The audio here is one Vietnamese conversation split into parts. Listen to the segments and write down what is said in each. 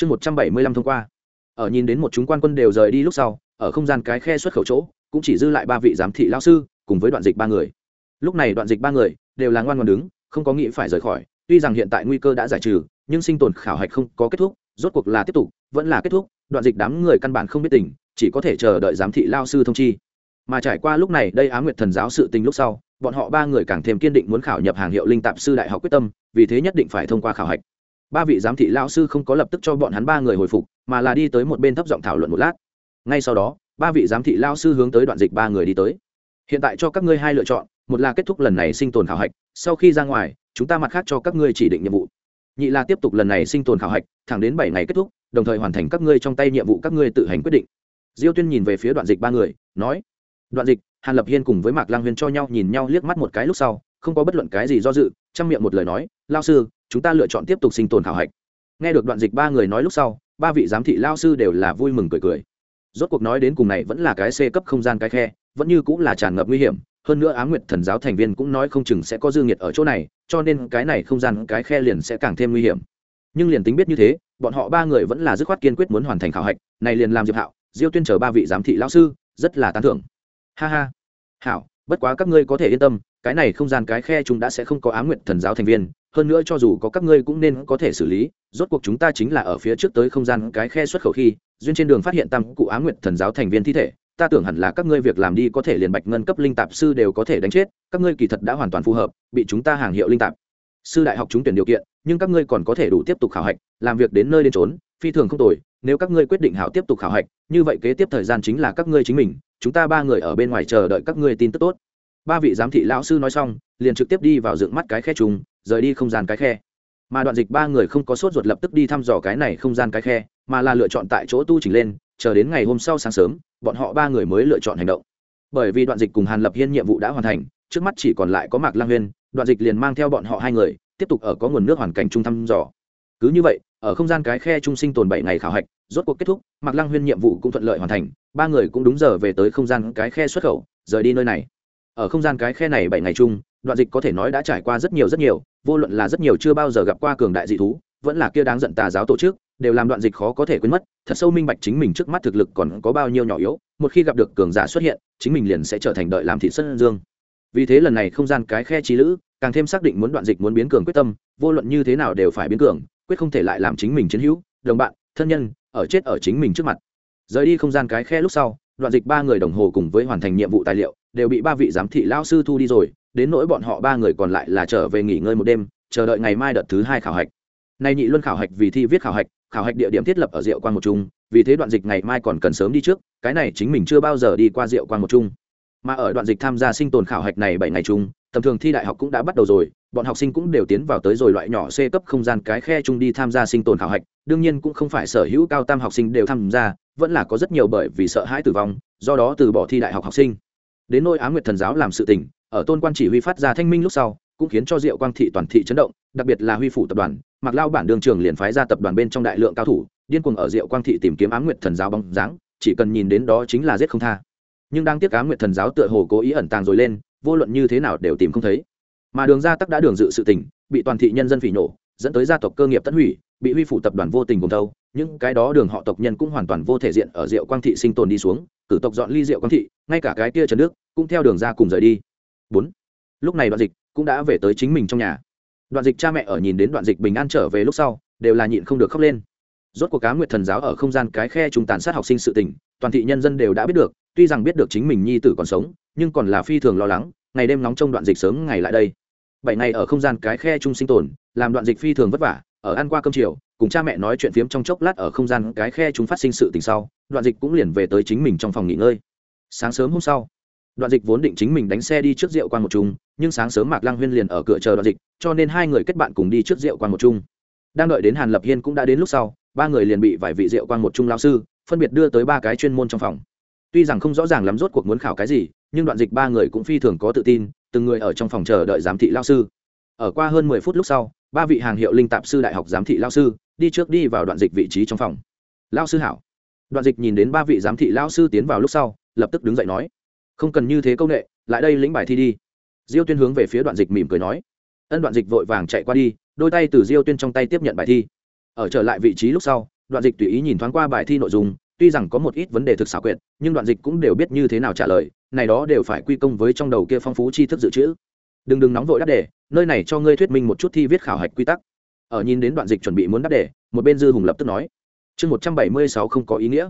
chương một trăm bảy mươi lăm thông qua. Ở nhìn đến một chúng quan quân đều rời đi lúc sau, ở không gian cái khe xuất khẩu chỗ, cũng chỉ dư lại ba vị giám thị lao sư, cùng với đoạn dịch ba người. Lúc này đoạn dịch ba người đều là ngoan ngoan đứng, không có nghĩ phải rời khỏi. Tuy rằng hiện tại nguy cơ đã giải trừ, nhưng sinh tồn khảo hạch không có kết thúc, rốt cuộc là tiếp tục, vẫn là kết thúc, đoạn dịch đám người căn bản không biết tình, chỉ có thể chờ đợi giám thị lao sư thông chi. Mà trải qua lúc này đây á nguyệt thần giáo sự tình lúc sau, bọn họ ba người càng thêm kiên định muốn khảo nhập hàng hiệu linh tạp sư đại học quyết tâm, vì thế nhất định phải thông qua khảo hạch ba vị giám thị lao sư không có lập tức cho bọn hắn ba người hồi phục, mà là đi tới một bên thấp giọng thảo luận một lát. Ngay sau đó, ba vị giám thị lao sư hướng tới đoạn dịch ba người đi tới. Hiện tại cho các ngươi hai lựa chọn, một là kết thúc lần này sinh tồn khảo hạch, sau khi ra ngoài, chúng ta mặt khác cho các ngươi chỉ định nhiệm vụ. Nhị là tiếp tục lần này sinh tồn khảo hạch, thẳng đến bảy ngày kết thúc, đồng thời hoàn thành các ngươi trong tay nhiệm vụ các ngươi tự hành quyết định. Diêu tuyên nhìn về phía đoạn dịch ba người, nói, đoạn dịch, hàn lập hiên cùng với mạc lang huyên cho nhau nhìn nhau liếc mắt một cái lúc sau, không có bất luận cái gì do dự trong miệng một lời nói lao sư chúng ta lựa chọn tiếp tục sinh tồn khảo hạch. Nghe được đoạn dịch ba người nói lúc sau, ba vị giám thị lao sư đều là vui mừng cười cười. Rốt cuộc nói đến cùng này vẫn là cái c cấp không gian cái khe, vẫn như cũng là tràn ngập nguy hiểm. Hơn nữa á nguyệt thần giáo thành viên cũng nói không chừng sẽ có dư nghiệt ở chỗ này, cho nên cái này không gian cái khe liền sẽ càng thêm nguy hiểm. Nhưng liền tính biết như thế, bọn họ ba người vẫn là dứt khoát kiên quyết muốn hoàn thành khảo hạch, này liền làm diệp hạo, diêu tuyên chờ ba vị giám thị lão sư, rất là tán thưởng. Ha ha. Hảo, bất quá các ngươi có thể yên tâm cái này không gian cái khe chúng đã sẽ không có á nguyện thần giáo thành viên, hơn nữa cho dù có các ngươi cũng nên có thể xử lý, rốt cuộc chúng ta chính là ở phía trước tới không gian cái khe xuất khẩu khi, duyên trên đường phát hiện tam cụ á nguyện thần giáo thành viên thi thể, ta tưởng hẳn là các ngươi việc làm đi có thể liền bạch ngân cấp linh tạp sư đều có thể đánh chết, các ngươi kỳ thật đã hoàn toàn phù hợp, bị chúng ta hàng hiệu linh tạp. Sư đại học trúng tuyển điều kiện, nhưng các ngươi còn có thể đủ tiếp tục khảo hạch, làm việc đến nơi đến trốn phi thường không tồi, nếu các ngươi quyết định hảo tiếp tục khảo hạch, như vậy kế tiếp thời gian chính là các ngươi chính mình, chúng ta ba người ở bên ngoài chờ đợi các ngươi tin tức tốt ba vị giám thị lão sư nói xong, liền trực tiếp đi vào dựng mắt cái khe trùng, rời đi không gian cái khe. Mà đoạn dịch ba người không có sốt ruột lập tức đi thăm dò cái này không gian cái khe, mà là lựa chọn tại chỗ tu chỉnh lên, chờ đến ngày hôm sau sáng sớm, bọn họ ba người mới lựa chọn hành động. Bởi vì đoạn dịch cùng hàn lập hiên nhiệm vụ đã hoàn thành, trước mắt chỉ còn lại có mạc lang huyên, đoạn dịch liền mang theo bọn họ hai người, tiếp tục ở có nguồn nước hoàn cảnh trung thăm dò. Cứ như vậy, ở không gian cái khe trung sinh tồn bảy ngày khảo hạch, rốt cuộc kết thúc, mạc Lang huyên nhiệm vụ cũng thuận lợi hoàn thành, ba người cũng đúng giờ về tới không gian cái khe xuất khẩu, rời đi nơi này ở không gian cái khe này bảy ngày chung, đoạn dịch có thể nói đã trải qua rất nhiều rất nhiều, vô luận là rất nhiều chưa bao giờ gặp qua cường đại dị thú, vẫn là kia đáng giận tà giáo tổ chức, đều làm đoạn dịch khó có thể quên mất, thật sâu minh bạch chính mình trước mắt thực lực còn có bao nhiêu nhỏ yếu, một khi gặp được cường giả xuất hiện, chính mình liền sẽ trở thành đợi làm thị sân dương. Vì thế lần này không gian cái khe trí lữ, càng thêm xác định muốn đoạn dịch muốn biến cường quyết tâm, vô luận như thế nào đều phải biến cường, quyết không thể lại làm chính mình chiến hữu, đồng bạn, thân nhân, ở chết ở chính mình trước mặt. Rời đi không gian cái khe lúc sau, đoạn dịch ba người đồng hồ cùng với hoàn thành nhiệm vụ tài liệu đều bị ba vị giám thị lao sư thu đi rồi, đến nỗi bọn họ ba người còn lại là trở về nghỉ ngơi một đêm, chờ đợi ngày mai đợt thứ hai khảo hạch. Nay nhị luân khảo hạch vì thi viết khảo hạch khảo hạch địa điểm thiết lập ở diệu quan một trung vì thế đoạn dịch ngày mai còn cần sớm đi trước, cái này chính mình chưa bao giờ đi qua diệu quan một trung mà ở đoạn dịch tham gia sinh tồn khảo hạch này bảy ngày chung, tầm thường thi đại học cũng đã bắt đầu rồi, bọn học sinh cũng đều tiến vào tới rồi loại nhỏ c cấp không gian cái khe chung đi tham gia sinh tồn khảo hạch, đương nhiên cũng không phải sở hữu cao tam học sinh đều tham gia, vẫn là có rất nhiều bởi vì sợ hãi tử vong, do đó từ bỏ thi đại học học sinh đến nôi á nguyệt thần giáo làm sự tình, ở tôn quan chỉ huy phát ra thanh minh lúc sau, cũng khiến cho diệu quang thị toàn thị chấn động, đặc biệt là huy phủ tập đoàn mặc lao bản đường trường liền phái ra tập đoàn bên trong đại lượng cao thủ, điên cuồng ở diệu quang thị tìm kiếm á nguyệt thần giáo bóng dáng, chỉ cần nhìn đến đó chính là giết không tha. Nhưng đang tiếc á nguyệt thần giáo tựa hồ cố ý ẩn tàng rồi lên, vô luận như thế nào đều tìm không thấy. Mà đường gia tắc đã đường dự sự tình, bị toàn thị nhân dân phỉ nổ dẫn tới gia tộc cơ nghiệp tất hủy, bị huy phủ tập đoàn vô tình cùng thâu, những cái đó đường họ tộc nhân cũng hoàn toàn vô thể diện ở diệu quang thị sinh tồn đi xuống cử tộc dọn ly rượu quang thị, ngay cả cái kia trần nước cũng theo đường ra cùng rời đi. Bốn, lúc này đoạn dịch cũng đã về tới chính mình trong nhà. Đoạn dịch cha mẹ ở nhìn đến đoạn dịch bình an trở về lúc sau, đều là nhịn không được khóc lên. Rốt cuộc cá nguyệt thần giáo ở không gian cái khe trùng tàn sát học sinh sự tình, toàn thị nhân dân đều đã biết được, tuy rằng biết được chính mình nhi tử còn sống, nhưng còn là phi thường lo lắng, ngày đêm nóng trong đoạn dịch sớm ngày lại đây. Bảy ngày ở không gian cái khe chung sinh tồn, làm đoạn dịch phi thường vất vả, ở ăn qua cơm chiều, cùng cha mẹ nói chuyện phiếm trong chốc lát ở không gian cái khe chúng phát sinh sự tình sau đoạn dịch cũng liền về tới chính mình trong phòng nghỉ ngơi. Sáng sớm hôm sau, đoạn dịch vốn định chính mình đánh xe đi trước rượu quan một chung, nhưng sáng sớm mạc lăng huyên liền ở cửa chờ đoạn dịch, cho nên hai người kết bạn cùng đi trước rượu quan một chung. Đang đợi đến hàn lập hiên cũng đã đến lúc sau, ba người liền bị vài vị rượu quan một chung lao sư phân biệt đưa tới ba cái chuyên môn trong phòng. Tuy rằng không rõ ràng lắm rốt cuộc muốn khảo cái gì, nhưng đoạn dịch ba người cũng phi thường có tự tin, từng người ở trong phòng chờ đợi giám thị lao sư. Ở qua hơn mười phút lúc sau, ba vị hàng hiệu linh tạp sư đại học giám thị lao sư đi trước đi vào đoạn dịch vị trí trong phòng. Lao sư hảo đoạn dịch nhìn đến ba vị giám thị lao sư tiến vào lúc sau, lập tức đứng dậy nói, không cần như thế công nghệ lại đây lĩnh bài thi đi. Diêu tuyên hướng về phía đoạn dịch mỉm cười nói. Ân đoạn dịch vội vàng chạy qua đi, đôi tay từ diêu tuyên trong tay tiếp nhận bài thi. Ở trở lại vị trí lúc sau, đoạn dịch tùy ý nhìn thoáng qua bài thi nội dung, tuy rằng có một ít vấn đề thực xảo quyệt, nhưng đoạn dịch cũng đều biết như thế nào trả lời, này đó đều phải quy công với trong đầu kia phong phú tri thức dự trữ. Đừng đừng nóng vội đáp đề, nơi này cho ngươi thuyết minh một chút thi viết khảo hạch quy tắc. Ở nhìn đến đoạn dịch chuẩn bị muốn đáp đề, một bên dư hùng lập tức nói chương một trăm bảy mươi sáu không có ý nghĩa.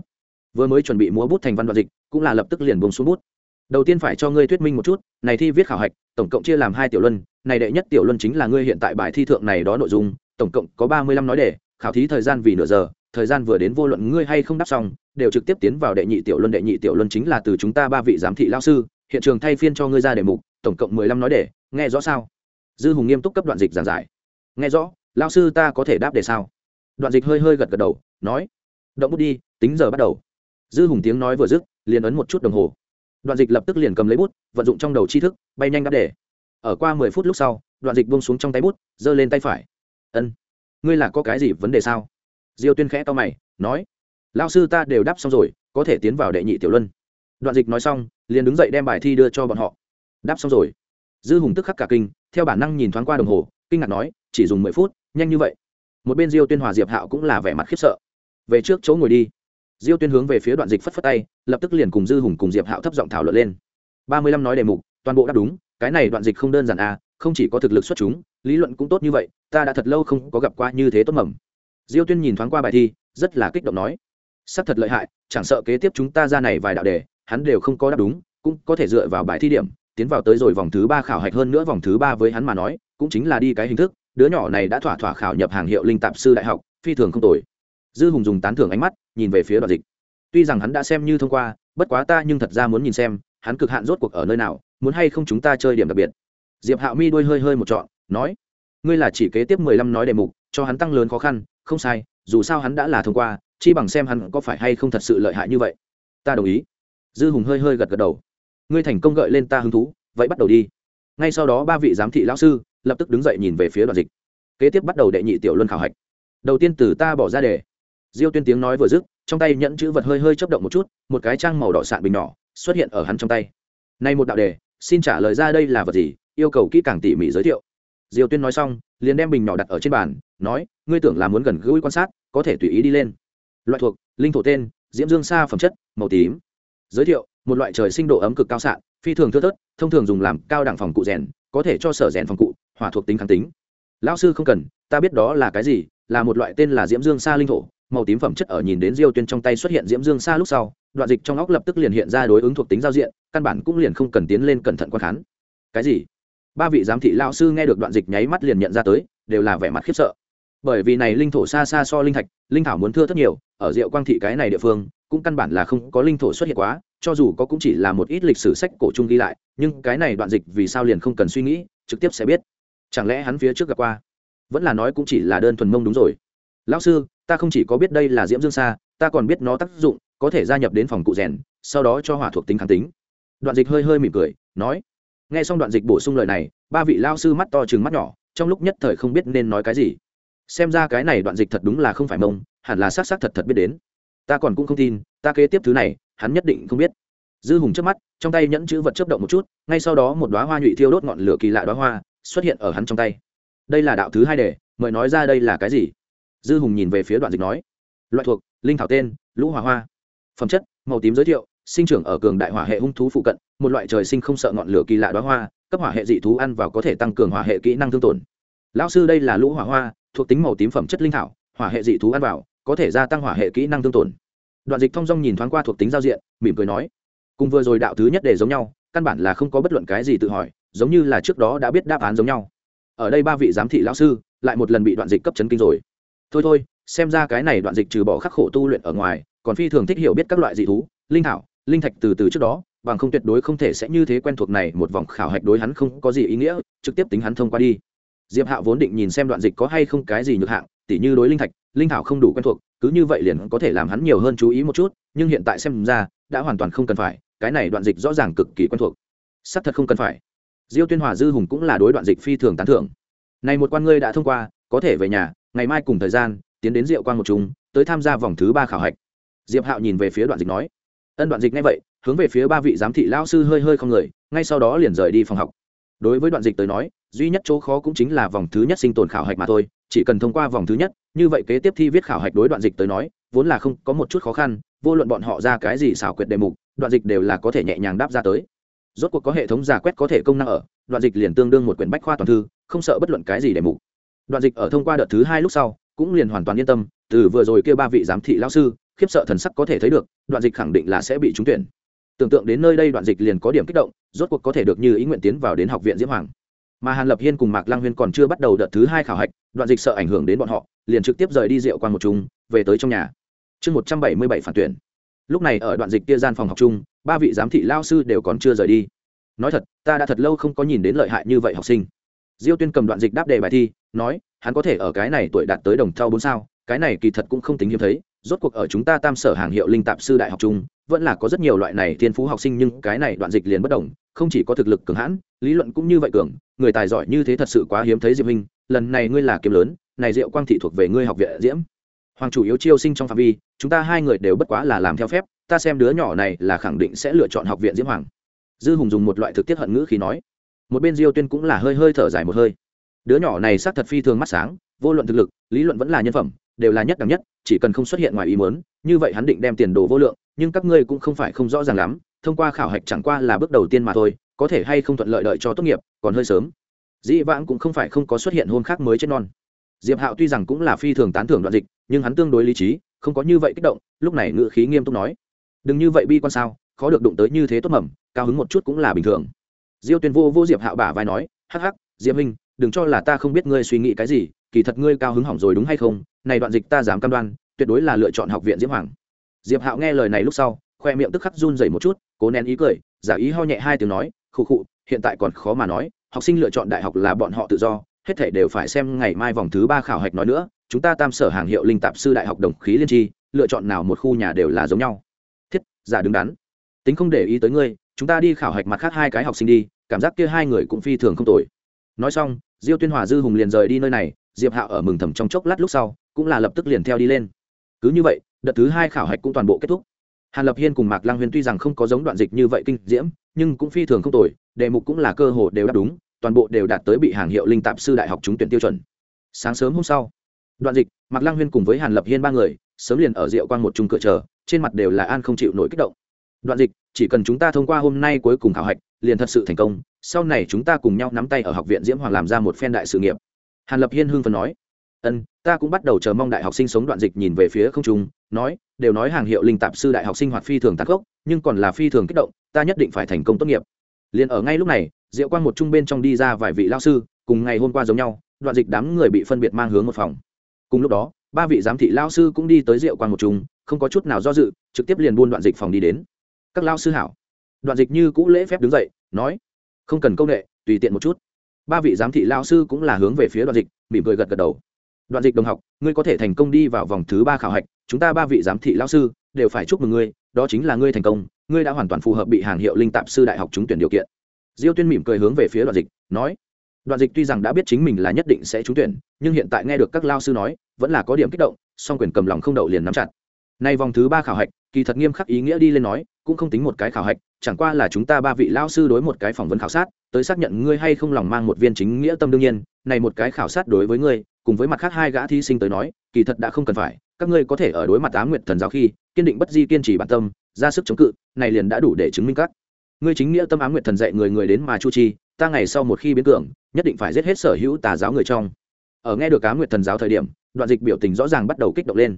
Vừa mới chuẩn bị múa bút thành văn đoạn dịch, cũng là lập tức liền bông xuống bút. Đầu tiên phải cho ngươi thuyết minh một chút, này thi viết khảo hạch, tổng cộng chia làm hai tiểu luân, này đệ nhất tiểu luân chính là ngươi hiện tại bài thi thượng này đó nội dung, tổng cộng có ba mươi lăm nói đề, khảo thí thời gian vì nửa giờ, thời gian vừa đến vô luận ngươi hay không đáp xong, đều trực tiếp tiến vào đệ nhị tiểu luân, đệ nhị tiểu luân chính là từ chúng ta ba vị giám thị lao sư, hiện trường thay phiên cho ngươi ra đề mục, tổng cộng mười lăm nói đề, nghe rõ sao? Dư hùng nghiêm túc cấp đoạn dịch giảng giải. Nghe rõ, lao sư ta có thể đáp đề sao? Đoạn dịch hơi hơi gật gật đầu nói, động bút đi, tính giờ bắt đầu. Dư hùng tiếng nói vừa dứt, liền ấn một chút đồng hồ. Đoạn dịch lập tức liền cầm lấy bút, vận dụng trong đầu tri thức, bay nhanh đáp đề. Ở qua mười phút lúc sau, đoạn dịch buông xuống trong tay bút, giơ lên tay phải. Ân, ngươi là có cái gì vấn đề sao? Diêu tuyên khẽ to mày, nói lao sư ta đều đáp xong rồi, có thể tiến vào đệ nhị tiểu luân. Đoạn dịch nói xong, liền đứng dậy đem bài thi đưa cho bọn họ. Đáp xong rồi. Dư hùng tức khắc cả kinh, theo bản năng nhìn thoáng qua đồng hồ, kinh ngạc nói, chỉ dùng mười phút, nhanh như vậy. Một bên diêu tuyên hòa diệp hạo cũng là vẻ mặt khiếp sợ về trước chỗ ngồi đi. Diêu tuyên hướng về phía đoạn dịch phất phất tay, lập tức liền cùng dư hùng cùng diệp hạo thấp giọng thảo luận lên. Ba mươi lăm nói đề mục, toàn bộ đáp đúng, cái này đoạn dịch không đơn giản à không chỉ có thực lực xuất chúng, lý luận cũng tốt như vậy, ta đã thật lâu không có gặp qua như thế tốt mầm. Diêu tuyên nhìn thoáng qua bài thi, rất là kích động nói. Sắc thật lợi hại, chẳng sợ kế tiếp chúng ta ra này vài đạo đề, hắn đều không có đáp đúng, cũng có thể dựa vào bài thi điểm, tiến vào tới rồi vòng thứ ba khảo hạch hơn nữa vòng thứ ba với hắn mà nói, cũng chính là đi cái hình thức, đứa nhỏ này đã thỏa thỏa khảo nhập hàng hiệu linh tạp sư đại học, phi thường không tồi dư hùng dùng tán thưởng ánh mắt, nhìn về phía đoạn dịch. Tuy rằng hắn đã xem như thông qua, bất quá ta nhưng thật ra muốn nhìn xem, hắn cực hạn rốt cuộc ở nơi nào, muốn hay không chúng ta chơi điểm đặc biệt. Diệp hạo mi đuôi hơi hơi một trọn, nói, ngươi là chỉ kế tiếp mười lăm nói đề mục, cho hắn tăng lớn khó khăn, không sai, dù sao hắn đã là thông qua, chi bằng xem hắn có phải hay không thật sự lợi hại như vậy. Ta đồng ý. Dư hùng hơi hơi gật gật đầu. Ngươi thành công gợi lên ta hứng thú, vậy bắt đầu đi. Ngay sau đó ba vị giám thị lão sư lập tức đứng dậy nhìn về phía đoạn dịch. Kế tiếp bắt đầu đệ nhị tiểu luân khảo hạch. Đầu tiên từ ta bỏ ra đề diêu tuyên tiếng nói vừa dứt, trong tay nhẫn chữ vật hơi hơi chấp động một chút, một cái trang màu đỏ sạn bình nhỏ xuất hiện ở hắn trong tay. Nay một đạo đề, xin trả lời ra đây là vật gì, yêu cầu kỹ càng tỉ mỉ giới thiệu. Diêu tuyên nói xong, liền đem bình nhỏ đặt ở trên bàn, nói, ngươi tưởng là muốn gần gũi quan sát, có thể tùy ý đi lên. Loại thuộc, linh thổ tên, diễm dương sa phẩm chất, màu tím. Giới thiệu, một loại trời sinh độ ấm cực cao sạn, phi thường thưa thớt, thông thường dùng làm cao đẳng phòng cụ rèn, có thể cho sở rèn phòng cụ, hỏa thuộc tính kháng tính. Lão sư không cần, ta biết đó là cái gì, là một loại tên là diễm dương sa linh thổ màu tím phẩm chất ở nhìn đến diêu tuyên trong tay xuất hiện diễm dương sa lúc sau, đoạn dịch trong óc lập tức liền hiện ra đối ứng thuộc tính giao diện, căn bản cũng liền không cần tiến lên cẩn thận quan khán. Cái gì? Ba vị giám thị lao sư nghe được đoạn dịch nháy mắt liền nhận ra tới, đều là vẻ mặt khiếp sợ. Bởi vì này linh thổ xa xa so linh thạch, linh thảo muốn thưa rất nhiều, ở diệu quang thị cái này địa phương, cũng căn bản là không có linh thổ xuất hiện quá, cho dù có cũng chỉ là một ít lịch sử sách cổ chung ghi lại, nhưng cái này đoạn dịch vì sao liền không cần suy nghĩ, trực tiếp sẽ biết. Chẳng lẽ hắn phía trước gặp qua? Vẫn là nói cũng chỉ là đơn thuần mông đúng rồi lão sư, ta không chỉ có biết đây là diễm dương xa ta còn biết nó tác dụng, có thể gia nhập đến phòng cụ rèn, sau đó cho hỏa thuộc tính kháng tính. Đoạn dịch hơi hơi mỉm cười, nói. Nghe xong đoạn dịch bổ sung lời này, ba vị lao sư mắt to chừng mắt nhỏ, trong lúc nhất thời không biết nên nói cái gì. Xem ra cái này đoạn dịch thật đúng là không phải mông, hẳn là s á c s á c thật thật biết đến. Ta còn cũng không tin, ta kế tiếp thứ này, hắn nhất định không biết. Dư hùng trước mắt, trong tay nhẫn chữ vật chấp động một chút, ngay sau đó một đoá hoa nhụy thiêu đốt ngọn lửa kỳ lạ đoá hoa xuất hiện ở hắn trong tay. Đây là đạo thứ hai đề, mời nói ra đây là cái gì? Dư hùng nhìn về phía đoạn dịch nói, loại thuộc, linh thảo tên, lũ hỏa hoa. Phẩm chất, màu tím giới thiệu, sinh trưởng ở cường đại hỏa hệ hung thú phụ cận, một loại trời sinh không sợ ngọn lửa kỳ lạ đoá hoa, cấp hỏa hệ dị thú ăn vào có thể tăng cường hỏa hệ kỹ năng thương tổn. Lão sư đây là lũ hỏa hoa, thuộc tính màu tím phẩm chất linh thảo, hỏa hệ dị thú ăn vào, có thể gia tăng hỏa hệ kỹ năng thương tổn. Đoạn dịch thông dong nhìn thoáng qua thuộc tính giao diện, mỉm cười nói, cùng vừa rồi đạo thứ nhất để giống nhau, căn bản là không có bất luận cái gì tự hỏi, giống như là trước đó đã biết đáp án giống nhau. Ở đây ba vị giám thị lão sư, lại một lần bị đoạn dịch cấp chấn kinh rồi thôi thôi, xem ra cái này đoạn dịch trừ bỏ khắc khổ tu luyện ở ngoài, còn phi thường thích hiểu biết các loại dị thú, linh thảo, linh thạch từ từ trước đó, bằng không tuyệt đối không thể sẽ như thế quen thuộc này một vòng khảo hạch đối hắn không có gì ý nghĩa, trực tiếp tính hắn thông qua đi. Diệp hạo vốn định nhìn xem đoạn dịch có hay không cái gì nhược hạng, tỉ như đối linh thạch, linh thảo không đủ quen thuộc, cứ như vậy liền có thể làm hắn nhiều hơn chú ý một chút, nhưng hiện tại xem ra, đã hoàn toàn không cần phải, cái này đoạn dịch rõ ràng cực kỳ quen thuộc. Xác thật không cần phải. Diêu tuyên hòa dư hùng cũng là đối đoạn dịch phi thường tán thưởng này một quan ngươi đã thông qua, có thể về nhà, ngày mai cùng thời gian, tiến đến diệu quan một chúng, tới tham gia vòng thứ ba khảo hạch. Diệp hạo nhìn về phía đoạn dịch nói. Ân đoạn dịch ngay vậy, hướng về phía ba vị giám thị lão sư hơi hơi không người, ngay sau đó liền rời đi phòng học. Đối với đoạn dịch tới nói, duy nhất chỗ khó cũng chính là vòng thứ nhất sinh tồn khảo hạch mà thôi, chỉ cần thông qua vòng thứ nhất, như vậy kế tiếp thi viết khảo hạch đối đoạn dịch tới nói, vốn là không có một chút khó khăn, vô luận bọn họ ra cái gì xảo quyệt đề mục, đoạn dịch đều là có thể nhẹ nhàng đáp ra tới. Rốt cuộc có hệ thống giả quét có thể công năng ở, đoạn dịch liền tương đương một quyển bách khoa toàn thư không sợ bất luận cái gì để mục. Đoạn dịch ở thông qua đợt thứ hai lúc sau, cũng liền hoàn toàn yên tâm, từ vừa rồi kêu ba vị giám thị lão sư, khiếp sợ thần sắc có thể thấy được, đoạn dịch khẳng định là sẽ bị trúng tuyển. Tưởng tượng đến nơi đây đoạn dịch liền có điểm kích động, rốt cuộc có thể được như ý nguyện tiến vào đến học viện diễm hoàng. Mà hàn lập hiên cùng mạc lang huyên còn chưa bắt đầu đợt thứ hai khảo hạch, đoạn dịch sợ ảnh hưởng đến bọn họ, liền trực tiếp rời đi rượu quan một chung, về tới trong nhà. Chương một trăm bảy mươi bảy phản tuyển. Lúc này ở đoạn dịch kia gian phòng học chung, ba vị giám thị lao sư đều còn chưa rời đi. Nói thật, ta đã thật lâu không có nhìn đến lợi hại như vậy học sinh diêu tuyên cầm đoạn dịch đáp đề bài thi, nói, hắn có thể ở cái này tuổi đạt tới đồng thau bốn sao, cái này kỳ thật cũng không tính hiếm thấy, rốt cuộc ở chúng ta tam sở hàng hiệu linh tạp sư đại học chung, vẫn là có rất nhiều loại này thiên phú học sinh nhưng cái này đoạn dịch liền bất đồng, không chỉ có thực lực cường hãn, lý luận cũng như vậy cường, người tài giỏi như thế thật sự quá hiếm thấy diệp minh, lần này ngươi là kiếm lớn, này diệu quang thị thuộc về ngươi học viện diễm. Hoàng chủ yếu chiêu sinh trong phạm vi, chúng ta hai người đều bất quá là làm theo phép, ta xem đứa nhỏ này là khẳng định sẽ lựa chọn học viện diễm hoàng. Dư hùng dùng một loại thực tiết hận ngữ khi nói một bên diêu tuyên cũng là hơi hơi thở dài một hơi. Đứa nhỏ này xác thật phi thường mắt sáng, vô luận thực lực, lý luận vẫn là nhân phẩm, đều là nhất đẳng nhất, chỉ cần không xuất hiện ngoài ý muốn, như vậy hắn định đem tiền đồ vô lượng, nhưng các ngươi cũng không phải không rõ ràng lắm, thông qua khảo hạch chẳng qua là bước đầu tiên mà thôi, có thể hay không thuận lợi đợi cho tốt nghiệp, còn hơi sớm. Dĩ vãng cũng không phải không có xuất hiện hôm khác mới chết non. Diệp hạo tuy rằng cũng là phi thường tán thưởng đoạn dịch, nhưng hắn tương đối lý trí, không có như vậy kích động, lúc này ngự khí nghiêm túc nói, đừng như vậy bi quan sao, khó được đụng tới như thế tốt mầm, cao hứng một chút cũng là bình thường diêu tuyên vô vô diệp hạo bả vai nói, hắc hắc, diệp minh đừng cho là ta không biết ngươi suy nghĩ cái gì, kỳ thật ngươi cao hứng hỏng rồi đúng hay không? Này đoạn dịch ta dám cam đoan, tuyệt đối là lựa chọn học viện diễm hoàng. Diệp hạo nghe lời này lúc sau, khoe miệng tức khắc run rẩy một chút, cố nén ý cười, giả ý ho nhẹ hai tiếng nói, khụ khụ, hiện tại còn khó mà nói, học sinh lựa chọn đại học là bọn họ tự do, hết thể đều phải xem ngày mai vòng thứ ba khảo hạch nói nữa, chúng ta tam sở hàng hiệu linh tạp sư đại học đồng khí liên tri, lựa chọn nào một khu nhà đều là giống nhau. Thiết, giả đứng đắn. Tính không để ý tới ngươi chúng ta đi khảo hạch mặt khác hai cái học sinh đi, cảm giác kia hai người cũng phi thường không tồi. Nói xong, diêu tuyên hòa dư hùng liền rời đi nơi này, diệp hạo ở mừng thầm trong chốc lát lúc sau, cũng là lập tức liền theo đi lên. Cứ như vậy, đợt thứ hai khảo hạch cũng toàn bộ kết thúc. Hàn lập hiên cùng mạc lang huyên tuy rằng không có giống đoạn dịch như vậy kinh diễm, nhưng cũng phi thường không tồi, đề mục cũng là cơ hồ đều đáp đúng, toàn bộ đều đạt tới bị hàng hiệu linh tạp sư đại học trúng tuyển tiêu chuẩn. Sáng sớm hôm sau, đoạn dịch, mạc lang huyên cùng với hàn lập hiên ba người, sớm liền ở rượu quang một chung cửa chờ, trên mặt đều là an không chịu nổi kích động đoạn dịch, chỉ cần chúng ta thông qua hôm nay cuối cùng khảo hạch, liền thật sự thành công, sau này chúng ta cùng nhau nắm tay ở học viện diễm hoàng làm ra một phen đại sự nghiệp. Hàn lập hiên hưng phần nói. Ân, ta cũng bắt đầu chờ mong đại học sinh sống đoạn dịch nhìn về phía không trung, nói, đều nói hàng hiệu linh tạp sư đại học sinh hoạt phi thường tạc gốc nhưng còn là phi thường kích động, ta nhất định phải thành công tốt nghiệp. Liền ở ngay lúc này, diệu quang một trung bên trong đi ra vài vị lao sư, cùng ngày hôm qua giống nhau, đoạn dịch đám người bị phân biệt mang hướng một phòng. Cùng lúc đó, ba vị giám thị lao sư cũng đi tới diệu quang một trung, không có chút nào do dự, trực tiếp liền buôn đoạn dịch phòng đi đến các lao sư hảo. Đoạn dịch như cũ lễ phép đứng dậy, nói, không cần công nghệ, tùy tiện một chút. Ba vị giám thị lao sư cũng là hướng về phía đoạn dịch, mỉm cười gật gật đầu. Đoạn dịch đồng học, ngươi có thể thành công đi vào vòng thứ ba khảo hạch, chúng ta ba vị giám thị lao sư đều phải chúc mừng ngươi, đó chính là ngươi thành công, ngươi đã hoàn toàn phù hợp bị hàng hiệu linh tạp sư đại học trúng tuyển điều kiện. Diêu tuyên mỉm cười hướng về phía đoạn dịch, nói, đoạn dịch tuy rằng đã biết chính mình là nhất định sẽ trúng tuyển, nhưng hiện tại nghe được các lao sư nói, vẫn là có điểm kích động, song quyền cầm lòng không đậu liền nắm chặt. Nay vòng thứ ba khảo hạch, kỳ thật nghiêm khắc ý nghĩa đi lên nói cũng không tính một cái khảo hạch, chẳng qua là chúng ta ba vị lao sư đối một cái phỏng vấn khảo sát, tới xác nhận ngươi hay không lòng mang một viên chính nghĩa tâm đương nhiên, này một cái khảo sát đối với ngươi, cùng với mặt khác hai gã thí sinh tới nói, kỳ thật đã không cần phải, các ngươi có thể ở đối mặt á nguyệt thần giáo khi, kiên định bất di kiên trì bản tâm, ra sức chống cự, này liền đã đủ để chứng minh các ngươi chính nghĩa tâm á nguyệt thần dạy người người đến mà chu chi ta ngày sau một khi biến cường, nhất định phải giết hết sở hữu tà giáo người trong. Ở nghe được á nguyệt thần giáo thời điểm, đoạn dịch biểu tình rõ ràng bắt đầu kích động lên.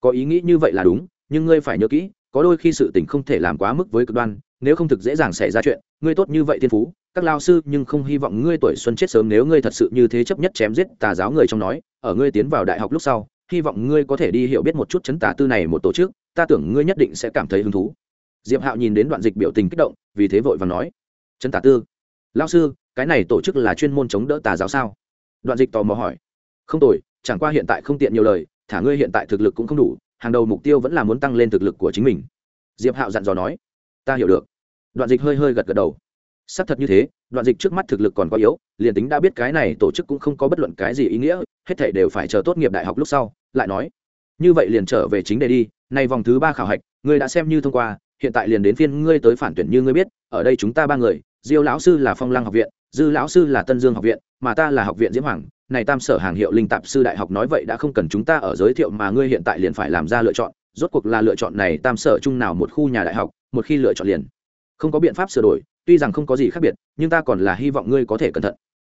Có ý nghĩ như vậy là đúng, nhưng ngươi phải nhớ kỹ có đôi khi sự tình không thể làm quá mức với cực đoan, nếu không thực dễ dàng xảy ra chuyện, ngươi tốt như vậy thiên phú, các lao sư nhưng không hy vọng ngươi tuổi xuân chết sớm nếu ngươi thật sự như thế chấp nhất chém giết tà giáo người trong nói, ở ngươi tiến vào đại học lúc sau, hy vọng ngươi có thể đi hiểu biết một chút chấn tà tư này một tổ chức, ta tưởng ngươi nhất định sẽ cảm thấy hứng thú. Diệp hạo nhìn đến đoạn dịch biểu tình kích động, vì thế vội và nói, chấn tà tư, lao sư, cái này tổ chức là chuyên môn chống đỡ tà giáo sao? Đoạn dịch tò mò hỏi, không tội chẳng qua hiện tại không tiện nhiều lời, thả ngươi hiện tại thực lực cũng không đủ hàng đầu mục tiêu vẫn là muốn tăng lên thực lực của chính mình. Diệp hạo dặn dò nói, ta hiểu được. Đoạn dịch hơi hơi gật gật đầu. Xác thật như thế, đoạn dịch trước mắt thực lực còn quá yếu, liền tính đã biết cái này tổ chức cũng không có bất luận cái gì ý nghĩa, hết thể đều phải chờ tốt nghiệp đại học lúc sau, lại nói, như vậy liền trở về chính đề đi, nay vòng thứ ba khảo hạch, ngươi đã xem như thông qua, hiện tại liền đến phiên ngươi tới phản tuyển như ngươi biết, ở đây chúng ta ba người, diêu lão sư là phong lăng học viện, dư lão sư là tân dương học viện, mà ta là học viện diễm hoàng này tam sở hàng hiệu linh tạp sư đại học nói vậy đã không cần chúng ta ở giới thiệu mà ngươi hiện tại liền phải làm ra lựa chọn. Rốt cuộc là lựa chọn này tam sở chung nào một khu nhà đại học, một khi lựa chọn liền. Không có biện pháp sửa đổi, tuy rằng không có gì khác biệt, nhưng ta còn là hy vọng ngươi có thể cẩn thận.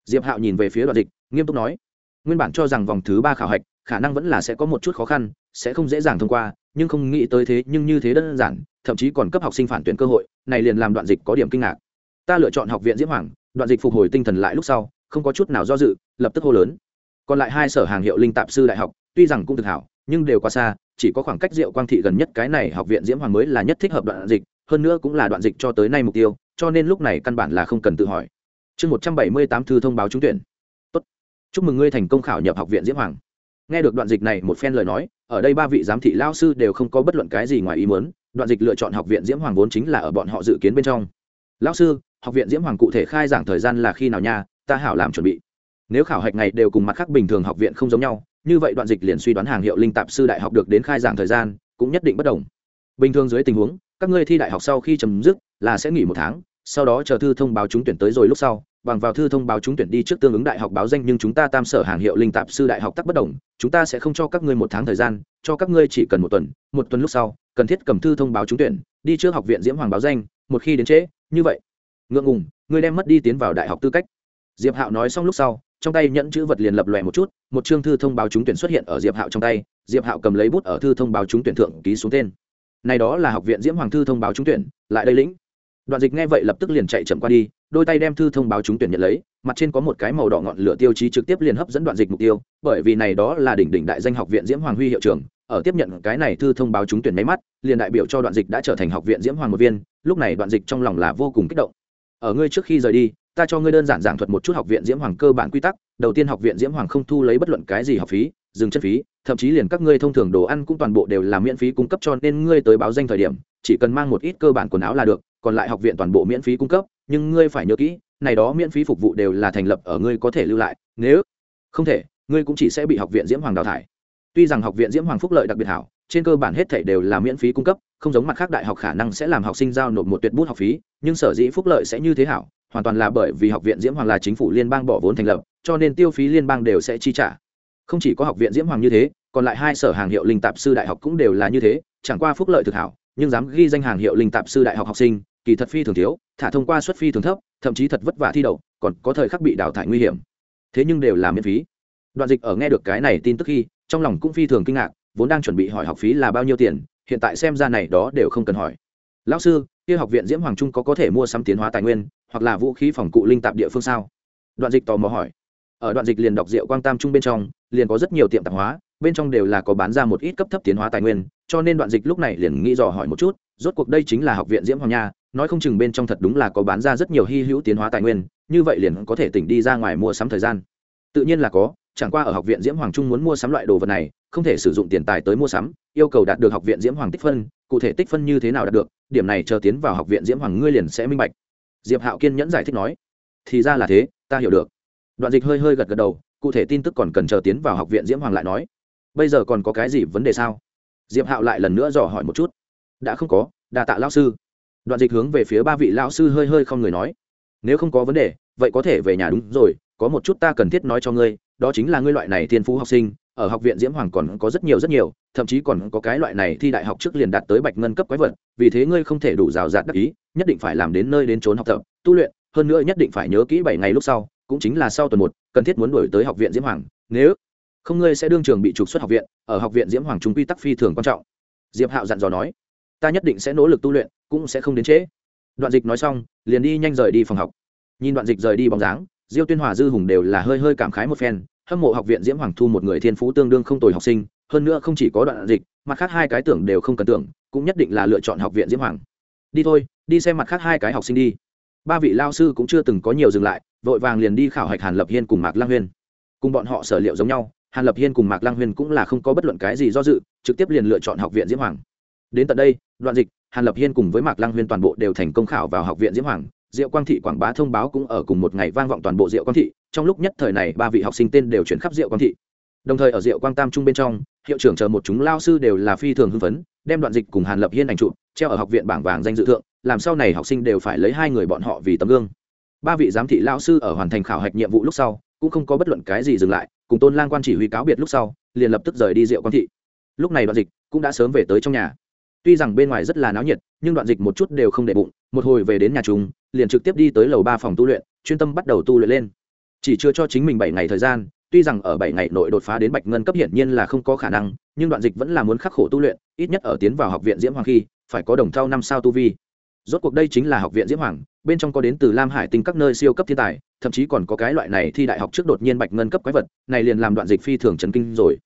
Diệp hạo nhìn về phía đoạn dịch, nghiêm túc nói, nguyên bản cho rằng vòng thứ ba khảo hạch, khả năng vẫn là sẽ có một chút khó khăn, sẽ không dễ dàng thông qua, nhưng không nghĩ tới thế, nhưng như thế đơn giản, thậm chí còn cấp học sinh phản tuyển cơ hội, này liền làm đoạn dịch có điểm kinh ngạc. Ta lựa chọn học viện diễm hoàng, đoạn dịch phục hồi tinh thần lại lúc sau không có chút nào do dự, lập tức hô lớn. Còn lại hai sở hàng hiệu linh tạp sư đại học, tuy rằng cũng thực hảo, nhưng đều quá xa, chỉ có khoảng cách diệu quang thị gần nhất cái này học viện diễm hoàng mới là nhất thích hợp đoạn dịch, hơn nữa cũng là đoạn dịch cho tới nay mục tiêu, cho nên lúc này căn bản là không cần tự hỏi. Chương một trăm bảy mươi tám thư thông báo trúng tuyển. Tốt. Chúc mừng ngươi thành công khảo nhập học viện diễm hoàng. Nghe được đoạn dịch này một phen lời nói, ở đây ba vị giám thị lao sư đều không có bất luận cái gì ngoài ý muốn, đoạn dịch lựa chọn học viện diễm hoàng vốn chính là ở bọn họ dự kiến bên trong. Lão sư, học viện diễm hoàng cụ thể khai giảng thời gian là khi nào nha? Ta hảo làm chuẩn bị. Nếu khảo hạch này đều cùng mặt khác bình thường học viện không giống nhau, như vậy đoạn dịch liền suy đoán hàng hiệu linh tạp sư đại học được đến khai giảng thời gian cũng nhất định bất đồng. Bình thường dưới tình huống, các ngươi thi đại học sau khi chấm dứt là sẽ nghỉ một tháng, sau đó chờ thư thông báo trúng tuyển tới rồi lúc sau, bằng vào thư thông báo trúng tuyển đi trước tương ứng đại học báo danh nhưng chúng ta tam sở hàng hiệu linh tạp sư đại học tắc bất đồng, chúng ta sẽ không cho các ngươi một tháng thời gian, cho các ngươi chỉ cần một tuần một tuần lúc sau, cần thiết cầm thư thông báo trúng tuyển, đi trước học viện diễm hoàng báo danh, một khi đến trễ, như vậy. Ngượng ngùng, ngươi đem mất đi tiến vào đại học tư cách diệp hạo nói xong lúc sau, trong tay nhẫn chữ vật liền lập lòe một chút, một chương thư thông báo trúng tuyển xuất hiện ở diệp hạo trong tay, diệp hạo cầm lấy bút ở thư thông báo trúng tuyển thượng ký xuống tên. Này đó là học viện diễm hoàng thư thông báo trúng tuyển, lại đây lĩnh. Đoạn dịch nghe vậy lập tức liền chạy chậm qua đi, đôi tay đem thư thông báo trúng tuyển nhận lấy, mặt trên có một cái màu đỏ ngọn lửa tiêu chí trực tiếp liền hấp dẫn đoạn dịch mục tiêu, bởi vì này đó là đỉnh đỉnh đại danh học viện diễm hoàng huy hiệu trưởng, ở tiếp nhận cái này thư thông báo trúng tuyển máy mắt, liền đại biểu cho đoạn dịch đã trở thành học viện diễm hoàng một viên, lúc này đoạn dịch trong lòng là vô cùng kích động. Ở ngươi trước khi rời đi ta cho ngươi đơn giản giảng thuật một chút học viện diễm hoàng cơ bản quy tắc, đầu tiên học viện diễm hoàng không thu lấy bất luận cái gì học phí, dừng chân phí, thậm chí liền các ngươi thông thường đồ ăn cũng toàn bộ đều là miễn phí cung cấp cho nên ngươi tới báo danh thời điểm, chỉ cần mang một ít cơ bản quần áo là được, còn lại học viện toàn bộ miễn phí cung cấp, nhưng ngươi phải nhớ kỹ, này đó miễn phí phục vụ đều là thành lập ở ngươi có thể lưu lại, nếu không thể, ngươi cũng chỉ sẽ bị học viện diễm hoàng đào thải. Tuy rằng học viện diễm hoàng phúc lợi đặc biệt hảo trên cơ bản hết thảy đều là miễn phí cung cấp, không giống mặt khác đại học khả năng sẽ làm học sinh giao nộp một tuyệt bút học phí, nhưng sở dĩ phúc lợi sẽ như thế hảo, hoàn toàn là bởi vì học viện diễm hoàng là chính phủ liên bang bỏ vốn thành lập, cho nên tiêu phí liên bang đều sẽ chi trả. Không chỉ có học viện diễm hoàng như thế, còn lại hai sở hàng hiệu linh tạp sư đại học cũng đều là như thế, chẳng qua phúc lợi thực hảo, nhưng dám ghi danh hàng hiệu linh tạp sư đại học học sinh, kỳ thật phi thường thiếu, thả thông qua suất phi thường thấp, thậm chí thật vất vả thi đậu, còn có thời khắc bị đào thải nguy hiểm. Thế nhưng đều là miễn phí. Đoạn dịch ở nghe được cái này tin tức khi, trong lòng cũng phi thường kinh ngạc vốn đang chuẩn bị hỏi học phí là bao nhiêu tiền, hiện tại xem ra này đó đều không cần hỏi. Lão sư, kia học viện diễm hoàng trung có có thể mua sắm tiến hóa tài nguyên, hoặc là vũ khí phòng cụ linh tạp địa phương sao? Đoạn dịch tò mò hỏi. Ở đoạn dịch liền đọc rượu quang tam trung bên trong, liền có rất nhiều tiệm tạp hóa, bên trong đều là có bán ra một ít cấp thấp tiến hóa tài nguyên, cho nên đoạn dịch lúc này liền nghĩ dò hỏi một chút, rốt cuộc đây chính là học viện diễm hoàng nha, nói không chừng bên trong thật đúng là có bán ra rất nhiều hy hữu tiến hóa tài nguyên, như vậy liền có thể tỉnh đi ra ngoài mua sắm thời gian. Tự nhiên là có chẳng qua ở học viện diễm hoàng trung muốn mua sắm loại đồ vật này, không thể sử dụng tiền tài tới mua sắm, yêu cầu đạt được học viện diễm hoàng tích phân, cụ thể tích phân như thế nào đạt được, điểm này chờ tiến vào học viện diễm hoàng ngươi liền sẽ minh bạch. Diệp hạo kiên nhẫn giải thích nói. Thì ra là thế, ta hiểu được. Đoạn dịch hơi hơi gật gật đầu, cụ thể tin tức còn cần chờ tiến vào học viện diễm hoàng lại nói. Bây giờ còn có cái gì vấn đề sao? Diệp hạo lại lần nữa dò hỏi một chút. Đã không có đà tạ lao sư. Đoạn dịch hướng về phía ba vị lao sư hơi hơi không người nói. Nếu không có vấn đề, vậy có thể về nhà đúng rồi, có một chút ta cần thiết nói cho ngươi đó chính là ngươi loại này thiên phú học sinh, ở học viện diễm hoàng còn có rất nhiều rất nhiều, thậm chí còn có cái loại này thi đại học trước liền đạt tới bạch ngân cấp quái vật, vì thế ngươi không thể đủ rào rạt đắc ý, nhất định phải làm đến nơi đến trốn học tập, tu luyện, hơn nữa nhất định phải nhớ kỹ bảy ngày lúc sau, cũng chính là sau tuần một, cần thiết muốn đổi tới học viện diễm hoàng, nếu không ngươi sẽ đương trường bị trục xuất học viện, ở học viện diễm hoàng chúng quy tắc phi thường quan trọng. Diệp hạo dặn dò nói. Ta nhất định sẽ nỗ lực tu luyện, cũng sẽ không đến trễ. Đoạn dịch nói xong, liền đi nhanh rời đi phòng học. Nhìn đoạn dịch rời đi bóng dáng diêu tuyên hòa dư hùng đều là hơi hơi cảm khái một phen, hâm mộ học viện diễm hoàng thu một người thiên phú tương đương không tồi học sinh, hơn nữa không chỉ có đoạn dịch, mặt khác hai cái tưởng đều không cần tưởng, cũng nhất định là lựa chọn học viện diễm hoàng. Đi thôi, đi xem mặt khác hai cái học sinh đi. Ba vị lao sư cũng chưa từng có nhiều dừng lại, vội vàng liền đi khảo hạch hàn lập hiên cùng mạc lang huyên. Cùng bọn họ sở liệu giống nhau, hàn lập hiên cùng mạc lang huyên cũng là không có bất luận cái gì do dự, trực tiếp liền lựa chọn học viện diễm hoàng. Đến tận đây, đoạn dịch, hàn lập hiên cùng với mạc lang huyên toàn bộ đều thành công khảo vào học viện diễm hoàng diệu quang thị quảng bá thông báo cũng ở cùng một ngày vang vọng toàn bộ diệu quang thị trong lúc nhất thời này ba vị học sinh tên đều chuyển khắp diệu quang thị. Đồng thời ở diệu quang tam trung bên trong hiệu trưởng chờ một chúng lao sư đều là phi thường hưng phấn đem đoạn dịch cùng hàn lập hiên ảnh chụp, treo ở học viện bảng vàng danh dự thượng làm sau này học sinh đều phải lấy hai người bọn họ vì tấm gương. Ba vị giám thị lao sư ở hoàn thành khảo hạch nhiệm vụ lúc sau cũng không có bất luận cái gì dừng lại cùng tôn lang quan chỉ huy cáo biệt lúc sau liền lập tức rời đi Diệu Quang thị. Lúc này đoạn dịch cũng đã sớm về tới trong nhà tuy rằng bên ngoài rất là náo nhiệt, nhưng đoạn dịch một chút đều không để bụng, một hồi về đến nhà chúng, liền trực tiếp đi tới lầu ba phòng tu luyện, chuyên tâm bắt đầu tu luyện lên. Chỉ chưa cho chính mình bảy ngày thời gian, tuy rằng ở bảy ngày nội đột phá đến bạch ngân cấp hiển nhiên là không có khả năng, nhưng đoạn dịch vẫn là muốn khắc khổ tu luyện, ít nhất ở tiến vào học viện diễm hoàng khi, phải có đồng thau năm sao tu vi. Rốt cuộc đây chính là học viện diễm hoàng, bên trong có đến từ lam hải tinh các nơi siêu cấp thiên tài, thậm chí còn có cái loại này thi đại học trước đột nhiên bạch ngân cấp quái vật, này liền làm đoạn dịch phi thường chấn kinh rồi.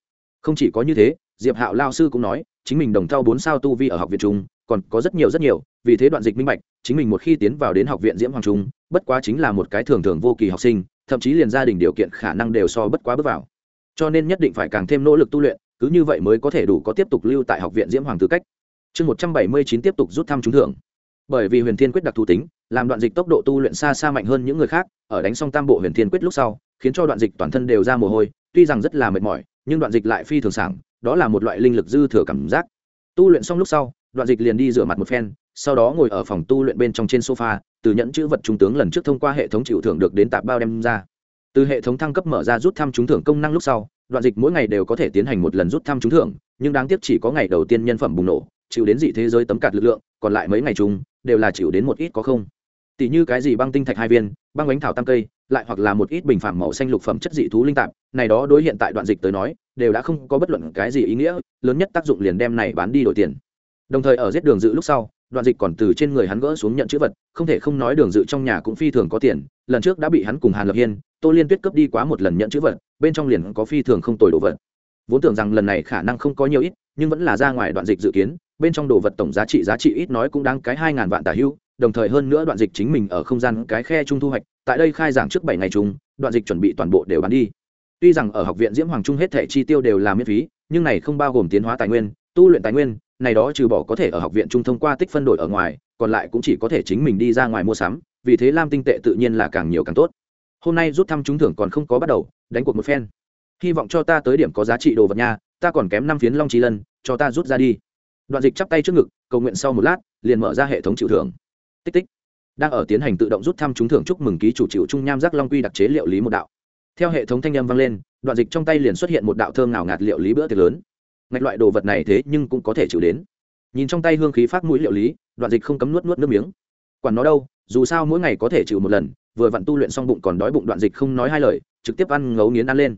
Không chỉ có như thế diệp hạo lao sư cũng nói, chính mình đồng thao bốn sao tu vi ở học viện trung, còn có rất nhiều rất nhiều, vì thế đoạn dịch minh bạch, chính mình một khi tiến vào đến học viện diễm hoàng trung, bất quá chính là một cái thường thường vô kỳ học sinh, thậm chí liền gia đình điều kiện khả năng đều so bất quá bước vào. Cho nên nhất định phải càng thêm nỗ lực tu luyện, cứ như vậy mới có thể đủ có tiếp tục lưu tại học viện diễm hoàng tư cách. Chương một trăm bảy mươi chín tiếp tục rút thăm trúng thưởng. Bởi vì huyền thiên quyết đặc thù tính, làm đoạn dịch tốc độ tu luyện xa xa mạnh hơn những người khác, ở đánh xong tam bộ huyền thiên quyết lúc sau, khiến cho đoạn dịch toàn thân đều ra mồ hôi, tuy rằng rất là mệt mỏi, nhưng đoạn dịch lại phi thường sảng đó là một loại linh lực dư thừa cảm giác. Tu luyện xong lúc sau, đoạn dịch liền đi rửa mặt một phen, sau đó ngồi ở phòng tu luyện bên trong trên sofa, từ nhẫn chữ vật trung tướng lần trước thông qua hệ thống chịu thưởng được đến tạp bao đem ra. Từ hệ thống thăng cấp mở ra rút thăm trúng thưởng công năng lúc sau, đoạn dịch mỗi ngày đều có thể tiến hành một lần rút thăm trúng thưởng, nhưng đáng tiếc chỉ có ngày đầu tiên nhân phẩm bùng nổ, chịu đến dị thế giới tấm cạt lực lượng, còn lại mấy ngày chung, đều là chịu đến một ít có không. Tỷ như cái gì băng tinh thạch hai viên, băng bánh thảo tam cây lại hoặc là một ít bình phạm màu xanh lục phẩm chất dị thú linh tạp, này đó đối hiện tại đoạn dịch tới nói, đều đã không có bất luận cái gì ý nghĩa, lớn nhất tác dụng liền đem này bán đi đổi tiền. Đồng thời ở giết đường dự lúc sau, đoạn dịch còn từ trên người hắn gỡ xuống nhận chữ vật, không thể không nói đường dự trong nhà cũng phi thường có tiền, lần trước đã bị hắn cùng hàn lập hiên, tô liên tuyết cướp đi quá một lần nhận chữ vật, bên trong liền có phi thường không tồi đồ vật. Vốn tưởng rằng lần này khả năng không có nhiều ít, nhưng vẫn là ra ngoài đoạn dịch dự kiến, bên trong đồ vật tổng giá trị giá trị ít nói cũng đáng cái hai ngàn vạn tả hưu đồng thời hơn nữa đoạn dịch chính mình ở không gian cái khe trung thu hoạch, tại đây khai giảng trước bảy ngày chung, đoạn dịch chuẩn bị toàn bộ đều bán đi. Tuy rằng ở học viện diễm hoàng trung hết thẻ chi tiêu đều là miễn phí, nhưng này không bao gồm tiến hóa tài nguyên, tu luyện tài nguyên, này đó trừ bỏ có thể ở học viện trung thông qua tích phân đổi ở ngoài, còn lại cũng chỉ có thể chính mình đi ra ngoài mua sắm, vì thế lam tinh tệ tự nhiên là càng nhiều càng tốt. Hôm nay rút thăm trúng thưởng còn không có bắt đầu, đánh cuộc một phen. Hy vọng cho ta tới điểm có giá trị đồ vật nha, ta còn kém năm phiến long trí lân, cho ta rút ra đi. Đoạn dịch chắp tay trước ngực, cầu nguyện sau một lát, liền mở ra hệ thống chịu thưởng tích tích. Đang ở tiến hành tự động rút thăm trúng thưởng chúc mừng ký chủ chịu trung nham giác long quy đặc chế liệu lý một đạo. Theo hệ thống thanh âm vang lên, đoạn dịch trong tay liền xuất hiện một đạo thơm nào ngạt liệu lý bữa tiệc lớn. Ngạch loại đồ vật này thế nhưng cũng có thể chịu đến. Nhìn trong tay hương khí phát mũi liệu lý, đoạn dịch không cấm nuốt nuốt nước miếng. Quản nó đâu, dù sao mỗi ngày có thể chịu một lần, vừa vặn tu luyện xong bụng còn đói bụng đoạn dịch không nói hai lời, trực tiếp ăn ngấu nghiến ăn lên.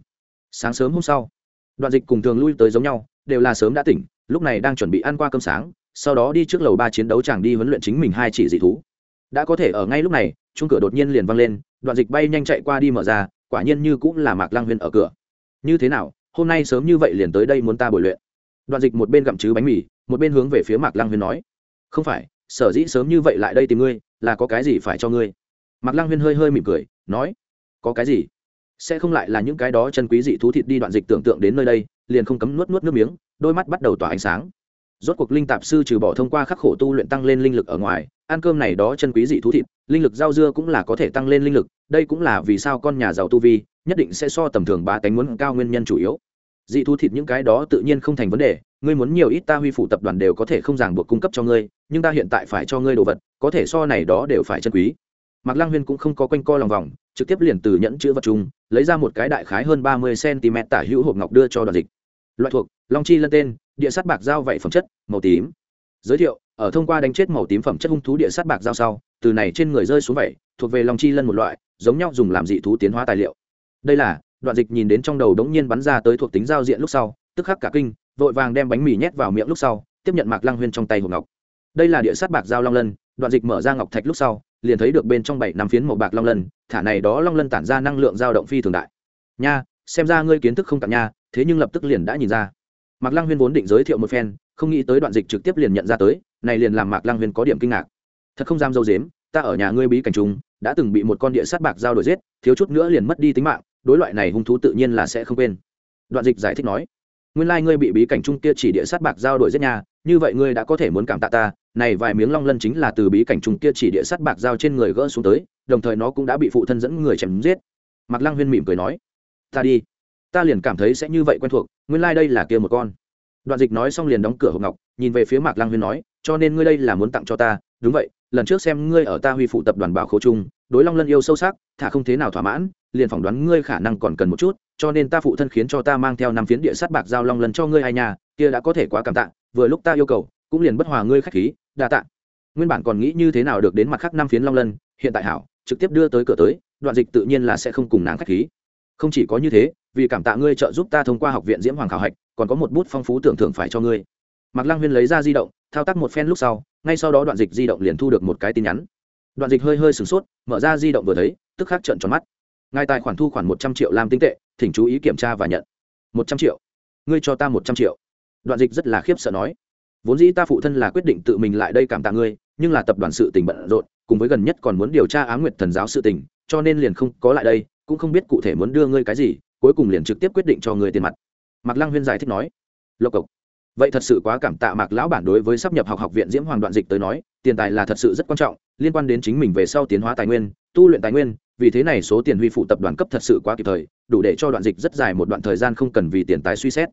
Sáng sớm hôm sau, đoạn dịch cùng thường lui tới giống nhau, đều là sớm đã tỉnh, lúc này đang chuẩn bị ăn qua cơm sáng sau đó đi trước lầu ba chiến đấu chàng đi huấn luyện chính mình hai chỉ dị thú. Đã có thể ở ngay lúc này chung cửa đột nhiên liền văng lên, đoạn dịch bay nhanh chạy qua đi mở ra, quả nhiên như cũng là mạc lang huyên ở cửa. Như thế nào, hôm nay sớm như vậy liền tới đây muốn ta bồi luyện? Đoạn dịch một bên gặm chứ bánh mì, một bên hướng về phía mạc lang huyên nói. Không phải, sở dĩ sớm như vậy lại đây tìm ngươi, là có cái gì phải cho ngươi? Mạc lang huyên hơi hơi mỉm cười, nói. Có cái gì? Sẽ không lại là những cái đó chân quý dị thú thịt đi đoạn dịch tưởng tượng đến nơi đây, liền không cấm nuốt nuốt nước miếng, đôi mắt bắt đầu tỏa ánh sáng rốt cuộc linh tạp sư trừ bỏ thông qua khắc khổ tu luyện tăng lên linh lực ở ngoài, ăn cơm này đó chân quý dị thú thịt, linh lực rau dưa cũng là có thể tăng lên linh lực, đây cũng là vì sao con nhà giàu tu vi nhất định sẽ so tầm thường ba cánh muốn cao nguyên nhân chủ yếu. Dị thú thịt những cái đó tự nhiên không thành vấn đề, ngươi muốn nhiều ít ta huy phủ tập đoàn đều có thể không ràng buộc cung cấp cho ngươi, nhưng ta hiện tại phải cho ngươi đồ vật, có thể so này đó đều phải chân quý. Mạc lăng huyên cũng không có quanh co lòng vòng, trực tiếp liền từ nhẫn chữ vật chung, lấy ra một cái đại khái hơn ba mươi cm tả hữu hộp ngọc đưa cho đoàn dịch. Loại thuộc, long chi lân tên địa sát bạc dao vậy phẩm chất, màu tím. Giới thiệu, ở thông qua đánh chết màu tím phẩm chất hung thú địa sát bạc dao sau, từ này trên người rơi xuống vậy, thuộc về long chi lân một loại, giống nhau dùng làm dị thú tiến hóa tài liệu. Đây là, đoạn dịch nhìn đến trong đầu đống nhiên bắn ra tới thuộc tính giao diện lúc sau, tức khắc cả kinh, vội vàng đem bánh mì nhét vào miệng lúc sau, tiếp nhận mạc lăng huyên trong tay hộp ngọc. Đây là địa sát bạc dao long lân, đoạn dịch mở ra ngọc thạch lúc sau, liền thấy được bên trong bảy năm phiến màu bạc long lân, thả này đó long lân tản ra năng lượng dao động phi thường đại. Nha, xem ra ngươi kiến thức không cạn nha, thế nhưng lập tức liền đã nhìn ra mạc lăng huyên vốn định giới thiệu một phen, không nghĩ tới đoạn dịch trực tiếp liền nhận ra tới, này liền làm mạc lăng huyên có điểm kinh ngạc. Thật không dám dâu dếm, ta ở nhà ngươi bí cảnh trùng, đã từng bị một con địa sát bạc dao đổi giết, thiếu chút nữa liền mất đi tính mạng, đối loại này hung thú tự nhiên là sẽ không quên. Đoạn dịch giải thích nói, nguyên lai ngươi bị bí cảnh trung kia chỉ địa sát bạc dao đổi giết nhà, như vậy ngươi đã có thể muốn cảm tạ ta, này vài miếng long lân chính là từ bí cảnh trung kia chỉ địa sát bạc dao trên người gỡ xuống tới, đồng thời nó cũng đã bị phụ thân dẫn người chém giết. Mạc lăng huyên mỉm cười nói, ta đi ta liền cảm thấy sẽ như vậy quen thuộc nguyên lai、like、đây là kia một con. Đoạn dịch nói xong liền đóng cửa hộp ngọc nhìn về phía mạc lăng huyên nói cho nên ngươi đây là muốn tặng cho ta. Đúng vậy lần trước xem ngươi ở ta huy phụ tập đoàn bảo khấu trung, đối long lân yêu sâu sắc thả không thế nào thỏa mãn liền phỏng đoán ngươi khả năng còn cần một chút cho nên ta phụ thân khiến cho ta mang theo năm phiến địa sắt bạc giao long lân cho ngươi hai nhà kia đã có thể quá cảm tạ vừa lúc ta yêu cầu cũng liền bất hòa ngươi khách khí đa tạ. Nguyên bản còn nghĩ như thế nào được đến mặt khác năm phiến long lân hiện tại hảo trực tiếp đưa tới cửa tới đoạn dịch tự nhiên là sẽ không cùng nàng khách khí. Không chỉ có như thế vì cảm tạ ngươi trợ giúp ta thông qua học viện diễm hoàng khảo hạch, còn có một bút phong phú tưởng thưởng phải cho ngươi. Mạc lăng huyên lấy ra di động, thao tác một phen lúc sau, ngay sau đó đoạn dịch di động liền thu được một cái tin nhắn. Đoạn dịch hơi hơi sửng sốt, mở ra di động vừa thấy, tức khắc trợn tròn mắt. Ngài tài khoản thu khoản một trăm triệu làm tinh tệ, thỉnh chú ý kiểm tra và nhận. Một trăm triệu? Ngươi cho ta một trăm triệu. Đoạn dịch rất là khiếp sợ nói. Vốn dĩ ta phụ thân là quyết định tự mình lại đây cảm tạ ngươi, nhưng là tập đoàn sự tình bận rộn, cùng với gần nhất còn muốn điều tra á nguyệt thần giáo sự tình, cho nên liền không có lại đây, cũng không biết cụ thể muốn đưa ngươi cái gì cuối cùng liền trực tiếp quyết định cho ngươi tiền mặt. Mạc lăng huyên giải thích nói, lộc cộc, vậy thật sự quá cảm tạ mạc lão bản đối với sắp nhập học học viện diễm hoàng đoạn dịch tới nói, tiền tài là thật sự rất quan trọng, liên quan đến chính mình về sau tiến hóa tài nguyên, tu luyện tài nguyên, vì thế này số tiền huy phụ tập đoàn cấp thật sự quá kịp thời, đủ để cho đoạn dịch rất dài một đoạn thời gian không cần vì tiền tài suy xét.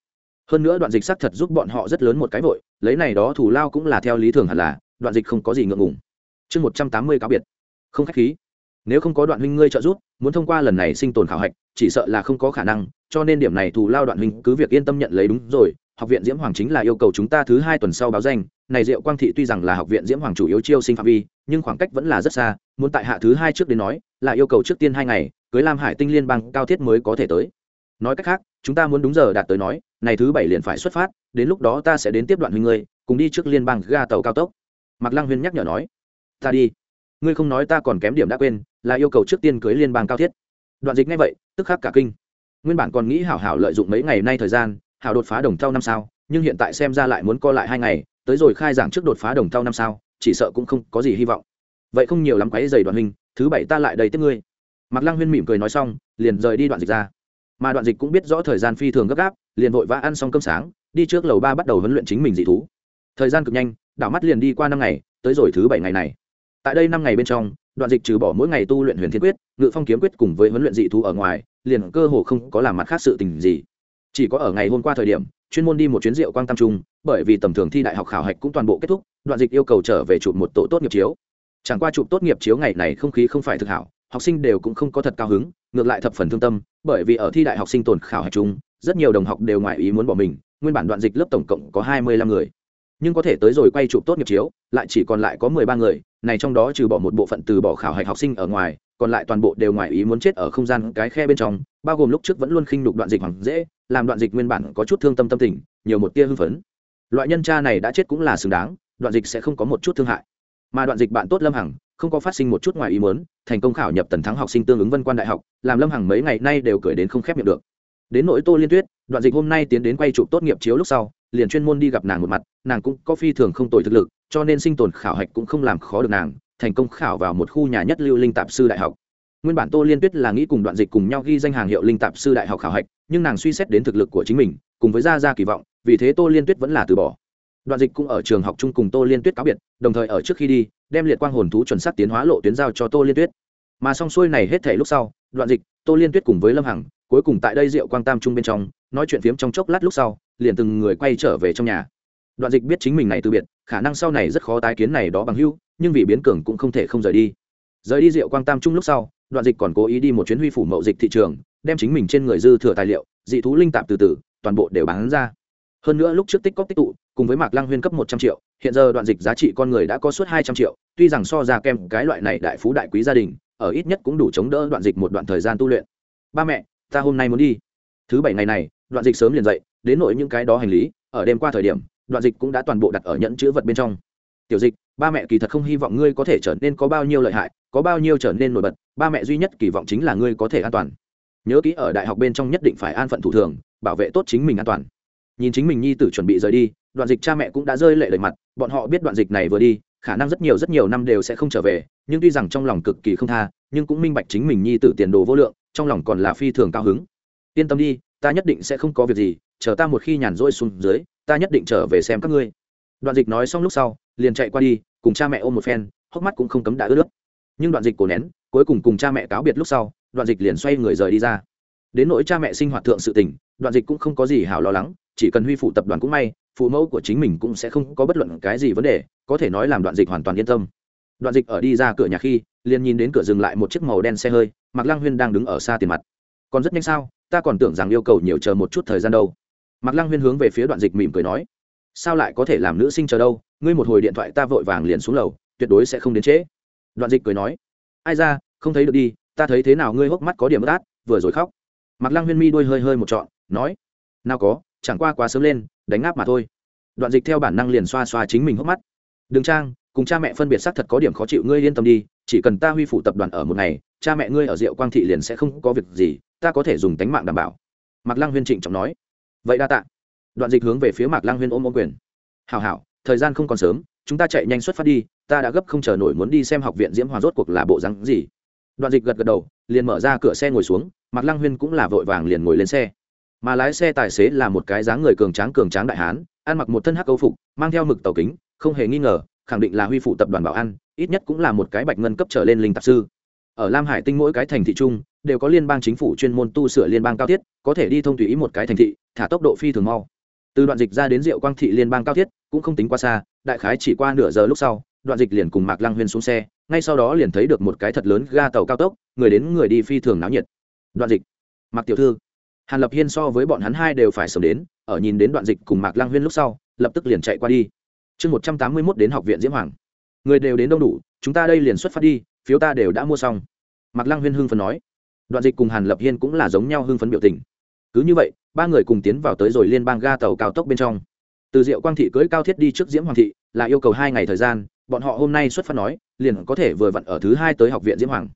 Hơn nữa đoạn dịch xác thật giúp bọn họ rất lớn một cái vội, lấy này đó thủ lao cũng là theo lý thường hẳn là, đoạn dịch không có gì ngượng ngùng. Chương một trăm tám mươi cáo biệt. Không khách khí, nếu không có đoạn huynh ngươi trợ giúp muốn thông qua lần này sinh tồn khảo hạch, chỉ sợ là không có khả năng, cho nên điểm này thù lao đoạn huynh cứ việc yên tâm nhận lấy đúng rồi, học viện diễm hoàng chính là yêu cầu chúng ta thứ hai tuần sau báo danh, này diệu quang thị tuy rằng là học viện diễm hoàng chủ yếu chiêu sinh phạm vi, nhưng khoảng cách vẫn là rất xa, muốn tại hạ thứ hai trước đến nói, là yêu cầu trước tiên hai ngày, cưới lam hải tinh liên bang cao thiết mới có thể tới. Nói cách khác, chúng ta muốn đúng giờ đạt tới nói, này thứ bảy liền phải xuất phát, đến lúc đó ta sẽ đến tiếp đoạn huynh ngươi, cùng đi trước liên bang ga tàu cao tốc. Mạc lăng huyên nhắc nhở nói, ta đi. Ngươi không nói ta còn kém điểm đã quên là yêu cầu trước tiên cưới liên bang cao thiết. Đoạn dịch ngay vậy, tức khắc cả kinh. Nguyên bản còn nghĩ hảo hảo lợi dụng mấy ngày nay thời gian, hảo đột phá đồng thau năm sao, nhưng hiện tại xem ra lại muốn co lại hai ngày, tới rồi khai giảng trước đột phá đồng thau năm sao, chỉ sợ cũng không có gì hy vọng. Vậy không nhiều lắm quáy dày đoạn hình, thứ bảy ta lại đầy tiếp ngươi. Mặc lăng huyên mỉm cười nói xong, liền rời đi đoạn dịch ra. Mà đoạn dịch cũng biết rõ thời gian phi thường gấp gáp, liền vội vã ăn xong cơm sáng, đi trước lầu ba bắt đầu huấn luyện chính mình dị thú. Thời gian cực nhanh, đảo mắt liền đi qua năm ngày, tới rồi thứ bảy ngày này. Tại đây năm ngày bên trong đoạn dịch trừ bỏ mỗi ngày tu luyện huyền thiên quyết, ngự phong kiếm quyết cùng với huấn luyện dị thú ở ngoài, liền cơ hồ không có làm mặt khác sự tình gì. Chỉ có ở ngày hôm qua thời điểm, chuyên môn đi một chuyến rượu quang tam trung, bởi vì tầm thường thi đại học khảo hạch cũng toàn bộ kết thúc, đoạn dịch yêu cầu trở về chụp một tổ tốt nghiệp chiếu. Chẳng qua chụp tốt nghiệp chiếu ngày này không khí không phải thực hảo, học sinh đều cũng không có thật cao hứng, ngược lại thập phần thương tâm, bởi vì ở thi đại học sinh tồn khảo hạch chung, rất nhiều đồng học đều ngoài ý muốn bỏ mình, nguyên bản đoạn dịch lớp tổng cộng có hai mươi lăm người nhưng có thể tới rồi quay chụp tốt nghiệp chiếu, lại chỉ còn lại có mười ba người, này trong đó trừ bỏ một bộ phận từ bỏ khảo hạch học sinh ở ngoài, còn lại toàn bộ đều ngoài ý muốn chết ở không gian cái khe bên trong, bao gồm lúc trước vẫn luôn khinh đục đoạn dịch hoàng dễ, làm đoạn dịch nguyên bản có chút thương tâm tâm tình, nhiều một tia hưng phấn. Loại nhân cha này đã chết cũng là xứng đáng, đoạn dịch sẽ không có một chút thương hại. Mà đoạn dịch bạn tốt lâm hằng, không có phát sinh một chút ngoài ý muốn, thành công khảo nhập tần thắng học sinh tương ứng vân quan đại học, làm lâm hằng mấy ngày nay đều cười đến không khép miệng được đến nỗi tô liên tuyết, đoạn dịch hôm nay tiến đến quay chụp tốt nghiệp chiếu lúc sau, liền chuyên môn đi gặp nàng một mặt, nàng cũng có phi thường không tồi thực lực, cho nên sinh tồn khảo hạch cũng không làm khó được nàng, thành công khảo vào một khu nhà nhất lưu linh tạp sư đại học. Nguyên bản tô liên tuyết là nghĩ cùng đoạn dịch cùng nhau ghi danh hàng hiệu linh tạp sư đại học khảo hạch, nhưng nàng suy xét đến thực lực của chính mình, cùng với gia gia kỳ vọng, vì thế tô liên tuyết vẫn là từ bỏ. Đoạn dịch cũng ở trường học chung cùng tô liên tuyết cáo biệt, đồng thời ở trước khi đi, đem liệt quang hồn thú chuẩn sắc tiến hóa lộ tuyến giao cho tô liên tuyết. Mà song xuôi này hết thể lúc sau, đoạn dịch, tô liên tuyết cùng với lâm hằng cuối cùng tại đây rượu quang tam trung bên trong, nói chuyện phiếm trong chốc lát lúc sau, liền từng người quay trở về trong nhà. Đoạn dịch biết chính mình này từ biệt, khả năng sau này rất khó tái kiến này đó bằng hưu nhưng vì biến cường cũng không thể không rời đi. Rời đi rượu quang tam trung lúc sau, đoạn dịch còn cố ý đi một chuyến huy phủ mậu dịch thị trường, đem chính mình trên người dư thừa tài liệu, dị thú linh tạp từ từ, toàn bộ đều bán ra. Hơn nữa lúc trước tích cóp tích tụ, cùng với mạc lăng huyên cấp một trăm triệu, hiện giờ đoạn dịch giá trị con người đã có suốt hai trăm triệu, tuy rằng so ra kem cái loại này đại phú đại quý gia đình, ở ít nhất cũng đủ chống đỡ đoạn dịch một đoạn thời gian tu luyện. Ba mẹ ta hôm nay muốn đi. Thứ bảy ngày này, đoạn dịch sớm liền dậy, đến nội những cái đó hành lý, ở đêm qua thời điểm, đoạn dịch cũng đã toàn bộ đặt ở nhẫn chữ vật bên trong. Tiểu dịch, ba mẹ kỳ thật không hy vọng ngươi có thể trở nên có bao nhiêu lợi hại, có bao nhiêu trở nên nổi bật, ba mẹ duy nhất kỳ vọng chính là ngươi có thể an toàn. Nhớ kỹ ở đại học bên trong nhất định phải an phận thủ thường, bảo vệ tốt chính mình an toàn. Nhìn chính mình nhi tử chuẩn bị rời đi, đoạn dịch cha mẹ cũng đã rơi lệ lệ mặt, bọn họ biết đoạn dịch này vừa đi, khả năng rất nhiều rất nhiều năm đều sẽ không trở về, nhưng tuy rằng trong lòng cực kỳ không tha, nhưng cũng minh bạch chính mình nhi tử tiền đồ vô lượng trong lòng còn là phi thường cao hứng. Yên tâm đi, ta nhất định sẽ không có việc gì, chờ ta một khi nhàn rỗi xuống dưới, ta nhất định trở về xem các ngươi. Đoạn dịch nói xong lúc sau, liền chạy qua đi, cùng cha mẹ ôm một phen, hốc mắt cũng không cấm đã ướt nước nhưng đoạn dịch cổ nén, cuối cùng cùng cha mẹ cáo biệt lúc sau, đoạn dịch liền xoay người rời đi ra. Đến nỗi cha mẹ sinh hoạt thượng sự tình, đoạn dịch cũng không có gì hảo lo lắng, chỉ cần huy phụ tập đoàn cũng may, phụ mẫu của chính mình cũng sẽ không có bất luận cái gì vấn đề, có thể nói làm đoạn dịch hoàn toàn yên tâm đoạn dịch ở đi ra cửa nhà khi, liền nhìn đến cửa dừng lại một chiếc màu đen xe hơi, mạc lăng huyên đang đứng ở xa tiền mặt. Còn rất nhanh sao, ta còn tưởng rằng yêu cầu nhiều chờ một chút thời gian đâu. Mạc lăng huyên hướng về phía đoạn dịch mỉm cười nói, sao lại có thể làm nữ sinh chờ đâu, ngươi một hồi điện thoại ta vội vàng liền xuống lầu, tuyệt đối sẽ không đến trễ. Đoạn dịch cười nói, ai ra, không thấy được đi, ta thấy thế nào ngươi hốc mắt có điểm át, vừa rồi khóc. Mạc lăng huyên mi đuôi hơi hơi một trọn, nói, nào có, chẳng qua quá sớm lên, đánh áp mà thôi. Đoạn dịch theo bản năng liền xoa xoa chính mình hốc mắt. Đừng trang cùng cha mẹ phân biệt xác thật có điểm khó chịu, ngươi yên tâm đi, chỉ cần ta huy phụ tập đoàn ở một ngày, cha mẹ ngươi ở diệu quang thị liền sẽ không có việc gì, ta có thể dùng tánh mạng đảm bảo. Mạc lăng huyên trịnh trọng nói. Vậy đa tạ. Đoạn dịch hướng về phía mạc lăng huyên ôm ôm quyền. Hào hảo, thời gian không còn sớm, chúng ta chạy nhanh xuất phát đi, ta đã gấp không chờ nổi muốn đi xem học viện diễm hòa rốt cuộc là bộ rắn gì. Đoạn dịch gật gật đầu, liền mở ra cửa xe ngồi xuống, mạc lăng huyên cũng là vội vàng liền ngồi lên xe. Mà lái xe tài xế là một cái dáng người cường tráng cường tráng đại hán, ăn mặc một thân hắc câu phục, mang theo mực tàu kính, không hề nghi ngờ khẳng định là huy phụ tập đoàn bảo an, ít nhất cũng là một cái bạch ngân cấp trở lên linh tạp sư. Ở lam hải tinh mỗi cái thành thị trung đều có liên bang chính phủ chuyên môn tu sửa liên bang cao thiết, có thể đi thông tùy ý một cái thành thị, thả tốc độ phi thường mau. Từ đoạn dịch ra đến diệu quang thị liên bang cao thiết, cũng không tính quá xa, đại khái chỉ qua nửa giờ lúc sau, đoạn dịch liền cùng mạc lăng huyên xuống xe, ngay sau đó liền thấy được một cái thật lớn ga tàu cao tốc, người đến người đi phi thường náo nhiệt. Đoạn dịch. Mạc tiểu thư. Hàn lập hiên so với bọn hắn hai đều phải sớm đến, ở nhìn đến đoạn dịch cùng mạc lăng huyên lúc sau, lập tức liền chạy qua đi chương một trăm tám mươi mốt đến học viện diễm hoàng người đều đến đông đủ chúng ta đây liền xuất phát đi phiếu ta đều đã mua xong mạc lăng huyên hưng phấn nói đoạn dịch cùng hàn lập hiên cũng là giống nhau hưng phấn biểu tình cứ như vậy ba người cùng tiến vào tới rồi liên bang ga tàu cao tốc bên trong từ diệu quang thị cưỡi cao thiết đi trước diễm hoàng thị là yêu cầu hai ngày thời gian bọn họ hôm nay xuất phát nói liền có thể vừa vặn ở thứ hai tới học viện diễm hoàng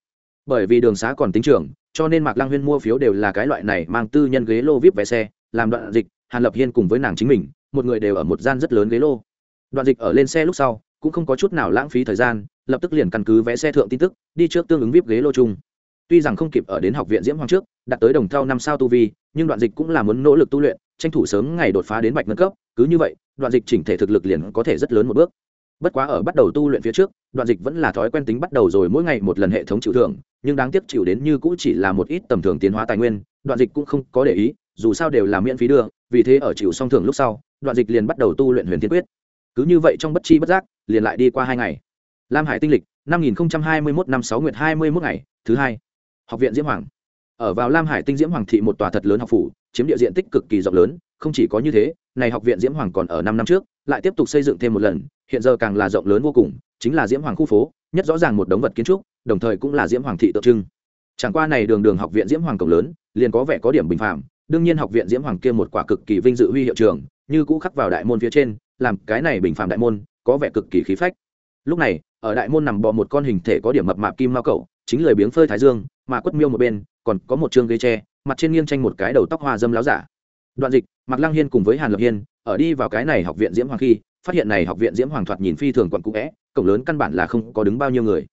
bởi vì đường xá còn tính trường cho nên mạc lăng huyên mua phiếu đều là cái loại này mang tư nhân ghế lô vip vé xe làm đoạn dịch hàn lập hiên cùng với nàng chính mình một người đều ở một gian rất lớn ghế lô đoạn dịch ở lên xe lúc sau, cũng không có chút nào lãng phí thời gian, lập tức liền căn cứ vé xe thượng tin tức, đi trước tương ứng vip ghế lô chung. Tuy rằng không kịp ở đến học viện diễm hoàng trước, đạt tới đồng thau năm sao tu vi, nhưng đoạn dịch cũng là muốn nỗ lực tu luyện, tranh thủ sớm ngày đột phá đến bạch ngân cấp, cứ như vậy, đoạn dịch chỉnh thể thực lực liền có thể rất lớn một bước. Bất quá ở bắt đầu tu luyện phía trước, đoạn dịch vẫn là thói quen tính bắt đầu rồi mỗi ngày một lần hệ thống chịu thưởng, nhưng đáng tiếc chịu đến như cũ chỉ là một ít tầm thường tiến hóa tài nguyên, đoạn dịch cũng không có để ý, dù sao đều là miễn phí đưa, vì thế ở chịu song thưởng lúc sau, đoạn dịch liền bắt đầu tu luyện huyền thiên quyết cứ như vậy trong bất chi bất giác, liền lại đi qua hai ngày. Lam hải tinh lịch, năm nghìn hai mươi một năm sáu nguyệt hai mươi một ngày, thứ hai. Học viện diễm hoàng. Ở vào lam hải tinh diễm hoàng thị một tòa thật lớn học phủ, chiếm địa diện tích cực kỳ rộng lớn, không chỉ có như thế, này học viện diễm hoàng còn ở năm năm trước, lại tiếp tục xây dựng thêm một lần, hiện giờ càng là rộng lớn vô cùng, chính là diễm hoàng khu phố, nhất rõ ràng một đống vật kiến trúc, đồng thời cũng là diễm hoàng thị tượng trưng. Chẳng qua này đường đường học viện diễm hoàng cổng lớn, liền có vẻ có điểm bình phạm đương nhiên học viện diễm hoàng kia một quả cực kỳ vinh dự huy hiệu trường, như cũ khắc vào đại môn phía trên làm cái này bình phàm đại môn, có vẻ cực kỳ khí phách. Lúc này, ở đại môn nằm bò một con hình thể có điểm mập mạp kim mao cậu chính lời biếng phơi thái dương, mà quất miêu một bên, còn có một chương ghế tre, mặt trên nghiêng tranh một cái đầu tóc hoa dâm láo giả. Đoạn dịch, mạc lăng hiên cùng với hàn lập hiên, ở đi vào cái này học viện diễm hoàng khi, phát hiện này học viện diễm hoàng thoạt nhìn phi thường quận cũ vẽ cổng lớn căn bản là không có đứng bao nhiêu người.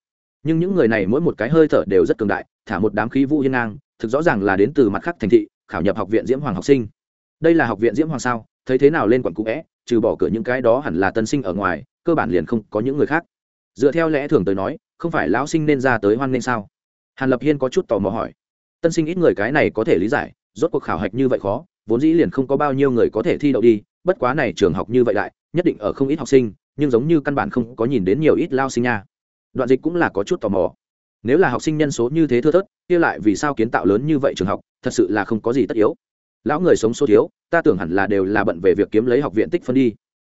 Nhưng những người này mỗi một cái hơi thở đều rất cường đại, thả một đám khí vũ hiên ngang, thực rõ ràng là đến từ mặt khác thành thị, khảo nhập học viện diễm hoàng học sinh. Đây là học viện diễm hoàng sao? Thấy thế nào lên quận cũ vẽ, trừ bỏ cửa những cái đó hẳn là tân sinh ở ngoài, cơ bản liền không có những người khác. Dựa theo lẽ thường tới nói, không phải lão sinh nên ra tới hoan nên sao? Hàn lập hiên có chút tò mò hỏi. Tân sinh ít người cái này có thể lý giải, rốt cuộc khảo hạch như vậy khó, vốn dĩ liền không có bao nhiêu người có thể thi đậu đi, bất quá này trường học như vậy đại, nhất định ở không ít học sinh, nhưng giống như căn bản không có nhìn đến nhiều ít lao sinh nha. Đoạn dịch cũng là có chút tò mò. Nếu là học sinh nhân số như thế thưa thớt, kia lại vì sao kiến tạo lớn như vậy trường học, thật sự là không có gì tất yếu lão người sống số thiếu, ta tưởng hẳn là đều là bận về việc kiếm lấy học viện tích phân đi.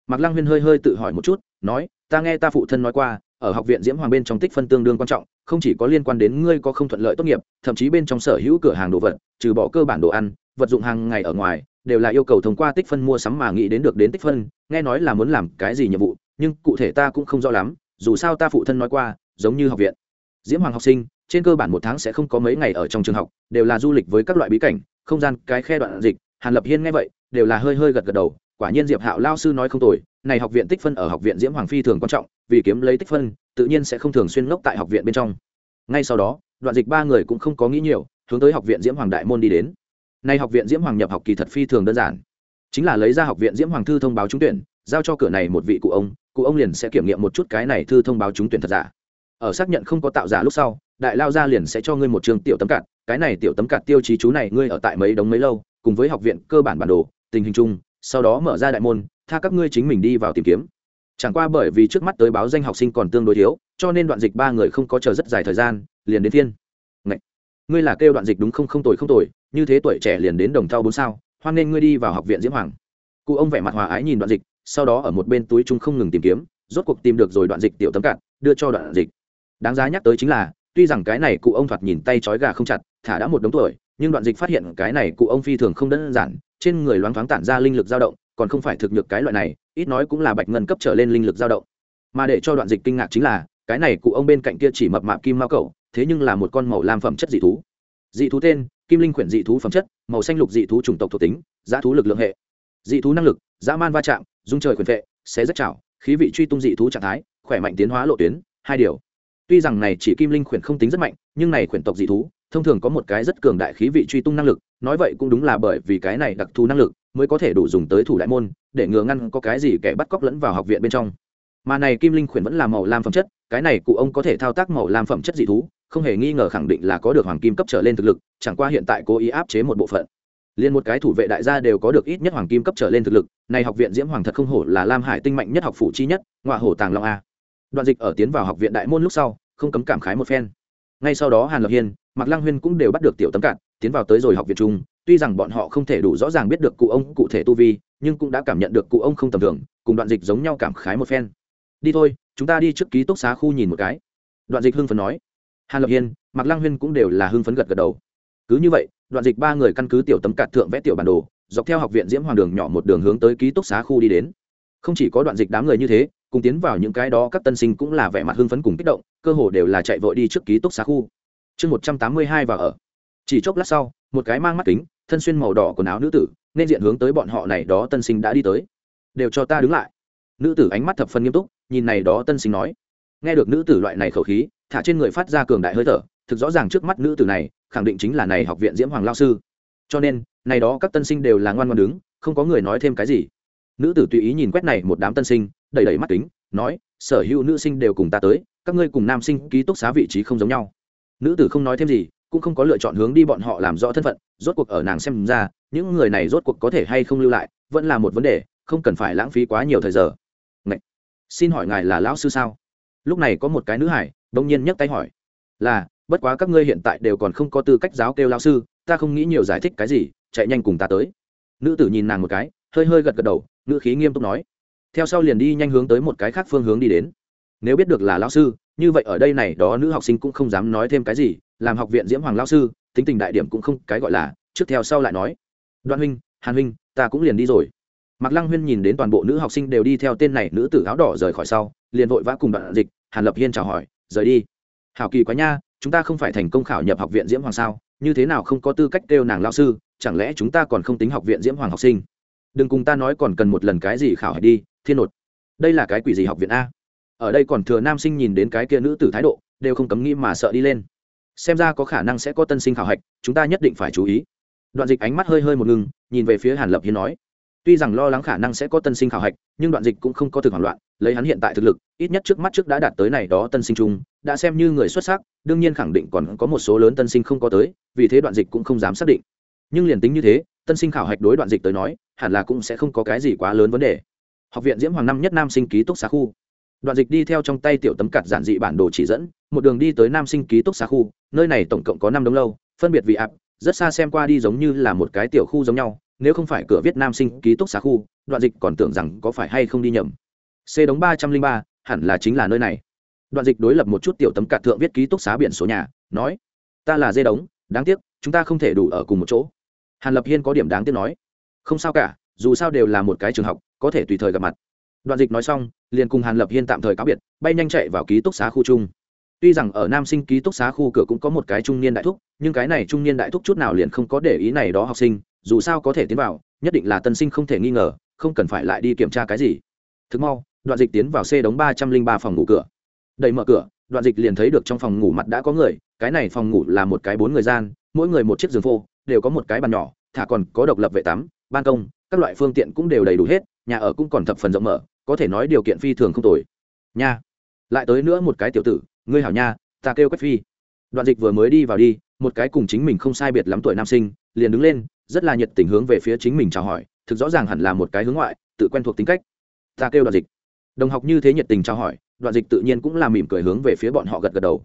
Mạc lăng huyên hơi hơi tự hỏi một chút, nói, ta nghe ta phụ thân nói qua, ở học viện diễm hoàng bên trong tích phân tương đương quan trọng, không chỉ có liên quan đến ngươi có không thuận lợi tốt nghiệp, thậm chí bên trong sở hữu cửa hàng đồ vật, trừ bỏ cơ bản đồ ăn, vật dụng hàng ngày ở ngoài, đều là yêu cầu thông qua tích phân mua sắm mà nghĩ đến được đến tích phân, nghe nói là muốn làm cái gì nhiệm vụ, nhưng cụ thể ta cũng không rõ lắm, dù sao ta phụ thân nói qua, giống như học viện. Diễm hoàng học sinh trên cơ bản một tháng sẽ không có mấy ngày ở trong trường học, đều là du lịch với các loại bí cảnh, không gian, cái khe đoạn dịch, hàn lập hiên nghe vậy, đều là hơi hơi gật gật đầu, quả nhiên diệp hạo lao sư nói không tồi, này học viện tích phân ở học viện diễm hoàng phi thường quan trọng, vì kiếm lấy tích phân, tự nhiên sẽ không thường xuyên ngốc tại học viện bên trong. Ngay sau đó, đoạn dịch ba người cũng không có nghĩ nhiều, hướng tới học viện diễm hoàng đại môn đi đến. Nay học viện diễm hoàng nhập học kỳ thật phi thường đơn giản. Chính là lấy ra học viện diễm hoàng thư thông báo trúng tuyển, giao cho cửa này một vị cụ ông cụ ông liền sẽ kiểm nghiệm một chút cái này thư thông báo trúng tuyển thật giả ở xác nhận không có tạo giả lúc sau, đại lao gia liền sẽ cho ngươi một trường tiểu tấm cạt. Cái này tiểu tấm cạt tiêu chí chú này ngươi ở tại mấy đống mấy lâu, cùng với học viện cơ bản bản đồ, tình hình chung, sau đó mở ra đại môn, tha các ngươi chính mình đi vào tìm kiếm. Chẳng qua bởi vì trước mắt tới báo danh học sinh còn tương đối thiếu, cho nên đoạn dịch ba người không có chờ rất dài thời gian, liền đến thiên Ngậy! ngươi là kêu đoạn dịch đúng không? Không tồi không tồi. Như thế tuổi trẻ liền đến đồng thau bốn sao, hoan nên ngươi đi vào học viện diễm hoàng. Cụ ông vẻ mặt hòa ái nhìn đoạn dịch, sau đó ở một bên túi chúng không ngừng tìm kiếm, rốt cuộc tìm được rồi đoạn dịch tiểu tấm cạn đưa cho đoạn dịch đáng giá nhắc tới chính là, tuy rằng cái này cụ ông thoạt nhìn tay trói gà không chặt, thả đã một đống tuổi, nhưng đoạn dịch phát hiện cái này cụ ông phi thường không đơn giản, trên người loáng thoáng tản ra linh lực dao động, còn không phải thực nhược cái loại này, ít nói cũng là bạch ngân cấp trở lên linh lực dao động. Mà để cho đoạn dịch kinh ngạc chính là, cái này cụ ông bên cạnh kia chỉ mập mạp kim mao cầu thế nhưng là một con màu lam phẩm chất dị thú. Dị thú tên, kim linh quyển dị thú phẩm chất, màu xanh lục dị thú chủng tộc thuộc tính giá thú lực lượng hệ. Dị thú năng lực, dã man va chạm, dung trời quyền vệ, xé rất chảo, khí vị truy tung dị thú trạng thái, khỏe mạnh tiến hóa lộ tuyến, hai điều tuy rằng này chỉ kim linh khuyển không tính rất mạnh, nhưng này khuyển tộc dị thú, thông thường có một cái rất cường đại khí vị truy tung năng lực, nói vậy cũng đúng là bởi vì cái này đặc thù năng lực mới có thể đủ dùng tới thủ đại môn, để ngừa ngăn có cái gì kẻ bắt cóc lẫn vào học viện bên trong. Mà này kim linh khuyển vẫn là màu lam phẩm chất, cái này cụ ông có thể thao tác màu lam phẩm chất dị thú, không hề nghi ngờ khẳng định là có được hoàng kim cấp trở lên thực lực, chẳng qua hiện tại cố ý áp chế một bộ phận. Liền một cái thủ vệ đại gia đều có được ít nhất hoàng kim cấp trở lên thực lực, này học viện diễm hoàng thật không hổ là lam hải tinh mạnh nhất học phủ chi nhất ngoại hổ tàng long a đoạn dịch ở tiến vào học viện đại môn lúc sau, không cấm cảm khái một phen. Ngay sau đó hàn lập hiên, mạc lăng huyên cũng đều bắt được tiểu tấm cạn, tiến vào tới rồi học viện trung tuy rằng bọn họ không thể đủ rõ ràng biết được cụ ông, cụ thể tu vi, nhưng cũng đã cảm nhận được cụ ông không tầm thường, cùng đoạn dịch giống nhau cảm khái một phen. Đi thôi, chúng ta đi trước ký túc xá khu nhìn một cái. Đoạn dịch hưng phấn nói. Hàn lập hiên, mạc lăng huyên cũng đều là hưng phấn gật gật đầu. Cứ như vậy, đoạn dịch ba người căn cứ tiểu tấm cạt thượng vẽ tiểu bản đồ, dọc theo học viện diễm hoàng đường nhỏ một đường hướng tới ký túc xá khu đi đến. Không chỉ có đoạn dịch đám người như thế cùng tiến vào những cái đó các tân sinh cũng là vẻ mặt hưng phấn cùng kích động, cơ hồ đều là chạy vội đi trước ký túc xá khu. Chương một trăm tám mươi hai và ở. Chỉ chốc lát sau, một cái mang mắt kính, thân xuyên màu đỏ quần áo nữ tử, nên diện hướng tới bọn họ này đó tân sinh đã đi tới. Đều cho ta đứng lại. Nữ tử ánh mắt thập phân nghiêm túc, nhìn này đó tân sinh nói. Nghe được nữ tử loại này khẩu khí, thả trên người phát ra cường đại hơi thở, thực rõ ràng trước mắt nữ tử này, khẳng định chính là này học viện diễm hoàng lao sư. Cho nên, này đó các tân sinh đều là ngoan ngoan đứng, không có người nói thêm cái gì. Nữ tử tùy ý nhìn quét này một đám tân sinh đầy đầy mắt kính, nói, sở hữu nữ sinh đều cùng ta tới, các ngươi cùng nam sinh ký túc xá vị trí không giống nhau. Nữ tử không nói thêm gì, cũng không có lựa chọn hướng đi bọn họ làm rõ thân phận, rốt cuộc ở nàng xem ra, những người này rốt cuộc có thể hay không lưu lại, vẫn là một vấn đề, không cần phải lãng phí quá nhiều thời giờ. Ngậy! xin hỏi ngài là lão sư sao? Lúc này có một cái nữ hải đông nhiên nhấc tay hỏi, là, bất quá các ngươi hiện tại đều còn không có tư cách giáo kêu lão sư, ta không nghĩ nhiều giải thích cái gì, chạy nhanh cùng ta tới. Nữ tử nhìn nàng một cái, hơi hơi gật gật đầu nữ khí nghiêm túc nói theo sau liền đi nhanh hướng tới một cái khác phương hướng đi đến. Nếu biết được là lão sư, như vậy ở đây này đó nữ học sinh cũng không dám nói thêm cái gì, làm học viện diễm hoàng lão sư, tính tình đại điểm cũng không cái gọi là, trước theo sau lại nói. Đoạn huynh, hàn huynh, ta cũng liền đi rồi. Mạc lăng huyên nhìn đến toàn bộ nữ học sinh đều đi theo tên này nữ tử áo đỏ rời khỏi sau, liền vội vã cùng đoạn dịch, hàn lập hiên chào hỏi, rời đi. Hảo kỳ quá nha, chúng ta không phải thành công khảo nhập học viện diễm hoàng sao? Như thế nào không có tư cách kêu nàng lao sư? Chẳng lẽ chúng ta còn không tính học viện diễm hoàng học sinh? Đừng cùng ta nói còn cần một lần cái gì khảo hỏi đi thiên nột. Đây là cái quỷ gì học viện a? Ở đây còn thừa nam sinh nhìn đến cái kia nữ tử thái độ, đều không cấm nghĩ mà sợ đi lên. Xem ra có khả năng sẽ có tân sinh khảo hạch, chúng ta nhất định phải chú ý. Đoạn dịch ánh mắt hơi hơi một ngừng, nhìn về phía hàn lập hiên nói. Tuy rằng lo lắng khả năng sẽ có tân sinh khảo hạch, nhưng đoạn dịch cũng không có thực hoảng loạn, lấy hắn hiện tại thực lực, ít nhất trước mắt trước đã đạt tới này đó tân sinh chung, đã xem như người xuất sắc, đương nhiên khẳng định còn có một số lớn tân sinh không có tới, vì thế đoạn dịch cũng không dám xác định. Nhưng liền tính như thế, tân sinh khảo hạch đối đoạn dịch tới nói, hẳn là cũng sẽ không có cái gì quá lớn vấn đề học viện diễm hoàng năm nhất nam sinh ký túc xá khu. Đoạn dịch đi theo trong tay tiểu tấm cặt giản dị bản đồ chỉ dẫn, một đường đi tới nam sinh ký túc xá khu, nơi này tổng cộng có năm đống lâu, phân biệt vị ạp, rất xa xem qua đi giống như là một cái tiểu khu giống nhau, nếu không phải cửa viết nam sinh ký túc xá khu, đoạn dịch còn tưởng rằng có phải hay không đi nhầm. C đống ba trăm linh ba, hẳn là chính là nơi này. Đoạn dịch đối lập một chút tiểu tấm cạt thượng viết ký túc xá biển số nhà, nói, ta là dê đống, đáng tiếc, chúng ta không thể đủ ở cùng một chỗ. Hàn lập hiên có điểm đáng tiếc nói, không sao cả dù sao đều là một cái trường học, có thể tùy thời gặp mặt. Đoạn dịch nói xong, liền cùng hàn lập hiên tạm thời cáo biệt, bay nhanh chạy vào ký túc xá khu chung. Tuy rằng ở nam sinh ký túc xá khu cửa cũng có một cái trung niên đại thúc, nhưng cái này trung niên đại thúc chút nào liền không có để ý này đó học sinh, dù sao có thể tiến vào, nhất định là tân sinh không thể nghi ngờ, không cần phải lại đi kiểm tra cái gì. Thực mau, đoạn dịch tiến vào c đống ba trăm linh ba phòng ngủ cửa. Đẩy mở cửa, đoạn dịch liền thấy được trong phòng ngủ mặt đã có người, cái này phòng ngủ là một cái bốn người gian, mỗi người một chiếc giường phô, đều có một cái bàn nhỏ, thả còn có độc lập vệ tắm, ban công các loại phương tiện cũng đều đầy đủ hết, nhà ở cũng còn thập phần rộng mở, có thể nói điều kiện phi thường không tồi. Nha. Lại tới nữa một cái tiểu tử, ngươi hảo nha, ta kêu quách phi. Đoạn dịch vừa mới đi vào đi, một cái cùng chính mình không sai biệt lắm tuổi nam sinh, liền đứng lên, rất là nhiệt tình hướng về phía chính mình chào hỏi, thực rõ ràng hẳn là một cái hướng ngoại, tự quen thuộc tính cách. Ta kêu đoạn dịch. Đồng học như thế nhiệt tình chào hỏi, đoạn dịch tự nhiên cũng là mỉm cười hướng về phía bọn họ gật gật đầu.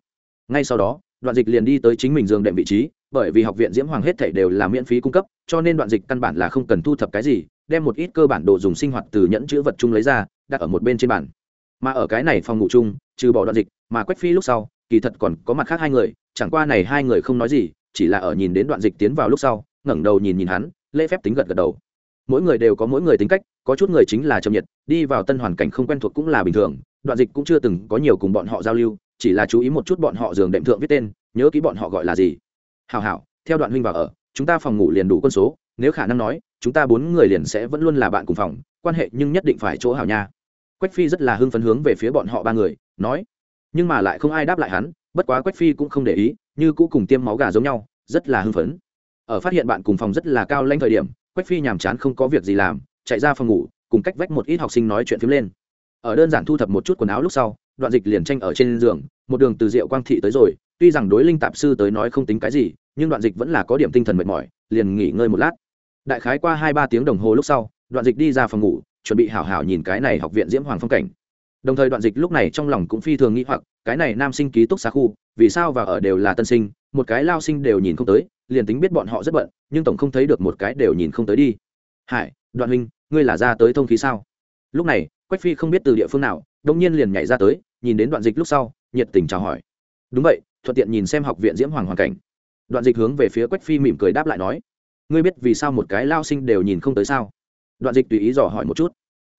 Ngay sau đó, đoạn dịch liền đi tới chính mình giường đệm vị trí bởi vì học viện diễm hoàng hết thảy đều là miễn phí cung cấp, cho nên đoạn dịch căn bản là không cần thu thập cái gì, đem một ít cơ bản đồ dùng sinh hoạt từ nhẫn chữ vật chung lấy ra, đặt ở một bên trên bàn. Mà ở cái này phòng ngủ chung, trừ bỏ đoạn dịch mà quách phi lúc sau, kỳ thật còn có mặt khác hai người, chẳng qua này hai người không nói gì, chỉ là ở nhìn đến đoạn dịch tiến vào lúc sau, ngẩng đầu nhìn nhìn hắn, lễ phép tính gật gật đầu. Mỗi người đều có mỗi người tính cách, có chút người chính là trầm nhiệt, đi vào tân hoàn cảnh không quen thuộc cũng là bình thường, đoạn dịch cũng chưa từng có nhiều cùng bọn họ giao lưu, chỉ là chú ý một chút bọn họ giường đệm thượng viết tên, nhớ kỹ bọn họ gọi là gì hào hảo theo đoạn huynh vào ở, chúng ta phòng ngủ liền đủ quân số, nếu khả năng nói, chúng ta bốn người liền sẽ vẫn luôn là bạn cùng phòng, quan hệ nhưng nhất định phải chỗ hảo nha. Quách phi rất là hưng phấn hướng về phía bọn họ ba người, nói, nhưng mà lại không ai đáp lại hắn, bất quá quách phi cũng không để ý, như cũ cùng tiêm máu gà giống nhau, rất là hưng phấn. Ở phát hiện bạn cùng phòng rất là cao lanh thời điểm, quách phi nhàm chán không có việc gì làm, chạy ra phòng ngủ, cùng cách vách một ít học sinh nói chuyện phím lên. Ở đơn giản thu thập một chút quần áo lúc sau, đoạn dịch liền tranh ở trên giường, một đường từ rượu quang thị tới rồi tuy rằng đối linh tạp sư tới nói không tính cái gì, nhưng đoạn dịch vẫn là có điểm tinh thần mệt mỏi, liền nghỉ ngơi một lát. Đại khái qua hai ba tiếng đồng hồ lúc sau, đoạn dịch đi ra phòng ngủ, chuẩn bị hảo hảo nhìn cái này học viện diễm hoàng phong cảnh. Đồng thời đoạn dịch lúc này trong lòng cũng phi thường nghĩ hoặc, cái này nam sinh ký túc xá khu, vì sao và ở đều là tân sinh, một cái lao sinh đều nhìn không tới, liền tính biết bọn họ rất bận, nhưng tổng không thấy được một cái đều nhìn không tới đi. Hải, đoạn huynh, ngươi là ra tới thông khí sao? Lúc này, quách phi không biết từ địa phương nào đông nhiên liền nhảy ra tới, nhìn đến đoạn dịch lúc sau, nhiệt tình chào hỏi. Đúng vậy thuận tiện nhìn xem học viện diễm hoàng hoàn cảnh. Đoạn dịch hướng về phía quách phi mỉm cười đáp lại nói, ngươi biết vì sao một cái lao sinh đều nhìn không tới sao? Đoạn dịch tùy ý dò hỏi một chút.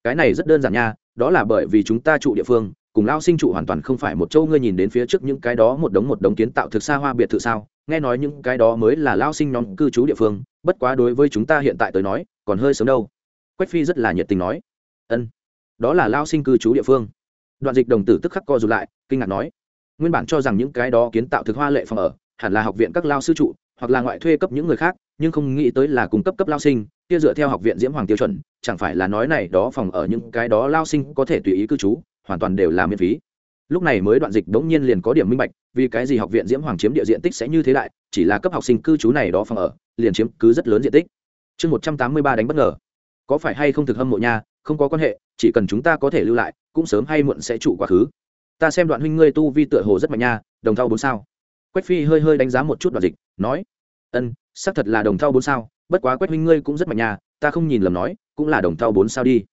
Cái này rất đơn giản nha, đó là bởi vì chúng ta trụ địa phương, cùng lao sinh trụ hoàn toàn không phải một châu ngươi nhìn đến phía trước những cái đó một đống một đống kiến tạo thực xa hoa biệt thự sao? Nghe nói những cái đó mới là lao sinh nhóm cư trú địa phương, bất quá đối với chúng ta hiện tại tới nói, còn hơi sớm đâu. Quách phi rất là nhiệt tình nói. Ân, đó là lao sinh cư trú địa phương. Đoạn dịch đồng tử tức khắc co rụt lại, kinh ngạc nói nguyên bản cho rằng những cái đó kiến tạo thực hoa lệ phòng ở, hẳn là học viện các lao sư trụ, hoặc là ngoại thuê cấp những người khác, nhưng không nghĩ tới là cung cấp cấp lao sinh, kia dựa theo học viện diễm hoàng tiêu chuẩn, chẳng phải là nói này đó phòng ở những cái đó lao sinh có thể tùy ý cư trú, hoàn toàn đều là miễn phí. Lúc này mới đoạn dịch đống nhiên liền có điểm minh bạch, vì cái gì học viện diễm hoàng chiếm địa diện tích sẽ như thế lại chỉ là cấp học sinh cư trú này đó phòng ở, liền chiếm cứ rất lớn diện tích. Chương một trăm tám mươi ba đánh bất ngờ. Có phải hay không thực hâm mộ nha, không có quan hệ, chỉ cần chúng ta có thể lưu lại, cũng sớm hay muộn sẽ trụ quá khứ ta xem đoạn huynh ngươi tu vi tựa hồ rất mạnh nha, đồng thau bốn sao. Quách phi hơi hơi đánh giá một chút đoạn dịch, nói, ân, xác thật là đồng thau bốn sao, bất quá quách huynh ngươi cũng rất mạnh nha, ta không nhìn lầm nói, cũng là đồng thau bốn sao đi.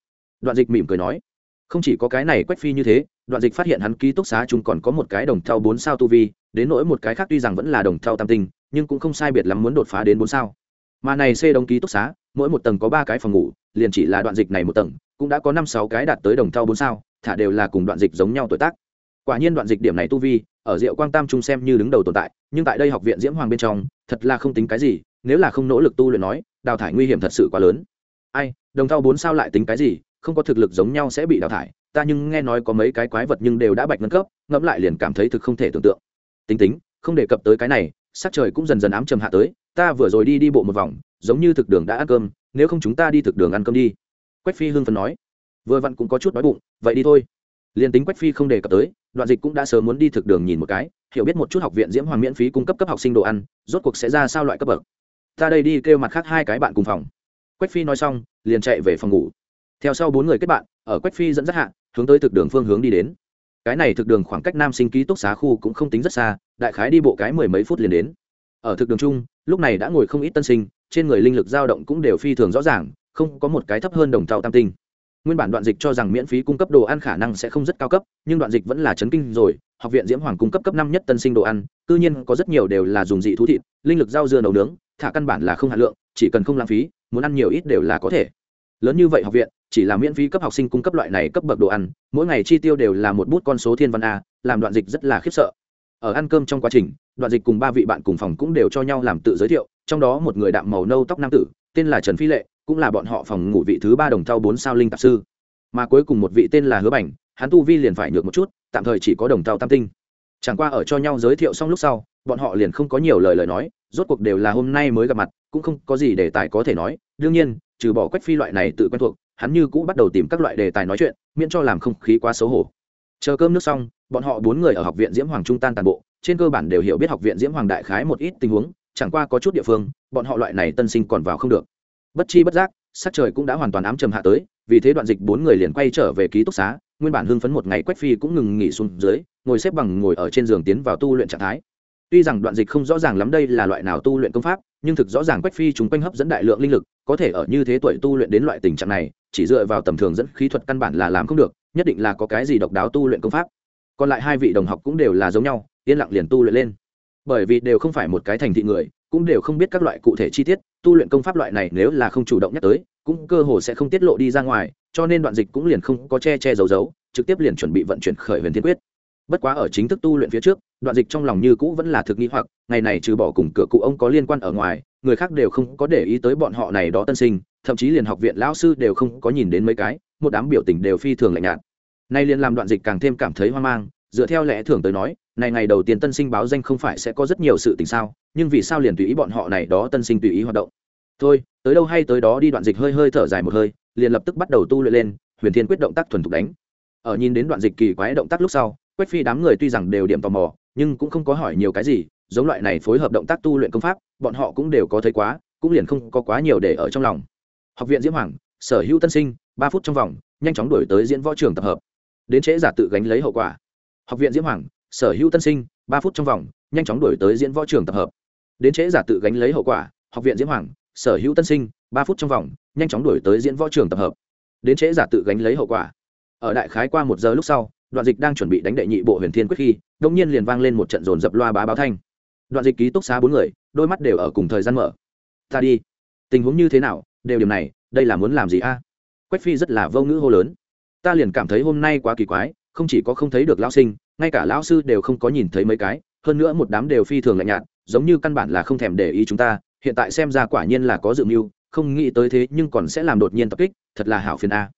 Đoạn dịch mỉm cười nói, không chỉ có cái này quách phi như thế, đoạn dịch phát hiện hắn ký túc xá chúng còn có một cái đồng thau bốn sao tu vi, đến nỗi một cái khác tuy rằng vẫn là đồng thau tam tinh, nhưng cũng không sai biệt lắm muốn đột phá đến bốn sao. Mà này xê đồng ký túc xá, mỗi một tầng có ba cái phòng ngủ, liền chỉ là đoạn dịch này một tầng, cũng đã có năm sáu cái đạt tới đồng thau bốn sao, thả đều là cùng đoạn dịch giống nhau tuổi tác quả nhiên đoạn dịch điểm này tu vi, ở diệu quang tam trung xem như đứng đầu tồn tại, nhưng tại đây học viện diễm hoàng bên trong, thật là không tính cái gì, nếu là không nỗ lực tu luyện nói, đào thải nguy hiểm thật sự quá lớn. Ai, đồng thao bốn sao lại tính cái gì, không có thực lực giống nhau sẽ bị đào thải, ta nhưng nghe nói có mấy cái quái vật nhưng đều đã bạch ngân cấp, ngẫm lại liền cảm thấy thực không thể tưởng tượng. Tính tính, không đề cập tới cái này, sắc trời cũng dần dần ám trầm hạ tới, ta vừa rồi đi đi bộ một vòng, giống như thực đường đã ăn cơm, nếu không chúng ta đi thực đường ăn cơm đi. Quách phi hương phân nói. Vừa vặn cũng có chút đói bụng, vậy đi thôi liền tính quách phi không đề cập tới, đoạn dịch cũng đã sớm muốn đi thực đường nhìn một cái, hiểu biết một chút học viện diễm hoàng miễn phí cung cấp cấp học sinh đồ ăn, rốt cuộc sẽ ra sao loại cấp bậc. Ta đây đi kêu mặt khác hai cái bạn cùng phòng. Quách phi nói xong, liền chạy về phòng ngủ. Theo sau bốn người kết bạn, ở quách phi dẫn dắt hạ, hướng tới thực đường phương hướng đi đến. Cái này thực đường khoảng cách nam sinh ký túc xá khu cũng không tính rất xa, đại khái đi bộ cái mười mấy phút liền đến. Ở thực đường chung, lúc này đã ngồi không ít tân sinh, trên người linh lực dao động cũng đều phi thường rõ ràng, không có một cái thấp hơn đồng tàu tam tinh nguyên bản đoạn dịch cho rằng miễn phí cung cấp đồ ăn khả năng sẽ không rất cao cấp, nhưng đoạn dịch vẫn là chấn kinh rồi. Học viện diễm hoàng cung cấp cấp năm nhất tân sinh đồ ăn tư nhiên có rất nhiều đều là dùng dị thú thịt, linh lực rau dưa nấu nướng, thả căn bản là không hạt lượng, chỉ cần không lãng phí, muốn ăn nhiều ít đều là có thể. Lớn như vậy học viện, chỉ là miễn phí cấp học sinh cung cấp loại này cấp bậc đồ ăn, mỗi ngày chi tiêu đều là một bút con số thiên văn a, làm đoạn dịch rất là khiếp sợ. Ở ăn cơm trong quá trình, đoạn dịch cùng ba vị bạn cùng phòng cũng đều cho nhau làm tự giới thiệu, trong đó một người đạm màu nâu tóc nam tử, tên là trần phi lệ cũng là bọn họ phòng ngủ vị thứ ba đồng thau bốn sao linh tạp sư. Mà cuối cùng một vị tên là hứa bảnh hắn tu vi liền phải nhược một chút, tạm thời chỉ có đồng thau tam tinh. Chẳng qua ở cho nhau giới thiệu xong lúc sau, bọn họ liền không có nhiều lời lời nói, rốt cuộc đều là hôm nay mới gặp mặt, cũng không có gì đề tài có thể nói. Đương nhiên, trừ bỏ quách phi loại này tự quen thuộc, hắn như cũ bắt đầu tìm các loại đề tài nói chuyện, miễn cho làm không khí quá xấu hổ. Chờ cơm nước xong, bọn họ bốn người ở học viện diễm hoàng trung tan toàn bộ, trên cơ bản đều hiểu biết học viện diễm hoàng đại khái một ít tình huống, chẳng qua có chút địa phương, bọn họ loại này tân sinh còn vào không được bất chi bất giác, sắc trời cũng đã hoàn toàn ám trầm hạ tới, vì thế đoạn dịch bốn người liền quay trở về ký túc xá, nguyên bản hưng phấn một ngày quách phi cũng ngừng nghỉ xuống dưới, ngồi xếp bằng ngồi ở trên giường tiến vào tu luyện trạng thái. Tuy rằng đoạn dịch không rõ ràng lắm đây là loại nào tu luyện công pháp, nhưng thực rõ ràng quách phi chúng quanh hấp dẫn đại lượng linh lực, có thể ở như thế tuổi tu luyện đến loại tình trạng này, chỉ dựa vào tầm thường dẫn khí thuật căn bản là làm không được, nhất định là có cái gì độc đáo tu luyện công pháp. Còn lại hai vị đồng học cũng đều là giống nhau, yên lặng liền tu luyện lên. Bởi vì đều không phải một cái thành thị người, cũng đều không biết các loại cụ thể chi tiết tu luyện công pháp loại này nếu là không chủ động nhắc tới, cũng cơ hồ sẽ không tiết lộ đi ra ngoài, cho nên đoạn dịch cũng liền không có che che giấu giấu, trực tiếp liền chuẩn bị vận chuyển khởi huyền thiên quyết. Bất quá ở chính thức tu luyện phía trước, đoạn dịch trong lòng như cũ vẫn là thực nghi hoặc, ngày này trừ bỏ cùng cửa cụ ông có liên quan ở ngoài, người khác đều không có để ý tới bọn họ này đó tân sinh, thậm chí liền học viện lão sư đều không có nhìn đến mấy cái, một đám biểu tình đều phi thường lạnh nhạt. Nay liền làm đoạn dịch càng thêm cảm thấy hoang mang, dựa theo lẽ thường tới nói này ngày đầu tiên tân sinh báo danh không phải sẽ có rất nhiều sự tình sao, nhưng vì sao liền tùy ý bọn họ này đó tân sinh tùy ý hoạt động? Thôi, tới đâu hay tới đó đi đoạn dịch hơi hơi thở dài một hơi, liền lập tức bắt đầu tu luyện lên, huyền thiên quyết động tác thuần thục đánh. Ở nhìn đến đoạn dịch kỳ quái động tác lúc sau, quách phi đám người tuy rằng đều điểm tò mò, nhưng cũng không có hỏi nhiều cái gì, giống loại này phối hợp động tác tu luyện công pháp, bọn họ cũng đều có thấy quá, cũng liền không có quá nhiều để ở trong lòng. Học viện diễm hoàng, sở hữu tân sinh, ba phút trong vòng, nhanh chóng đổi tới diễn võ trường tập hợp. Đến trễ giả tự gánh lấy hậu quả. Học viện diễm hoàng sở hữu tân sinh, ba phút trong vòng, nhanh chóng đổi tới diễn võ trường tập hợp. Đến trễ giả tự gánh lấy hậu quả, học viện diễm hoàng, sở hữu tân sinh, ba phút trong vòng, nhanh chóng đổi tới diễn võ trường tập hợp. Đến trễ giả tự gánh lấy hậu quả. Ở đại khái qua một giờ lúc sau, đoạn dịch đang chuẩn bị đánh đệ nhị bộ huyền thiên quyết khi đông nhiên liền vang lên một trận dồn dập loa bá báo thanh. Đoạn dịch ký túc xá bốn người, đôi mắt đều ở cùng thời gian mở. Ta đi. Tình huống như thế nào? Đều điểm này, đây là muốn làm gì a? Quách phi rất là vô ngữ hô lớn. Ta liền cảm thấy hôm nay quá kỳ quái, không chỉ có không thấy được lão sinh ngay cả lão sư đều không có nhìn thấy mấy cái, hơn nữa một đám đều phi thường lạnh nhạt, giống như căn bản là không thèm để ý chúng ta, hiện tại xem ra quả nhiên là có dự mưu, không nghĩ tới thế nhưng còn sẽ làm đột nhiên tập kích, thật là hảo phiền a.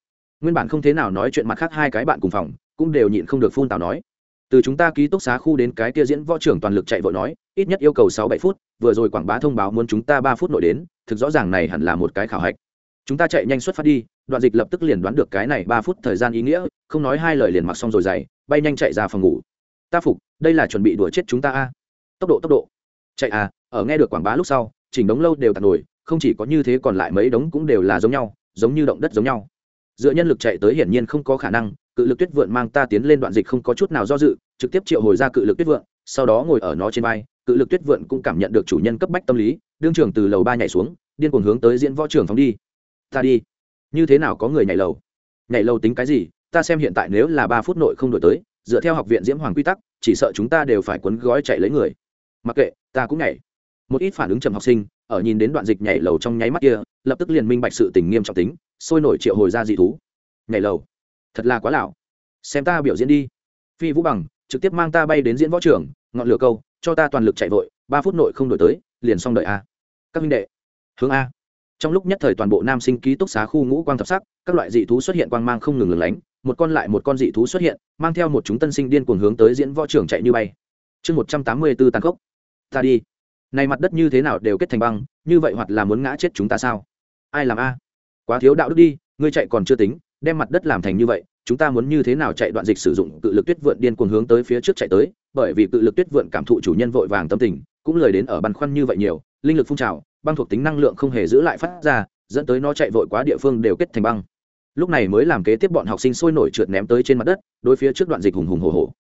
Nguyên bản không thế nào nói chuyện mặt khác hai cái bạn cùng phòng, cũng đều nhịn không được phun tào nói. Từ chúng ta ký túc xá khu đến cái kia diễn võ trưởng toàn lực chạy vội nói, ít nhất yêu cầu sáu bảy phút, vừa rồi quảng bá thông báo muốn chúng ta ba phút nội đến, thực rõ ràng này hẳn là một cái khảo hạch. Chúng ta chạy nhanh xuất phát đi đoạn dịch lập tức liền đoán được cái này ba phút thời gian ý nghĩa, không nói hai lời liền mặc xong rồi dày bay nhanh chạy ra phòng ngủ. Ta phục, đây là chuẩn bị đuổi chết chúng ta a. Tốc độ tốc độ. Chạy à ở nghe được quảng bá lúc sau, chỉnh đống lâu đều tạt nổi, không chỉ có như thế còn lại mấy đống cũng đều là giống nhau, giống như động đất giống nhau. Dựa nhân lực chạy tới hiển nhiên không có khả năng, cự lực tuyết vượn mang ta tiến lên đoạn dịch không có chút nào do dự, trực tiếp triệu hồi ra cự lực tuyết vượn, sau đó ngồi ở nó trên vai, cự lực tuyết vượn cũng cảm nhận được chủ nhân cấp bách tâm lý, đương trưởng từ lầu ba nhảy xuống, điên cuồng hướng tới diễn võ trường phóng đi. Ta đi như thế nào có người nhảy lầu? Nhảy lầu tính cái gì? Ta xem hiện tại nếu là ba phút nội không đổi tới, dựa theo học viện diễm hoàng quy tắc, chỉ sợ chúng ta đều phải quấn gói chạy lấy người. Mặc kệ, ta cũng nhảy. Một ít phản ứng trầm học sinh, ở nhìn đến đoạn dịch nhảy lầu trong nháy mắt kia, lập tức liền minh bạch sự tình nghiêm trọng tính, sôi nổi triệu hồi ra dị thú. Nhảy lầu. Thật là quá lão xem ta biểu diễn đi. Phi vũ bằng, trực tiếp mang ta bay đến diễn võ trường, ngọn lửa câu, cho ta toàn lực chạy vội, ba phút nội không đổi tới, liền xong đợi a. Các minh đệ, hướng a trong lúc nhất thời toàn bộ nam sinh ký túc xá khu ngũ quang thập sắc, các loại dị thú xuất hiện quang mang không ngừng lửng lánh, một con lại một con dị thú xuất hiện, mang theo một chúng tân sinh điên cuồng hướng tới diễn võ trưởng chạy như bay. Chương một trăm tám mươi b ố tàn khốc. Ta đi. Này mặt đất như thế nào đều kết thành băng, như vậy hoặc là muốn ngã chết chúng ta sao? Ai làm a? Quá thiếu đạo đức đi, ngươi chạy còn chưa tính, đem mặt đất làm thành như vậy, chúng ta muốn như thế nào chạy đoạn dịch sử dụng cự lực tuyết vượn điên cuồng hướng tới phía trước chạy tới, bởi vì cự lực tuyết vượn cảm thụ chủ nhân vội vàng tâm tình, cũng lời đến ở băn khoăn như vậy nhiều linh lực phun trào, băng thuộc tính năng lượng không hề giữ lại phát ra, dẫn tới nó chạy vội quá địa phương đều kết thành băng. Lúc này mới làm kế tiếp bọn học sinh sôi nổi trượt ném tới trên mặt đất, đối phía trước đoạn dịch hùng hùng hồ hồ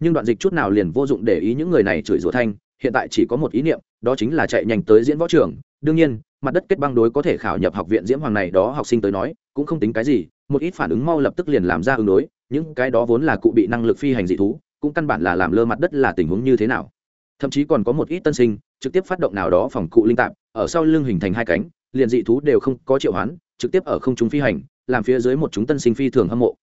nhưng đoạn dịch chút nào liền vô dụng để ý những người này chửi rủa thanh, hiện tại chỉ có một ý niệm, đó chính là chạy nhanh tới diễn võ trường. Đương nhiên, mặt đất kết băng đối có thể khảo nhập học viện diễm hoàng này đó học sinh tới nói, cũng không tính cái gì, một ít phản ứng mau lập tức liền làm ra ứng đối, những cái đó vốn là cụ bị năng lực phi hành dị thú, cũng căn bản là làm lơ mặt đất là tình huống như thế nào thậm chí còn có một ít tân sinh trực tiếp phát động nào đó phòng cụ linh tạp, ở sau lưng hình thành hai cánh, liền dị thú đều không có triệu hoán, trực tiếp ở không trung phi hành, làm phía dưới một chúng tân sinh phi thường hâm mộ.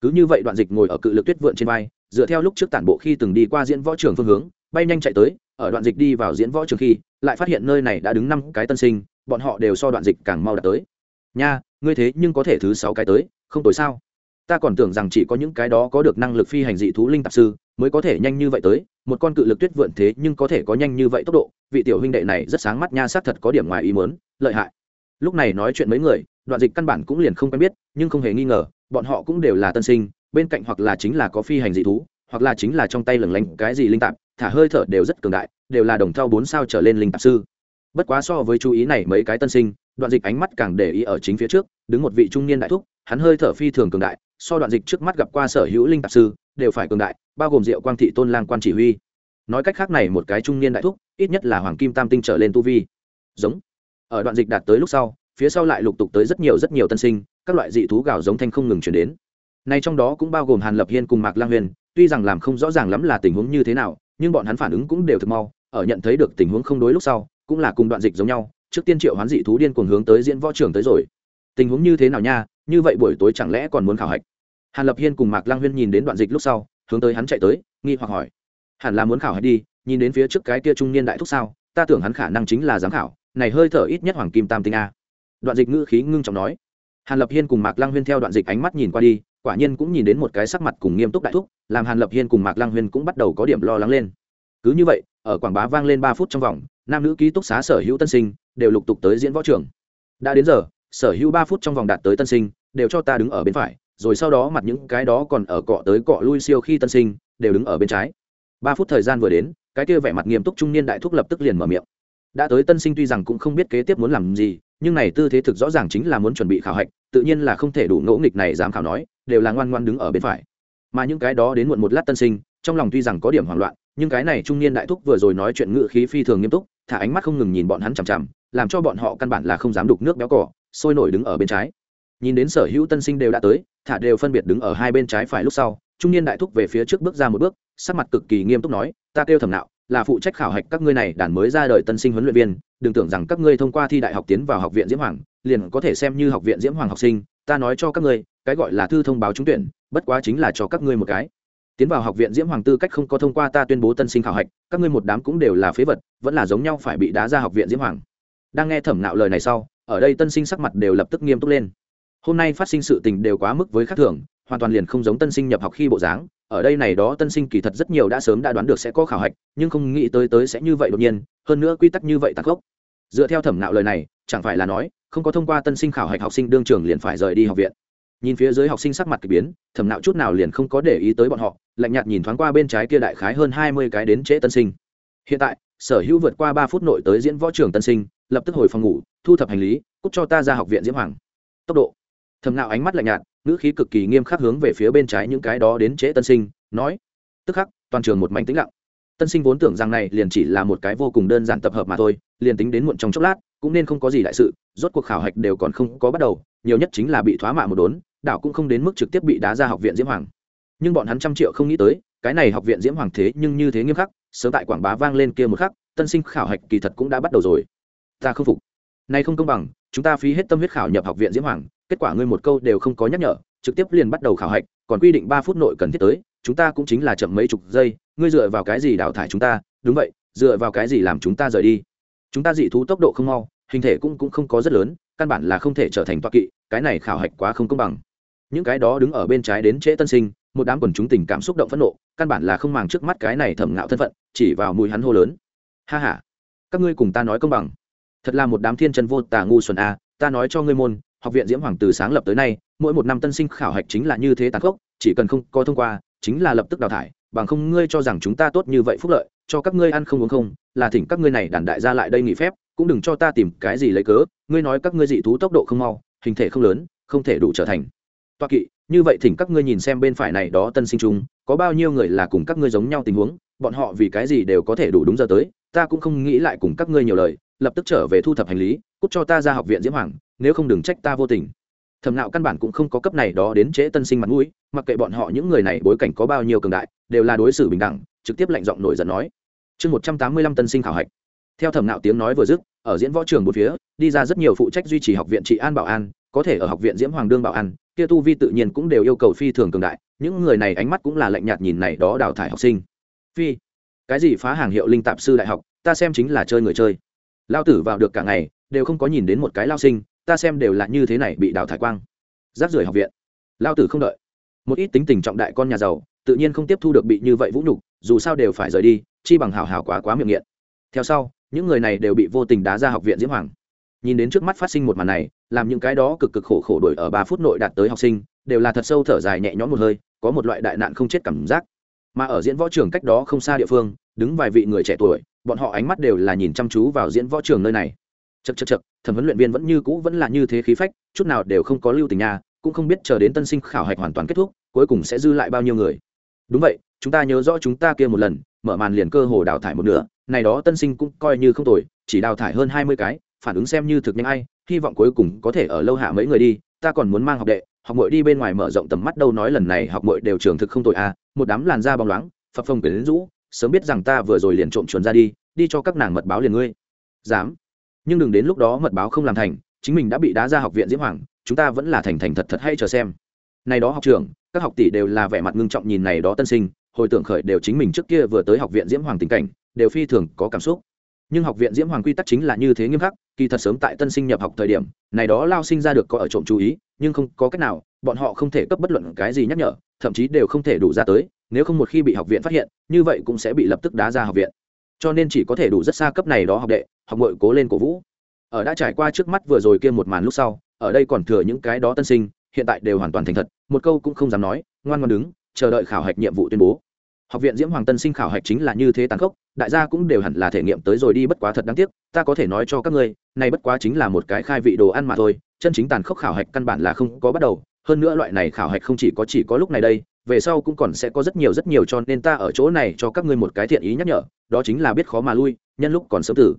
Cứ như vậy đoạn dịch ngồi ở cự lực tuyết vượn trên vai, dựa theo lúc trước tản bộ khi từng đi qua diễn võ trường phương hướng, bay nhanh chạy tới, ở đoạn dịch đi vào diễn võ trường khi, lại phát hiện nơi này đã đứng năm cái tân sinh, bọn họ đều so đoạn dịch càng mau đạt tới. Nha, ngươi thế nhưng có thể thứ sáu cái tới, không tối sao? Ta còn tưởng rằng chỉ có những cái đó có được năng lực phi hành dị thú linh tạp sư mới có thể nhanh như vậy tới, một con cự lực tuyết vượn thế nhưng có thể có nhanh như vậy tốc độ, vị tiểu huynh đệ này rất sáng mắt nha sát thật có điểm ngoài ý mớn lợi hại. Lúc này nói chuyện mấy người, đoạn dịch căn bản cũng liền không quen biết, nhưng không hề nghi ngờ, bọn họ cũng đều là tân sinh, bên cạnh hoặc là chính là có phi hành dị thú, hoặc là chính là trong tay lừng lánh cái gì linh tạp, thả hơi thở đều rất cường đại, đều là đồng thau bốn sao trở lên linh tạp sư. Bất quá so với chú ý này mấy cái tân sinh, đoạn dịch ánh mắt càng để ý ở chính phía trước, đứng một vị trung niên đại thúc, hắn hơi thở phi thường cường đại, so đoạn dịch trước mắt gặp qua sở hữu linh tạp sư đều phải cường đại, bao gồm diệu quang thị tôn lang quan chỉ huy. Nói cách khác này một cái trung niên đại thúc, ít nhất là hoàng kim tam tinh trở lên tu vi. Giống. Ở đoạn dịch đạt tới lúc sau, phía sau lại lục tục tới rất nhiều rất nhiều tân sinh, các loại dị thú gào giống thanh không ngừng chuyển đến. Này trong đó cũng bao gồm hàn lập hiên cùng mạc lang huyền, tuy rằng làm không rõ ràng lắm là tình huống như thế nào, nhưng bọn hắn phản ứng cũng đều thực mau, ở nhận thấy được tình huống không đối lúc sau, cũng là cùng đoạn dịch giống nhau, trước tiên triệu hoán dị thú điên cuồng hướng tới diễn võ trưởng tới rồi. Tình huống như thế nào nha, như vậy buổi tối chẳng lẽ còn muốn khảo hạch? Hàn lập hiên cùng mạc lang huyên nhìn đến đoạn dịch lúc sau, hướng tới hắn chạy tới, nghi hoặc hỏi. Hẳn là muốn khảo hay đi, nhìn đến phía trước cái kia trung niên đại thúc sao, ta tưởng hắn khả năng chính là giám khảo, này hơi thở ít nhất hoàng kim tam tinh a. Đoạn dịch ngữ khí ngưng trọng nói. Hàn lập hiên cùng mạc lang huyên theo đoạn dịch ánh mắt nhìn qua đi, quả nhiên cũng nhìn đến một cái sắc mặt cùng nghiêm túc đại thúc, làm hàn lập hiên cùng mạc lang huyên cũng bắt đầu có điểm lo lắng lên. Cứ như vậy, ở quảng bá vang lên ba phút trong vòng, nam nữ ký túc xá sở hữu tân sinh đều lục tục tới diễn võ trường. Đã đến giờ, sở hữu ba phút trong vòng đạt tới tân sinh đều cho ta đứng ở bên phải rồi sau đó mặt những cái đó còn ở cọ tới cọ lui siêu khi tân sinh, đều đứng ở bên trái. Ba phút thời gian vừa đến, cái kia vẻ mặt nghiêm túc trung niên đại thúc lập tức liền mở miệng. Đã tới tân sinh tuy rằng cũng không biết kế tiếp muốn làm gì, nhưng này tư thế thực rõ ràng chính là muốn chuẩn bị khảo hạch, tự nhiên là không thể đủ ngẫu nghịch này dám khảo nói, đều là ngoan ngoan đứng ở bên phải. Mà những cái đó đến muộn một lát tân sinh, trong lòng tuy rằng có điểm hoảng loạn, nhưng cái này trung niên đại thúc vừa rồi nói chuyện ngự khí phi thường nghiêm túc, thả ánh mắt không ngừng nhìn bọn hắn chằm chằm, làm cho bọn họ căn bản là không dám đục nước béo cỏ sôi nổi đứng ở bên trái nhìn đến sở hữu tân sinh đều đã tới, thả đều phân biệt đứng ở hai bên trái phải lúc sau, trung niên đại thúc về phía trước bước ra một bước, sắc mặt cực kỳ nghiêm túc nói, ta kêu thẩm nạo, là phụ trách khảo hạch các ngươi này, đàn mới ra đời tân sinh huấn luyện viên, đừng tưởng rằng các ngươi thông qua thi đại học tiến vào học viện diễm hoàng, liền có thể xem như học viện diễm hoàng học sinh, ta nói cho các ngươi, cái gọi là thư thông báo trúng tuyển, bất quá chính là cho các ngươi một cái. Tiến vào học viện diễm hoàng tư cách không có thông qua ta tuyên bố tân sinh khảo hạch, các ngươi một đám cũng đều là phế vật, vẫn là giống nhau phải bị đá ra học viện diễm hoàng. Đang nghe thẩm nạo lời này sau, ở đây tân sinh sắc mặt đều lập tức nghiêm túc lên hôm nay phát sinh sự tình đều quá mức với khác thường, hoàn toàn liền không giống tân sinh nhập học khi bộ dáng. Ở đây này đó tân sinh kỳ thật rất nhiều đã sớm đã đoán được sẽ có khảo hạch, nhưng không nghĩ tới tới sẽ như vậy đột nhiên, hơn nữa quy tắc như vậy tắc gốc dựa theo thẩm nạo lời này, chẳng phải là nói, không có thông qua tân sinh khảo hạch học sinh đương trường liền phải rời đi học viện. Nhìn phía dưới học sinh sắc mặt k ỳ biến, thẩm nạo chút nào liền không có để ý tới bọn họ, lạnh nhạt nhìn thoáng qua bên trái kia đại khái hơn hai mươi cái đến trễ tân sinh. Hiện tại, sở hữu vượt qua ba phút nội tới diễn võ trường tân sinh, lập tức hồi phòng ngủ, thu thập hành lý cúc cho ta ra học viện diễm hoàng. Tốc độ thầm nạo ánh mắt lạnh nhạt, ngữ khí cực kỳ nghiêm khắc hướng về phía bên trái những cái đó đến trễ tân sinh, nói, tức khắc, toàn trường một mảnh tĩnh lặng. Tân sinh vốn tưởng rằng này liền chỉ là một cái vô cùng đơn giản tập hợp mà thôi, liền tính đến muộn trong chốc lát, cũng nên không có gì đại sự, rốt cuộc khảo hạch đều còn không có bắt đầu, nhiều nhất chính là bị thoá mạ một đốn, đảo cũng không đến mức trực tiếp bị đá ra học viện diễm hoàng. Nhưng bọn hắn trăm triệu không nghĩ tới, cái này học viện diễm hoàng thế nhưng như thế nghiêm khắc, sớm tại quảng bá vang lên kia một khắc, tân sinh khảo hạch kỳ thật cũng đã bắt đầu rồi. Ta không phục. Nay không công bằng, chúng ta phí hết tâm huyết khảo nhập học viện diễm hoàng kết quả ngươi một câu đều không có nhắc nhở, trực tiếp liền bắt đầu khảo hạch, còn quy định ba phút nội cần thiết tới, chúng ta cũng chính là chậm mấy chục giây, ngươi dựa vào cái gì đào thải chúng ta? Đúng vậy, dựa vào cái gì làm chúng ta rời đi? Chúng ta dị thú tốc độ không mau, hình thể cũng cũng không có rất lớn, căn bản là không thể trở thành toa kỵ, cái này khảo hạch quá không công bằng. Những cái đó đứng ở bên trái đến trễ tân sinh, một đám quần chúng tình cảm xúc động phẫn nộ, căn bản là không màng trước mắt cái này thẩm ngạo thân phận, chỉ vào mùi hắn hô lớn. Ha ha, các ngươi cùng ta nói công bằng. Thật là một đám thiên chân vô tà ngu xuẩn a, ta nói cho ngươi môn học viện diễm hoàng từ sáng lập tới nay, mỗi một năm tân sinh khảo hạch chính là như thế tàn khốc, chỉ cần không có thông qua, chính là lập tức đào thải, bằng không ngươi cho rằng chúng ta tốt như vậy phúc lợi, cho các ngươi ăn không uống không, là thỉnh các ngươi này đàn đại gia lại đây nghỉ phép, cũng đừng cho ta tìm cái gì lấy cớ, ngươi nói các ngươi dị thú tốc độ không mau, hình thể không lớn, không thể đủ trở thành. Toa kỵ, như vậy thỉnh các ngươi nhìn xem bên phải này đó tân sinh chung, có bao nhiêu người là cùng các ngươi giống nhau tình huống, bọn họ vì cái gì đều có thể đủ đúng giờ tới, ta cũng không nghĩ lại cùng các ngươi nhiều lời, lập tức trở về thu thập hành lý, cút cho ta ra học viện diễm hoàng nếu không đừng trách ta vô tình. Thẩm nạo căn bản cũng không có cấp này đó đến trễ tân sinh mặt mũi, mặc kệ bọn họ những người này bối cảnh có bao nhiêu cường đại, đều là đối xử bình đẳng, trực tiếp lệnh giọng nổi giận nói. Chương một trăm tám mươi lăm tân sinh khảo hạch. Theo thẩm nạo tiếng nói vừa dứt, ở diễn võ trường một phía, đi ra rất nhiều phụ trách duy trì học viện trị an bảo an, có thể ở học viện diễm hoàng đương bảo an, kia tu vi tự nhiên cũng đều yêu cầu phi thường cường đại, những người này ánh mắt cũng là lạnh nhạt nhìn này đó đào thải học sinh. Phi, cái gì phá hàng hiệu linh tạp sư đại học, ta xem chính là chơi người chơi. Lao tử vào được cả ngày, đều không có nhìn đến một cái lao sinh ta xem đều là như thế này bị đào thải quang. Giáp rưởi học viện. Lao tử không đợi. Một ít tính tình trọng đại con nhà giàu, tự nhiên không tiếp thu được bị như vậy vũ nhục, dù sao đều phải rời đi, chi bằng hào hào quá quá miệng nghiện. Theo sau, những người này đều bị vô tình đá ra học viện diễm hoàng. Nhìn đến trước mắt phát sinh một màn này, làm những cái đó cực cực khổ khổ đổi ở ba phút nội đạt tới học sinh, đều là thật sâu thở dài nhẹ nhõm một hơi, có một loại đại nạn không chết cảm giác. Mà ở diễn võ trường cách đó không xa địa phương, đứng vài vị người trẻ tuổi, bọn họ ánh mắt đều là nhìn chăm chú vào diễn võ trường nơi này chật chật chật, thẩm huấn luyện viên vẫn như cũ vẫn là như thế khí phách, chút nào đều không có lưu tình nhà cũng không biết chờ đến tân sinh khảo hạch hoàn toàn kết thúc, cuối cùng sẽ dư lại bao nhiêu người. Đúng vậy, chúng ta nhớ rõ chúng ta kia một lần, mở màn liền cơ hồ đào thải một nửa, này đó tân sinh cũng coi như không tồi, chỉ đào thải hơn hai mươi cái, phản ứng xem như thực nhanh ai, hy vọng cuối cùng có thể ở lâu hạ mấy người đi, ta còn muốn mang học đệ, học mội đi bên ngoài mở rộng tầm mắt đâu nói lần này học mội đều trường thực không tội à một đám làn da bóng loáng, phập phồng quyển rũ, sớm biết rằng ta vừa rồi liền trộm chuồn ra đi đi cho các nàng mật báo liền ngươi. Dám nhưng đừng đến lúc đó mật báo không làm thành, chính mình đã bị đá ra học viện diễm hoàng, chúng ta vẫn là thành thành thật thật hay chờ xem. Này đó học trưởng, các học tỷ đều là vẻ mặt ngưng trọng nhìn này đó tân sinh, hồi tưởng khởi đều chính mình trước kia vừa tới học viện diễm hoàng tình cảnh, đều phi thường có cảm xúc. Nhưng học viện diễm hoàng quy tắc chính là như thế nghiêm khắc, kỳ thật sớm tại tân sinh nhập học thời điểm, này đó lao sinh ra được có ở trộm chú ý, nhưng không có cách nào, bọn họ không thể cấp bất luận cái gì nhắc nhở, thậm chí đều không thể đủ ra tới, nếu không một khi bị học viện phát hiện, như vậy cũng sẽ bị lập tức đá ra học viện. Cho nên chỉ có thể đủ rất xa cấp này đó học đệ học mội cố lên cổ vũ. Ở đã trải qua trước mắt vừa rồi kia một màn lúc sau, ở đây còn thừa những cái đó tân sinh, hiện tại đều hoàn toàn thành thật, một câu cũng không dám nói, ngoan ngoan đứng, chờ đợi khảo hạch nhiệm vụ tuyên bố. Học viện diễm hoàng tân sinh khảo hạch chính là như thế tàn khốc, đại gia cũng đều hẳn là thể nghiệm tới rồi đi bất quá thật đáng tiếc, ta có thể nói cho các ngươi, này bất quá chính là một cái khai vị đồ ăn mà thôi, chân chính tàn khốc khảo hạch căn bản là không có bắt đầu, hơn nữa loại này khảo hạch không chỉ có chỉ có lúc này đây, về sau cũng còn sẽ có rất nhiều rất nhiều cho nên ta ở chỗ này cho các ngươi một cái thiện ý nhắc nhở, đó chính là biết khó mà lui, nhân lúc còn sớm tử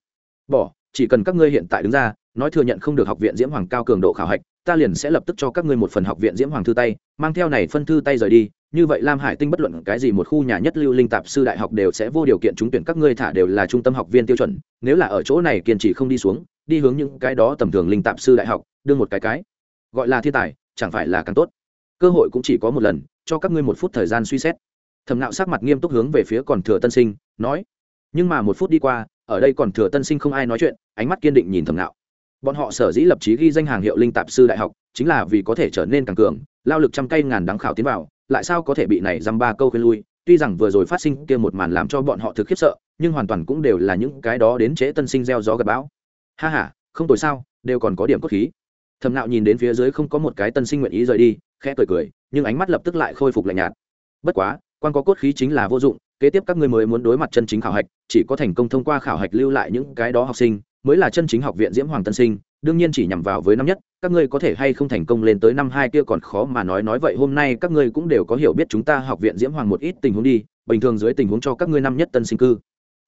bỏ, chỉ cần các ngươi hiện tại đứng ra, nói thừa nhận không được học viện diễm hoàng cao cường độ khảo hạch, ta liền sẽ lập tức cho các ngươi một phần học viện diễm hoàng thư tay, mang theo này phân thư tay rời đi. Như vậy lam hải tinh bất luận cái gì một khu nhà nhất lưu linh tạp sư đại học đều sẽ vô điều kiện trúng tuyển các ngươi thả đều là trung tâm học viên tiêu chuẩn. Nếu là ở chỗ này kiên trì không đi xuống, đi hướng những cái đó tầm thường linh tạp sư đại học, đương một cái cái, gọi là thiên tài, chẳng phải là càng tốt. Cơ hội cũng chỉ có một lần, cho các ngươi một phút thời gian suy xét. Thẩm nạo sắc mặt nghiêm túc hướng về phía còn thừa tân sinh, nói, nhưng mà một phút đi qua ở đây còn thừa tân sinh không ai nói chuyện, ánh mắt kiên định nhìn thầm nạo bọn họ sở dĩ lập trí ghi danh hàng hiệu linh tạp sư đại học, chính là vì có thể trở nên càng cường, lao lực trăm cây ngàn đắng khảo tiến vào, lại sao có thể bị này dăm ba câu khuyên lui. Tuy rằng vừa rồi phát sinh kia một màn làm cho bọn họ thực khiếp sợ, nhưng hoàn toàn cũng đều là những cái đó đến trễ tân sinh gieo gió gặp bão. Ha ha, không tồi sao, đều còn có điểm cốt khí. Thầm nạo nhìn đến phía dưới không có một cái tân sinh nguyện ý rời đi, khẽ cười cười, nhưng ánh mắt lập tức lại khôi phục lạnh nhạt. Bất quá, quan có cốt khí chính là vô dụng kế tiếp các ngươi mới muốn đối mặt chân chính khảo hạch, chỉ có thành công thông qua khảo hạch lưu lại những cái đó học sinh, mới là chân chính học viện diễm hoàng tân sinh, đương nhiên chỉ nhằm vào với năm nhất, các ngươi có thể hay không thành công lên tới năm hai kia còn khó mà nói nói vậy, hôm nay các ngươi cũng đều có hiểu biết chúng ta học viện diễm hoàng một ít tình huống đi, bình thường dưới tình huống cho các ngươi năm nhất tân sinh cư.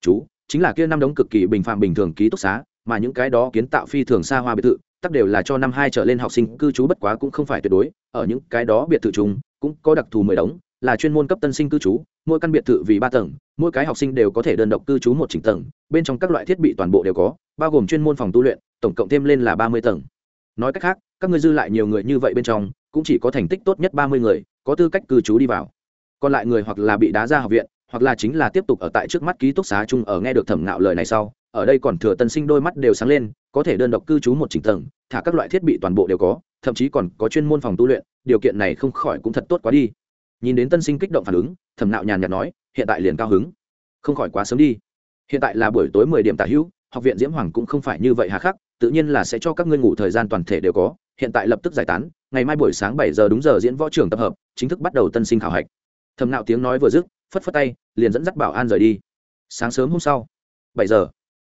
Chú, chính là kia năm đống cực kỳ bình phạm bình thường ký túc xá, mà những cái đó kiến tạo phi thường xa hoa biệt thự tắc đều là cho năm hai trở lên học sinh cư trú bất quá cũng không phải tuyệt đối, ở những cái đó biệt thự chung, cũng có đặc thù mười đống là chuyên môn cấp tân sinh cư trú, mỗi căn biệt thự vì ba tầng, mỗi cái học sinh đều có thể đơn độc cư trú một chỉnh tầng, bên trong các loại thiết bị toàn bộ đều có, bao gồm chuyên môn phòng tu luyện, tổng cộng thêm lên là ba mươi tầng. Nói cách khác, các ngươi dư lại nhiều người như vậy bên trong, cũng chỉ có thành tích tốt nhất ba mươi người, có tư cách cư trú đi vào. Còn lại người hoặc là bị đá ra học viện, hoặc là chính là tiếp tục ở tại trước mắt ký túc xá chung ở nghe được thẩm ngạo lời này sau, ở đây còn thừa tân sinh đôi mắt đều sáng lên, có thể đơn độc cư trú một chỉnh tầng, thả các loại thiết bị toàn bộ đều có, thậm chí còn có chuyên môn phòng tu luyện, điều kiện này không khỏi cũng thật tốt quá đi nhìn đến tân sinh kích động phản ứng, thẩm nạo nhàn nhạt nói, hiện tại liền cao hứng. Không khỏi quá sớm đi. Hiện tại là buổi tối mười điểm tả hữu, học viện diễm hoàng cũng không phải như vậy hà khắc, tự nhiên là sẽ cho các ngươi ngủ thời gian toàn thể đều có. Hiện tại lập tức giải tán, ngày mai buổi sáng bảy giờ đúng giờ diễn võ trường tập hợp, chính thức bắt đầu tân sinh khảo hạch. Thầm nạo tiếng nói vừa dứt, phất phất tay, liền dẫn dắt bảo an rời đi. Sáng sớm hôm sau, bảy giờ.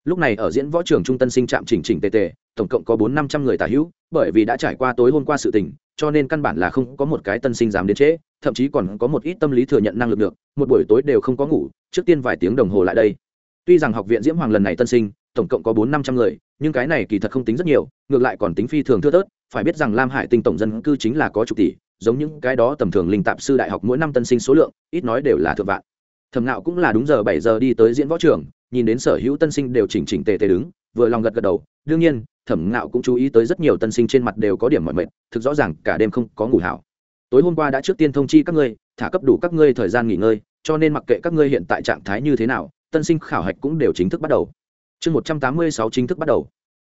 Lúc này ở diễn võ trường trung tân sinh trạm chỉnh chỉnh tề tề, tổng cộng có bốn năm trăm người tả hữu, bởi vì đã trải qua tối hôm qua sự tình cho nên căn bản là không có một cái tân sinh dám đến trễ, thậm chí còn có một ít tâm lý thừa nhận năng lực được, một buổi tối đều không có ngủ, trước tiên vài tiếng đồng hồ lại đây. Tuy rằng học viện diễm hoàng lần này tân sinh, tổng cộng có bốn năm trăm người, nhưng cái này kỳ thật không tính rất nhiều, ngược lại còn tính phi thường thưa thớt, phải biết rằng lam hải tinh tổng dân cư chính là có chục tỷ, giống những cái đó tầm thường linh tạp sư đại học mỗi năm tân sinh số lượng, ít nói đều là thượng vạn. Thầm nạo cũng là đúng giờ bảy giờ đi tới diễn võ trường, nhìn đến sở hữu tân sinh đều chỉnh chỉnh tề tề đứng, vừa lòng gật gật đầu, đương nhiên thẩm ngạo cũng chú ý tới rất nhiều tân sinh trên mặt đều có điểm mọi mệt, thực rõ ràng cả đêm không có ngủ hảo. Tối hôm qua đã trước tiên thông chi các ngươi, thả cấp đủ các ngươi thời gian nghỉ ngơi, cho nên mặc kệ các ngươi hiện tại trạng thái như thế nào, tân sinh khảo hạch cũng đều chính thức bắt đầu. Chương một trăm tám mươi sáu chính thức bắt đầu.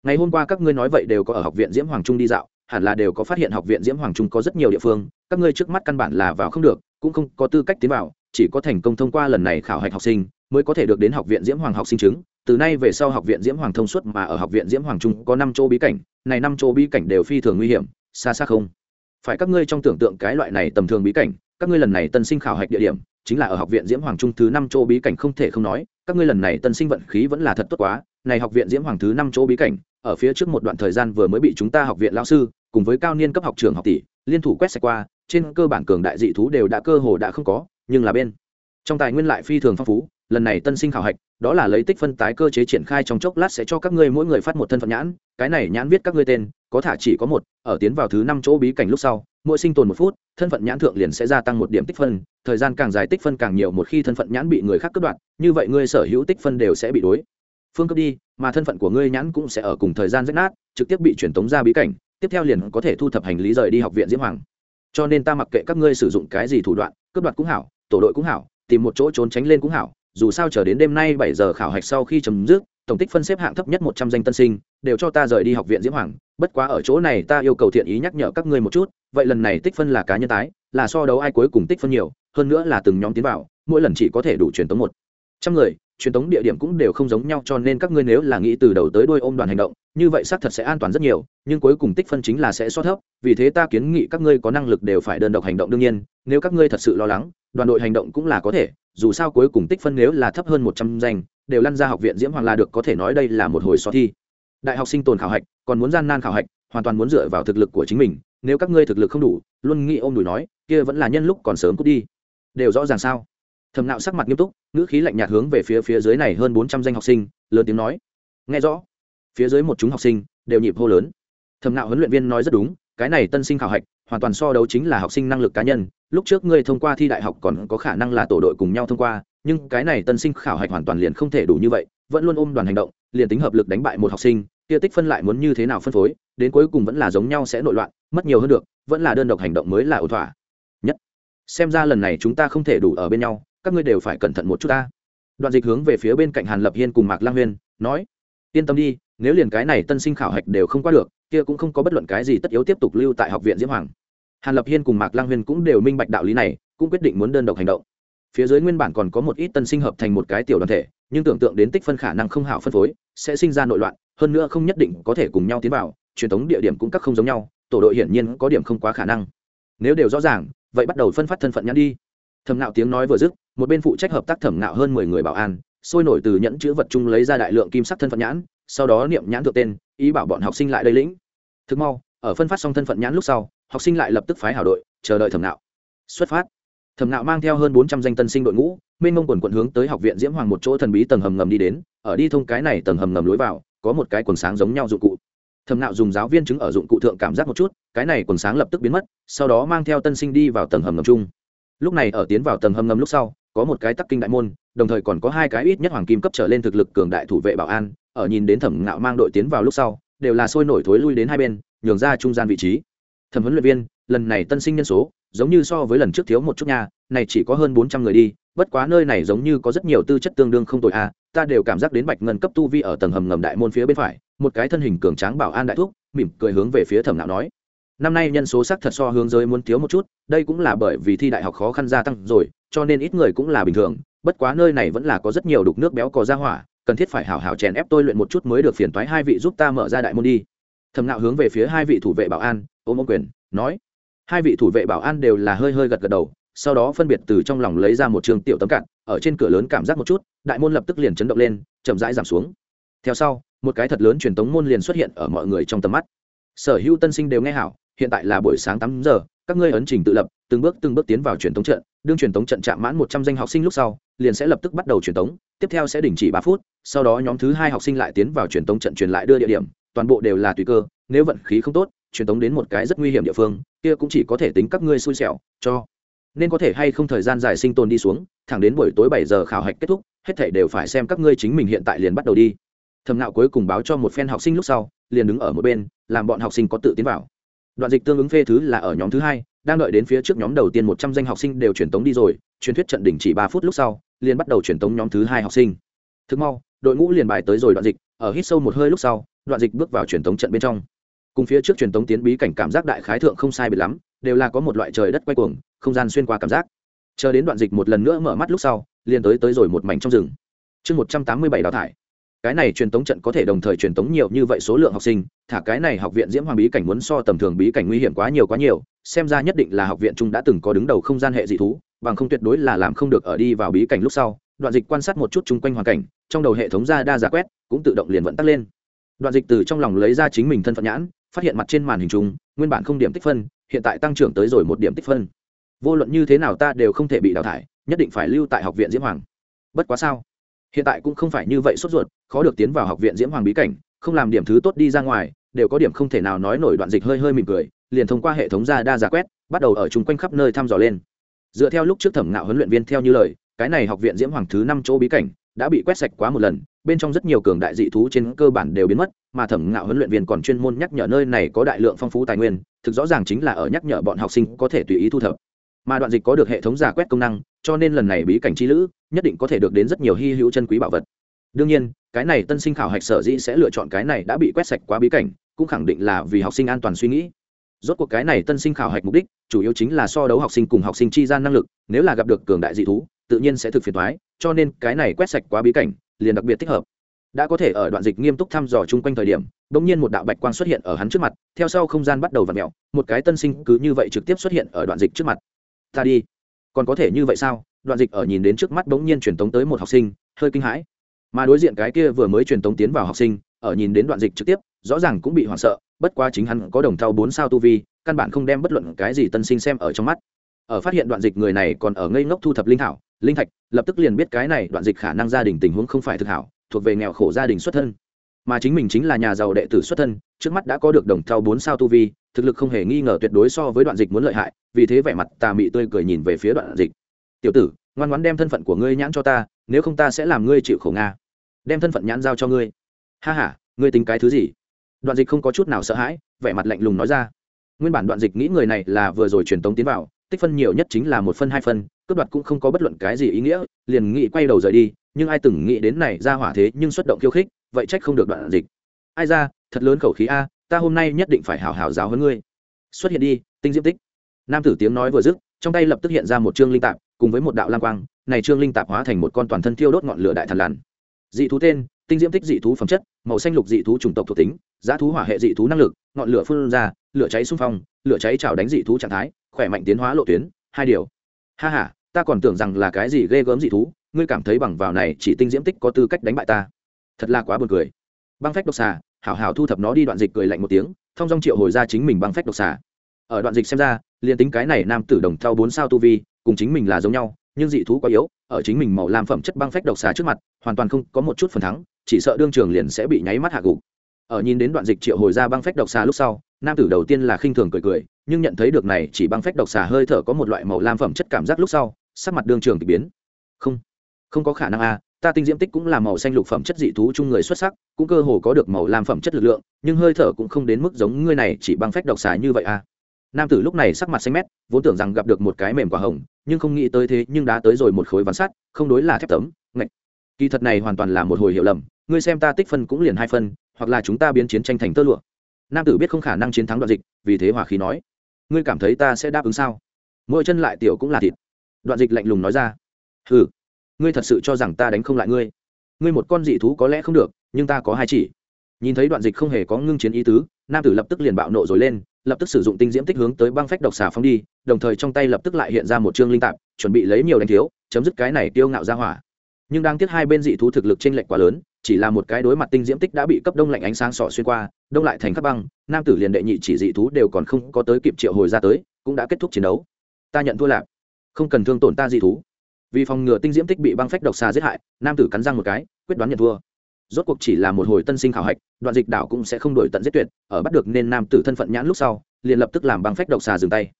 Ngày hôm qua các ngươi nói vậy đều có ở học viện diễm hoàng trung đi dạo, hẳn là đều có phát hiện học viện diễm hoàng trung có rất nhiều địa phương, các ngươi trước mắt căn bản là vào không được, cũng không có tư cách tiến vào chỉ có thành công thông qua lần này khảo hạch học sinh, mới có thể được đến học viện diễm hoàng học sinh chứng. Từ nay về sau học viện diễm hoàng thông suốt mà ở học viện diễm hoàng trung có năm chỗ bí cảnh, này năm chỗ bí cảnh đều phi thường nguy hiểm, xa xa không. Phải các ngươi trong tưởng tượng cái loại này tầm thường bí cảnh, các ngươi lần này tân sinh khảo hạch địa điểm, chính là ở học viện diễm hoàng trung thứ năm chỗ bí cảnh không thể không nói, các ngươi lần này tân sinh vận khí vẫn là thật tốt quá, này học viện diễm hoàng thứ năm chỗ bí cảnh, ở phía trước một đoạn thời gian vừa mới bị chúng ta học viện lao sư, cùng với cao niên cấp học trường học tỷ, liên thủ quét sạch qua, trên cơ bản cường đại dị thú đều đã cơ hồ đã không có nhưng là bên trong tài nguyên lại phi thường phong phú, lần này tân sinh khảo hạch, đó là lấy tích phân tái cơ chế triển khai trong chốc lát sẽ cho các ngươi mỗi người phát một thân phận nhãn, cái này nhãn viết các ngươi tên, có thả chỉ có một, ở tiến vào thứ năm chỗ bí cảnh lúc sau, mỗi sinh tồn một phút, thân phận nhãn thượng liền sẽ gia tăng một điểm tích phân, thời gian càng dài tích phân càng nhiều, một khi thân phận nhãn bị người khác cướp đoạt, như vậy ngươi sở hữu tích phân đều sẽ bị đối phương cướp đi, mà thân phận của ngươi nhãn cũng sẽ ở cùng thời gian rách nát, trực tiếp bị truyền tống ra bí cảnh, tiếp theo liền có thể thu thập hành lý rời đi học viện diễm hoàng. Cho nên ta mặc kệ các ngươi sử dụng cái gì thủ đoạn, cướp đoạt cũng hảo tổ đội cũng hảo, tìm một chỗ trốn tránh lên cũng hảo, dù sao chờ đến đêm nay bảy giờ khảo hạch sau khi chấm dứt, tổng tích phân xếp hạng thấp nhất một trăm danh tân sinh, đều cho ta rời đi học viện diễm hoàng, bất quá ở chỗ này ta yêu cầu thiện ý nhắc nhở các ngươi một chút, vậy lần này tích phân là cá nhân tái, là so đấu ai cuối cùng tích phân nhiều, hơn nữa là từng nhóm tiến vào, mỗi lần chỉ có thể đủ truyền tống một trăm người, truyền tống địa điểm cũng đều không giống nhau cho nên các ngươi nếu là nghĩ từ đầu tới đuôi ôm đoàn hành động như vậy xác thật sẽ an toàn rất nhiều, nhưng cuối cùng tích phân chính là sẽ so thấp, vì thế ta kiến nghị các ngươi có năng lực đều phải đơn độc hành động đương nhiên, nếu các ngươi thật sự lo lắng, đoàn đội hành động cũng là có thể, dù sao cuối cùng tích phân nếu là thấp hơn một trăm danh, đều lăn ra học viện diễm hoàng là được, có thể nói đây là một hồi so thi. Đại học sinh tồn khảo hạch, còn muốn gian nan khảo hạch, hoàn toàn muốn dựa vào thực lực của chính mình, nếu các ngươi thực lực không đủ, luôn nghĩ ôm đùi nói, kia vẫn là nhân lúc còn sớm cút đi. Đều rõ ràng sao? Thầm nạo sắc mặt nghiêm túc, ngữ khí lạnh nhạt hướng về phía phía dưới này hơn bốn trăm danh học sinh, lớn tiếng nói. Nghe rõ phía dưới một chúng học sinh đều nhịp hô lớn. Thầm nạo huấn luyện viên nói rất đúng, cái này tân sinh khảo hạch, hoàn toàn so đấu chính là học sinh năng lực cá nhân. Lúc trước ngươi thông qua thi đại học còn có khả năng là tổ đội cùng nhau thông qua, nhưng cái này tân sinh khảo hạch hoàn toàn liền không thể đủ như vậy, vẫn luôn ôm đoàn hành động, liền tính hợp lực đánh bại một học sinh, kia tích phân lại muốn như thế nào phân phối, đến cuối cùng vẫn là giống nhau sẽ nội loạn, mất nhiều hơn được, vẫn là đơn độc hành động mới là ổn thỏa. Nhất, xem ra lần này chúng ta không thể đủ ở bên nhau, các ngươi đều phải cẩn thận một chút ta. Đoạn dịch hướng về phía bên cạnh hàn lập hiên cùng mạc lang huyên, nói, yên tâm đi nếu liền cái này tân sinh khảo hạch đều không qua được, kia cũng không có bất luận cái gì tất yếu tiếp tục lưu tại học viện diễm hoàng. Hàn lập hiên cùng mạc lang huyên cũng đều minh bạch đạo lý này, cũng quyết định muốn đơn độc hành động. Phía dưới nguyên bản còn có một ít tân sinh hợp thành một cái tiểu đoàn thể, nhưng tưởng tượng đến tích phân khả năng không hảo phân phối, sẽ sinh ra nội loạn, hơn nữa không nhất định có thể cùng nhau tiến vào, truyền thống địa điểm cũng các không giống nhau, tổ đội hiển nhiên có điểm không quá khả năng. Nếu đều rõ ràng, vậy bắt đầu phân phát thân phận nhãn đi. Thẩm nạo tiếng nói vừa dứt, một bên phụ trách hợp tác thẩm nạo hơn mười người bảo an, sôi nổi từ nhẫn chữ vật chung lấy ra đại lượng kim sắc thân phận nhãn sau đó niệm nhãn thượng tên, ý bảo bọn học sinh lại đây lĩnh. Thực mau, ở phân phát xong thân phận nhãn lúc sau, học sinh lại lập tức phái hảo đội, chờ đợi thẩm nạo. Xuất phát. Thẩm nạo mang theo hơn bốn trăm danh tân sinh đội ngũ, mênh mông quần quận hướng tới học viện diễm hoàng một chỗ thần bí tầng hầm ngầm đi đến, ở đi thông cái này tầng hầm ngầm lối vào, có một cái quần sáng giống nhau dụng cụ. Thẩm nạo dùng giáo viên chứng ở dụng cụ thượng cảm giác một chút, cái này quần sáng lập tức biến mất, sau đó mang theo tân sinh đi vào tầng hầm ngầm chung. Lúc này ở tiến vào tầng hầm ngầm lúc sau, có một cái tắc kinh đại môn, đồng thời còn có hai cái ít nhất hoàng kim cấp trở lên thực lực cường đại thủ vệ bảo an ở nhìn đến thẩm nạo mang đội tiến vào lúc sau, đều là sôi nổi thối lui đến hai bên, nhường ra trung gian vị trí. Thẩm huấn luyện viên, lần này tân sinh nhân số, giống như so với lần trước thiếu một chút nha, này chỉ có hơn bốn trăm người đi, bất quá nơi này giống như có rất nhiều tư chất tương đương không tội a à, ta đều cảm giác đến bạch ngân cấp tu vi ở tầng hầm ngầm đại môn phía bên phải, một cái thân hình cường tráng bảo an đại thuốc mỉm cười hướng về phía thẩm nạo nói. Năm nay nhân số sắc thật so hướng giới muốn thiếu một chút, đây cũng là bởi vì thi đại học khó khăn gia tăng rồi, cho nên ít người cũng là bình thường, bất quá nơi này vẫn là có rất nhiều đục nước béo cò ra hỏa cần thiết phải hảo hảo chèn ép tôi luyện một chút mới được phiền toái hai vị giúp ta mở ra đại môn đi. Thẩm nạo hướng về phía hai vị thủ vệ bảo an, ôm ô quyền, nói. Hai vị thủ vệ bảo an đều là hơi hơi gật gật đầu, sau đó phân biệt từ trong lòng lấy ra một trường tiểu tấm cạn, ở trên cửa lớn cảm giác một chút, đại môn lập tức liền chấn động lên, chậm rãi giảm xuống. Theo sau, một cái thật lớn truyền tống môn liền xuất hiện ở mọi người trong tầm mắt. Sở hữu tân sinh đều nghe hảo, hiện tại là buổi sáng tám giờ, các ngươi ấn trình tự lập, từng bước từng bước tiến vào truyền tống trận, đương truyền tống trận chạm mãn một trăm danh học sinh lúc sau liền sẽ lập tức bắt đầu truyền tống, tiếp theo sẽ đình chỉ ba phút, sau đó nhóm thứ hai học sinh lại tiến vào truyền tống trận truyền lại đưa địa điểm, toàn bộ đều là tùy cơ, nếu vận khí không tốt, truyền tống đến một cái rất nguy hiểm địa phương, kia cũng chỉ có thể tính các ngươi xui xẻo, cho nên có thể hay không thời gian dài sinh tồn đi xuống, thẳng đến buổi tối bảy giờ khảo hạch kết thúc, hết thảy đều phải xem các ngươi chính mình hiện tại liền bắt đầu đi. Thầm nạo cuối cùng báo cho một phen học sinh lúc sau, liền đứng ở một bên, làm bọn học sinh có tự tiến vào. Đoạn dịch tương ứng phê thứ là ở nhóm thứ hai, đang đợi đến phía trước nhóm đầu tiên một trăm danh học sinh đều truyền tống đi rồi, truyền thuyết trận đỉnh chỉ ba phút lúc sau liền bắt đầu truyền tống nhóm thứ hai học sinh. Thực mau, đội ngũ liền bài tới rồi đoạn dịch, ở hít sâu một hơi lúc sau, đoạn dịch bước vào truyền tống trận bên trong. Cùng phía trước truyền tống tiến bí cảnh cảm giác đại khái thượng không sai biệt lắm, đều là có một loại trời đất quay cuồng, không gian xuyên qua cảm giác. Chờ đến đoạn dịch một lần nữa mở mắt lúc sau, liền tới tới rồi một mảnh trong rừng. Chương một trăm tám mươi bảy đào thải. Cái này truyền tống trận có thể đồng thời truyền tống nhiều như vậy số lượng học sinh, thả cái này học viện diễm hoàng bí cảnh muốn so tầm thường bí cảnh nguy hiểm quá nhiều quá nhiều, xem ra nhất định là học viện trung đã từng có đứng đầu không gian hệ dị thú bằng không tuyệt đối là làm không được ở đi vào bí cảnh lúc sau, đoạn dịch quan sát một chút chung quanh hoàn cảnh, trong đầu hệ thống ra đa giả quét, cũng tự động liền vận tắt lên. Đoạn dịch từ trong lòng lấy ra chính mình thân phận nhãn, phát hiện mặt trên màn hình chung, nguyên bản không điểm tích phân, hiện tại tăng trưởng tới rồi một điểm tích phân. Vô luận như thế nào ta đều không thể bị đào thải, nhất định phải lưu tại học viện diễm hoàng. Bất quá sao? Hiện tại cũng không phải như vậy sốt ruột, khó được tiến vào học viện diễm hoàng bí cảnh, không làm điểm thứ tốt đi ra ngoài, đều có điểm không thể nào nói nổi đoạn dịch hơi hơi mỉm cười, liền thông qua hệ thống ra đa giả quét, bắt đầu ở chung quanh khắp nơi thăm dò lên dựa theo lúc trước thẩm ngạo huấn luyện viên theo như lời, cái này học viện diễm hoàng thứ năm chỗ bí cảnh, đã bị quét sạch quá một lần, bên trong rất nhiều cường đại dị thú trên cơ bản đều biến mất, mà thẩm ngạo huấn luyện viên còn chuyên môn nhắc nhở nơi này có đại lượng phong phú tài nguyên, thực rõ ràng chính là ở nhắc nhở bọn học sinh có thể tùy ý thu thập. Mà đoạn dịch có được hệ thống giả quét công năng, cho nên lần này bí cảnh chi lữ, nhất định có thể được đến rất nhiều hy hữu chân quý bảo vật. Đương nhiên, cái này tân sinh khảo hạch sở dĩ sẽ lựa chọn cái này đã bị quét sạch quá bí cảnh, cũng khẳng định là vì học sinh an toàn suy nghĩ rốt cuộc cái này tân sinh khảo hạch mục đích, chủ yếu chính là so đấu học sinh cùng học sinh chi gian năng lực, nếu là gặp được cường đại dị thú, tự nhiên sẽ thực phiền thoái cho nên cái này quét sạch quá bí cảnh, liền đặc biệt thích hợp. Đã có thể ở đoạn dịch nghiêm túc thăm dò chung quanh thời điểm, bỗng nhiên một đạo bạch quang xuất hiện ở hắn trước mặt, theo sau không gian bắt đầu v ặ mẹo một cái tân sinh cứ như vậy trực tiếp xuất hiện ở đoạn dịch trước mặt. Ta đi. Còn có thể như vậy sao? Đoạn dịch ở nhìn đến trước mắt bỗng nhiên truyền tống tới một học sinh, hơi kinh hãi. Mà đối diện cái kia vừa mới truyền tống tiến vào học sinh, ở nhìn đến đoạn dịch trực tiếp rõ ràng cũng bị hoảng sợ, bất quá chính hắn có đồng thau bốn sao tu vi, căn bản không đem bất luận cái gì tân sinh xem ở trong mắt. Ở phát hiện đoạn dịch người này còn ở ngây ngốc thu thập linh thảo, linh thạch, lập tức liền biết cái này đoạn dịch khả năng gia đình tình huống không phải thực hảo, thuộc về nghèo khổ gia đình xuất thân. Mà chính mình chính là nhà giàu đệ tử xuất thân, trước mắt đã có được đồng thau bốn sao tu vi, thực lực không hề nghi ngờ tuyệt đối so với đoạn dịch muốn lợi hại, vì thế vẻ mặt tà mị tươi cười nhìn về phía đoạn dịch. Tiểu tử, ngoan ngoãn đem thân phận của ngươi nhãn cho ta, nếu không ta sẽ làm ngươi chịu khổ nga. Đem thân phận nhãn giao cho ngươi. Ha h a ngươi tính cái thứ gì? Đoạn dịch không có chút nào sợ hãi, vẻ mặt lạnh lùng nói ra. Nguyên bản đoạn dịch nghĩ người này là vừa rồi truyền tống tiến vào, tích phân nhiều nhất chính là một phân, hai phân, cướp đoạt cũng không có bất luận cái gì ý nghĩa, liền nghĩ quay đầu rời đi, nhưng ai từng nghĩ đến này ra hỏa thế nhưng xuất động khiêu khích, vậy trách không được đoạn dịch. Ai ra, thật lớn khẩu khí a, ta hôm nay nhất định phải hào hào giáo hơn ngươi. Xuất hiện đi, tinh diễm tích. Nam tử tiếng nói vừa dứt, trong tay lập tức hiện ra một chương linh tạp, cùng với một đạo lang quang, này trương linh tạp hóa thành một con toàn thân thiêu đốt ngọn lửa đại thần lằn. Dị thú tên, tinh diễm tích dị thú phẩm chất, màu xanh lục dị thú chủng tộc thuộc tính giá thú hỏa hệ dị thú năng lực, ngọn lửa phun ra, lửa cháy xung phong, lửa cháy chảo đánh dị thú trạng thái, khỏe mạnh tiến hóa lộ tuyến, hai điều. Ha ha, ta còn tưởng rằng là cái gì ghê gớm dị thú, ngươi cảm thấy bằng vào này chỉ tinh diễm tích có tư cách đánh bại ta. Thật là quá buồn cười. Băng phách độc xà, hảo hảo thu thập nó đi đoạn dịch cười lạnh một tiếng, thông dong triệu hồi ra chính mình băng phách độc xà. Ở đoạn dịch xem ra, liền tính cái này nam tử đồng theo bốn sao tu vi, cùng chính mình là giống nhau, nhưng dị thú quá yếu, ở chính mình màu làm phẩm chất băng phách độc xà trước mặt, hoàn toàn không có một chút phần thắng, chỉ sợ đương trường liền sẽ bị nháy mắt hạ gục ở nhìn đến đoạn dịch triệu hồi ra băng phách độc xà lúc sau, nam tử đầu tiên là khinh thường cười cười, nhưng nhận thấy được này chỉ băng phách độc xà hơi thở có một loại màu lam phẩm chất cảm giác lúc sau, sắc mặt đương trường k ỳ biến. Không không có khả năng a ta tinh diễm tích cũng là màu xanh lục phẩm chất dị thú chung người xuất sắc, cũng cơ hồ có được màu lam phẩm chất lực lượng, nhưng hơi thở cũng không đến mức giống ngươi này chỉ băng phách độc xà như vậy a nam tử lúc này sắc mặt xanh mét, vốn tưởng rằng gặp được một cái mềm quả hồng, nhưng không nghĩ tới thế, nhưng đã tới rồi một khối ván sắt, không đối là thép tấm, ngạch. Kỳ thật này hoàn toàn là một hồi hiểu lầm, ngươi xem ta tích phân cũng liền hai phân hoặc là chúng ta biến chiến tranh thành tơ lụa. Nam tử biết không khả năng chiến thắng đoạn dịch, vì thế hòa khí nói, ngươi cảm thấy ta sẽ đáp ứng sao? Mỗi chân lại tiểu cũng là thịt. Đoạn dịch lạnh lùng nói ra ừ ngươi thật sự cho rằng ta đánh không lại ngươi. Ngươi một con dị thú có lẽ không được, nhưng ta có hai chỉ. Nhìn thấy đoạn dịch không hề có ngưng chiến ý tứ, nam tử lập tức liền bạo nộ rồi lên, lập tức sử dụng tinh diễm tích hướng tới băng phách độc xà phóng đi, đồng thời trong tay lập tức lại hiện ra một chương linh tạp, chuẩn bị lấy nhiều đánh thiếu, chấm dứt cái này tiêu ngạo ra hỏa. Nhưng đang tiếc hai bên dị thú thực lực trên lệch quá lớn chỉ là một cái đối mặt tinh diễm tích đã bị cấp đông lạnh ánh sáng sọ xuyên qua, đông lại thành các băng, nam tử liền đệ nhị chỉ dị thú đều còn không có tới kịp triệu hồi ra tới, cũng đã kết thúc chiến đấu. Ta nhận thua lạc. Không cần thương tổn ta dị thú. Vì phòng ngừa tinh diễm tích bị băng phách độc xà giết hại, nam tử cắn răng một cái, quyết đoán nhận thua. Rốt cuộc chỉ là một hồi tân sinh khảo hạch, đoạn dịch đảo cũng sẽ không đổi tận giết tuyệt, ở bắt được nên nam tử thân phận nhãn lúc sau, liền lập tức làm băng phách độc xà dừng tay.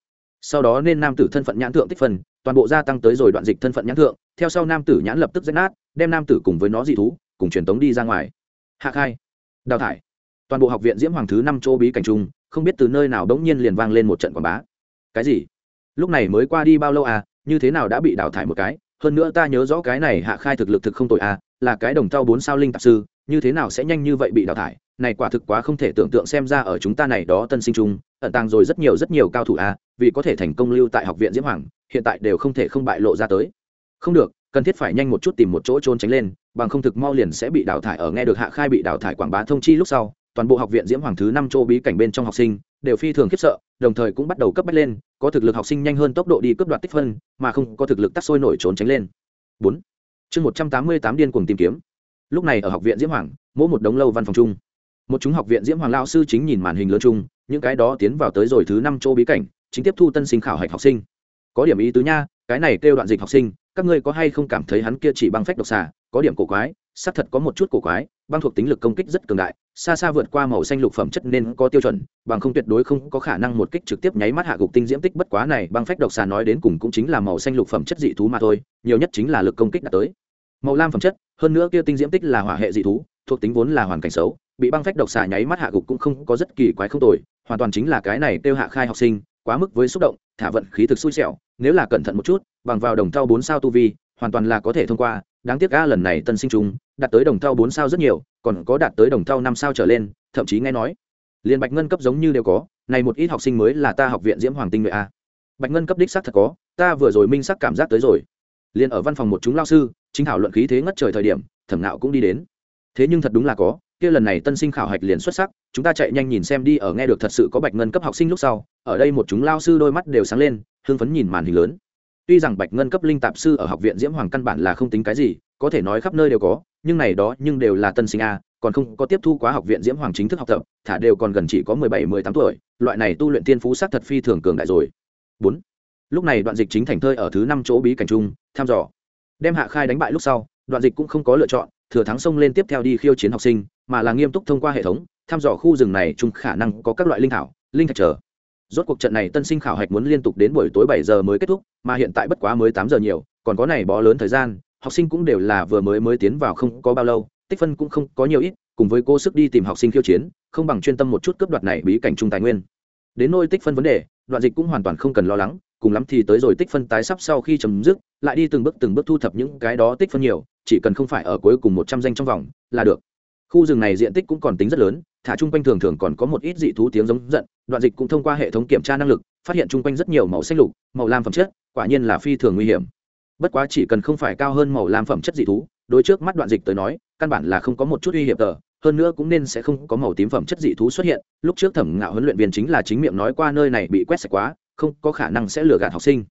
Sau đó nên nam tử thân phận nhãn thượng tích phần, toàn bộ gia tăng tới rồi đoạn dịch thân phận nhãn thượng, theo sau nam tử nhãn lập tức rách nát, đem nam tử cùng với nó dị thú cùng truyền tống đi ra ngoài. Hạ khai, đào thải, toàn bộ học viện diễm hoàng thứ năm châu bí cảnh trung không biết từ nơi nào đống nhiên liền vang lên một trận quảng bá. Cái gì? Lúc này mới qua đi bao lâu à? Như thế nào đã bị đào thải một cái? Hơn nữa ta nhớ rõ cái này hạ khai thực lực thực không tội à là cái đồng tao bốn sao linh tạp sư, như thế nào sẽ nhanh như vậy bị đào thải? Này quả thực quá không thể tưởng tượng xem ra ở chúng ta này đó tân sinh trung ẩn tàng rồi rất nhiều rất nhiều cao thủ à vì có thể thành công lưu tại học viện diễm hoàng, hiện tại đều không thể không bại lộ ra tới. Không được, cần thiết phải nhanh một chút tìm một chỗ trốn tránh lên bằng không thực mau liền sẽ bị đào thải ở nghe được hạ khai bị đào thải quảng bá thông chi lúc sau, toàn bộ học viện diễm hoàng thứ năm châu bí cảnh bên trong học sinh đều phi thường khiếp sợ, đồng thời cũng bắt đầu cấp bách lên, có thực lực học sinh nhanh hơn tốc độ đi cướp đoạt tích phân, mà không có thực lực tắt sôi nổi trốn tránh lên. Bốn. Chương một trăm tám mươi tám điên cuồng tìm kiếm. Lúc này ở học viện diễm hoàng, mỗi một đống lâu văn phòng chung, một chúng học viện diễm hoàng lao sư chính nhìn màn hình lớn chung, những cái đó tiến vào tới rồi thứ năm chỗ bí cảnh, chính tiếp thu tân sinh khảo hạch học sinh. Có điểm ý tứ nha, cái này kêu đoạn dịch học sinh, các ngươi có hay không cảm thấy hắn kia chỉ băng phách độc xà có điểm cổ quái, xác thật có một chút cổ quái, băng thuộc tính lực công kích rất cường đại, xa xa vượt qua màu xanh lục phẩm chất nên có tiêu chuẩn, bằng không tuyệt đối không có khả năng một kích trực tiếp nháy mắt hạ gục tinh diễm tích bất quá này, băng phách độc xà nói đến cùng cũng chính là màu xanh lục phẩm chất dị thú mà thôi, nhiều nhất chính là lực công kích đã tới. Màu lam phẩm chất, hơn nữa kia tinh diễm tích là hỏa hệ dị thú, thuộc tính vốn là hoàn cảnh xấu, bị băng phách độc xà nháy mắt hạ gục cũng không có rất kỳ quái không tồi, hoàn toàn chính là cái này kêu hạ khai học sinh, quá mức với xúc động, thả vận khí thực xui xẻo, nếu là cẩn thận một chút, bằng vào đồng thau bốn sao tu vi, hoàn toàn là có thể thông qua đáng tiếc ga lần này tân sinh chúng đạt tới đồng thau bốn sao rất nhiều, còn có đạt tới đồng thau năm sao trở lên, thậm chí nghe nói, liền bạch ngân cấp giống như đều có, này một ít học sinh mới là ta học viện diễm hoàng tinh nguyện a. Bạch ngân cấp đích xác thật có, ta vừa rồi minh sắc cảm giác tới rồi. Liền ở văn phòng một chúng lao sư, chính thảo luận khí thế ngất trời thời điểm, thẩm nạo cũng đi đến. Thế nhưng thật đúng là có, kia lần này tân sinh khảo hạch liền xuất sắc, chúng ta chạy nhanh nhìn xem đi, ở nghe được thật sự có bạch ngân cấp học sinh lúc sau, ở đây một chúng lao sư đôi mắt đều sáng lên, hưng phấn nhìn màn hình lớn tuy rằng bạch ngân cấp linh tạp sư ở học viện diễm hoàng căn bản là không tính cái gì, có thể nói khắp nơi đều có, nhưng này đó nhưng đều là tân sinh a, còn không có tiếp thu quá học viện diễm hoàng chính thức học tập, thả đều còn gần chỉ có mười bảy, mười tám tuổi, loại này tu luyện tiên phú sát thật phi thường cường đại rồi. Bốn. Lúc này đoạn dịch chính thành thơi ở thứ năm chỗ bí cảnh trung, thăm dò. Đem hạ khai đánh bại lúc sau, đoạn dịch cũng không có lựa chọn, thừa thắng xông lên tiếp theo đi khiêu chiến học sinh, mà là nghiêm túc thông qua hệ thống, thăm dò khu rừng này chung khả năng có các loại linh thảo, linh thạch trở rốt cuộc trận này tân sinh khảo hạch muốn liên tục đến buổi tối bảy giờ mới kết thúc, mà hiện tại bất quá mới tám giờ nhiều, còn có này bó lớn thời gian, học sinh cũng đều là vừa mới mới tiến vào không có bao lâu, tích phân cũng không có nhiều ít, cùng với cô sức đi tìm học sinh khiêu chiến, không bằng chuyên tâm một chút cướp đoạt này bí cảnh trung tài nguyên. Đến nôi tích phân vấn đề, đoạn dịch cũng hoàn toàn không cần lo lắng, cùng lắm thì tới rồi tích phân tái sắp sau khi chấm dứt, lại đi từng bước từng bước thu thập những cái đó tích phân nhiều, chỉ cần không phải ở cuối cùng một trăm danh trong vòng, là được. Khu rừng này diện tích cũng còn tính rất lớn, thả chung quanh thường thường còn có một ít dị thú tiếng giống giận đoạn dịch cũng thông qua hệ thống kiểm tra năng lực, phát hiện chung quanh rất nhiều màu xanh lục, màu lam phẩm chất, quả nhiên là phi thường nguy hiểm. Bất quá chỉ cần không phải cao hơn màu lam phẩm chất dị thú, đối trước mắt đoạn dịch tới nói, căn bản là không có một chút uy hiểm tờ, hơn nữa cũng nên sẽ không có màu tím phẩm chất dị thú xuất hiện, lúc trước thẩm ngạo huấn luyện viên chính là chính miệng nói qua nơi này bị quét sạch quá, không có khả năng sẽ lừa gạt học sinh.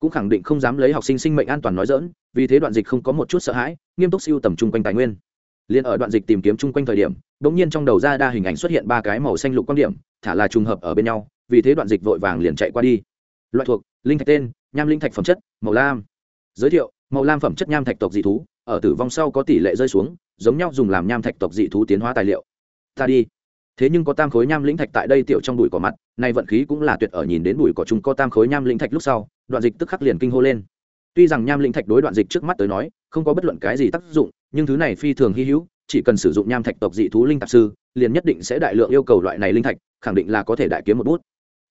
Cũng khẳng định không dám lấy học sinh sinh mệnh an toàn nói dỡn vì thế đoạn dịch không có một chút sợ hãi, nghiêm túc siêu tầm chung quanh tài nguyên liền ở đoạn dịch tìm kiếm chung quanh thời điểm bỗng nhiên trong đầu ra đa hình ảnh xuất hiện ba cái màu xanh lục quan điểm, thả là trùng hợp ở bên nhau, vì thế đoạn dịch vội vàng liền chạy qua đi. Loại thuộc, linh thạch tên, nham linh thạch phẩm chất, màu lam. Giới thiệu, màu lam phẩm chất nham thạch tộc dị thú, ở tử vong sau có tỷ lệ rơi xuống, giống nhau dùng làm nham thạch tộc dị thú tiến hóa tài liệu. Ta đi. Thế nhưng có tam khối nham lĩnh thạch tại đây tiểu trong bụi cỏ mặt, nay vận khí cũng là tuyệt ở nhìn đến bụi cỏ chúng có tam khối nham lĩnh thạch lúc sau, đoạn dịch tức khắc liền kinh hô lên. Tuy rằng nham lĩnh thạch đối đoạn dịch trước mắt tới nói không có bất luận cái gì tác dụng, nhưng thứ này phi thường hy hữu, chỉ cần sử dụng nham thạch tộc dị thú linh tạp sư, liền nhất định sẽ đại lượng yêu cầu loại này linh thạch, khẳng định là có thể đại kiếm một bút.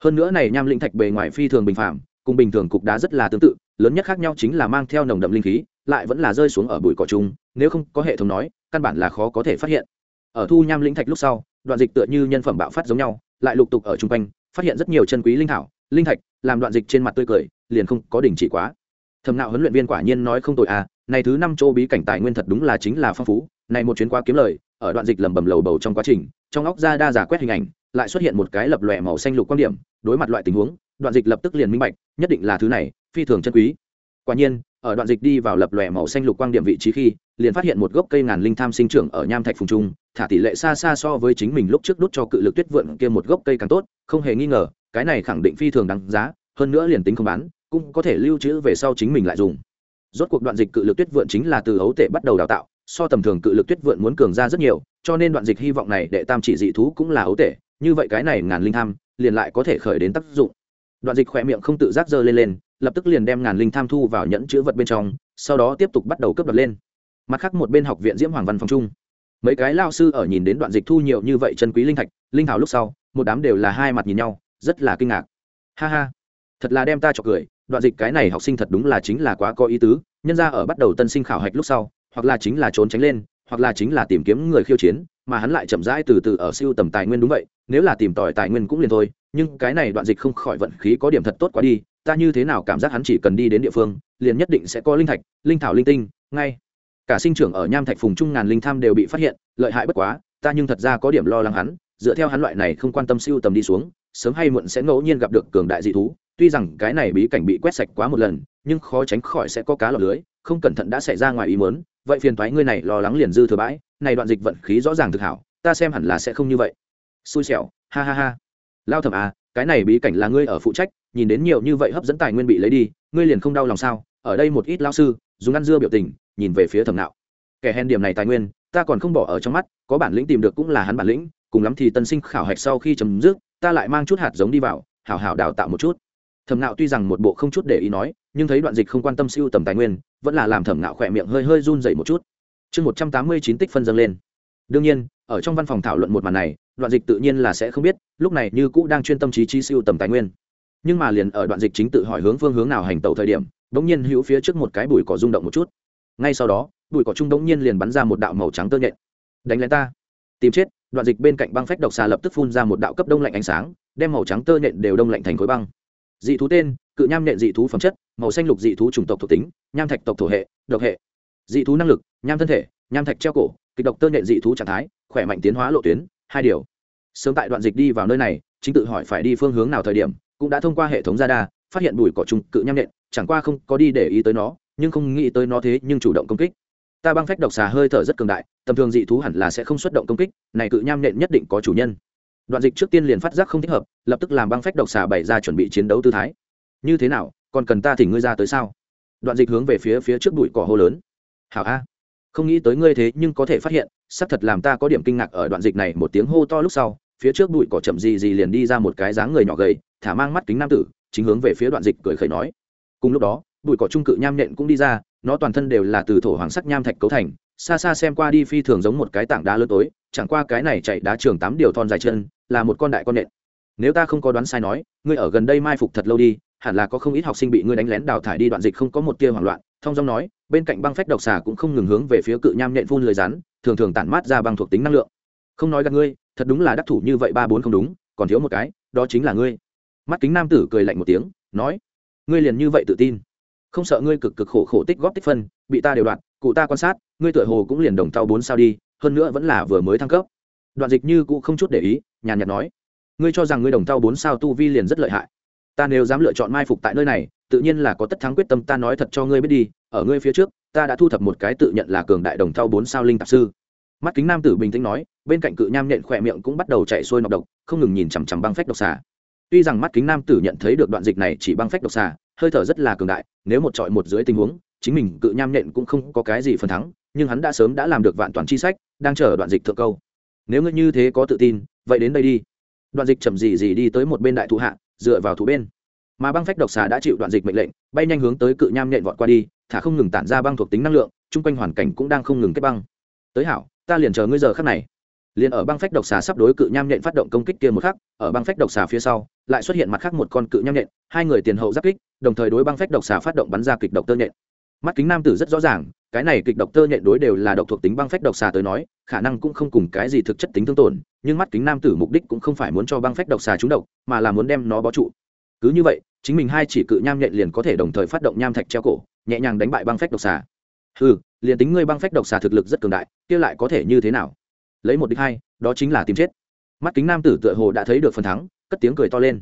Hơn nữa này nham linh thạch bề ngoài phi thường bình phạm cùng bình thường cục đá rất là tương tự, lớn nhất khác nhau chính là mang theo nồng đậm linh khí, lại vẫn là rơi xuống ở bụi cỏ chung, nếu không có hệ thống nói, căn bản là khó có thể phát hiện. Ở thu nham linh thạch lúc sau, đoạn dịch tựa như nhân phẩm bạo phát giống nhau, lại lục tục ở chung quanh, phát hiện rất nhiều chân quý linh thảo, linh thạch, làm đoạn dịch trên mặt tươi cười, liền không có đình chỉ quá. Thầm nạo huấn luyện viên quả nhiên nói không tội à này thứ năm chỗ bí cảnh tài nguyên thật đúng là chính là phong phú, này một chuyến qua kiếm lời, ở đoạn dịch lầm bầm lầu bầu trong quá trình, trong óc ra đa giả quét hình ảnh, lại xuất hiện một cái lập lòe màu xanh lục quan điểm, đối mặt loại tình huống, đoạn dịch lập tức liền minh bạch, nhất định là thứ này, phi thường chân quý. Quả nhiên, ở đoạn dịch đi vào lập lòe màu xanh lục quang điểm vị trí khi, liền phát hiện một gốc cây ngàn linh tham sinh trưởng ở nham thạch phùng trung, thả tỷ lệ xa xa so với chính mình lúc trước đút cho cự lực tuyết vượn kia một gốc cây càng tốt, không hề nghi ngờ, cái này khẳng định phi thường đáng giá, hơn nữa liền tính không bán, cũng có thể lưu trữ về sau chính mình lại dùng rốt cuộc đoạn dịch cự lực tuyết vượn chính là từ ấu tệ bắt đầu đào tạo, so tầm thường cự lực tuyết vượn muốn cường ra rất nhiều, cho nên đoạn dịch hy vọng này để tam chỉ dị thú cũng là ấu tệ như vậy cái này ngàn linh tham, liền lại có thể khởi đến tác dụng. Đoạn dịch khỏe miệng không tự giác dơ lên lên, lập tức liền đem ngàn linh tham thu vào nhẫn chữ vật bên trong, sau đó tiếp tục bắt đầu cướp đoạt lên. Mặt khác một bên học viện diễm hoàng văn phòng trung mấy cái lao sư ở nhìn đến đoạn dịch thu nhiều như vậy chân quý linh thạch, linh thảo lúc sau, một đám đều là hai mặt nhìn nhau, rất là kinh ngạc. Ha ha, thật là đem ta cho cười đoạn dịch cái này học sinh thật đúng là chính là quá có ý tứ, nhân ra ở bắt đầu tân sinh khảo hạch lúc sau, hoặc là chính là trốn tránh lên, hoặc là chính là tìm kiếm người khiêu chiến, mà hắn lại chậm rãi từ từ ở siêu tầm tài nguyên đúng vậy, nếu là tìm tòi tài nguyên cũng liền thôi, nhưng cái này đoạn dịch không khỏi vận khí có điểm thật tốt quá đi, ta như thế nào cảm giác hắn chỉ cần đi đến địa phương, liền nhất định sẽ có linh thạch, linh thảo linh tinh, ngay. Cả sinh trưởng ở nham thạch phùng trung ngàn linh tham đều bị phát hiện, lợi hại bất quá, ta nhưng thật ra có điểm lo lắng hắn, dựa theo hắn loại này không quan tâm siêu tầm đi xuống, sớm hay muộn sẽ ngẫu nhiên gặp được cường đại dị thú tuy rằng cái này bí cảnh bị quét sạch quá một lần, nhưng khó tránh khỏi sẽ có cá lọc lưới, không cẩn thận đã xảy ra ngoài ý mớn vậy phiền thoái ngươi này lo lắng liền dư thừa bãi, này đoạn dịch vận khí rõ ràng thực hảo, ta xem hẳn là sẽ không như vậy. Xui xẻo, ha ha ha. Lao thẩm à cái này bí cảnh là ngươi ở phụ trách, nhìn đến nhiều như vậy hấp dẫn tài nguyên bị lấy đi, ngươi liền không đau lòng sao? Ở đây một ít lao sư, dùng ăn dưa biểu tình, nhìn về phía thẩm nạo. Kẻ hèn điểm này tài nguyên, ta còn không bỏ ở trong mắt, có bản lĩnh tìm được cũng là hắn bản lĩnh, cùng lắm thì tân sinh khảo hạch sau khi chấm dứt, ta lại mang chút hạt giống đi vào, hảo hảo đào tạo một chút thẩm nạo tuy rằng một bộ không chút để ý nói, nhưng thấy đoạn dịch không quan tâm siêu tầm tài nguyên, vẫn là làm thẩm nạo khỏe miệng hơi hơi run dậy một chút. Chương một trăm tám mươi chín tích phân dâng lên. Đương nhiên, ở trong văn phòng thảo luận một màn này, đoạn dịch tự nhiên là sẽ không biết, lúc này như cũ đang chuyên tâm trí trí siêu tầm tài nguyên. Nhưng mà liền ở đoạn dịch chính tự hỏi hướng phương hướng nào hành tẩu thời điểm đ ỗ n g nhiên hữu phía trước một cái bụi cỏ rung động một chút. Ngay sau đó, bụi cỏ trung đ ỗ n g nhiên liền bắn ra một đạo màu trắng tơ nhện. Đánh lấy ta. Tìm chết, đoạn dịch bên cạnh băng phách độc xà lập tức phun ra một đạo cấp đông lạnh ánh sáng, đem màu trắng tơ nhện đều đông lạnh thành khối băng dị thú tên, cự nham nhện dị thú phẩm chất, màu xanh lục dị thú chủng tộc thuộc tính, nham thạch tộc thổ hệ, độc hệ. Dị thú năng lực, nham thân thể, nham thạch treo cổ, kịch độc tơ nhện dị thú trạng thái, khỏe mạnh tiến hóa lộ tuyến, hai điều. Sớm tại đoạn dịch đi vào nơi này, chính tự hỏi phải đi phương hướng nào thời điểm, cũng đã thông qua hệ thống radar, phát hiện bụi cỏ trùng cự nham nhện chẳng qua không có đi để ý tới nó, nhưng không nghĩ tới nó thế nhưng chủ động công kích. Ta băng phách độc xà hơi thở rất cường đại, tầm thường dị thú hẳn là sẽ không xuất động công kích, này cự nham nhện nhất định có chủ nhân đoạn dịch trước tiên liền phát giác không thích hợp, lập tức làm băng phách độc xà bày ra chuẩn bị chiến đấu tư thái. Như thế nào, còn cần ta thỉnh ngươi ra tới sao? Đoạn dịch hướng về phía phía trước bụi cỏ hô lớn. Hảo a. Không nghĩ tới ngươi thế nhưng có thể phát hiện, xác thật làm ta có điểm kinh ngạc ở đoạn dịch này một tiếng hô to lúc sau, phía trước bụi cỏ chậm gì gì liền đi ra một cái dáng người nhỏ gầy, thả mang mắt kính nam tử, chính hướng về phía đoạn dịch cười khẩy nói. Cùng lúc đó, bụi cỏ trung cự nham nhện cũng đi ra, nó toàn thân đều là từ thổ hoàng sắc nham thạch cấu thành, xa xa xem qua đi phi thường giống một cái tảng đá lớn tối, chẳng qua cái này chạy đá trường tám điều thon dài chân là một con đại con nện. nếu ta không có đoán sai nói, ngươi ở gần đây mai phục thật lâu đi, hẳn là có không ít học sinh bị ngươi đánh lén đào thải đi đoạn dịch không có một tia hoảng loạn. Thông dong nói, bên cạnh băng phách độc xà cũng không ngừng hướng về phía cự nham nện phun lưới rắn, thường thường tản mát ra băng thuộc tính năng lượng. Không nói gặp ngươi, thật đúng là đắc thủ như vậy ba bốn không đúng, còn thiếu một cái, đó chính là ngươi. Mắt kính nam tử cười lạnh một tiếng, nói, ngươi liền như vậy tự tin. Không sợ ngươi cực cực khổ khổ tích góp tích phân, bị ta đều đoạn cụ ta quan sát, ngươi tựa hồ cũng liền đồng tàu bốn sao đi, hơn nữa vẫn là vừa mới thăng cấp đoạn dịch như cũng không chút để ý, nhàn nhạt nói, ngươi cho rằng ngươi đồng tàu bốn sao tu vi liền rất lợi hại. Ta nếu dám lựa chọn mai phục tại nơi này, tự nhiên là có tất thắng quyết tâm ta nói thật cho ngươi biết đi, ở ngươi phía trước, ta đã thu thập một cái tự nhận là cường đại đồng thau bốn sao linh tạp sư. Mắt kính nam tử bình tĩnh nói, bên cạnh cự nham nhện khỏe miệng cũng bắt đầu chạy xuôi nọc độc, không ngừng nhìn chằm chằm băng phách độc xà. Tuy rằng mắt kính nam tử nhận thấy được đoạn dịch này chỉ băng phách độc xà, hơi thở rất là cường đại, nếu một trọi một dưới tình huống, chính mình cự nham nhện cũng không có cái gì phần thắng, nhưng hắn đã sớm đã làm được vạn toàn chi sách, đang chờ đoạn dịch thượng câu nếu ngươi như thế có tự tin, vậy đến đây đi. Đoạn dịch chậm gì gì đi tới một bên đại thụ hạ, dựa vào thủ bên. Mà băng phách độc xà đã chịu đoạn dịch mệnh lệnh, bay nhanh hướng tới cự nham nhện vọt qua đi, thả không ngừng tản ra băng thuộc tính năng lượng, chung quanh hoàn cảnh cũng đang không ngừng kết băng. Tới hảo, ta liền chờ ngươi giờ khắc này. Liền ở băng phách độc xà sắp đối cự nham nhện phát động công kích kia một khắc, ở băng phách độc xà phía sau, lại xuất hiện mặt khác một con cự nham nhện, hai người tiền hậu giáp kích, đồng thời đối băng phách độc xà phát động bắn ra kịch độc tơ nhện mắt kính nam tử rất rõ ràng, cái này kịch độc tơ nhện đối đều là độc thuộc tính băng phách độc xà tới nói, khả năng cũng không cùng cái gì thực chất tính thương tổn, nhưng mắt kính nam tử mục đích cũng không phải muốn cho băng phách độc xà trúng độc, mà là muốn đem nó bó trụ. Cứ như vậy, chính mình hai chỉ cự nham nhện liền có thể đồng thời phát động nham thạch treo cổ, nhẹ nhàng đánh bại băng phách độc xà. Ừ liền tính ngươi băng phách độc xà thực lực rất cường đại, kia lại có thể như thế nào? Lấy một đích hai, đó chính là tìm chết. Mắt kính nam tử tựa hồ đã thấy được phần thắng, cất tiếng cười to lên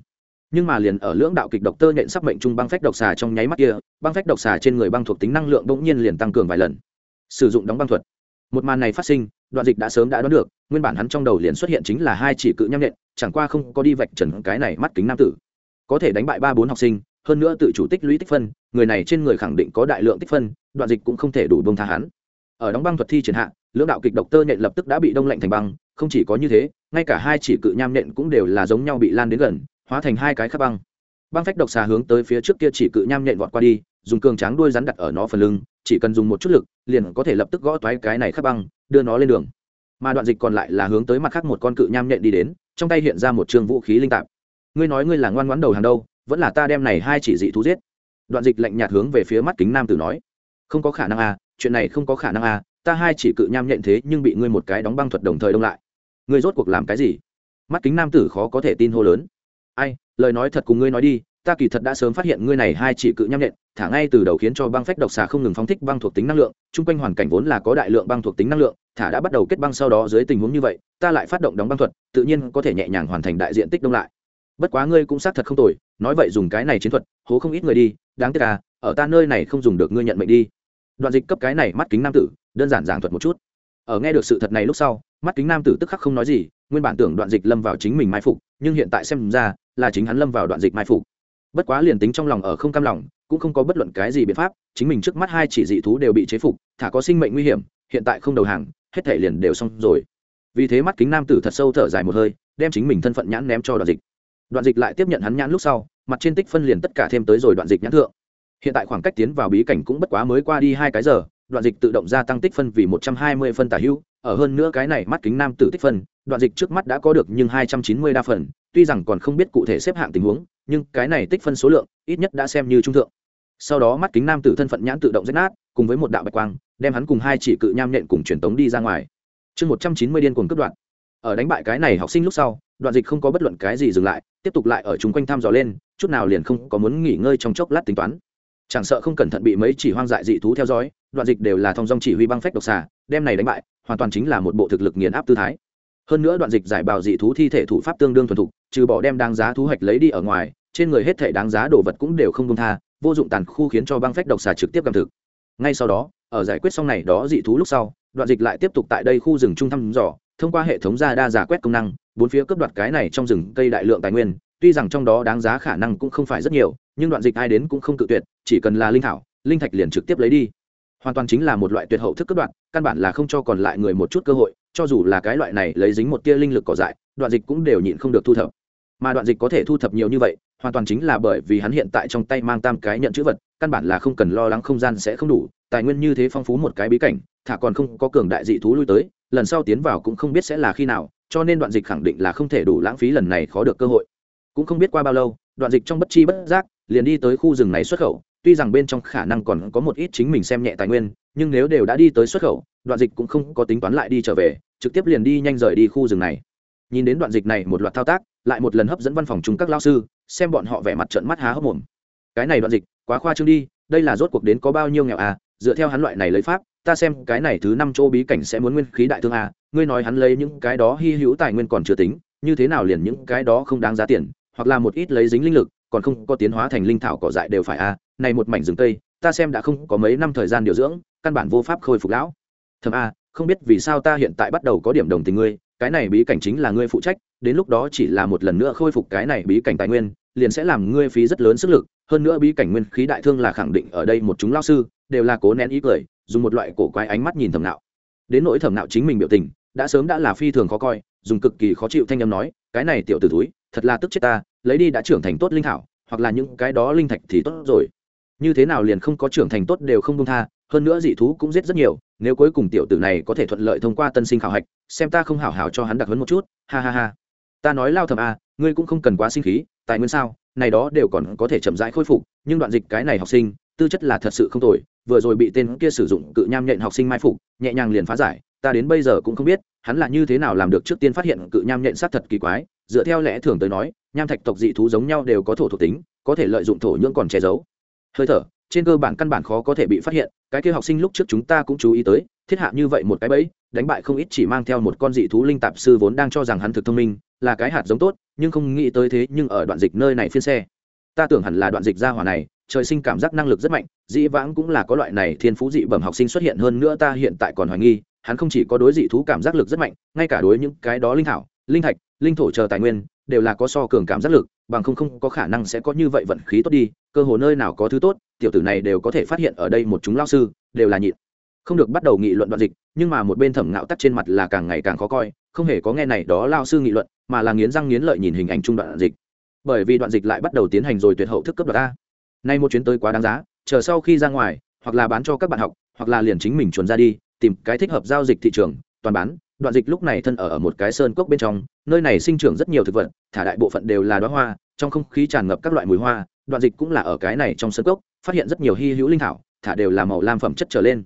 nhưng mà liền ở lưỡng đạo kịch độc tơ nhện sắp mệnh trung băng phách độc xà trong nháy mắt kia, băng phách độc xà trên người băng thuộc tính năng lượng bỗng nhiên liền tăng cường vài lần. Sử dụng đóng băng thuật. Một màn này phát sinh, đoạn dịch đã sớm đã đoán được, nguyên bản hắn trong đầu liền xuất hiện chính là hai chỉ cự nham nhện, chẳng qua không có đi vạch trần cái này mắt kính nam tử. Có thể đánh bại ba bốn học sinh, hơn nữa tự chủ tích lũy tích phân, người này trên người khẳng định có đại lượng tích phân, đoạn dịch cũng không thể đủ bông tha hắn. Ở đóng băng thuật thi triển hạ, lưỡng đạo kịch độc tơ nhện lập tức đã bị đông lạnh thành băng, không chỉ có như thế, ngay cả hai chỉ cự nham nhện cũng đều là giống nhau bị lan đến gần hóa thành hai cái khắc băng. Băng phách độc xà hướng tới phía trước kia chỉ cự nham nhện vọt qua đi, dùng cường tráng đuôi rắn đặt ở nó phần lưng, chỉ cần dùng một chút lực, liền có thể lập tức gõ toái cái này khắc băng, đưa nó lên đường. Mà đoạn dịch còn lại là hướng tới mặt khác một con cự nham nhện đi đến, trong tay hiện ra một trường vũ khí linh tạp. Ngươi nói ngươi là ngoan ngoãn đầu hàng đâu, vẫn là ta đem này hai chỉ dị thú giết. Đoạn dịch lạnh nhạt hướng về phía mắt kính nam tử nói. Không có khả năng à chuyện này không có khả năng à ta hai chỉ cự nham nhện thế nhưng bị ngươi một cái đóng băng thuật đồng thời đông lại. Ngươi rốt cuộc làm cái gì? Mắt kính nam tử khó có thể tin hô lớn ai, lời nói thật cùng ngươi nói đi, ta kỳ thật đã sớm phát hiện ngươi này hai chỉ cự nham nhện, thả ngay từ đầu khiến cho băng phách độc xà không ngừng phóng thích băng thuộc tính năng lượng, chung quanh hoàn cảnh vốn là có đại lượng băng thuộc tính năng lượng, thả đã bắt đầu kết băng sau đó dưới tình huống như vậy, ta lại phát động đóng băng thuật, tự nhiên có thể nhẹ nhàng hoàn thành đại diện tích đông lại. Bất quá ngươi cũng xác thật không tồi, nói vậy dùng cái này chiến thuật, hố không ít người đi, đáng tiếc à ở ta nơi này không dùng được ngươi nhận mệnh đi. Đoạn dịch cấp cái này mắt kính nam tử, đơn giản giảng thuật một chút ở nghe được sự thật này lúc sau, mắt kính nam tử tức khắc không nói gì, nguyên bản tưởng đoạn dịch lâm vào chính mình mai phục, nhưng hiện tại xem ra, là chính hắn lâm vào đoạn dịch mai phục. Bất quá liền tính trong lòng ở không cam lòng, cũng không có bất luận cái gì biện pháp, chính mình trước mắt hai chỉ dị thú đều bị chế phục, thả có sinh mệnh nguy hiểm, hiện tại không đầu hàng, hết thể liền đều xong rồi. Vì thế mắt kính nam tử thật sâu thở dài một hơi, đem chính mình thân phận nhãn ném cho đoạn dịch. Đoạn dịch lại tiếp nhận hắn nhãn lúc sau, mặt trên tích phân liền tất cả thêm tới rồi đoạn dịch nhãn thượng. Hiện tại khoảng cách tiến vào bí cảnh cũng bất quá mới qua đi hai cái giờ đoạn dịch tự động gia tăng tích phân vì một trăm hai mươi phân tả hữu, ở hơn nữa cái này mắt kính nam tử tích phân, đoạn dịch trước mắt đã có được nhưng hai trăm chín mươi đa phần, tuy rằng còn không biết cụ thể xếp hạng tình huống, nhưng cái này tích phân số lượng ít nhất đã xem như trung thượng. Sau đó mắt kính nam tử thân phận nhãn tự động rách nát, cùng với một đạo bạch quang, đem hắn cùng hai chỉ cự nham nện cùng truyền tống đi ra ngoài. Chương một trăm chín mươi điên cuồng cấp đoạn. Ở đánh bại cái này học sinh lúc sau, đoạn dịch không có bất luận cái gì dừng lại, tiếp tục lại ở chúng quanh thăm dò lên, chút nào liền không có muốn nghỉ ngơi trong chốc lát tính toán chẳng sợ không cẩn thận bị mấy chỉ hoang dại dị thú theo dõi, đoạn dịch đều là thong dong chỉ huy băng phách độc xà, đem này đánh bại, hoàn toàn chính là một bộ thực lực nghiền áp tư thái. Hơn nữa đoạn dịch giải bào dị thú thi thể thủ pháp tương đương thuần thục, trừ bỏ đem đáng giá thu hoạch lấy đi ở ngoài, trên người hết thể đáng giá đồ vật cũng đều không công tha, vô dụng tàn khu khiến cho băng phách độc xà trực tiếp cầm thực. Ngay sau đó, ở giải quyết xong này đó dị thú lúc sau, đoạn dịch lại tiếp tục tại đây khu rừng trung thăm dò, thông qua hệ thống ra đa giả quét công năng, bốn phía cướp đoạt cái này trong rừng cây đại lượng tài nguyên tuy rằng trong đó đáng giá khả năng cũng không phải rất nhiều nhưng đoạn dịch ai đến cũng không cự tuyệt chỉ cần là linh thảo linh thạch liền trực tiếp lấy đi. Hoàn toàn chính là một loại tuyệt hậu thức cướp đoạn, căn bản là không cho còn lại người một chút cơ hội cho dù là cái loại này lấy dính một tia linh lực cỏ dại đoạn dịch cũng đều nhịn không được thu thập. Mà đoạn dịch có thể thu thập nhiều như vậy hoàn toàn chính là bởi vì hắn hiện tại trong tay mang tam cái nhận chữ vật căn bản là không cần lo lắng không gian sẽ không đủ tài nguyên như thế phong phú một cái bí cảnh thả còn không có cường đại dị thú lui tới lần sau tiến vào cũng không biết sẽ là khi nào cho nên đoạn dịch khẳng định là không thể đủ lãng phí lần này khó được cơ hội cũng không biết qua bao lâu, đoạn dịch trong bất chi bất giác liền đi tới khu rừng này xuất khẩu. Tuy rằng bên trong khả năng còn có một ít chính mình xem nhẹ tài nguyên, nhưng nếu đều đã đi tới xuất khẩu, đoạn dịch cũng không có tính toán lại đi trở về, trực tiếp liền đi nhanh rời đi khu rừng này. Nhìn đến đoạn dịch này một loạt thao tác, lại một lần hấp dẫn văn phòng chúng các lao sư, xem bọn họ vẻ mặt trận mắt há hốc mồm. Cái này đoạn dịch, quá khoa trương đi, đây là rốt cuộc đến có bao nhiêu nghèo à? Dựa theo hắn loại này lấy pháp, ta xem cái này thứ năm chỗ bí cảnh sẽ muốn nguyên khí đại thương à? Ngươi nói hắn lấy những cái đó hy hữu tài nguyên còn chưa tính, như thế nào liền những cái đó không đáng giá tiền? Hoặc là một ít lấy dính linh lực, còn không có tiến hóa thành linh thảo cỏ dại đều phải a này một mảnh rừng tây ta xem đã không có mấy năm thời gian điều dưỡng, căn bản vô pháp khôi phục lão. Thầm a, không biết vì sao ta hiện tại bắt đầu có điểm đồng tình ngươi, cái này bí cảnh chính là ngươi phụ trách, đến lúc đó chỉ là một lần nữa khôi phục cái này bí cảnh tài nguyên, liền sẽ làm ngươi phí rất lớn sức lực, hơn nữa bí cảnh nguyên khí đại thương là khẳng định ở đây một chúng lao sư, đều là cố nén ý cười, dùng một loại cổ quái ánh mắt nhìn thầm nạo. Đến nỗi thầm nạo chính mình biểu tình, đã sớm đã là phi thường khó coi, dùng cực kỳ khó chịu thanh âm nói, cái này tiểu t ử túi thật là tức chết ta, lấy đi đã trưởng thành tốt linh thảo, hoặc là những cái đó linh thạch thì tốt rồi. Như thế nào liền không có trưởng thành tốt đều không công tha, hơn nữa dị thú cũng giết rất nhiều, nếu cuối cùng tiểu tử này có thể thuận lợi thông qua tân sinh khảo hạch, xem ta không hảo hảo cho hắn đặc hấn một chút, ha ha ha. Ta nói lao thầm à ngươi cũng không cần quá sinh khí, tài nguyên sao, này đó đều còn có thể chậm rãi khôi phục, nhưng đoạn dịch cái này học sinh, tư chất là thật sự không tồi, vừa rồi bị tên kia sử dụng cự nham nhện học sinh mai phục, nhẹ nhàng liền phá giải, ta đến bây giờ cũng không biết, hắn là như thế nào làm được trước tiên phát hiện cự nham nhện sát thật kỳ quái dựa theo lẽ thường tới nói, nham thạch tộc dị thú giống nhau đều có thổ thuộc tính, có thể lợi dụng thổ nhưỡng còn che giấu. Hơi thở, trên cơ bản căn bản khó có thể bị phát hiện, cái kia học sinh lúc trước chúng ta cũng chú ý tới, thiết hạ như vậy một cái bẫy, đánh bại không ít chỉ mang theo một con dị thú linh tạp sư vốn đang cho rằng hắn thực thông minh, là cái hạt giống tốt, nhưng không nghĩ tới thế nhưng ở đoạn dịch nơi này phiên xe. Ta tưởng hẳn là đoạn dịch ra hỏa này, trời sinh cảm giác năng lực rất mạnh, dĩ vãng cũng là có loại này thiên phú dị bẩm học sinh xuất hiện hơn nữa ta hiện tại còn hoài nghi, hắn không chỉ có đối dị thú cảm giác lực rất mạnh, ngay cả đối những cái đó linh thảo, linh thạch linh thổ chờ tài nguyên, đều là có so cường cảm giác lực, bằng không không có khả năng sẽ có như vậy vận khí tốt đi, cơ hồ nơi nào có thứ tốt, tiểu tử này đều có thể phát hiện ở đây một chúng lao sư, đều là nhịn. Không được bắt đầu nghị luận đoạn dịch, nhưng mà một bên thẩm ngạo tắt trên mặt là càng ngày càng khó coi, không hề có nghe này đó lao sư nghị luận, mà là nghiến răng nghiến lợi nhìn hình ảnh trung đoạn dịch. Bởi vì đoạn dịch lại bắt đầu tiến hành rồi tuyệt hậu thức cấp đoạt a. Nay một chuyến tới quá đáng giá, chờ sau khi ra ngoài, hoặc là bán cho các bạn học, hoặc là liền chính mình chuẩn ra đi, tìm cái thích hợp giao dịch thị trường, toàn bán đoạn dịch lúc này thân ở ở một cái sơn cốc bên trong, nơi này sinh trưởng rất nhiều thực vật, thả đại bộ phận đều là đoá hoa, trong không khí tràn ngập các loại mùi hoa, đoạn dịch cũng là ở cái này trong sơn cốc, phát hiện rất nhiều hy hữu linh thảo, thả đều là màu lam phẩm chất trở lên.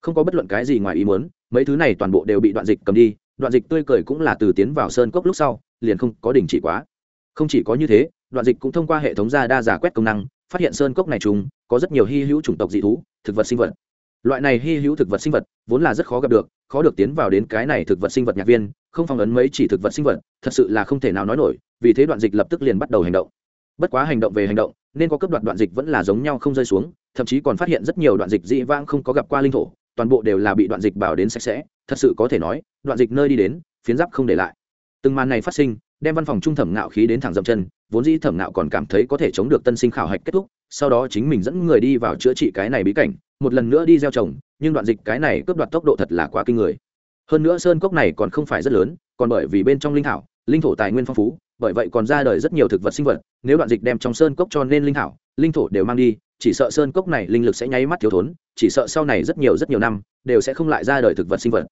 Không có bất luận cái gì ngoài ý muốn, mấy thứ này toàn bộ đều bị đoạn dịch cầm đi, đoạn dịch tươi cười cũng là từ tiến vào sơn cốc lúc sau, liền không có đình chỉ quá. Không chỉ có như thế, đoạn dịch cũng thông qua hệ thống ra đa giả quét công năng, phát hiện sơn cốc này trùng, có rất nhiều hy hữu chủng tộc dị thú, thực vật sinh vật. Loại này hy hữu thực vật sinh vật vốn là rất khó gặp được khó được tiến vào đến cái này thực vật sinh vật nhạc viên, không phong ấn mấy chỉ thực vật sinh vật, thật sự là không thể nào nói nổi, vì thế đoạn dịch lập tức liền bắt đầu hành động. Bất quá hành động về hành động, nên có cấp đoạn đoạn dịch vẫn là giống nhau không rơi xuống, thậm chí còn phát hiện rất nhiều đoạn dịch dị vãng không có gặp qua linh thổ, toàn bộ đều là bị đoạn dịch bảo đến sạch sẽ, thật sự có thể nói, đoạn dịch nơi đi đến, phiến giáp không để lại. Từng màn này phát sinh, đem văn phòng trung thẩm ngạo khí đến thẳng dậm chân, vốn dĩ thẩm ngạo còn cảm thấy có thể chống được tân sinh khảo hạch kết thúc, sau đó chính mình dẫn người đi vào chữa trị cái này bí cảnh, một lần nữa đi gieo trồng nhưng đoạn dịch cái này cướp đoạt tốc độ thật là quá kinh người. Hơn nữa sơn cốc này còn không phải rất lớn, còn bởi vì bên trong linh thảo, linh thổ tài nguyên phong phú, bởi vậy còn ra đời rất nhiều thực vật sinh vật, nếu đoạn dịch đem trong sơn cốc cho nên linh thảo, linh thổ đều mang đi, chỉ sợ sơn cốc này linh lực sẽ nháy mắt thiếu thốn, chỉ sợ sau này rất nhiều rất nhiều năm, đều sẽ không lại ra đời thực vật sinh vật.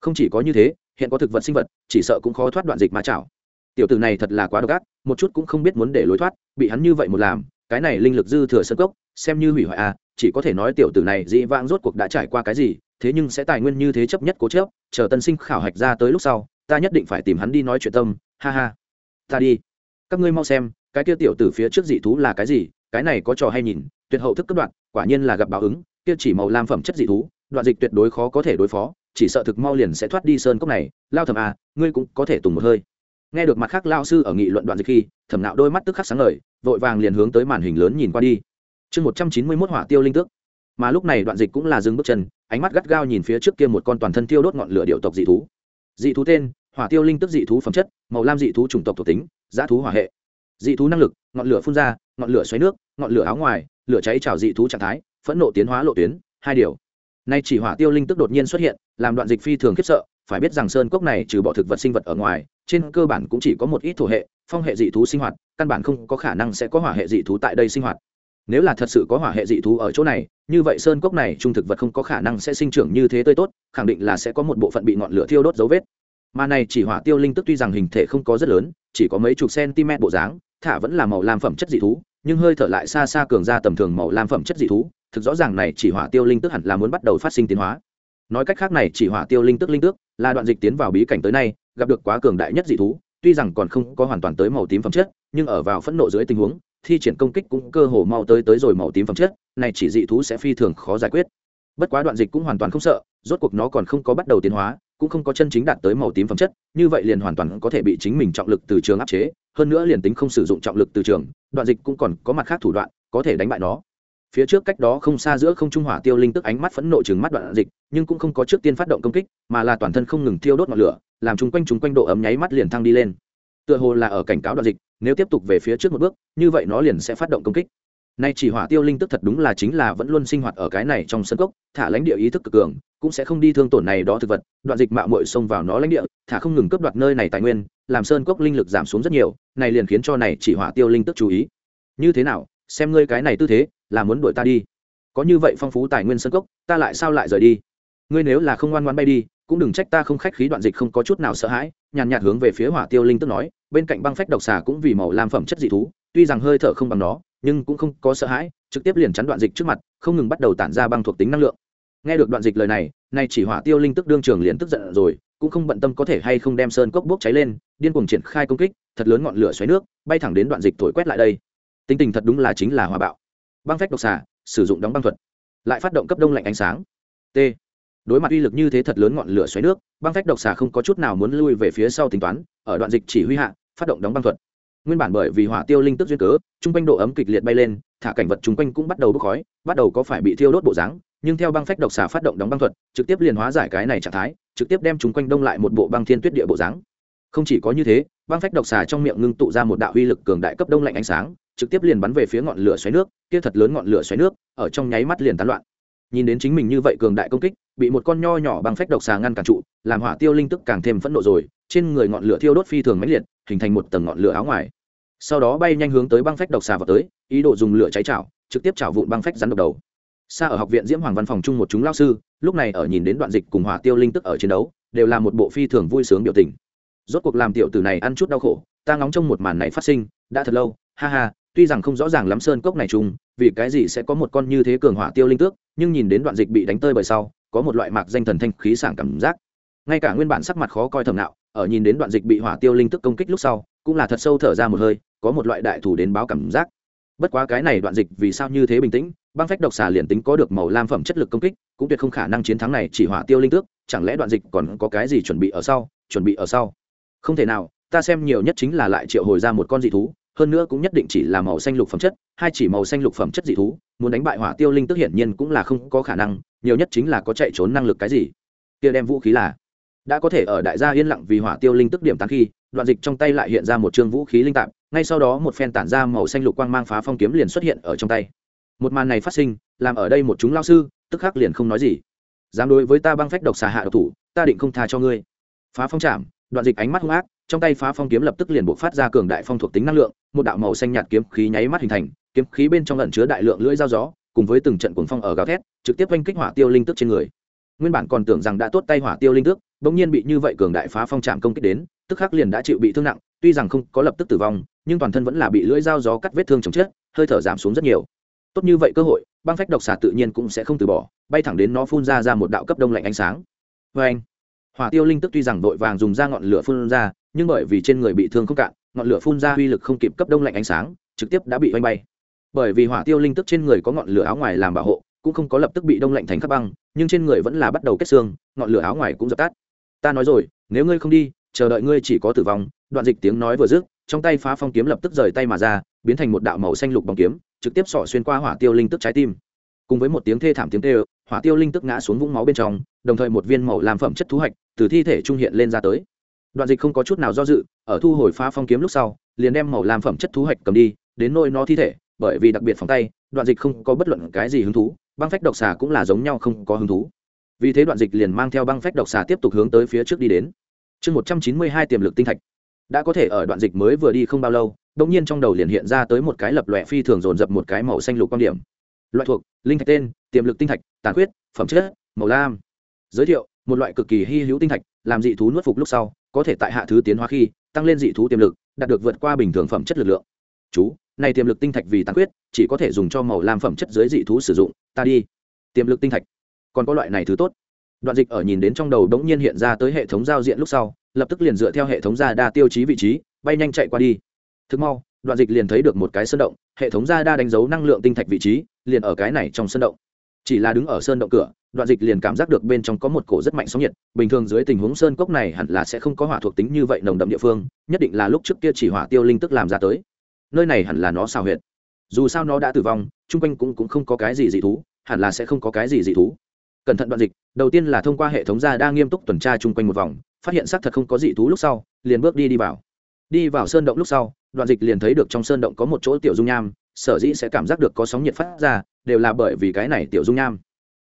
Không chỉ có như thế, hiện có thực vật sinh vật, chỉ sợ cũng khó thoát đoạn dịch ma chảo. Tiểu tử này thật là quá độc ác, một chút cũng không biết muốn để lối thoát, bị hắn như vậy một làm, cái này linh lực dư thừa sơn cốc, xem như hủy hoại à chỉ có thể nói tiểu tử này dĩ vãng rốt cuộc đã trải qua cái gì, thế nhưng sẽ tài nguyên như thế chấp nhất cố chấp, chờ tân sinh khảo hạch ra tới lúc sau, ta nhất định phải tìm hắn đi nói chuyện tâm, ha ha. Ta đi. Các ngươi mau xem, cái kia tiểu tử phía trước dị thú là cái gì, cái này có trò hay nhìn, tuyệt hậu thức cấp đoạn, quả nhiên là gặp báo ứng, kia chỉ màu lam phẩm chất dị thú, đoạn dịch tuyệt đối khó có thể đối phó, chỉ sợ thực mau liền sẽ thoát đi sơn cốc này, lao thầm à ngươi cũng có thể tùng một hơi. Nghe được mặt khác lao sư ở nghị luận đoạn dịch khi, thẩm nạo đôi mắt tức khắc sáng ngời, vội vàng liền hướng tới màn hình lớn nhìn qua đi chương một trăm chín mươi mốt hỏa tiêu linh tước. Mà lúc này đoạn dịch cũng là dừng bước chân, ánh mắt gắt gao nhìn phía trước kia một con toàn thân tiêu đốt ngọn lửa điệu tộc dị thú. Dị thú tên, hỏa tiêu linh tức dị thú phẩm chất, màu lam dị thú chủng tộc thuộc tính giá thú hỏa hệ. Dị thú năng lực, ngọn lửa phun ra, ngọn lửa xoáy nước, ngọn lửa áo ngoài, lửa cháy trào dị thú trạng thái, phẫn nộ tiến hóa lộ tuyến, hai điều. Nay chỉ hỏa tiêu linh tức đột nhiên xuất hiện, làm đoạn dịch phi thường khiếp sợ, phải biết rằng sơn cốc này trừ bỏ thực vật sinh vật ở ngoài, trên cơ bản cũng chỉ có một ít thổ hệ, phong hệ dị thú sinh hoạt, căn bản không có khả năng sẽ có hỏa hệ dị thú tại đây sinh hoạt nếu là thật sự có hỏa hệ dị thú ở chỗ này, như vậy sơn cốc này trung thực vật không có khả năng sẽ sinh trưởng như thế tươi tốt, khẳng định là sẽ có một bộ phận bị ngọn lửa thiêu đốt dấu vết. Mà này chỉ hỏa tiêu linh tức tuy rằng hình thể không có rất lớn, chỉ có mấy chục cm bộ dáng, thả vẫn là màu lam phẩm chất dị thú, nhưng hơi thở lại xa xa cường ra tầm thường màu lam phẩm chất dị thú, thực rõ ràng này chỉ hỏa tiêu linh tức hẳn là muốn bắt đầu phát sinh tiến hóa. Nói cách khác này chỉ hỏa tiêu linh tức linh tức là đoạn dịch tiến vào bí cảnh tới nay, gặp được quá cường đại nhất dị thú, tuy rằng còn không có hoàn toàn tới màu tím phẩm chất, nhưng ở vào phẫn nộ dưới tình huống thi triển công kích cũng cơ hồ mau tới tới rồi màu tím phẩm chất, này chỉ dị thú sẽ phi thường khó giải quyết. Bất quá đoạn dịch cũng hoàn toàn không sợ, rốt cuộc nó còn không có bắt đầu tiến hóa, cũng không có chân chính đạt tới màu tím phẩm chất, như vậy liền hoàn toàn có thể bị chính mình trọng lực từ trường áp chế, hơn nữa liền tính không sử dụng trọng lực từ trường, đoạn dịch cũng còn có mặt khác thủ đoạn, có thể đánh bại nó. Phía trước cách đó không xa giữa không trung hỏa tiêu linh tức ánh mắt phẫn nộ chừng mắt đoạn dịch, nhưng cũng không có trước tiên phát động công kích, mà là toàn thân không ngừng thiêu đốt ngọn lửa, làm chung quanh chúng quanh độ ấm nháy mắt liền thăng đi lên tựa hồ là ở cảnh cáo đoạn dịch, nếu tiếp tục về phía trước một bước, như vậy nó liền sẽ phát động công kích. Nay chỉ hỏa tiêu linh tức thật đúng là chính là vẫn luôn sinh hoạt ở cái này trong sân cốc, thả lãnh địa ý thức cực cường, cũng sẽ không đi thương tổn này đó thực vật, đoạn dịch mạo mội xông vào nó lãnh địa, thả không ngừng cướp đoạt nơi này tài nguyên, làm sơn cốc linh lực giảm xuống rất nhiều, này liền khiến cho này chỉ hỏa tiêu linh tức chú ý. Như thế nào, xem ngươi cái này tư thế, là muốn đuổi ta đi. Có như vậy phong phú tài nguyên sơn cốc, ta lại sao lại rời đi? Ngươi nếu là không ngoan ngoan bay đi cũng đừng trách ta không khách khí, đoạn dịch không có chút nào sợ hãi, nhàn nhạt hướng về phía hỏa tiêu linh tức nói, bên cạnh băng phách độc xà cũng vì màu lam phẩm chất dị thú, tuy rằng hơi thở không bằng nó, nhưng cũng không có sợ hãi, trực tiếp liền chắn đoạn dịch trước mặt, không ngừng bắt đầu tản ra băng thuộc tính năng lượng. Nghe được đoạn dịch lời này, nay chỉ hỏa tiêu linh tức đương trường liền tức giận rồi, cũng không bận tâm có thể hay không đem sơn cốc bốc cháy lên, điên cuồng triển khai công kích, thật lớn ngọn lửa xoáy nước, bay thẳng đến đoạn dịch thổi quét lại đây. Tính tình thật đúng là chính là hòa bạo. Băng phách độc xà, sử dụng đóng băng thuật, lại phát động cấp đông lạnh ánh sáng. T đối mặt uy lực như thế thật lớn ngọn lửa xoáy nước, băng phách độc xà không có chút nào muốn lui về phía sau tính toán, ở đoạn dịch chỉ huy hạ, phát động đóng băng thuật. Nguyên bản bởi vì hỏa tiêu linh tức duyên cớ chung quanh độ ấm kịch liệt bay lên, thả cảnh vật chung quanh cũng bắt đầu bốc khói, bắt đầu có phải bị thiêu đốt bộ dáng, nhưng theo băng phách độc xà phát động đóng băng thuật, trực tiếp liền hóa giải cái này trạng thái, trực tiếp đem chung quanh đông lại một bộ băng thiên tuyết địa bộ dáng. Không chỉ có như thế, băng phách độc xà trong miệng ngưng tụ ra một đạo uy lực cường đại cấp đông lạnh ánh sáng, trực tiếp liền bắn về phía ngọn lửa xoáy nước, kia thật lớn ngọn lửa xoáy nước, ở trong nháy mắt liền tán loạn nhìn đến chính mình như vậy cường đại công kích, bị một con nho nhỏ băng phách độc xà ngăn cản trụ, làm hỏa tiêu linh tức càng thêm phẫn nộ rồi, trên người ngọn lửa thiêu đốt phi thường mãnh liệt, hình thành một tầng ngọn lửa áo ngoài. Sau đó bay nhanh hướng tới băng phách độc xà vào tới, ý đồ dùng lửa cháy chảo, trực tiếp chảo vụn băng phách rắn độc đầu. Xa ở học viện diễm hoàng văn phòng chung một chúng lao sư, lúc này ở nhìn đến đoạn dịch cùng hỏa tiêu linh tức ở chiến đấu, đều là một bộ phi thường vui sướng biểu tình. Rốt cuộc làm tiểu tử này ăn chút đau khổ, ta ngóng trong một màn này phát sinh, đã thật lâu, ha ha, tuy rằng không rõ ràng lắm sơn cốc này chung vì cái gì sẽ có một con như thế cường hỏa tiêu linh tước, nhưng nhìn đến đoạn dịch bị đánh tơi bởi sau, có một loại mạc danh thần thanh khí sảng cảm giác. Ngay cả nguyên bản sắc mặt khó coi thầm nạo, ở nhìn đến đoạn dịch bị hỏa tiêu linh tức công kích lúc sau, cũng là thật sâu thở ra một hơi, có một loại đại thủ đến báo cảm giác. Bất quá cái này đoạn dịch vì sao như thế bình tĩnh, băng phách độc xà liền tính có được màu lam phẩm chất lực công kích, cũng tuyệt không khả năng chiến thắng này chỉ hỏa tiêu linh tước, chẳng lẽ đoạn dịch còn có cái gì chuẩn bị ở sau, chuẩn bị ở sau? Không thể nào, ta xem nhiều nhất chính là lại triệu hồi ra một con dị thú hơn nữa cũng nhất định chỉ là màu xanh lục phẩm chất, hai chỉ màu xanh lục phẩm chất dị thú, muốn đánh bại hỏa tiêu linh tức hiển nhiên cũng là không có khả năng, nhiều nhất chính là có chạy trốn năng lực cái gì. Kia đem vũ khí là, đã có thể ở đại gia yên lặng vì hỏa tiêu linh tức điểm tán khi, đoạn dịch trong tay lại hiện ra một chương vũ khí linh tạp ngay sau đó một phen tản ra màu xanh lục quang mang phá phong kiếm liền xuất hiện ở trong tay. Một màn này phát sinh, làm ở đây một chúng lao sư, tức khắc liền không nói gì. Dám đối với ta băng phách độc xà hạ độc thủ, ta định không tha cho ngươi. Phá phong chạm, đoạn dịch ánh mắt hung ác trong tay phá phong kiếm lập tức liền buộc phát ra cường đại phong thuộc tính năng lượng, một đạo màu xanh nhạt kiếm khí nháy mắt hình thành, kiếm khí bên trong lẩn chứa đại lượng lưỡi dao gió, cùng với từng trận cuồng phong ở gào thét, trực tiếp oanh kích hỏa tiêu linh tức trên người. Nguyên bản còn tưởng rằng đã tốt tay hỏa tiêu linh tức, bỗng nhiên bị như vậy cường đại phá phong chạm công kích đến, tức khắc liền đã chịu bị thương nặng, tuy rằng không có lập tức tử vong, nhưng toàn thân vẫn là bị lưỡi dao gió cắt vết thương chồng chết, hơi thở giảm xuống rất nhiều. Tốt như vậy cơ hội, băng phách độc xà tự nhiên cũng sẽ không từ bỏ, bay thẳng đến nó phun ra ra một đạo cấp đông lạnh ánh sáng. Vê anh hỏa tiêu linh tức tuy rằng vội vàng dùng ra ngọn lửa phun ra nhưng bởi vì trên người bị thương không cạn, ngọn lửa phun ra uy lực không kịp cấp đông lạnh ánh sáng, trực tiếp đã bị oanh bay. Bởi vì hỏa tiêu linh tức trên người có ngọn lửa áo ngoài làm bảo hộ, cũng không có lập tức bị đông lạnh thành khắp băng, nhưng trên người vẫn là bắt đầu kết xương, ngọn lửa áo ngoài cũng dập tắt. Ta nói rồi, nếu ngươi không đi, chờ đợi ngươi chỉ có tử vong, đoạn dịch tiếng nói vừa dứt, trong tay phá phong kiếm lập tức rời tay mà ra, biến thành một đạo màu xanh lục bóng kiếm, trực tiếp xỏ xuyên qua hỏa tiêu linh tức trái tim. Cùng với một tiếng thê thảm tiếng tê hỏa tiêu linh tức ngã xuống vũng máu bên trong, đồng thời một viên màu làm phẩm chất thú hạch từ thi thể trung hiện lên ra tới đoạn dịch không có chút nào do dự, ở thu hồi phá phong kiếm lúc sau, liền đem màu làm phẩm chất thu hoạch cầm đi, đến nôi nó thi thể, bởi vì đặc biệt phòng tay, đoạn dịch không có bất luận cái gì hứng thú, băng phách độc xà cũng là giống nhau không có hứng thú. Vì thế đoạn dịch liền mang theo băng phách độc xà tiếp tục hướng tới phía trước đi đến. Chương một trăm chín mươi hai tiềm lực tinh thạch. Đã có thể ở đoạn dịch mới vừa đi không bao lâu đông nhiên trong đầu liền hiện ra tới một cái lập lòe phi thường dồn dập một cái màu xanh lục quan điểm. Loại thuộc, linh thạch tên, tiềm lực tinh thạch, tàn khuyết, phẩm chất, màu lam. Giới thiệu, một loại cực kỳ hy hữu tinh thạch, làm dị thú nuốt phục lúc sau có thể tại hạ thứ tiến hóa khi, tăng lên dị thú tiềm lực, đạt được vượt qua bình thường phẩm chất lực lượng. Chú, này tiềm lực tinh thạch vì tàn quyết chỉ có thể dùng cho màu làm phẩm chất dưới dị thú sử dụng. Ta đi. Tiềm lực tinh thạch. Còn có loại này thứ tốt. Đoạn dịch ở nhìn đến trong đầu đống nhiên hiện ra tới hệ thống giao diện lúc sau, lập tức liền dựa theo hệ thống ra đa tiêu chí vị trí, bay nhanh chạy qua đi. Thực mau, đoạn dịch liền thấy được một cái sơn động, hệ thống ra đa đánh dấu năng lượng tinh thạch vị trí, liền ở cái này trong sơn động. Chỉ là đứng ở sơn động cửa đoạn dịch liền cảm giác được bên trong có một cổ rất mạnh sóng nhiệt. Bình thường dưới tình huống sơn cốc này hẳn là sẽ không có hỏa thuộc tính như vậy nồng đậm địa phương nhất định là lúc trước kia chỉ hỏa tiêu linh tức làm ra tới. Nơi này hẳn là nó xào huyệt. Dù sao nó đã tử vong chung quanh cũng, cũng không có cái gì dị thú hẳn là sẽ không có cái gì dị thú. Cẩn thận đoạn dịch đầu tiên là thông qua hệ thống ra đa nghiêm túc tuần tra chung quanh một vòng phát hiện xác thật không có dị thú lúc sau liền bước đi đi vào. Đi vào sơn động lúc sau đoạn dịch liền thấy được trong sơn động có một chỗ tiểu dung nham sở dĩ sẽ cảm giác được có sóng nhiệt phát ra đều là bởi vì cái này tiểu dung nham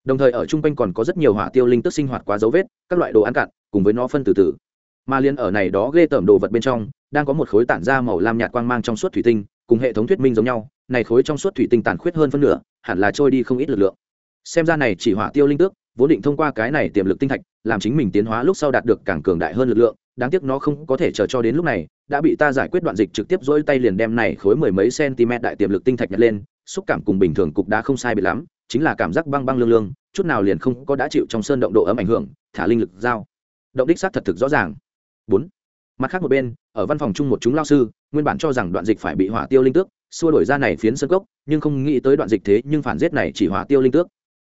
đồng thời ở chung quanh còn có rất nhiều hỏa tiêu linh tức sinh hoạt quá dấu vết, các loại đồ ăn cạn cùng với nó phân từ từ. Mà liên ở này đó ghê tởm đồ vật bên trong, đang có một khối tản ra màu lam nhạt quang mang trong suốt thủy tinh, cùng hệ thống thuyết minh giống nhau, này khối trong suốt thủy tinh tàn khuyết hơn phân nửa, hẳn là trôi đi không ít lực lượng. Xem ra này chỉ hỏa tiêu linh tước, vốn định thông qua cái này tiềm lực tinh thạch, làm chính mình tiến hóa lúc sau đạt được càng cường đại hơn lực lượng, đáng tiếc nó không có thể chờ cho đến lúc này, đã bị ta giải quyết đoạn dịch trực tiếp dỗi tay liền đem này khối mười mấy cm đại tiềm lực tinh thạch nhặt lên, xúc cảm cùng bình thường cục đá không sai biệt lắm chính là cảm giác băng băng lương lương, chút nào liền không có đã chịu trong sơn động độ ấm ảnh hưởng, thả linh lực giao. Động đích xác thật thực rõ ràng. Bốn. Mặt khác một bên, ở văn phòng chung một chúng lao sư, nguyên bản cho rằng đoạn dịch phải bị hỏa tiêu linh tước, xua đổi ra này phiến sân cốc, nhưng không nghĩ tới đoạn dịch thế nhưng phản giết này chỉ hỏa tiêu linh tước.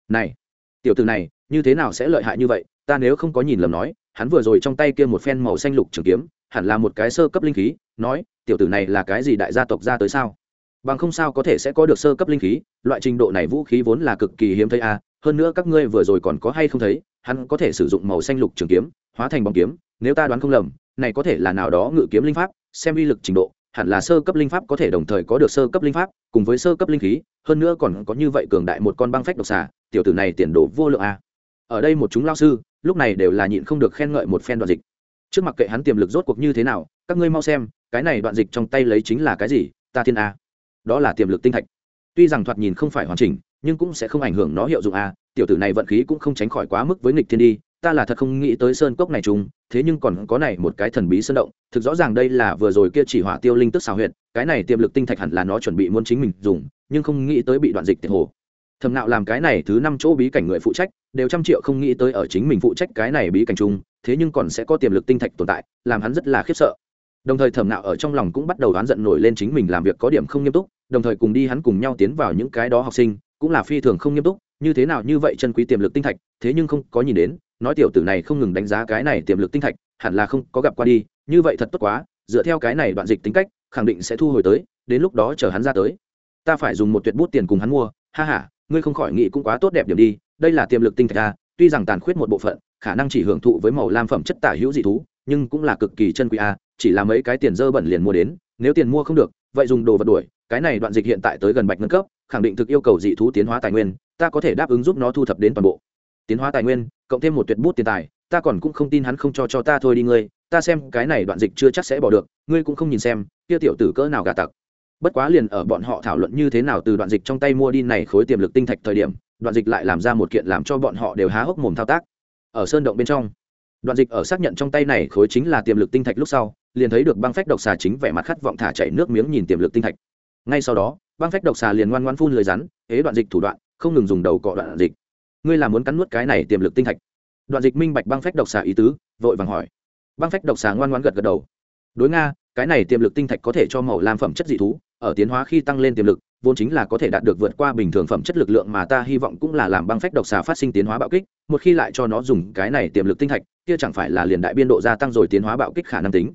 Này, tiểu từ này, như thế nào sẽ lợi hại như vậy? Ta nếu không có nhìn lầm nói, hắn vừa rồi trong tay kia một phen màu xanh lục trường kiếm, hẳn là một cái sơ cấp linh khí, nói, tiểu tử này là cái gì đại gia tộc ra tới sao? Bằng không sao có thể sẽ có được sơ cấp linh khí, loại trình độ này vũ khí vốn là cực kỳ hiếm thấy a à. hơn nữa các ngươi vừa rồi còn có hay không thấy, hắn có thể sử dụng màu xanh lục trường kiếm, hóa thành bóng kiếm, nếu ta đoán không lầm, này có thể là nào đó ngự kiếm linh pháp, xem uy lực trình độ, hẳn là sơ cấp linh pháp có thể đồng thời có được sơ cấp linh pháp, cùng với sơ cấp linh khí, hơn nữa còn có như vậy cường đại một con băng phách độc xà, tiểu tử này tiền đồ vô lượng a ở đây một chúng lao sư, lúc này đều là nhịn không được khen ngợi một phen đoạn dịch trước mặt kệ hắn tiềm lực rốt cuộc như thế nào, các ngươi mau xem, cái này đoạn dịch trong tay lấy chính là cái gì, ta thiên a đó là tiềm lực tinh thạch. Tuy rằng thoạt nhìn không phải hoàn chỉnh, nhưng cũng sẽ không ảnh hưởng nó hiệu dụng a tiểu tử này vận khí cũng không tránh khỏi quá mức với nghịch thiên đi, ta là thật không nghĩ tới sơn cốc này chung thế nhưng còn có này một cái thần bí sơn động, thực rõ ràng đây là vừa rồi kia chỉ hỏa tiêu linh tức xào huyệt, cái này tiềm lực tinh thạch hẳn là nó chuẩn bị muốn chính mình dùng, nhưng không nghĩ tới bị đoạn dịch tiệt hồ. Thầm nạo làm cái này thứ năm chỗ bí cảnh người phụ trách, đều trăm triệu không nghĩ tới ở chính mình phụ trách cái này bí cảnh chung thế nhưng còn sẽ có tiềm lực tinh thạch tồn tại, làm hắn rất là khiếp sợ đồng thời thẩm nạo ở trong lòng cũng bắt đầu oán giận nổi lên chính mình làm việc có điểm không nghiêm túc, đồng thời cùng đi hắn cùng nhau tiến vào những cái đó học sinh, cũng là phi thường không nghiêm túc, như thế nào như vậy chân quý tiềm lực tinh thạch, thế nhưng không có nhìn đến, nói tiểu tử này không ngừng đánh giá cái này tiềm lực tinh thạch, hẳn là không có gặp qua đi, như vậy thật tốt quá, dựa theo cái này đoạn dịch tính cách, khẳng định sẽ thu hồi tới, đến lúc đó chờ hắn ra tới. Ta phải dùng một tuyệt bút tiền cùng hắn mua, ha ha, ngươi không khỏi nghĩ cũng quá tốt đẹp điểm đi, đây là tiềm lực tinh thạch ta tuy rằng tàn khuyết một bộ phận, khả năng chỉ hưởng thụ với màu lam phẩm chất tả hữu dị thú, nhưng cũng là cực kỳ chân quý a chỉ là mấy cái tiền dơ bẩn liền mua đến, nếu tiền mua không được, vậy dùng đồ vật đuổi, cái này đoạn dịch hiện tại tới gần bạch ngân cấp, khẳng định thực yêu cầu dị thú tiến hóa tài nguyên, ta có thể đáp ứng giúp nó thu thập đến toàn bộ. Tiến hóa tài nguyên, cộng thêm một tuyệt bút tiền tài, ta còn cũng không tin hắn không cho cho ta thôi đi ngươi, ta xem cái này đoạn dịch chưa chắc sẽ bỏ được, ngươi cũng không nhìn xem, kia tiểu tử cỡ nào gà tặc. Bất quá liền ở bọn họ thảo luận như thế nào từ đoạn dịch trong tay mua đi này khối tiềm lực tinh thạch thời điểm, đoạn dịch lại làm ra một kiện làm cho bọn họ đều há hốc mồm thao tác. Ở sơn động bên trong đoạn dịch ở xác nhận trong tay này khối chính là tiềm lực tinh thạch lúc sau, liền thấy được băng phách độc xà chính vẻ mặt khát vọng thả chảy nước miếng nhìn tiềm lực tinh thạch. Ngay sau đó, băng phách độc xà liền ngoan ngoan phun lưới rắn, ế đoạn dịch thủ đoạn, không ngừng dùng đầu cọ đoạn dịch. Ngươi là muốn cắn nuốt cái này tiềm lực tinh thạch? Đoạn dịch minh bạch băng phách độc xà ý tứ, vội vàng hỏi. Băng phách độc xà ngoan ngoan gật gật đầu. Đối nga, cái này tiềm lực tinh thạch có thể cho màu lam phẩm chất dị thú, ở tiến hóa khi tăng lên tiềm lực, vốn chính là có thể đạt được vượt qua bình thường phẩm chất lực lượng mà ta hy vọng cũng là làm băng phách độc xà phát sinh tiến hóa bạo kích, một khi lại cho nó dùng cái này tiềm lực tinh thạch kia chẳng phải là liền đại biên độ gia tăng rồi tiến hóa bạo kích khả năng tính.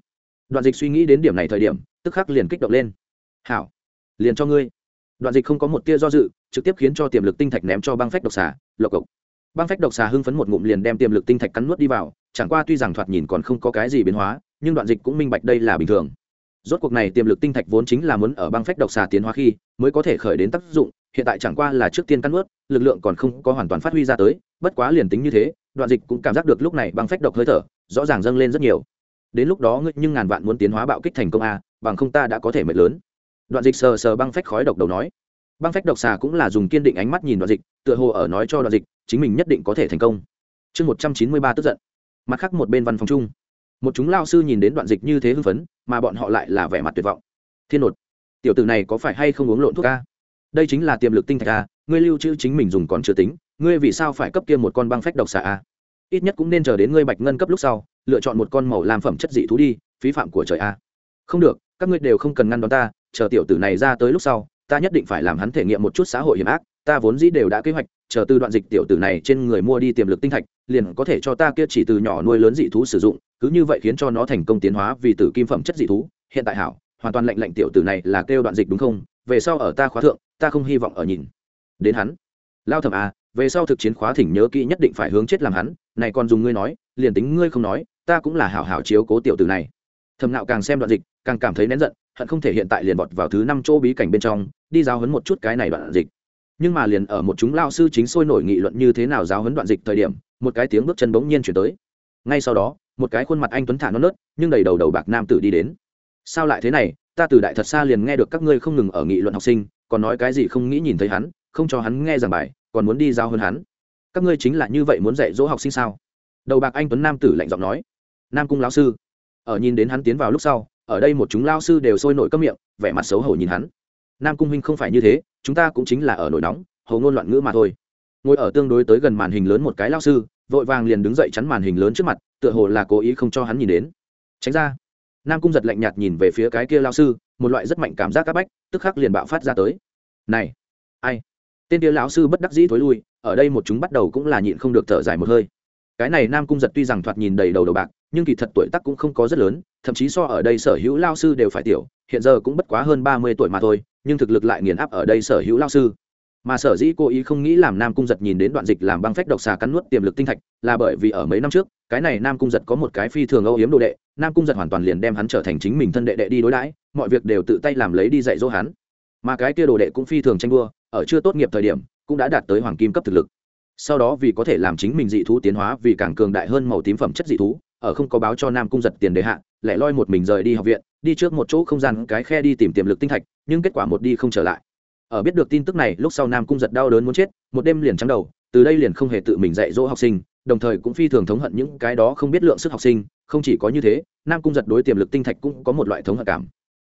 Đoạn dịch suy nghĩ đến điểm này thời điểm, tức khắc liền kích động lên. Hảo, liền cho ngươi. Đoạn dịch không có một tia do dự, trực tiếp khiến cho tiềm lực tinh thạch ném cho băng phách độc xà, lộc cộc. Băng phách độc xà hưng phấn một ngụm liền đem tiềm lực tinh thạch cắn nuốt đi vào, chẳng qua tuy rằng thoạt nhìn còn không có cái gì biến hóa, nhưng đoạn dịch cũng minh bạch đây là bình thường. Rốt cuộc này tiềm lực tinh thạch vốn chính là muốn ở băng phách độc xà tiến hóa khi, mới có thể khởi đến tác dụng, hiện tại chẳng qua là trước tiên cắn nuốt, lực lượng còn không có hoàn toàn phát huy ra tới, bất quá liền tính như thế đoạn dịch cũng cảm giác được lúc này băng phách độc hơi thở, rõ ràng dâng lên rất nhiều. Đến lúc đó ngươi nhưng ngàn vạn muốn tiến hóa bạo kích thành công a, bằng không ta đã có thể mệt lớn. Đoạn dịch sờ sờ băng phách khói độc đầu nói. Băng phách độc xà cũng là dùng kiên định ánh mắt nhìn đoạn dịch, tựa hồ ở nói cho đoạn dịch, chính mình nhất định có thể thành công. Chương một trăm chín mươi ba tức giận. Mặt khác một bên văn phòng chung, một chúng lao sư nhìn đến đoạn dịch như thế hưng phấn, mà bọn họ lại là vẻ mặt tuyệt vọng. Thiên nột, tiểu tử này có phải hay không uống lộn thuốc a? Đây chính là tiềm lực tinh thạch a, ngươi lưu trữ chính mình dùng còn chưa tính ngươi vì sao phải cấp kia một con băng phách độc xà a? Ít nhất cũng nên chờ đến ngươi bạch ngân cấp lúc sau, lựa chọn một con màu làm phẩm chất dị thú đi, phí phạm của trời a. Không được, các ngươi đều không cần ngăn đón ta, chờ tiểu tử này ra tới lúc sau, ta nhất định phải làm hắn thể nghiệm một chút xã hội hiểm ác, ta vốn dĩ đều đã kế hoạch, chờ từ đoạn dịch tiểu tử này trên người mua đi tiềm lực tinh thạch, liền có thể cho ta kia chỉ từ nhỏ nuôi lớn dị thú sử dụng, cứ như vậy khiến cho nó thành công tiến hóa vì tử kim phẩm chất dị thú, hiện tại hảo, hoàn toàn lệnh lệnh tiểu tử này là kêu đoạn dịch đúng không? Về sau ở ta khóa thượng, ta không hy vọng ở nhìn. Đến hắn. Lao thẩm a. À, về sau thực chiến khóa thỉnh nhớ kỹ nhất định phải hướng chết làm hắn, này còn dùng ngươi nói, liền tính ngươi không nói, ta cũng là hảo hảo chiếu cố tiểu tử này. Thầm nạo càng xem đoạn dịch, càng cảm thấy nén giận, hận không thể hiện tại liền vọt vào thứ năm chỗ bí cảnh bên trong, đi giáo hấn một chút cái này đoạn dịch. Nhưng mà liền ở một chúng lao sư chính sôi nổi nghị luận như thế nào giáo hấn đoạn dịch thời điểm, một cái tiếng bước chân bỗng nhiên chuyển tới. Ngay sau đó, một cái khuôn mặt anh tuấn thả non nớt, nhưng đầy đầu đầu bạc nam tử đi đến. Sao lại thế này, ta từ đại thật xa liền nghe được các ngươi không ngừng ở nghị luận học sinh, còn nói cái gì không nghĩ nhìn thấy hắn, không cho hắn nghe giảng bài còn muốn đi giao hơn hắn. Các ngươi chính là như vậy muốn dạy dỗ học sinh sao? Đầu bạc anh tuấn nam tử lạnh giọng nói. Nam cung lão sư, ở nhìn đến hắn tiến vào lúc sau, ở đây một chúng lao sư đều sôi nổi cấm miệng, vẻ mặt xấu hổ nhìn hắn. Nam cung huynh không phải như thế, chúng ta cũng chính là ở nổi nóng hầu ngôn loạn ngữ mà thôi. Ngồi ở tương đối tới gần màn hình lớn một cái lao sư, vội vàng liền đứng dậy chắn màn hình lớn trước mặt, tựa hồ là cố ý không cho hắn nhìn đến. Tránh ra. Nam cung giật lạnh nhạt nhìn về phía cái kia lao sư, một loại rất mạnh cảm giác c áp bách, tức khắc liền bạo phát ra tới. Này, ai? Tên kia lão sư bất đắc dĩ thối lui, ở đây một chúng bắt đầu cũng là nhịn không được thở dài một hơi. Cái này nam cung giật tuy rằng thoạt nhìn đầy đầu đầu bạc, nhưng kỳ thật tuổi tác cũng không có rất lớn, thậm chí so ở đây sở hữu lao sư đều phải tiểu, hiện giờ cũng bất quá hơn ba mươi tuổi mà thôi, nhưng thực lực lại nghiền áp ở đây sở hữu lao sư. Mà sở dĩ cô ý không nghĩ làm nam cung giật nhìn đến đoạn dịch làm băng phách độc xà cắn nuốt tiềm lực tinh thạch, là bởi vì ở mấy năm trước, cái này nam cung giật có một cái phi thường âu yếm đồ đệ, nam cung giật hoàn toàn liền đem hắn trở thành chính mình thân đệ đệ đi đối đãi, mọi việc đều tự tay làm lấy đi dạy dỗ hắn. Mà cái kia đồ đệ cũng phi thường tranh đua ở chưa tốt nghiệp thời điểm, cũng đã đạt tới hoàng kim cấp thực lực. Sau đó vì có thể làm chính mình dị thú tiến hóa, vì càng cường đại hơn màu tím phẩm chất dị thú, ở không có báo cho nam cung giật tiền đề hạ lại loi một mình rời đi học viện, đi trước một chỗ không gian, cái khe đi tìm tiềm lực tinh thạch, nhưng kết quả một đi không trở lại. Ở biết được tin tức này, lúc sau nam cung giật đau đớn muốn chết, một đêm liền trắng đầu, từ đây liền không hề tự mình dạy dỗ học sinh, đồng thời cũng phi thường thống hận những cái đó không biết lượng sức học sinh, không chỉ có như thế, nam cung giật đối tiềm lực tinh thạch cũng có một loại thống hận cảm.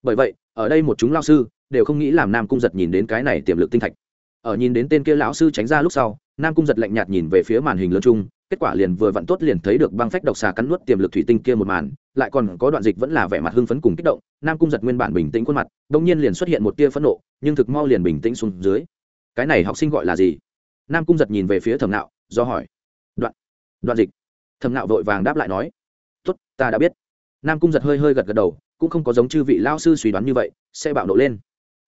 Bởi vậy, ở đây một chúng lao sư đều không nghĩ làm nam cung giật nhìn đến cái này tiềm lực tinh thạch. Ở nhìn đến tên kia lão sư tránh ra lúc sau, nam cung giật lạnh nhạt nhìn về phía màn hình lớn chung, kết quả liền vừa vặn tốt liền thấy được băng phách độc xà cắn nuốt tiềm lực thủy tinh kia một màn, lại còn có đoạn dịch vẫn là vẻ mặt hưng phấn cùng kích động, nam cung giật nguyên bản bình tĩnh khuôn mặt đông nhiên liền xuất hiện một tia phẫn nộ, nhưng thực mau liền bình tĩnh xuống dưới. Cái này học sinh gọi là gì? Nam cung giật nhìn về phía thẩm nạo, do hỏi. Đoạn đoạn dịch. Thẩm nạo vội vàng đáp lại nói. Tốt, ta đã biết. Nam cung giật hơi hơi gật gật đầu, cũng không có giống chư vị lao sư suy đoán như vậy, sẽ bạo nộ lên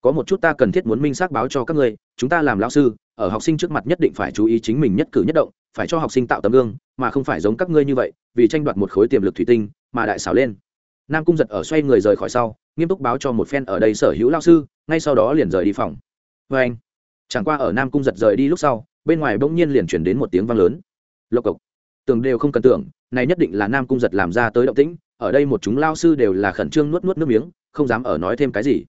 có một chút ta cần thiết muốn minh xác báo cho các ngươi, chúng ta làm lao sư, ở học sinh trước mặt nhất định phải chú ý chính mình nhất cử nhất động, phải cho học sinh tạo tấm gương, mà không phải giống các ngươi như vậy, vì tranh đoạt một khối tiềm lực thủy tinh, mà đại xảo lên. Nam cung giật ở xoay người rời khỏi sau, nghiêm túc báo cho một phen ở đây sở hữu lao sư, ngay sau đó liền rời đi phòng. Vê anh, chẳng qua ở nam cung giật rời đi lúc sau, bên ngoài bỗng nhiên liền chuyển đến một tiếng vang lớn. Lộc cộc. Tưởng đều không cần tưởng, này nhất định là nam cung giật làm ra tới động tĩnh, ở đây một chúng lao sư đều là khẩn trương nuốt nuốt nước miếng, không dám ở nói thêm cái gì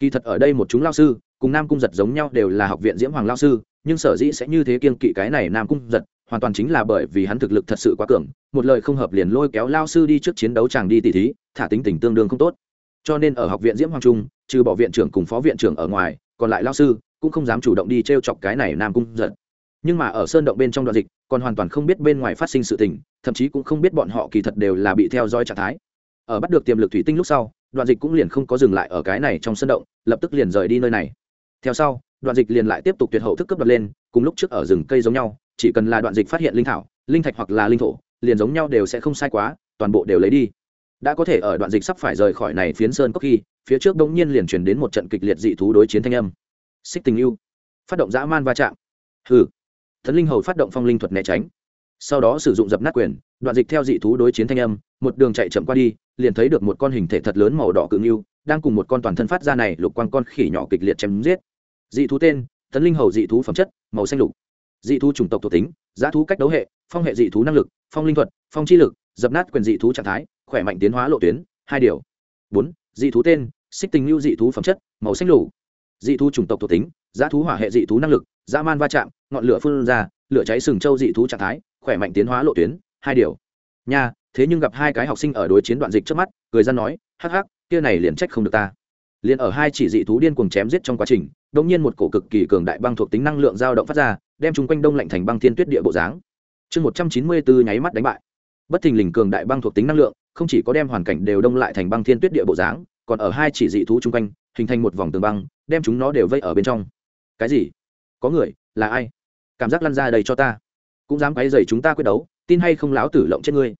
kỳ thật ở đây một chúng lao sư, cùng nam cung giật giống nhau đều là học viện diễm hoàng lao sư, nhưng sở dĩ sẽ như thế kiên kỵ cái này nam cung giật, hoàn toàn chính là bởi vì hắn thực lực thật sự quá cường, một lời không hợp liền lôi kéo lao sư đi trước chiến đấu chàng đi tỉ thí, thả tính tình tương đương không tốt. Cho nên ở học viện diễm hoàng trung, trừ bỏ viện trưởng cùng phó viện trưởng ở ngoài, còn lại lao sư cũng không dám chủ động đi t r e o chọc cái này nam cung giật. Nhưng mà ở sơn động bên trong đoạn dịch, còn hoàn toàn không biết bên ngoài phát sinh sự tình, thậm chí cũng không biết bọn họ kỳ thật đều là bị theo dõi trạng thái. Ở bắt được tiềm lực thủy tinh lúc sau đoạn dịch cũng liền không có dừng lại ở cái này trong sân động, lập tức liền rời đi nơi này. Theo sau, đoạn dịch liền lại tiếp tục tuyệt hậu thức cấp đoạt lên, cùng lúc trước ở rừng cây giống nhau, chỉ cần là đoạn dịch phát hiện linh thảo, linh thạch hoặc là linh thổ, liền giống nhau đều sẽ không sai quá, toàn bộ đều lấy đi. Đã có thể ở đoạn dịch sắp phải rời khỏi này phiến sơn cốc khi, phía trước bỗng nhiên liền truyền đến một trận kịch liệt dị thú đối chiến thanh âm. Xích tình yêu phát động dã man va chạm. Hừ. Thần linh hầu phát động phong linh thuật né tránh. Sau đó sử dụng dập nát quyền, đoạn dịch theo dị thú đối chiến thanh âm, một đường chạy chậm qua đi liền thấy được một con hình thể thật lớn màu đỏ cự yêu đang cùng một con toàn thân phát ra này lục quang con khỉ nhỏ kịch liệt chém giết. Dị thú tên, tấn linh hầu dị thú phẩm chất, màu xanh lục. Dị thú chủng tộc thuộc tính, giá thú cách đấu hệ, phong hệ dị thú năng lực, phong linh thuật, phong chi lực, dập nát quyền dị thú trạng thái, khỏe mạnh tiến hóa lộ tuyến, hai điều. Bốn, dị thú tên, xích tình lưu dị thú phẩm chất, màu xanh lục. Dị thú chủng tộc thuộc tính, giá thú hỏa hệ dị thú năng lực, dã man va chạm, ngọn lửa phun ra, lửa cháy sừng châu dị thú trạng thái, khỏe mạnh tiến hóa lộ tuyến, hai điều. Nha thế nhưng gặp hai cái học sinh ở đối chiến đoạn dịch trước mắt người dân nói, hắc hắc, kia này liền trách không được ta. Liền ở hai chỉ dị thú điên cuồng chém giết trong quá trình đống nhiên một cổ cực kỳ cường đại băng thuộc tính năng lượng dao động phát ra, đem chúng quanh đông lạnh thành băng thiên tuyết địa bộ dáng. Chương một trăm chín mươi bốn nháy mắt đánh bại. Bất thình lình cường đại băng thuộc tính năng lượng, không chỉ có đem hoàn cảnh đều đông lại thành băng thiên tuyết địa bộ dáng, còn ở hai chỉ dị thú chung quanh, hình thành một vòng tường băng, đem chúng nó đều vây ở bên trong. Cái gì? Có người? Là ai? Cảm giác lăn ra đầy cho ta. Cũng dám quấy dày chúng ta quyết đấu, tin hay không láo tử lộng chết ngươi?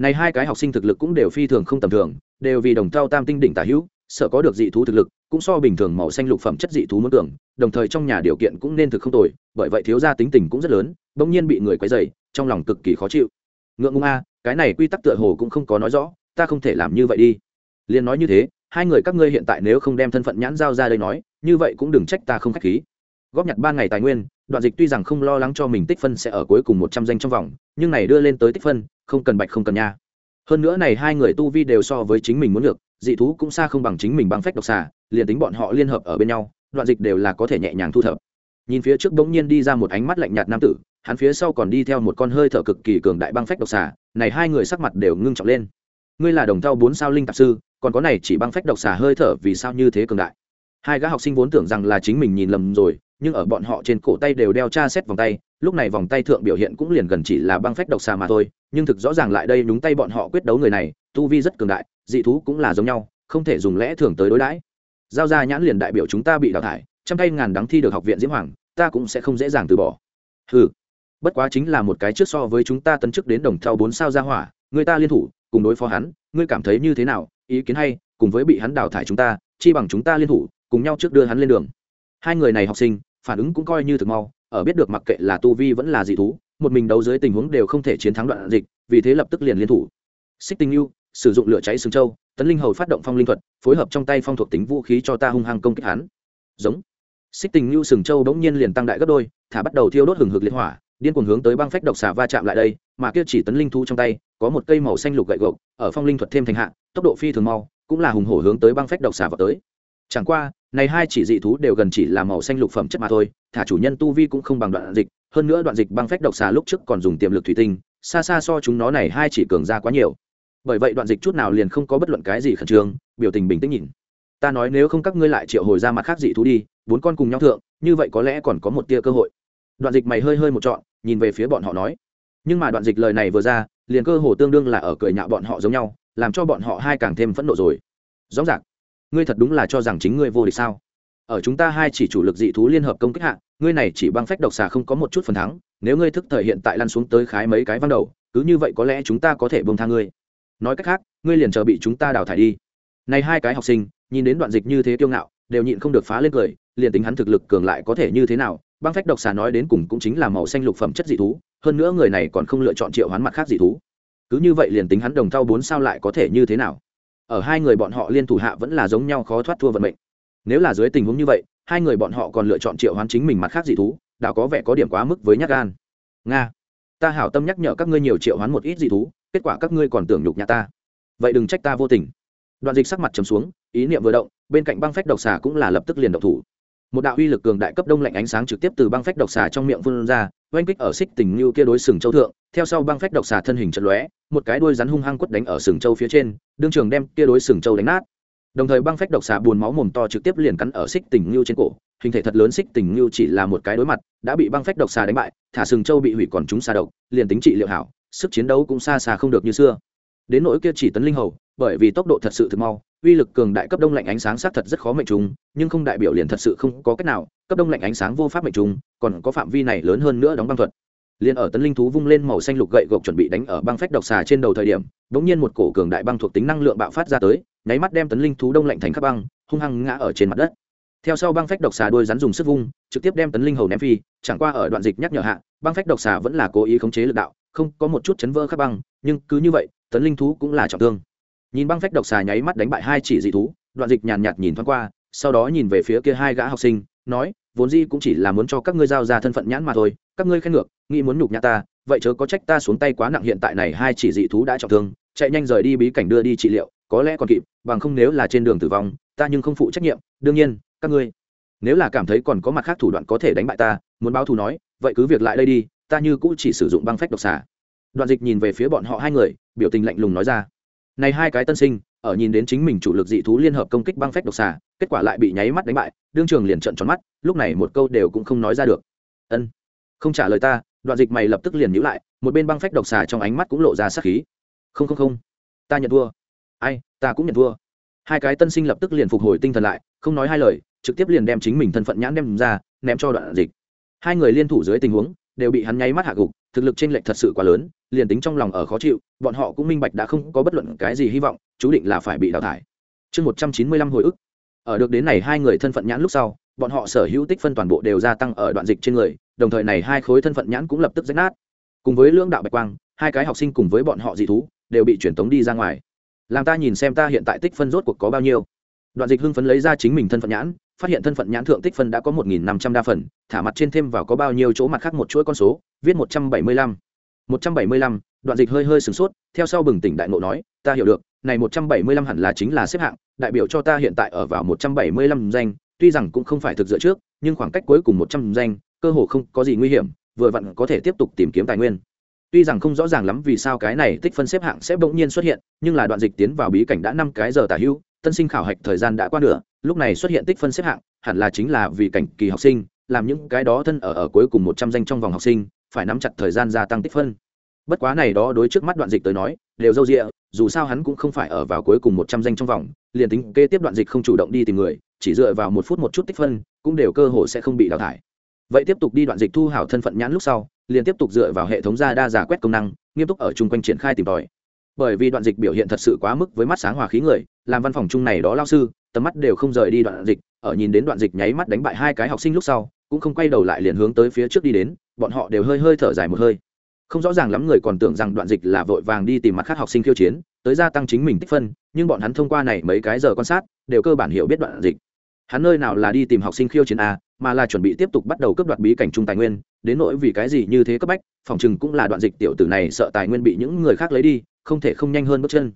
Này hai cái học sinh thực lực cũng đều phi thường không tầm thường, đều vì đồng thao tam tinh đỉnh tả hữu, sợ có được dị thú thực lực, cũng so bình thường màu xanh lục phẩm chất dị thú muốn tưởng, đồng thời trong nhà điều kiện cũng nên thực không tồi, bởi vậy thiếu gia tính tình cũng rất lớn, bỗng nhiên bị người quấy dày trong lòng cực kỳ khó chịu. Ngượng ngung a, cái này quy tắc tựa hồ cũng không có nói rõ, ta không thể làm như vậy đi. Liền nói như thế, hai người các ngươi hiện tại nếu không đem thân phận nhãn giao ra đây nói, như vậy cũng đừng trách ta không khách khí. Góp nhặt ba ngày tài nguyên, đoạn dịch tuy rằng không lo lắng cho mình tích phân sẽ ở cuối cùng một trăm danh trong vòng, nhưng này đưa lên tới tích phân không cần bạch không cần nha. Hơn nữa này hai người tu vi đều so với chính mình muốn được, dị thú cũng xa không bằng chính mình bằng phách độc xà, liền tính bọn họ liên hợp ở bên nhau, đoạn dịch đều là có thể nhẹ nhàng thu thập. Nhìn phía trước bỗng nhiên đi ra một ánh mắt lạnh nhạt nam tử, hắn phía sau còn đi theo một con hơi thở cực kỳ cường đại băng phách độc xà, này hai người sắc mặt đều ngưng trọng lên. Ngươi là đồng thau bốn sao linh tạp sư, còn có này chỉ băng phách độc xà hơi thở vì sao như thế cường đại? Hai gã học sinh vốn tưởng rằng là chính mình nhìn lầm rồi, nhưng ở bọn họ trên cổ tay đều đeo tra xét vòng tay lúc này vòng tay thượng biểu hiện cũng liền gần chỉ là băng phách độc xà mà thôi, nhưng thực rõ ràng lại đây đúng tay bọn họ quyết đấu người này, tu vi rất cường đại, dị thú cũng là giống nhau, không thể dùng lẽ thường tới đối đãi. Giao ra nhãn liền đại biểu chúng ta bị đào thải, trăm tay ngàn đắng thi được học viện diễm hoàng, ta cũng sẽ không dễ dàng từ bỏ. Ừ bất quá chính là một cái trước so với chúng ta tấn chức đến đồng theo bốn sao ra hỏa, người ta liên thủ, cùng đối phó hắn, ngươi cảm thấy như thế nào? Ý kiến hay, cùng với bị hắn đào thải chúng ta, chi bằng chúng ta liên thủ, cùng nhau trước đưa hắn lên đường. Hai người này học sinh, phản ứng cũng coi như thực mau ở biết được mặc kệ là tu vi vẫn là dị thú, một mình đấu dưới tình huống đều không thể chiến thắng đoạn dịch, vì thế lập tức liền liên thủ. Xích tình yêu sử dụng lửa cháy sừng châu, tấn linh hầu phát động phong linh thuật, phối hợp trong tay phong thuộc tính vũ khí cho ta hung hăng công kích hắn. Giống. Xích tình lưu sừng châu bỗng nhiên liền tăng đại gấp đôi, thả bắt đầu thiêu đốt hừng hực liên hỏa, điên cuồng hướng tới băng phách độc xà va chạm lại đây, mà kia chỉ tấn linh thu trong tay, có một cây màu xanh lục gậy gộc, ở phong linh thuật thêm thành hạ, tốc độ phi thường mau, cũng là hùng hổ hướng tới băng phách độc xà vào tới. Chẳng qua, này hai chỉ dị thú đều gần chỉ là màu xanh lục phẩm chất mà thôi thả chủ nhân tu vi cũng không bằng đoạn dịch, hơn nữa đoạn dịch băng phách độc xà lúc trước còn dùng tiềm lực thủy tinh, xa xa so chúng nó này hai chỉ cường ra quá nhiều. Bởi vậy đoạn dịch chút nào liền không có bất luận cái gì khẩn trương, biểu tình bình tĩnh nhìn. Ta nói nếu không các ngươi lại triệu hồi ra mặt khác dị thú đi, bốn con cùng nhau thượng, như vậy có lẽ còn có một tia cơ hội. Đoạn dịch mày hơi hơi một trọn, nhìn về phía bọn họ nói. Nhưng mà đoạn dịch lời này vừa ra, liền cơ hồ tương đương là ở cười nhạo bọn họ giống nhau, làm cho bọn họ hai càng thêm phẫn nộ rồi. Rõ ràng, ngươi thật đúng là cho rằng chính ngươi vô địch sao? Ở chúng ta hai chỉ chủ lực dị thú liên hợp công kích hạ, ngươi này chỉ băng phách độc xà không có một chút phần thắng, nếu ngươi thức thời hiện tại lăn xuống tới khái mấy cái văng đầu, cứ như vậy có lẽ chúng ta có thể bông tha ngươi. Nói cách khác, ngươi liền chờ bị chúng ta đào thải đi. Này hai cái học sinh, nhìn đến đoạn dịch như thế kiêu ngạo, đều nhịn không được phá lên cười, liền tính hắn thực lực cường lại có thể như thế nào, băng phách độc xà nói đến cùng cũng chính là màu xanh lục phẩm chất dị thú, hơn nữa người này còn không lựa chọn triệu hoán mặt khác dị thú. Cứ như vậy liền tính hắn đồng thau bốn sao lại có thể như thế nào? Ở hai người bọn họ liên thủ hạ vẫn là giống nhau khó thoát thua vận mệnh nếu là dưới tình huống như vậy, hai người bọn họ còn lựa chọn triệu hoán chính mình mặt khác dị thú, đã có vẻ có điểm quá mức với nhát gan. Nga, ta hảo tâm nhắc nhở các ngươi nhiều triệu hoán một ít dị thú, kết quả các ngươi còn tưởng nhục nhà ta. Vậy đừng trách ta vô tình. Đoạn dịch sắc mặt trầm xuống, ý niệm vừa động, bên cạnh băng phách độc xà cũng là lập tức liền độc thủ. Một đạo uy lực cường đại cấp đông lạnh ánh sáng trực tiếp từ băng phách độc xà trong miệng phun ra, oanh kích ở xích tình như kia đối sừng châu thượng, theo sau băng phách độc xà thân hình chật lóe, một cái đuôi rắn hung hăng quất đánh ở sừng châu phía trên, đương trường đem kia đối sừng châu đánh nát đồng thời băng phách độc xà buồn máu mồm to trực tiếp liền cắn ở xích tình ngưu trên cổ, hình thể thật lớn xích tình ngưu chỉ là một cái đối mặt, đã bị băng phách độc xà đánh bại, thả sừng châu bị hủy còn chúng xà độc, liền tính trị liệu hảo, sức chiến đấu cũng xa xa không được như xưa. Đến nỗi kia chỉ tấn linh hầu, bởi vì tốc độ thật sự thực mau, uy lực cường đại cấp đông lạnh ánh sáng sát thật rất khó mệnh trùng nhưng không đại biểu liền thật sự không có cách nào, cấp đông lạnh ánh sáng vô pháp mệnh trùng còn có phạm vi này lớn hơn nữa đóng băng thuật. Liền ở tấn linh thú vung lên màu xanh lục gậy gộc chuẩn bị đánh ở băng phách độc xà trên đầu thời điểm bỗng nhiên một cổ cường đại băng thuộc tính năng lượng bạo phát ra tới nháy mắt đem tấn linh thú đông lạnh thành khắp băng, hung hăng ngã ở trên mặt đất. Theo sau băng phách độc xà đuôi rắn dùng sức vung, trực tiếp đem tấn linh hầu ném phi, chẳng qua ở đoạn dịch nhắc nhở hạ, băng phách độc xà vẫn là cố ý khống chế lực đạo, không có một chút chấn vỡ khắp băng, nhưng cứ như vậy, tấn linh thú cũng là trọng thương. Nhìn băng phách độc xà nháy mắt đánh bại hai chỉ dị thú, đoạn dịch nhàn nhạt nhìn thoáng qua, sau đó nhìn về phía kia hai gã học sinh, nói, vốn di cũng chỉ là muốn cho các ngươi giao ra thân phận nhãn mà thôi, các ngươi khen ngược, nghĩ muốn nhục nhã ta, vậy chớ có trách ta xuống tay quá nặng hiện tại này hai chỉ dị thú đã trọng thương, chạy nhanh rời đi bí cảnh đưa đi trị liệu có lẽ còn kịp, bằng không nếu là trên đường tử vong, ta nhưng không phụ trách nhiệm, đương nhiên, các ngươi. Nếu là cảm thấy còn có mặt khác thủ đoạn có thể đánh bại ta, muốn báo thù nói, vậy cứ việc lại đây đi, ta như cũ chỉ sử dụng băng phách độc xà. Đoạn dịch nhìn về phía bọn họ hai người, biểu tình lạnh lùng nói ra. Này hai cái tân sinh, ở nhìn đến chính mình chủ lực dị thú liên hợp công kích băng phách độc xà, kết quả lại bị nháy mắt đánh bại, đương trường liền trận tròn mắt, lúc này một câu đều cũng không nói ra được. Ân. Không trả lời ta, đoạn dịch mày lập tức liền nhíu lại, một bên băng phách độc xà trong ánh mắt cũng lộ ra sắc khí. Không không không. Ta nhận thua ai, ta cũng nhận thua. Hai cái tân sinh lập tức liền phục hồi tinh thần lại, không nói hai lời, trực tiếp liền đem chính mình thân phận nhãn đem ra, ném cho đoạn dịch. Hai người liên thủ dưới tình huống, đều bị hắn nháy mắt hạ gục, thực lực trên lệch thật sự quá lớn, liền tính trong lòng ở khó chịu, bọn họ cũng minh bạch đã không có bất luận cái gì hy vọng, chú định là phải bị đào thải. Chương một trăm chín mươi lăm hồi ức. Ở được đến này hai người thân phận nhãn lúc sau, bọn họ sở hữu tích phân toàn bộ đều gia tăng ở đoạn dịch trên người, đồng thời này hai khối thân phận nhãn cũng lập tức rách nát. Cùng với lưỡng đạo bạch quang, hai cái học sinh cùng với bọn họ dị thú, đều bị truyền tống đi ra ngoài làm ta nhìn xem ta hiện tại tích phân rốt cuộc có bao nhiêu. Đoạn dịch hưng phấn lấy ra chính mình thân phận nhãn, phát hiện thân phận nhãn thượng tích phân đã có một nghìn năm trăm đa phần, thả mặt trên thêm vào có bao nhiêu chỗ mặt khác một chuỗi con số, viết một trăm bảy mươi lăm. một trăm bảy mươi lăm, đoạn dịch hơi hơi sửng sốt, theo sau bừng tỉnh đại ngộ nói, ta hiểu được, này một trăm bảy mươi lăm hẳn là chính là xếp hạng, đại biểu cho ta hiện tại ở vào một trăm bảy mươi lăm danh, tuy rằng cũng không phải thực dựa trước, nhưng khoảng cách cuối cùng một trăm danh, cơ hồ không có gì nguy hiểm, vừa vặn có thể tiếp tục tìm kiếm tài nguyên tuy rằng không rõ ràng lắm vì sao cái này tích phân xếp hạng sẽ bỗng nhiên xuất hiện nhưng là đoạn dịch tiến vào bí cảnh đã năm cái giờ tả hữu tân sinh khảo hạch thời gian đã qua nửa lúc này xuất hiện tích phân xếp hạng hẳn là chính là vì cảnh kỳ học sinh làm những cái đó thân ở ở cuối cùng một trăm danh trong vòng học sinh phải nắm chặt thời gian gia tăng tích phân. Bất quá này đó đối trước mắt đoạn dịch tới nói đều dâu dịa, dù sao hắn cũng không phải ở vào cuối cùng một trăm danh trong vòng liền tính kế tiếp đoạn dịch không chủ động đi tìm người chỉ dựa vào một phút một chút tích phân cũng đều cơ hội sẽ không bị đào thải. Vậy tiếp tục đi đoạn dịch thu hảo thân phận nhãn lúc sau liền tiếp tục dựa vào hệ thống ra đa giả quét công năng, nghiêm túc ở chung quanh triển khai tìm tòi. Bởi vì đoạn dịch biểu hiện thật sự quá mức với mắt sáng hòa khí người, làm văn phòng chung này đó lao sư, tầm mắt đều không rời đi đoạn dịch, ở nhìn đến đoạn dịch nháy mắt đánh bại hai cái học sinh lúc sau, cũng không quay đầu lại liền hướng tới phía trước đi đến, bọn họ đều hơi hơi thở dài một hơi. Không rõ ràng lắm người còn tưởng rằng đoạn dịch là vội vàng đi tìm mặt khác học sinh khiêu chiến, tới gia tăng chính mình tích phân, nhưng bọn hắn thông qua này mấy cái giờ quan sát, đều cơ bản hiểu biết đoạn dịch hắn nơi nào là đi tìm học sinh khiêu chiến a, mà là chuẩn bị tiếp tục bắt đầu cướp đoạt bí cảnh trung tài nguyên, đến nỗi vì cái gì như thế cấp bách, phòng chừng cũng là đoạn dịch tiểu tử này sợ tài nguyên bị những người khác lấy đi, không thể không nhanh hơn bước chân.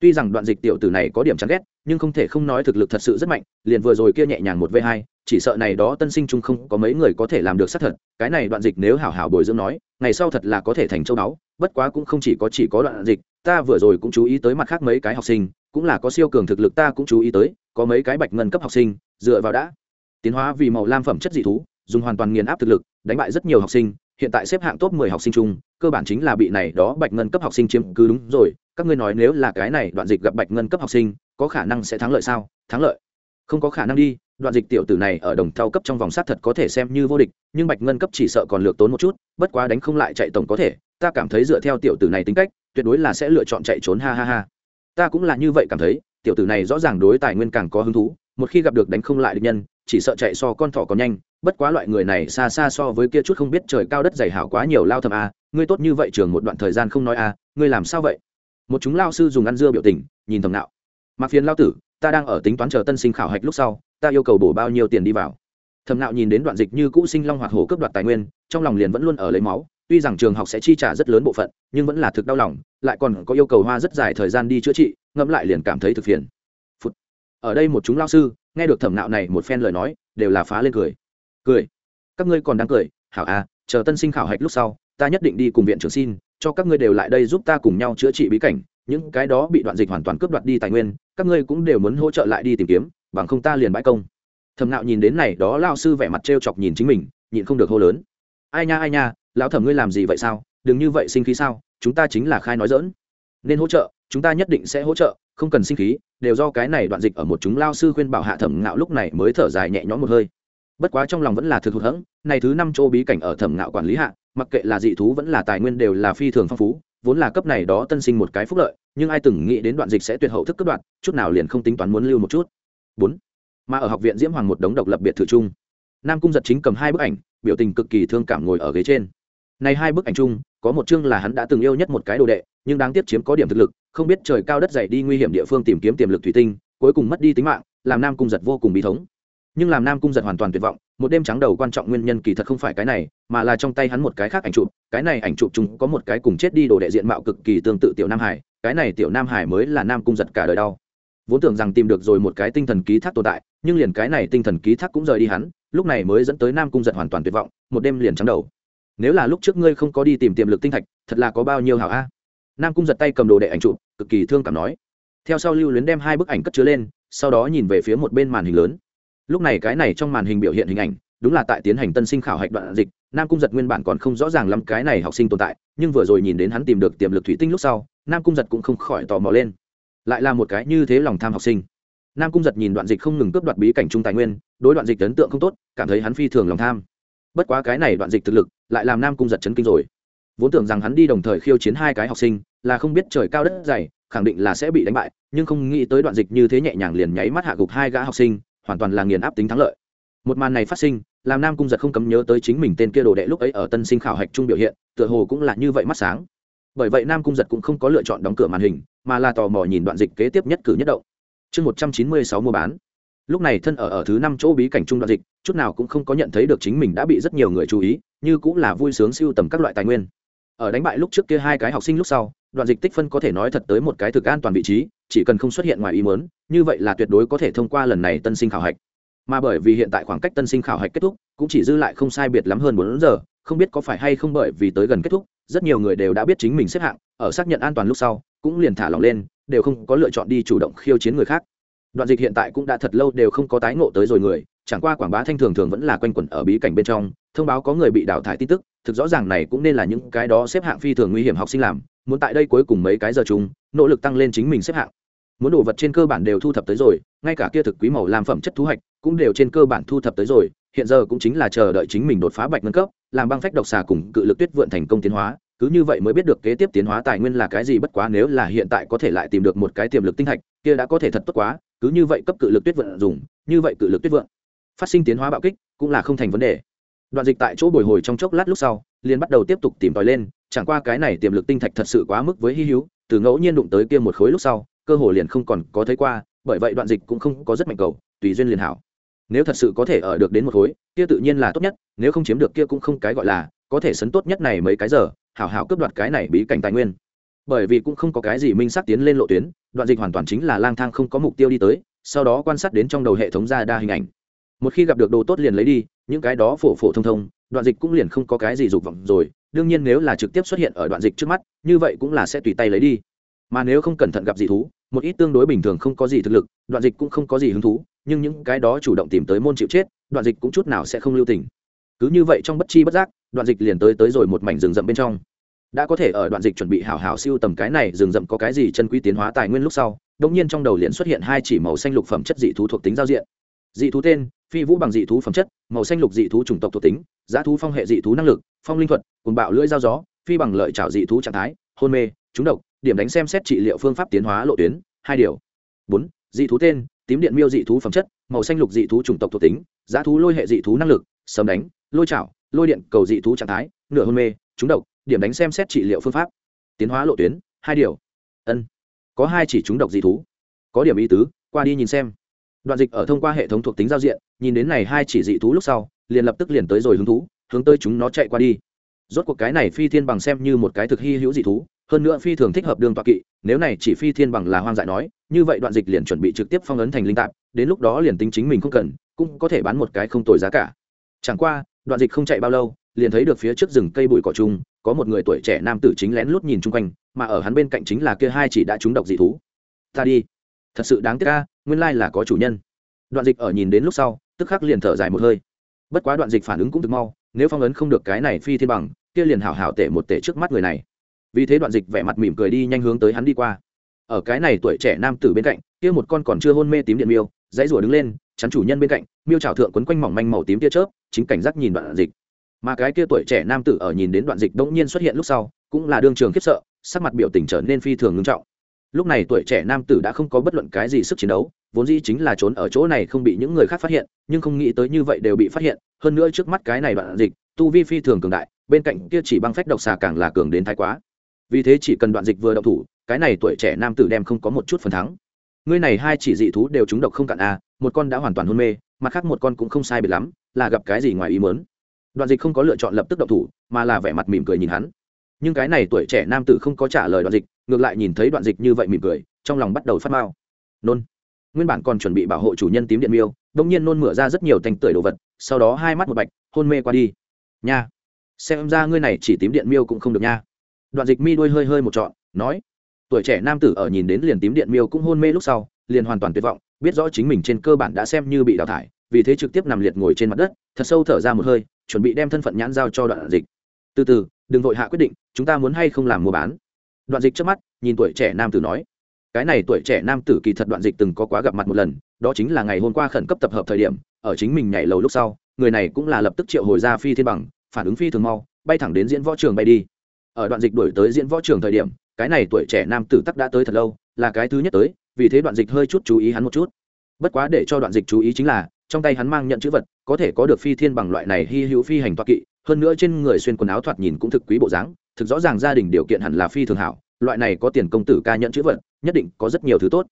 Tuy rằng đoạn dịch tiểu tử này có điểm chán ghét, nhưng không thể không nói thực lực thật sự rất mạnh, liền vừa rồi kia nhẹ nhàng một v hai, chỉ sợ này đó tân sinh chung không có mấy người có thể làm được xác thật, cái này đoạn dịch nếu hảo hảo bồi dưỡng nói, ngày sau thật là có thể thành châu báu, bất quá cũng không chỉ có chỉ có đoạn dịch, ta vừa rồi cũng chú ý tới mặt khác mấy cái học sinh, cũng là có siêu cường thực lực ta cũng chú ý tới, có mấy cái bạch ngân cấp học sinh dựa vào đã. Tiến hóa vì màu lam phẩm chất dị thú, dùng hoàn toàn nghiền áp thực lực, đánh bại rất nhiều học sinh, hiện tại xếp hạng top 10 học sinh chung, cơ bản chính là bị này đó bạch ngân cấp học sinh chiếm cứ đúng rồi. Các ngươi nói nếu là cái này đoạn dịch gặp bạch ngân cấp học sinh, có khả năng sẽ thắng lợi sao? Thắng lợi. Không có khả năng đi, đoạn dịch tiểu tử này ở đồng thao cấp trong vòng sát thật có thể xem như vô địch, nhưng bạch ngân cấp chỉ sợ còn lược tốn một chút, bất quá đánh không lại chạy tổng có thể. Ta cảm thấy dựa theo tiểu tử này tính cách, tuyệt đối là sẽ lựa chọn chạy trốn, ha ha ha. Ta cũng là như vậy cảm thấy, tiểu tử này rõ ràng đối tài nguyên càng có hứng thú một khi gặp được đánh không lại địch nhân, chỉ sợ chạy so con thỏ còn nhanh, bất quá loại người này xa xa so với kia chút không biết trời cao đất dày hảo quá nhiều lao thầm a, ngươi tốt như vậy trường một đoạn thời gian không nói a, ngươi làm sao vậy? Một chúng lao sư dùng ăn dưa biểu tình, nhìn thầm nạo. Mặc phiền lao tử, ta đang ở tính toán chờ tân sinh khảo hạch lúc sau, ta yêu cầu bổ bao nhiêu tiền đi vào. Thầm nạo nhìn đến đoạn dịch như cũ sinh long hoạt hổ cướp đoạt tài nguyên, trong lòng liền vẫn luôn ở lấy máu, tuy rằng trường học sẽ chi trả rất lớn bộ phận, nhưng vẫn là thực đau lòng, lại còn có yêu cầu hoa rất dài thời gian đi chữa trị, ngẫm lại liền cảm thấy thực phiền ở đây một chúng lao sư, nghe được thẩm nạo này một phen lời nói, đều là phá lên cười. Cười? Các ngươi còn đang cười? Hảo à chờ tân sinh khảo hạch lúc sau, ta nhất định đi cùng viện trưởng xin, cho các ngươi đều lại đây giúp ta cùng nhau chữa trị bí cảnh, những cái đó bị đoạn dịch hoàn toàn cướp đoạt đi tài nguyên, các ngươi cũng đều muốn hỗ trợ lại đi tìm kiếm, bằng không ta liền bãi công. Thẩm nạo nhìn đến này, đó lao sư vẻ mặt t chọc nhìn chính mình, nhịn không được hô lớn. Ai nha ai nha, lão thẩm ngươi làm gì vậy sao? Đừng như vậy sinh khí sao? Chúng ta chính là khai nói dỡn nên hỗ trợ chúng ta nhất định sẽ hỗ trợ, không cần sinh khí, đều do cái này đoạn dịch ở một chúng lao sư khuyên bảo hạ thẩm ngạo lúc này mới thở dài nhẹ nhõm một hơi. Bất quá trong lòng vẫn là thực hụt hẫng, này thứ năm chỗ bí cảnh ở thẩm ngạo quản lý hạ, mặc kệ là dị thú vẫn là tài nguyên đều là phi thường phong phú, vốn là cấp này đó tân sinh một cái phúc lợi, nhưng ai từng nghĩ đến đoạn dịch sẽ tuyệt hậu thức cấp đoạn, chút nào liền không tính toán muốn lưu một chút. Bốn, mà ở học viện diễm hoàng một đống độc lập biệt thự chung, nam cung giật chính cầm hai bức ảnh, biểu tình cực kỳ thương cảm ngồi ở ghế trên. Này hai bức ảnh chung có một chương là hắn đã từng yêu nhất một cái đồ đệ, nhưng đáng tiếc chiếm có điểm thực lực, không biết trời cao đất dày đi nguy hiểm địa phương tìm kiếm tiềm lực thủy tinh, cuối cùng mất đi tính mạng, làm nam cung giật vô cùng bí thống. Nhưng làm nam cung giật hoàn toàn tuyệt vọng, một đêm trắng đầu quan trọng nguyên nhân kỳ thật không phải cái này, mà là trong tay hắn một cái khác ảnh chụp, cái này ảnh chụp chúng có một cái cùng chết đi đồ đệ diện mạo cực kỳ tương tự tiểu nam hải, cái này tiểu nam hải mới là nam cung giật cả đời đau. Vốn tưởng rằng tìm được rồi một cái tinh thần ký thác tồn tại, nhưng liền cái này tinh thần ký thác cũng rời đi hắn, lúc này mới dẫn tới nam cung giật hoàn toàn tuyệt vọng, một đêm liền trắng đầu nếu là lúc trước ngươi không có đi tìm tiềm lực tinh thạch, thật là có bao nhiêu hảo a? Nam cung giật tay cầm đồ đệ ảnh chụp, cực kỳ thương cảm nói. Theo sau lưu luyến đem hai bức ảnh cất chứa lên, sau đó nhìn về phía một bên màn hình lớn. Lúc này cái này trong màn hình biểu hiện hình ảnh, đúng là tại tiến hành tân sinh khảo hạch đoạn dịch, nam cung giật nguyên bản còn không rõ ràng lắm cái này học sinh tồn tại, nhưng vừa rồi nhìn đến hắn tìm được tiềm lực thủy tinh lúc sau, nam cung giật cũng không khỏi tò mò lên. Lại là một cái như thế lòng tham học sinh. Nam cung giật nhìn đoạn dịch không ngừng cướp đoạt bí cảnh trung tài nguyên, đối đoạn dịch ấn tượng không tốt, cảm thấy hắn phi thường lòng tham bất quá cái này đoạn dịch thực lực, lại làm nam cung giật chấn kinh rồi. Vốn tưởng rằng hắn đi đồng thời khiêu chiến hai cái học sinh, là không biết trời cao đất dày, khẳng định là sẽ bị đánh bại, nhưng không nghĩ tới đoạn dịch như thế nhẹ nhàng liền nháy mắt hạ gục hai gã học sinh, hoàn toàn là nghiền áp tính thắng lợi. Một màn này phát sinh, làm nam cung giật không cấm nhớ tới chính mình tên kia đồ đệ lúc ấy ở tân sinh khảo hạch trung biểu hiện, tựa hồ cũng là như vậy mắt sáng. Bởi vậy nam cung giật cũng không có lựa chọn đóng cửa màn hình, mà là tò mò nhìn đoạn dịch kế tiếp nhất cử nhất động. Chương một trăm chín mươi sáu mua bán lúc này thân ở ở thứ năm chỗ bí cảnh trung đoạn dịch, chút nào cũng không có nhận thấy được chính mình đã bị rất nhiều người chú ý, như cũng là vui sướng siêu tầm các loại tài nguyên. Ở đánh bại lúc trước kia hai cái học sinh lúc sau, đoạn dịch tích phân có thể nói thật tới một cái thực an toàn vị trí, chỉ cần không xuất hiện ngoài ý muốn, như vậy là tuyệt đối có thể thông qua lần này tân sinh khảo hạch. Mà bởi vì hiện tại khoảng cách tân sinh khảo hạch kết thúc, cũng chỉ dư lại không sai biệt lắm hơn bốn giờ, không biết có phải hay không bởi vì tới gần kết thúc, rất nhiều người đều đã biết chính mình xếp hạng, ở xác nhận an toàn lúc sau, cũng liền thả lỏng lên, đều không có lựa chọn đi chủ động khiêu chiến người khác đoạn dịch hiện tại cũng đã thật lâu đều không có tái ngộ tới rồi người, chẳng qua quảng bá thanh thường thường vẫn là quanh quẩn ở bí cảnh bên trong, thông báo có người bị đào thải tin tức, thực rõ ràng này cũng nên là những cái đó xếp hạng phi thường nguy hiểm học sinh làm, muốn tại đây cuối cùng mấy cái giờ chung, nỗ lực tăng lên chính mình xếp hạng. Muốn đồ vật trên cơ bản đều thu thập tới rồi, ngay cả kia thực quý màu làm phẩm chất thu hoạch cũng đều trên cơ bản thu thập tới rồi, hiện giờ cũng chính là chờ đợi chính mình đột phá bạch ngân cấp, làm băng phách độc xà cùng cự lực tuyết vượn thành công tiến hóa, cứ như vậy mới biết được kế tiếp tiến hóa tài nguyên là cái gì, bất quá nếu là hiện tại có thể lại tìm được một cái tiềm lực tinh hạch, kia đã có thể thật tốt quá cứ như vậy cấp cự lực tuyết vượng dùng, như vậy cự lực tuyết vượng phát sinh tiến hóa bạo kích cũng là không thành vấn đề. Đoạn dịch tại chỗ bồi hồi trong chốc lát lúc sau, liền bắt đầu tiếp tục tìm tòi lên, chẳng qua cái này tiềm lực tinh thạch thật sự quá mức với hy hữu, từ ngẫu nhiên đụng tới kia một khối lúc sau, cơ hồ liền không còn có thấy qua, bởi vậy đoạn dịch cũng không có rất mạnh cầu, tùy duyên liền hảo. Nếu thật sự có thể ở được đến một khối, kia tự nhiên là tốt nhất, nếu không chiếm được kia cũng không cái gọi là, có thể sấn tốt nhất này mấy cái giờ, hảo hảo cướp đoạt cái này bí cảnh tài nguyên bởi vì cũng không có cái gì minh xác tiến lên lộ tuyến, đoạn dịch hoàn toàn chính là lang thang không có mục tiêu đi tới, sau đó quan sát đến trong đầu hệ thống ra đa hình ảnh. Một khi gặp được đồ tốt liền lấy đi, những cái đó phổ phổ thông thông, đoạn dịch cũng liền không có cái gì dục vọng rồi, đương nhiên nếu là trực tiếp xuất hiện ở đoạn dịch trước mắt, như vậy cũng là sẽ tùy tay lấy đi. Mà nếu không cẩn thận gặp dị thú, một ít tương đối bình thường không có gì thực lực, đoạn dịch cũng không có gì hứng thú, nhưng những cái đó chủ động tìm tới môn chịu chết, đoạn dịch cũng chút nào sẽ không lưu tình. Cứ như vậy trong bất chi bất giác, đoạn dịch liền tới tới rồi một mảnh rừng rậm bên trong đã có thể ở đoạn dịch chuẩn bị hảo hảo siêu tầm cái này rừng rậm có cái gì chân quý tiến hóa tài nguyên lúc sau đông nhiên trong đầu liền xuất hiện hai chỉ màu xanh lục phẩm chất dị thú thuộc tính giao diện dị thú tên phi vũ bằng dị thú phẩm chất màu xanh lục dị thú chủng tộc thuộc tính giá thú phong hệ dị thú năng lực phong linh thuật cùng bạo lưỡi dao gió phi bằng lợi trào dị thú trạng thái hôn mê trúng độc điểm đánh xem xét trị liệu phương pháp tiến hóa lộ tuyến hai điều bốn dị thú tên tím điện miêu dị thú phẩm chất màu xanh lục dị thú chủng tộc thuộc tính giá thú lôi hệ dị thú năng lực sấm đánh lôi chảo lôi điện cầu dị thú trạng thái nửa hôn mê trúng độc điểm đánh xem xét trị liệu phương pháp. Tiến hóa lộ tuyến, hai điều. Ân. Có hai chỉ chúng độc dị thú. Có điểm ý tứ, qua đi nhìn xem. Đoạn dịch ở thông qua hệ thống thuộc tính giao diện, nhìn đến này hai chỉ dị thú lúc sau, liền lập tức liền tới rồi hứng thú, hướng tới chúng nó chạy qua đi. Rốt cuộc cái này phi thiên bằng xem như một cái thực hy hữu dị thú, hơn nữa phi thường thích hợp đường tọa kỵ, nếu này chỉ phi thiên bằng là hoang dại nói, như vậy đoạn dịch liền chuẩn bị trực tiếp phong ấn thành linh tạp, đến lúc đó liền tính chính mình không cần, cũng có thể bán một cái không tồi giá cả. Chẳng qua, đoạn dịch không chạy bao lâu, liền thấy được phía trước rừng cây bụi cỏ chung có một người tuổi trẻ nam tử chính lén lút nhìn chung quanh, mà ở hắn bên cạnh chính là kia hai chỉ đã trúng độc dị thú. Ta đi. Thật sự đáng tiếc ca nguyên lai là có chủ nhân. Đoạn dịch ở nhìn đến lúc sau, tức khắc liền thở dài một hơi. Bất quá đoạn dịch phản ứng cũng thực mau, nếu phong ấn không được cái này phi thiên bằng, kia liền hảo hảo tể một tể trước mắt người này. Vì thế đoạn dịch vẻ mặt mỉm cười đi nhanh hướng tới hắn đi qua. Ở cái này tuổi trẻ nam tử bên cạnh, kia một con còn chưa hôn mê tím điện miêu, dãy rủa đứng lên, chắn chủ nhân bên cạnh, miêu trào thượng quấn quanh mỏng manh màu tím tia chớp, chính cảnh giác nhìn đoạn dịch mà cái kia tuổi trẻ nam tử ở nhìn đến đoạn dịch bỗng nhiên xuất hiện lúc sau, cũng là đương trường khiếp sợ, sắc mặt biểu tình trở nên phi thường ngưng trọng. Lúc này tuổi trẻ nam tử đã không có bất luận cái gì sức chiến đấu, vốn dĩ chính là trốn ở chỗ này không bị những người khác phát hiện, nhưng không nghĩ tới như vậy đều bị phát hiện, hơn nữa trước mắt cái này đoạn dịch, tu vi phi thường cường đại, bên cạnh kia chỉ băng phách độc xà càng là cường đến thái quá. Vì thế chỉ cần đoạn dịch vừa đậu thủ, cái này tuổi trẻ nam tử đem không có một chút phần thắng. Ngươi này hai chỉ dị thú đều trúng độc không cạn a một con đã hoàn toàn hôn mê, mặt khác một con cũng không sai biệt lắm, là gặp cái gì ngoài ý mớn đoạn dịch không có lựa chọn lập tức động thủ, mà là vẻ mặt mỉm cười nhìn hắn. Nhưng cái này tuổi trẻ nam tử không có trả lời đoạn dịch, ngược lại nhìn thấy đoạn dịch như vậy mỉm cười, trong lòng bắt đầu phát mao nôn. Nguyên bản còn chuẩn bị bảo hộ chủ nhân tím điện miêu đông nhiên nôn mửa ra rất nhiều thành tưởi đồ vật, sau đó hai mắt một bạch, hôn mê qua đi. Nha. Xem ra ngươi này chỉ tím điện miêu cũng không được nha. Đoạn dịch mi đuôi hơi hơi một trọn, nói. Tuổi trẻ nam tử ở nhìn đến liền tím điện miêu cũng hôn mê lúc sau, liền hoàn toàn tuyệt vọng, biết rõ chính mình trên cơ bản đã xem như bị đào thải, vì thế trực tiếp nằm liệt ngồi trên mặt đất, thật sâu thở ra một hơi chuẩn bị đem thân phận nhãn giao cho đoạn dịch. Từ từ, đừng vội hạ quyết định, chúng ta muốn hay không làm mua bán? Đoạn dịch trước mắt, nhìn tuổi trẻ nam tử nói. Cái này tuổi trẻ nam tử kỳ thật đoạn dịch từng có quá gặp mặt một lần, đó chính là ngày hôm qua khẩn cấp tập hợp thời điểm, ở chính mình nhảy lầu lúc sau, người này cũng là lập tức triệu hồi ra phi thiên bằng, phản ứng phi thường mau, bay thẳng đến diễn võ trường bay đi. Ở đoạn dịch đổi tới diễn võ trường thời điểm, cái này tuổi trẻ nam tử tắc đã tới thật lâu, là cái thứ nhất tới, vì thế đoạn dịch hơi chút chú ý hắn một chút. Bất quá để cho đoạn dịch chú ý chính là, trong tay hắn mang nhận chữ vật có thể có được phi thiên bằng loại này hy hữu phi hành toa kỵ, hơn nữa trên người xuyên quần áo thoạt nhìn cũng thực quý bộ dáng, thực rõ ràng gia đình điều kiện hẳn là phi thường hảo, loại này có tiền công tử ca nhận chữ vật, nhất định có rất nhiều thứ tốt.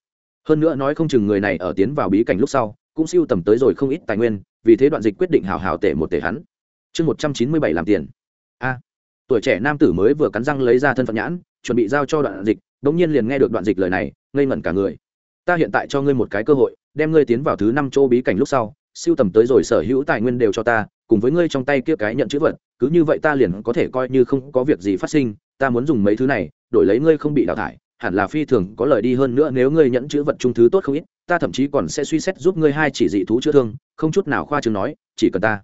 Hơn nữa nói không chừng người này ở tiến vào bí cảnh lúc sau, cũng siêu tầm tới rồi không ít tài nguyên, vì thế đoạn dịch quyết định hào hào tể một tể hắn. Chương một trăm chín mươi bảy làm tiền. A. Tuổi trẻ nam tử mới vừa cắn răng lấy ra thân phận nhãn, chuẩn bị giao cho đoạn dịch đ ỗ n g nhiên liền nghe được đoạn dịch lời này, ngây ngẩn cả người. Ta hiện tại cho ngươi một cái cơ hội, đem ngươi tiến vào thứ năm chỗ bí cảnh lúc sau siêu tầm tới rồi sở hữu tài nguyên đều cho ta, cùng với ngươi trong tay kia cái nhận chữ vật, cứ như vậy ta liền có thể coi như không có việc gì phát sinh, ta muốn dùng mấy thứ này, đổi lấy ngươi không bị đào thải, hẳn là phi thường có lời đi hơn nữa nếu ngươi nhận chữ vật trung thứ tốt không ít, ta thậm chí còn sẽ suy xét giúp ngươi hai chỉ dị thú chữa thương, không chút nào khoa chừng nói, chỉ cần ta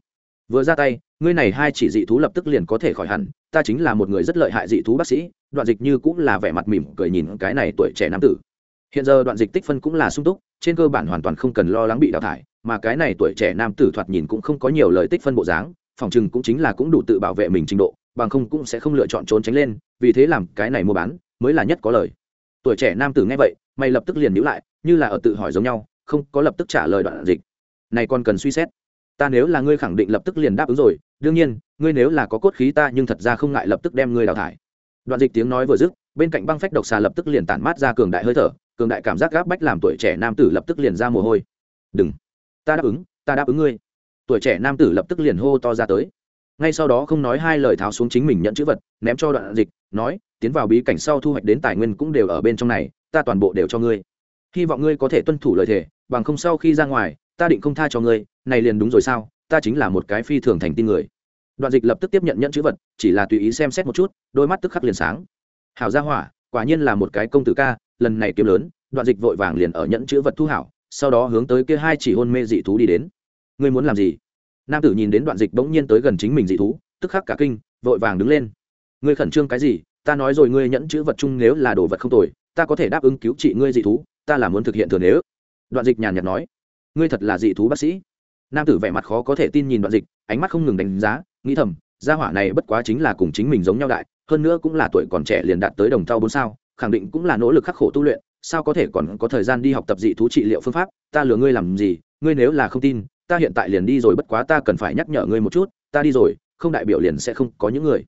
vừa ra tay, ngươi này hai chỉ dị thú lập tức liền có thể khỏi hẳn, ta chính là một người rất lợi hại dị thú bác sĩ, đoạn dịch như cũng là vẻ mặt mỉm cười nhìn cái này tuổi trẻ nam tử. Hiện giờ đoạn dịch tích phân cũng là sung túc, trên cơ bản hoàn toàn không cần lo lắng bị đào thải mà cái này tuổi trẻ nam tử thoạt nhìn cũng không có nhiều lời tích phân bộ dáng, phòng chừng cũng chính là cũng đủ tự bảo vệ mình trình độ, bằng không cũng sẽ không lựa chọn trốn tránh lên, vì thế làm cái này mua bán mới là nhất có lời. Tuổi trẻ nam tử nghe vậy, mày lập tức liền nhíu lại, như là ở tự hỏi giống nhau, không có lập tức trả lời đoạn dịch. Này còn cần suy xét. Ta nếu là ngươi khẳng định lập tức liền đáp ứng rồi, đương nhiên, ngươi nếu là có cốt khí ta nhưng thật ra không ngại lập tức đem ngươi đào thải. Đoạn dịch tiếng nói vừa dứt, bên cạnh băng phách độc xà lập tức liền tản mát ra cường đại hơi thở, cường đại cảm giác gáp bách làm tuổi trẻ nam tử lập tức liền ra mồ hôi. Đừng ta đáp ứng, ta đáp ứng ngươi. Tuổi trẻ nam tử lập tức liền hô to ra tới. Ngay sau đó không nói hai lời tháo xuống chính mình nhận chữ vật, ném cho đoạn dịch, nói, tiến vào bí cảnh sau thu hoạch đến tài nguyên cũng đều ở bên trong này, ta toàn bộ đều cho ngươi. Hy vọng ngươi có thể tuân thủ lời thề, bằng không sau khi ra ngoài, ta định không tha cho ngươi, này liền đúng rồi sao, ta chính là một cái phi thường thành tin người. Đoạn dịch lập tức tiếp nhận nhận chữ vật, chỉ là tùy ý xem xét một chút, đôi mắt tức khắc liền sáng. Hảo gia hỏa, quả nhiên là một cái công tử ca, lần này kiếm lớn, đoạn dịch vội vàng liền ở nhận chữ vật thu hảo sau đó hướng tới kia hai chỉ hôn mê dị thú đi đến. Ngươi muốn làm gì? Nam tử nhìn đến đoạn dịch bỗng nhiên tới gần chính mình dị thú, tức khắc cả kinh, vội vàng đứng lên. Ngươi khẩn trương cái gì? Ta nói rồi ngươi nhẫn chữ vật chung nếu là đồ vật không tồi, ta có thể đáp ứng cứu trị ngươi dị thú, ta là muốn thực hiện thừa nếu. Đoạn dịch nhàn nhạt nói. Ngươi thật là dị thú bác sĩ. Nam tử vẻ mặt khó có thể tin nhìn đoạn dịch, ánh mắt không ngừng đánh giá, nghĩ thầm, gia hỏa này bất quá chính là cùng chính mình giống nhau đại, hơn nữa cũng là tuổi còn trẻ liền đạt tới đồng thau bốn sao, khẳng định cũng là nỗ lực khắc khổ tu luyện sao có thể còn có thời gian đi học tập dị thú trị liệu phương pháp? Ta lừa ngươi làm gì? Ngươi nếu là không tin, ta hiện tại liền đi rồi, bất quá ta cần phải nhắc nhở ngươi một chút, ta đi rồi, không đại biểu liền sẽ không có những người.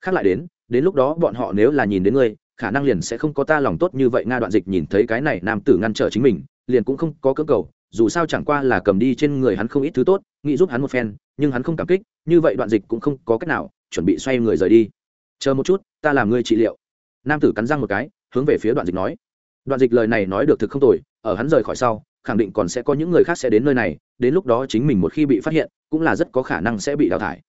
Khác lại đến đến lúc đó bọn họ nếu là nhìn đến ngươi, khả năng liền sẽ không có ta lòng tốt như vậy. Nga đoạn dịch nhìn thấy cái này nam tử ngăn trở chính mình, liền cũng không có cơ cầu, dù sao chẳng qua là cầm đi trên người hắn không ít thứ tốt, nghĩ giúp hắn một phen, nhưng hắn không cảm kích, như vậy đoạn dịch cũng không có cách nào, chuẩn bị xoay người rời đi. Chờ một chút, ta làm ngươi trị liệu. Nam tử cắn răng một cái, hướng về phía đoạn dịch nói đoạn dịch lời này nói được thực không tồi, ở hắn rời khỏi sau, khẳng định còn sẽ có những người khác sẽ đến nơi này, đến lúc đó chính mình một khi bị phát hiện, cũng là rất có khả năng sẽ bị đào thải.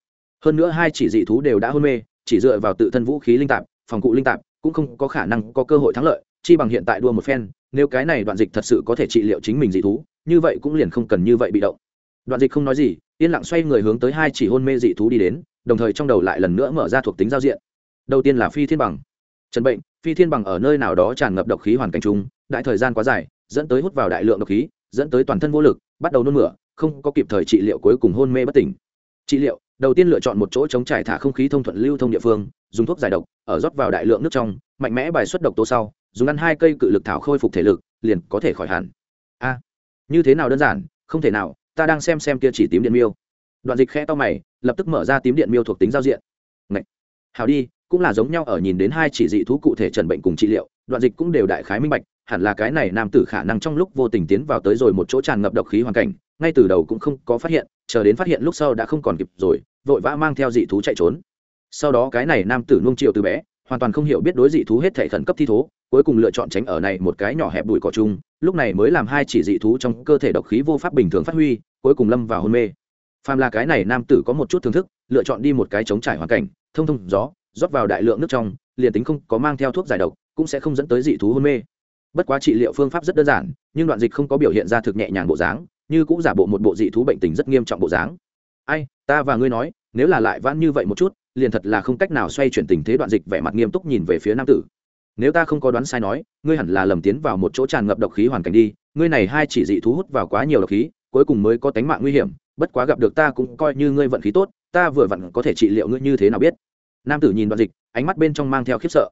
Hơn nữa hai chỉ dị thú đều đã hôn mê, chỉ dựa vào tự thân vũ khí linh tạp, phòng cụ linh tạp, cũng không có khả năng có cơ hội thắng lợi, chi bằng hiện tại đua một phen, nếu cái này đoạn dịch thật sự có thể trị liệu chính mình dị thú, như vậy cũng liền không cần như vậy bị động. Đoạn dịch không nói gì, yên lặng xoay người hướng tới hai chỉ hôn mê dị thú đi đến, đồng thời trong đầu lại lần nữa mở ra thuộc tính giao diện. Đầu tiên là phi thiên bằng. Trần bệnh phi thiên bằng ở nơi nào đó tràn ngập độc khí hoàn cảnh chung, đại thời gian quá dài, dẫn tới hút vào đại lượng độc khí, dẫn tới toàn thân vô lực, bắt đầu nôn mửa, không có kịp thời trị liệu cuối cùng hôn mê bất tỉnh. Trị liệu, đầu tiên lựa chọn một chỗ chống trải thả không khí thông thuận lưu thông địa phương, dùng thuốc giải độc, ở rót vào đại lượng nước trong, mạnh mẽ bài xuất độc tố sau, dùng ăn hai cây cự lực thảo khôi phục thể lực, liền có thể khỏi hẳn. A, như thế nào đơn giản, không thể nào, ta đang xem xem kia chỉ tím điện miêu. Đoạn dịch khe to mày, lập tức mở ra tím điện miêu thuộc tính giao diện. Ngậy. hào đi cũng là giống nhau ở nhìn đến hai chỉ dị thú cụ thể trần bệnh cùng trị liệu, đoạn dịch cũng đều đại khái minh bạch, hẳn là cái này nam tử khả năng trong lúc vô tình tiến vào tới rồi một chỗ tràn ngập độc khí hoàn cảnh, ngay từ đầu cũng không có phát hiện, chờ đến phát hiện lúc sau đã không còn kịp rồi, vội vã mang theo dị thú chạy trốn. Sau đó cái này nam tử nuông triệu từ bé, hoàn toàn không hiểu biết đối dị thú hết thể khẩn cấp thi thố, cuối cùng lựa chọn tránh ở này một cái nhỏ hẹp bụi cỏ chung, lúc này mới làm hai chỉ dị thú trong cơ thể độc khí vô pháp bình thường phát huy, cuối cùng lâm vào hôn mê. Phàm là cái này nam tử có một chút thưởng thức, lựa chọn đi một cái chống trải hoàn cảnh, thông thông gió rót vào đại lượng nước trong, liền tính không có mang theo thuốc giải độc, cũng sẽ không dẫn tới dị thú hôn mê. Bất quá trị liệu phương pháp rất đơn giản, nhưng đoạn dịch không có biểu hiện ra thực nhẹ nhàng bộ dáng, như cũng giả bộ một bộ dị thú bệnh tình rất nghiêm trọng bộ dáng. Ai, ta và ngươi nói, nếu là lại vãn như vậy một chút, liền thật là không cách nào xoay chuyển tình thế đoạn dịch vẻ mặt nghiêm túc nhìn về phía nam tử. Nếu ta không có đoán sai nói, ngươi hẳn là lầm tiến vào một chỗ tràn ngập độc khí hoàn cảnh đi, ngươi này hai chỉ dị thú hút vào quá nhiều độc khí, cuối cùng mới có tánh mạng nguy hiểm, bất quá gặp được ta cũng coi như ngươi vận khí tốt, ta vừa vặn có thể trị liệu ngươi như thế nào biết nam tử nhìn đoạn dịch, ánh mắt bên trong mang theo khiếp sợ.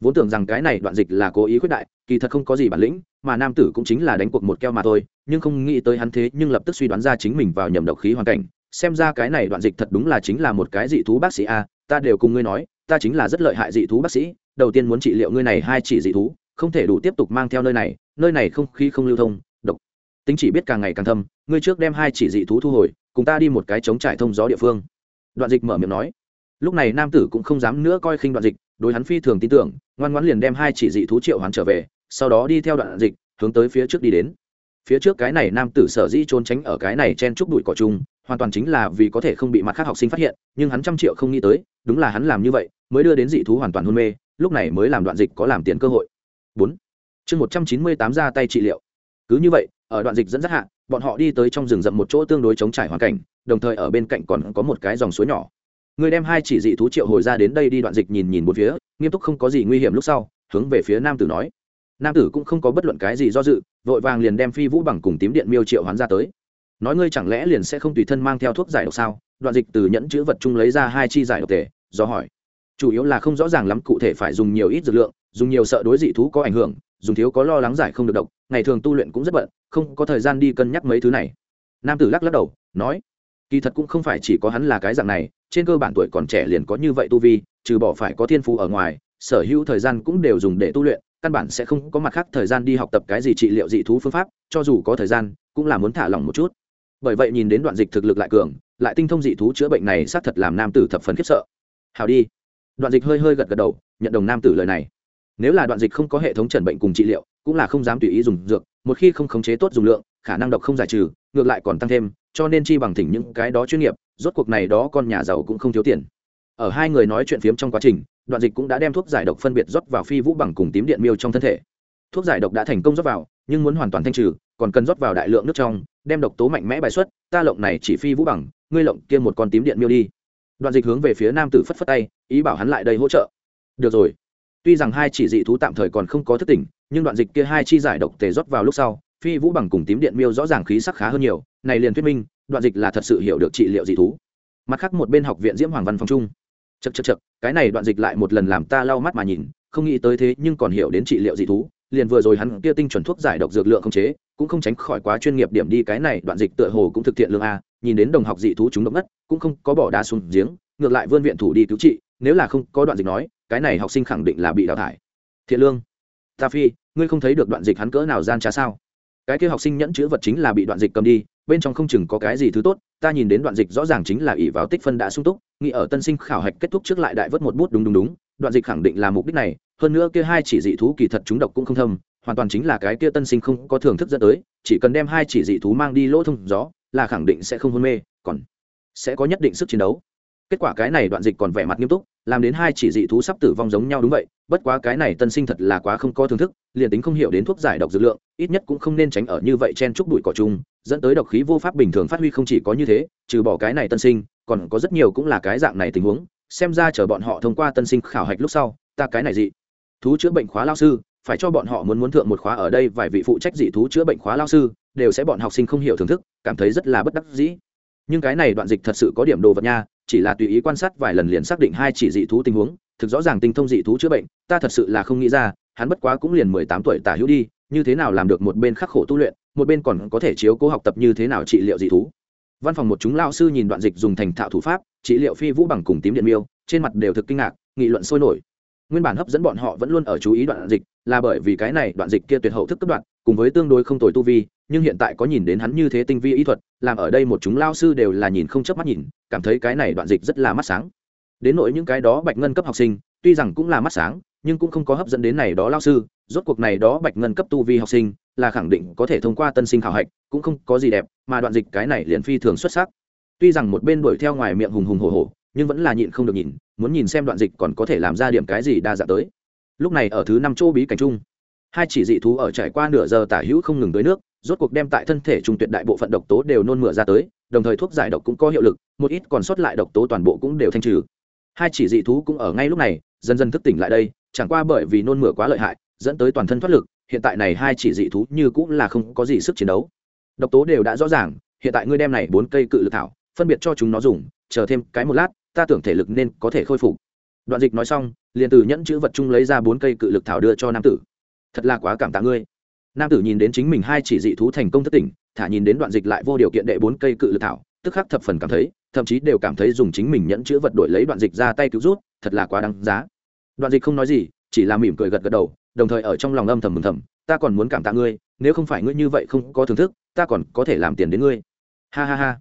Vốn tưởng rằng cái này đoạn dịch là cố ý khuyết đại, kỳ thật không có gì bản lĩnh, mà nam tử cũng chính là đánh cuộc một keo mà thôi, nhưng không nghĩ tới hắn thế nhưng lập tức suy đoán ra chính mình vào nhầm độc khí hoàn cảnh. Xem ra cái này đoạn dịch thật đúng là chính là một cái dị thú bác sĩ a, ta đều cùng ngươi nói, ta chính là rất lợi hại dị thú bác sĩ, đầu tiên muốn trị liệu ngươi này hai chỉ dị thú, không thể đủ tiếp tục mang theo nơi này nơi này không khí không lưu thông, độc. Tính chỉ biết càng ngày càng thâm, ngươi trước đem hai chỉ dị thú thu hồi, cùng ta đi một cái chống trải thông gió địa phương. Đoạn dịch mở miệng nói lúc này nam tử cũng không dám nữa coi khinh đoạn dịch, đối hắn phi thường tin tưởng, ngoan ngoãn liền đem hai chỉ dị thú triệu hoán trở về, sau đó đi theo đoạn dịch, hướng tới phía trước đi đến. Phía trước cái này nam tử sở dĩ trốn tránh ở cái này chen trúc bụi cỏ chung, hoàn toàn chính là vì có thể không bị mặt khác học sinh phát hiện, nhưng hắn trăm triệu không nghĩ tới, đúng là hắn làm như vậy, mới đưa đến dị thú hoàn toàn hôn mê, lúc này mới làm đoạn dịch có làm tiền cơ hội. Bốn. Chương một trăm chín mươi tám ra tay trị liệu. Cứ như vậy, ở đoạn dịch dẫn dắt hạ, bọn họ đi tới trong rừng rậm một chỗ tương đối chống trải hoàn cảnh, đồng thời ở bên cạnh còn có một cái dòng suối nhỏ người đem hai chỉ dị thú triệu hồi ra đến đây đi đoạn dịch nhìn nhìn một phía, nghiêm túc không có gì nguy hiểm lúc sau, hướng về phía nam tử nói. Nam tử cũng không có bất luận cái gì do dự, vội vàng liền đem phi vũ bằng cùng tím điện miêu triệu hoán ra tới. Nói ngươi chẳng lẽ liền sẽ không tùy thân mang theo thuốc giải độc sao? Đoạn dịch từ nhẫn chữ vật chung lấy ra hai chi giải độc tề do hỏi. Chủ yếu là không rõ ràng lắm cụ thể phải dùng nhiều ít dược lượng, dùng nhiều sợ đối dị thú có ảnh hưởng, dùng thiếu có lo lắng giải không được độc, ngày thường tu luyện cũng rất bận, không có thời gian đi cân nhắc mấy thứ này. Nam tử lắc lắc đầu, nói, kỳ thật cũng không phải chỉ có hắn là cái dạng này trên cơ bản tuổi còn trẻ liền có như vậy tu vi, trừ bỏ phải có thiên phú ở ngoài, sở hữu thời gian cũng đều dùng để tu luyện, căn bản sẽ không có mặt khác thời gian đi học tập cái gì trị liệu dị thú phương pháp, cho dù có thời gian, cũng là muốn thả lỏng một chút. Bởi vậy nhìn đến đoạn dịch thực lực lại cường, lại tinh thông dị thú chữa bệnh này xác thật làm nam tử thập phần khiếp sợ. Hào đi. Đoạn dịch hơi hơi gật gật đầu, nhận đồng nam tử lời này. Nếu là đoạn dịch không có hệ thống chẩn bệnh cùng trị liệu, cũng là không dám tùy ý dùng dược, một khi không khống chế tốt dùng lượng, khả năng độc không giải trừ, ngược lại còn tăng thêm, cho nên chi bằng thỉnh những cái đó chuyên nghiệp rốt cuộc này đó con nhà giàu cũng không thiếu tiền. Ở hai người nói chuyện phiếm trong quá trình, đoạn dịch cũng đã đem thuốc giải độc phân biệt rót vào phi vũ bằng cùng tím điện miêu trong thân thể. Thuốc giải độc đã thành công rót vào, nhưng muốn hoàn toàn thanh trừ, còn cần rót vào đại lượng nước trong, đem độc tố mạnh mẽ bài xuất, ta lộng này chỉ phi vũ bằng, ngươi lộng kia một con tím điện miêu đi. Đoạn dịch hướng về phía nam tử phất phất tay, ý bảo hắn lại đây hỗ trợ. Được rồi. Tuy rằng hai chỉ dị thú tạm thời còn không có thức tỉnh, nhưng đoạn dịch kia hai chi giải độc tề rót vào lúc sau, phi vũ bằng cùng tím điện miêu rõ ràng khí sắc khá hơn nhiều, này liền thuyết minh đoạn dịch là thật sự hiểu được trị liệu dị thú. Mặt khác một bên học viện diễm hoàng văn phòng trung. Chật chật chật cái này đoạn dịch lại một lần làm ta lau mắt mà nhìn, không nghĩ tới thế nhưng còn hiểu đến trị liệu dị thú, liền vừa rồi hắn kia tinh chuẩn thuốc giải độc dược lượng không chế, cũng không tránh khỏi quá chuyên nghiệp điểm đi, cái này đoạn dịch tựa hồ cũng thực thiện lương a, nhìn đến đồng học dị thú chúng động đất cũng không có bỏ đá xuống giếng, ngược lại vươn viện thủ đi cứu trị, nếu là không có đoạn dịch nói, cái này học sinh khẳng định là bị đào thải. Thiện lương. Ta phi, ngươi không thấy được đoạn dịch hắn cỡ nào gian trá sao? Cái kia học sinh nhẫn chữ vật chính là bị đoạn dịch cầm đi bên trong không chừng có cái gì thứ tốt, ta nhìn đến đoạn dịch rõ ràng chính là ỷ vào tích phân đã sung túc, nghĩ ở tân sinh khảo hạch kết thúc trước lại đại vớt một bút đúng đúng đúng, đoạn dịch khẳng định là mục đích này, hơn nữa kia hai chỉ dị thú kỳ thật chúng độc cũng không thâm, hoàn toàn chính là cái kia tân sinh không có thưởng thức dẫn tới, chỉ cần đem hai chỉ dị thú mang đi lỗ thông gió, là khẳng định sẽ không hôn mê, còn sẽ có nhất định sức chiến đấu. Kết quả cái này đoạn dịch còn vẻ mặt nghiêm túc, làm đến hai chỉ dị thú sắp tử vong giống nhau đúng vậy, bất quá cái này tân sinh thật là quá không có thưởng thức, liền tính không hiểu đến thuốc giải độc dược lượng, ít nhất cũng không nên tránh ở như vậy chen chúc bụi cỏ chung dẫn tới độc khí vô pháp bình thường phát huy không chỉ có như thế, trừ bỏ cái này tân sinh, còn có rất nhiều cũng là cái dạng này tình huống. Xem ra chờ bọn họ thông qua tân sinh khảo hạch lúc sau, ta cái này dị thú chữa bệnh khóa lao sư, phải cho bọn họ muốn muốn thượng một khóa ở đây, vài vị phụ trách dị thú chữa bệnh khóa lao sư, đều sẽ bọn học sinh không hiểu thưởng thức, cảm thấy rất là bất đắc dĩ. Nhưng cái này đoạn dịch thật sự có điểm đồ vật nha, chỉ là tùy ý quan sát vài lần liền xác định hai chỉ dị thú tình huống, thực rõ ràng tinh thông dị thú chữa bệnh, ta thật sự là không nghĩ ra, hắn bất quá cũng liền mười tám tuổi tả hữu đi, như thế nào làm được một bên khắc khổ tu luyện một bên còn có thể chiếu cố học tập như thế nào trị liệu dị thú. Văn phòng một chúng lao sư nhìn đoạn dịch dùng thành thạo thủ pháp, trị liệu phi vũ bằng cùng tím điện miêu, trên mặt đều thực kinh ngạc, nghị luận sôi nổi. Nguyên bản hấp dẫn bọn họ vẫn luôn ở chú ý đoạn dịch, là bởi vì cái này đoạn dịch kia tuyệt hậu thức cấp đoạn, cùng với tương đối không tồi tu vi, nhưng hiện tại có nhìn đến hắn như thế tinh vi ý thuật, làm ở đây một chúng lao sư đều là nhìn không chớp mắt nhìn, cảm thấy cái này đoạn dịch rất là mắt sáng. Đến nỗi những cái đó bạch ngân cấp học sinh tuy rằng cũng là mắt sáng, nhưng cũng không có hấp dẫn đến này đó lao sư, rốt cuộc này đó bạch ngân cấp tu vi học sinh, là khẳng định có thể thông qua tân sinh khảo hạch, cũng không có gì đẹp, mà đoạn dịch cái này liền phi thường xuất sắc. Tuy rằng một bên đuổi theo ngoài miệng hùng hùng hổ hổ, nhưng vẫn là nhịn không được nhìn, muốn nhìn xem đoạn dịch còn có thể làm ra điểm cái gì đa dạng tới. Lúc này ở thứ năm chỗ bí cảnh trung hai chỉ dị thú ở trải qua nửa giờ tả hữu không ngừng tới nước, rốt cuộc đem tại thân thể trung tuyệt đại bộ phận độc tố đều nôn mửa ra tới, đồng thời thuốc giải độc cũng có hiệu lực, một ít còn sót lại độc tố toàn bộ cũng đều thanh trừ. Hai chỉ dị thú cũng ở ngay lúc này dần dần thức tỉnh lại đây, chẳng qua bởi vì nôn mửa quá lợi hại, dẫn tới toàn thân thoát lực, hiện tại này hai chỉ dị thú như cũng là không có gì sức chiến đấu. Độc tố đều đã rõ ràng, hiện tại ngươi đem này bốn cây cự lực thảo, phân biệt cho chúng nó dùng, chờ thêm cái một lát, ta tưởng thể lực nên có thể khôi phục. Đoạn dịch nói xong, liền từ nhẫn chữ vật chung lấy ra bốn cây cự lực thảo đưa cho nam tử. Thật là quá cảm tạ ngươi. Nam tử nhìn đến chính mình hai chỉ dị thú thành công thất tỉnh, thả nhìn đến đoạn dịch lại vô điều kiện đệ bốn cây cự lực thảo tức khắc thập phần cảm thấy, thậm chí đều cảm thấy dùng chính mình nhẫn chữ vật đổi lấy đoạn dịch ra tay cứu rút, thật là quá đáng giá. Đoạn dịch không nói gì, chỉ là mỉm cười gật gật đầu, đồng thời ở trong lòng âm thầm mừng thầm, ta còn muốn cảm tạ ngươi, nếu không phải ngươi như vậy không có thưởng thức, ta còn có thể làm tiền đến ngươi. Ha ha ha.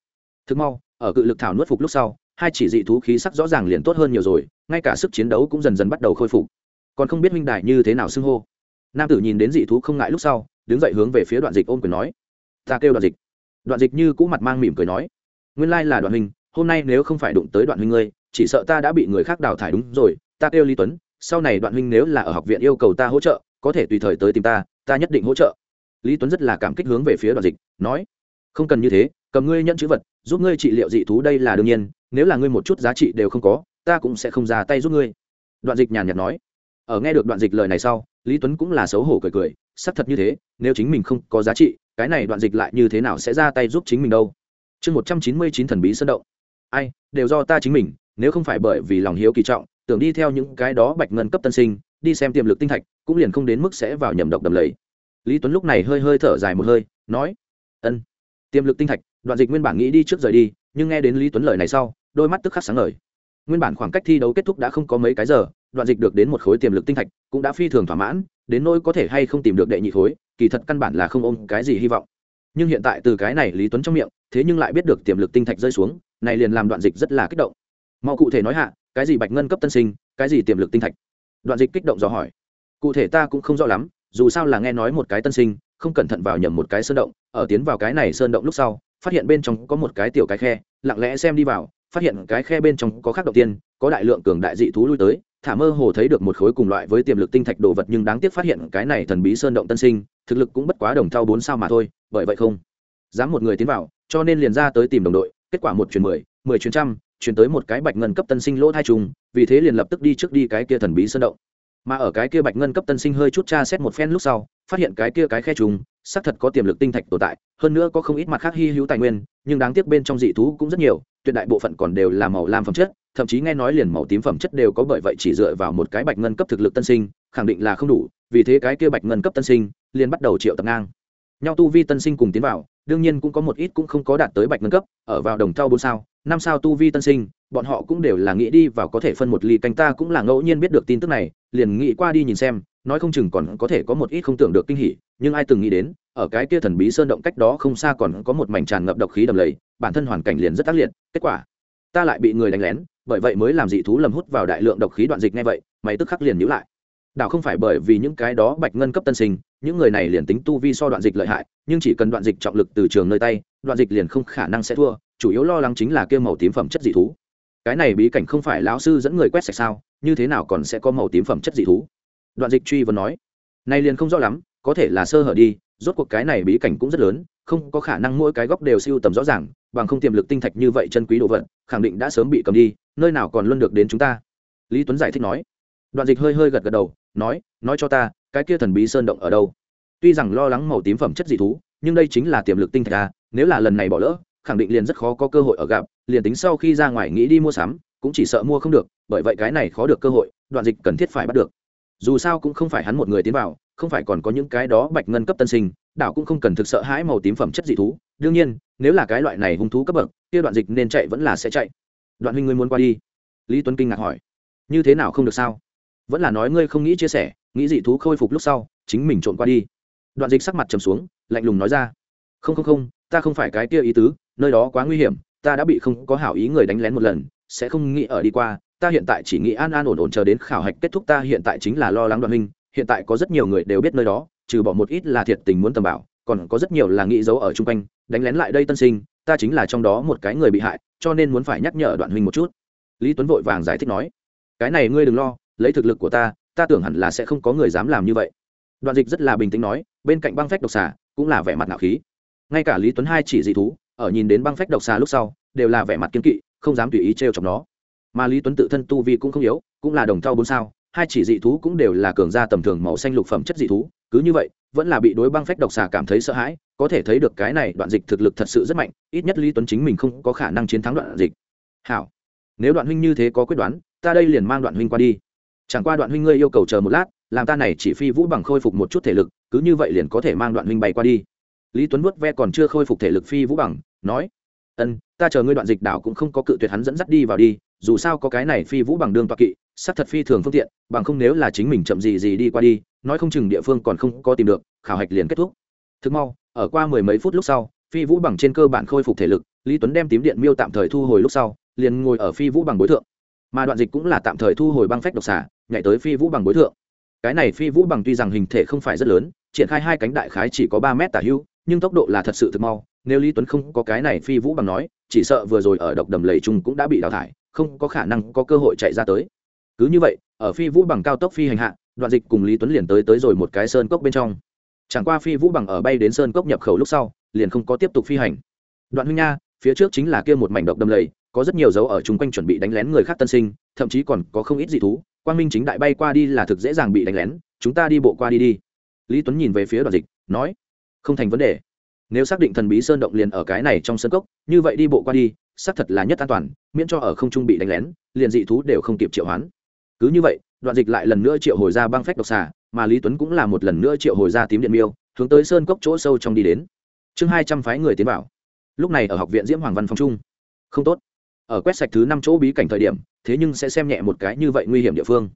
Thực mau, ở cự lực thảo nuốt phục lúc sau, hai chỉ dị thú khí sắc rõ ràng liền tốt hơn nhiều rồi, ngay cả sức chiến đấu cũng dần dần bắt đầu khôi phục. Còn không biết huynh đại như thế nào xưng hô. Nam tử nhìn đến dị thú không ngại lúc sau, đứng dậy hướng về phía đoạn dịch ôm quyền nói, ta kêu đoạn dịch. Đoạn dịch như cũ mặt mang mỉm cười nói nguyên lai là đoạn huynh, hôm nay nếu không phải đụng tới đoạn huynh ngươi, chỉ sợ ta đã bị người khác đào thải đúng rồi, ta kêu lý tuấn, sau này đoạn huynh nếu là ở học viện yêu cầu ta hỗ trợ, có thể tùy thời tới tìm ta ta nhất định hỗ trợ. Lý tuấn rất là cảm kích hướng về phía đoạn dịch, nói, không cần như thế, cầm ngươi nhận chữ vật, giúp ngươi trị liệu dị thú đây là đương nhiên, nếu là ngươi một chút giá trị đều không có, ta cũng sẽ không ra tay giúp ngươi. Đoạn dịch nhàn nhạt nói. Ở nghe được đoạn dịch lời này sau, lý tuấn cũng là xấu hổ cười cười, xác thật như thế, nếu chính mình không có giá trị, cái này đoạn dịch lại như thế nào sẽ ra tay giúp chính mình đâu? Chương một trăm chín mươi chín thần bí sơn động. Ai, đều do ta chính mình, nếu không phải bởi vì lòng hiếu kỳ trọng, tưởng đi theo những cái đó bạch ngân cấp tân sinh, đi xem tiềm lực tinh thạch, cũng liền không đến mức sẽ vào nhầm độc đầm lầy. Lý tuấn lúc này hơi hơi thở dài một hơi, nói, ân, tiềm lực tinh thạch, đoạn dịch nguyên bản nghĩ đi trước rời đi, nhưng nghe đến lý tuấn lời này sau, đôi mắt tức khắc sáng ngời. Nguyên bản khoảng cách thi đấu kết thúc đã không có mấy cái giờ, đoạn dịch được đến một khối tiềm lực tinh thạch, cũng đã phi thường thỏa mãn, đến nỗi có thể hay không tìm được đệ nhị khối, kỳ thật căn bản là không ôm cái gì hy vọng nhưng hiện tại từ cái này lý tuấn trong miệng, thế nhưng lại biết được tiềm lực tinh thạch rơi xuống, này liền làm đoạn dịch rất là kích động. Mau cụ thể nói hạ, cái gì bạch ngân cấp tân sinh, cái gì tiềm lực tinh thạch? Đoạn dịch kích động dò hỏi. Cụ thể ta cũng không rõ lắm, dù sao là nghe nói một cái tân sinh, không cẩn thận vào nhầm một cái sơn động, ở tiến vào cái này sơn động lúc sau, phát hiện bên trong có một cái tiểu cái khe, lặng lẽ xem đi vào, phát hiện cái khe bên trong có khác đầu tiên, có đại lượng cường đại dị thú lui tới, thả mơ hồ thấy được một khối cùng loại với tiềm lực tinh thạch đồ vật nhưng đáng tiếc phát hiện cái này thần bí sơn động tân sinh, thực lực cũng bất quá đồng thau bốn sao mà thôi bởi vậy không dám một người tiến vào, cho nên liền ra tới tìm đồng đội, kết quả một chuyển mười mười chuyến trăm, chuyển tới một cái bạch ngân cấp tân sinh lỗ thai trùng, vì thế liền lập tức đi trước đi cái kia thần bí sơn động. Mà ở cái kia bạch ngân cấp tân sinh hơi chút tra xét một phen lúc sau, phát hiện cái kia cái khe trùng, xác thật có tiềm lực tinh thạch tồn tại, hơn nữa có không ít mặt khác hy hữu tài nguyên, nhưng đáng tiếc bên trong dị thú cũng rất nhiều, tuyệt đại bộ phận còn đều là màu lam phẩm chất, thậm chí nghe nói liền màu tím phẩm chất đều có bởi vậy chỉ dựa vào một cái bạch ngân cấp thực lực tân sinh, khẳng định là không đủ, vì thế cái kia bạch ngân cấp tân sinh liền bắt đầu triệu tập ngang nhau tu vi tân sinh cùng tiến vào, đương nhiên cũng có một ít cũng không có đạt tới bạch ngân cấp, ở vào đồng thau bốn sao, năm sao tu vi tân sinh, bọn họ cũng đều là nghĩ đi vào có thể phân một ly canh ta cũng là ngẫu nhiên biết được tin tức này, liền nghĩ qua đi nhìn xem, nói không chừng còn có thể có một ít không tưởng được kinh hỉ, nhưng ai từng nghĩ đến, ở cái kia thần bí sơn động cách đó không xa còn có một mảnh tràn ngập độc khí đầm lầy, bản thân hoàn cảnh liền rất tác liệt, kết quả, ta lại bị người đánh lén, bởi vậy mới làm dị thú lầm hút vào đại lượng độc khí đoạn dịch ngay vậy mày tức khắc liền nhữ lại. Đảo không phải bởi vì những cái đó bạch ngân cấp tân sinh những người này liền tính tu vi so đoạn dịch lợi hại, nhưng chỉ cần đoạn dịch trọng lực từ trường nơi tay, đoạn dịch liền không khả năng sẽ thua, chủ yếu lo lắng chính là kêu màu tím phẩm chất dị thú. Cái này bí cảnh không phải lão sư dẫn người quét sạch sao, như thế nào còn sẽ có màu tím phẩm chất dị thú? Đoạn dịch truy vấn nói nay liền không rõ lắm, có thể là sơ hở đi, rốt cuộc cái này bí cảnh cũng rất lớn, không có khả năng mỗi cái góc đều siêu tầm rõ ràng, bằng không tiềm lực tinh thạch như vậy chân quý đồ vật, khẳng định đã sớm bị cầm đi, nơi nào còn luôn được đến chúng ta? Lý tuấn giải thích nói. Đoạn dịch hơi hơi gật gật đầu, nói nói cho ta cái kia thần bí sơn động ở đâu? Tuy rằng lo lắng màu tím phẩm chất dị thú, nhưng đây chính là tiềm lực tinh thạch a nếu là lần này bỏ lỡ, khẳng định liền rất khó có cơ hội ở gặp, liền tính sau khi ra ngoài nghĩ đi mua sắm, cũng chỉ sợ mua không được, bởi vậy cái này khó được cơ hội, đoạn dịch cần thiết phải bắt được. Dù sao cũng không phải hắn một người tiến vào, không phải còn có những cái đó bạch ngân cấp tân sinh, đảo cũng không cần thực sợ hãi màu tím phẩm chất dị thú. Đương nhiên, nếu là cái loại này hung thú cấp bậc, kia đoạn dịch nên chạy vẫn là sẽ chạy. Đoạn huynh ngươi muốn qua đi? Lý tuấn kinh ngạc hỏi. Như thế nào không được sao? Vẫn là nói ngươi không nghĩ chia sẻ nghĩ dị thú khôi phục lúc sau, chính mình trộn qua đi. Đoạn dịch sắc mặt trầm xuống, lạnh lùng nói ra. Không không không, ta không phải cái kia ý tứ, nơi đó quá nguy hiểm, ta đã bị không có hảo ý người đánh lén một lần, sẽ không nghĩ ở đi qua, ta hiện tại chỉ nghĩ an an ổn ổn chờ đến khảo hạch kết thúc ta hiện tại chính là lo lắng đoạn huynh, hiện tại có rất nhiều người đều biết nơi đó, trừ bỏ một ít là thiệt tình muốn tầm bảo, còn có rất nhiều là nghĩ giấu ở chung quanh, đánh lén lại đây tân sinh, ta chính là trong đó một cái người bị hại, cho nên muốn phải nhắc nhở đoạn huynh một chút. Lý tuấn vội vàng giải thích nói, cái này ngươi đừng lo, lấy thực lực của ta ta tưởng hẳn là sẽ không có người dám làm như vậy. Đoạn dịch rất là bình tĩnh nói, bên cạnh băng phách độc xà, cũng là vẻ mặt ngạo khí. Ngay cả lý tuấn hai chỉ dị thú, ở nhìn đến băng phách độc xà lúc sau, đều là vẻ mặt kiên kỵ, không dám tùy ý t r chọc nó. Mà lý tuấn tự thân tu vi cũng không yếu, cũng là đồng thau bốn sao, hai chỉ dị thú cũng đều là cường gia tầm thường màu xanh lục phẩm chất dị thú, cứ như vậy, vẫn là bị đối băng phách độc xà cảm thấy sợ hãi, có thể thấy được cái này đoạn dịch thực lực thật sự rất mạnh, ít nhất lý tuấn chính mình không có khả năng chiến thắng đoạn dịch. Hảo, nếu đoạn huynh như thế có quyết đoán, ta đây liền mang đoạn huynh qua đi chẳng qua đoạn huynh ngươi yêu cầu chờ một lát, làm ta này chỉ phi vũ bằng khôi phục một chút thể lực, cứ như vậy liền có thể mang đoạn huynh bay qua đi. Lý tuấn vuốt ve còn chưa khôi phục thể lực phi vũ bằng, nói, ân, ta chờ ngươi đoạn dịch đảo cũng không có cự tuyệt hắn dẫn dắt đi vào đi, dù sao có cái này phi vũ bằng đường toạc kỵ sắc thật phi thường phương tiện, bằng không nếu là chính mình chậm gì gì đi qua đi, nói không chừng địa phương còn không có tìm được, khảo hạch liền kết thúc. Thực mau, ở qua mười mấy phút lúc sau, phi vũ bằng trên cơ bản khôi phục thể lực, lý tuấn đem tím điện miêu tạm thời thu hồi lúc sau, liền ngồi ở phi vũ bằng bối thượng mà đoạn dịch cũng là tạm thời thu hồi băng phách độc xà nhảy tới phi vũ bằng bối thượng. Cái này phi vũ bằng tuy rằng hình thể không phải rất lớn, triển khai hai cánh đại khái chỉ có ba mét tả hưu, nhưng tốc độ là thật sự thực mau. Nếu lý tuấn không có cái này phi vũ bằng nói, chỉ sợ vừa rồi ở độc đầm lầy trung cũng đã bị đào thải, không có khả năng có cơ hội chạy ra tới. Cứ như vậy, ở phi vũ bằng cao tốc phi hành hạ, đoạn dịch cùng lý tuấn liền tới tới rồi một cái sơn cốc bên trong. Chẳng qua phi vũ bằng ở bay đến sơn cốc nhập khẩu lúc sau, liền không có tiếp tục phi hành. Đoạn huynh nha, phía trước chính là kia một mảnh độc đầm lầy có rất nhiều dấu ở chung quanh chuẩn bị đánh lén người khác tân sinh, thậm chí còn có không ít dị thú. Quang minh chính đại bay qua đi là thực dễ dàng bị đánh lén, chúng ta đi bộ qua đi đi. Lý tuấn nhìn về phía đoạn dịch, nói, không thành vấn đề. Nếu xác định thần bí sơn động liền ở cái này trong sân cốc, như vậy đi bộ qua đi, xác thật là nhất an toàn, miễn cho ở không trung bị đánh lén, liền dị thú đều không kịp triệu hoán. Cứ như vậy đoạn dịch lại lần nữa triệu hồi ra băng phách độc xà, mà lý tuấn cũng là một lần nữa triệu hồi ra tím điện miêu, hướng tới sơn cốc chỗ sâu trong đi đến. Chương hai trăm phái người tiến vào. Lúc này ở học viện diễm hoàng văn phong trung. Không tốt ở quét sạch thứ năm chỗ bí cảnh thời điểm, thế nhưng sẽ xem nhẹ một cái như vậy nguy hiểm địa phương.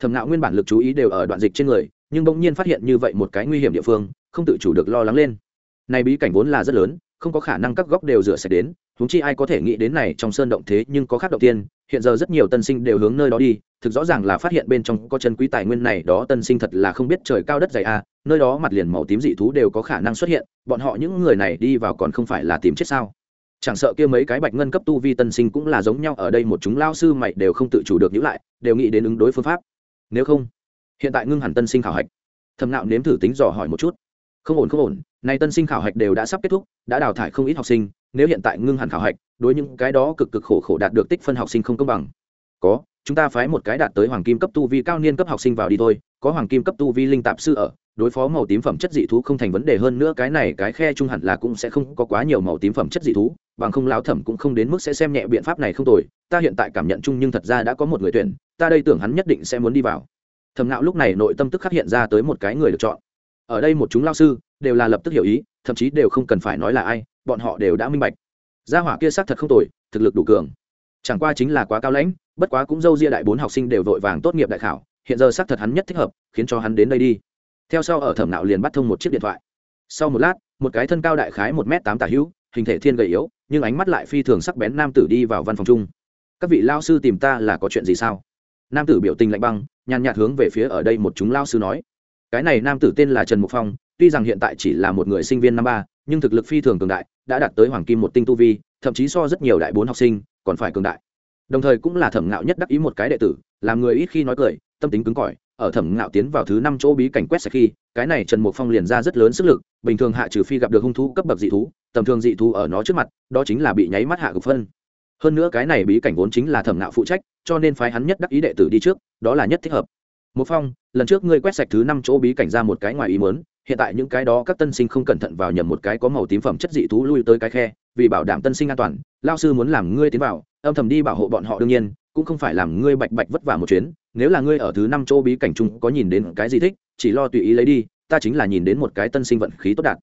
Thầm nạo nguyên bản lực chú ý đều ở đoạn dịch trên người, nhưng bỗng nhiên phát hiện như vậy một cái nguy hiểm địa phương, không tự chủ được lo lắng lên. Này bí cảnh vốn là rất lớn, không có khả năng các góc đều rửa sạch đến, huống chi ai có thể nghĩ đến này trong sơn động thế nhưng có khác động tiên, hiện giờ rất nhiều tân sinh đều hướng nơi đó đi, thực rõ ràng là phát hiện bên trong có chân quý tài nguyên này, đó tân sinh thật là không biết trời cao đất dày a nơi đó mặt liền màu tím dị thú đều có khả năng xuất hiện, bọn họ những người này đi vào còn không phải là tìm chết sao? Chẳng sợ kia mấy cái bạch ngân cấp tu vi tân sinh cũng là giống nhau, ở đây một chúng lao sư mày đều không tự chủ được nhữ lại, đều nghĩ đến ứng đối phương pháp. Nếu không, hiện tại ngưng hẳn tân sinh khảo hạch. Thầm nạo nếm thử tính dò hỏi một chút. Không ổn không ổn, nay tân sinh khảo hạch đều đã sắp kết thúc, đã đào thải không ít học sinh, nếu hiện tại ngưng hẳn khảo hạch, đối những cái đó cực cực khổ khổ đạt được tích phân học sinh không công bằng. Có, chúng ta phái một cái đạt tới hoàng kim cấp tu vi cao niên cấp học sinh vào đi thôi, có hoàng kim cấp tu vi linh tạp sư ở, đối phó màu tím phẩm chất dị thú không thành vấn đề hơn nữa, cái này cái khe trung hẳn là cũng sẽ không có quá nhiều màu tím phẩm chất dị thú bằng không lão thẩm cũng không đến mức sẽ xem nhẹ biện pháp này không tồi, ta hiện tại cảm nhận chung nhưng thật ra đã có một người tuyển, ta đây tưởng hắn nhất định sẽ muốn đi vào. Thầm nạo lúc này nội tâm tức khắc hiện ra tới một cái người được chọn. Ở đây một chúng lao sư, đều là lập tức hiểu ý, thậm chí đều không cần phải nói là ai, bọn họ đều đã minh bạch. Gia hỏa kia xác thật không tồi, thực lực đủ cường. Chẳng qua chính là quá cao lãnh, bất quá cũng dâu ria đại bốn học sinh đều vội vàng tốt nghiệp đại khảo, hiện giờ xác thật hắn nhất thích hợp, khiến cho hắn đến đây đi. Theo sau ở thẩm nạo liền bắt thông một chiếc điện thoại. Sau một lát, một cái thân cao đại khái một m tám tả hữu hình thể thiên gầy yếu, nhưng ánh mắt lại phi thường sắc bén nam tử đi vào văn phòng chung. Các vị lao sư tìm ta là có chuyện gì sao? Nam tử biểu tình lạnh băng, nhàn nhạt hướng về phía ở đây một chúng lao sư nói. Cái này nam tử tên là trần mục phong, tuy rằng hiện tại chỉ là một người sinh viên năm ba, nhưng thực lực phi thường cường đại, đã đạt tới hoàng kim một tinh tu vi, thậm chí so rất nhiều đại bốn học sinh, còn phải cường đại. Đồng thời cũng là thẩm ngạo nhất đắc ý một cái đệ tử, làm người ít khi nói cười, tâm tính cứng cỏi, ở thẩm ngạo tiến vào thứ năm chỗ bí cảnh quét sạch khi, cái này trần mục phong liền ra rất lớn sức lực, bình thường hạ trừ phi gặp được hung thú cấp bậc dị thú tầm thường dị thú ở nó trước mặt, đó chính là bị nháy mắt hạ gục phân. Hơn nữa cái này bí cảnh vốn chính là thẩm nạo phụ trách, cho nên phái hắn nhất đắc ý đệ tử đi trước, đó là nhất thích hợp. Một phong, lần trước ngươi quét sạch thứ năm chỗ bí cảnh ra một cái ngoài ý mớn hiện tại những cái đó các tân sinh không cẩn thận vào nhầm một cái có màu tím phẩm chất dị thú lui tới cái khe, vì bảo đảm tân sinh an toàn lao sư muốn làm ngươi tiến vào, âm thầm đi bảo hộ bọn họ đương nhiên, cũng không phải làm ngươi bạch bạch vất vả một chuyến, nếu là ngươi ở thứ năm chỗ bí cảnh chung có nhìn đến cái gì thích, chỉ lo tùy ý lấy đi, ta chính là nhìn đến một cái tân sinh vận khí tốt đạt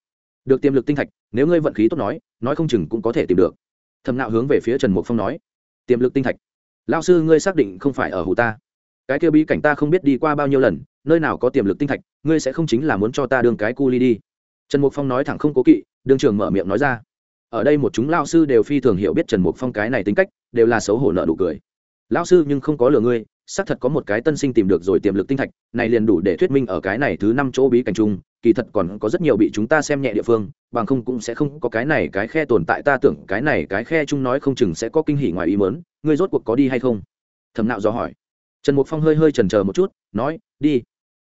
được tiềm lực tinh thạch, nếu ngươi vận khí tốt nói nói không chừng cũng có thể tìm được. Thầm nạo hướng về phía trần mục phong nói, tiềm lực tinh thạch. Lao sư ngươi xác định không phải ở hủ ta. Cái kia bí cảnh ta không biết đi qua bao nhiêu lần, nơi nào có tiềm lực tinh thạch, ngươi sẽ không chính là muốn cho ta đương cái cu ly đi. Trần mục phong nói thẳng không cố kỵ đương trường mở miệng nói ra. Ở đây một chúng lao sư đều phi thường hiểu biết trần mục phong cái này tính cách, đều là xấu hổ nợ nụ cười. Lão sư, nhưng không có lừa ngươi, xác thật có một cái tân sinh tìm được rồi tiềm lực tinh thạch, này liền đủ để thuyết minh ở cái này thứ năm chỗ bí cảnh chung, kỳ thật còn có rất nhiều bị chúng ta xem nhẹ địa phương, bằng không cũng sẽ không có cái này cái khe tồn tại, ta tưởng cái này cái khe chung nói không chừng sẽ có kinh hỉ ngoài ý mớn ngươi rốt cuộc có đi hay không? Thầm nạo do hỏi. Trần mục phong hơi hơi chần chờ một chút, nói, đi.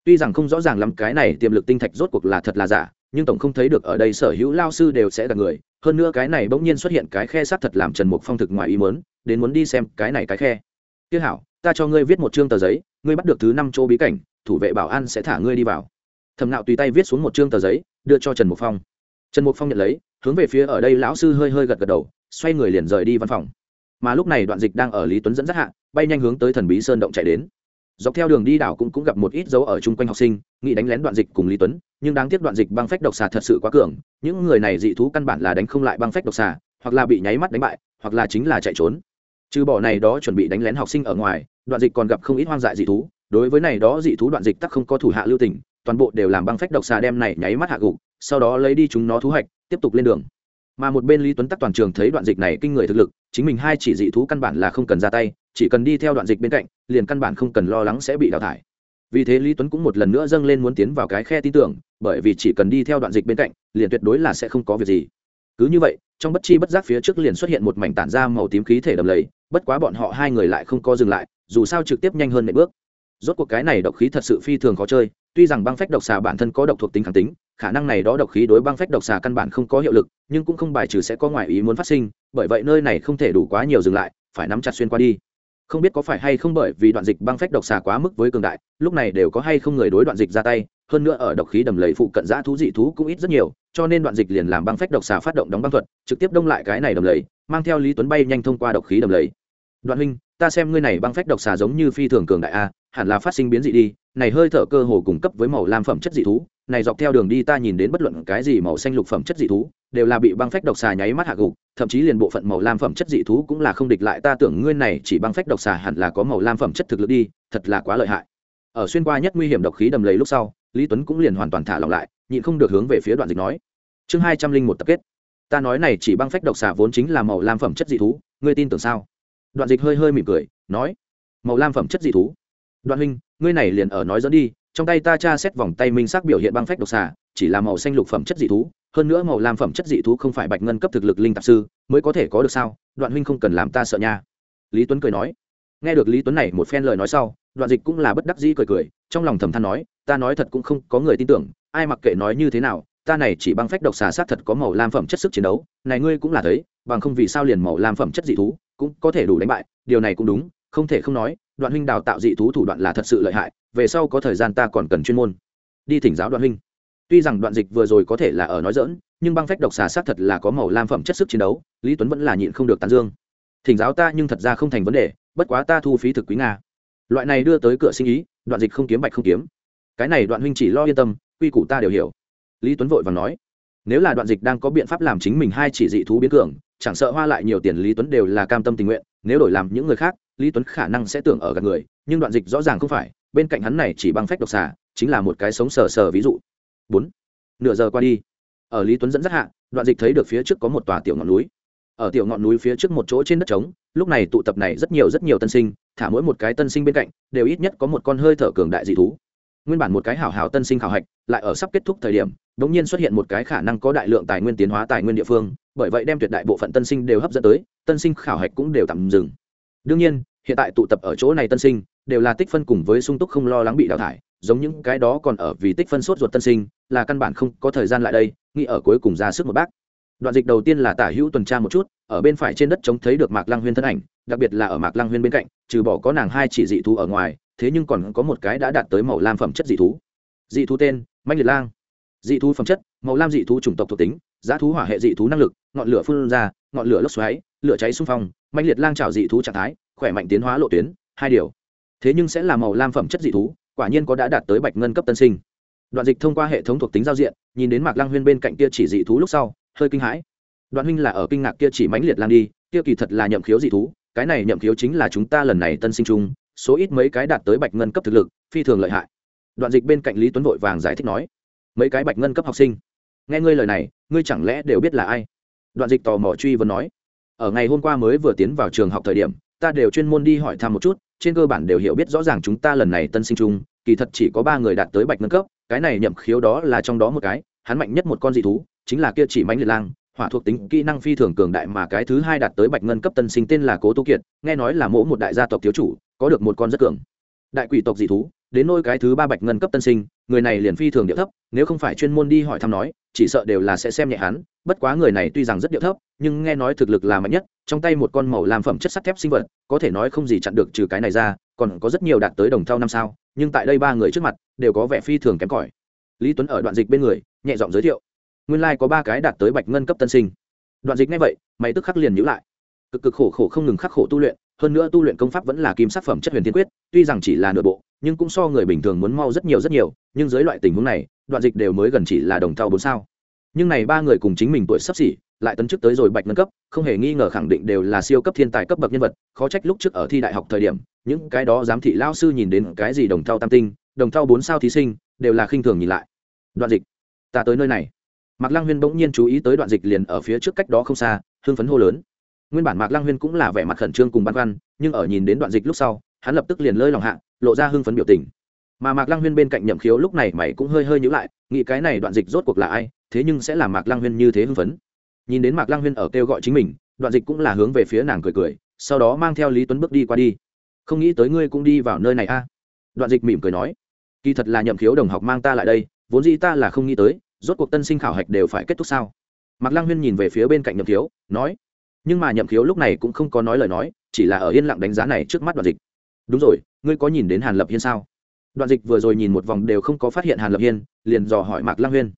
Tuy rằng không rõ ràng lắm cái này tiềm lực tinh thạch rốt cuộc là thật là giả, nhưng tổng không thấy được ở đây sở hữu lao sư đều sẽ là người. Hơn nữa cái này bỗng nhiên xuất hiện cái khe xác thật làm trần mục phong thực ngoài ý mớn đến muốn đi xem cái này cái khe tiếc hảo, ta cho ngươi viết một chương tờ giấy, ngươi bắt được thứ năm chỗ bí cảnh, thủ vệ bảo an sẽ thả ngươi đi vào. Thầm nạo tùy tay viết xuống một chương tờ giấy, đưa cho trần mục phong. Trần mục phong nhận lấy, hướng về phía ở đây lão sư hơi hơi gật gật đầu, xoay người liền rời đi văn phòng. Mà lúc này đoạn dịch đang ở lý tuấn dẫn dắt hạ, bay nhanh hướng tới thần bí sơn động chạy đến. Dọc theo đường đi đảo cũng cũng gặp một ít dấu ở chung quanh học sinh, nghĩ đánh lén đoạn dịch cùng lý tuấn, nhưng đáng tiếc đoạn dịch băng phách độc xà thật sự quá cường, những người này dị thú căn bản là đánh không lại băng phách độc xà, hoặc là bị nháy mắt đánh bại, hoặc là chính là chạy trốn trừ bỏ này đó chuẩn bị đánh lén học sinh ở ngoài, đoạn dịch còn gặp không ít hoang dại dị thú. Đối với này đó dị thú đoạn dịch tắc không có thủ hạ lưu tình, toàn bộ đều làm băng phách độc xà đem này nháy mắt hạ gục, sau đó lấy đi chúng nó thu hoạch, tiếp tục lên đường. Mà một bên lý tuấn tắc toàn trường thấy đoạn dịch này kinh người thực lực, chính mình hai chỉ dị thú căn bản là không cần ra tay, chỉ cần đi theo đoạn dịch bên cạnh, liền căn bản không cần lo lắng sẽ bị đào thải. Vì thế lý tuấn cũng một lần nữa dâng lên muốn tiến vào cái khe tin tưởng, bởi vì chỉ cần đi theo đoạn dịch bên cạnh, liền tuyệt đối là sẽ không có việc gì. Cứ như vậy, trong bất chi bất giác phía trước liền xuất hiện một mảnh tản ra màu tím khí thể đầm lầy bất quá bọn họ hai người lại không có dừng lại, dù sao trực tiếp nhanh hơn nệm bước. Rốt cuộc cái này độc khí thật sự phi thường khó chơi, tuy rằng băng phách độc xà bản thân có độc thuộc tính kháng tính, khả năng này đó độc khí đối băng phách độc xà căn bản không có hiệu lực, nhưng cũng không bài trừ sẽ có ngoại ý muốn phát sinh, bởi vậy nơi này không thể đủ quá nhiều dừng lại, phải nắm chặt xuyên qua đi. Không biết có phải hay không bởi vì đoạn dịch băng phách độc xà quá mức với cường đại, lúc này đều có hay không người đối đoạn dịch ra tay, hơn nữa ở độc khí đầm lầy phụ cận giã thú dị thú cũng ít rất nhiều, cho nên đoạn dịch liền làm băng phách độc xà phát động đóng băng thuật, trực tiếp đông lại cái này đầm lầy, mang theo lý tuấn bay nhanh thông qua độc khí đầm lầy đoạn huynh, ta xem ngươi này băng phách độc xà giống như phi thường cường đại a, hẳn là phát sinh biến dị đi, này hơi thở cơ hồ cung cấp với màu lam phẩm chất dị thú, này dọc theo đường đi ta nhìn đến bất luận cái gì màu xanh lục phẩm chất dị thú, đều là bị băng phách độc xà nháy mắt hạ gục, thậm chí liền bộ phận màu lam phẩm chất dị thú cũng là không địch lại, ta tưởng ngươi này chỉ băng phách độc xà hẳn là có màu lam phẩm chất thực lực đi, thật là quá lợi hại. Ở xuyên qua nhất nguy hiểm độc khí đầm lầy lúc sau, lý tuấn cũng liền hoàn toàn thả lỏng lại, nhịn không được hướng về phía đoạn dịch nói. Chương hai trăm linh một tập kết. Ta nói này chỉ băng phách độc xà vốn chính là màu lam phẩm chất dị thú, ngươi tin tưởng sao? Đoạn dịch hơi hơi mỉm cười, nói, màu lam phẩm chất dị thú. Đoạn huynh, ngươi này liền ở nói dẫn đi, trong tay ta tra xét vòng tay minh xác biểu hiện băng phách độc xà, chỉ là màu xanh lục phẩm chất dị thú, hơn nữa màu lam phẩm chất dị thú không phải bạch ngân cấp thực lực linh tạp sư, mới có thể có được sao? Đoạn huynh không cần làm ta sợ nha. Lý tuấn cười nói. Nghe được lý tuấn này một phen lời nói sau, đoạn dịch cũng là bất đắc dĩ cười cười, trong lòng thầm than nói, ta nói thật cũng không có người tin tưởng, ai mặc kệ nói như thế nào, ta này chỉ băng phách độc xà sát thật có màu lam phẩm chất sức chiến đấu, này ngươi cũng là thấy, bằng không vì sao liền màu lam phẩm chất dị thú cũng có thể đủ đánh bại, điều này cũng đúng, không thể không nói, đoạn huynh đào tạo dị thú thủ đoạn là thật sự lợi hại, về sau có thời gian ta còn cần chuyên môn. Đi thỉnh giáo đoạn huynh. Tuy rằng đoạn dịch vừa rồi có thể là ở nói dỡn nhưng băng phách độc xà sát thật là có màu lam phẩm chất sức chiến đấu, lý tuấn vẫn là nhịn không được tán dương. Thỉnh giáo ta nhưng thật ra không thành vấn đề, bất quá ta thu phí thực quý nga. Loại này đưa tới cửa sinh ý, đoạn dịch không kiếm bạch không kiếm. Cái này đoạn huynh chỉ lo yên tâm, quy củ ta đều hiểu. Lý tuấn vội và nói, nếu là đoạn dịch đang có biện pháp làm chính mình hai chỉ dị thú biến cường chẳng sợ hoa lại nhiều tiền, lý tuấn đều là cam tâm tình nguyện, nếu đổi làm những người khác, lý tuấn khả năng sẽ tưởng ở gần người, nhưng đoạn dịch rõ ràng không phải, bên cạnh hắn này chỉ băng phách độc xà, chính là một cái sống sờ sờ ví dụ. Bốn, nửa giờ qua đi. Ở lý tuấn dẫn dắt hạ, đoạn dịch thấy được phía trước có một tòa tiểu ngọn núi. Ở tiểu ngọn núi phía trước một chỗ trên đất trống, lúc này tụ tập này rất nhiều rất nhiều tân sinh, thả mỗi một cái tân sinh bên cạnh, đều ít nhất có một con hơi thở cường đại dị thú. Nguyên bản một cái hảo hảo tân sinh khảo hạch, lại ở sắp kết thúc thời điểm đ ỗ n g nhiên xuất hiện một cái khả năng có đại lượng tài nguyên tiến hóa tài nguyên địa phương, bởi vậy đem tuyệt đại bộ phận tân sinh đều hấp dẫn tới, tân sinh khảo hạch cũng đều tạm dừng. Đương nhiên, hiện tại tụ tập ở chỗ này tân sinh, đều là tích phân cùng với sung túc không lo lắng bị đào thải, giống những cái đó còn ở vì tích phân sốt ruột tân sinh, là căn bản không có thời gian lại đây, nghĩ ở cuối cùng ra sức một bác. Đoạn dịch đầu tiên là tả hữu tuần tra một chút, ở bên phải trên đất trống thấy được mạc lăng huyên thân ảnh, đặc biệt là ở mạc lăng huyên bên cạnh, trừ bỏ có nàng hai chỉ dị thú ở ngoài, thế nhưng còn có một cái đã đạt tới màu lam phẩm chất dị thú. Dị thú tên manh liệt lang dị thú phẩm chất, màu lam dị thú chủng tộc thuộc tính, giá thú hỏa hệ dị thú năng lực, ngọn lửa phun ra, ngọn lửa lốc xoáy, lửa cháy xung phong mạnh liệt lang trào dị thú trạng thái, khỏe mạnh tiến hóa lộ tuyến, hai điều. Thế nhưng sẽ là màu lam phẩm chất dị thú, quả nhiên có đã đạt tới bạch ngân cấp tân sinh. Đoạn dịch thông qua hệ thống thuộc tính giao diện, nhìn đến mạc Lang huyên bên cạnh kia chỉ dị thú lúc sau, hơi kinh hãi. Đoạn huynh là ở kinh ngạc kia chỉ mãnh liệt lang đi, kia kỳ thật là nhậm khiếu dị thú, cái này nhậm khiếu chính là chúng ta lần này tân sinh chung, số ít mấy cái đạt tới bạch ngân cấp thực lực, phi thường lợi hại. Đoạn dịch bên cạnh lý tuấn vội vàng giải thích nói mấy cái bạch ngân cấp học sinh. Nghe ngươi lời này, ngươi chẳng lẽ đều biết là ai? Đoạn dịch tò mò truy vấn nói. Ở ngày hôm qua mới vừa tiến vào trường học thời điểm, ta đều chuyên môn đi hỏi thăm một chút, trên cơ bản đều hiểu biết rõ ràng chúng ta lần này tân sinh chung, kỳ thật chỉ có ba người đạt tới bạch ngân cấp, cái này nhậm khiếu đó là trong đó một cái, hắn mạnh nhất một con dị thú, chính là kia chỉ mánh liệt lang, hỏa thuộc tính kỹ năng phi thường cường đại mà cái thứ hai đạt tới bạch ngân cấp tân sinh tên là cố tu kiệt, nghe nói là mỗi một đại gia tộc thiếu chủ, có được một con rất cường. Đại quỷ tộc dị thú, đến nôi cái thứ ba bạch ngân cấp tân sinh người này liền phi thường điệu thấp, nếu không phải chuyên môn đi hỏi thăm nói, chỉ sợ đều là sẽ xem nhẹ hắn, bất quá người này tuy rằng rất điệu thấp, nhưng nghe nói thực lực là mạnh nhất, trong tay một con màu làm phẩm chất sắt thép sinh vật, có thể nói không gì chặn được trừ cái này ra, còn có rất nhiều đạt tới đồng thau năm sao, nhưng tại đây ba người trước mặt, đều có vẻ phi thường kém cỏi. Lý tuấn ở đoạn dịch bên người, nhẹ giọng giới thiệu. Nguyên lai、like、có ba cái đạt tới bạch ngân cấp tân sinh. Đoạn dịch ngay vậy, mày tức khắc liền nhữ lại. Cực cực khổ khổ không ngừng khắc khổ tu luyện hơn nữa tu luyện công pháp vẫn là kim sắc phẩm chất huyền tiên quyết, tuy rằng chỉ là nửa bộ, nhưng cũng so người bình thường muốn mau rất nhiều rất nhiều, nhưng dưới loại tình huống này, đoạn dịch đều mới gần chỉ là đồng thau bốn sao. Nhưng này ba người cùng chính mình tuổi sắp xỉ, lại tấn chức tới rồi bạch nâng cấp, không hề nghi ngờ khẳng định đều là siêu cấp thiên tài cấp bậc nhân vật, khó trách lúc trước ở thi đại học thời điểm, những cái đó giám thị lao sư nhìn đến cái gì đồng thau tam tinh, đồng thau bốn sao thí sinh, đều là khinh thường nhìn lại. Đoạn dịch, ta tới nơi này. Mạc lăng huyên bỗng nhiên chú ý tới đoạn dịch liền ở phía trước cách đó không xa, hưng phấn hô lớn nguyên bản mạc lăng huyên cũng là vẻ mặt khẩn trương cùng băn khoăn, nhưng ở nhìn đến đoạn dịch lúc sau, hắn lập tức liền lơi lòng hạ, lộ ra hưng phấn biểu tình. Mà mạc lăng huyên bên cạnh nhậm khiếu lúc này mày cũng hơi hơi nhữ lại, nghĩ cái này đoạn dịch rốt cuộc là ai, thế nhưng sẽ làm mạc lăng huyên như thế hưng phấn. Nhìn đến mạc lăng huyên ở kêu gọi chính mình, đoạn dịch cũng là hướng về phía nàng cười cười, sau đó mang theo lý tuấn bước đi qua đi. Không nghĩ tới ngươi cũng đi vào nơi này a. Đoạn dịch mỉm cười nói. Kỳ thật là nhậm khiếu đồng học mang ta lại đây, vốn dĩ ta là không nghĩ tới, rốt cuộc tân sinh khảo hạch đều phải kết thúc sao? Mạc lăng huyên nhìn về phía bên cạnh nhậm khiếu, nói nhưng mà nhậm khiếu lúc này cũng không có nói lời nói, chỉ là ở yên lặng đánh giá này trước mắt đoạn dịch. Đúng rồi, ngươi có nhìn đến hàn lập hiên sao? Đoạn dịch vừa rồi nhìn một vòng đều không có phát hiện hàn lập hiên, liền dò hỏi mạc lăng huyên.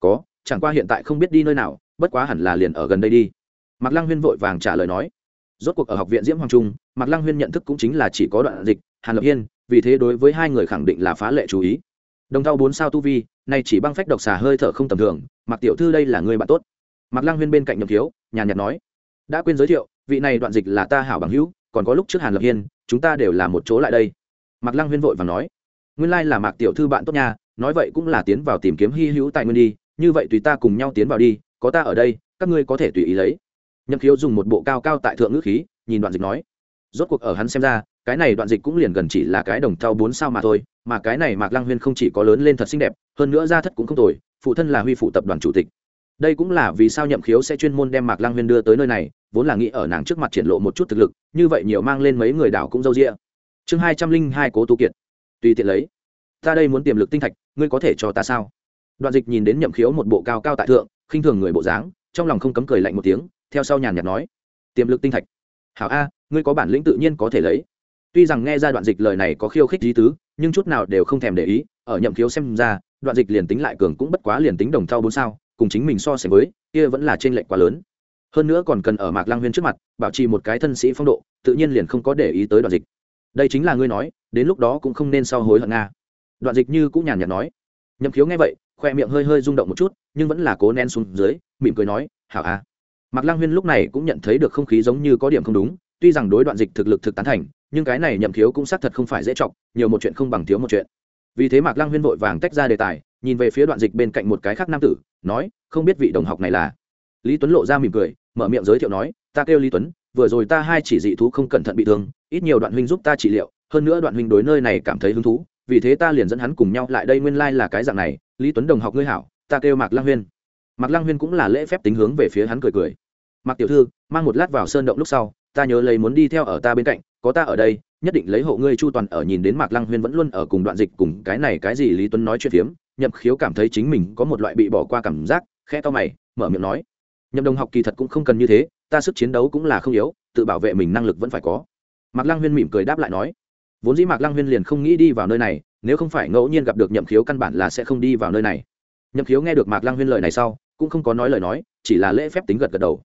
Có, chẳng qua hiện tại không biết đi nơi nào, bất quá hẳn là liền ở gần đây đi. Mạc lăng huyên vội vàng trả lời nói. Rốt cuộc ở học viện diễm hoàng trung, mạc lăng huyên nhận thức cũng chính là chỉ có đoạn dịch, hàn lập hiên, vì thế đối với hai người khẳng định là phá lệ chú ý. Đồng thau bốn sao tu vi, nay chỉ băng phách độc xà hơi thở không tầm thường, mạc tiểu thư đây là người bạn tốt. Mạc lăng huyên bên cạnh nhậm thiếu nhàn nhạt nói đã quên giới thiệu, vị này đoạn dịch là ta hảo bằng hữu, còn có lúc trước hàn lập hiên, chúng ta đều là một chỗ lại đây. Mạc lăng huyên vội và nói, nguyên lai là mạc tiểu thư bạn tốt nha, nói vậy cũng là tiến vào tìm kiếm hy hữu tài nguyên đi, như vậy tùy ta cùng nhau tiến vào đi, có ta ở đây, các ngươi có thể tùy ý lấy. Nhậm khiếu dùng một bộ cao cao tại thượng ngữ khí, nhìn đoạn dịch nói, rốt cuộc ở hắn xem ra, cái này đoạn dịch cũng liền gần chỉ là cái đồng thau bốn sao mà thôi, mà cái này mạc lăng huyên không chỉ có lớn lên thật xinh đẹp, hơn nữa gia thất cũng không tồi, phụ thân là huy phụ tập đoàn chủ tịch. Đây cũng là vì sao nhậm khiếu sẽ chuyên môn đem mạc lăng huyên đưa tới nơi này vốn là nghĩ ở nàng trước mặt triển lộ một chút thực lực, như vậy nhiều mang lên mấy người đảo cũng dâu rĩa chương hai trăm linh hai cố tu kiệt. Tùy tiện lấy. Ta đây muốn tiềm lực tinh thạch, ngươi có thể cho ta sao? Đoạn dịch nhìn đến nhậm khiếu một bộ cao cao tại thượng, khinh thường người bộ dáng, trong lòng không cấm cười lạnh một tiếng, theo sau nhàn nhạt nói, tiềm lực tinh thạch? Hảo a, ngươi có bản lĩnh tự nhiên có thể lấy. Tuy rằng nghe ra đoạn dịch lời này có khiêu khích lý tứ, nhưng chút nào đều không thèm để ý, ở nhậm khiếu xem ra, đoạn dịch liền tính lại cường cũng bất quá liền tính đồng thau bốn sao, cùng chính mình so sánh với, kia vẫn là trên lệnh quá lớn hơn nữa còn cần ở mạc lang huyên trước mặt, bảo trì một cái thân sĩ phong độ, tự nhiên liền không có để ý tới đoạn dịch. Đây chính là ngươi nói, đến lúc đó cũng không nên sau hối hận nga. Đoạn dịch như cũng nhàn nhạt nói. Nhậm khiếu nghe vậy, khoe miệng hơi hơi rung động một chút, nhưng vẫn là cố nén xuống dưới, mỉm cười nói, hảo à mạc lang huyên lúc này cũng nhận thấy được không khí giống như có điểm không đúng, tuy rằng đối đoạn dịch thực lực thực tán thành, nhưng cái này nhậm khiếu cũng xác thật không phải dễ chọc, nhiều một chuyện không bằng thiếu một chuyện. Vì thế mạc lang huyên vội vàng tách ra đề tài, nhìn về phía đoạn dịch bên cạnh một cái khác nam tử, nói, không biết vị đồng học này là? Lý tuấn lộ ra mỉm cười, mở miệng giới thiệu nói, ta kêu lý tuấn, vừa rồi ta hai chỉ dị thú không cẩn thận bị thương, ít nhiều đoạn huynh giúp ta trị liệu, hơn nữa đoạn huynh đối nơi này cảm thấy hứng thú, vì thế ta liền dẫn hắn cùng nhau lại đây nguyên lai、like、là cái dạng này, lý tuấn đồng học ngươi hảo, ta kêu mạc lăng huyên. Mạc lăng huyên cũng là lễ phép tính hướng về phía hắn cười cười. Mạc tiểu thư, mang một lát vào sơn động lúc sau, ta nhớ lấy muốn đi theo ở ta bên cạnh, có ta ở đây, nhất định lấy hộ ngươi chu toàn ở nhìn đến mạc lăng huyên vẫn luôn ở cùng đoạn dịch cùng cái này cái gì lý tuấn nói chuyện phiếm, nhậm khiếu cảm thấy chính mình có một loại bị bỏ qua cảm giác khe to mày, mở miệng nói nhậm đồng học kỳ thật cũng không cần như thế, ta sức chiến đấu cũng là không yếu, tự bảo vệ mình năng lực vẫn phải có. Mạc lăng huyên mỉm cười đáp lại nói, vốn dĩ mạc lăng huyên liền không nghĩ đi vào nơi này, nếu không phải ngẫu nhiên gặp được nhậm khiếu căn bản là sẽ không đi vào nơi này. Nhậm khiếu nghe được mạc lăng huyên lời này sau, cũng không có nói lời nói, chỉ là lễ phép tính gật gật đầu.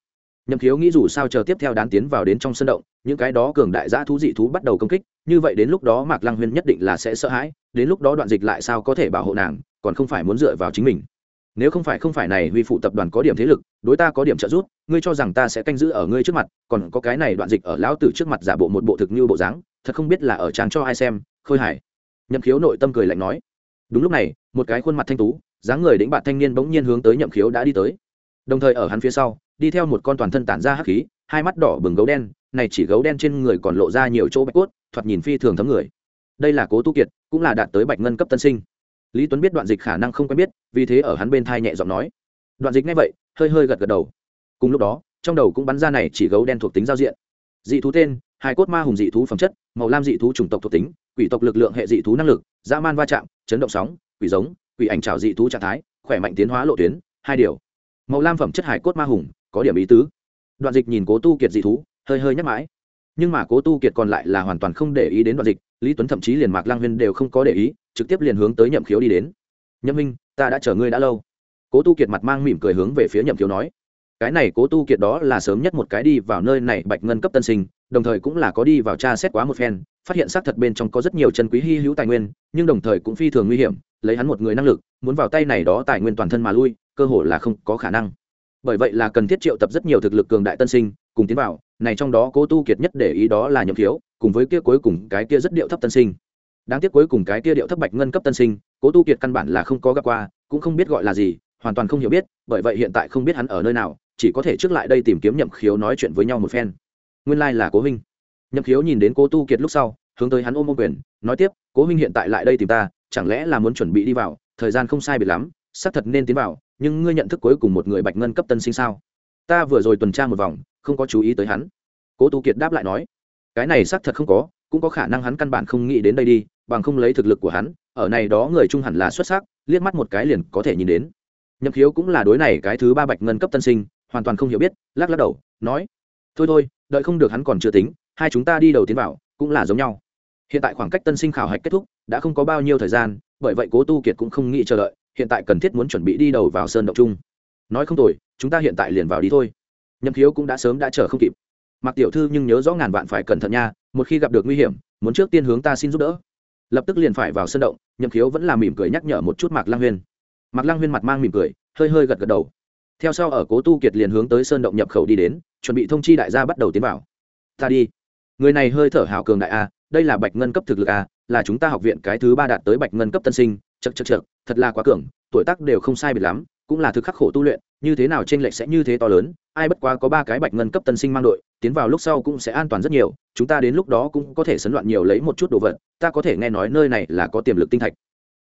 Nhậm khiếu nghĩ dù sao chờ tiếp theo đán tiến vào đến trong sân động, những cái đó cường đại giã thú dị thú bắt đầu công kích, như vậy đến lúc đó mạc lăng huyên nhất định là sẽ sợ hãi, đến lúc đó đoạn dịch lại sao có thể bảo hộ nàng, còn không phải muốn dựa vào chính mình nếu không phải không phải này huy phụ tập đoàn có điểm thế lực, đối ta có điểm trợ giúp, ngươi cho rằng ta sẽ canh giữ ở ngươi trước mặt, còn có cái này đoạn dịch ở lão tử trước mặt giả bộ một bộ thực như bộ dáng, thật không biết là ở trang cho ai xem, khôi hải nhậm khiếu nội tâm cười lạnh nói. Đúng lúc này, một cái khuôn mặt thanh tú, dáng người đĩnh bạn thanh niên bỗng nhiên hướng tới nhậm khiếu đã đi tới. Đồng thời ở hắn phía sau, đi theo một con toàn thân tản ra hắc khí, hai mắt đỏ bừng gấu đen, này chỉ gấu đen trên người còn lộ ra nhiều chỗ bạch cốt, thoạt nhìn phi thường thấm người. Đây là cố tu kiệt, cũng là đạt tới bạch ngân cấp tân sinh lý tuấn biết đoạn dịch khả năng không quen biết, vì thế ở hắn bên thai nhẹ giọng nói. Đoạn dịch nghe vậy, hơi hơi gật gật đầu. Cùng lúc đó, trong đầu cũng bắn ra này chỉ gấu đen thuộc tính giao diện. Dị thú tên hai cốt ma hùng dị thú phẩm chất, màu lam dị thú chủng tộc thuộc tính, quỷ tộc lực lượng hệ dị thú năng lực, dã man va chạm, chấn động sóng, quỷ giống, quỷ ảnh trào dị thú trạng thái, khỏe mạnh tiến hóa lộ tuyến, hai điều. Màu lam phẩm chất hải cốt ma hùng, có điểm ý tứ. Đoạn dịch nhìn cố tu kiệt dị thú, hơi hơi nhắc mãi. Nhưng mà cố tu kiệt còn lại là hoàn toàn không để ý đến đoạn dịch, lý tuấn thậm chí liền mạc lang huyên đều không có để ý trực tiếp liền hướng tới nhậm khiếu đi đến. Nhậm minh ta đã chờ ngươi đã lâu. Cố tu kiệt mặt mang mỉm cười hướng về phía nhậm khiếu nói. Cái này cố tu kiệt đó là sớm nhất một cái đi vào nơi này bạch ngân cấp tân sinh, đồng thời cũng là có đi vào tra xét quá một phen, phát hiện xác thật bên trong có rất nhiều chân quý hy hữu tài nguyên, nhưng đồng thời cũng phi thường nguy hiểm, lấy hắn một người năng lực, muốn vào tay này đó tài nguyên toàn thân mà lui, cơ hội là không có khả năng. Bởi vậy là cần thiết triệu tập rất nhiều thực lực cường đại tân sinh, cùng tiến vào, này trong đó cố tu kiệt nhất để ý đó là nhậm thiếu cùng với kia cuối cùng cái kia rất điệu thấp tân sinh đáng tiếc cuối cùng cái kia điệu thấp bạch ngân cấp tân sinh, cố tu kiệt căn bản là không có gặp qua, cũng không biết gọi là gì, hoàn toàn không hiểu biết, bởi vậy hiện tại không biết hắn ở nơi nào, chỉ có thể trước lại đây tìm kiếm nhậm khiếu nói chuyện với nhau một phen. Nguyên lai、like、là cố huynh. Nhậm khiếu nhìn đến cố tu kiệt lúc sau, hướng tới hắn ôm ô quyền, nói tiếp, cố huynh hiện tại lại đây tìm ta, chẳng lẽ là muốn chuẩn bị đi vào, thời gian không sai biệt lắm, xác thật nên tiến vào, nhưng ngươi nhận thức cuối cùng một người bạch ngân cấp tân sinh sao? Ta vừa rồi tuần tra một vòng, không có chú ý tới hắn. Cố tu kiệt đáp lại nói, cái này xác thật không có, cũng có khả năng hắn căn bản không nghĩ đến đây đi bằng không lấy thực lực của hắn, ở này đó người trung hẳn là xuất sắc, liếc mắt một cái liền có thể nhìn đến. Nhậm khiếu cũng là đối này cái thứ ba bạch ngân cấp tân sinh, hoàn toàn không hiểu biết, lắc lắc đầu, nói, thôi thôi, đợi không được hắn còn chưa tính, hai chúng ta đi đầu tiến vào, cũng là giống nhau. Hiện tại khoảng cách tân sinh khảo hạch kết thúc, đã không có bao nhiêu thời gian, bởi vậy cố tu kiệt cũng không nghĩ chờ đợi, hiện tại cần thiết muốn chuẩn bị đi đầu vào sơn động chung. Nói không tồi, chúng ta hiện tại liền vào đi thôi. Nhậm khiếu cũng đã sớm đã chờ không kịp. Mặc tiểu thư nhưng nhớ rõ ngàn vạn phải cẩn thận nha, một khi gặp được nguy hiểm, muốn trước tiên hướng ta xin giúp đỡ lập tức liền phải vào sân động, nhậm khiếu vẫn là mỉm cười nhắc nhở một chút mạc lang huyên. Mạc lang huyên mặt mang mỉm cười, hơi hơi gật gật đầu. Theo sau ở cố tu kiệt liền hướng tới sơn động nhập khẩu đi đến, chuẩn bị thông chi đại gia bắt đầu tiến vào. Ta đi. Người này hơi thở hào cường đại a, đây là bạch ngân cấp thực lực a, là chúng ta học viện cái thứ ba đạt tới bạch ngân cấp tân sinh chật chật chật thật là quá cường, tuổi tác đều không sai biệt lắm, cũng là thực khắc khổ tu luyện, như thế nào t r ê n lệch sẽ như thế to lớn, ai bất quá có ba cái bạch ngân cấp tân sinh mang đội tiến vào lúc sau cũng sẽ an toàn rất nhiều, chúng ta đến lúc đó cũng có thể sấn loạn nhiều lấy một chút đồ vật, ta có thể nghe nói nơi này là có tiềm lực tinh thạch.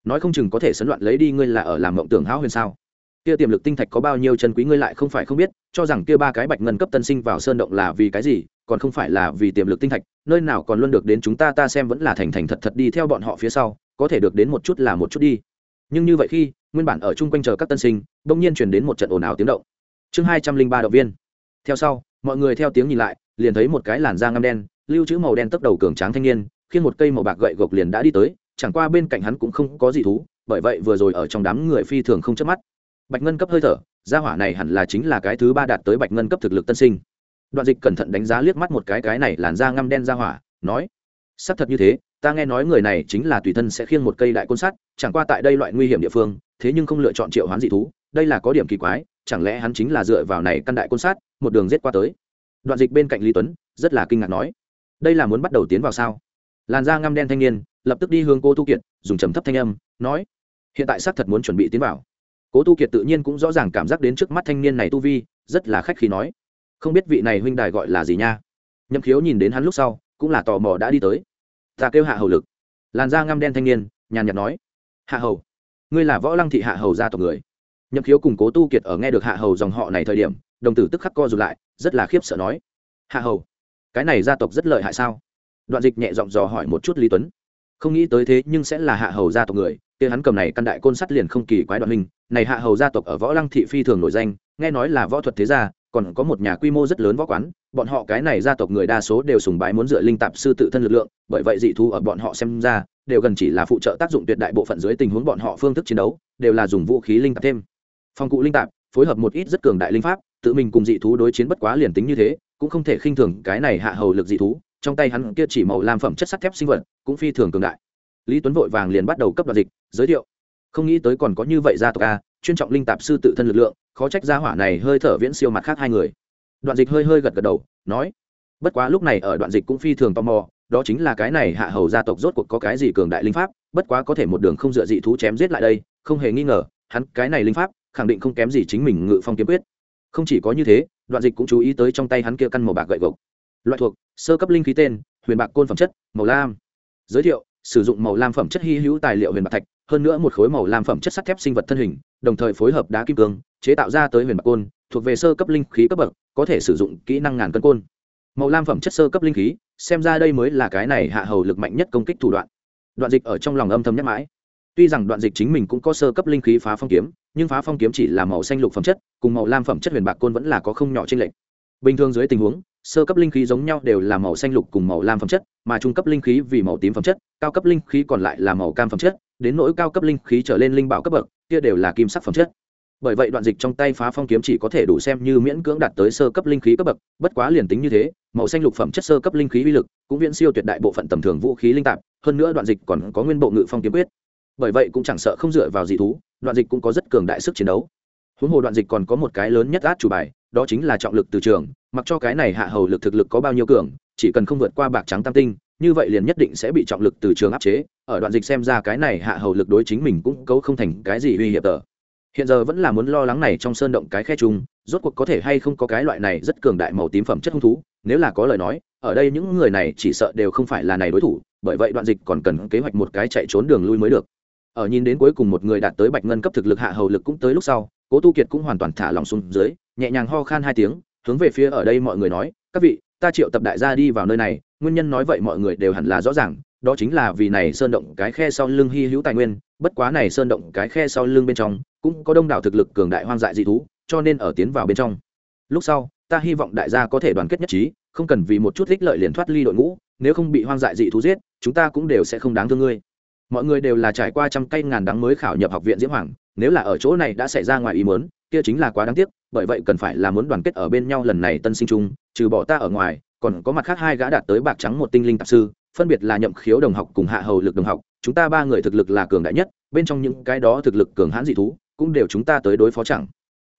Nói không chừng có thể sấn loạn lấy đi ngươi là ở làm mộng tưởng hão huyền sao? Kia tiềm lực tinh thạch có bao nhiêu chân quý ngươi lại không phải không biết, cho rằng kia ba cái bạch ngân cấp tân sinh vào sơn động là vì cái gì, còn không phải là vì tiềm lực tinh thạch, nơi nào còn luôn được đến chúng ta ta xem vẫn là thành thành thật thật đi theo bọn họ phía sau, có thể được đến một chút là một chút đi. Nhưng như vậy khi, nguyên bản ở chung quanh chờ các tân sinh, bỗng nhiên chuyển đến một trận ồn ào tiếng động. Chương hai trăm linh ba động viên. Theo sau mọi người theo tiếng nhìn lại, liền thấy một cái làn da ngăm đen, lưu trữ màu đen tấp đầu cường tráng thanh niên, khiến một cây màu bạc gậy gộc liền đã đi tới, chẳng qua bên cạnh hắn cũng không có gì thú, bởi vậy vừa rồi ở trong đám người phi thường không chớp mắt. Bạch ngân cấp hơi thở, gia hỏa này hẳn là chính là cái thứ ba đạt tới bạch ngân cấp thực lực tân sinh. Đoạn dịch cẩn thận đánh giá liếc mắt một cái cái này làn da ngăm đen gia hỏa, nói xác thật như thế, ta nghe nói người này chính là tùy thân sẽ khiêng một cây đại côn sắt, chẳng qua tại đây loại nguy hiểm địa phương, thế nhưng không lựa chọn triệu hoán dị thú, đây là có điểm kỳ quái chẳng lẽ hắn chính là dựa vào này căn đại côn sát, một đường giết qua tới? Đoạn dịch bên cạnh lý tuấn, rất là kinh ngạc nói, đây là muốn bắt đầu tiến vào sao? Làn da ngăm đen thanh niên, lập tức đi hướng cô tu kiệt, dùng trầm thấp thanh âm, nói, hiện tại xác thật muốn chuẩn bị tiến vào. Cố tu kiệt tự nhiên cũng rõ ràng cảm giác đến trước mắt thanh niên này tu vi, rất là khách khí nói, không biết vị này huynh đài gọi là gì nha? Nhậm khiếu nhìn đến hắn lúc sau, cũng là tò mò đã đi tới. Ta kêu hạ hầu lực. Làn da ngăm đen thanh niên, nhàn nhạt nói, hạ hầu, ngươi là võ lăng thị hạ hầu gia tộc người nhậm khiếu cùng cố tu kiệt ở nghe được hạ hầu dòng họ này thời điểm, đồng tử tức khắc co rụt lại, rất là khiếp sợ nói, hạ hầu, cái này gia tộc rất lợi hại sao? Đoạn dịch nhẹ giọng dò hỏi một chút lý tuấn. Không nghĩ tới thế, nhưng sẽ là hạ hầu gia tộc người, kia hắn cầm này căn đại côn sắt liền không kỳ quái đoạn hình. Này hạ hầu gia tộc ở võ lăng thị phi thường nổi danh, nghe nói là võ thuật thế gia, còn có một nhà quy mô rất lớn võ quán. Bọn họ cái này gia tộc người đa số đều sùng bái muốn dựa linh tạp sư tự thân lực lượng, bởi vậy dị thu ở bọn họ xem ra, đều gần chỉ là phụ trợ tác dụng tuyệt đại bộ phận dưới tình huống bọn họ phương thức chiến đấu, đều là dùng vũ khí linh tạp thêm phong cụ linh tạp, phối hợp một ít rất cường đại linh pháp, tự mình cùng dị thú đối chiến bất quá liền tính như thế, cũng không thể khinh thường cái này hạ hầu lực dị thú, trong tay hắn kia chỉ màu lam phẩm chất sắt thép sinh vật, cũng phi thường cường đại. Lý tuấn vội vàng liền bắt đầu cấp đoạt dịch, giới thiệu. Không nghĩ tới còn có như vậy gia tộc a, chuyên trọng linh tạp sư tự thân lực lượng, khó trách gia hỏa này hơi thở viễn siêu mặt khác hai người. Đoạn dịch hơi hơi gật gật đầu, nói, bất quá lúc này ở đoạn dịch cũng phi thường tò mò, đó chính là cái này hạ hầu gia tộc rốt cuộc có cái gì cường đại linh pháp, bất quá có thể một đường không dựa dị thú chém giết lại đây, không hề nghi ngờ, hắn cái này linh pháp khẳng định không kém gì chính mình ngự phong kiếm quyết. Không chỉ có như thế, đoạn dịch cũng chú ý tới trong tay hắn kia căn màu bạc gậy gộc. Loại thuộc, sơ cấp linh khí tên, huyền bạc côn phẩm chất, màu lam. Giới thiệu, sử dụng màu lam phẩm chất hy hữu tài liệu huyền bạc thạch, hơn nữa một khối màu lam phẩm chất sắt thép sinh vật thân hình, đồng thời phối hợp đá kim cương, chế tạo ra tới huyền bạc côn, thuộc về sơ cấp linh khí cấp bậc, có thể sử dụng kỹ năng ngàn cân côn. Màu lam phẩm chất sơ cấp linh khí, xem ra đây mới là cái này hạ hầu lực mạnh nhất công kích thủ đoạn. Đoạn dịch ở trong lòng âm thầm nhắc mãi tuy rằng đoạn dịch chính mình cũng có sơ cấp linh khí phá phong kiếm, nhưng phá phong kiếm chỉ là màu xanh lục phẩm chất, cùng màu lam phẩm chất huyền bạc côn vẫn là có không nhỏ trên lệnh bình thường dưới tình huống, sơ cấp linh khí giống nhau đều là màu xanh lục cùng màu lam phẩm chất, mà trung cấp linh khí vì màu tím phẩm chất, cao cấp linh khí còn lại là màu cam phẩm chất, đến nỗi cao cấp linh khí trở lên linh bảo cấp bậc, kia đều là kim sắc phẩm chất. Bởi vậy đoạn dịch trong tay phá phong kiếm chỉ có thể đủ xem như miễn cưỡng đạt tới sơ cấp linh khí cấp bậc, bất quá liền tính như thế, màu xanh lục phẩm chất sơ cấp linh khí uy lực cũng viễn siêu tuyệt đại bộ phận tầm thường vũ khí linh tạp, hơn nữa đoạn dịch còn có nguyên bộ ngự phong kiếm quyết bởi vậy cũng chẳng sợ không dựa vào dị thú, đoạn dịch cũng có rất cường đại sức chiến đấu. Huống hồ đoạn dịch còn có một cái lớn nhất át chủ bài, đó chính là trọng lực từ trường, mặc cho cái này hạ hầu lực thực lực có bao nhiêu cường, chỉ cần không vượt qua bạc trắng tam tinh, như vậy liền nhất định sẽ bị trọng lực từ trường áp chế, ở đoạn dịch xem ra cái này hạ hầu lực đối chính mình cũng cấu không thành cái gì uy hiểm tờ. Hiện giờ vẫn là muốn lo lắng này trong sơn động cái khe chung, rốt cuộc có thể hay không có cái loại này rất cường đại màu tím phẩm chất hung thú, nếu là có lời nói, ở đây những người này chỉ sợ đều không phải là này đối thủ, bởi vậy đoạn dịch còn cần kế hoạch một cái chạy trốn đường lui mới được ở nhìn đến cuối cùng một người đạt tới bạch ngân cấp thực lực hạ hầu lực cũng tới lúc sau, cố tu kiệt cũng hoàn toàn thả lòng xuống dưới, nhẹ nhàng ho khan hai tiếng, hướng về phía ở đây mọi người nói, các vị, ta triệu tập đại gia đi vào nơi này, nguyên nhân nói vậy mọi người đều hẳn là rõ ràng, đó chính là vì này sơn động cái khe sau lưng hy hữu tài nguyên, bất quá này sơn động cái khe sau lưng bên trong cũng có đông đảo thực lực cường đại hoang dại dị thú, cho nên ở tiến vào bên trong. Lúc sau, ta hy vọng đại gia có thể đoàn kết nhất trí, không cần vì một chút ích lợi liền thoát ly đội ngũ, nếu không bị hoang dại dị thú giết, chúng ta cũng đều sẽ không đáng thương ngươi mọi người đều là trải qua trăm cây ngàn đắng mới khảo nhập học viện diễm hoàng, nếu là ở chỗ này đã xảy ra ngoài ý muốn, kia chính là quá đáng tiếc, bởi vậy cần phải là muốn đoàn kết ở bên nhau lần này tân sinh chung, trừ bỏ ta ở ngoài, còn có mặt khác hai gã đạt tới bạc trắng một tinh linh tạp sư, phân biệt là nhậm khiếu đồng học cùng hạ hầu lực đồng học, chúng ta ba người thực lực là cường đại nhất, bên trong những cái đó thực lực cường hãn dị thú, cũng đều chúng ta tới đối phó chẳng.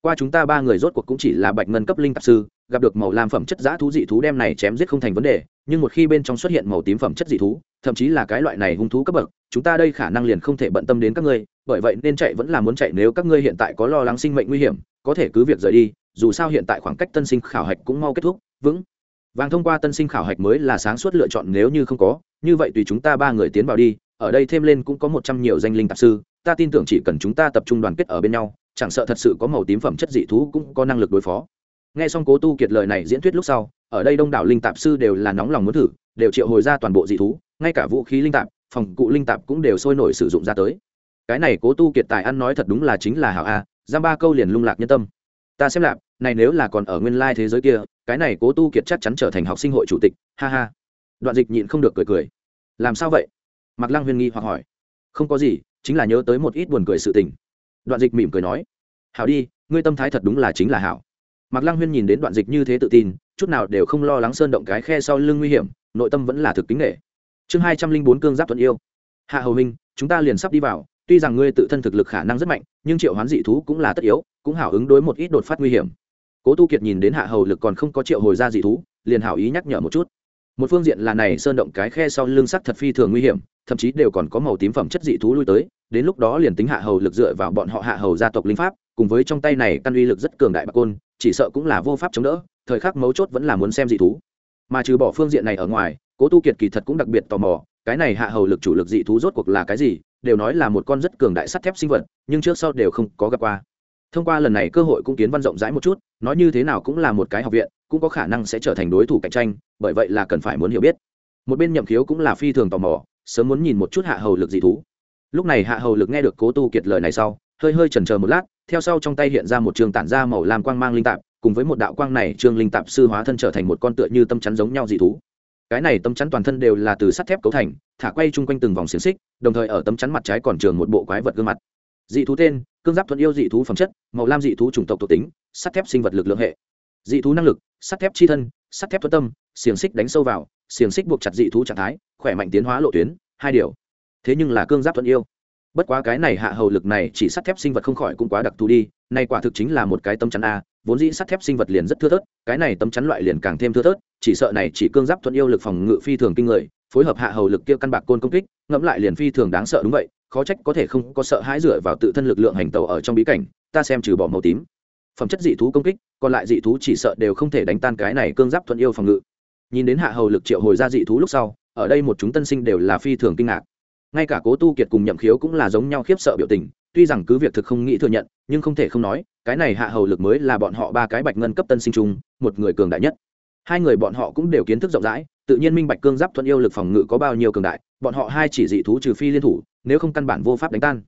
Qua chúng ta ba người rốt cuộc cũng chỉ là bạch ngân cấp linh tạp sư, gặp được màu lam phẩm chất giã thú dị thú đem này chém giết không thành vấn đề, nhưng một khi bên trong xuất hiện màu tím phẩm chất dị thú, thậm chí là cái loại này hung thú cấp bậc chúng ta đây khả năng liền không thể bận tâm đến các ngươi, bởi vậy nên chạy vẫn là muốn chạy nếu các ngươi hiện tại có lo lắng sinh mệnh nguy hiểm, có thể cứ việc rời đi, dù sao hiện tại khoảng cách tân sinh khảo hạch cũng mau kết thúc, vững. Vàng thông qua tân sinh khảo hạch mới là sáng suốt lựa chọn nếu như không có, như vậy tùy chúng ta ba người tiến vào đi, ở đây thêm lên cũng có một trăm nhiều danh linh tạp sư, ta tin tưởng chỉ cần chúng ta tập trung đoàn kết ở bên nhau, chẳng sợ thật sự có màu tím phẩm chất dị thú cũng có năng lực đối phó. Nghe xong cố tu kiệt lời này diễn thuyết lúc sau, ở đây đông đảo linh tạp sư đều là nóng lòng muốn thử, đều triệu hồi ra toàn bộ dị thú, ngay cả vũ khí linh tạp phòng cụ linh tạp cũng đều sôi nổi sử dụng ra tới. Cái này cố tu kiệt tài ăn nói thật đúng là chính là hảo a, giam ba câu liền lung lạc nhân tâm. Ta xem lạp, này nếu là còn ở nguyên lai thế giới kia, cái này cố tu kiệt chắc chắn trở thành học sinh hội chủ tịch, ha ha. Đoạn dịch nhịn không được cười cười. Làm sao vậy? Mạc lăng huyên nghi hoặc hỏi. Không có gì, chính là nhớ tới một ít buồn cười sự tình. Đoạn dịch mỉm cười nói. Hảo đi, ngươi tâm thái thật đúng là chính là hảo. Mạc lăng huyên nhìn đến đoạn dịch như thế tự tin, chút nào đều không lo lắng sơn động cái khe sau lưng nguy hiểm, nội tâm vẫn là thực kính nghệ chương hai trăm linh bốn cương giáp thuận yêu. Hạ hầu minh chúng ta liền sắp đi vào, tuy rằng ngươi tự thân thực lực khả năng rất mạnh, nhưng triệu hoán dị thú cũng là tất yếu, cũng hảo ứng đối một ít đột phát nguy hiểm. Cố tu kiệt nhìn đến hạ hầu lực còn không có triệu hồi ra dị thú, liền hảo ý nhắc nhở một chút. Một phương diện là này sơn động cái khe sau lưng sắc thật phi thường nguy hiểm, thậm chí đều còn có màu tím phẩm chất dị thú lui tới, đến lúc đó liền tính hạ hầu lực dựa vào bọn họ hạ hầu gia tộc linh pháp, cùng với trong tay này căn uy lực rất cường đại bạc côn, chỉ sợ cũng là vô pháp chống đỡ, thời khắc mấu chốt vẫn là muốn xem dị thú. Mà trừ bỏ phương diện này ở ngoài cố tu kiệt kỳ thật cũng đặc biệt tò mò, cái này hạ hầu lực chủ lực dị thú rốt cuộc là cái gì, đều nói là một con rất cường đại sắt thép sinh vật, nhưng trước sau đều không có gặp qua. Thông qua lần này cơ hội cũng kiến văn rộng rãi một chút, nói như thế nào cũng là một cái học viện, cũng có khả năng sẽ trở thành đối thủ cạnh tranh, bởi vậy là cần phải muốn hiểu biết. Một bên nhậm khiếu cũng là phi thường tò mò, sớm muốn nhìn một chút hạ hầu lực dị thú. Lúc này hạ hầu lực nghe được cố tu kiệt lời này sau, hơi hơi chần chờ một lát, theo sau trong tay hiện ra một trường tản ra màu lam quang mang linh tạp, cùng với một đạo quang này trương linh tạp sư hóa thân trở thành một con tựa như tâm chắn giống nhau dị thú cái này tấm chắn toàn thân đều là từ sắt thép cấu thành, thả quay chung quanh từng vòng xiềng xích, đồng thời ở tấm chắn mặt trái còn trường một bộ quái vật gương mặt. Dị thú tên, cương giáp thuận yêu dị thú phẩm chất, màu lam dị thú chủng tộc thuộc tính, sắt thép sinh vật lực lượng hệ. Dị thú năng lực, sắt thép chi thân, sắt thép thuận tâm, xiềng xích đánh sâu vào, xiềng xích buộc chặt dị thú trạng thái, khỏe mạnh tiến hóa lộ tuyến, hai điều. Thế nhưng là cương giáp thuận yêu. Bất quá cái này hạ hầu lực này chỉ sắt thép sinh vật không khỏi cũng quá đặc thù đi nay quả thực chính là một cái tấm chắn a, vốn dĩ sắt thép sinh vật liền rất thưa thớt, cái này tấm chắn loại liền càng thêm thưa thớt, chỉ sợ này chỉ cương giáp thuận yêu lực phòng ngự phi thường kinh người, phối hợp hạ hầu lực kia căn bạc côn công kích, ngẫm lại liền phi thường đáng sợ đúng vậy, khó trách có thể không có sợ hãi dựa vào tự thân lực lượng hành tàu ở trong bí cảnh, ta xem trừ bỏ màu tím. Phẩm chất dị thú công kích, còn lại dị thú chỉ sợ đều không thể đánh tan cái này cương giáp thuận yêu phòng ngự. Nhìn đến hạ hầu lực triệu hồi ra dị thú lúc sau, ở đây một chúng tân sinh đều là phi thường kinh ngạc. Ngay cả cố tu kiệt cùng nhậm khiếu cũng là giống nhau khiếp sợ biểu tình tuy rằng cứ việc thực không nghĩ thừa nhận, nhưng không thể không nói, cái này hạ hầu lực mới là bọn họ ba cái bạch ngân cấp tân sinh trung một người cường đại nhất. Hai người bọn họ cũng đều kiến thức rộng rãi, tự nhiên minh bạch cương giáp thuận yêu lực phòng ngự có bao nhiêu cường đại, bọn họ hai chỉ dị thú trừ phi liên thủ, nếu không căn bản vô pháp đánh tan.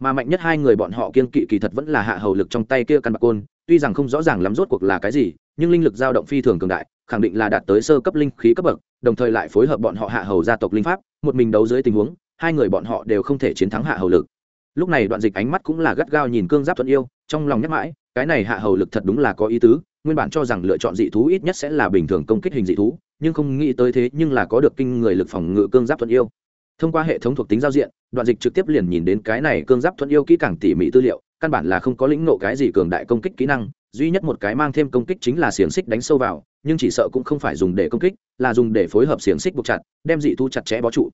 Mà mạnh nhất hai người bọn họ kiên kỵ kỳ thật vẫn là hạ hầu lực trong tay kia căn bạc côn, tuy rằng không rõ ràng lắm rốt cuộc là cái gì, nhưng linh lực dao động phi thường cường đại, khẳng định là đạt tới sơ cấp linh khí cấp bậc, đồng thời lại phối hợp bọn họ hạ hầu gia tộc linh pháp, một mình đấu dưới tình huống, hai người bọn họ đều không thể chiến thắng hạ hầu lực lúc này đoạn dịch ánh mắt cũng là gắt gao nhìn cương giáp thuận yêu, trong lòng nhắc mãi, cái này hạ hầu lực thật đúng là có ý tứ, nguyên bản cho rằng lựa chọn dị thú ít nhất sẽ là bình thường công kích hình dị thú, nhưng không nghĩ tới thế nhưng là có được kinh người lực phòng ngự cương giáp thuận yêu. Thông qua hệ thống thuộc tính giao diện, đoạn dịch trực tiếp liền nhìn đến cái này cương giáp thuận yêu kỹ càng tỉ mỉ tư liệu, căn bản là không có lĩnh nộ cái gì cường đại công kích kỹ năng, duy nhất một cái mang thêm công kích chính là xiềng xích đánh sâu vào, nhưng chỉ sợ cũng không phải dùng để công kích, là dùng để phối hợp xiềng xích buộc chặt, đem dị thú chặt chẽ bó trụ.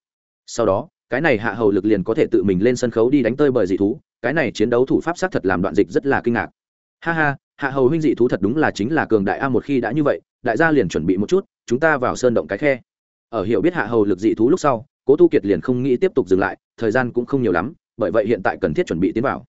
Sau đó cái này hạ hầu lực liền có thể tự mình lên sân khấu đi đánh tơi bởi dị thú, cái này chiến đấu thủ pháp xác thật làm đoạn dịch rất là kinh ngạc. Ha ha, hạ hầu huynh dị thú thật đúng là chính là cường đại a một khi đã như vậy, đại gia liền chuẩn bị một chút, chúng ta vào sơn động cái khe. Ở hiểu biết hạ hầu lực dị thú lúc sau, cố tu kiệt liền không nghĩ tiếp tục dừng lại, thời gian cũng không nhiều lắm, bởi vậy hiện tại cần thiết chuẩn bị tiến vào.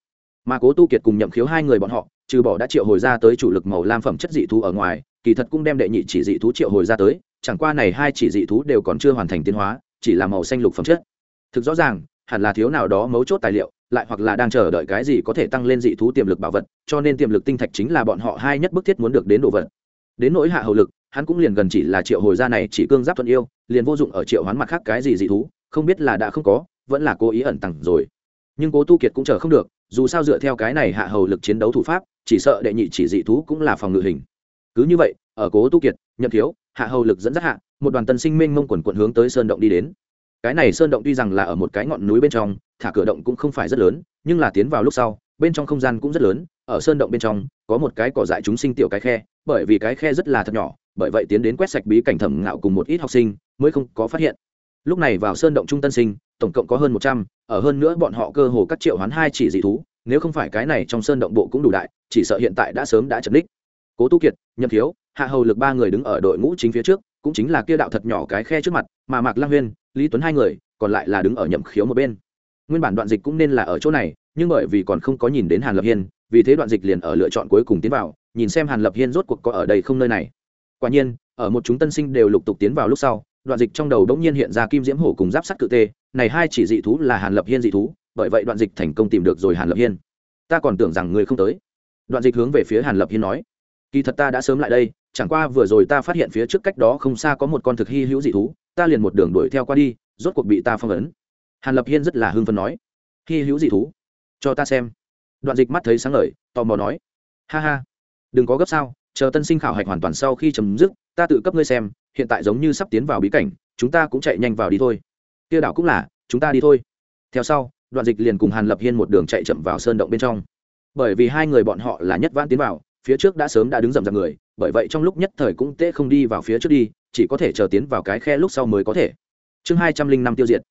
Mà cố tu kiệt cùng nhậm khiếu hai người bọn họ, trừ bỏ đã triệu hồi ra tới chủ lực màu lam phẩm chất dị thú ở ngoài, kỳ thật cũng đem đệ nhị chỉ dị thú triệu hồi ra tới, chẳng qua này hai chỉ dị thú đều còn chưa hoàn thành tiến hóa, chỉ là màu xanh lục phẩm chất thực rõ ràng, hẳn là thiếu nào đó mấu chốt tài liệu, lại hoặc là đang chờ đợi cái gì có thể tăng lên dị thú tiềm lực bảo vật, cho nên tiềm lực tinh thạch chính là bọn họ hai nhất bức thiết muốn được đến đồ vật. Đến nỗi hạ hầu lực, hắn cũng liền gần chỉ là triệu hồi ra này chỉ cương giáp thuận yêu, liền vô dụng ở triệu hoán mặt khác cái gì dị thú, không biết là đã không có, vẫn là cố ý ẩn tặng rồi. Nhưng cố tu kiệt cũng chờ không được, dù sao dựa theo cái này hạ hầu lực chiến đấu thủ pháp, chỉ sợ đệ nhị chỉ dị thú cũng là phòng ngự hình. Cứ như vậy, ở cố tu kiệt, nhậm thiếu, hạ hầu lực dẫn dắt hạ, một đoàn tân sinh minh mông quần quận hướng tới sơn động đi đến cái này sơn động tuy rằng là ở một cái ngọn núi bên trong, thả cửa động cũng không phải rất lớn, nhưng là tiến vào lúc sau, bên trong không gian cũng rất lớn, ở sơn động bên trong, có một cái cỏ dại chúng sinh tiểu cái khe, bởi vì cái khe rất là thật nhỏ, bởi vậy tiến đến quét sạch bí cảnh thẩm ngạo cùng một ít học sinh, mới không có phát hiện. Lúc này vào sơn động trung tân sinh, tổng cộng có hơn một trăm, ở hơn nữa bọn họ cơ hồ các triệu hoán hai chỉ dị thú, nếu không phải cái này trong sơn động bộ cũng đủ đại, chỉ sợ hiện tại đã sớm đã chật ních. Cố tu kiệt, nhậm thiếu, hạ hầu lực ba người đứng ở đội ngũ chính phía trước, cũng chính là kia đạo thật nhỏ cái khe trước mặt, mà mạc lang huyên lý tuấn hai người còn lại là đứng ở nhậm khiếu một bên. Nguyên bản đoạn dịch cũng nên là ở chỗ này, nhưng bởi vì còn không có nhìn đến hàn lập hiên, vì thế đoạn dịch liền ở lựa chọn cuối cùng tiến vào, nhìn xem hàn lập hiên rốt cuộc có ở đây không nơi này. Quả nhiên, ở một chúng tân sinh đều lục tục tiến vào lúc sau, đoạn dịch trong đầu đống nhiên hiện ra kim diễm hổ cùng giáp sắt cự tê, này hai chỉ dị thú là hàn lập hiên dị thú, bởi vậy đoạn dịch thành công tìm được rồi hàn lập hiên. Ta còn tưởng rằng người không tới. Đoạn dịch hướng về phía hàn lập hiên nói, kỳ thật ta đã sớm lại đây, chẳng qua vừa rồi ta phát hiện phía trước cách đó không xa có một con thực hy hữu dị thú ta liền một đường đuổi theo qua đi, rốt cuộc bị ta phong ấn. Hàn lập hiên rất là hưng phấn nói hy hữu dị thú, cho ta xem. Đoạn dịch mắt thấy sáng lời tò mò nói, ha ha, đừng có gấp sao, chờ tân sinh khảo hạch hoàn toàn sau khi chấm dứt, ta tự cấp ngươi xem, hiện tại giống như sắp tiến vào bí cảnh, chúng ta cũng chạy nhanh vào đi thôi. Kia đảo cũng là, chúng ta đi thôi. Theo sau, đoạn dịch liền cùng hàn lập hiên một đường chạy chậm vào sơn động bên trong. Bởi vì hai người bọn họ là nhất vãn tiến vào, phía trước đã sớm đã đứng rầm rạp người, bởi vậy trong lúc nhất thời cũng tễ không đi vào phía trước đi chỉ có thể chờ tiến vào cái khe lúc sau mới có thể. Chương hai trăm linh năm tiêu diệt.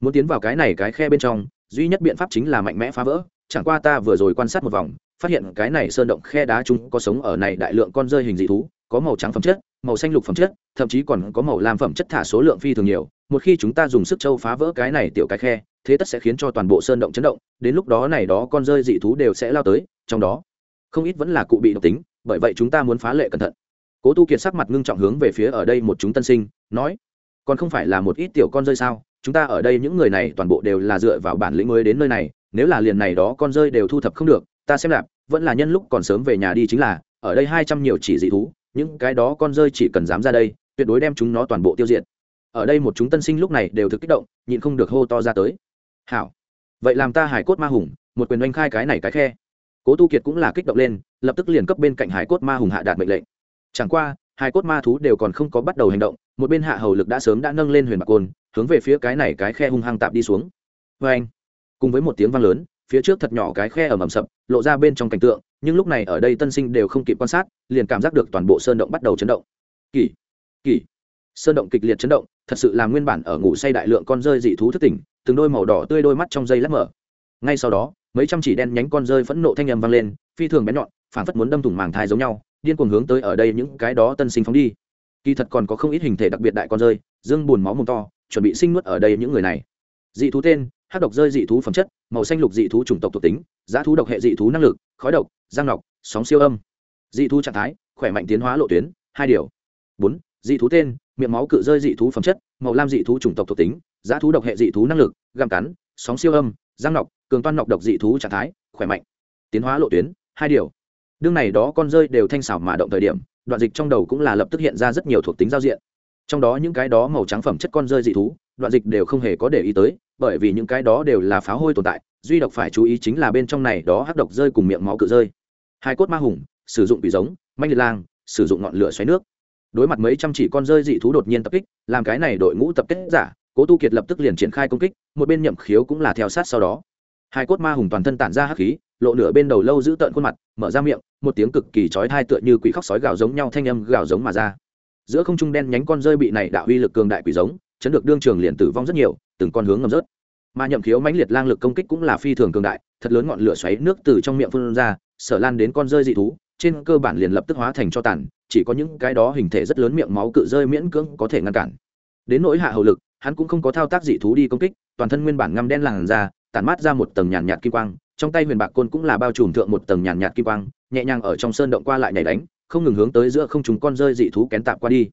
Muốn tiến vào cái này cái khe bên trong, duy nhất biện pháp chính là mạnh mẽ phá vỡ. Chẳng qua ta vừa rồi quan sát một vòng, phát hiện cái này sơn động khe đá chúng có sống ở này đại lượng con rơi hình dị thú, có màu trắng phẩm chất, màu xanh lục phẩm chất, thậm chí còn có màu lam phẩm chất thả số lượng phi thường nhiều. Một khi chúng ta dùng sức châu phá vỡ cái này tiểu cái khe, thế tất sẽ khiến cho toàn bộ sơn động chấn động, đến lúc đó này đó con rơi dị thú đều sẽ lao tới, trong đó không ít vẫn là cụ bị độc tính, bởi vậy chúng ta muốn phá lệ cẩn thận cố tu kiệt sắc mặt ngưng trọng hướng về phía ở đây một chúng tân sinh, nói, còn không phải là một ít tiểu con rơi sao? Chúng ta ở đây những người này toàn bộ đều là dựa vào bản lĩnh mới đến nơi này, nếu là liền này đó con rơi đều thu thập không được, ta xem lạp vẫn là nhân lúc còn sớm về nhà đi chính là, ở đây hai trăm nhiều chỉ dị thú, những cái đó con rơi chỉ cần dám ra đây, tuyệt đối đem chúng nó toàn bộ tiêu diệt. Ở đây một chúng tân sinh lúc này đều thực kích động, nhịn không được hô to ra tới. Hảo, vậy làm ta hải cốt ma hùng, một quyền oanh khai cái này cái khe. Cố tu kiệt cũng là kích động lên, lập tức liền cấp bên cạnh hải cốt ma hùng hạ đạt mệnh lệnh chẳng qua, hai cốt ma thú đều còn không có bắt đầu hành động, một bên hạ hầu lực đã sớm đã nâng lên huyền bạc côn, hướng về phía cái này cái khe hung hăng tạp đi xuống. Vê anh cùng với một tiếng vang lớn, phía trước thật nhỏ cái khe ở mầm sập, lộ ra bên trong cảnh tượng, nhưng lúc này ở đây tân sinh đều không kịp quan sát, liền cảm giác được toàn bộ sơn động bắt đầu chấn động. Kỳ! Kỳ! Sơn động kịch liệt chấn động, thật sự là nguyên bản ở ngủ say đại lượng con rơi dị thú thất tỉnh, từng đôi màu đỏ tươi đôi mắt trong dây lắc mở. Ngay sau đó, mấy trăm chỉ đen nhánh con rơi phẫn nộ thanh âm vang lên, phi thường bén nhọn phản phất muốn đâm thủng màng thai giống nhau điên cuồng hướng tới ở đây những cái đó tân sinh phóng đi. Kỳ thật còn có không ít hình thể đặc biệt đại con rơi, dương buồn máu mồm to, chuẩn bị sinh nuốt ở đây những người này. Dị thú tên hát độc rơi dị thú phẩm chất, màu xanh lục dị thú chủng tộc thuộc tính, giá thú độc hệ dị thú năng lực, khói độc giang nọc, sóng siêu âm. Dị thú trạng thái, khỏe mạnh tiến hóa lộ tuyến, hai điều. Bốn, dị thú tên, miệng máu cự rơi dị thú phẩm chất, màu lam dị thú chủng tộc thuộc tính, giá thú độc hệ dị thú năng lực găm cắn, sóng siêu âm giang nọc, cường toan nọc độc dị thú trạng thái, khỏe mạnh, tiến hóa lộ tuyến, hai điều đương này đó con rơi đều thanh xảo mà động thời điểm, đoạn dịch trong đầu cũng là lập tức hiện ra rất nhiều thuộc tính giao diện. Trong đó những cái đó màu trắng phẩm chất con rơi dị thú, đoạn dịch đều không hề có để ý tới, bởi vì những cái đó đều là phá hôi tồn tại, duy độc phải chú ý chính là bên trong này đó hắc độc rơi cùng miệng máu cự rơi. Hai cốt ma hùng, sử dụng bị giống, manh liệt lang, sử dụng ngọn lửa xoáy nước. Đối mặt mấy trăm chỉ con rơi dị thú đột nhiên tập kích, làm cái này đội ngũ tập kết giả, cố tu kiệt lập tức liền triển khai công kích, một bên nhậm khiếu cũng là theo sát sau đó. Hai cốt ma hùng toàn thân tản ra hắc khí lộ nửa bên đầu lâu giữ tợn khuôn mặt, mở ra miệng, một tiếng cực kỳ chói thai tựa như quỷ khóc sói gào giống nhau thanh âm gào giống mà ra. Giữa không trung đen nhánh con rơi bị này đạo uy lực cường đại quỷ giống, chấn được đương trường liền tử vong rất nhiều, từng con hướng ngầm rớt. Mà nhậm khiếu mãnh liệt lang lực công kích cũng là phi thường cường đại, thật lớn ngọn lửa xoáy nước từ trong miệng phun ra, sở lan đến con rơi dị thú, trên cơ bản liền lập tức hóa thành cho tàn, chỉ có những cái đó hình thể rất lớn miệng máu cự rơi miễn cưỡng có thể ngăn cản. Đến nỗi hạ hầu lực, hắn cũng không có thao tác dị thú đi công kích, toàn thân nguyên bản ngăm đen làn ra tản mát ra một tầng nhàn nhạt kim quang trong tay huyền bạc côn cũng là bao trùm thượng một tầng nhàn nhạt kim quang, nhẹ nhàng ở trong sơn động qua lại nhảy đánh, không ngừng hướng tới giữa không chúng con rơi dị thú kén tạp qua đi.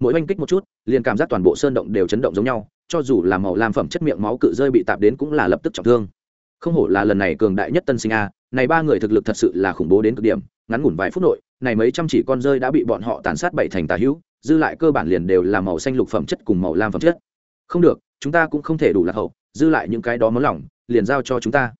Mỗi oanh kích một chút, liền cảm giác toàn bộ sơn động đều chấn động giống nhau, cho dù là màu lam phẩm chất miệng máu cự rơi bị tạp đến cũng là lập tức trọng thương. Không hổ là lần này cường đại nhất tân sinh a, này ba người thực lực thật sự là khủng bố đến cực điểm, ngắn ngủn vài phút nội, này mấy trăm chỉ con rơi đã bị bọn họ tàn sát bảy thành tà hữu, dư lại cơ bản liền đều là màu xanh lục phẩm chất cùng màu lam phẩm chất. Không được, chúng ta cũng không thể đủ lạc hậu, dư lại những cái đó món lỏng, liền giao cho chúng ta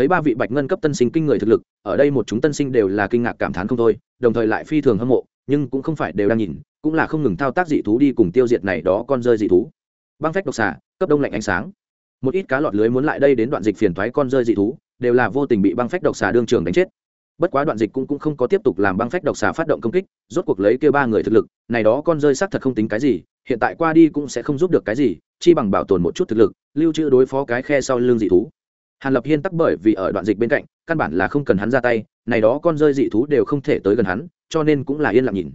thấy ba vị bạch ngân cấp tân sinh kinh người thực lực ở đây một chúng tân sinh đều là kinh ngạc cảm thán không thôi đồng thời lại phi thường hâm mộ nhưng cũng không phải đều đang nhìn cũng là không ngừng thao tác dị thú đi cùng tiêu diệt này đó con rơi dị thú. Băng phách độc xà cấp đông lạnh ánh sáng. Một ít cá lọt lưới muốn lại đây đến đoạn dịch phiền thoái con rơi dị thú đều là vô tình bị băng phách độc xà đương trường đánh chết. Bất quá đoạn dịch cũng, cũng không có tiếp tục làm băng phách độc xà phát động công kích rốt cuộc lấy kêu ba người thực lực này đó con rơi xác thật không tính cái gì hiện tại qua đi cũng sẽ không giúp được cái gì chi bằng bảo tồn một chút thực lực lưu trữ đối phó cái khe sau lưng dị thú hàn lập hiên tắc bởi vì ở đoạn dịch bên cạnh, căn bản là không cần hắn ra tay, này đó con rơi dị thú đều không thể tới gần hắn, cho nên cũng là yên lặng nhìn.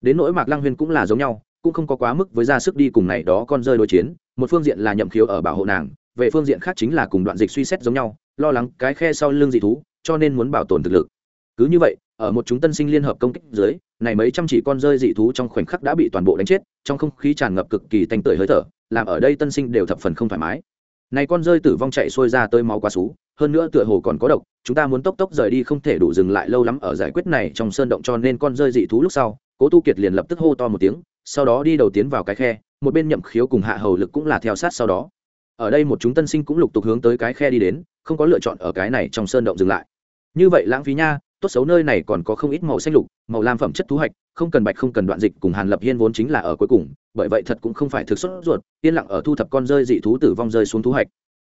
Đến nỗi mạc lăng huyên cũng là giống nhau, cũng không có quá mức với ra sức đi cùng này đó con rơi đối chiến, một phương diện là nhậm khiếu ở bảo hộ nàng, về phương diện khác chính là cùng đoạn dịch suy xét giống nhau, lo lắng cái khe sau lưng dị thú, cho nên muốn bảo tồn thực lực. Cứ như vậy, ở một chúng tân sinh liên hợp công kích dưới, này mấy trăm chỉ con rơi dị thú trong khoảnh khắc đã bị toàn bộ đánh chết, trong không khí tràn ngập cực kỳ tanh tưởi hơi thở, làm ở đây tân sinh đều thập phần không thoải mái này con rơi tử vong chạy xuôi ra tới máu quá xú, hơn nữa tựa hồ còn có độc, chúng ta muốn tốc tốc rời đi không thể đủ dừng lại lâu lắm ở giải quyết này trong sơn động cho nên con rơi dị thú lúc sau, cố tu kiệt liền lập tức hô to một tiếng, sau đó đi đầu tiến vào cái khe, một bên nhậm khiếu cùng hạ hầu lực cũng là theo sát sau đó. Ở đây một chúng tân sinh cũng lục tục hướng tới cái khe đi đến, không có lựa chọn ở cái này trong sơn động dừng lại. Như vậy lãng phí nha, tốt xấu nơi này còn có không ít màu xanh lục, màu lam phẩm chất thu hoạch không cần bạch không cần đoạn dịch cùng hàn lập hiên vốn chính là ở cuối cùng bởi vậy thật cũng không phải thực xuất ruột, yên lặng ở thu thập con rơi dị thú tử vong rơi xuống thu hoạch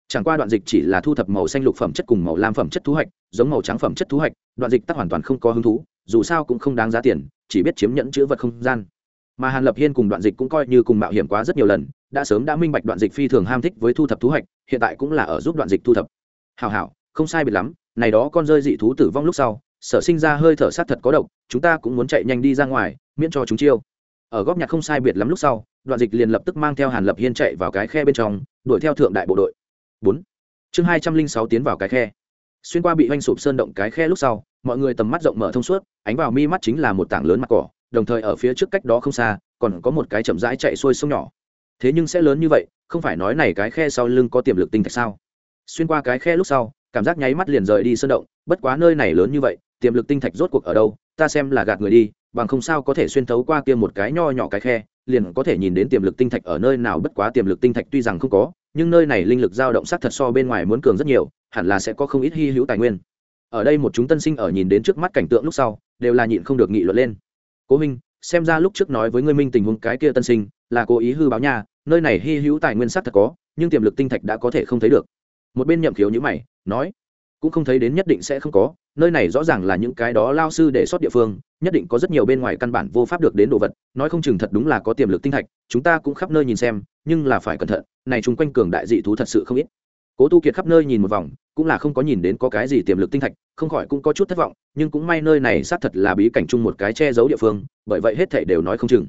chẳng qua đoạn dịch chỉ là thu thập màu xanh lục phẩm chất cùng màu lam phẩm chất thu hoạch giống màu trắng phẩm chất thu hoạch đoạn dịch tắc hoàn toàn không có hứng thú, dù sao cũng không đáng giá tiền, chỉ biết chiếm nhẫn chữ vật không gian. Mà hàn lập hiên cùng đoạn dịch cũng coi như cùng mạo hiểm quá rất nhiều lần, đã sớm đã minh bạch đoạn dịch phi thường ham thích với thu thập thu hoạch hiện tại cũng là ở giúp đoạn dịch thu thập. Hào hảo, không sai biệt lắm, này đó con rơi dị thú tử vong lúc sau, sở sinh ra hơi thở sát thật có độc, chúng ta cũng muốn chạy nhanh đi ra ngoài, miễn cho chúng chiêu ở góc nhạc không sai biệt lắm lúc sau, đoạn dịch liền lập tức mang theo hàn lập hiên chạy vào cái khe bên trong, đuổi theo thượng đại bộ đội. Bốn. Chương hai trăm linh sáu tiến vào cái khe. Xuyên qua bị oanh sụp sơn động cái khe lúc sau, mọi người tầm mắt rộng mở thông suốt, ánh vào mi mắt chính là một tảng lớn mặt cỏ, đồng thời ở phía trước cách đó không xa, còn có một cái chậm rãi chạy xuôi sông nhỏ. Thế nhưng sẽ lớn như vậy, không phải nói này cái khe sau lưng có tiềm lực tinh thạch sao? Xuyên qua cái khe lúc sau, cảm giác nháy mắt liền rời đi sơn động, bất quá nơi này lớn như vậy, tiềm lực tinh thạch rốt cuộc ở đâu, ta xem là gạt người đi bằng không sao có thể xuyên thấu qua kia một cái nho nhỏ cái khe, liền có thể nhìn đến tiềm lực tinh thạch ở nơi nào. Bất quá tiềm lực tinh thạch tuy rằng không có, nhưng nơi này linh lực dao động sắc thật so bên ngoài muốn cường rất nhiều, hẳn là sẽ có không ít hy hữu tài nguyên. Ở đây một chúng tân sinh ở nhìn đến trước mắt cảnh tượng lúc sau, đều là nhịn không được nghị luận lên. Cố minh xem ra lúc trước nói với ngươi minh tình huống cái kia tân sinh, là cố ý hư báo nha, nơi này hy hữu tài nguyên sắc thật có, nhưng tiềm lực tinh thạch đã có thể không thấy được. Một bên nhậm khiếu như mày, nói, cũng không thấy đến nhất định sẽ không có nơi này rõ ràng là những cái đó lao sư để sót địa phương, nhất định có rất nhiều bên ngoài căn bản vô pháp được đến đồ vật, nói không chừng thật đúng là có tiềm lực tinh thạch, chúng ta cũng khắp nơi nhìn xem, nhưng là phải cẩn thận, này chung quanh cường đại dị thú thật sự không ít. Cố tu kiệt khắp nơi nhìn một vòng, cũng là không có nhìn đến có cái gì tiềm lực tinh thạch, không khỏi cũng có chút thất vọng, nhưng cũng may nơi này xác thật là bí cảnh chung một cái che giấu địa phương, bởi vậy hết thảy đều nói không chừng.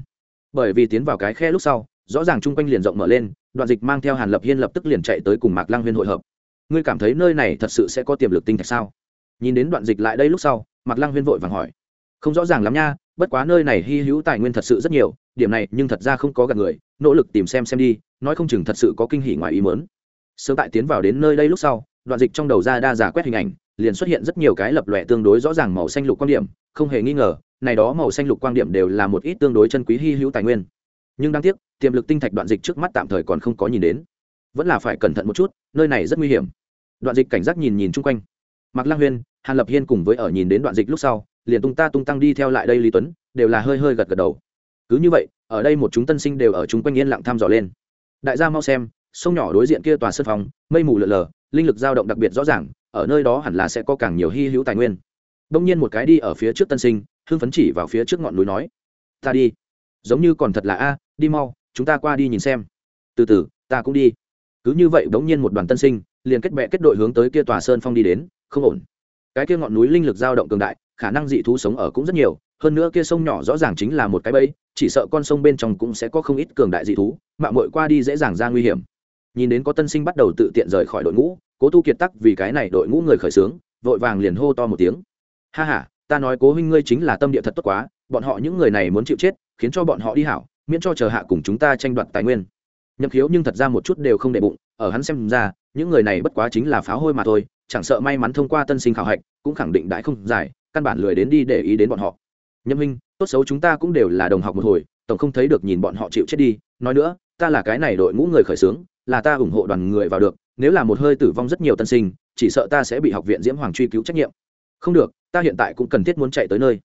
Bởi vì tiến vào cái khe lúc sau, rõ ràng chung quanh liền rộng mở lên, đoạn dịch mang theo hàn lập hiên lập tức liền chạy tới cùng mạc lăng huyên hội hợp. Ngươi cảm thấy nơi này thật sự sẽ có tiềm lực tinh thạch sao? Nhìn đến đoạn dịch lại đây lúc sau, mạc lăng huyên vội vàng hỏi. Không rõ ràng lắm nha, bất quá nơi này hy hữu tài nguyên thật sự rất nhiều, điểm này nhưng thật ra không có gặp người, nỗ lực tìm xem xem đi, nói không chừng thật sự có kinh hỉ ngoài ý mớn sớm tại tiến vào đến nơi đây lúc sau, đoạn dịch trong đầu ra đa giả quét hình ảnh, liền xuất hiện rất nhiều cái lập lòe tương đối rõ ràng màu xanh lục quan điểm, không hề nghi ngờ, này đó màu xanh lục quan điểm đều là một ít tương đối chân quý hy hữu tài nguyên. Nhưng đáng tiếc, tiềm lực tinh thạch đoạn dịch trước mắt tạm thời còn không có nhìn đến. Vẫn là phải cẩn thận một chút, nơi này rất nguy hiểm. Đoạn dịch cảnh giác nhìn nhìn chung quanh mạc lang huyên, hàn lập hiên cùng với ở nhìn đến đoạn dịch lúc sau, liền tung ta tung tăng đi theo lại đây lý tuấn, đều là hơi hơi gật gật đầu. Cứ như vậy, ở đây một chúng tân sinh đều ở chúng quanh yên lặng thăm dò lên. Đại gia mau xem, sông nhỏ đối diện kia tòa sân phòng, mây mù lờ lờ, linh lực dao động đặc biệt rõ ràng, ở nơi đó hẳn là sẽ có càng nhiều hy hữu tài nguyên. Đông nhiên một cái đi ở phía trước tân sinh, hưng phấn chỉ vào phía trước ngọn núi nói, ta đi. Giống như còn thật là, a, đi mau, chúng ta qua đi nhìn xem. Từ từ, ta cũng đi. Cứ như vậy đống nhiên một đoàn tân sinh, liền kết bè kết đội hướng tới kia tòa sơn phong đi đến không ổn. Cái kia ngọn núi linh lực dao động cường đại, khả năng dị thú sống ở cũng rất nhiều, hơn nữa kia sông nhỏ rõ ràng chính là một cái bẫy, chỉ sợ con sông bên trong cũng sẽ có không ít cường đại dị thú, mạng mội qua đi dễ dàng ra nguy hiểm. Nhìn đến có tân sinh bắt đầu tự tiện rời khỏi đội ngũ, cố tu kiệt tắc vì cái này đội ngũ người khởi xướng, vội vàng liền hô to một tiếng. Ha h a ta nói cố huynh ngươi chính là tâm địa thật tốt quá, bọn họ những người này muốn chịu chết, khiến cho bọn họ đi hảo, miễn cho chờ hạ cùng chúng ta tranh đoạt tài nguyên. Nhậm khiếu nhưng thật ra một chút đều không đệ bụng, ở hắn xem ra, những người này bất quá chính là pháo hôi mà thôi chẳng sợ may mắn thông qua tân sinh khảo hạch, cũng khẳng định đại không giải, căn bản lười đến đi để ý đến bọn họ. Nhâm huynh, tốt xấu chúng ta cũng đều là đồng học một hồi, tổng không thấy được nhìn bọn họ chịu chết đi. Nói nữa, ta là cái này đội ngũ người khởi xướng, là ta ủng hộ đoàn người vào được, nếu là một hơi tử vong rất nhiều tân sinh, chỉ sợ ta sẽ bị học viện diễm hoàng truy cứu trách nhiệm. Không được, ta hiện tại cũng cần thiết muốn chạy tới nơi.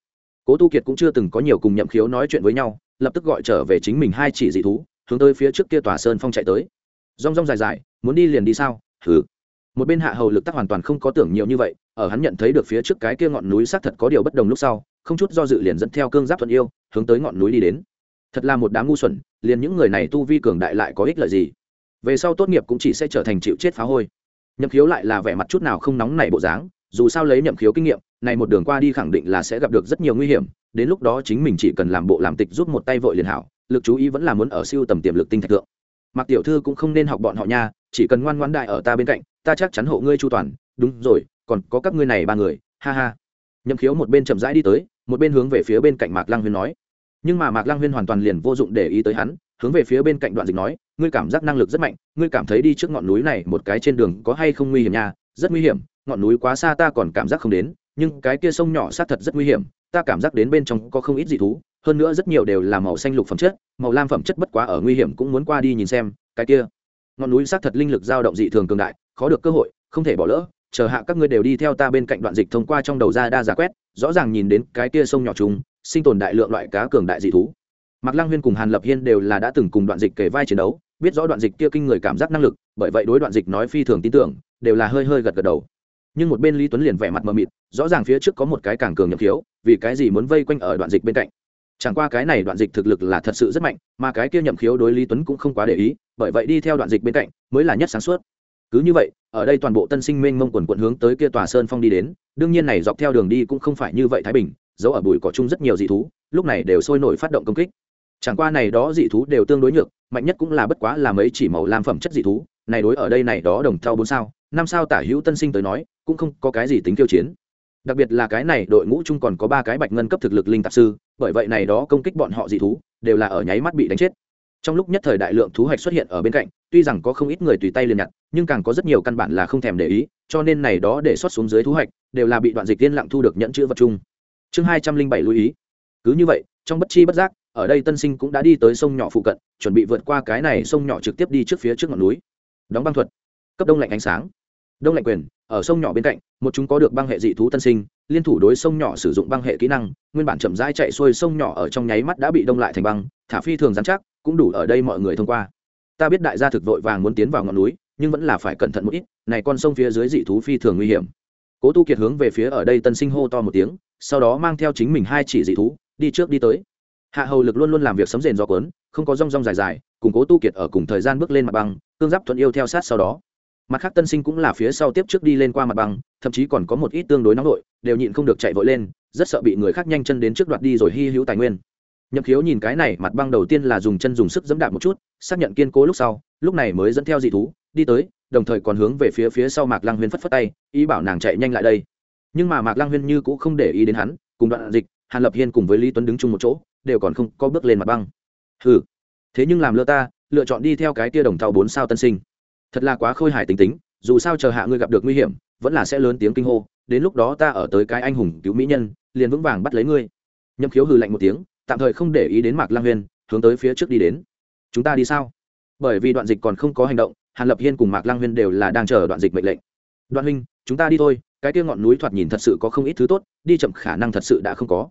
Cố tu kiệt cũng chưa từng có nhiều cùng nhậm khiếu nói chuyện với nhau, lập tức gọi trở về chính mình hai chỉ dị thú, hướng tới phía trước kia tòa sơn phong chạy tới. Rong rong dài dài, muốn đi liền đi sao? Thử một bên hạ hầu lực tắc hoàn toàn không có tưởng nhiều như vậy, ở hắn nhận thấy được phía trước cái kia ngọn núi xác thật có điều bất đồng lúc sau, không chút do dự liền dẫn theo cương giáp thuận yêu, hướng tới ngọn núi đi đến. Thật là một đám ngu xuẩn, liền những người này tu vi cường đại lại có ích lợi gì? Về sau tốt nghiệp cũng chỉ sẽ trở thành chịu chết phá hôi. Nhậm khiếu lại là vẻ mặt chút nào không nóng nảy bộ dáng, dù sao lấy nhậm khiếu kinh nghiệm, này một đường qua đi khẳng định là sẽ gặp được rất nhiều nguy hiểm, đến lúc đó chính mình chỉ cần làm bộ làm tịch giúp một tay vội liền hảo, lực chú ý vẫn là muốn ở siêu tầm tiềm lực tinh thạch tượng mặc tiểu thư cũng không nên học bọn họ nha chỉ cần ngoan ngoãn đại ở ta bên cạnh, ta chắc chắn hộ ngươi chu toàn. Đúng rồi, còn có các ngươi này ba người, ha ha. Nhậm khiếu một bên chậm rãi đi tới, một bên hướng về phía bên cạnh mạc lăng huyên nói. Nhưng mà mạc lăng huyên hoàn toàn liền vô dụng để ý tới hắn, hướng về phía bên cạnh đoạn dịch nói, ngươi cảm giác năng lực rất mạnh, ngươi cảm thấy đi trước ngọn núi này một cái trên đường có hay không nguy hiểm nha? Rất nguy hiểm, ngọn núi quá xa ta còn cảm giác không đến, nhưng cái kia sông nhỏ sát thật rất nguy hiểm, ta cảm giác đến bên trong có không ít dị thú, hơn nữa rất nhiều đều là màu xanh lục phẩm chất, màu lam phẩm chất bất quá ở nguy hiểm cũng muốn qua đi nhìn xem, cái kia ngọn núi xác thật linh lực dao động dị thường cường đại, khó được cơ hội, không thể bỏ lỡ, chờ hạ các ngươi đều đi theo ta bên cạnh đoạn dịch thông qua trong đầu ra đa giả quét, rõ ràng nhìn đến cái kia sông nhỏ chúng sinh tồn đại lượng loại cá cường đại dị thú. Mạc lăng huyên cùng hàn lập hiên đều là đã từng cùng đoạn dịch kể vai chiến đấu, biết rõ đoạn dịch kia kinh người cảm giác năng lực, bởi vậy đối đoạn dịch nói phi thường tin tưởng, đều là hơi hơi gật gật đầu. Nhưng một bên lý tuấn liền vẻ mặt mờ mịt, rõ ràng phía trước có một cái càng cường nhập thiếu vì cái gì muốn vây quanh ở đoạn dịch bên cạnh? Chẳng qua cái này đoạn dịch thực lực là thật sự rất mạnh, mà cái kia nhậm khiếu đối lý tuấn cũng không quá để ý, bởi vậy đi theo đoạn dịch bên cạnh mới là nhất sáng suốt. Cứ như vậy, ở đây toàn bộ tân sinh mênh mông quần quận hướng tới kia tòa sơn phong đi đến, đương nhiên này dọc theo đường đi cũng không phải như vậy thái bình, dấu ở bụi cỏ chung rất nhiều dị thú, lúc này đều sôi nổi phát động công kích. Chẳng qua này đó dị thú đều tương đối nhược, mạnh nhất cũng là bất quá là mấy chỉ màu làm phẩm chất dị thú, này đối ở đây này đó đồng theo bốn sao, năm sao tả hữu tân sinh tới nói, cũng không có cái gì tính kiêu chiến. Đặc biệt là cái này đội ngũ chung còn có ba cái bạch ngân cấp thực lực linh tạp sư bởi vậy này đó công kích bọn họ dị thú đều là ở nháy mắt bị đánh chết. Trong lúc nhất thời đại lượng thú hoạch xuất hiện ở bên cạnh, tuy rằng có không ít người tùy tay liền nhặt, nhưng càng có rất nhiều căn bản là không thèm để ý, cho nên này đó để xuất xuống dưới thú hoạch đều là bị đoạn dịch tiên lặng thu được nhẫn chữ vật chung. Chương hai trăm linh bảy lưu ý. Cứ như vậy, trong bất chi bất giác, ở đây tân sinh cũng đã đi tới sông nhỏ phụ cận, chuẩn bị vượt qua cái này sông nhỏ trực tiếp đi trước phía trước ngọn núi. Đóng băng thuật. Cấp đông lạnh ánh sáng đông lạnh quyền, ở sông nhỏ bên cạnh, một chúng có được băng hệ dị thú tân sinh, liên thủ đối sông nhỏ sử dụng băng hệ kỹ năng, nguyên bản chậm rãi chạy xuôi sông nhỏ ở trong nháy mắt đã bị đông lại thành băng, thả phi thường dán chắc, cũng đủ ở đây mọi người thông qua. Ta biết đại gia thực vội vàng muốn tiến vào ngọn núi, nhưng vẫn là phải cẩn thận một ít, này con sông phía dưới dị thú phi thường nguy hiểm. Cố tu kiệt hướng về phía ở đây tân sinh hô to một tiếng, sau đó mang theo chính mình hai chỉ dị thú, đi trước đi tới. Hạ hầu lực luôn luôn làm việc sấm rền do quấn không có rong rong dài dài, cùng cố tu kiệt ở cùng thời gian bước lên mặt băng, cương giáp thuận yêu theo sát sau đó mặt khác tân sinh cũng là phía sau tiếp trước đi lên qua mặt băng thậm chí còn có một ít tương đối nóng nổi đều nhịn không được chạy vội lên, rất sợ bị người khác nhanh chân đến trước đoạt đi rồi hy hữu tài nguyên. Nhậm khiếu nhìn cái này, mặt băng đầu tiên là dùng chân dùng sức dẫm đạp một chút, xác nhận kiên cố lúc sau, lúc này mới dẫn theo dị thú, đi tới, đồng thời còn hướng về phía phía sau mạc lăng huyên phất phất tay, ý bảo nàng chạy nhanh lại đây. Nhưng mà mạc lăng huyên như cũng không để ý đến hắn, cùng đoạn dịch, hàn lập hiên cùng với lý tuấn đứng chung một chỗ, đều còn không có bước lên mặt băng. Ừ thế nhưng làm lơ ta, lựa chọn đi theo cái tia đồng thau bốn sao tân sinh thật là quá khôi hài tính tính, dù sao chờ hạ ngươi gặp được nguy hiểm, vẫn là sẽ lớn tiếng kinh hô, đến lúc đó ta ở tới cái anh hùng cứu mỹ nhân, liền vững vàng bắt lấy ngươi. Nhậm khiếu hừ lạnh một tiếng, tạm thời không để ý đến mạc lang huyên, hướng tới phía trước đi đến. Chúng ta đi sao? Bởi vì đoạn dịch còn không có hành động, hàn lập hiên cùng mạc lang huyên đều là đang chờ đoạn dịch mệnh lệnh. Đoạn huynh, chúng ta đi thôi, cái kia ngọn núi thoạt nhìn thật sự có không ít thứ tốt, đi chậm khả năng thật sự đã không có.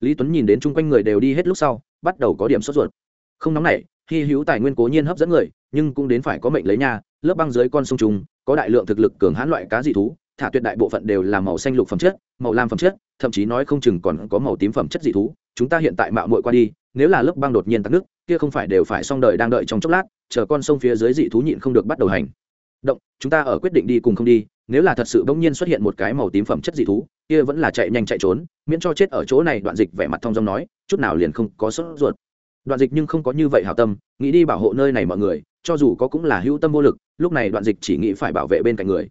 Lý tuấn nhìn đến chung quanh người đều đi hết lúc sau, bắt đầu có điểm sốt ruột. Không nóng nảy, hy hữu tài nguyên cố nhiên hấp dẫn người, nhưng cũng đến phải có mệnh lấy nha lớp băng dưới con sông trùng, có đại lượng thực lực cường hãn loại cá dị thú, thả tuyệt đại bộ phận đều là màu xanh lục phẩm chất, màu lam phẩm chất, thậm chí nói không chừng còn có màu tím phẩm chất dị thú. Chúng ta hiện tại mạo muội qua đi, nếu là lớp băng đột nhiên tắc nước, kia không phải đều phải xong đời đang đợi trong chốc lát, chờ con sông phía dưới dị thú nhịn không được bắt đầu hành. Động, chúng ta ở quyết định đi cùng không đi, nếu là thật sự bỗng nhiên xuất hiện một cái màu tím phẩm chất dị thú, kia vẫn là chạy nhanh chạy trốn, miễn cho chết ở chỗ này, đoạn dịch vẻ mặt thông dong nói, chút nào liền không có sốt ruột. Đoạn dịch nhưng không có như vậy hảo tâm, nghĩ đi bảo hộ nơi này mọi người, cho dù có cũng là hữu tâm vô lực lúc này đoạn dịch chỉ nghĩ phải bảo vệ bên cạnh người.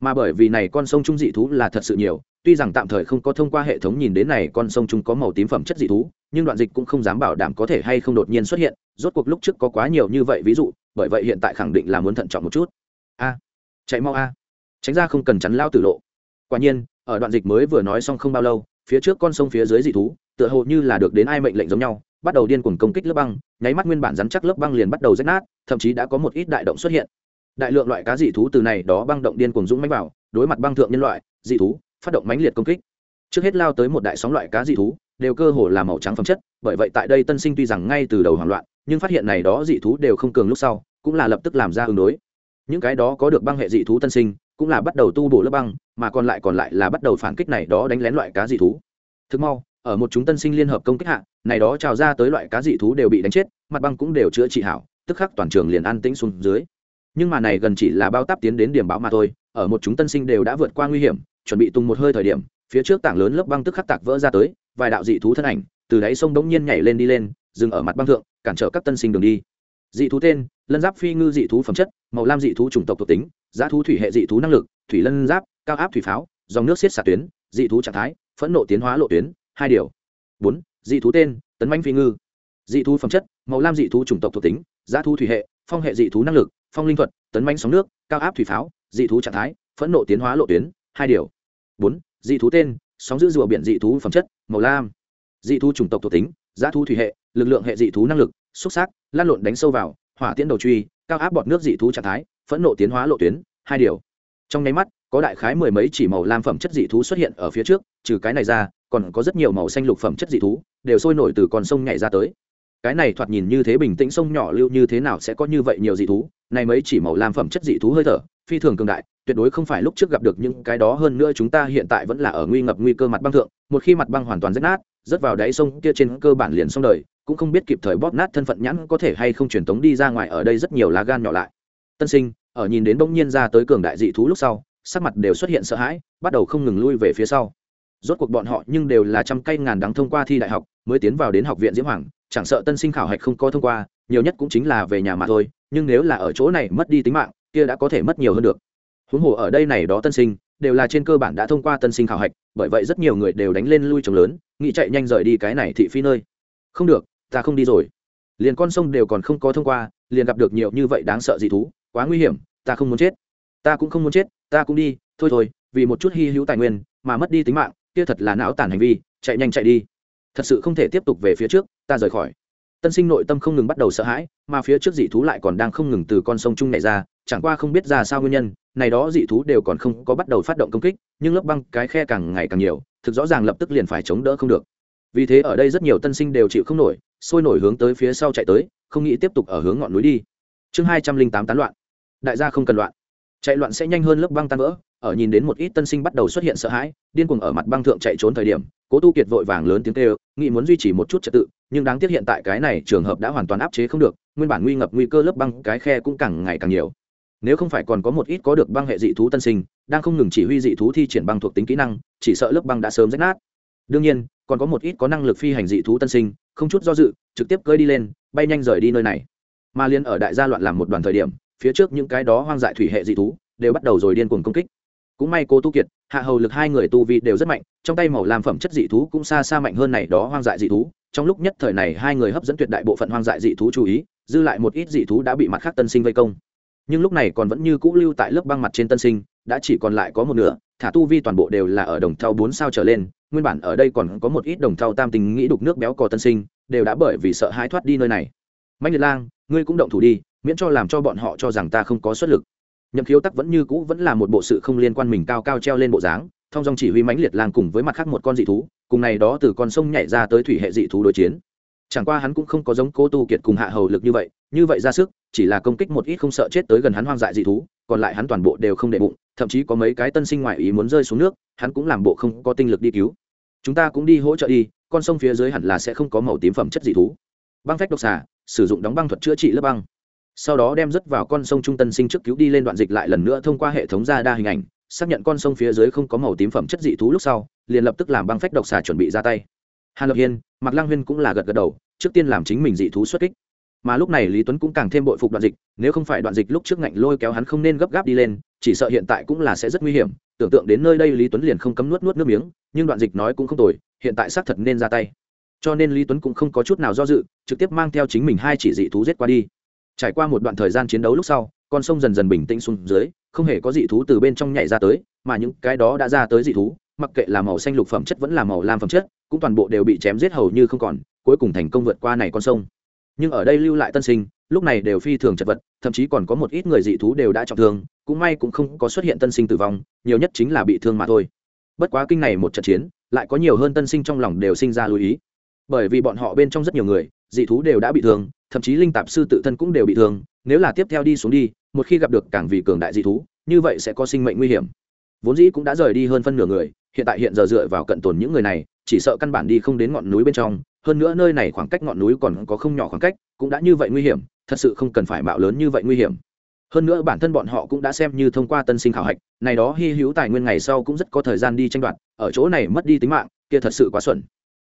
Mà bởi vì này con sông trung dị thú là thật sự nhiều, tuy rằng tạm thời không có thông qua hệ thống nhìn đến này con sông trung có màu tím phẩm chất dị thú, nhưng đoạn dịch cũng không dám bảo đảm có thể hay không đột nhiên xuất hiện, rốt cuộc lúc trước có quá nhiều như vậy ví dụ, bởi vậy hiện tại khẳng định là muốn thận trọng một chút. A, chạy mau a. Tránh ra không cần chắn lao tử lộ. Quả nhiên, ở đoạn dịch mới vừa nói xong không bao lâu, phía trước con sông phía dưới dị thú, tựa hồ như là được đến ai mệnh lệnh giống nhau, bắt đầu điên cuồng công kích lớp băng, nháy mắt nguyên bản rắn chắc lớp băng liền bắt đầu rách nát, thậm chí đã có một ít đại động xuất hiện đại lượng loại cá dị thú từ này đó băng động điên cuồng dũng mãnh vào, đối mặt băng thượng nhân loại, dị thú, phát động mãnh liệt công kích. Trước hết lao tới một đại sóng loại cá dị thú, đều cơ hồ là màu trắng phẩm chất, bởi vậy tại đây tân sinh tuy rằng ngay từ đầu hoảng loạn, nhưng phát hiện này đó dị thú đều không cường lúc sau, cũng là lập tức làm ra ứng đối. Những cái đó có được băng hệ dị thú tân sinh, cũng là bắt đầu tu bổ lớp băng, mà còn lại còn lại là bắt đầu phản kích này đó đánh lén loại cá dị thú. Thực mau, ở một chúng tân sinh liên hợp công kích hạ, này đó trào ra tới loại cá dị thú đều bị đánh chết, mặt băng cũng đều chữa trị hảo, tức khắc toàn trường liền an tĩnh xuống dưới nhưng mà này gần chỉ là bao táp tiến đến điểm báo mà thôi, ở một chúng tân sinh đều đã vượt qua nguy hiểm, chuẩn bị tung một hơi thời điểm, phía trước tảng lớn lớp băng tức khắc tạc vỡ ra tới, vài đạo dị thú thân ảnh, từ đáy sông đống nhiên nhảy lên đi lên, dừng ở mặt băng thượng, cản trở các tân sinh đường đi. Dị thú tên, lân giáp phi ngư dị thú phẩm chất, màu lam dị thú chủng tộc thuộc tính, giá thú thủy hệ dị thú năng lực, thủy lân giáp, cao áp thủy pháo, dòng nước xiết xả tuyến, dị thú trạng thái, phẫn nộ tiến hóa lộ tuyến, hai điều. Bốn, dị thú tên, tấn manh phi ngư. Dị thú phẩm chất, màu lam dị thú chủng tộc thuộc tính, giá thú thủy hệ, phong hệ dị thú năng lực phong linh thuật, tấn manh sóng nước, cao áp thủy pháo, dị thú trạng thái, phẫn nộ tiến hóa lộ tuyến, hai điều. Bốn, dị thú tên, sóng giữ rùa biển dị thú phẩm chất, màu lam. Dị thú chủng tộc thuộc tính giá thú thủy hệ, lực lượng hệ dị thú năng lực, xúc xác lan lộn đánh sâu vào, hỏa tiễn đầu truy, cao áp bọt nước dị thú trạng thái, phẫn nộ tiến hóa lộ tuyến, hai điều. Trong nháy mắt, có đại khái mười mấy chỉ màu lam phẩm chất dị thú xuất hiện ở phía trước, trừ cái này ra, còn có rất nhiều màu xanh lục phẩm chất dị thú, đều sôi nổi từ con sông nhảy ra tới cái này thoạt nhìn như thế bình tĩnh sông nhỏ lưu như thế nào sẽ có như vậy nhiều dị thú? Này mấy chỉ màu lam phẩm chất dị thú hơi thở, phi thường cường đại, tuyệt đối không phải lúc trước gặp được những cái đó hơn nữa chúng ta hiện tại vẫn là ở nguy ngập nguy cơ mặt băng thượng, một khi mặt băng hoàn toàn rách nát, rớt vào đáy sông kia trên cơ bản liền xong đời, cũng không biết kịp thời bóp nát thân phận nhãn có thể hay không truyền tống đi ra ngoài ở đây rất nhiều lá gan nhỏ lại. Tân sinh, ở nhìn đến bỗng nhiên ra tới cường đại dị thú lúc sau, sắc mặt đều xuất hiện sợ hãi, bắt đầu không ngừng lui về phía sau. Rốt cuộc bọn họ nhưng đều là trăm cây ngàn đắng thông qua thi đại học, mới tiến vào đến học viện diễm hoàng chẳng sợ tân sinh khảo hạch không có thông qua, nhiều nhất cũng chính là về nhà mà thôi, nhưng nếu là ở chỗ này mất đi tính mạng, kia đã có thể mất nhiều hơn được. Huống hồ ở đây này đó tân sinh, đều là trên cơ bản đã thông qua tân sinh khảo hạch, bởi vậy rất nhiều người đều đánh lên lui trồng lớn, nghĩ chạy nhanh rời đi cái này thị phi nơi. Không được, ta không đi rồi. Liền con sông đều còn không có thông qua, liền gặp được nhiều như vậy đáng sợ dị thú, quá nguy hiểm, ta không muốn chết. Ta cũng không muốn chết, ta cũng đi, thôi thôi, vì một chút hy hữu tài nguyên, mà mất đi tính mạng, kia thật là não tàn hành vi, chạy nhanh chạy đi thật sự không thể tiếp tục về phía trước, ta rời khỏi. Tân sinh nội tâm không ngừng bắt đầu sợ hãi, mà phía trước dị thú lại còn đang không ngừng từ con sông chung này ra, chẳng qua không biết ra sao nguyên nhân, này đó dị thú đều còn không có bắt đầu phát động công kích, nhưng lớp băng cái khe càng ngày càng nhiều, thực rõ ràng lập tức liền phải chống đỡ không được. Vì thế ở đây rất nhiều tân sinh đều chịu không nổi, sôi nổi hướng tới phía sau chạy tới, không nghĩ tiếp tục ở hướng ngọn núi đi. Chương hai trăm linh tám tán loạn. Đại gia không cần loạn. Chạy loạn sẽ nhanh hơn lớp băng tan vỡ, ở nhìn đến một ít tân sinh bắt đầu xuất hiện sợ hãi, điên cuồng ở mặt băng thượng chạy trốn thời điểm cố tu kiệt vội vàng lớn tiếng kêu, nghĩ muốn duy trì một chút trật tự, nhưng đáng tiếc hiện tại cái này trường hợp đã hoàn toàn áp chế không được, nguyên bản nguy ngập nguy cơ lớp băng cái khe cũng càng ngày càng nhiều. Nếu không phải còn có một ít có được băng hệ dị thú tân sinh, đang không ngừng chỉ huy dị thú thi triển băng thuộc tính kỹ năng, chỉ sợ lớp băng đã sớm rách nát. Đương nhiên, còn có một ít có năng lực phi hành dị thú tân sinh, không chút do dự, trực tiếp cơi đi lên, bay nhanh rời đi nơi này. Mà liên ở đại gia loạn làm một đoàn thời điểm, phía trước những cái đó hoang dại thủy hệ dị thú, đều bắt đầu rồi điên cuồng công kích cũng may cô tu kiệt, hạ hầu lực hai người tu vi đều rất mạnh, trong tay màu làm phẩm chất dị thú cũng xa xa mạnh hơn này đó hoang dại dị thú. Trong lúc nhất thời này, hai người hấp dẫn tuyệt đại bộ phận hoang dại dị thú chú ý, dư lại một ít dị thú đã bị mặt khác tân sinh vây công. Nhưng lúc này còn vẫn như cũ lưu tại lớp băng mặt trên tân sinh, đã chỉ còn lại có một nửa, thả tu vi toàn bộ đều là ở đồng thau bốn sao trở lên. Nguyên bản ở đây còn có một ít đồng thau tam tình nghĩ đục nước béo cò tân sinh, đều đã bởi vì sợ hãi thoát đi nơi này. Mạnh liệt lang, ngươi cũng động thủ đi, miễn cho làm cho bọn họ cho rằng ta không có xuất lực nhậm khiếu tắc vẫn như cũ vẫn là một bộ sự không liên quan mình cao cao treo lên bộ dáng, thông dong chỉ huy mãnh liệt lang cùng với mặt khác một con dị thú, cùng này đó từ con sông nhảy ra tới thủy hệ dị thú đối chiến. Chẳng qua hắn cũng không có giống cố tu kiệt cùng hạ hầu lực như vậy như vậy ra sức, chỉ là công kích một ít không sợ chết tới gần hắn hoang dại dị thú, còn lại hắn toàn bộ đều không đệ bụng, thậm chí có mấy cái tân sinh ngoại ý muốn rơi xuống nước, hắn cũng làm bộ không có tinh lực đi cứu. Chúng ta cũng đi hỗ trợ đi, con sông phía dưới hẳn là sẽ không có màu tím phẩm chất dị thú. Băng phách độc xà, sử dụng đóng băng thuật chữa trị lớp băng sau đó đem rớt vào con sông trung tân sinh trước cứu đi lên đoạn dịch lại lần nữa thông qua hệ thống ra đa hình ảnh, xác nhận con sông phía dưới không có màu tím phẩm chất dị thú lúc sau, liền lập tức làm băng phách độc xà chuẩn bị ra tay. Hàn lập hiên, mạc lang huyên cũng là gật gật đầu, trước tiên làm chính mình dị thú xuất kích. Mà lúc này lý tuấn cũng càng thêm bội phục đoạn dịch, nếu không phải đoạn dịch lúc trước ngạnh lôi kéo hắn không nên gấp gáp đi lên, chỉ sợ hiện tại cũng là sẽ rất nguy hiểm, tưởng tượng đến nơi đây lý tuấn liền không cấm nuốt nuốt nước miếng, nhưng đoạn dịch nói cũng không tồi, hiện tại xác thật nên ra tay. Cho nên lý tuấn cũng không có chút nào do dự, trực tiếp mang theo chính mình hai chỉ dị thú giết qua đi trải qua một đoạn thời gian chiến đấu lúc sau, con sông dần dần bình tĩnh xuống dưới, không hề có dị thú từ bên trong nhảy ra tới, mà những cái đó đã ra tới dị thú, mặc kệ là màu xanh lục phẩm chất vẫn là màu lam phẩm chất, cũng toàn bộ đều bị chém giết hầu như không còn, cuối cùng thành công vượt qua này con sông. Nhưng ở đây lưu lại tân sinh, lúc này đều phi thường chật vật, thậm chí còn có một ít người dị thú đều đã trọng thương, cũng may cũng không có xuất hiện tân sinh tử vong, nhiều nhất chính là bị thương mà thôi. Bất quá kinh này một trận chiến, lại có nhiều hơn tân sinh trong lòng đều sinh ra lưu ý. Bởi vì bọn họ bên trong rất nhiều người dị thú đều đã bị thương, thậm chí linh tạp sư tự thân cũng đều bị thương, nếu là tiếp theo đi xuống đi, một khi gặp được càng vì cường đại dị thú, như vậy sẽ có sinh mệnh nguy hiểm. Vốn dĩ cũng đã rời đi hơn phân nửa người, hiện tại hiện giờ dựa vào cận tồn những người này, chỉ sợ căn bản đi không đến ngọn núi bên trong, hơn nữa nơi này khoảng cách ngọn núi còn có không nhỏ khoảng cách, cũng đã như vậy nguy hiểm, thật sự không cần phải mạo lớn như vậy nguy hiểm. Hơn nữa bản thân bọn họ cũng đã xem như thông qua tân sinh khảo hạch, này đó hy hữu tài nguyên ngày sau cũng rất có thời gian đi tranh đoạt, ở chỗ này mất đi tính mạng, kia thật sự quá xuẩn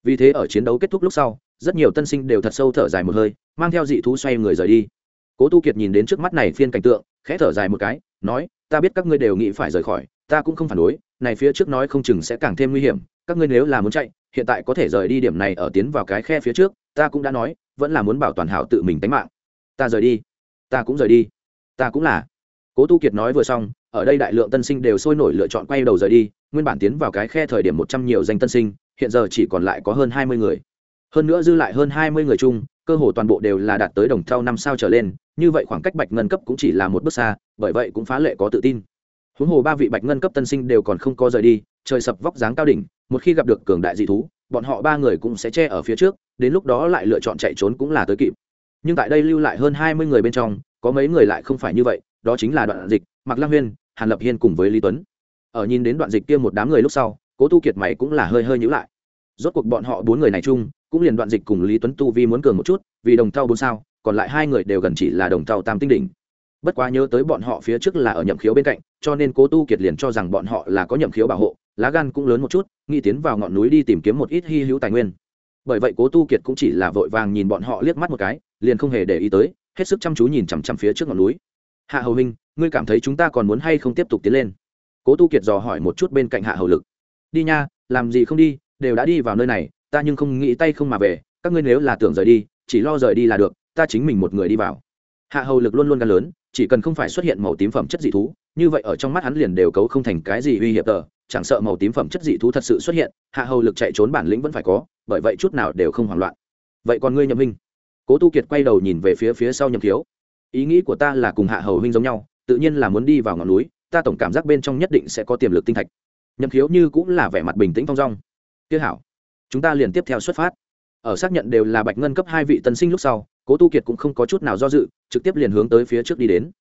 vì thế ở chiến đấu kết thúc lúc sau, rất nhiều tân sinh đều thật sâu thở dài một hơi, mang theo dị thú xoay người rời đi. Cố tu kiệt nhìn đến trước mắt này phiên cảnh tượng, khẽ thở dài một cái, nói, ta biết các ngươi đều nghĩ phải rời khỏi, ta cũng không phản đối, này phía trước nói không chừng sẽ càng thêm nguy hiểm, các ngươi nếu là muốn chạy, hiện tại có thể rời đi điểm này ở tiến vào cái khe phía trước, ta cũng đã nói, vẫn là muốn bảo toàn hảo tự mình tánh mạng. Ta rời đi. Ta cũng rời đi. Ta cũng là. Cố tu kiệt nói vừa xong, ở đây đại lượng tân sinh đều sôi nổi lựa chọn quay đầu rời đi, nguyên bản tiến vào cái khe thời điểm một trăm nhiều danh tân sinh hiện giờ chỉ còn lại có hơn hai mươi người. Hơn nữa dư lại hơn hai mươi người chung, cơ hồ toàn bộ đều là đạt tới đồng thau năm sao trở lên, như vậy khoảng cách bạch ngân cấp cũng chỉ là một bước xa, bởi vậy cũng phá lệ có tự tin. Huống hồ ba vị bạch ngân cấp tân sinh đều còn không có rời đi, trời sập vóc dáng cao đỉnh, một khi gặp được cường đại dị thú, bọn họ ba người cũng sẽ che ở phía trước, đến lúc đó lại lựa chọn chạy trốn cũng là tới kịp. Nhưng tại đây lưu lại hơn hai mươi người bên trong, có mấy người lại không phải như vậy, đó chính là đoạn dịch, mạc lăng huyên, hàn lập hiên cùng với lý tuấn. Ở nhìn đến đoạn dịch kia một đám người lúc sau cố tu kiệt mày cũng là hơi hơi nhữ lại. Rốt cuộc bọn họ bốn người này chung, cũng liền đoạn dịch cùng lý tuấn tu vi muốn cường một chút, vì đồng thau bốn sao, còn lại hai người đều gần chỉ là đồng thau tam tinh đỉnh. Bất quá nhớ tới bọn họ phía trước là ở nhậm khiếu bên cạnh, cho nên cố tu kiệt liền cho rằng bọn họ là có nhậm khiếu bảo hộ, lá gan cũng lớn một chút, nghĩ tiến vào ngọn núi đi tìm kiếm một ít hy hữu tài nguyên. Bởi vậy cố tu kiệt cũng chỉ là vội vàng nhìn bọn họ liếc mắt một cái, liền không hề để ý tới, hết sức chăm chú nhìn chằm chằm phía trước ngọn núi. Hạ hầu huynh ngươi cảm thấy chúng ta còn muốn hay không tiếp tục tiến lên? Cố tu kiệt dò hỏi một chút bên cạnh hạ hầu lực đi nha, làm gì không đi, đều đã đi vào nơi này, ta nhưng không nghĩ tay không mà về, các ngươi nếu là tưởng rời đi, chỉ lo rời đi là được, ta chính mình một người đi vào. Hạ hầu lực luôn luôn gan lớn, chỉ cần không phải xuất hiện màu tím phẩm chất dị thú, như vậy ở trong mắt hắn liền đều cấu không thành cái gì uy hiểm tờ, chẳng sợ màu tím phẩm chất dị thú thật sự xuất hiện, hạ hầu lực chạy trốn bản lĩnh vẫn phải có, bởi vậy chút nào đều không hoảng loạn. Vậy còn ngươi nhậm huynh? Cố tu kiệt quay đầu nhìn về phía phía sau nhậm thiếu. Ý nghĩ của ta là cùng hạ hầu huynh giống nhau, tự nhiên là muốn đi vào ngọn núi, ta tổng cảm giác bên trong nhất định sẽ có tiềm lực tinh thạch nhậm thiếu như cũng là vẻ mặt bình tĩnh thong dong. Tiếc hảo, chúng ta liền tiếp theo xuất phát. Ở xác nhận đều là bạch ngân cấp hai vị tân sinh lúc sau, cố tu kiệt cũng không có chút nào do dự, trực tiếp liền hướng tới phía trước đi đến.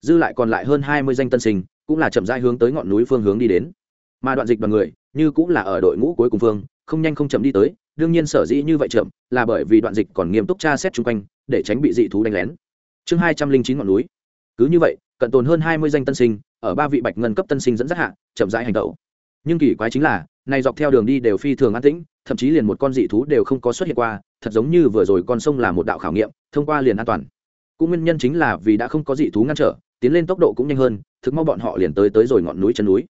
Dư lại còn lại hơn hai mươi danh tân sinh, cũng là chậm rãi hướng tới ngọn núi phương hướng đi đến. Mà đoạn dịch đoàn người, như cũng là ở đội ngũ cuối cùng phương, không nhanh không chậm đi tới, đương nhiên sở dĩ như vậy chậm, là bởi vì đoạn dịch còn nghiêm túc tra xét chung quanh, để tránh bị dị thú đánh lén. Chương hai trăm linh chín ngọn núi. Cứ như vậy, cận tồn hơn hai mươi danh tân sinh, ở ba vị bạch ngân cấp tân sinh dẫn dắt hạ, chậm rãi hành tẩu nhưng kỳ quái chính là, này dọc theo đường đi đều phi thường an tĩnh, thậm chí liền một con dị thú đều không có xuất hiện qua, thật giống như vừa rồi con sông là một đạo khảo nghiệm, thông qua liền an toàn. Cũng nguyên nhân chính là vì đã không có dị thú ngăn trở, tiến lên tốc độ cũng nhanh hơn, thực mau bọn họ liền tới tới rồi ngọn núi chân núi.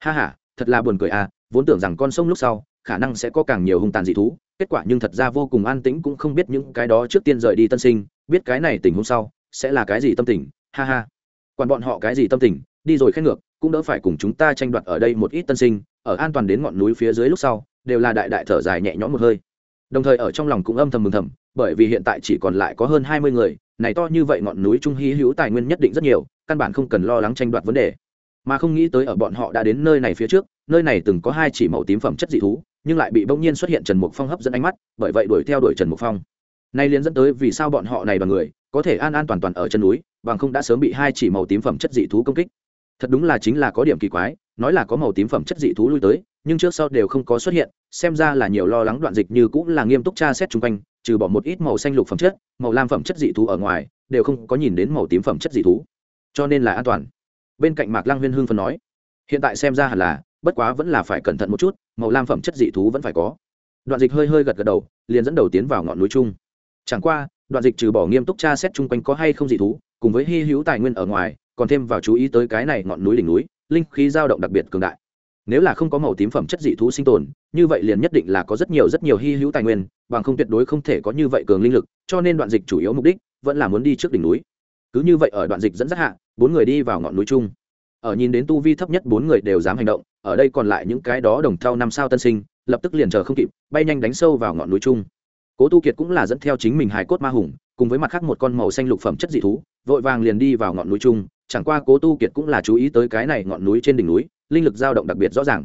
Ha ha, thật là buồn cười à vốn tưởng rằng con sông lúc sau, khả năng sẽ có càng nhiều hung tàn dị thú, kết quả nhưng thật ra vô cùng an tĩnh cũng không biết những cái đó trước tiên rời đi tân sinh, biết cái này tình hôm sau, sẽ là cái gì tâm tình, ha ha. Quản bọn họ cái gì tâm tình, đi rồi khen ngược cũng đỡ phải cùng chúng ta tranh đoạt ở đây một ít tân sinh, ở an toàn đến ngọn núi phía dưới lúc sau, đều là đại đại thở dài nhẹ nhõm một hơi. Đồng thời ở trong lòng cũng âm thầm mừng thầm, bởi vì hiện tại chỉ còn lại có hơn hai mươi người, này to như vậy ngọn núi trung hy hữu tài nguyên nhất định rất nhiều, căn bản không cần lo lắng tranh đoạt vấn đề. Mà không nghĩ tới ở bọn họ đã đến nơi này phía trước, nơi này từng có hai chỉ màu tím phẩm chất dị thú, nhưng lại bị bỗng nhiên xuất hiện trần mục phong hấp dẫn ánh mắt, bởi vậy đuổi theo đuổi trần mục phong. Nay liên dẫn tới vì sao bọn họ này bằng người, có thể an an toàn toàn ở chân núi, bằng không đã sớm bị hai chỉ màu tím phẩm chất dị thú công kích thật đúng là chính là có điểm kỳ quái, nói là có màu tím phẩm chất dị thú lui tới, nhưng trước sau đều không có xuất hiện, xem ra là nhiều lo lắng đoạn dịch như cũng là nghiêm túc tra xét chung quanh, trừ bỏ một ít màu xanh lục phẩm chất, màu lam phẩm chất dị thú ở ngoài, đều không có nhìn đến màu tím phẩm chất dị thú. Cho nên là an toàn. Bên cạnh mạc lăng huyên hương phân nói, hiện tại xem ra hẳn là, bất quá vẫn là phải cẩn thận một chút, màu lam phẩm chất dị thú vẫn phải có. Đoạn dịch hơi hơi gật gật đầu, liền dẫn đầu tiến vào ngọn núi chung. Chẳng qua, đoạn dịch trừ bỏ nghiêm túc tra xét chung quanh có hay không dị thú, cùng với hy hữu tài nguyên ở ngoài còn thêm vào chú ý tới cái này ngọn núi đỉnh núi, linh khí dao động đặc biệt cường đại. Nếu là không có màu tím phẩm chất dị thú sinh tồn, như vậy liền nhất định là có rất nhiều rất nhiều hy hữu tài nguyên, bằng không tuyệt đối không thể có như vậy cường linh lực, cho nên đoạn dịch chủ yếu mục đích vẫn là muốn đi trước đỉnh núi. Cứ như vậy ở đoạn dịch dẫn dắt hạ, bốn người đi vào ngọn núi chung. Ở nhìn đến tu vi thấp nhất bốn người đều dám hành động, ở đây còn lại những cái đó đồng thau năm sao tân sinh, lập tức liền chờ không kịp, bay nhanh đánh sâu vào ngọn núi chung. Cố tu kiệt cũng là dẫn theo chính mình hài cốt ma hùng, cùng với mặt khác một con màu xanh lục phẩm chất dị thú, vội vàng liền đi vào ngọn núi chung chẳng qua cố tu kiệt cũng là chú ý tới cái này ngọn núi trên đỉnh núi, linh lực dao động đặc biệt rõ ràng.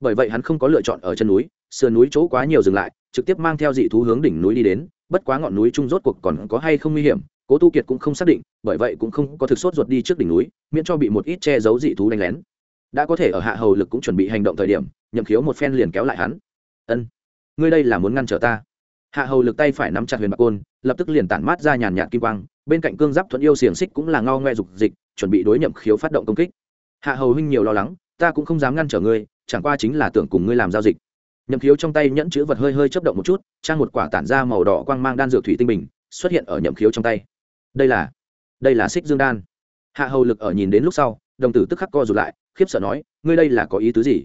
Bởi vậy hắn không có lựa chọn ở chân núi, sườn núi chỗ quá nhiều dừng lại, trực tiếp mang theo dị thú hướng đỉnh núi đi đến, bất quá ngọn núi trung rốt cuộc còn có hay không nguy hiểm, cố tu kiệt cũng không xác định, bởi vậy cũng không có thực sốt ruột đi trước đỉnh núi, miễn cho bị một ít che giấu dị thú đánh lén. Đã có thể ở hạ hầu lực cũng chuẩn bị hành động thời điểm, nhậm khiếu một phen liền kéo lại hắn. Ân, ngươi đây là muốn ngăn trở ta? Hạ hầu lực tay phải nắm chặt huyền bạc côn, lập tức liền tản mát ra nhàn nhạt kim quang, bên cạnh cương giáp thuận yêu xiềng xích cũng là ngao ngoe dục dịch chuẩn bị đối nhậm khiếu phát động công kích. Hạ hầu huynh nhiều lo lắng, ta cũng không dám ngăn trở ngươi, chẳng qua chính là tưởng cùng ngươi làm giao dịch. Nhậm khiếu trong tay nhẫn chữ vật hơi hơi chấp động một chút, trang một quả tản ra màu đỏ quang mang đan dược thủy tinh bình, xuất hiện ở nhậm khiếu trong tay. Đây là đây là xích dương đan. Hạ hầu lực ở nhìn đến lúc sau, đồng tử tức khắc co rụt lại, khiếp sợ nói, ngươi đây là có ý tứ gì?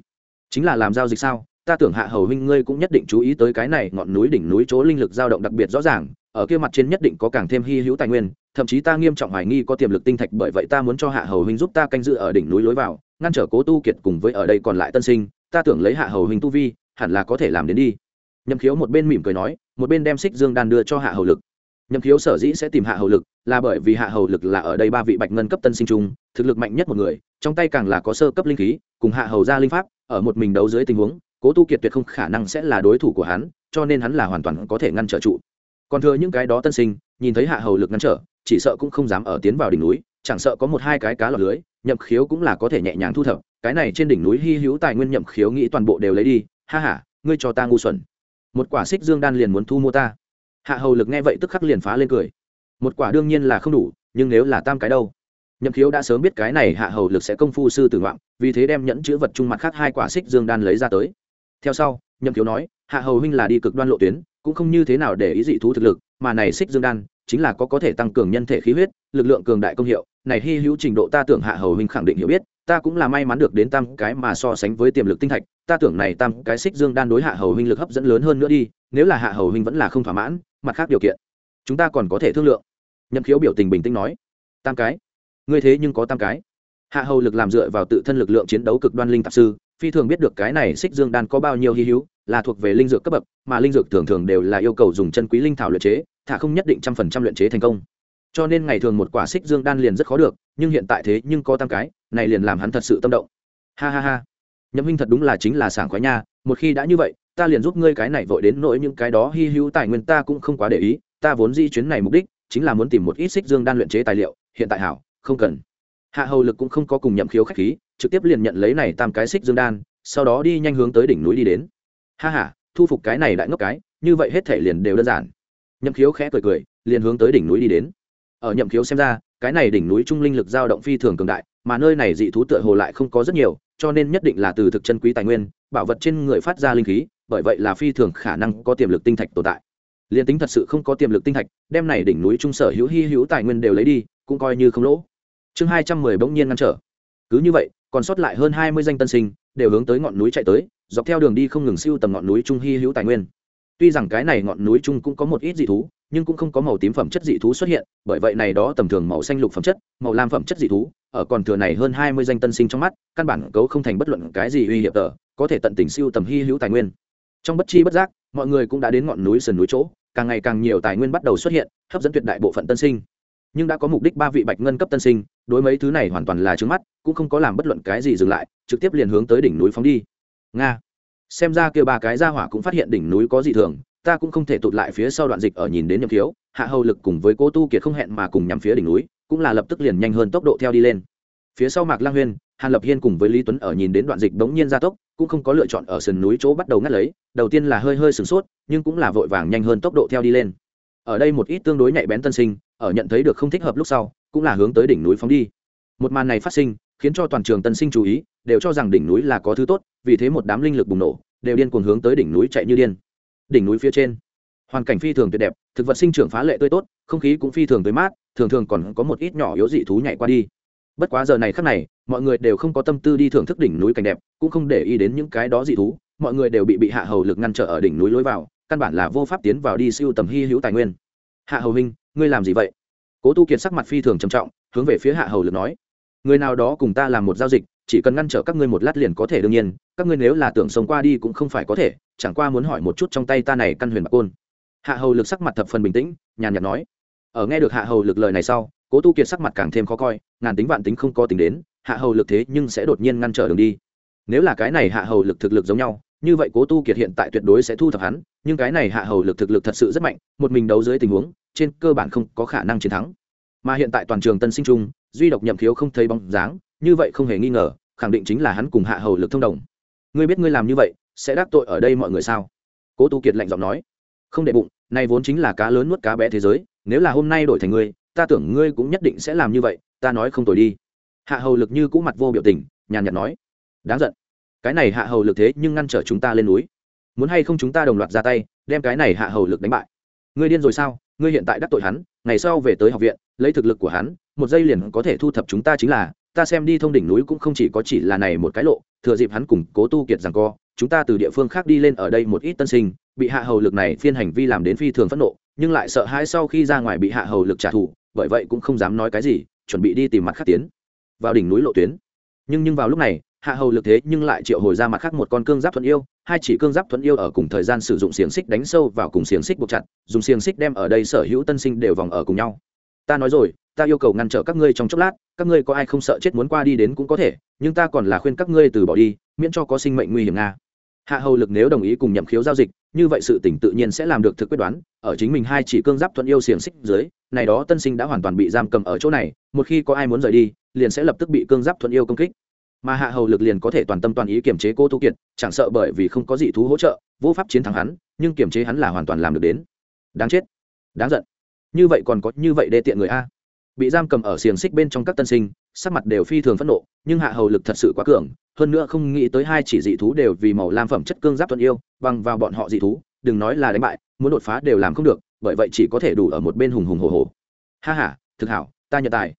Chính là làm giao dịch sao? Ta tưởng hạ hầu huynh ngươi cũng nhất định chú ý tới cái này ngọn núi đỉnh núi chỗ linh lực dao động đặc biệt rõ ràng ở kia mặt trên nhất định có càng thêm hy hữu tài nguyên, thậm chí ta nghiêm trọng hoài nghi có tiềm lực tinh thạch, bởi vậy ta muốn cho hạ hầu huynh giúp ta canh giữ ở đỉnh núi lối vào, ngăn trở cố tu kiệt cùng với ở đây còn lại tân sinh, ta tưởng lấy hạ hầu huynh tu vi, hẳn là có thể làm đến đi. Nhậm khiếu một bên mỉm cười nói, một bên đem xích dương đan đưa cho hạ hầu lực. Nhậm khiếu sở dĩ sẽ tìm hạ hầu lực, là bởi vì hạ hầu lực là ở đây ba vị bạch ngân cấp tân sinh trung thực lực mạnh nhất một người, trong tay càng là có sơ cấp linh khí, cùng hạ hầu gia linh pháp, ở một mình đấu dưới tình huống, cố tu kiệt tuyệt không khả năng sẽ là đối thủ của hắn, cho nên hắn là hoàn toàn có thể ngăn trở trụ còn thừa những cái đó tân sinh, nhìn thấy hạ hầu lực ngăn trở, chỉ sợ cũng không dám ở tiến vào đỉnh núi, chẳng sợ có một hai cái cá lọt lưới, nhậm khiếu cũng là có thể nhẹ nhàng thu thập, cái này trên đỉnh núi hy hữu tài nguyên nhậm khiếu nghĩ toàn bộ đều lấy đi, ha h a ngươi cho ta ngu xuẩn. Một quả xích dương đan liền muốn thu mua ta. Hạ hầu lực nghe vậy tức khắc liền phá lên cười. Một quả đương nhiên là không đủ, nhưng nếu là tam cái đâu? Nhậm khiếu đã sớm biết cái này hạ hầu lực sẽ công phu sư tử ngoạm vì thế đem nhẫn chữ vật trung mặt khác hai quả xích dương đan lấy ra tới. Theo sau, nhậm khiếu nói, hạ hầu huynh là đi cực đoan lộ tuyến cũng không như thế nào để ý dị thú thực lực, mà này xích dương đan chính là có có thể tăng cường nhân thể khí huyết, lực lượng cường đại công hiệu. Này hy hữu trình độ ta tưởng hạ hầu huynh khẳng định hiểu biết, ta cũng là may mắn được đến tam cái mà so sánh với tiềm lực tinh thạch, ta tưởng này tam cái xích dương đan đối hạ hầu huynh lực hấp dẫn lớn hơn nữa đi, nếu là hạ hầu huynh vẫn là không thỏa mãn, mặt khác điều kiện, chúng ta còn có thể thương lượng. Nhậm khiếu biểu tình bình tĩnh nói, tam cái? Ngươi thế nhưng có tam cái. Hạ hầu lực làm dựa vào tự thân lực lượng chiến đấu cực đoan linh tạp sư, phi thường biết được cái này xích dương đan có bao nhiêu hy hữu là thuộc về linh dược cấp bậc, mà linh dược thường thường đều là yêu cầu dùng chân quý linh thảo luyện chế, thả không nhất định trăm phần trăm luyện chế thành công. Cho nên ngày thường một quả xích dương đan liền rất khó được, nhưng hiện tại thế nhưng có tam cái, này liền làm hắn thật sự tâm động. Ha ha ha. Nhậm huynh thật đúng là chính là sảng khoái nha, một khi đã như vậy, ta liền giúp ngươi cái này vội đến nỗi những cái đó hy hữu tài nguyên ta cũng không quá để ý, ta vốn di chuyến này mục đích chính là muốn tìm một ít xích dương đan luyện chế tài liệu, hiện tại hảo, không cần. Hạ hầu lực cũng không có cùng nhậm khiếu khách khí, trực tiếp liền nhận lấy này tam cái xích dương đan, sau đó đi nhanh hướng tới đỉnh núi đi đến ha ha, thu phục cái này đại ngốc cái, như vậy hết thể liền đều đơn giản. Nhậm khiếu khẽ cười cười, liền hướng tới đỉnh núi đi đến. Ở nhậm khiếu xem ra, cái này đỉnh núi trung linh lực dao động phi thường cường đại, mà nơi này dị thú tựa hồ lại không có rất nhiều, cho nên nhất định là từ thực chân quý tài nguyên, bảo vật trên người phát ra linh khí, bởi vậy là phi thường khả năng có tiềm lực tinh thạch tồn tại. Liền tính thật sự không có tiềm lực tinh thạch, đem này đỉnh núi trung sở hữu hy hữu tài nguyên đều lấy đi, cũng coi như không lỗ. Chương hai trăm mười bỗng nhiên ngăn trở. Cứ như vậy, còn sót lại hơn hai mươi danh tân sinh, đều hướng tới ngọn núi chạy tới dọc theo đường đi không ngừng siêu tầm ngọn núi trung hy hữu tài nguyên. Tuy rằng cái này ngọn núi trung cũng có một ít dị thú, nhưng cũng không có màu tím phẩm chất dị thú xuất hiện, bởi vậy này đó tầm thường màu xanh lục phẩm chất, màu lam phẩm chất dị thú, ở còn thừa này hơn hai mươi danh tân sinh trong mắt, căn bản cấu không thành bất luận cái gì uy hiểm tờ, có thể tận tình siêu tầm hy hữu tài nguyên. Trong bất chi bất giác, mọi người cũng đã đến ngọn núi sườn núi chỗ, càng ngày càng nhiều tài nguyên bắt đầu xuất hiện, hấp dẫn tuyệt đại bộ phận tân sinh. Nhưng đã có mục đích ba vị bạch ngân cấp tân sinh, đối mấy thứ này hoàn toàn là trướng mắt, cũng không có làm bất luận cái gì dừng lại, trực tiếp liền hướng tới đỉnh núi phóng đi nga. Xem ra kia ba cái ra hỏa cũng phát hiện đỉnh núi có gì thường, ta cũng không thể tụt lại phía sau đoạn dịch ở nhìn đến nhậm thiếu, hạ hầu lực cùng với cố tu kiệt không hẹn mà cùng nhắm phía đỉnh núi, cũng là lập tức liền nhanh hơn tốc độ theo đi lên. Phía sau mạc lang huyên, hàn lập hiên cùng với lý tuấn ở nhìn đến đoạn dịch bỗng nhiên gia tốc, cũng không có lựa chọn ở sườn núi chỗ bắt đầu ngắt lấy, đầu tiên là hơi hơi sửng sốt, nhưng cũng là vội vàng nhanh hơn tốc độ theo đi lên. Ở đây một ít tương đối nhạy bén tân sinh, ở nhận thấy được không thích hợp lúc sau, cũng là hướng tới đỉnh núi phóng đi. Một màn này phát sinh khiến cho toàn trường tân sinh chú ý, đều cho rằng đỉnh núi là có thứ tốt, vì thế một đám linh lực bùng nổ, đều điên cuồng hướng tới đỉnh núi chạy như điên. Đỉnh núi phía trên, hoàn cảnh phi thường tuyệt đẹp, thực vật sinh trưởng phá lệ tươi tốt, không khí cũng phi thường tươi mát, thường thường còn có một ít nhỏ yếu dị thú nhảy qua đi. Bất quá giờ này khắc này, mọi người đều không có tâm tư đi thưởng thức đỉnh núi cảnh đẹp, cũng không để ý đến những cái đó dị thú, mọi người đều bị bị hạ hầu lực ngăn trở ở đỉnh núi lối vào, căn bản là vô pháp tiến vào đi siêu tầm hy hữu tài nguyên. Hạ hầu huynh, ngươi làm gì vậy? Cố tu kiệt sắc mặt phi thường trầm trọng, hướng về phía hạ hầu lực nói người nào đó cùng ta làm một giao dịch, chỉ cần ngăn trở các ngươi một lát liền có thể đương nhiên, các ngươi nếu là tưởng sống qua đi cũng không phải có thể, chẳng qua muốn hỏi một chút trong tay ta này căn huyền bạc côn. Hạ hầu lực sắc mặt thập phần bình tĩnh, nhàn nhạt nói, ở nghe được hạ hầu lực lời này sau, cố tu kiệt sắc mặt càng thêm khó coi, ngàn tính vạn tính không có tính đến, hạ hầu lực thế nhưng sẽ đột nhiên ngăn trở đường đi. Nếu là cái này hạ hầu lực thực lực giống nhau, như vậy cố tu kiệt hiện tại tuyệt đối sẽ thu thập hắn, nhưng cái này hạ hầu lực thực lực thật sự rất mạnh, một mình đấu dưới tình huống, trên cơ bản không có khả năng chiến thắng. Mà hiện tại toàn trường tân sinh trung duy độc nhậm khiếu không thấy bóng dáng, như vậy không hề nghi ngờ, khẳng định chính là hắn cùng hạ hầu lực thông đồng. Ngươi biết ngươi làm như vậy, sẽ đắc tội ở đây mọi người sao? Cố tu kiệt lạnh giọng nói. Không để bụng, nay vốn chính là cá lớn nuốt cá bé thế giới, nếu là hôm nay đổi thành ngươi, ta tưởng ngươi cũng nhất định sẽ làm như vậy, ta nói không tồi đi. Hạ hầu lực như cũ mặt vô biểu tình, nhàn nhạt nói. Đáng giận. Cái này hạ hầu lực thế nhưng ngăn trở chúng ta lên núi. Muốn hay không chúng ta đồng loạt ra tay, đem cái này hạ hầu lực đánh bại. Ngươi điên rồi sao? Ngươi hiện tại đắc tội hắn, ngày sau về tới học viện, lấy thực lực của hắn, một giây liền có thể thu thập chúng ta chính là, ta xem đi thông đỉnh núi cũng không chỉ có chỉ là này một cái lộ, thừa dịp hắn cùng cố tu kiệt rằng co, chúng ta từ địa phương khác đi lên ở đây một ít tân sinh, bị hạ hầu lực này phiên hành vi làm đến phi thường phẫn nộ, nhưng lại sợ hãi sau khi ra ngoài bị hạ hầu lực trả thù, bởi vậy cũng không dám nói cái gì, chuẩn bị đi tìm mặt khác tiến, vào đỉnh núi lộ tuyến. Nhưng nhưng vào lúc này, hạ hầu lực thế nhưng lại triệu hồi ra mặt khác một con cương giáp thuận yêu hai chỉ cương giáp thuận yêu ở cùng thời gian sử dụng xiềng xích đánh sâu vào cùng xiềng xích buộc chặt, dùng xiềng xích đem ở đây sở hữu tân sinh đều vòng ở cùng nhau. Ta nói rồi, ta yêu cầu ngăn trở các ngươi trong chốc lát, các ngươi có ai không sợ chết muốn qua đi đến cũng có thể, nhưng ta còn là khuyên các ngươi từ bỏ đi, miễn cho có sinh mệnh nguy hiểm nga. Hạ hầu lực nếu đồng ý cùng nhậm khiếu giao dịch, như vậy sự tỉnh tự nhiên sẽ làm được thực quyết đoán, ở chính mình hai chỉ cương giáp thuận yêu xiềng xích dưới, này đó tân sinh đã hoàn toàn bị giam cầm ở chỗ này, một khi có ai muốn rời đi, liền sẽ lập tức bị cương giáp thuận yêu công kích mà hạ hầu lực liền có thể toàn tâm toàn ý kiểm chế cô tu kiệt chẳng sợ bởi vì không có dị thú hỗ trợ, vô pháp chiến thắng hắn, nhưng kiểm chế hắn là hoàn toàn làm được đến. Đáng chết. Đáng giận. Như vậy còn có như vậy đê tiện người a. Bị giam cầm ở xiềng xích bên trong các tân sinh, sắc mặt đều phi thường phẫn nộ, nhưng hạ hầu lực thật sự quá cường, hơn nữa không nghĩ tới hai chỉ dị thú đều vì màu lam phẩm chất cương giáp thuận yêu, bằng vào bọn họ dị thú, đừng nói là đánh bại, muốn đột phá đều làm không được, bởi vậy chỉ có thể đủ ở một bên hùng hùng hồ hồ. Ha ha, thực hảo, ta nhận tài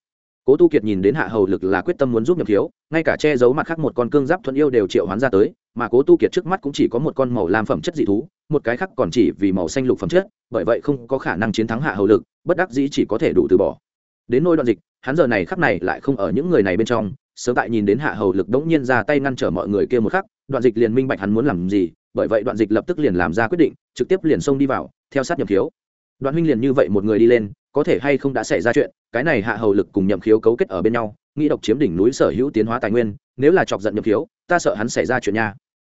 cố tu kiệt nhìn đến hạ hầu lực là quyết tâm muốn giúp Nhậm thiếu, ngay cả che giấu mặt khác một con cương giáp thuận yêu đều triệu hoán ra tới, mà cố tu kiệt trước mắt cũng chỉ có một con màu lam phẩm chất dị thú, một cái khác còn chỉ vì màu xanh lục phẩm chất, bởi vậy không có khả năng chiến thắng hạ hầu lực, bất đắc dĩ chỉ có thể đủ từ bỏ đến nôi đoạn dịch, hắn giờ này khắc này lại không ở những người này bên trong, sớm tại nhìn đến hạ hầu lực đống nhiên ra tay ngăn trở mọi người kia một khắc, đoạn dịch liền minh bạch hắn muốn làm gì, bởi vậy đoạn dịch lập tức liền làm ra quyết định, trực tiếp liền xông đi vào, theo sát nhậm Thiếu. đoạn huynh liền như vậy một người đi lên, có thể hay không đã xảy ra chuyện cái này hạ hầu lực cùng nhậm khiếu cấu kết ở bên nhau nghĩ độc chiếm đỉnh núi sở hữu tiến hóa tài nguyên, nếu là chọc giận nhậm khiếu, ta sợ hắn xảy ra chuyện nha.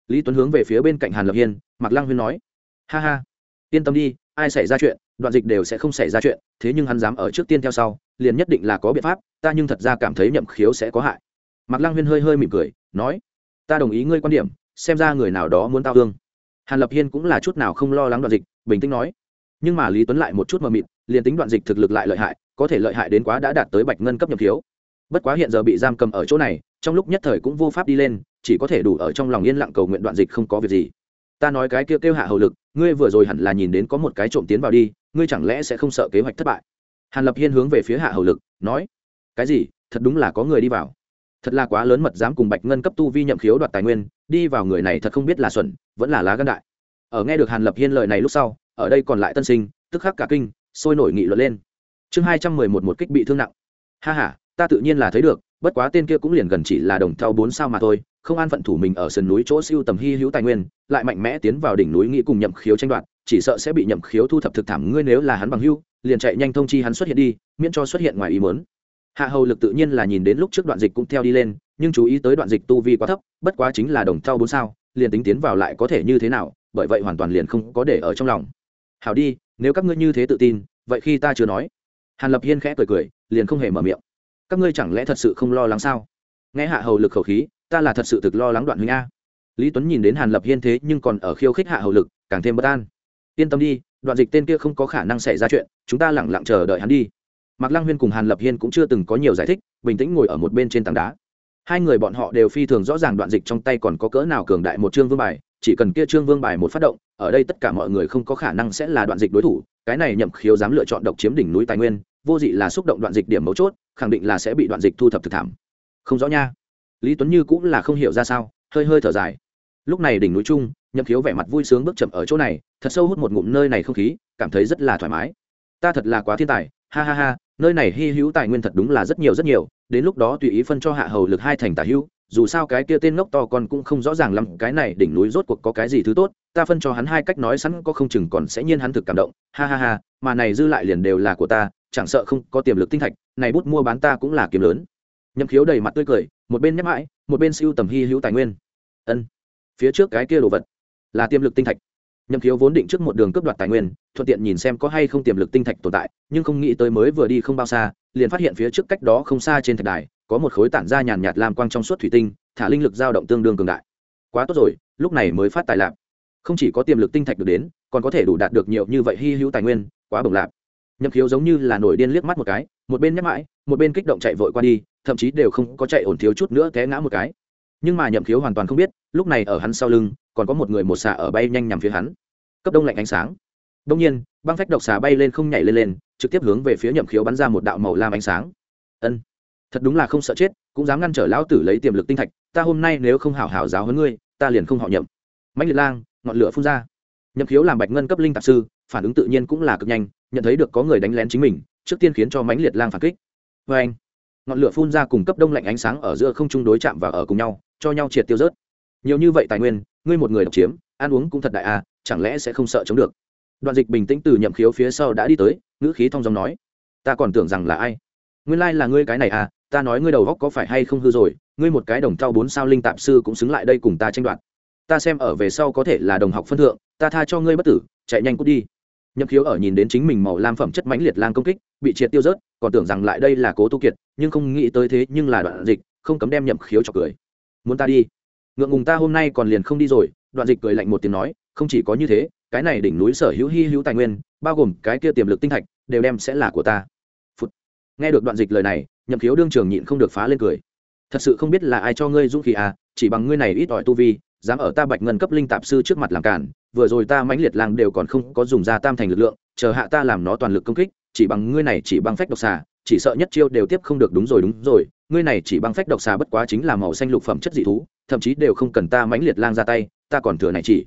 Lý tuấn hướng về phía bên cạnh hàn lập hiên, mạc lăng huyên nói, ha ha, yên tâm đi, ai xảy ra chuyện, đoạn dịch đều sẽ không xảy ra chuyện, thế nhưng hắn dám ở trước tiên theo sau, liền nhất định là có biện pháp, ta nhưng thật ra cảm thấy nhậm khiếu sẽ có hại. Mạc lăng huyên hơi hơi mỉm cười, nói, ta đồng ý ngươi quan điểm, xem ra người nào đó muốn tao thương. Hàn lập hiên cũng là chút nào không lo lắng đoạn dịch, bình tĩnh nói, nhưng mà lý tuấn lại một chút mờ mịt, liền tính đoạn dịch thực lực lại lợi hại có thể lợi hại đến quá đã đạt tới bạch ngân cấp nhập thiếu. bất quá hiện giờ bị giam cầm ở chỗ này trong lúc nhất thời cũng vô pháp đi lên chỉ có thể đủ ở trong lòng yên lặng cầu nguyện đoạn dịch không có việc gì. Ta nói cái kia kêu, kêu hạ hầu lực ngươi vừa rồi hẳn là nhìn đến có một cái trộm tiến vào đi ngươi chẳng lẽ sẽ không sợ kế hoạch thất bại? Hàn lập hiên hướng về phía hạ hầu lực nói cái gì? Thật đúng là có người đi vào. Thật là quá lớn mật dám cùng bạch ngân cấp tu vi nhậm khiếu đoạt tài nguyên đi vào người này thật không biết là xuẩn vẫn là lá gân đại. Ở nghe được hàn lập hiên lời này lúc sau ở đây còn lại tân sinh tức khắc cả kinh sôi nổi nghị luận lên chương hai trăm mười một một kích bị thương nặng. Ha h a ta tự nhiên là thấy được, bất quá tên kia cũng liền gần chỉ là đồng theo bốn sao mà thôi, không an phận thủ mình ở sườn núi chỗ siêu tầm hy hữu tài nguyên, lại mạnh mẽ tiến vào đỉnh núi nghĩ cùng nhậm khiếu tranh đoạt, chỉ sợ sẽ bị nhậm khiếu thu thập thực thảm, ngươi nếu là hắn bằng hưu liền chạy nhanh thông chi hắn xuất hiện đi, miễn cho xuất hiện ngoài ý muốn. Hạ hầu lực tự nhiên là nhìn đến lúc trước đoạn dịch cũng theo đi lên, nhưng chú ý tới đoạn dịch tu vi quá thấp, bất quá chính là đồng thau bốn sao, liền tính tiến vào lại có thể như thế nào, bởi vậy hoàn toàn liền không có để ở trong lòng. Hảo đi, nếu các ngươi như thế tự tin, vậy khi ta chưa nói hàn lập hiên khẽ cười cười, liền không hề mở miệng. Các ngươi chẳng lẽ thật sự không lo lắng sao? Nghe hạ hầu lực khẩu khí, ta là thật sự thực lo lắng đoạn huynh a. Lý tuấn nhìn đến hàn lập hiên thế nhưng còn ở khiêu khích hạ hầu lực, càng thêm bất an. Yên tâm đi, đoạn dịch tên kia không có khả năng xảy ra chuyện, chúng ta lẳng lặng chờ đợi hắn đi. Mạc lăng huyên cùng hàn lập hiên cũng chưa từng có nhiều giải thích, bình tĩnh ngồi ở một bên trên tảng đá. Hai người bọn họ đều phi thường rõ ràng đoạn dịch trong tay còn có cỡ nào cường đại một chương vương bài, chỉ cần kia trương vương bài một phát động, ở đây tất cả mọi người không có khả năng sẽ là đoạn dịch đối thủ, cái này nhậm khiếu dám lựa chọn độc chiếm đỉnh núi tài nguyên vô dị là xúc động đoạn dịch điểm mấu chốt, khẳng định là sẽ bị đoạn dịch thu thập thực thảm. Không rõ nha. Lý tuấn như cũng là không hiểu ra sao, hơi hơi thở dài. Lúc này đỉnh núi trung, nhậm khiếu vẻ mặt vui sướng bước chậm ở chỗ này, thật sâu hút một ngụm nơi này không khí, cảm thấy rất là thoải mái. Ta thật là quá thiên tài, ha ha ha, nơi này hy hữu tài nguyên thật đúng là rất nhiều rất nhiều, đến lúc đó tùy ý phân cho hạ hầu lực hai thành tả hữu dù sao cái kia tên ngốc to con cũng không rõ ràng lắm, cái này đỉnh núi rốt cuộc có cái gì thứ tốt, ta phân cho hắn hai cách nói sẵn có không chừng còn sẽ nhiên hắn thực cảm động, ha ha ha, mà này dư lại liền đều là của ta chẳng sợ không có tiềm lực tinh thạch, này bút mua bán ta cũng là kiếm lớn. Nhậm khiếu đầy mặt tươi cười, một bên nhắc mãi, một bên siêu tầm hy hữu tài nguyên. Ân, phía trước cái kia đồ vật là tiềm lực tinh thạch. Nhậm khiếu vốn định trước một đường cướp đoạt tài nguyên, thuận tiện nhìn xem có hay không tiềm lực tinh thạch tồn tại, nhưng không nghĩ tới mới vừa đi không bao xa, liền phát hiện phía trước cách đó không xa trên thạch đài, có một khối tản ra nhàn nhạt làm quang trong suốt thủy tinh, thả linh lực dao động tương đương cường đại. Quá tốt rồi, lúc này mới phát tài lạc không chỉ có tiềm lực tinh thạch được đến, còn có thể đủ đạt được nhiều như vậy hy hữu tài nguyên, quá bổng lạc nhậm khiếu giống như là nổi điên liếc mắt một cái, một bên nhắc mãi, một bên kích động chạy vội qua đi, thậm chí đều không có chạy ổn thiếu chút nữa té ngã một cái. Nhưng mà nhậm khiếu hoàn toàn không biết, lúc này ở hắn sau lưng, còn có một người một xà ở bay nhanh nhằm phía hắn. Cấp đông lạnh ánh sáng. Đông nhiên, băng phách độc xà bay lên không nhảy lên lên, trực tiếp hướng về phía nhậm khiếu bắn ra một đạo màu lam ánh sáng. Ân, thật đúng là không sợ chết, cũng dám ngăn trở lão tử lấy tiềm lực tinh thạch, ta hôm nay nếu không hảo hảo giáo hơn ngươi, ta liền không họ nhậm. Mạnh liệt lang, ngọn lửa phun ra. Nhậm khiếu làm bạch ngân cấp linh tạp sư phản ứng tự nhiên cũng là cực nhanh, nhận thấy được có người đánh lén chính mình, trước tiên khiến cho mãnh liệt lang phản kích. Vê anh, ngọn lửa phun ra cùng cấp đông lạnh ánh sáng ở giữa không trung đối chạm và ở cùng nhau, cho nhau triệt tiêu rớt. Nhiều như vậy tài nguyên, ngươi một người độc chiếm, ăn uống cũng thật đại à chẳng lẽ sẽ không sợ chống được? Đoạn dịch bình tĩnh từ nhậm khiếu phía sau đã đi tới, ngữ khí thong giọng nói, ta còn tưởng rằng là ai? Nguyên lai là ngươi cái này à ta nói ngươi đầu góc có phải hay không hư rồi, ngươi một cái đồng trao bốn sao linh tạp sư cũng xứng lại đây cùng ta tranh đoạt. Ta xem ở về sau có thể là đồng học phân thượng, ta tha cho ngươi bất tử, chạy nhanh cút đi nhậm khiếu ở nhìn đến chính mình màu lam phẩm chất mãnh liệt lang công kích, bị triệt tiêu rớt, còn tưởng rằng lại đây là cố tu kiệt, nhưng không nghĩ tới thế nhưng là đoạn dịch, không cấm đem nhậm khiếu cho cười. Muốn ta đi? Ngượng ngùng ta hôm nay còn liền không đi rồi. Đoạn dịch cười lạnh một tiếng nói, không chỉ có như thế, cái này đỉnh núi sở hữu hy hữu tài nguyên, bao gồm cái kia tiềm lực tinh thạch, đều đem sẽ là của ta. Nghe được đoạn dịch lời này, nhậm khiếu đương trường nhịn không được phá lên cười. Thật sự không biết là ai cho ngươi dũng khí à chỉ bằng ngươi này ít ỏi tu vi dám ở ta bạch ngân cấp linh tạp sư trước mặt làm cản, vừa rồi ta mãnh liệt lang đều còn không có dùng ra tam thành lực lượng, chờ hạ ta làm nó toàn lực công kích, chỉ bằng ngươi này chỉ bằng phách độc xà, chỉ sợ nhất chiêu đều tiếp không được đúng rồi đúng rồi, ngươi này chỉ bằng phách độc xà bất quá chính là màu xanh lục phẩm chất dị thú, thậm chí đều không cần ta mãnh liệt lang ra tay, ta còn thừa này chỉ.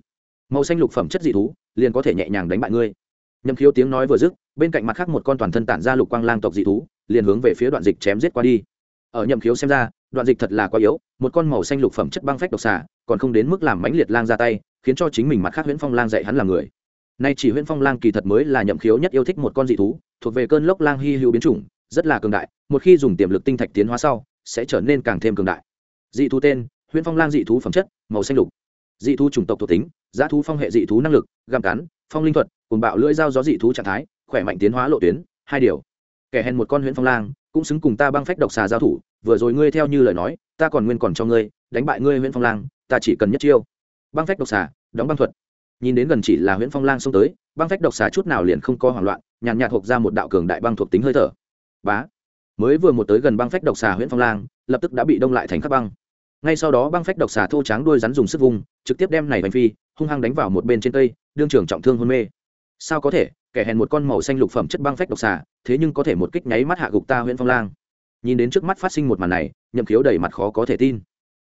Màu xanh lục phẩm chất dị thú, liền có thể nhẹ nhàng đánh bại ngươi. Nhâm khiếu tiếng nói vừa dứt, bên cạnh mặt khác một con toàn thân tản ra lục quang lang tộc dị thú, liền hướng về phía đoạn dịch chém giết qua đi ở nhậm khiếu xem ra, đoạn dịch thật là quá yếu, một con màu xanh lục phẩm chất băng phách độc xà, còn không đến mức làm mãnh liệt lang ra tay, khiến cho chính mình mặt khác huyễn phong lang dạy hắn là người. Nay chỉ huyễn phong lang kỳ thật mới là nhậm khiếu nhất yêu thích một con dị thú, thuộc về cơn lốc lang hy hữu biến chủng, rất là cường đại, một khi dùng tiềm lực tinh thạch tiến hóa sau, sẽ trở nên càng thêm cường đại. Dị thú tên, huyễn phong lang dị thú phẩm chất, màu xanh lục. Dị thú chủng tộc thuộc tính, giá thú phong hệ dị thú năng lực găm cắn, phong linh thuật cùng bạo lưỡi dao gió dị thú trạng thái, khỏe mạnh tiến hóa lộ tuyến, hai điều. Kẻ hèn một con huyễn phong lang cũng xứng cùng ta băng phách độc xà giao thủ, vừa rồi ngươi theo như lời nói, ta còn nguyên còn cho ngươi, đánh bại ngươi huyễn phong lang, ta chỉ cần nhất chiêu. Băng phách độc xà, đóng băng thuật. Nhìn đến gần chỉ là huyễn phong lang xông tới, băng phách độc xà chút nào liền không có hoảng loạn, nhàn nhạt hộp ra một đạo cường đại băng thuộc tính hơi thở. Bá. Mới vừa một tới gần băng phách độc xà huyễn phong lang, lập tức đã bị đông lại thành khắc băng. Ngay sau đó băng phách độc xà thô tráng đuôi rắn dùng sức vùng trực tiếp đem này hành phi, hung hăng đánh vào một bên trên cây, đương trường trọng thương hôn mê. Sao có thể? Kẻ hèn một con màu xanh lục phẩm chất băng phách độc xà, thế nhưng có thể một kích nháy mắt hạ gục ta huyễn phong lang. Nhìn đến trước mắt phát sinh một màn này, nhậm khiếu đầy mặt khó có thể tin.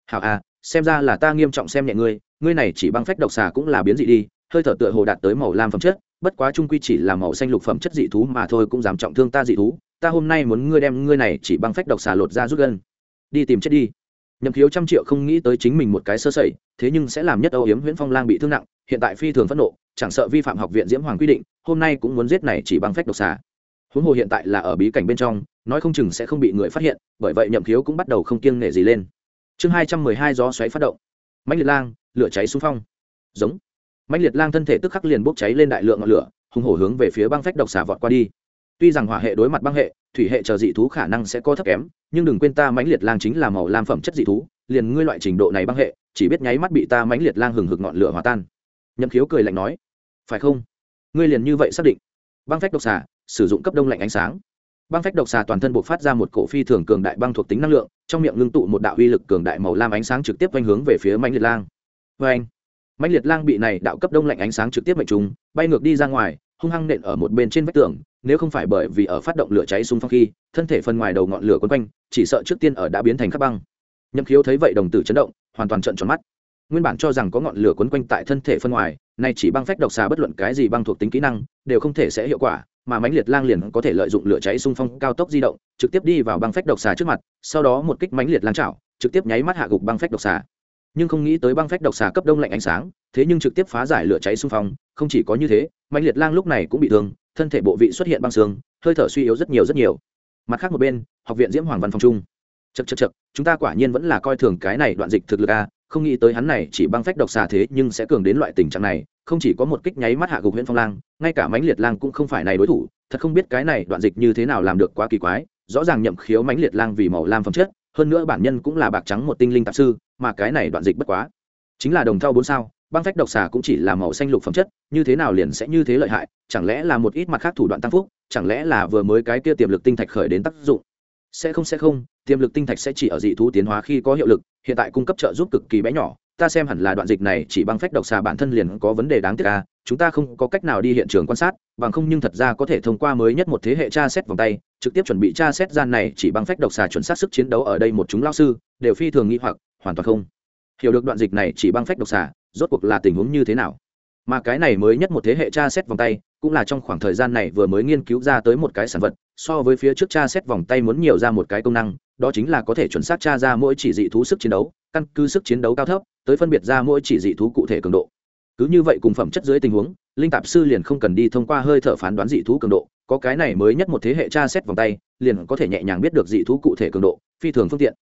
Hảo à xem ra là ta nghiêm trọng xem nhẹ ngươi ngươi này chỉ băng phách độc xà cũng là biến dị đi, hơi thở tựa hồ đạt tới màu lam phẩm chất, bất quá trung quy chỉ là màu xanh lục phẩm chất dị thú mà thôi cũng dám trọng thương ta dị thú, ta hôm nay muốn ngươi đem ngươi này chỉ băng phách độc xà lột ra rút gân. Đi tìm chết đi. Nhậm khiếu trăm triệu không nghĩ tới chính mình một cái sơ sẩy, thế nhưng sẽ làm nhất âu yếm nguyễn phong lang bị thương nặng hiện tại phi thường phẫn nộ, chẳng sợ vi phạm học viện diễm hoàng quy định, hôm nay cũng muốn giết này chỉ băng phách độc xà. Huống hồ hiện tại là ở bí cảnh bên trong, nói không chừng sẽ không bị người phát hiện, bởi vậy nhậm khiếu cũng bắt đầu không kiêng nể gì lên. Chương hai trăm mười hai gió xoáy phát động. Mạnh liệt lang, lửa cháy xung phong. Giống. Mạnh liệt lang thân thể tức khắc liền bốc cháy lên đại lượng ngọn lửa, hùng hổ hướng về phía băng phách độc xà vọt qua đi. Tuy rằng hỏa hệ đối mặt băng hệ, thủy hệ chờ dị thú khả năng sẽ có thấp kém, nhưng đừng quên ta mãnh liệt lang chính là màu lam phẩm chất dị thú, liền ngươi loại trình độ này băng hệ, chỉ biết nháy mắt bị ta mãnh liệt lang hừng hực ngọn lửa hòa tan nhậm khiếu cười lạnh nói, phải không? Ngươi liền như vậy xác định? Băng phách độc xà sử dụng cấp đông lạnh ánh sáng. Băng phách độc xà toàn thân buộc phát ra một cổ phi thường cường đại băng thuộc tính năng lượng, trong miệng ngưng tụ một đạo uy lực cường đại màu lam ánh sáng trực tiếp quanh hướng về phía Mạnh liệt lang. Vê anh mạnh liệt lang bị này đạo cấp đông lạnh ánh sáng trực tiếp mệnh trùng bay ngược đi ra ngoài, hung hăng nện ở một bên trên vách tường, nếu không phải bởi vì ở phát động lửa cháy xung phong khi, thân thể phần ngoài đầu ngọn lửa quấn quanh, chỉ sợ trước tiên ở đã biến thành khắp băng. Nhậm khiếu thấy vậy đồng tử chấn động, hoàn toàn trận tròn mắt nguyên bản cho rằng có ngọn lửa quấn quanh tại thân thể phân ngoài, nay chỉ băng phách độc xà bất luận cái gì băng thuộc tính kỹ năng, đều không thể sẽ hiệu quả, mà mãnh liệt lang liền có thể lợi dụng lửa cháy xung phong cao tốc di động, trực tiếp đi vào băng phách độc xà trước mặt, sau đó một kích mãnh liệt lang chảo, trực tiếp nháy mắt hạ gục băng phách độc xà. Nhưng không nghĩ tới băng phách độc xà cấp đông lạnh ánh sáng, thế nhưng trực tiếp phá giải lửa cháy xung phong, không chỉ có như thế, mãnh liệt lang lúc này cũng bị thương, thân thể bộ vị xuất hiện băng xương, hơi thở suy yếu rất nhiều rất nhiều. Mặt khác một bên, học viện diễm hoàng văn phòng trung. Chật chật chật chúng ta quả nhiên vẫn là coi thường cái này đoạn dịch thực lực a không nghĩ tới hắn này chỉ băng phách độc xà thế nhưng sẽ cường đến loại tình trạng này, không chỉ có một kích nháy mắt hạ gục huyện phong lang, ngay cả mãnh liệt lang cũng không phải này đối thủ, thật không biết cái này đoạn dịch như thế nào làm được quá kỳ quái, rõ ràng nhậm khiếu mãnh liệt lang vì màu lam phẩm chất, hơn nữa bản nhân cũng là bạc trắng một tinh linh tạp sư, mà cái này đoạn dịch bất quá. Chính là đồng thau bốn sao, băng phách độc xà cũng chỉ là màu xanh lục phẩm chất, như thế nào liền sẽ như thế lợi hại, chẳng lẽ là một ít mặt khác thủ đoạn tăng phúc, chẳng lẽ là vừa mới cái kia tiềm lực tinh thạch khởi đến tác dụng? Sẽ không sẽ không, tiềm lực tinh thạch sẽ chỉ ở dị thú tiến hóa khi có hiệu lực hiện tại cung cấp trợ giúp cực kỳ bé nhỏ, ta xem hẳn là đoạn dịch này chỉ băng phách độc xà bản thân liền có vấn đề đáng tiếc à chúng ta không có cách nào đi hiện trường quan sát, bằng không nhưng thật ra có thể thông qua mới nhất một thế hệ tra xét vòng tay, trực tiếp chuẩn bị tra xét gian này chỉ băng phách độc xà chuẩn xác sức chiến đấu ở đây một chúng lao sư, đều phi thường nghi hoặc, hoàn toàn không hiểu được đoạn dịch này chỉ băng phách độc xà, rốt cuộc là tình huống như thế nào. Mà cái này mới nhất một thế hệ tra xét vòng tay, cũng là trong khoảng thời gian này vừa mới nghiên cứu ra tới một cái sản vật, so với phía trước tra xét vòng tay muốn nhiều ra một cái công năng đó chính là có thể chuẩn xác tra ra mỗi chỉ dị thú sức chiến đấu, căn cứ sức chiến đấu cao thấp, tới phân biệt ra mỗi chỉ dị thú cụ thể cường độ. Cứ như vậy cùng phẩm chất dưới tình huống, linh tạp sư liền không cần đi thông qua hơi thở phán đoán dị thú cường độ, có cái này mới nhất một thế hệ tra xét vòng tay, liền có thể nhẹ nhàng biết được dị thú cụ thể cường độ, phi thường phương tiện.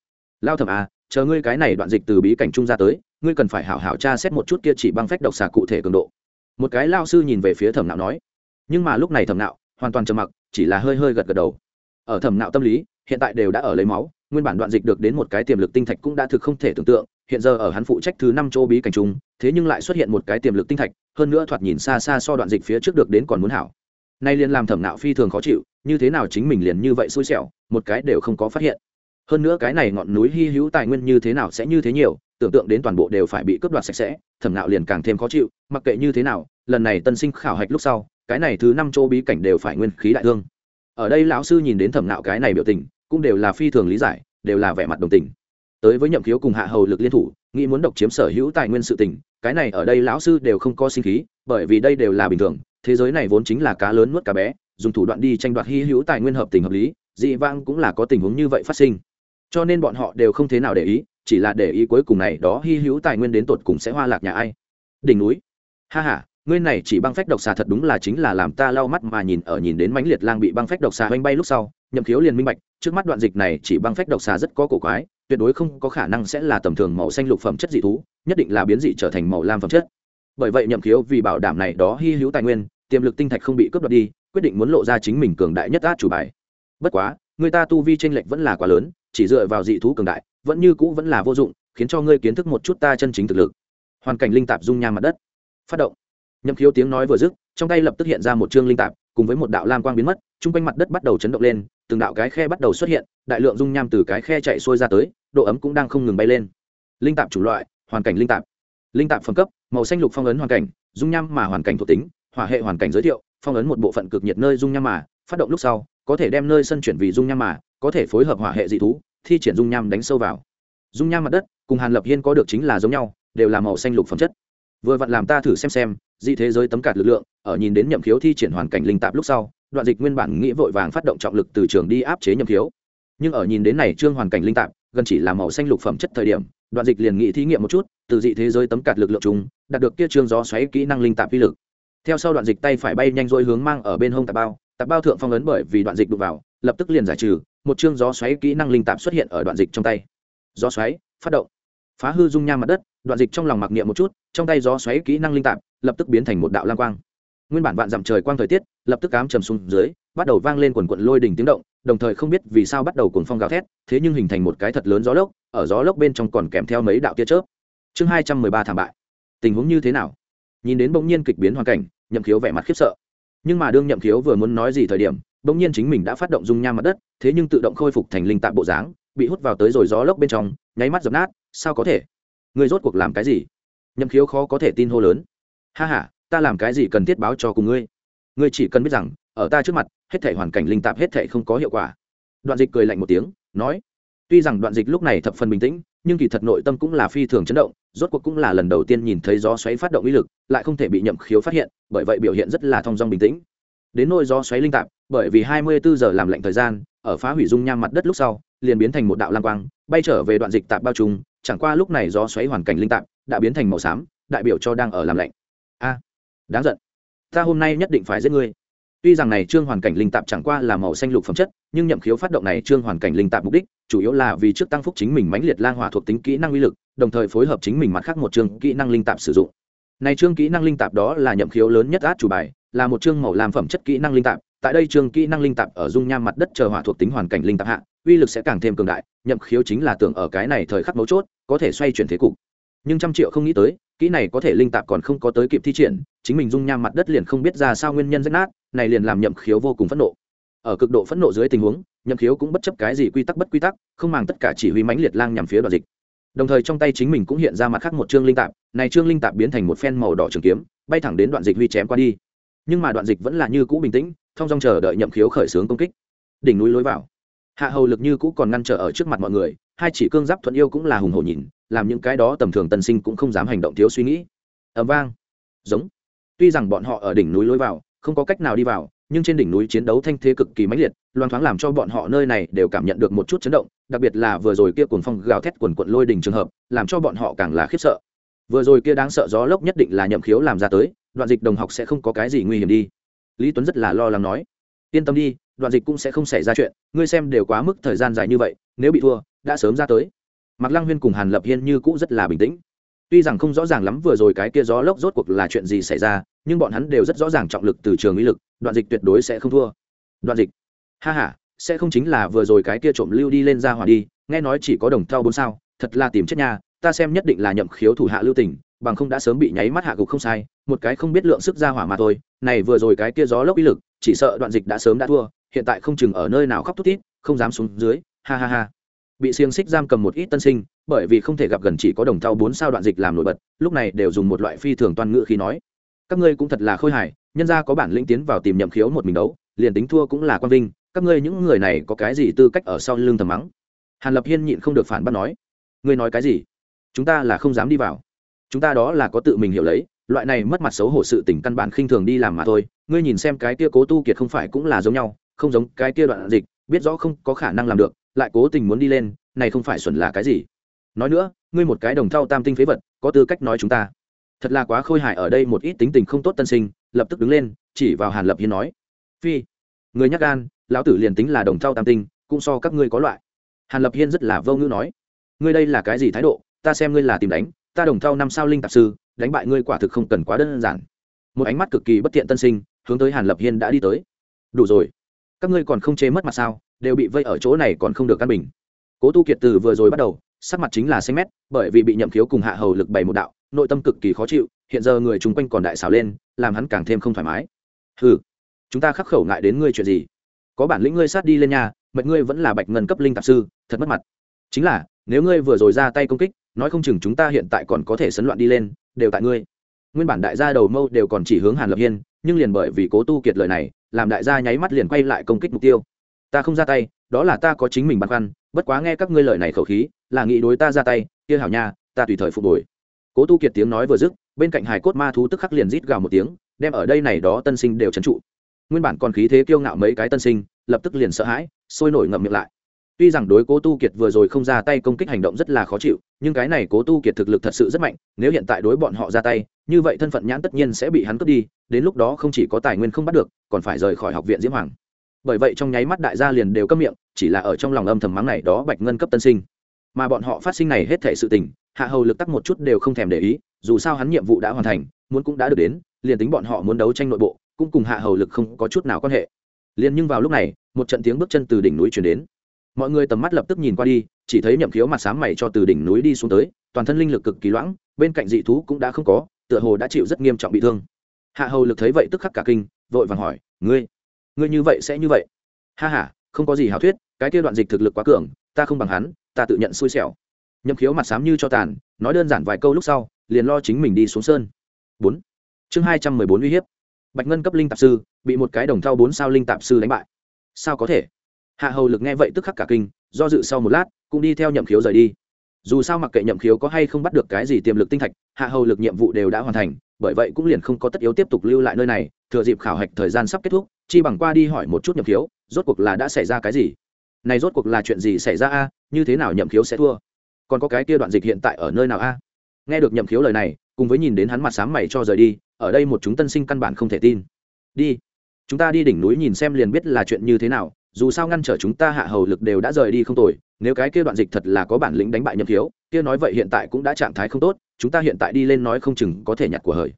Lao thẩm à chờ ngươi cái này đoạn dịch từ bí cảnh trung ra tới, ngươi cần phải hảo hảo tra xét một chút kia chỉ băng phách độc xà cụ thể cường độ. Một cái lao sư nhìn về phía thẩm nạo nói. Nhưng mà lúc này thẩm nạo hoàn toàn trầm mặc, chỉ là hơi hơi gật gật đầu. Ở thẩm nạo tâm lý hiện tại đều đã ở lấy máu, nguyên bản đoạn dịch được đến một cái tiềm lực tinh thạch cũng đã thực không thể tưởng tượng, hiện giờ ở hắn phụ trách thứ năm chỗ bí cảnh trung, thế nhưng lại xuất hiện một cái tiềm lực tinh thạch, hơn nữa thoạt nhìn xa xa so đoạn dịch phía trước được đến còn muốn hảo. Nay liền làm thẩm nạo phi thường khó chịu, như thế nào chính mình liền như vậy xui xẻo, một cái đều không có phát hiện. Hơn nữa cái này ngọn núi hy hữu tài nguyên như thế nào sẽ như thế nhiều, tưởng tượng đến toàn bộ đều phải bị cướp đoạt sạch sẽ, thẩm nạo liền càng thêm khó chịu, mặc kệ như thế nào, lần này tân sinh khảo hạch lúc sau, cái này thứ năm chỗ bí cảnh đều phải nguyên khí đại thương. Ở đây lão sư nhìn đến thẩm nạo cái này biểu tình cũng đều là phi thường lý giải đều là vẻ mặt đồng tình. Tới với nhậm khiếu cùng hạ hầu lực liên thủ nghĩ muốn độc chiếm sở hữu tài nguyên sự tình cái này ở đây lão sư đều không có sinh khí bởi vì đây đều là bình thường thế giới này vốn chính là cá lớn nuốt cá bé dùng thủ đoạn đi tranh đoạt hy hữu tài nguyên hợp tình hợp lý dị vang cũng là có tình huống như vậy phát sinh. Cho nên bọn họ đều không thế nào để ý chỉ là để ý cuối cùng này đó hy hữu tài nguyên đến tột cùng sẽ hoa lạc nhà ai. Đỉnh núi. Ha ha, nguyên ngươi này chỉ băng phách độc xà thật đúng là chính là làm ta lau mắt mà nhìn ở nhìn đến mãnh liệt lang bị băng phách độc xà oanh bay lúc sau nhậm khiếu liền minh bạch, trước mắt đoạn dịch này chỉ băng phách độc xà rất có cổ quái, tuyệt đối không có khả năng sẽ là tầm thường màu xanh lục phẩm chất dị thú, nhất định là biến dị trở thành màu lam phẩm chất. Bởi vậy nhậm khiếu vì bảo đảm này đó hy hữu tài nguyên, tiềm lực tinh thạch không bị cướp đoạt đi, quyết định muốn lộ ra chính mình cường đại nhất át chủ bài. Bất quá, người ta tu vi tranh lệch vẫn là quá lớn, chỉ dựa vào dị thú cường đại, vẫn như cũ vẫn là vô dụng, khiến cho ngươi kiến thức một chút ta chân chính thực lực. Hoàn cảnh linh tạp dung nham mặt đất. Phát động. Nhậm khiếu tiếng nói vừa dứt, trong tay lập tức hiện ra một chương linh tạp cùng với một đạo lam quang biến mất, chung quanh mặt đất bắt đầu chấn động lên, từng đạo cái khe bắt đầu xuất hiện, đại lượng dung nham từ cái khe chạy xuôi ra tới, độ ấm cũng đang không ngừng bay lên. Linh tạp chủ loại, hoàn cảnh linh tạp. Linh tạp phẩm cấp, màu xanh lục phong ấn hoàn cảnh, dung nham mà hoàn cảnh thuộc tính, hỏa hệ hoàn cảnh giới thiệu, phong ấn một bộ phận cực nhiệt nơi dung nham mà, phát động lúc sau, có thể đem nơi sân chuyển vì dung nham mà, có thể phối hợp hỏa hệ dị thú, thi triển dung nham đánh sâu vào. Dung nham mặt đất, cùng hàn lập hiên có được chính là giống nhau, đều là màu xanh lục phẩm chất. Vừa vặn làm ta thử xem xem dị thế giới tấm cạt lực lượng, ở nhìn đến nhậm khiếu thi triển hoàn cảnh linh tạp lúc sau, đoạn dịch nguyên bản nghĩ vội vàng phát động trọng lực từ trường đi áp chế nhậm khiếu. Nhưng ở nhìn đến này trương hoàn cảnh linh tạp, gần chỉ là màu xanh lục phẩm chất thời điểm, đoạn dịch liền nghĩ thí nghiệm một chút, từ dị thế giới tấm cạt lực lượng chúng đạt được kia trương gió xoáy kỹ năng linh tạp vi lực. Theo sau đoạn dịch tay phải bay nhanh dôi hướng mang ở bên hông tạp bao tạp bao thượng phong ấn bởi vì đoạn dịch đụng vào, lập tức liền giải trừ, một chương gió xoáy kỹ năng linh tạp xuất hiện ở đoạn dịch trong tay. Gió xoáy, phát động. Phá hư dung nham mặt đất đoạn dịch trong lòng mặc niệm một chút, trong tay gió xoáy kỹ năng linh tạp, lập tức biến thành một đạo lang quang. Nguyên bản vạn dặm trời quang thời tiết, lập tức cám trầm xuống dưới, bắt đầu vang lên quần quận lôi đỉnh tiếng động, đồng thời không biết vì sao bắt đầu cuồng phong gào thét, thế nhưng hình thành một cái thật lớn gió lốc, ở gió lốc bên trong còn kèm theo mấy đạo tia chớp. Chương hai trăm mười ba thảm bại. Tình huống như thế nào? Nhìn đến bỗng nhiên kịch biến hoàn cảnh, nhậm khiếu vẻ mặt khiếp sợ. Nhưng mà đương nhậm khiếu vừa muốn nói gì thời điểm, bỗng nhiên chính mình đã phát động dung nham mặt đất, thế nhưng tự động khôi phục thành linh tạp bộ dáng, bị hút vào tới rồi gió lốc bên trong, nháy mắt dập nát, sao có thể? Người rốt cuộc làm cái gì? Nhậm khiếu khó có thể tin hô lớn. Ha h a ta làm cái gì cần thiết báo cho cùng ngươi? Ngươi chỉ cần biết rằng, ở ta trước mặt, hết thể hoàn cảnh linh tạp hết thể không có hiệu quả. Đoạn dịch cười lạnh một tiếng, nói, tuy rằng đoạn dịch lúc này thập phần bình tĩnh, nhưng kỳ thật nội tâm cũng là phi thường chấn động, rốt cuộc cũng là lần đầu tiên nhìn thấy gió xoáy phát động uy lực, lại không thể bị nhậm khiếu phát hiện, bởi vậy biểu hiện rất là thong dong bình tĩnh. Đến nôi gió xoáy linh tạp, bởi vì hai mươi bốn giờ làm lạnh thời gian, ở phá hủy dung nham mặt đất lúc sau, liền biến thành một đạo lang quang, bay trở về đoạn dịch tạp bao trùm chẳng qua lúc này gió xoáy hoàn cảnh linh tạp, đã biến thành màu xám, đại biểu cho đang ở làm lạnh. A, đáng giận. Ta hôm nay nhất định phải giết ngươi. Tuy rằng này trương hoàn cảnh linh tạp chẳng qua là màu xanh lục phẩm chất, nhưng nhậm khiếu phát động này trương hoàn cảnh linh tạp mục đích, chủ yếu là vì trước tăng phúc chính mình mãnh liệt lang hỏa thuộc tính kỹ năng uy lực, đồng thời phối hợp chính mình mặt khác một chương kỹ năng linh tạp sử dụng. Này trương kỹ năng linh tạp đó là nhậm khiếu lớn nhất át chủ bài, là một chương màu làm phẩm chất kỹ năng linh tạp tại đây trường kỹ năng linh tạp ở dung nham mặt đất chờ hỏa thuộc tính hoàn cảnh linh tạp hạ, uy lực sẽ càng thêm cường đại, nhậm khiếu chính là tưởng ở cái này thời khắc mấu chốt, có thể xoay chuyển thế cục. Nhưng trăm triệu không nghĩ tới, kỹ này có thể linh tạp còn không có tới kịp thi triển, chính mình dung nham mặt đất liền không biết ra sao nguyên nhân rách nát, này liền làm nhậm khiếu vô cùng phẫn nộ. Ở cực độ phẫn nộ dưới tình huống, nhậm khiếu cũng bất chấp cái gì quy tắc bất quy tắc, không mang tất cả chỉ huy mãnh liệt lang nhằm phía đoạn dịch. Đồng thời trong tay chính mình cũng hiện ra mặt khác một chương linh tạp, này chương linh tạp biến thành một phen màu đỏ trường kiếm, bay thẳng đến đoạn dịch huy chém qua đi. Nhưng mà đoạn dịch vẫn là như cũ bình tĩnh thông dong chờ đợi nhậm khiếu khởi xướng công kích. Đỉnh núi lối vào. Hạ hầu lực như cũ còn ngăn trở ở trước mặt mọi người, hai chỉ cương giáp thuận yêu cũng là hùng hổ nhìn, làm những cái đó tầm thường tân sinh cũng không dám hành động thiếu suy nghĩ. Ẩm vang. Giống. Tuy rằng bọn họ ở đỉnh núi lối vào, không có cách nào đi vào, nhưng trên đỉnh núi chiến đấu thanh thế cực kỳ mãnh liệt, loan thoáng làm cho bọn họ nơi này đều cảm nhận được một chút chấn động, đặc biệt là vừa rồi kia cuồng phong gào thét quần quận lôi đỉnh trường hợp, làm cho bọn họ càng là khiếp sợ. Vừa rồi kia đáng sợ gió lốc nhất định là nhậm khiếu làm ra tới, đoạn dịch đồng học sẽ không có cái gì nguy hiểm đi lý tuấn rất là lo lắng nói. Yên tâm đi, đoạn dịch cũng sẽ không xảy ra chuyện, ngươi xem đều quá mức thời gian dài như vậy, nếu bị thua, đã sớm ra tới. Mạc lăng huyên cùng hàn lập hiên như cũ rất là bình tĩnh. Tuy rằng không rõ ràng lắm vừa rồi cái kia gió lốc rốt cuộc là chuyện gì xảy ra, nhưng bọn hắn đều rất rõ ràng trọng lực từ trường ý lực, đoạn dịch tuyệt đối sẽ không thua. Đoạn dịch. Ha h a sẽ không chính là vừa rồi cái kia trộm lưu đi lên ra hỏa đi, nghe nói chỉ có đồng thau bốn sao, thật là tìm chết nhà, ta xem nhất định là nhậm khiếu thủ hạ lưu tỉnh bằng không đã sớm bị nháy mắt hạ gục không sai, một cái không biết lượng sức ra hỏa mà thôi, này vừa rồi cái kia gió lốc uy lực, chỉ sợ đoạn dịch đã sớm đã thua, hiện tại không chừng ở nơi nào khóc thút thít, không dám xuống dưới, ha ha ha. Bị xiềng xích giam cầm một ít tân sinh, bởi vì không thể gặp gần chỉ có đồng thau bốn sao đoạn dịch làm nổi bật, lúc này đều dùng một loại phi thường toàn ngữ khi nói. Các ngươi cũng thật là khôi hài, nhân ra có bản lĩnh tiến vào tìm nhậm khiếu một mình đấu, liền tính thua cũng là quang vinh, các ngươi những người này có cái gì tư cách ở sau lưng thầm mắng? Hàn lập hiên nhịn không được phản bác nói. Ngươi nói cái gì? Chúng ta là không dám đi vào chúng ta đó là có tự mình hiểu lấy, loại này mất mặt xấu hổ sự tình căn bản khinh thường đi làm mà thôi. Ngươi nhìn xem cái kia cố tu kiệt không phải cũng là giống nhau, không giống cái kia đoạn dịch, biết rõ không có khả năng làm được, lại cố tình muốn đi lên, này không phải xuẩn là cái gì? Nói nữa, ngươi một cái đồng thau tam tinh phế vật, có tư cách nói chúng ta. Thật là quá khôi hài ở đây một ít tính tình không tốt tân sinh, lập tức đứng lên, chỉ vào hàn lập hiên nói. Phi, người nhắc gan, lão tử liền tính là đồng thau tam tinh, cũng so các ngươi có loại. Hàn lập hiên rất là vô ngữ nói. Ngươi đây là cái gì thái độ? Ta xem ngươi là tìm đánh ta đồng thau năm sao linh tạp sư, đánh bại ngươi quả thực không cần quá đơn giản. Một ánh mắt cực kỳ bất tiện tân sinh, hướng tới hàn lập hiên đã đi tới. Đủ rồi. Các ngươi còn không chế mất mặt sao, đều bị vây ở chỗ này còn không được căn bình. Cố tu kiệt từ vừa rồi bắt đầu, sắc mặt chính là xanh mét, bởi vì bị nhậm khiếu cùng hạ hầu lực bày một đạo, nội tâm cực kỳ khó chịu, hiện giờ người chung quanh còn đại xào lên, làm hắn càng thêm không thoải mái. Ừ chúng ta khắc khẩu ngại đến ngươi chuyện gì? Có bản lĩnh ngươi sát đi lên nhà, mệnh ngươi vẫn là bạch ngân cấp linh tạp sư, thật mất mặt. Chính là nếu ngươi vừa rồi ra tay công kích, nói không chừng chúng ta hiện tại còn có thể sấn loạn đi lên, đều tại ngươi. Nguyên bản đại gia đầu mâu đều còn chỉ hướng hàn lập hiên, nhưng liền bởi vì cố tu kiệt lời này, làm đại gia nháy mắt liền quay lại công kích mục tiêu. Ta không ra tay, đó là ta có chính mình băn khoăn, bất quá nghe các ngươi lời này khẩu khí, là nghĩ đối ta ra tay, kia hảo nha, ta tùy thời phục hồi. Cố tu kiệt tiếng nói vừa dứt, bên cạnh hải cốt ma thú tức khắc liền rít gào một tiếng, đem ở đây này đó tân sinh đều trấn trụ. Nguyên bản còn khí thế kiêu ngạo mấy cái tân sinh, lập tức liền sợ hãi, sôi nổi ngậm miệng lại tuy rằng đối cố tu kiệt vừa rồi không ra tay công kích hành động rất là khó chịu, nhưng cái này cố tu kiệt thực lực thật sự rất mạnh, nếu hiện tại đối bọn họ ra tay, như vậy thân phận nhãn tất nhiên sẽ bị hắn cướp đi, đến lúc đó không chỉ có tài nguyên không bắt được, còn phải rời khỏi học viện diễm hoàng. Bởi vậy trong nháy mắt đại gia liền đều câm miệng, chỉ là ở trong lòng âm thầm mắng này đó bạch ngân cấp tân sinh. Mà bọn họ phát sinh này hết thể sự tình, hạ hầu lực tắc một chút đều không thèm để ý, dù sao hắn nhiệm vụ đã hoàn thành, muốn cũng đã được đến, liền tính bọn họ muốn đấu tranh nội bộ, cũng cùng hạ hầu lực không có chút nào quan hệ. Liền nhưng vào lúc này, một trận tiếng bước chân từ đỉnh núi chuyển đến mọi người tầm mắt lập tức nhìn qua đi, chỉ thấy nhậm khiếu mặt sáng mày cho từ đỉnh núi đi xuống tới, toàn thân linh lực cực kỳ loãng, bên cạnh dị thú cũng đã không có, tựa hồ đã chịu rất nghiêm trọng bị thương. Hạ hầu lực thấy vậy tức khắc cả kinh, vội vàng hỏi, ngươi ngươi như vậy sẽ như vậy? Ha h a không có gì hảo thuyết, cái kia đoạn dịch thực lực quá cường, ta không bằng hắn, ta tự nhận xui xẻo. Nhậm khiếu mặt sám như cho tàn, nói đơn giản vài câu lúc sau, liền lo chính mình đi xuống sơn. Bốn. Chương hai trăm mười bốn uy hiếp. Bạch ngân cấp linh tạp sư, bị một cái đồng thau bốn sao linh tạp sư đánh bại. Sao có thể? Hạ hầu lực nghe vậy tức khắc cả kinh, do dự sau một lát, cũng đi theo nhậm khiếu rời đi. Dù sao mặc kệ nhậm khiếu có hay không bắt được cái gì tiềm lực tinh thạch, hạ hầu lực nhiệm vụ đều đã hoàn thành, bởi vậy cũng liền không có tất yếu tiếp tục lưu lại nơi này, thừa dịp khảo hạch thời gian sắp kết thúc, chi bằng qua đi hỏi một chút nhậm khiếu, rốt cuộc là đã xảy ra cái gì? Này rốt cuộc là chuyện gì xảy ra a? Như thế nào nhậm khiếu sẽ thua? Còn có cái kia đoạn dịch hiện tại ở nơi nào a? Nghe được nhậm khiếu lời này, cùng với nhìn đến hắn mặt sáng mày cho rời đi, ở đây một chúng tân sinh căn bản không thể tin. Đi, chúng ta đi đỉnh núi nhìn xem liền biết là chuyện như thế nào dù sao ngăn trở chúng ta hạ hầu lực đều đã rời đi không tồi nếu cái kia đoạn dịch thật là có bản lĩnh đánh bại nhậm thiếu, kia nói vậy hiện tại cũng đã trạng thái không tốt chúng ta hiện tại đi lên nói không chừng có thể nhặt của hời.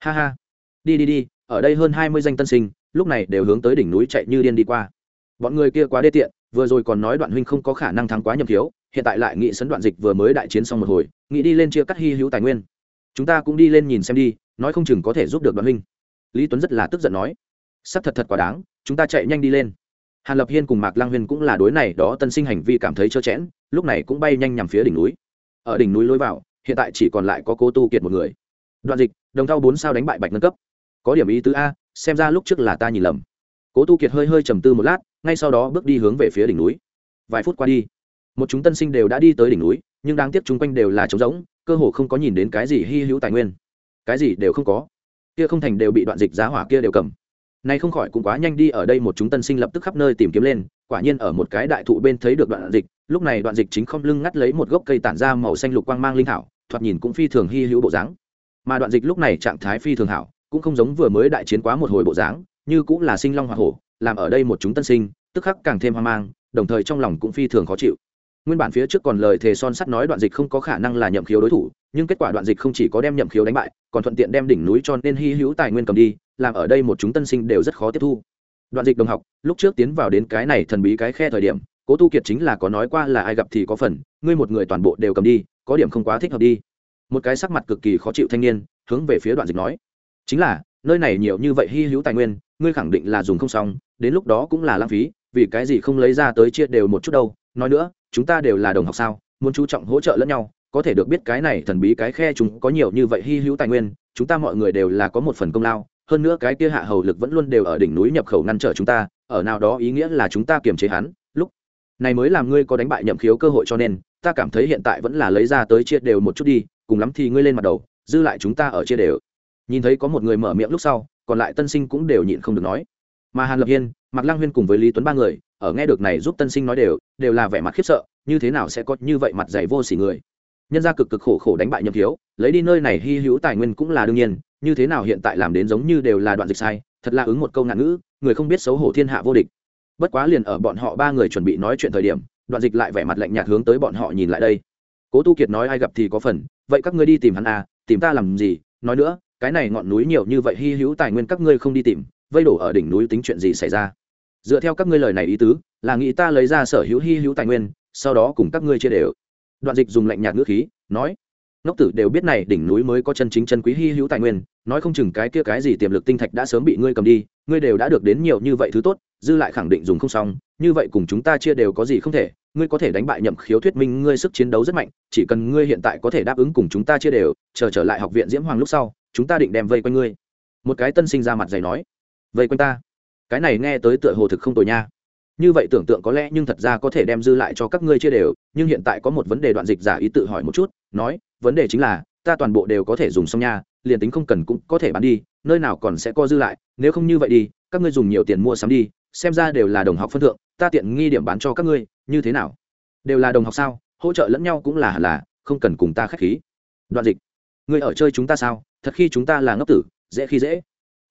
Ha ha. Đi đi đi ở đây hơn hai mươi danh tân sinh lúc này đều hướng tới đỉnh núi chạy như điên đi qua. Bọn người kia quá đê tiện vừa rồi còn nói đoạn huynh không có khả năng thắng quá nhậm thiếu, hiện tại lại nghị sấn đoạn dịch vừa mới đại chiến xong một hồi nghĩ đi lên chia cắt hy hữu tài nguyên. Chúng ta cũng đi lên nhìn xem đi nói không chừng có thể giúp được đoạn huynh. Lý tuấn rất là tức giận nói. Sắp thật thật quá đáng chúng ta chạy nhanh đi lên hàn lập hiên cùng mạc lang huyên cũng là đối này đó tân sinh hành vi cảm thấy trơ chẽn, lúc này cũng bay nhanh nhằm phía đỉnh núi. Ở đỉnh núi lối vào, hiện tại chỉ còn lại có cố tu kiệt một người. Đoạn dịch, đồng thau bốn sao đánh bại bạch nâng cấp. Có điểm ý tứ a, xem ra lúc trước là ta nhìn lầm. Cố tu kiệt hơi hơi trầm tư một lát, ngay sau đó bước đi hướng về phía đỉnh núi. Vài phút qua đi, một chúng tân sinh đều đã đi tới đỉnh núi, nhưng đáng tiếc chúng quanh đều là trống rỗng, cơ hồ không có nhìn đến cái gì hy hữu tài nguyên. Cái gì đều không có. Kia không thành đều bị đoạn dịch giá hỏa kia đều cầm nay không khỏi cũng quá nhanh đi ở đây một chúng tân sinh lập tức khắp nơi tìm kiếm lên quả nhiên ở một cái đại thụ bên thấy được đoạn dịch lúc này đoạn dịch chính không lưng ngắt lấy một gốc cây tản ra màu xanh lục quang mang linh hảo, thoạt nhìn cũng phi thường hy hữu bộ dáng. Mà đoạn dịch lúc này trạng thái phi thường hảo cũng không giống vừa mới đại chiến quá một hồi bộ dáng như cũng là sinh long hoa hổ làm ở đây một chúng tân sinh tức khắc càng thêm hoang mang đồng thời trong lòng cũng phi thường khó chịu. Nguyên bản phía trước còn lời thề son sắt nói đoạn dịch không có khả năng là nhậm khiếu đối thủ nhưng kết quả đoạn dịch không chỉ có đem nhậm khiếu đánh bại còn thuận tiện đem đỉnh núi cho nên hy hữu tài nguyên cầm đi làm ở đây một chúng tân sinh đều rất khó tiếp thu. Đoạn dịch đồng học, lúc trước tiến vào đến cái này thần bí cái khe thời điểm, cố tu kiệt chính là có nói qua là ai gặp thì có phần, ngươi một người toàn bộ đều cầm đi, có điểm không quá thích hợp đi. Một cái sắc mặt cực kỳ khó chịu thanh niên, hướng về phía đoạn dịch nói, chính là, nơi này nhiều như vậy hy hữu tài nguyên, ngươi khẳng định là dùng không xong, đến lúc đó cũng là lãng phí, vì cái gì không lấy ra tới chia đều một chút đâu. Nói nữa, chúng ta đều là đồng học sao, muốn chú trọng hỗ trợ lẫn nhau, có thể được biết cái này thần bí cái khe chúng có nhiều như vậy hy hữu tài nguyên, chúng ta mọi người đều là có một phần công lao hơn nữa cái kia hạ hầu lực vẫn luôn đều ở đỉnh núi nhập khẩu ngăn trở chúng ta, ở nào đó ý nghĩa là chúng ta kiềm chế hắn. Lúc này mới làm ngươi có đánh bại nhậm khiếu cơ hội cho nên, ta cảm thấy hiện tại vẫn là lấy ra tới chia đều một chút đi, cùng lắm thì ngươi lên mặt đầu, dư lại chúng ta ở chia đều. Nhìn thấy có một người mở miệng lúc sau, còn lại tân sinh cũng đều nhịn không được nói. Mà hàn lập hiên, mạc lang huyên cùng với lý tuấn ba người, ở nghe được này giúp tân sinh nói đều đều là vẻ mặt khiếp sợ, như thế nào sẽ có như vậy mặt dày vô sỉ người. Nhân gia cực cực khổ khổ đánh bại nhậm thiếu, lấy đi nơi này hy hữu tài nguyên cũng là đương nhiên như thế nào hiện tại làm đến giống như đều là đoạn dịch sai, thật là ứng một câu ngạn ngữ, người không biết xấu hổ thiên hạ vô địch. Bất quá liền ở bọn họ ba người chuẩn bị nói chuyện thời điểm, đoạn dịch lại vẻ mặt lạnh nhạt hướng tới bọn họ nhìn lại đây. Cố tu kiệt nói ai gặp thì có phần, vậy các ngươi đi tìm hắn à tìm ta làm gì? Nói nữa, cái này ngọn núi nhiều như vậy hy hữu tài nguyên các ngươi không đi tìm, vây đổ ở đỉnh núi tính chuyện gì xảy ra? Dựa theo các ngươi lời này ý tứ, là nghĩ ta lấy ra sở hữu hy hữu tài nguyên, sau đó cùng các ngươi chia đều. Đoạn dịch dùng lạnh nhạt ngữ khí, nói ngốc tử đều biết này đỉnh núi mới có chân chính chân quý hy hữu tài nguyên, nói không chừng cái kia cái gì tiềm lực tinh thạch đã sớm bị ngươi cầm đi, ngươi đều đã được đến nhiều như vậy thứ tốt, dư lại khẳng định dùng không xong, như vậy cùng chúng ta chia đều có gì không thể, ngươi có thể đánh bại nhậm khiếu thuyết minh, ngươi sức chiến đấu rất mạnh, chỉ cần ngươi hiện tại có thể đáp ứng cùng chúng ta chia đều, chờ trở lại học viện diễm hoàng lúc sau, chúng ta định đem vây quanh ngươi. Một cái tân sinh ra mặt dày nói. Vây quanh ta? Cái này nghe tới tựa hồ thực không tồi nha. Như vậy tưởng tượng có lẽ nhưng thật ra có thể đem dư lại cho các ngươi chia đều, nhưng hiện tại có một vấn đề đoạn dịch giả ý tự hỏi một chút, nói vấn đề chính là, ta toàn bộ đều có thể dùng xong nha, liền tính không cần cũng có thể bán đi, nơi nào còn sẽ co dư lại, nếu không như vậy đi, các ngươi dùng nhiều tiền mua sắm đi, xem ra đều là đồng học phân thượng, ta tiện nghi điểm bán cho các ngươi, như thế nào? Đều là đồng học sao? Hỗ trợ lẫn nhau cũng là hẳn là, không cần cùng ta k h á c h khí. Đoạn dịch, ngươi ở chơi chúng ta sao? Thật khi chúng ta là ngốc tử, dễ khi dễ.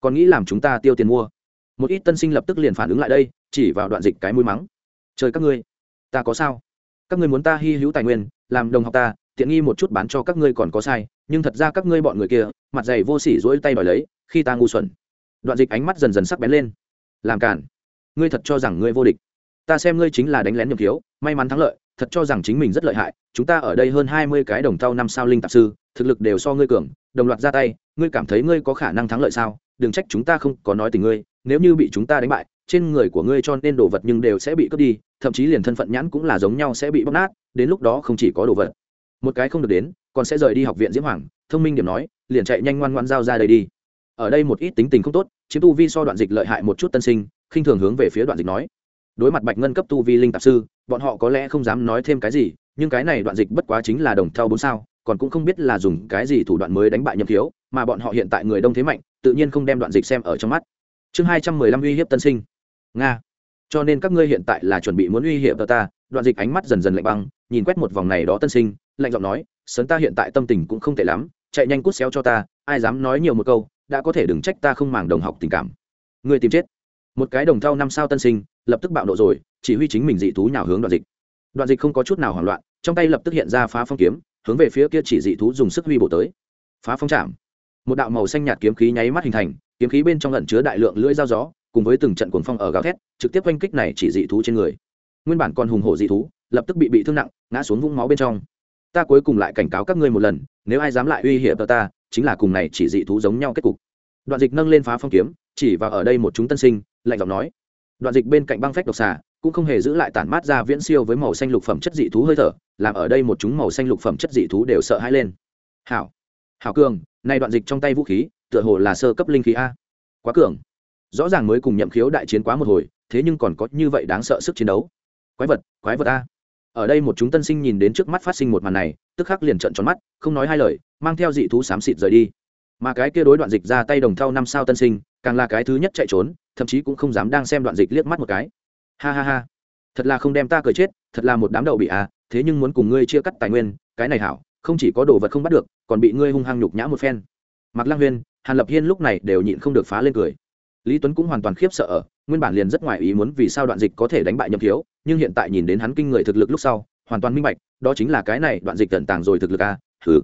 Còn nghĩ làm chúng ta tiêu tiền mua. Một ít tân sinh lập tức liền phản ứng lại đây, chỉ vào đoạn dịch cái mũi mắng. Chơi các ngươi, ta có sao? Các ngươi muốn ta hy hữu tài nguyên, làm đồng học ta tiện nghi một chút bán cho các ngươi còn có sai, nhưng thật ra các ngươi bọn người kia, mặt dày vô sỉ dỗi tay đòi lấy, khi ta ngu xuẩn. Đoạn dịch ánh mắt dần dần sắc bén lên. Làm cản ngươi thật cho rằng ngươi vô địch. Ta xem ngươi chính là đánh lén nhầm thiếu, may mắn thắng lợi, thật cho rằng chính mình rất lợi hại. Chúng ta ở đây hơn hai mươi cái đồng tàu năm sao linh tạp sư, thực lực đều so ngươi cường, đồng loạt ra tay, ngươi cảm thấy ngươi có khả năng thắng lợi sao? Đừng trách chúng ta không có nói tình ngươi, nếu như bị chúng ta đánh bại, trên người của ngươi cho nên đồ vật nhưng đều sẽ bị cướp đi, thậm chí liền thân phận nhãn cũng là giống nhau sẽ bị bóc nát, đến lúc đó không chỉ có đồ vật một cái không được đến, còn sẽ rời đi học viện diễm hoàng, thông minh điểm nói, liền chạy nhanh ngoan ngoan giao ra đây đi. Ở đây một ít tính tình không tốt, chiếm tu vi so đoạn dịch lợi hại một chút tân sinh, khinh thường hướng về phía đoạn dịch nói. Đối mặt bạch ngân cấp tu vi linh tạp sư, bọn họ có lẽ không dám nói thêm cái gì, nhưng cái này đoạn dịch bất quá chính là đồng theo bốn sao, còn cũng không biết là dùng cái gì thủ đoạn mới đánh bại nhậm thiếu, mà bọn họ hiện tại người đông thế mạnh, tự nhiên không đem đoạn dịch xem ở trong mắt. Chương hai trăm mười lăm uy hiếp tân sinh. Nga. Cho nên các ngươi hiện tại là chuẩn bị muốn uy hiếp ta. Đoạn dịch ánh mắt dần dần lạnh băng, nhìn quét một vòng này đó tân sinh lạnh giọng nói sơn ta hiện tại tâm tình cũng không tệ lắm, chạy nhanh cút xéo cho ta, ai dám nói nhiều một câu, đã có thể đừng trách ta không màng đồng học tình cảm. Ngươi tìm chết. Một cái đồng thau năm sao tân sinh, lập tức bạo nộ rồi, chỉ huy chính mình dị thú nhào hướng đoạn dịch. Đoạn dịch không có chút nào hoảng loạn, trong tay lập tức hiện ra phá phong kiếm, hướng về phía kia chỉ dị thú dùng sức huy bổ tới. Phá phong chạm. Một đạo màu xanh nhạt kiếm khí nháy mắt hình thành, kiếm khí bên trong lẩn chứa đại lượng lưỡi dao gió, cùng với từng trận cuồng phong ở gào thét, trực tiếp oanh kích này chỉ dị thú trên người. Nguyên bản còn hùng hổ dị thú, lập tức bị bị thương nặng, ngã xuống vũng máu bên trong ta cuối cùng lại cảnh cáo các ngươi một lần, nếu ai dám lại uy hiểm ta, chính là cùng này chỉ dị thú giống nhau kết cục. Đoạn dịch nâng lên phá phong kiếm, chỉ vào ở đây một chúng tân sinh, lạnh giọng nói. Đoạn dịch bên cạnh băng phách độc xà, cũng không hề giữ lại tản mát ra viễn siêu với màu xanh lục phẩm chất dị thú hơi thở, làm ở đây một chúng màu xanh lục phẩm chất dị thú đều sợ hãi lên. Hảo hảo cường nay đoạn dịch trong tay vũ khí, tựa hồ là sơ cấp linh khí a. Quá cường. Rõ ràng mới cùng nhậm khiếu đại chiến quá một hồi, thế nhưng còn có như vậy đáng sợ sức chiến đấu. Quái vật quái vật a ở đây một chúng tân sinh nhìn đến trước mắt phát sinh một màn này, tức khắc liền trận tròn mắt, không nói hai lời, mang theo dị thú xám xịt rời đi. Mà cái kia đối đoạn dịch ra tay đồng thau năm sao tân sinh, càng là cái thứ nhất chạy trốn, thậm chí cũng không dám đang xem đoạn dịch liếc mắt một cái. Ha ha ha, thật là không đem ta cười chết, thật là một đám đậu bị à thế nhưng muốn cùng ngươi chia cắt tài nguyên, cái này hảo, không chỉ có đồ vật không bắt được, còn bị ngươi hung hăng nhục nhã một phen. Mặc lang huyên, hàn lập hiên lúc này đều nhịn không được phá lên cười. Lý tuấn cũng hoàn toàn khiếp sợ nguyên bản liền rất ngoài ý muốn vì sao đoạn dịch có thể đánh bại nhậm thiếu, nhưng hiện tại nhìn đến hắn kinh người thực lực lúc sau, hoàn toàn minh bạch, đó chính là cái này đoạn dịch tận tàng rồi thực lực a à? thử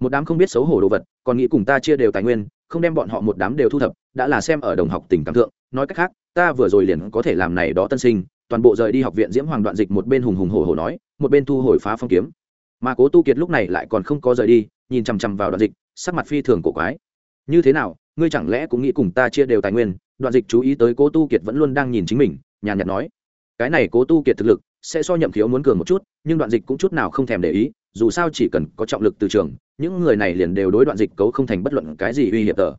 một đám không biết xấu hổ đồ vật, còn nghĩ cùng ta chia đều tài nguyên, không đem bọn họ một đám đều thu thập, đã là xem ở đồng học tỉnh cảm thượng, nói cách khác, ta vừa rồi liền có thể làm này đó tân sinh, toàn bộ rời đi học viện diễm hoàng đoạn dịch một bên hùng hùng hổ hổ nói, một bên thu hồi phá phong kiếm mà cố tu kiệt lúc này lại còn không có rời đi, nhìn chằm chằm vào đoạn dịch, sắc mặt phi thường cổ quái như thế nào, ngươi chẳng lẽ cũng nghĩ cùng ta chia đều tài nguyên đoạn dịch chú ý tới cố tu kiệt vẫn luôn đang nhìn chính mình, nhàn nhạt nói, cái này cố tu kiệt thực lực sẽ so nhậm khiếu muốn cường một chút, nhưng đoạn dịch cũng chút nào không thèm để ý, dù sao chỉ cần có trọng lực từ trường, những người này liền đều đối đoạn dịch cấu không thành bất luận cái gì uy hiểm tờ.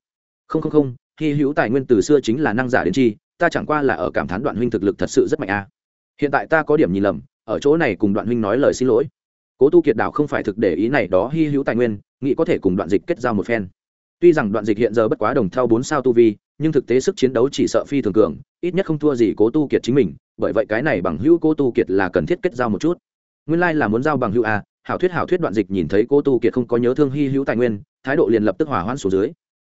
Không không không, hy hữu tài nguyên từ xưa chính là năng giả đến chi, ta chẳng qua là ở cảm thán đoạn huynh thực lực thật sự rất mạnh a. Hiện tại ta có điểm nhìn lầm, ở chỗ này cùng đoạn huynh nói lời xin lỗi. Cố tu kiệt đảo không phải thực để ý này đó, hy hữu tài nguyên, nghĩ có thể cùng đoạn dịch kết giao một phen. Tuy rằng đoạn dịch hiện giờ bất quá đồng theo bốn sao tu vi nhưng thực tế sức chiến đấu chỉ sợ phi thường cường, ít nhất không thua gì cố tu kiệt chính mình, bởi vậy cái này bằng hữu cố tu kiệt là cần thiết kết giao một chút. Nguyên lai、like、là muốn giao bằng hữu a hảo thuyết hảo thuyết đoạn dịch nhìn thấy cố tu kiệt không có nhớ thương hy hữu tài nguyên, thái độ liền lập tức hỏa hoãn xuống dưới.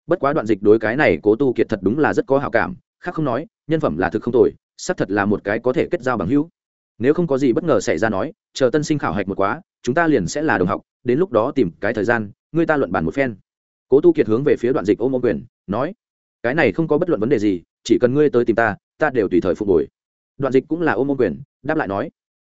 Bất quá đoạn dịch đối cái này cố tu kiệt thật đúng là rất có hảo cảm, khác không nói, nhân phẩm là thực không tồi, xác thật là một cái có thể kết giao bằng hữu. Nếu không có gì bất ngờ xảy ra nói, chờ tân sinh khảo hạch một quá, chúng ta liền sẽ là đồng học, đến lúc đó tìm cái thời gian, người ta luận bàn một phen. Cố tu kiệt hướng về phía đoạn dịch ôm ôm quyền, nói cái này không có bất luận vấn đề gì, chỉ cần ngươi tới tìm ta ta đều tùy thời phục hồi. Đoạn dịch cũng là ôm ôm quyền, đáp lại nói,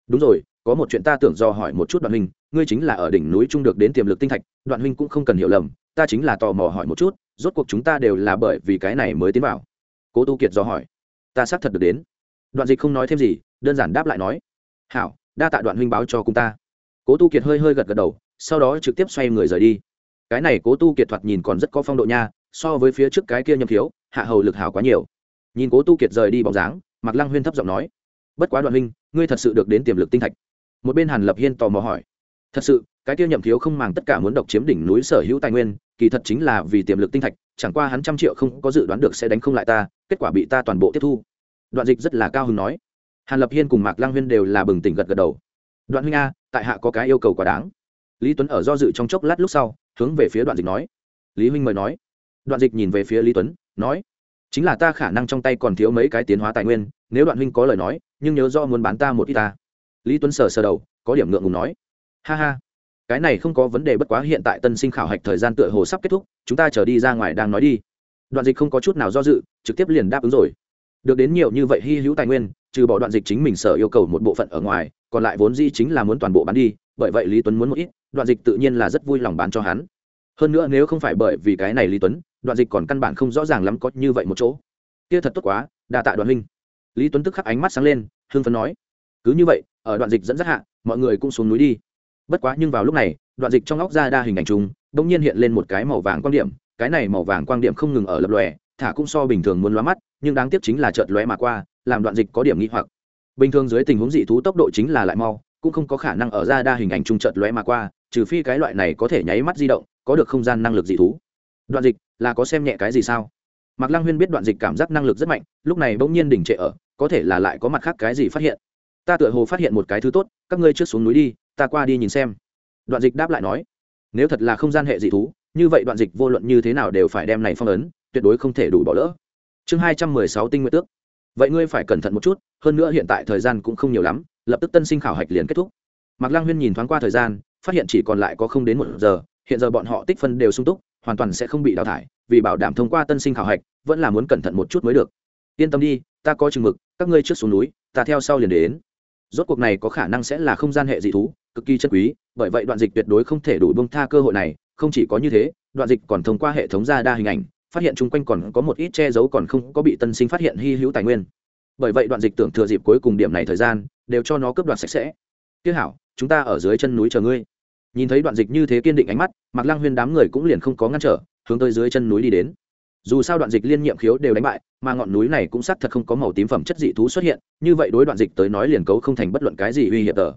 đúng rồi, có một chuyện ta tưởng do hỏi một chút đoạn huynh, ngươi chính là ở đỉnh núi trung được đến tiềm lực tinh thạch, đoạn huynh cũng không cần hiểu lầm, ta chính là tò mò hỏi một chút, rốt cuộc chúng ta đều là bởi vì cái này mới tiến vào. Cố tu kiệt do hỏi, ta xác thật được đến. Đoạn dịch không nói thêm gì, đơn giản đáp lại nói, hảo, đa tạ đoạn huynh báo cho cùng ta. Cố tu kiệt hơi hơi gật gật đầu, sau đó trực tiếp xoay người rời đi. Cái này cố tu kiệt thoạt nhìn còn rất có phong độ nha so với phía trước cái kia nhầm thiếu hạ hầu lực hảo quá nhiều. Nhìn cố tu kiệt rời đi bóng dáng mặc lăng huyên thấp giọng nói, bất quá đoạn huynh, ngươi thật sự được đến tiềm lực tinh thạch. Một bên hàn lập hiên tò mò hỏi, thật sự, cái kia nhậm thiếu không màng tất cả muốn độc chiếm đỉnh núi sở hữu tài nguyên, kỳ thật chính là vì tiềm lực tinh thạch, chẳng qua hắn trăm triệu không có dự đoán được sẽ đánh không lại ta, kết quả bị ta toàn bộ tiếp thu. Đoạn dịch rất là cao hứng nói. Hàn lập hiên cùng mạc lang huyên đều là bừng tỉnh gật gật đầu. Đoạn huynh a, tại hạ có cái yêu cầu quá đáng. Lý tuấn ở do dự trong chốc lát lúc sau, hướng về phía đoạn dịch nói. Lý huynh mời nói đoạn dịch nhìn về phía lý tuấn, nói, chính là ta khả năng trong tay còn thiếu mấy cái tiến hóa tài nguyên, nếu đoạn huynh có lời nói, nhưng nhớ do muốn bán ta một ít ta. Lý tuấn sờ sờ đầu, có điểm ngượng ngùng nói, ha ha, cái này không có vấn đề bất quá hiện tại tân sinh khảo hạch thời gian tựa hồ sắp kết thúc, chúng ta chờ đi ra ngoài đang nói đi. Đoạn dịch không có chút nào do dự, trực tiếp liền đáp ứng rồi. Được đến nhiều như vậy hy hữu tài nguyên, trừ bỏ đoạn dịch chính mình sở yêu cầu một bộ phận ở ngoài, còn lại vốn di chính là muốn toàn bộ bán đi, bởi vậy lý tuấn muốn một ít, đoạn dịch tự nhiên là rất vui lòng bán cho hắn. Hơn nữa nếu không phải bởi vì cái này lý tuấn đoạn dịch còn căn bản không rõ ràng lắm có như vậy một chỗ. Kia thật tốt quá, đa tạ đoạn huynh. Lý tuấn tức khắc ánh mắt sáng lên hương phấn nói. Cứ như vậy, ở đoạn dịch dẫn dắt hạ, mọi người cũng xuống núi đi. Bất quá nhưng vào lúc này, đoạn dịch trong óc ra đa hình ảnh chung đ ỗ n g nhiên hiện lên một cái màu vàng quan điểm. Cái này màu vàng quan điểm không ngừng ở lập lòe, thả cũng so bình thường muốn lóa mắt, nhưng đáng tiếc chính là chợt lóe mà qua, làm đoạn dịch có điểm nghi hoặc. Bình thường dưới tình huống dị thú tốc độ chính là lại mau, cũng không có khả năng ở ra đa hình ảnh chung chợt lóe mà qua, trừ phi cái loại này có thể nháy mắt di động, có được không gian năng lực dị thú đoạn dịch là có xem nhẹ cái gì sao? Mạc lăng huyên biết đoạn dịch cảm giác năng lực rất mạnh, lúc này bỗng nhiên đỉnh trệ ở, có thể là lại có mặt khác cái gì phát hiện. Ta tựa hồ phát hiện một cái thứ tốt, các ngươi trước xuống núi đi, ta qua đi nhìn xem. Đoạn dịch đáp lại nói, nếu thật là không gian hệ dị thú, như vậy đoạn dịch vô luận như thế nào đều phải đem này phong ấn, tuyệt đối không thể đủ bỏ lỡ. Chương hai trăm mười sáu tinh nguyện tước. Vậy ngươi phải cẩn thận một chút, hơn nữa hiện tại thời gian cũng không nhiều lắm, lập tức tân sinh khảo hạch liền kết thúc. Mạc lang huyên nhìn thoáng qua thời gian, phát hiện chỉ còn lại có không đến một giờ hiện giờ bọn họ tích phân đều sung túc, hoàn toàn sẽ không bị đào thải, vì bảo đảm thông qua tân sinh khảo hạch, vẫn là muốn cẩn thận một chút mới được. Yên tâm đi, ta có chừng mực, các ngươi trước xuống núi, ta theo sau liền đến. Rốt cuộc này có khả năng sẽ là không gian hệ dị thú, cực kỳ chân quý, bởi vậy đoạn dịch tuyệt đối không thể đủ bông tha cơ hội này, không chỉ có như thế, đoạn dịch còn thông qua hệ thống ra đa hình ảnh, phát hiện chung quanh còn có một ít che giấu còn không có bị tân sinh phát hiện hy hữu tài nguyên. Bởi vậy đoạn dịch tưởng thừa dịp cuối cùng điểm này thời gian, đều cho nó cướp đoạt sạch sẽ. Tiếc hảo, chúng ta ở dưới chân núi chờ ngươi nhìn thấy đoạn dịch như thế kiên định ánh mắt mặc lăng huyên đám người cũng liền không có ngăn trở, hướng tới dưới chân núi đi đến. Dù sao đoạn dịch liên nhiệm khiếu đều đánh bại, mà ngọn núi này cũng xác thật không có màu tím phẩm chất dị thú xuất hiện, như vậy đối đoạn dịch tới nói liền cấu không thành bất luận cái gì uy hiểm tờ.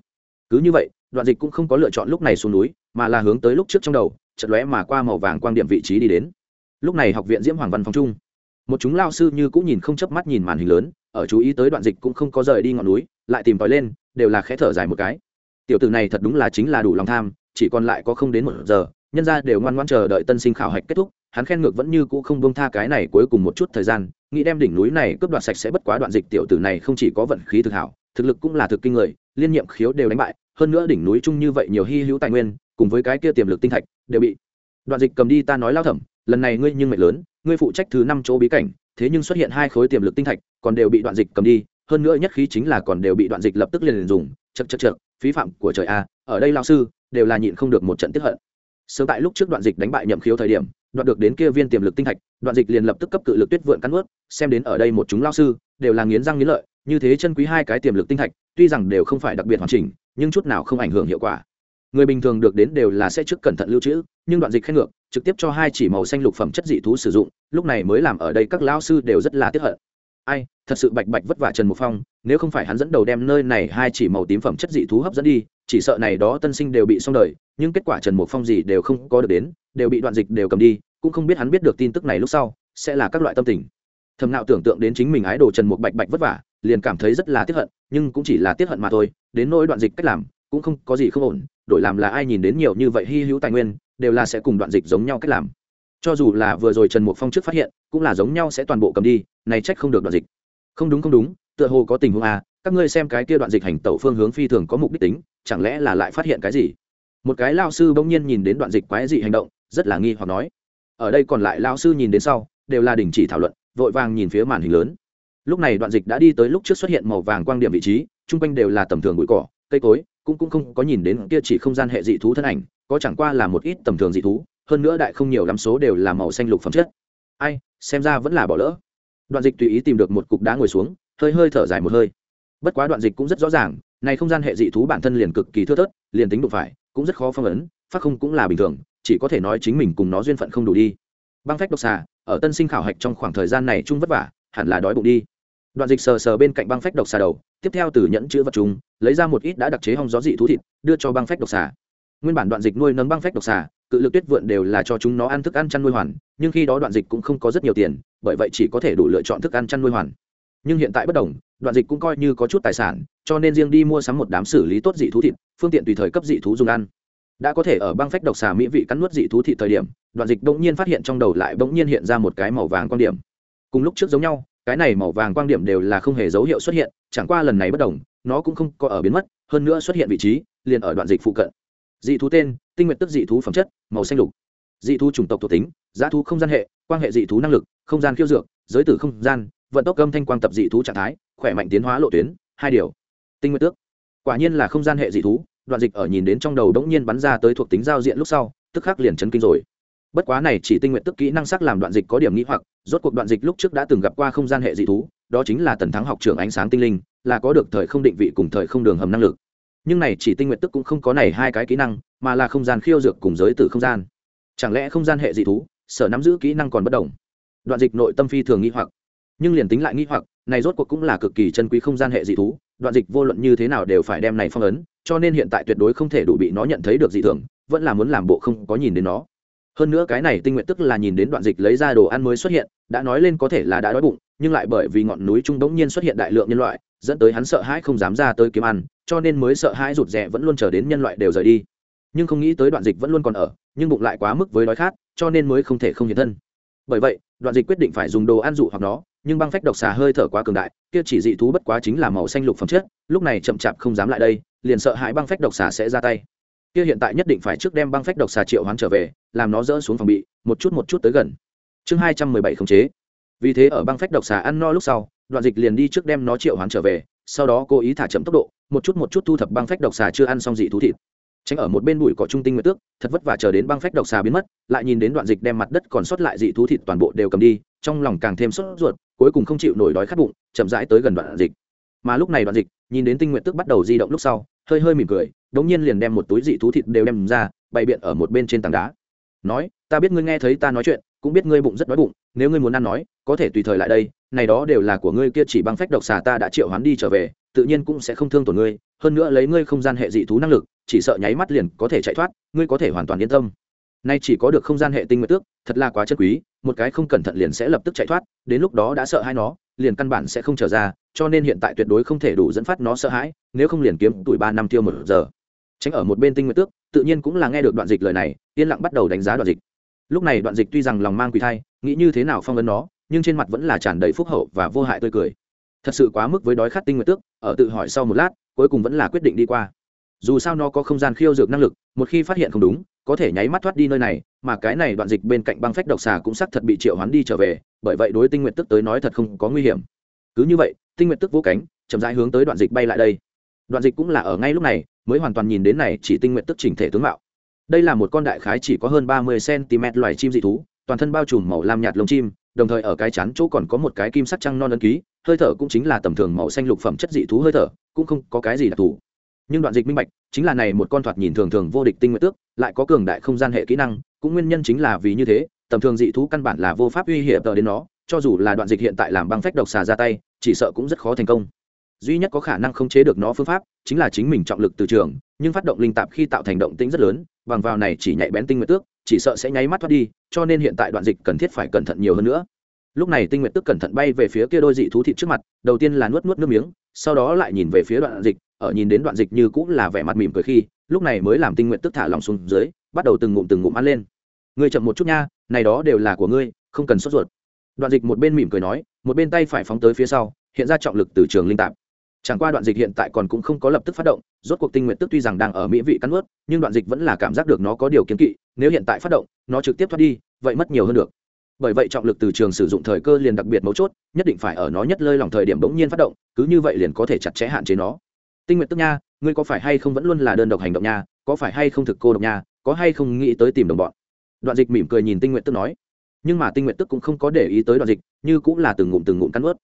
Cứ như vậy, đoạn dịch cũng không có lựa chọn lúc này xuống núi, mà là hướng tới lúc trước trong đầu chật lóe mà qua màu vàng quang điểm vị trí đi đến. Lúc này học viện diễm hoàng văn phòng trung. Một chúng lao sư như cũng nhìn không chớp mắt nhìn màn hình lớn, ở chú ý tới đoạn dịch cũng không có rời đi ngọn núi, lại tìm tòi lên, đều là khẽ thở dài một cái. Tiểu tử này thật đúng là chính là đủ lòng tham chỉ còn lại có không đến một giờ, nhân ra đều ngoan ngoan chờ đợi tân sinh khảo hạch kết thúc, hắn khen ngược vẫn như cũ không bông tha cái này cuối cùng một chút thời gian, nghĩ đem đỉnh núi này cướp đoạt sạch sẽ bất quá đoạn dịch tiểu tử này không chỉ có vận khí thực hảo, thực lực cũng là thực kinh người, liên nhiệm khiếu đều đánh bại, hơn nữa đỉnh núi chung như vậy nhiều hy hữu tài nguyên, cùng với cái kia tiềm lực tinh thạch, đều bị đoạn dịch cầm đi ta nói lao thẩm, lần này ngươi nhưng mệt lớn, ngươi phụ trách thứ năm chỗ bí cảnh, thế nhưng xuất hiện hai khối tiềm lực tinh thạch, còn đều bị đoạn dịch cầm đi, hơn nữa nhất khí chính là còn đều bị đoạn dịch lập tức liền dùng chật chật chật phí phạm của trời a, ở đây lao sư đều là nhịn không được một trận tiếp hận. Sớm tại lúc trước đoạn dịch đánh bại nhậm khiếu thời điểm đoạn được đến kia viên tiềm lực tinh thạch, đoạn dịch liền lập tức cấp cự lực tuyết vượn cắn ướt xem đến ở đây một chúng lao sư, đều là nghiến răng nghiến lợi, như thế chân quý hai cái tiềm lực tinh thạch, tuy rằng đều không phải đặc biệt hoàn chỉnh, nhưng chút nào không ảnh hưởng hiệu quả. Người bình thường được đến đều là sẽ trước cẩn thận lưu trữ, nhưng đoạn dịch khen ngược, trực tiếp cho hai chỉ màu xanh lục phẩm chất dị thú sử dụng, lúc này mới làm ở đây các lao sư đều rất là tiếp hận ai, thật sự bạch bạch vất vả trần mục phong, nếu không phải hắn dẫn đầu đem nơi này hai chỉ màu tím phẩm chất dị thú hấp dẫn đi, chỉ sợ này đó tân sinh đều bị xong đời, nhưng kết quả trần mục phong gì đều không có được đến, đều bị đoạn dịch đều cầm đi, cũng không biết hắn biết được tin tức này lúc sau, sẽ là các loại tâm tình. Thầm nạo tưởng tượng đến chính mình ái đồ trần mục bạch bạch vất vả, liền cảm thấy rất là tiếc hận, nhưng cũng chỉ là tiếc hận mà thôi, đến nỗi đoạn dịch cách làm, cũng không có gì không ổn, đổi làm là ai nhìn đến nhiều như vậy hy hữu tài nguyên, đều là sẽ cùng đoạn dịch giống nhau cách làm cho dù là vừa rồi trần mục phong trước phát hiện, cũng là giống nhau sẽ toàn bộ cầm đi, này trách không được đoạn dịch. Không đúng không đúng, tựa hồ có tình huống à các ngươi xem cái kia đoạn dịch hành tẩu phương hướng phi thường có mục đích tính, chẳng lẽ là lại phát hiện cái gì? Một cái lao sư bỗng nhiên nhìn đến đoạn dịch quái dị hành động, rất là nghi hoặc nói. Ở đây còn lại lao sư nhìn đến sau, đều là đình chỉ thảo luận, vội vàng nhìn phía màn hình lớn. Lúc này đoạn dịch đã đi tới lúc trước xuất hiện màu vàng quang điểm vị trí, chung quanh đều là tầm thường bụi cỏ, cây cối, cũng cũng không có nhìn đến kia chỉ không gian hệ dị thú thân ảnh, có chẳng qua là một ít tầm thường dị thú hơn nữa đại không nhiều lắm số đều là màu xanh lục phẩm chất. Ai, xem ra vẫn là bỏ lỡ. Đoạn dịch tùy ý tìm được một cục đá ngồi xuống, hơi hơi thở dài một hơi. Bất quá đoạn dịch cũng rất rõ ràng, này không gian hệ dị thú bản thân liền cực kỳ thưa thớt, liền tính đụng phải, cũng rất khó phong ấn, phát không cũng là bình thường, chỉ có thể nói chính mình cùng nó duyên phận không đủ đi. Băng phách độc xà, ở tân sinh khảo hạch trong khoảng thời gian này chung vất vả, hẳn là đói bụng đi. Đoạn dịch sờ sờ bên cạnh băng phách độc xà đầu, tiếp theo từ nhẫn chữ vật chúng lấy ra một ít đã đặc chế hong gió dị thú thịt, đưa cho băng phách độc xà. Nguyên bản đoạn dịch nuôi nấng băng phách độc xà cự lực tuyết vượn đều là cho chúng nó ăn thức ăn chăn nuôi hoàn, nhưng khi đó đoạn dịch cũng không có rất nhiều tiền, bởi vậy chỉ có thể đủ lựa chọn thức ăn chăn nuôi hoàn. Nhưng hiện tại bất đồng, đoạn dịch cũng coi như có chút tài sản, cho nên riêng đi mua sắm một đám xử lý tốt dị thú thịt, phương tiện tùy thời cấp dị thú dùng ăn. Đã có thể ở băng phách độc xà mỹ vị cắn nuốt dị thú thịt thời điểm, đoạn dịch bỗng nhiên phát hiện trong đầu lại bỗng nhiên hiện ra một cái màu vàng quan điểm. Cùng lúc trước giống nhau, cái này màu vàng quan điểm đều là không hề dấu hiệu xuất hiện, chẳng qua lần này bất đồng, nó cũng không có ở biến mất, hơn nữa xuất hiện vị trí, liền ở đoạn dịch phụ cận dị thú tên, tinh nguyện tức dị thú phẩm chất, màu xanh lục. Dị thú chủng tộc thuộc tính, giá thú không gian hệ, quan hệ dị thú năng lực, không gian khiêu dược, giới tử không gian, vận tốc âm thanh quang tập dị thú trạng thái, khỏe mạnh tiến hóa lộ tuyến, hai điều. Tinh nguyện tước. Quả nhiên là không gian hệ dị thú, đoạn dịch ở nhìn đến trong đầu đống nhiên bắn ra tới thuộc tính giao diện lúc sau, tức khắc liền chấn kinh rồi. Bất quá này chỉ tinh nguyện tức kỹ năng sắc làm đoạn dịch có điểm nghĩ hoặc, rốt cuộc đoạn dịch lúc trước đã từng gặp qua không gian hệ dị thú, đó chính là tần thắng học trưởng ánh sáng tinh linh, là có được thời không định vị cùng thời không đường hầm năng lực nhưng này chỉ tinh nguyện tức cũng không có này hai cái kỹ năng, mà là không gian khiêu dược cùng giới tử không gian. Chẳng lẽ không gian hệ dị thú, sở nắm giữ kỹ năng còn bất đồng? Đoạn dịch nội tâm phi thường nghi hoặc. Nhưng liền tính lại nghi hoặc, này rốt cuộc cũng là cực kỳ chân quý không gian hệ dị thú, đoạn dịch vô luận như thế nào đều phải đem này phong ấn, cho nên hiện tại tuyệt đối không thể đủ bị nó nhận thấy được dị thường, vẫn là muốn làm bộ không có nhìn đến nó. Hơn nữa cái này tinh nguyện tức là nhìn đến đoạn dịch lấy ra đồ ăn mới xuất hiện, đã nói lên có thể là đã đói bụng, nhưng lại bởi vì ngọn núi trung đống nhiên xuất hiện đại lượng nhân loại, dẫn tới hắn sợ hãi không dám ra tới kiếm ăn cho nên mới sợ hãi rụt rè vẫn luôn chờ đến nhân loại đều rời đi. Nhưng không nghĩ tới đoạn dịch vẫn luôn còn ở, nhưng bụng lại quá mức với đói khát, cho nên mới không thể không hiện thân. Bởi vậy, đoạn dịch quyết định phải dùng đồ ăn dụ hoặc nó, nhưng băng phách độc xà hơi thở quá cường đại, kia chỉ dị thú bất quá chính là màu xanh lục phẩm chất, lúc này chậm chạp không dám lại đây, liền sợ hãi băng phách độc xà sẽ ra tay. Kia hiện tại nhất định phải trước đem băng phách độc xà triệu hoán trở về, làm nó dỡ xuống phòng bị, một chút một chút tới gần. Chương hai trăm mười bảy khống chế. Vì thế ở băng phách độc xà ăn no lúc sau, đoạn dịch liền đi trước đem nó triệu hoán trở về sau đó cố ý thả chậm tốc độ, một chút một chút thu thập băng phách độc xà chưa ăn xong dị thú thịt. Tránh ở một bên bụi cỏ trung tinh nguyệt tước, thật vất vả chờ đến băng phách độc xà biến mất, lại nhìn đến đoạn dịch đem mặt đất còn sót lại dị thú thịt toàn bộ đều cầm đi, trong lòng càng thêm sốt ruột, cuối cùng không chịu nổi đói khát bụng, chậm rãi tới gần đoạn dịch. Mà lúc này đoạn dịch, nhìn đến tinh nguyện tước bắt đầu di động lúc sau, hơi hơi mỉm cười, đống nhiên liền đem một túi dị thú thịt đều đem ra, bày biện ở một bên trên tảng đá. Nói, ta biết ngươi nghe thấy ta nói chuyện, cũng biết ngươi bụng rất đói bụng, nếu ngươi muốn ăn nói, có thể tùy thời lại đây này đó đều là của ngươi kia chỉ băng phách độc xà ta đã triệu hoán đi trở về, tự nhiên cũng sẽ không thương tổn ngươi, hơn nữa lấy ngươi không gian hệ dị thú năng lực, chỉ sợ nháy mắt liền có thể chạy thoát, ngươi có thể hoàn toàn yên tâm. Nay chỉ có được không gian hệ tinh nguyện tước, thật là quá chân quý, một cái không cẩn thận liền sẽ lập tức chạy thoát, đến lúc đó đã sợ hai nó, liền căn bản sẽ không trở ra, cho nên hiện tại tuyệt đối không thể đủ dẫn phát nó sợ hãi, nếu không liền kiếm tuổi ba năm tiêu một giờ. Tránh ở một bên tinh nguyện tước, tự nhiên cũng là nghe được đoạn dịch lời này, yên lặng bắt đầu đánh giá đoạn dịch. Lúc này đoạn dịch tuy rằng lòng mang quỷ thai, nghĩ như thế nào phong ấn nó nhưng trên mặt vẫn là tràn đầy phúc hậu và vô hại tươi cười. Thật sự quá mức với đói khát tinh nguyện tước, ở tự hỏi sau một lát, cuối cùng vẫn là quyết định đi qua. Dù sao nó có không gian khiêu dược năng lực, một khi phát hiện không đúng, có thể nháy mắt thoát đi nơi này, mà cái này đoạn dịch bên cạnh băng phách độc xà cũng xác thật bị triệu hoán đi trở về, bởi vậy đối tinh nguyện tức tới nói thật không có nguy hiểm. Cứ như vậy, tinh nguyện tức vỗ cánh, chậm rãi hướng tới đoạn dịch bay lại đây. Đoạn dịch cũng là ở ngay lúc này, mới hoàn toàn nhìn đến này chỉ tinh nguyện tức chỉnh thể tướng mạo. Đây là một con đại khái chỉ có hơn ba mươi cm loài chim dị thú, toàn thân bao trùm màu lam nhạt lông chim đồng thời ở cái chán chỗ còn có một cái kim sắc trăng non ấn ký, hơi thở cũng chính là tầm thường màu xanh lục phẩm chất dị thú hơi thở, cũng không có cái gì đặc thù. Nhưng đoạn dịch minh bạch, chính là này một con thoạt nhìn thường thường vô địch tinh nguyện tước, lại có cường đại không gian hệ kỹ năng, cũng nguyên nhân chính là vì như thế, tầm thường dị thú căn bản là vô pháp uy hiểm tờ đến nó, cho dù là đoạn dịch hiện tại làm băng phách độc xà ra tay, chỉ sợ cũng rất khó thành công. Duy nhất có khả năng khống chế được nó phương pháp, chính là chính mình trọng lực từ trường, nhưng phát động linh tạp khi tạo thành động tĩnh rất lớn, bằng vào này chỉ nhạy bén tinh nguyện tước chỉ sợ sẽ nháy mắt thoát đi, cho nên hiện tại đoạn dịch cần thiết phải cẩn thận nhiều hơn nữa. Lúc này tinh nguyện tức cẩn thận bay về phía kia đôi dị thú thịt trước mặt, đầu tiên là nuốt nuốt nước miếng, sau đó lại nhìn về phía đoạn dịch, ở nhìn đến đoạn dịch như cũng là vẻ mặt mỉm cười khi, lúc này mới làm tinh nguyện tức thả lòng xuống dưới, bắt đầu từng ngụm từng ngụm ăn lên. Ngươi chậm một chút nha, này đó đều là của ngươi, không cần sốt ruột. Đoạn dịch một bên mỉm cười nói, một bên tay phải phóng tới phía sau, hiện ra trọng lực từ trường linh tạp chẳng qua đoạn dịch hiện tại còn cũng không có lập tức phát động, rốt cuộc tinh nguyện tức tuy rằng đang ở mỹ vị cắn ướt nhưng đoạn dịch vẫn là cảm giác được nó có điều kiến kỵ, nếu hiện tại phát động, nó trực tiếp thoát đi, vậy mất nhiều hơn được. Bởi vậy trọng lực từ trường sử dụng thời cơ liền đặc biệt mấu chốt, nhất định phải ở nó nhất lơi lòng thời điểm bỗng nhiên phát động, cứ như vậy liền có thể chặt chẽ hạn chế nó. Tinh nguyện tức nha, ngươi có phải hay không vẫn luôn là đơn độc hành động nha, có phải hay không thực cô độc nha, có hay không nghĩ tới tìm đồng bọn? Đoạn dịch mỉm cười nhìn tinh nguyện tức nói. Nhưng mà tinh nguyện tức cũng không có để ý tới đoạn dịch, như cũng là từng ngụm từng ngụm cắn ướt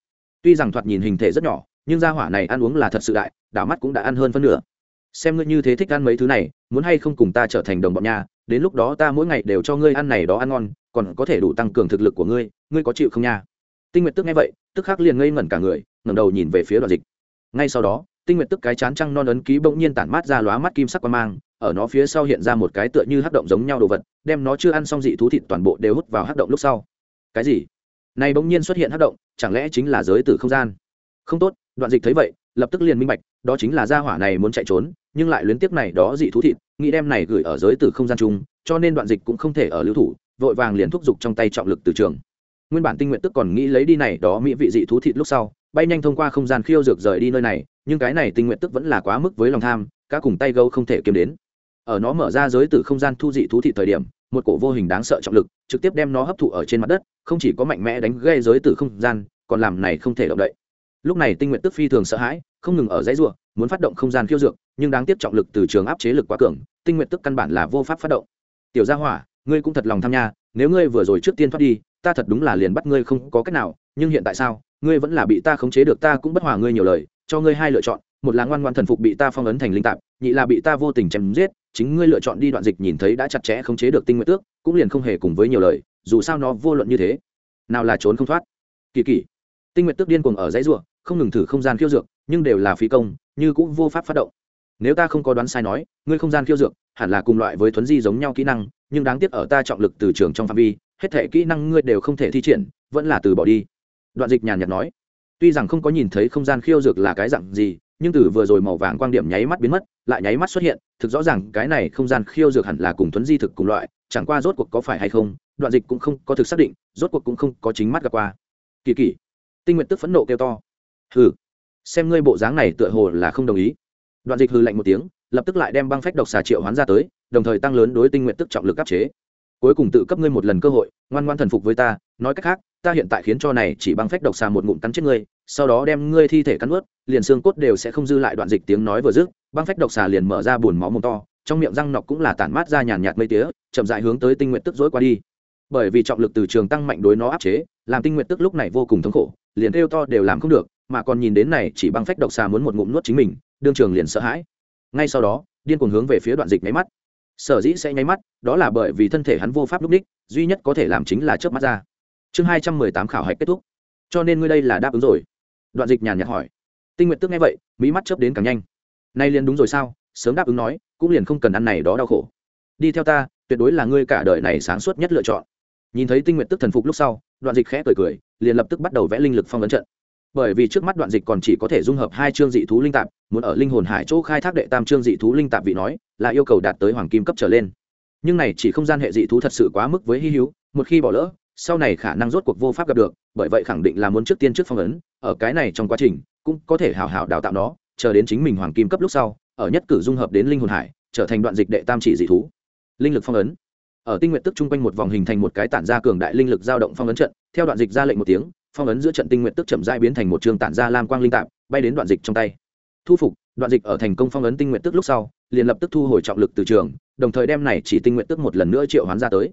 tuy rằng thoạt nhìn hình thể rất nhỏ nhưng gia hỏa này ăn uống là thật sự đại, đảo mắt cũng đã ăn hơn phân nửa. Xem ngươi như thế thích ăn mấy thứ này, muốn hay không cùng ta trở thành đồng bọn nhà đến lúc đó ta mỗi ngày đều cho ngươi ăn này đó ăn ngon, còn có thể đủ tăng cường thực lực của ngươi ngươi có chịu không nha? Tinh Nguyệt tức nghe vậy, tức khắc liền ngây ngẩn cả người, ngẩng đầu nhìn về phía đoạn dịch. Ngay sau đó, tinh Nguyệt tức cái chán trăng non ấn ký bỗng nhiên tản mát ra lóa mắt kim sắc qua mang, ở nó phía sau hiện ra một cái tựa như hắc động giống nhau đồ vật, đem nó chưa ăn xong dị thú thịt toàn bộ đều hút vào hắc động lúc sau. Cái gì? Này bỗng nhiên xuất hiện hắc động, chẳng lẽ chính là giới tử không gian? Không tốt, đoạn dịch thấy vậy, lập tức liền minh bạch, đó chính là gia hỏa này muốn chạy trốn, nhưng lại luyến tiếc này đó dị thú thịt, nghĩ đem này gửi ở giới từ không gian chung, cho nên đoạn dịch cũng không thể ở lưu thủ, vội vàng liền thúc giục trong tay trọng lực từ trường. Nguyên bản tinh nguyện tức còn nghĩ lấy đi này đó mỹ vị dị thú thịt lúc sau, bay nhanh thông qua không gian khiêu dược rời đi nơi này, nhưng cái này tinh nguyện tức vẫn là quá mức với lòng tham các cùng tay gâu không thể kiếm đến. Ở nó mở ra giới từ không gian thu dị thú thịt thời điểm, một cổ vô hình đáng sợ trọng lực, trực tiếp đem nó hấp thụ ở trên mặt đất, không chỉ có mạnh mẽ đánh gây giới từ không gian, còn làm này không thể động đậy lúc này tinh nguyện tức phi thường sợ hãi, không ngừng ở dãy ruộng muốn phát động không gian khiêu dược, nhưng đáng tiếc trọng lực từ trường áp chế lực quá cường, tinh nguyện tức căn bản là vô pháp phát động. Tiểu gia hỏa, ngươi cũng thật lòng tham nha, nếu ngươi vừa rồi trước tiên thoát đi, ta thật đúng là liền bắt ngươi không có cách nào, nhưng hiện tại sao, ngươi vẫn là bị ta khống chế được, ta cũng bất hòa ngươi nhiều lời, cho ngươi hai lựa chọn, một là ngoan ngoan thần phục bị ta phong ấn thành linh tạp, nhị là bị ta vô tình chém giết, chính ngươi lựa chọn đi đoạn dịch nhìn thấy đã chặt chẽ khống chế được tinh nguyện tước, cũng liền không hề cùng với nhiều lời, dù sao nó vô luận như thế, nào là trốn không thoát. Kỳ kỳ. Tinh nguyện tước điên cuồng ở dãy ruộng không ngừng thử không gian khiêu dược, nhưng đều là phí công, như cũng vô pháp phát động. Nếu ta không có đoán sai nói, ngươi không gian khiêu dược hẳn là cùng loại với thuấn di giống nhau kỹ năng, nhưng đáng tiếc ở ta trọng lực từ trường trong phạm vi, hết thể kỹ năng ngươi đều không thể thi triển, vẫn là từ bỏ đi. Đoạn dịch nhàn nhạt nói. Tuy rằng không có nhìn thấy không gian khiêu dược là cái dặn gì, nhưng từ vừa rồi màu vàng quang điểm nháy mắt biến mất, lại nháy mắt xuất hiện, thực rõ ràng cái này không gian khiêu dược hẳn là cùng thuấn di thực cùng loại, chẳng qua rốt cuộc có phải hay không, đoạn dịch cũng không có thực xác định, rốt cuộc cũng không có chính mắt gặp qua. Kỳ kỳ. Tinh nguyện tức phẫn nộ kêu to hừ. Xem ngươi bộ dáng này tựa hồ là không đồng ý. Đoạn dịch hừ lạnh một tiếng, lập tức lại đem băng phách độc xà triệu hoán ra tới, đồng thời tăng lớn đối tinh nguyện tức trọng lực áp chế. Cuối cùng tự cấp ngươi một lần cơ hội, ngoan ngoan thần phục với ta, nói cách khác, ta hiện tại khiến cho này chỉ băng phách độc xà một ngụm cắn chết ngươi, sau đó đem ngươi thi thể cắn ướt, liền xương cốt đều sẽ không dư lại đoạn dịch tiếng nói vừa dứt, băng phách độc xà liền mở ra bùn máu mồm to, trong miệng răng nọc cũng là tản mát ra nhàn nhạt mây tía, chậm dại hướng tới tinh nguyện tức dối qua đi. Bởi vì trọng lực từ trường tăng mạnh đối nó áp chế, làm tinh nguyện tức lúc này vô cùng thống khổ, liền kêu to đều làm không được mà còn nhìn đến này chỉ băng phách độc xà muốn một ngụm nuốt chính mình, đương trường liền sợ hãi. Ngay sau đó, điên cuồng hướng về phía đoạn dịch nháy mắt. Sở dĩ sẽ nháy mắt, đó là bởi vì thân thể hắn vô pháp lúc đích, duy nhất có thể làm chính là chớp mắt ra. Chương hai trăm mười tám khảo hạch kết thúc. Cho nên ngươi đây là đáp ứng rồi. Đoạn dịch nhàn nhạt hỏi. Tinh nguyện tức nghe vậy mỹ mắt chớp đến càng nhanh. Nay liền đúng rồi sao? Sớm đáp ứng nói, cũng liền không cần ăn này đó đau khổ. Đi theo ta, tuyệt đối là ngươi cả đời này sáng suốt nhất lựa chọn. Nhìn thấy tinh nguyện tức thần phục lúc sau, đoạn dịch khẽ cười cười, liền lập tức bắt đầu vẽ linh lực phong ấn trận bởi vì trước mắt đoạn dịch còn chỉ có thể dung hợp hai chương dị thú linh tạp, muốn ở linh hồn hải chỗ khai thác đệ tam chương dị thú linh tạp vị nói, là yêu cầu đạt tới hoàng kim cấp trở lên. Nhưng này chỉ không gian hệ dị thú thật sự quá mức với hy hữu, một khi bỏ lỡ, sau này khả năng rốt cuộc vô pháp gặp được, bởi vậy khẳng định là muốn trước tiên trước phong ấn, ở cái này trong quá trình, cũng có thể hào hào đào tạo nó, chờ đến chính mình hoàng kim cấp lúc sau, ở nhất cử dung hợp đến linh hồn hải, trở thành đoạn dịch đệ tam chỉ dị thú. Linh lực phong ấn. Ở tinh nguyện tức chung quanh một vòng hình thành một cái tản ra cường đại linh lực dao động phong ấn trận, theo đoạn dịch ra lệnh một tiếng phong ấn giữa trận tinh nguyện tức chậm rãi biến thành một trường tản ra lam quang linh tạp, bay đến đoạn dịch trong tay. Thu phục, đoạn dịch ở thành công phong ấn tinh nguyện tức lúc sau, liền lập tức thu hồi trọng lực từ trường, đồng thời đem này chỉ tinh nguyện tức một lần nữa triệu hoán ra tới.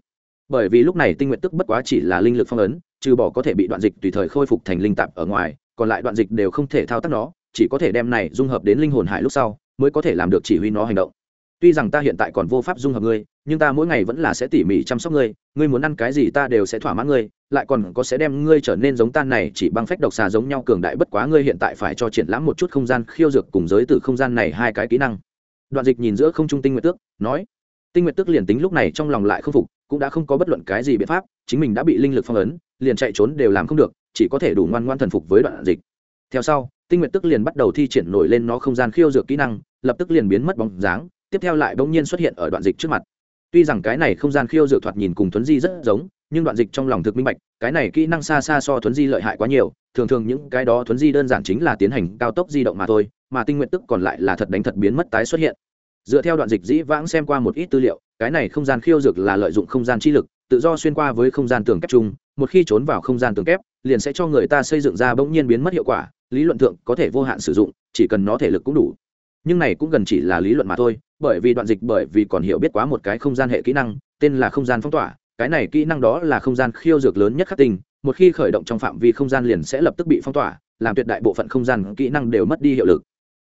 Bởi vì lúc này tinh nguyện tức bất quá chỉ là linh lực phong ấn, trừ bỏ có thể bị đoạn dịch tùy thời khôi phục thành linh tạp ở ngoài, còn lại đoạn dịch đều không thể thao tác nó, chỉ có thể đem này dung hợp đến linh hồn hải lúc sau, mới có thể làm được chỉ huy nó hành động. Tuy rằng ta hiện tại còn vô pháp dung hợp ngươi nhưng ta mỗi ngày vẫn là sẽ tỉ mỉ chăm sóc ngươi ngươi muốn ăn cái gì ta đều sẽ thỏa mãn ngươi, lại còn có sẽ đem ngươi trở nên giống tan này, chỉ bằng phách độc xà giống nhau cường đại bất quá ngươi hiện tại phải cho triển lãm một chút không gian khiêu dược cùng giới từ không gian này hai cái kỹ năng. Đoạn dịch nhìn giữa không trung tinh nguyệt tước, nói, tinh nguyệt tước liền tính lúc này trong lòng lại không phục, cũng đã không có bất luận cái gì biện pháp, chính mình đã bị linh lực phong ấn, liền chạy trốn đều làm không được, chỉ có thể đủ ngoan ngoan thần phục với đoạn dịch. Theo sau, tinh nguyệt tức liền bắt đầu thi triển nổi lên nó không gian khiêu dược kỹ năng, lập tức liền biến mất bóng dáng, tiếp theo lại bỗng nhiên xuất hiện ở đoạn dịch trước mặt tuy rằng cái này không gian khiêu dược thoạt nhìn cùng thuấn di rất giống, nhưng đoạn dịch trong lòng thực minh bạch, cái này kỹ năng xa xa so thuấn di lợi hại quá nhiều, thường thường những cái đó thuấn di đơn giản chính là tiến hành cao tốc di động mà thôi, mà tinh nguyện tức còn lại là thật đánh thật biến mất tái xuất hiện. Dựa theo đoạn dịch dĩ vãng xem qua một ít tư liệu, cái này không gian khiêu dược là lợi dụng không gian chi lực, tự do xuyên qua với không gian tường kép chung, một khi trốn vào không gian tường kép, liền sẽ cho người ta xây dựng ra bỗng nhiên biến mất hiệu quả, lý luận thượng có thể vô hạn sử dụng, chỉ cần nó thể lực cũng đủ nhưng này cũng gần chỉ là lý luận mà thôi bởi vì đoạn dịch bởi vì còn hiểu biết quá một cái không gian hệ kỹ năng tên là không gian phong tỏa. Cái này kỹ năng đó là không gian khiêu dược lớn nhất khắc tình, một khi khởi động trong phạm vi không gian liền sẽ lập tức bị phong tỏa làm tuyệt đại bộ phận không gian kỹ năng đều mất đi hiệu lực.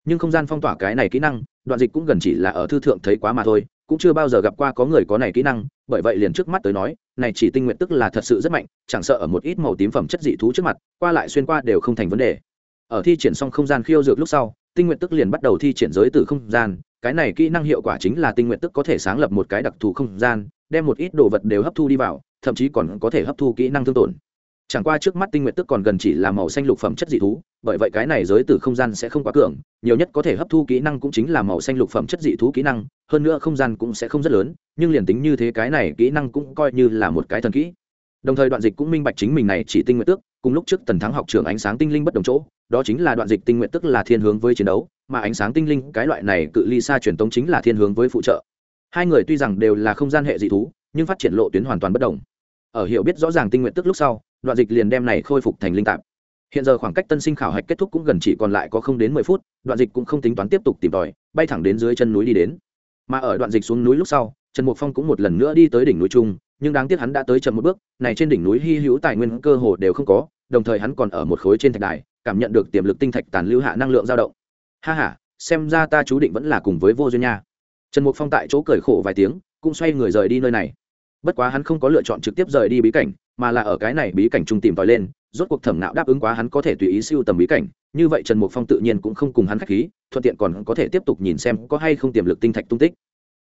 Nhưng không gian phong tỏa cái này kỹ năng đoạn dịch cũng gần chỉ là ở thư thượng thấy quá mà thôi cũng chưa bao giờ gặp qua có người có này kỹ năng bởi vậy liền trước mắt tới nói này chỉ tinh nguyện tức là thật sự rất mạnh chẳng sợ ở một ít màu tím phẩm chất dị thú trước mặt qua lại xuyên qua đều không thành vấn đề. Ở thi triển xong không gian khiêu dược lúc sau tinh nguyện tức liền bắt đầu thi triển giới từ không gian, cái này kỹ năng hiệu quả chính là tinh nguyện tức có thể sáng lập một cái đặc thù không gian, đem một ít đồ vật đều hấp thu đi vào, thậm chí còn có thể hấp thu kỹ năng thương tổn. Chẳng qua trước mắt tinh nguyện tức còn gần chỉ là màu xanh lục phẩm chất dị thú, bởi vậy cái này giới từ không gian sẽ không quá cường, nhiều nhất có thể hấp thu kỹ năng cũng chính là màu xanh lục phẩm chất dị thú kỹ năng, hơn nữa không gian cũng sẽ không rất lớn, nhưng liền tính như thế cái này kỹ năng cũng coi như là một cái thần kỹ. Đồng thời đoạn dịch cũng minh bạch chính mình này chỉ tinh nguyện tước cùng lúc trước tần thắng học trường ánh sáng tinh linh bất đồng chỗ, đó chính là đoạn dịch tinh nguyện tức là thiên hướng với chiến đấu, mà ánh sáng tinh linh, cái loại này cự ly xa truyền tống chính là thiên hướng với phụ trợ. Hai người tuy rằng đều là không gian hệ dị thú, nhưng phát triển lộ tuyến hoàn toàn bất đồng. Ở hiểu biết rõ ràng tinh nguyện tức lúc sau, đoạn dịch liền đem này khôi phục thành linh tạp. Hiện giờ khoảng cách tân sinh khảo hạch kết thúc cũng gần chỉ còn lại có không đến mười phút, đoạn dịch cũng không tính toán tiếp tục tìm tòi, bay thẳng đến dưới chân núi đi đến. Mà ở đoạn dịch xuống núi lúc sau, trần mục phong cũng một lần nữa đi tới đỉnh núi trung nhưng đáng tiếc hắn đã tới chậm một bước, này trên đỉnh núi hy hữu tài nguyên cơ hồ đều không có đồng thời hắn còn ở một khối trên thạch đài, cảm nhận được tiềm lực tinh thạch tàn lưu hạ năng lượng dao động. Ha ha, xem ra ta chú định vẫn là cùng với vô duyên nha. Trần mục phong tại chỗ cười khổ vài tiếng, cũng xoay người rời đi nơi này. Bất quá hắn không có lựa chọn trực tiếp rời đi bí cảnh, mà là ở cái này bí cảnh trung tìm tòi lên, rốt cuộc thẩm nạo đáp ứng quá hắn có thể tùy ý siêu tầm bí cảnh. Như vậy trần mục phong tự nhiên cũng không cùng hắn k h á c h khí, thuận tiện còn có thể tiếp tục nhìn xem có hay không tiềm lực tinh thạch tung tích.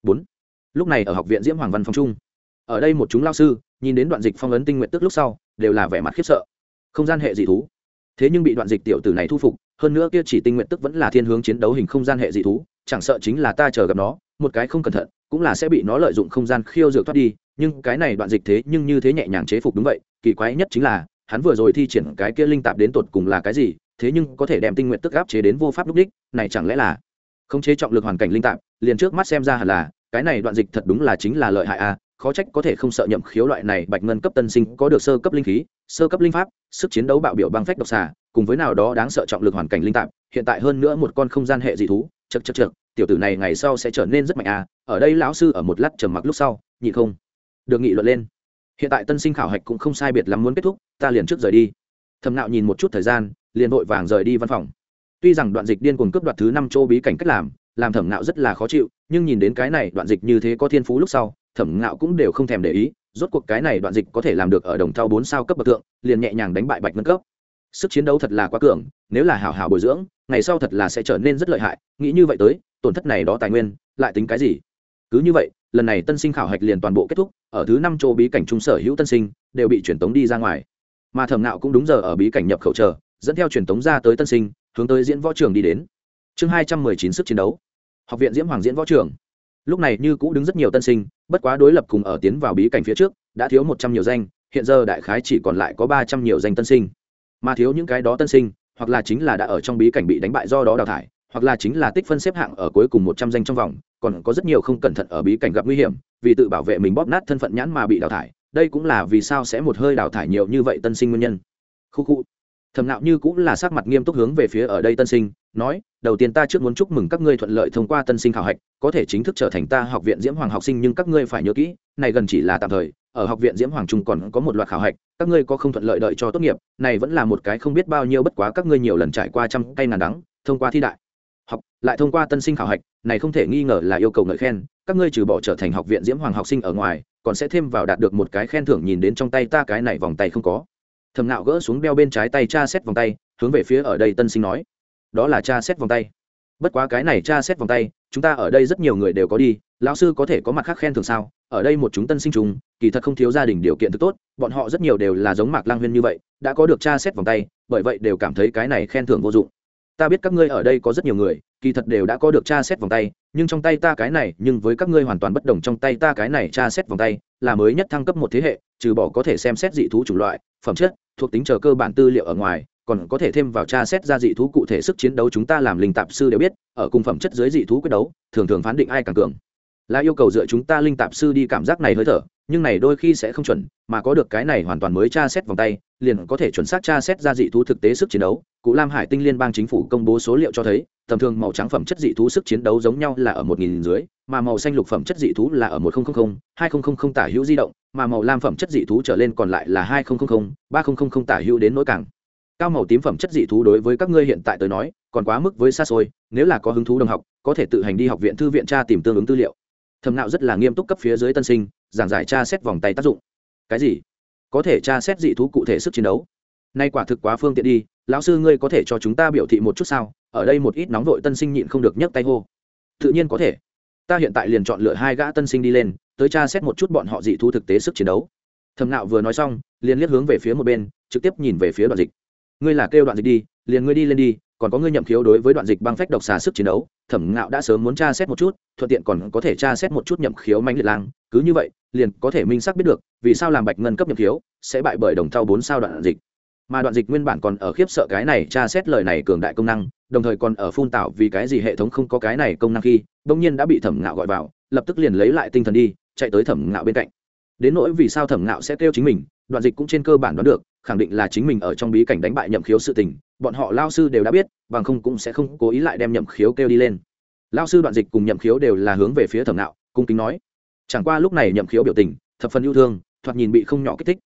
Bốn. Lúc này ở học viện diễm hoàng văn phong trung ở đây một chúng lao sư, nhìn đến đoạn dịch phong ấn tinh nguyện tức lúc sau, đều là vẻ mặt khiếp sợ không gian hệ dị thú. Thế nhưng bị đoạn dịch tiểu tử này thu phục, hơn nữa kia chỉ tinh nguyện tức vẫn là thiên hướng chiến đấu hình không gian hệ dị thú, chẳng sợ chính là ta chờ gặp nó, một cái không cẩn thận, cũng là sẽ bị nó lợi dụng không gian khiêu dược thoát đi, nhưng cái này đoạn dịch thế nhưng như thế nhẹ nhàng chế phục đúng vậy, kỳ quái nhất chính là, hắn vừa rồi thi triển cái kia linh tạp đến tột cùng là cái gì, thế nhưng có thể đem tinh nguyện tức áp chế đến vô pháp lúc đích, này chẳng lẽ là không chế trọng lực hoàn cảnh linh tạp, liền trước mắt xem ra hẳn là, cái này đoạn dịch thật đúng là chính là lợi hại a khó trách có thể không sợ nhậm khiếu loại này bạch ngân cấp tân sinh có được sơ cấp linh khí, sơ cấp linh pháp, sức chiến đấu bạo biểu băng phách độc xà, cùng với nào đó đáng sợ trọng lực hoàn cảnh linh tạp, hiện tại hơn nữa một con không gian hệ dị thú chật chật chật tiểu tử này ngày sau sẽ trở nên rất mạnh à ở đây lão sư ở một lát trầm mặc lúc sau, nhị không, được nghị luận lên. Hiện tại tân sinh khảo hạch cũng không sai biệt lắm muốn kết thúc, ta liền trước rời đi. Thầm nạo nhìn một chút thời gian, liền vội vàng rời đi văn phòng. Tuy rằng đoạn dịch điên cuồng cướp đoạt thứ năm châu bí cảnh cách làm làm thẩm nạo rất là khó chịu, nhưng nhìn đến cái này đoạn dịch như thế có thiên phú lúc sau thẩm ngạo cũng đều không thèm để ý, rốt cuộc cái này đoạn dịch có thể làm được ở đồng thau bốn sao cấp bậc tượng liền nhẹ nhàng đánh bại bạch ngân cấp. Sức chiến đấu thật là quá cường, nếu là hảo hảo bồi dưỡng, ngày sau thật là sẽ trở nên rất lợi hại, nghĩ như vậy tới, tổn thất này đó tài nguyên, lại tính cái gì? Cứ như vậy, lần này tân sinh khảo hạch liền toàn bộ kết thúc, ở thứ năm châu bí cảnh trung sở hữu tân sinh đều bị truyền tống đi ra ngoài. Mà thẩm nạo cũng đúng giờ ở bí cảnh nhập khẩu chờ, dẫn theo truyền tống ra tới tân sinh, hướng tới diễn võ trường đi đến. Chương hai trăm mười chín sức chiến đấu. Học viện diễm hoàng diễn võ trường lúc này như cũ đứng rất nhiều tân sinh, bất quá đối lập cùng ở tiến vào bí cảnh phía trước, đã thiếu một trăm nhiều danh, hiện giờ đại khái chỉ còn lại có ba trăm nhiều danh tân sinh. Mà thiếu những cái đó tân sinh, hoặc là chính là đã ở trong bí cảnh bị đánh bại do đó đào thải, hoặc là chính là tích phân xếp hạng ở cuối cùng một trăm danh trong vòng, còn có rất nhiều không cẩn thận ở bí cảnh gặp nguy hiểm, vì tự bảo vệ mình bóp nát thân phận nhãn mà bị đào thải, đây cũng là vì sao sẽ một hơi đào thải nhiều như vậy tân sinh nguyên nhân. Khu khu. Thầm nạo như cũng là sắc mặt nghiêm túc hướng về phía ở đây tân sinh nói, đầu tiên ta trước muốn chúc mừng các ngươi thuận lợi thông qua tân sinh khảo hạch, có thể chính thức trở thành ta học viện diễm hoàng học sinh, nhưng các ngươi phải nhớ kỹ, này gần chỉ là tạm thời, ở học viện diễm hoàng trung còn có một loạt khảo hạch, các ngươi có không thuận lợi đợi cho tốt nghiệp, này vẫn là một cái không biết bao nhiêu bất quá các ngươi nhiều lần trải qua trăm cây ngàn đắng, thông qua thi đại học, lại thông qua tân sinh khảo hạch, này không thể nghi ngờ là yêu cầu ngợi khen, các ngươi trừ bỏ trở thành học viện diễm hoàng học sinh ở ngoài, còn sẽ thêm vào đạt được một cái khen thưởng nhìn đến trong tay ta cái này vòng tay không có. Thầm nạo gỡ xuống đeo bên trái tay tra xét vòng tay, hướng về phía ở đây tân sinh nói đó là cha xét vòng tay. Bất quá cái này cha xét vòng tay, chúng ta ở đây rất nhiều người đều có đi, lão sư có thể có mặt khác khen thường sao? Ở đây một chúng tân sinh trùng, kỳ thật không thiếu gia đình điều kiện thực tốt, bọn họ rất nhiều đều là giống mạc lang huyên như vậy, đã có được cha xét vòng tay, bởi vậy đều cảm thấy cái này khen thưởng vô dụng. Ta biết các ngươi ở đây có rất nhiều người, kỳ thật đều đã có được tra xét vòng tay, nhưng trong tay ta cái này, nhưng với các ngươi hoàn toàn bất đồng trong tay ta cái này tra xét vòng tay, là mới nhất thăng cấp một thế hệ, trừ bỏ có thể xem xét dị thú chủng loại, phẩm chất, thuộc tính chờ cơ bản tư liệu ở ngoài còn có thể thêm vào tra xét ra dị thú cụ thể sức chiến đấu chúng ta làm linh tạp sư đều biết, ở cùng phẩm chất dưới dị thú quyết đấu, thường thường phán định ai càng cường. Là yêu cầu dựa chúng ta linh tạp sư đi cảm giác này hơi thở, nhưng này đôi khi sẽ không chuẩn, mà có được cái này hoàn toàn mới tra xét vòng tay, liền có thể chuẩn xác tra xét ra dị thú thực tế sức chiến đấu. Cụ lam hải tinh liên bang chính phủ công bố số liệu cho thấy, tầm thường màu trắng phẩm chất dị thú sức chiến đấu giống nhau là ở một nghìn dưới, mà màu xanh lục phẩm chất dị thú là ở một nghìn hai nghìn tả hữu di động, mà màu lam phẩm chất dị thú trở lên còn lại là hai nghìn ba nghìn tả hữu đến nỗi cảng cao màu tím phẩm chất dị thú đối với các ngươi hiện tại tới nói, còn quá mức với xa xôi, nếu là có hứng thú đồng học, có thể tự hành đi học viện thư viện tra tìm tương ứng tư liệu. Thầm nạo rất là nghiêm túc cấp phía dưới tân sinh, giảng giải tra xét vòng tay tác dụng. Cái gì? Có thể tra xét dị thú cụ thể sức chiến đấu? Nay quả thực quá phương tiện đi, lão sư ngươi có thể cho chúng ta biểu thị một chút sao? Ở đây một ít nóng vội tân sinh nhịn không được nhấc tay hô. Tự nhiên có thể. Ta hiện tại liền chọn lựa hai gã tân sinh đi lên, tới tra xét một chút bọn họ dị thú thực tế sức chiến đấu. Thầm nạo vừa nói xong, liền liếc hướng về phía một bên, trực tiếp nhìn về phía đoạn dịch ngươi là kêu đoạn dịch đi, liền ngươi đi lên đi, còn có ngươi nhậm khiếu đối với đoạn dịch băng phách độc xà sức chiến đấu, thẩm ngạo đã sớm muốn tra xét một chút, thuận tiện còn có thể tra xét một chút nhậm khiếu mãnh liệt lang, cứ như vậy, liền có thể minh xác biết được, vì sao làm bạch ngân cấp nhậm khiếu sẽ bại bởi đồng thau bốn sao đoạn dịch. Mà đoạn dịch nguyên bản còn ở khiếp sợ cái này tra xét lời này cường đại công năng, đồng thời còn ở phun tạo vì cái gì hệ thống không có cái này công năng khi, bỗng nhiên đã bị thẩm ngạo gọi vào, lập tức liền lấy lại tinh thần đi, chạy tới thẩm ngạo bên cạnh. Đến nỗi vì sao thẩm ngạo sẽ kêu chính mình, đoạn dịch cũng trên cơ bản đoán được khẳng định là chính mình ở trong bí cảnh đánh bại nhậm khiếu sự tình, bọn họ lao sư đều đã biết, bằng không cũng sẽ không cố ý lại đem nhậm khiếu kêu đi lên. Lao sư đoạn dịch cùng nhậm khiếu đều là hướng về phía thẩm nạo, cung kính nói, chẳng qua lúc này nhậm khiếu biểu tình, thập phần yêu thương, thoạt nhìn bị không nhỏ kích thích.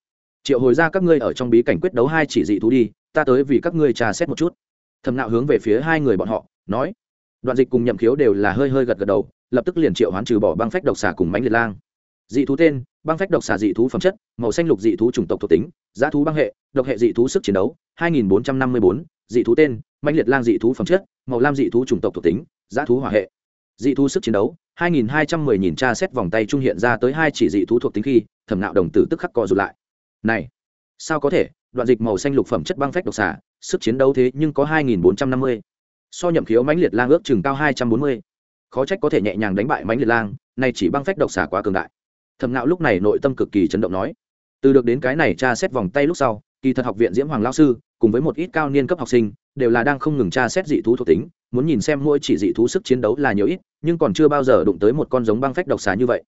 Triệu hồi ra các ngươi ở trong bí cảnh quyết đấu hai chỉ dị thú đi, ta tới vì các ngươi trà xét một chút. Thẩm nạo hướng về phía hai người bọn họ, nói, đoạn dịch cùng nhậm khiếu đều là hơi hơi gật gật đầu, lập tức liền triệu hoán trừ bỏ băng phách độc xà cùng mánh liệt lang. Dị thú tên băng phách độc xà dị thú phẩm chất màu xanh lục dị thú chủng tộc thuộc tính giá thú băng hệ độc hệ dị thú sức chiến đấu 2454, dị thú tên mạnh liệt lang dị thú phẩm chất màu lam dị thú chủng tộc thuộc tính giá thú hỏa hệ dị thú sức chiến đấu 2210 nhìn tra xét vòng tay trung hiện ra tới hai chỉ dị thú thuộc tính khi thẩm nạo đồng tử tức khắc co rụt lại này sao có thể đoạn dịch màu xanh lục phẩm chất băng phách độc xà sức chiến đấu thế nhưng có 2450. so nhậm khiếu mãnh liệt lang ước chừng cao 240. khó trách có thể nhẹ nhàng đánh bại mãnh liệt lang này chỉ băng phách độc xà quá cường đại thẩm nạo lúc này nội tâm cực kỳ chấn động nói. Từ được đến cái này tra xét vòng tay lúc sau kỳ thật học viện diễm hoàng lao sư cùng với một ít cao niên cấp học sinh đều là đang không ngừng tra xét dị thú thuộc tính muốn nhìn xem mỗi chỉ dị thú sức chiến đấu là nhiều ít nhưng còn chưa bao giờ đụng tới một con giống băng phách độc xà như vậy.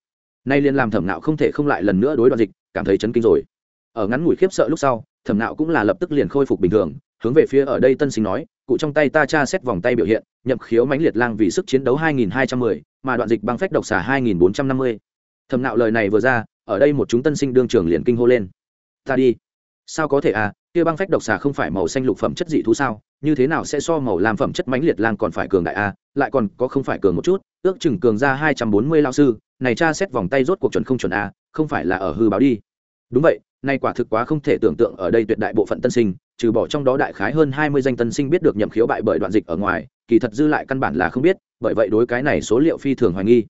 Nay liên làm thẩm nạo không thể không lại lần nữa đối đoạn dịch cảm thấy chấn kinh rồi. Ở ngắn ngủi khiếp sợ lúc sau thẩm nạo cũng là lập tức liền khôi phục bình thường hướng về phía ở đây tân sinh nói cụ trong tay ta tra xét vòng tay biểu hiện nhậm khiếu mãnh liệt lang vì sức chiến đấu 2210, mà đoạn dịch băng phách độc xà 2450 thầm nạo lời này vừa ra, ở đây một chúng tân sinh đương trường liền kinh hô lên. Ta đi. Sao có thể à kia băng phách độc xà không phải màu xanh lục phẩm chất dị thú sao? Như thế nào sẽ so màu làm phẩm chất mãnh liệt lang còn phải cường đại a à? lại còn có không phải cường một chút? Ước chừng cường ra hai trăm bốn mươi lao sư. Này cha xét vòng tay rốt cuộc chuẩn không chuẩn a à? không phải là ở hư báo đi. Đúng vậy, nay quả thực quá không thể tưởng tượng ở đây tuyệt đại bộ phận tân sinh, trừ bỏ trong đó đại khái hơn hai mươi danh tân sinh biết được nhậm khiếu bại bởi đoạn dịch ở ngoài, kỳ thật dư lại căn bản là không biết, bởi vậy đối cái này số liệu phi thường hoài nghi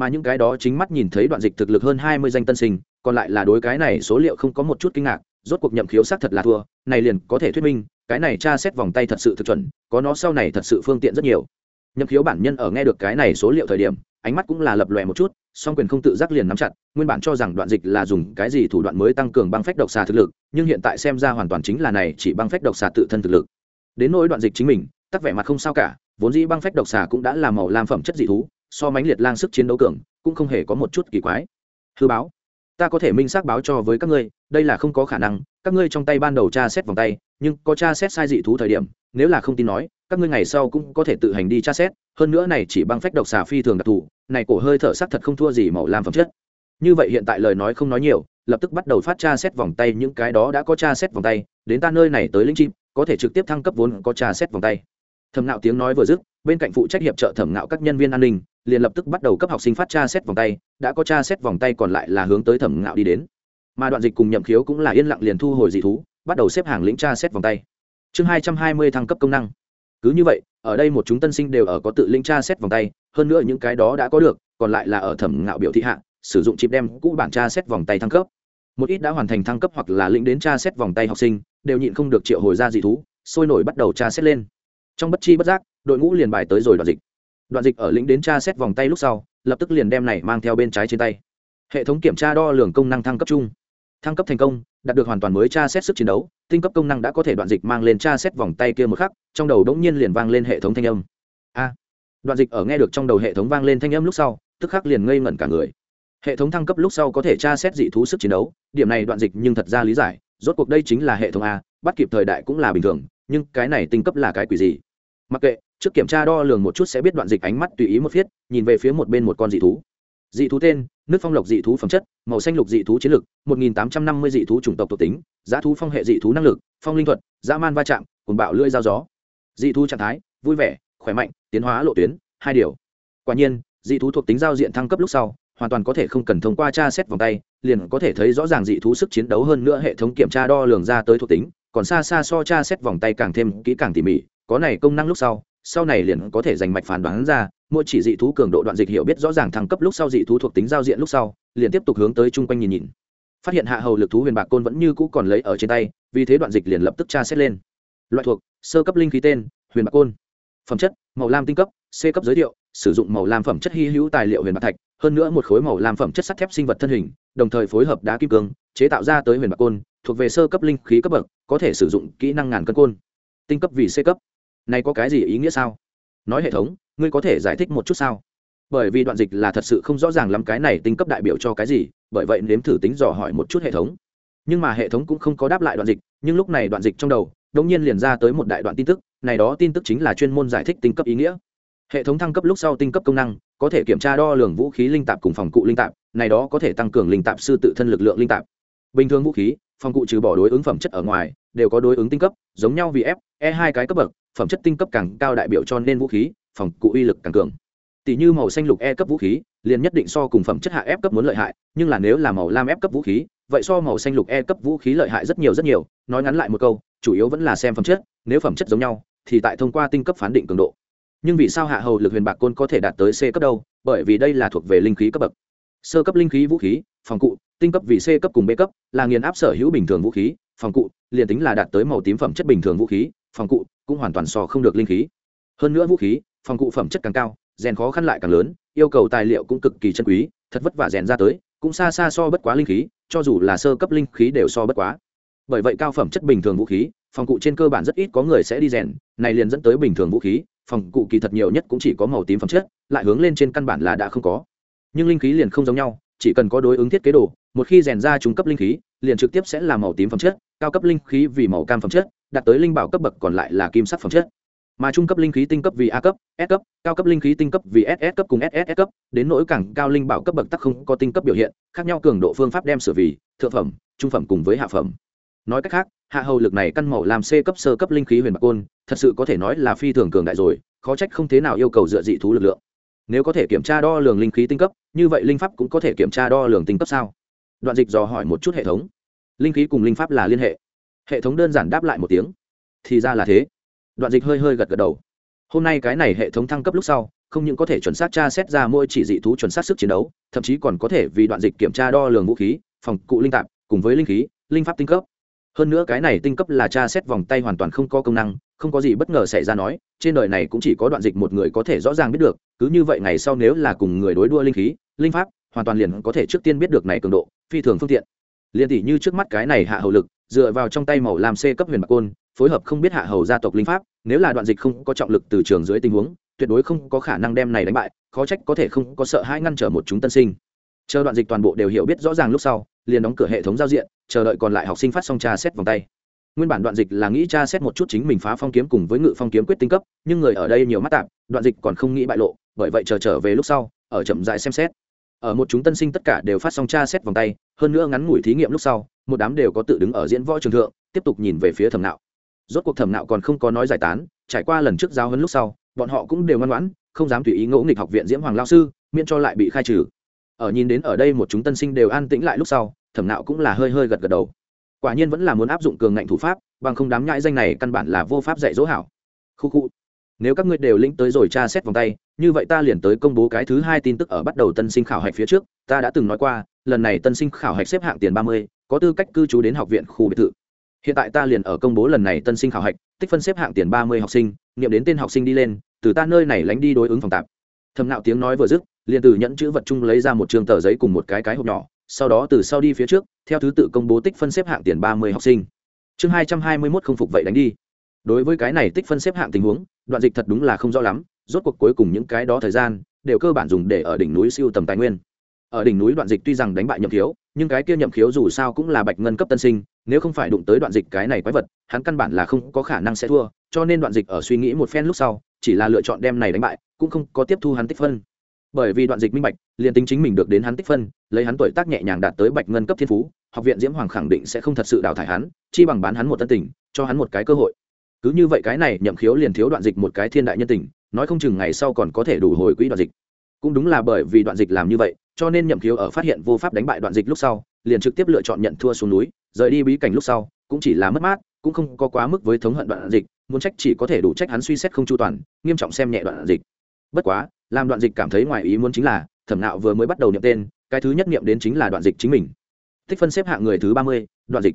mà những cái đó chính mắt nhìn thấy đoạn dịch thực lực hơn hai mươi danh tân sinh, còn lại là đối cái này số liệu không có một chút kinh ngạc, rốt cuộc nhậm khiếu xác thật là thua, này liền có thể thuyết minh, cái này tra xét vòng tay thật sự thực chuẩn, có nó sau này thật sự phương tiện rất nhiều. Nhậm khiếu bản nhân ở nghe được cái này số liệu thời điểm, ánh mắt cũng là lập lòe một chút, song quyền không tự giác liền nắm chặt, nguyên bản cho rằng đoạn dịch là dùng cái gì thủ đoạn mới tăng cường băng phách độc xà thực lực, nhưng hiện tại xem ra hoàn toàn chính là này, chỉ băng phách độc xà tự thân thực lực. Đến nỗi đoạn dịch chính mình, tắc vẻ mặt không sao cả, vốn dĩ băng phách độc xà cũng đã là màu lam phẩm chất dị thú so mãnh liệt lang sức chiến đấu cường, cũng không hề có một chút kỳ quái. Hư báo, ta có thể minh xác báo cho với các ngươi, đây là không có khả năng, các ngươi trong tay ban đầu tra xét vòng tay, nhưng có tra xét sai dị thú thời điểm, nếu là không tin nói, các ngươi ngày sau cũng có thể tự hành đi tra xét, hơn nữa này chỉ băng phách độc xà phi thường đặc thù, này cổ hơi thở sắc thật không thua gì màu lam phẩm chất. Như vậy hiện tại lời nói không nói nhiều, lập tức bắt đầu phát tra xét vòng tay những cái đó đã có tra xét vòng tay, đến ta nơi này tới linh chim, có thể trực tiếp thăng cấp vốn có tra xét vòng tay. Thẩm nạo tiếng nói vừa dứt, bên cạnh phụ trách hiệp trợ thẩm nạo các nhân viên an ninh liền lập tức bắt đầu cấp học sinh phát tra xét vòng tay, đã có tra xét vòng tay còn lại là hướng tới thẩm ngạo đi đến. Mà đoạn dịch cùng nhậm khiếu cũng là yên lặng liền thu hồi dị thú, bắt đầu xếp hàng lĩnh tra xét vòng tay. Chương hai trăm hai mươi thăng cấp công năng. Cứ như vậy, ở đây một chúng tân sinh đều ở có tự linh tra xét vòng tay, hơn nữa những cái đó đã có được, còn lại là ở thẩm ngạo biểu thị hạ, sử dụng chip đem cũ bản tra xét vòng tay thăng cấp. Một ít đã hoàn thành thăng cấp hoặc là lĩnh đến tra xét vòng tay học sinh, đều nhịn không được triệu hồi ra dị thú, sôi nổi bắt đầu tra xét lên. Trong bất chi bất giác, đội ngũ liền bài tới rồi đoạn dịch đoạn dịch ở lĩnh đến tra xét vòng tay lúc sau, lập tức liền đem này mang theo bên trái trên tay. Hệ thống kiểm tra đo lường công năng thăng cấp chung. Thăng cấp thành công, đạt được hoàn toàn mới tra xét sức chiến đấu, tinh cấp công năng đã có thể đoạn dịch mang lên tra xét vòng tay kia một khắc, trong đầu đống nhiên liền vang lên hệ thống thanh âm. A! Đoạn dịch ở nghe được trong đầu hệ thống vang lên thanh âm lúc sau, tức khắc liền ngây ngẩn cả người. Hệ thống thăng cấp lúc sau có thể tra xét dị thú sức chiến đấu, điểm này đoạn dịch nhưng thật ra lý giải, rốt cuộc đây chính là hệ thống a, bắt kịp thời đại cũng là bình thường, nhưng cái này tinh cấp là cái quỷ gì? Mặc kệ trước kiểm tra đo lường một chút sẽ biết đoạn dịch ánh mắt tùy ý một phiết, nhìn về phía một bên một con dị thú. Dị thú tên, nước phong lộc dị thú phẩm chất, màu xanh lục dị thú chiến lực, một nghìn tám trăm năm mươi dị thú chủng tộc thuộc tính, giá thú phong hệ dị thú năng lực, phong linh thuật, dã man va chạm cùng bạo lưỡi dao gió. Dị thú trạng thái, vui vẻ, khỏe mạnh, tiến hóa lộ tuyến, hai điều. Quả nhiên, dị thú thuộc tính giao diện thăng cấp lúc sau, hoàn toàn có thể không cần thông qua tra xét vòng tay, liền có thể thấy rõ ràng dị thú sức chiến đấu hơn nữa hệ thống kiểm tra đo lường ra tới thuộc tính, còn xa xa so tra xét vòng tay càng thêm kỹ càng tỉ mỉ, có này công năng lúc sau sau này liền có thể giành mạch phán đoán ra, mỗi chỉ dị thú cường độ đoạn dịch hiểu biết rõ ràng thăng cấp lúc sau dị thú thuộc tính giao diện lúc sau, liền tiếp tục hướng tới chung quanh nhìn nhìn. Phát hiện hạ hầu lực thú huyền bạc côn vẫn như cũ còn lấy ở trên tay, vì thế đoạn dịch liền lập tức tra xét lên. Loại thuộc, sơ cấp linh khí tên, huyền bạc côn. Phẩm chất, màu lam tinh cấp, c cấp giới thiệu, sử dụng màu lam phẩm chất hy hữu tài liệu huyền bạc thạch, hơn nữa một khối màu lam phẩm chất sắt thép sinh vật thân hình, đồng thời phối hợp đá kim cương, chế tạo ra tới huyền bạc côn, thuộc về sơ cấp linh khí cấp bậc, có thể sử dụng kỹ năng ngàn cân côn. Tinh cấp vì c cấp này có cái gì ý nghĩa sao? Nói hệ thống, ngươi có thể giải thích một chút sao? Bởi vì đoạn dịch là thật sự không rõ ràng lắm cái này tinh cấp đại biểu cho cái gì, bởi vậy nếm thử tính dò hỏi một chút hệ thống. Nhưng mà hệ thống cũng không có đáp lại đoạn dịch, nhưng lúc này đoạn dịch trong đầu đông nhiên liền ra tới một đại đoạn tin tức, này đó tin tức chính là chuyên môn giải thích tinh cấp ý nghĩa. Hệ thống thăng cấp lúc sau tinh cấp công năng, có thể kiểm tra đo lường vũ khí linh tạp cùng phòng cụ linh tạp, này đó có thể tăng cường linh tạp sư tự thân lực lượng linh tạp. Bình thường vũ khí, phòng cụ trừ bỏ đối ứng phẩm chất ở ngoài, đều có đối ứng tinh cấp, giống nhau vì f e hai cái cấp bậc phẩm chất tinh cấp càng cao đại biểu cho nên vũ khí, phòng cụ uy lực càng cường. Tỷ như màu xanh lục e cấp vũ khí, liền nhất định so cùng phẩm chất hạ f cấp muốn lợi hại, nhưng là nếu là màu lam f cấp vũ khí, vậy so màu xanh lục e cấp vũ khí lợi hại rất nhiều rất nhiều. Nói ngắn lại một câu, chủ yếu vẫn là xem phẩm chất, nếu phẩm chất giống nhau, thì tại thông qua tinh cấp phán định cường độ. Nhưng vì sao hạ hầu lực huyền bạc côn có thể đạt tới c cấp đâu? Bởi vì đây là thuộc về linh khí cấp bậc. Sơ cấp linh khí vũ khí, phòng cụ, tinh cấp vì c cấp cùng b cấp, là nghiền áp sở hữu bình thường vũ khí, phòng cụ, liền tính là đạt tới màu tím phẩm chất bình thường vũ khí phòng cụ cũng hoàn toàn so không được linh khí. Hơn nữa vũ khí, phòng cụ phẩm chất càng cao, rèn khó khăn lại càng lớn, yêu cầu tài liệu cũng cực kỳ chân quý, thật vất vả rèn ra tới, cũng xa xa so bất quá linh khí, cho dù là sơ cấp linh khí đều so bất quá. Bởi vậy cao phẩm chất bình thường vũ khí, phòng cụ trên cơ bản rất ít có người sẽ đi rèn, này liền dẫn tới bình thường vũ khí, phòng cụ kỳ thật nhiều nhất cũng chỉ có màu tím phẩm chất, lại hướng lên trên căn bản là đã không có. Nhưng linh khí liền không giống nhau, chỉ cần có đối ứng thiết kế đồ, một khi rèn ra trung cấp linh khí, liền trực tiếp sẽ là màu tím phẩm chất, cao cấp linh khí vì màu cam phẩm chất đạt tới linh bảo cấp bậc còn lại là kim sắc phẩm chất. Mà trung cấp linh khí tinh cấp vì a cấp, s cấp, cao cấp linh khí tinh cấp vì ss cấp cùng ss cấp, đến nỗi càng cao linh bảo cấp bậc tắc không có tinh cấp biểu hiện, khác nhau cường độ phương pháp đem sửa vì thượng phẩm, trung phẩm cùng với hạ phẩm. Nói cách khác, hạ hầu lực này căn màu làm c cấp sơ cấp linh khí huyền bạc côn, thật sự có thể nói là phi thường cường đại rồi, khó trách không thế nào yêu cầu dựa dị thú lực lượng. Nếu có thể kiểm tra đo lường linh khí tinh cấp, như vậy linh pháp cũng có thể kiểm tra đo lường tinh cấp sao? Đoạn dịch dò hỏi một chút hệ thống. Linh khí cùng linh pháp là liên hệ hệ thống đơn giản đáp lại một tiếng. Thì ra là thế. Đoạn dịch hơi hơi gật gật đầu. Hôm nay cái này hệ thống thăng cấp lúc sau, không những có thể chuẩn xác tra xét ra mỗi chỉ dị thú chuẩn xác sức chiến đấu, thậm chí còn có thể vì đoạn dịch kiểm tra đo lường vũ khí, phòng cụ linh tạp, cùng với linh khí, linh pháp tinh cấp. Hơn nữa cái này tinh cấp là tra xét vòng tay hoàn toàn không có công năng, không có gì bất ngờ xảy ra nói, trên đời này cũng chỉ có đoạn dịch một người có thể rõ ràng biết được, cứ như vậy ngày sau nếu là cùng người đối đua linh khí, linh pháp, hoàn toàn liền có thể trước tiên biết được này cường độ, phi thường phương tiện. Liền tỷ như trước mắt cái này hạ hầu lực dựa vào trong tay màu làm c cấp huyền bạc côn, phối hợp không biết hạ hầu gia tộc linh pháp, nếu là đoạn dịch không có trọng lực từ trường dưới tình huống, tuyệt đối không có khả năng đem này đánh bại, khó trách có thể không có sợ hãi ngăn trở một chúng tân sinh. Chờ đoạn dịch toàn bộ đều hiểu biết rõ ràng lúc sau, liền đóng cửa hệ thống giao diện, chờ đợi còn lại học sinh phát xong tra xét vòng tay. Nguyên bản đoạn dịch là nghĩ tra xét một chút chính mình phá phong kiếm cùng với ngự phong kiếm quyết tinh cấp, nhưng người ở đây nhiều mắt tạp, đoạn dịch còn không nghĩ bại lộ, bởi vậy chờ trở về lúc sau, ở chậm rãi xem xét ở một chúng tân sinh tất cả đều phát xong tra xét vòng tay, hơn nữa ngắn ngủi thí nghiệm lúc sau, một đám đều có tự đứng ở diễn võ trường thượng, tiếp tục nhìn về phía thẩm nạo. Rốt cuộc thẩm nạo còn không có nói giải tán, trải qua lần trước giao hơn lúc sau, bọn họ cũng đều ngoan ngoãn, không dám tùy ý ngỗ nghịch học viện diễm hoàng lao sư, miễn cho lại bị khai trừ. Ở nhìn đến ở đây một chúng tân sinh đều an tĩnh lại lúc sau, thẩm nạo cũng là hơi hơi gật gật đầu. Quả nhiên vẫn là muốn áp dụng cường ngạnh thủ pháp, bằng không đám nhãi danh này căn bản là vô pháp dạy dỗ hảo. Khu khu nếu các ngươi đều lĩnh tới rồi tra xét vòng tay, như vậy ta liền tới công bố cái thứ hai tin tức ở bắt đầu tân sinh khảo hạch phía trước. Ta đã từng nói qua, lần này tân sinh khảo hạch xếp hạng tiền ba mươi, có tư cách cư trú đến học viện khu biệt thự. Hiện tại ta liền ở công bố lần này tân sinh khảo hạch, tích phân xếp hạng tiền ba mươi học sinh, nghiệm đến tên học sinh đi lên, từ ta nơi này lánh đi đối ứng phòng tạp. Thầm nạo tiếng nói vừa dứt, liền từ nhẫn chữ vật chung lấy ra một trường tờ giấy cùng một cái cái hộp nhỏ, sau đó từ sau đi phía trước, theo thứ tự công bố tích phân xếp hạng tiền ba mươi học sinh. Chương hai trăm hai mươi mốt không phục vậy đánh đi. Đối với cái này tích phân xếp hạng tình huống đoạn dịch thật đúng là không rõ lắm, rốt cuộc cuối cùng những cái đó thời gian, đều cơ bản dùng để ở đỉnh núi siêu tầm tài nguyên. Ở đỉnh núi đoạn dịch tuy rằng đánh bại nhậm khiếu, nhưng cái kia nhậm khiếu dù sao cũng là bạch ngân cấp tân sinh, nếu không phải đụng tới đoạn dịch cái này quái vật, hắn căn bản là không có khả năng sẽ thua, cho nên đoạn dịch ở suy nghĩ một phen lúc sau, chỉ là lựa chọn đem này đánh bại, cũng không có tiếp thu hắn tích phân. Bởi vì đoạn dịch minh bạch, liền tính chính mình được đến hắn tích phân, lấy hắn tuổi tác nhẹ nhàng đạt tới bạch ngân cấp thiên phú, học viện diễm hoàng khẳng định sẽ không thật sự đào thải hắn, chi bằng bán hắn một tân tình cho hắn một cái cơ hội cứ như vậy cái này nhậm khiếu liền thiếu đoạn dịch một cái thiên đại nhân tình, nói không chừng ngày sau còn có thể đủ hồi quỹ đoạn dịch. Cũng đúng là bởi vì đoạn dịch làm như vậy, cho nên nhậm khiếu ở phát hiện vô pháp đánh bại đoạn dịch lúc sau, liền trực tiếp lựa chọn nhận thua xuống núi, rời đi bí cảnh lúc sau, cũng chỉ là mất mát, cũng không có quá mức với thống hận đoạn dịch, muốn trách chỉ có thể đủ trách hắn suy xét không chu toàn, nghiêm trọng xem nhẹ đoạn dịch. Bất quá, làm đoạn dịch cảm thấy ngoài ý muốn chính là, thẩm nạo vừa mới bắt đầu niệm tên, cái thứ nhất niệm đến chính là đoạn dịch chính mình. Tích phân xếp hạng người thứ ba mươi, đoạn dịch.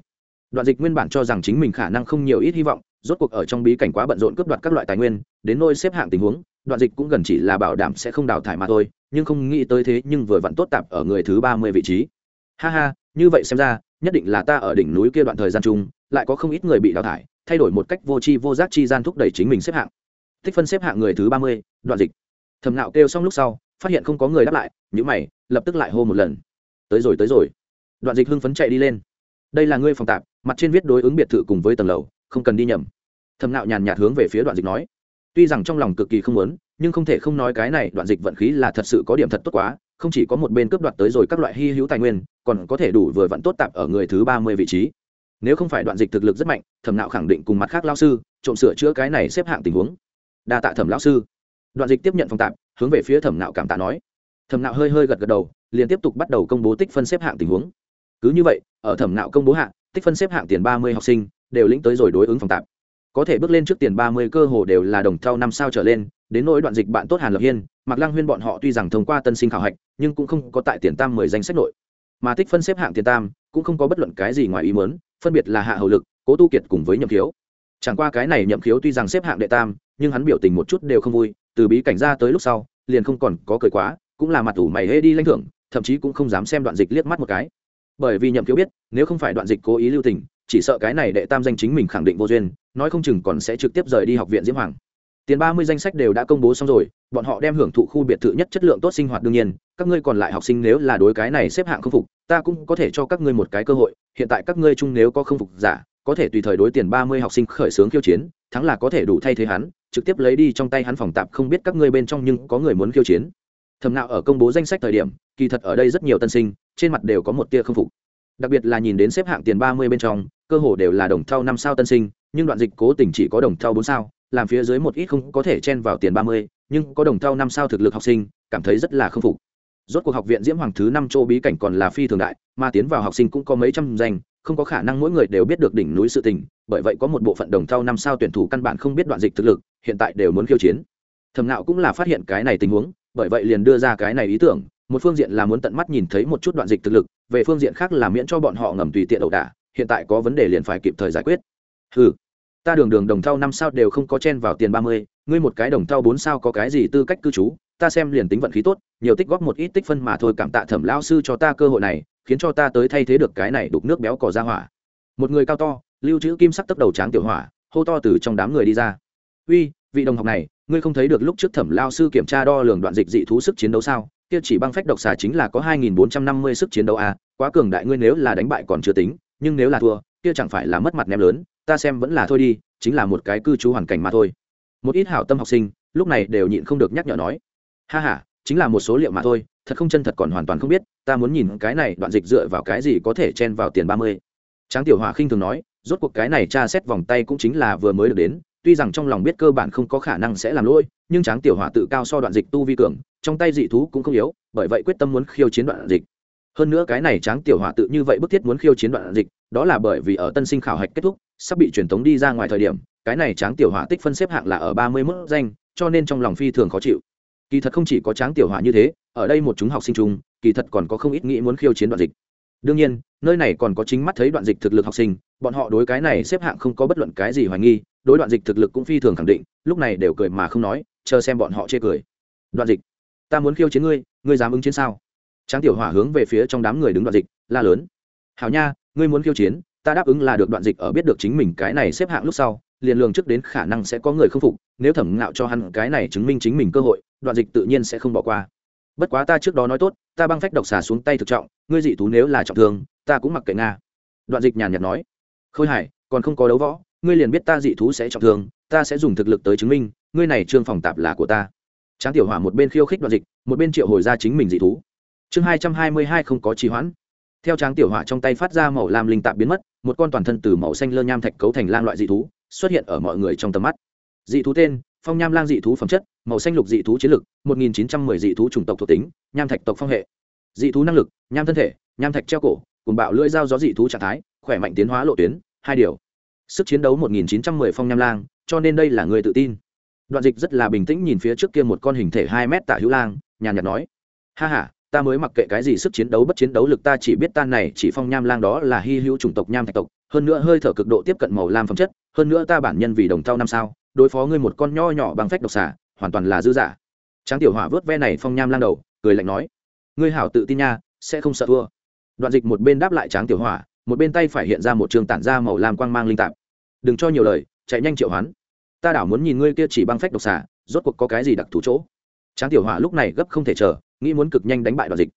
Đoạn dịch nguyên bản cho rằng chính mình khả năng không nhiều ít hy vọng rốt cuộc ở trong bí cảnh quá bận rộn cướp đoạt các loại tài nguyên, đến nôi xếp hạng tình huống, đoạn dịch cũng gần chỉ là bảo đảm sẽ không đào thải mà thôi, nhưng không nghĩ tới thế nhưng vừa vặn tốt tạp ở người thứ ba mươi vị trí. Ha ha, như vậy xem ra, nhất định là ta ở đỉnh núi kia đoạn thời gian chung, lại có không ít người bị đào thải, thay đổi một cách vô tri vô giác chi gian thúc đẩy chính mình xếp hạng. Tích phân xếp hạng người thứ ba mươi, đoạn dịch. Thầm nạo kêu xong lúc sau, phát hiện không có người đáp lại nhữ mày, lập tức lại hô một lần. Tới rồi tới rồi. Đoạn dịch hưng phấn chạy đi lên. Đây là ngươi phòng tạp, mặt trên viết đối ứng biệt thự cùng với tầng lầu, không cần đi nhầm thầm nạo nhàn nhạt hướng về phía đoạn dịch nói. Tuy rằng trong lòng cực kỳ không muốn, nhưng không thể không nói cái này đoạn dịch vận khí là thật sự có điểm thật tốt quá, không chỉ có một bên cướp đoạt tới rồi các loại hy hữu tài nguyên, còn có thể đủ vừa vặn tốt tạp ở người thứ ba mươi vị trí. Nếu không phải đoạn dịch thực lực rất mạnh thẩm nạo khẳng định cùng mặt khác lao sư, trộm sửa chữa cái này xếp hạng tình huống. Đa tạ thẩm lão sư. Đoạn dịch tiếp nhận phòng tạp, hướng về phía thẩm nạo cảm tạ nói. Thẩm nạo hơi hơi gật gật đầu, liền tiếp tục bắt đầu công bố tích phân xếp hạng tình huống. Cứ như vậy, ở thẩm nạo công bố hạng tích phân xếp hạng tiền ba mươi học sinh, đều lĩnh tới rồi đối ứng phòng tạp có thể bước lên trước tiền ba mươi cơ hồ đều là đồng thau năm sao trở lên, đến nỗi đoạn dịch bạn tốt hàn lập hiên, mạc lăng huyên bọn họ tuy rằng thông qua tân sinh khảo hạch, nhưng cũng không có tại tiền tam mười danh sách nội. Mà tích phân xếp hạng tiền tam, cũng không có bất luận cái gì ngoài ý muốn, phân biệt là hạ hầu lực, cố tu kiệt cùng với nhậm khiếu. Chẳng qua cái này nhậm khiếu tuy rằng xếp hạng đệ tam, nhưng hắn biểu tình một chút đều không vui, từ bí cảnh ra tới lúc sau, liền không còn có cười quá, cũng là mặt ủ mày hê đi lãnh thưởng, thậm chí cũng không dám xem đoạn dịch liếc mắt một cái. Bởi vì nhậm khiếu biết, nếu không phải đoạn dịch cố ý lưu tình chỉ sợ cái này đệ tam danh chính mình khẳng định vô duyên, nói không chừng còn sẽ trực tiếp rời đi học viện diễm hoàng. Tiền ba mươi danh sách đều đã công bố xong rồi, bọn họ đem hưởng thụ khu biệt thự nhất chất lượng tốt sinh hoạt đương nhiên, các ngươi còn lại học sinh nếu là đối cái này xếp hạng không phục, ta cũng có thể cho các ngươi một cái cơ hội, hiện tại các ngươi chung nếu có không phục giả, có thể tùy thời đối tiền ba mươi học sinh khởi xướng khiêu chiến, thắng là có thể đủ thay thế hắn, trực tiếp lấy đi trong tay hắn phòng tạp không biết các ngươi bên trong nhưng có người muốn khiêu chiến. Thầm nào ở công bố danh sách thời điểm, kỳ thật ở đây rất nhiều tân sinh, trên mặt đều có một tia không phục. Đặc biệt là nhìn đến xếp hạng tiền ba mươi bên trong cơ hồ đều là đồng thau năm sao tân sinh, nhưng đoạn dịch cố tình chỉ có đồng thau bốn sao, làm phía dưới một ít không có thể chen vào tiền ba mươi, nhưng có đồng thau năm sao thực lực học sinh, cảm thấy rất là k phục. Rốt cuộc học viện diễm hoàng thứ năm châu bí cảnh còn là phi thường đại, mà tiến vào học sinh cũng có mấy trăm danh, không có khả năng mỗi người đều biết được đỉnh núi sự tình, bởi vậy có một bộ phận đồng thau năm sao tuyển thủ căn bản không biết đoạn dịch thực lực, hiện tại đều muốn khiêu chiến. Thầm nạo cũng là phát hiện cái này tình huống, bởi vậy liền đưa ra cái này ý tưởng, một phương diện là muốn tận mắt nhìn thấy một chút đoạn dịch thực lực, về phương diện khác là miễn cho bọn họ ngầm tùy tiện ẩu đả hiện tại có vấn đề liền phải kịp thời giải quyết. Ừ ta đường đường đồng thau năm sao đều không có chen vào tiền ba mươi ngươi một cái đồng thau bốn sao có cái gì tư cách cư trú ta xem liền tính vận khí tốt nhiều tích góp một ít tích phân mà thôi cảm tạ thẩm lão sư cho ta cơ hội này khiến cho ta tới thay thế được cái này đục nước béo cỏ ra hỏa. Một người cao to lưu trữ kim sắc tấp đầu tráng tiểu hỏa hô to từ trong đám người đi ra. Uy vị đồng học này ngươi không thấy được lúc trước thẩm lao sư kiểm tra đo lường đoạn dịch dị thú sức chiến đấu sao? Kia chỉ băng phách độc xà chính là có 2.450 sức chiến đấu à, quá cường đại ngươi nếu là đánh bại còn chưa tính nhưng nếu là thua, kia chẳng phải là mất mặt ném lớn, ta xem vẫn là thôi đi, chính là một cái cư trú hoàn cảnh mà thôi. Một ít hảo tâm học sinh, lúc này đều nhịn không được nhắc nhở nói, ha ha, chính là một số liệu mà thôi, thật không chân thật còn hoàn toàn không biết, ta muốn nhìn cái này đoạn dịch dựa vào cái gì có thể chen vào tiền ba mươi. Tráng tiểu hòa khinh thường nói, rốt cuộc cái này tra xét vòng tay cũng chính là vừa mới được đến, tuy rằng trong lòng biết cơ bản không có khả năng sẽ làm lỗi, nhưng tráng tiểu hòa tự cao so đoạn dịch tu vi cường, trong tay dị thú cũng không yếu, bởi vậy quyết tâm muốn khiêu chiến đoạn dịch hơn nữa cái này tráng tiểu hòa tự như vậy bức thiết muốn khiêu chiến đoạn dịch, đó là bởi vì ở tân sinh khảo hạch kết thúc, sắp bị truyền tống đi ra ngoài thời điểm, cái này tráng tiểu hỏa tích phân xếp hạng là ở ba mươi mức danh, cho nên trong lòng phi thường khó chịu. Kỳ thật không chỉ có tráng tiểu hỏa như thế, ở đây một chúng học sinh chung, kỳ thật còn có không ít nghĩ muốn khiêu chiến đoạn dịch. Đương nhiên, nơi này còn có chính mắt thấy đoạn dịch thực lực học sinh, bọn họ đối cái này xếp hạng không có bất luận cái gì hoài nghi, đối đoạn dịch thực lực cũng phi thường khẳng định, lúc này đều cười mà không nói, chờ xem bọn họ chê cười. Đoạn dịch, ta muốn khiêu chiến ngươi ngươi dám ứng chiến sao? Tráng tiểu hỏa hướng về phía trong đám người đứng đoạn dịch, la lớn. Hảo nha, ngươi muốn khiêu chiến, ta đáp ứng là được đoạn dịch ở biết được chính mình cái này xếp hạng lúc sau, liền lường trước đến khả năng sẽ có người không phục, nếu thẩm ngạo cho hắn cái này chứng minh chính mình cơ hội, đoạn dịch tự nhiên sẽ không bỏ qua. Bất quá ta trước đó nói tốt, ta băng phách độc xà xuống tay thực trọng, ngươi dị thú nếu là trọng thương, ta cũng mặc kệ nga. Đoạn dịch nhàn nhạt nói. Khôi hải, còn không có đấu võ, ngươi liền biết ta dị thú sẽ trọng thương, ta sẽ dùng thực lực tới chứng minh, ngươi này trương phòng tạp là của ta. Tráng tiểu hỏa một bên khiêu khích đoạn dịch, một bên triệu hồi ra chính mình dị thú chương hai trăm hai mươi hai không có trì hoãn. Theo tráng tiểu hỏa trong tay phát ra màu lam linh tạp biến mất, một con toàn thân từ màu xanh lơ nham thạch cấu thành lang loại dị thú, xuất hiện ở mọi người trong tầm mắt. Dị thú tên, phong nham lang dị thú phẩm chất, màu xanh lục dị thú chiến lực, một nghìn chín trăm mười dị thú chủng tộc thuộc tính, nham thạch tộc phong hệ. Dị thú năng lực, nham thân thể, nham thạch treo cổ cùng bạo lưỡi dao gió dị thú trạng thái, khỏe mạnh tiến hóa lộ tuyến, hai điều. Sức chiến đấu một nghìn chín trăm mười phong nham lang, cho nên đây là người tự tin. Đoạn dịch rất là bình tĩnh nhìn phía trước kia một con hình thể hai mét tả hữu lang, nhàn nhạt nói, ha ha ta mới mặc kệ cái gì sức chiến đấu bất chiến đấu lực, ta chỉ biết tan này chỉ phong nham lang đó là hy hữu chủng tộc nham thạch tộc, hơn nữa hơi thở cực độ tiếp cận màu lam phẩm chất, hơn nữa ta bản nhân vì đồng thau năm sao, đối phó ngươi một con nho nhỏ bằng phách độc xả hoàn toàn là dư giả. Tráng tiểu hỏa vớt ve này phong nham lang đầu, cười lạnh nói, ngươi hảo tự tin nha, sẽ không sợ thua. Đoạn dịch một bên đáp lại tráng tiểu hỏa, một bên tay phải hiện ra một trường tản ra màu lam quang mang linh tạp. Đừng cho nhiều lời, chạy nhanh triệu hoán. Ta đảo muốn nhìn ngươi kia chỉ băng phách độc xả rốt cuộc có cái gì đặc thù chỗ? Tráng tiểu hỏa lúc này gấp không thể chờ nghĩ muốn cực nhanh đánh bại đoạn dịch.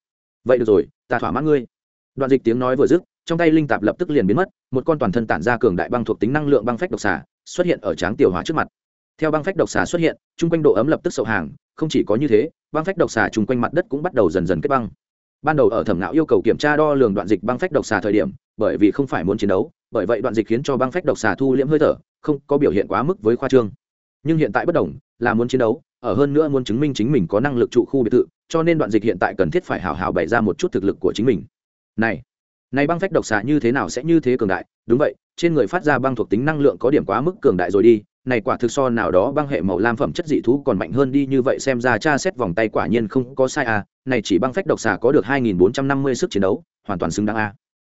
Vậy được rồi, ta thỏa mãn ngươi. Đoạn dịch tiếng nói vừa dứt, trong tay linh tạp lập tức liền biến mất, một con toàn thân tản ra cường đại băng thuộc tính năng lượng băng phách độc xà xuất hiện ở tráng tiểu hóa trước mặt. Theo băng phách độc xà xuất hiện chung quanh độ ấm lập tức sậu hàng, không chỉ có như thế, băng phách độc xà chung quanh mặt đất cũng bắt đầu dần dần kết băng. Ban đầu ở thẩm não yêu cầu kiểm tra đo lường đoạn dịch băng phách độc xà thời điểm, bởi vì không phải muốn chiến đấu, bởi vậy đoạn dịch khiến cho băng phách độc xà thu liễm hơi thở, không có biểu hiện quá mức với khoa trương. Nhưng hiện tại bất đồng, là muốn chiến đấu ở hơn nữa muốn chứng minh chính mình có năng lực trụ khu biệt thự, cho nên đoạn dịch hiện tại cần thiết phải hào hào bày ra một chút thực lực của chính mình. Này này băng phách độc xạ như thế nào sẽ như thế cường đại? Đúng vậy, trên người phát ra băng thuộc tính năng lượng có điểm quá mức cường đại rồi đi. Này quả thực so nào đó băng hệ màu lam phẩm chất dị thú còn mạnh hơn đi như vậy xem ra tra xét vòng tay quả nhiên không có sai à. Này chỉ băng phách độc xà có được 2.450 sức chiến đấu, hoàn toàn xứng đáng a à.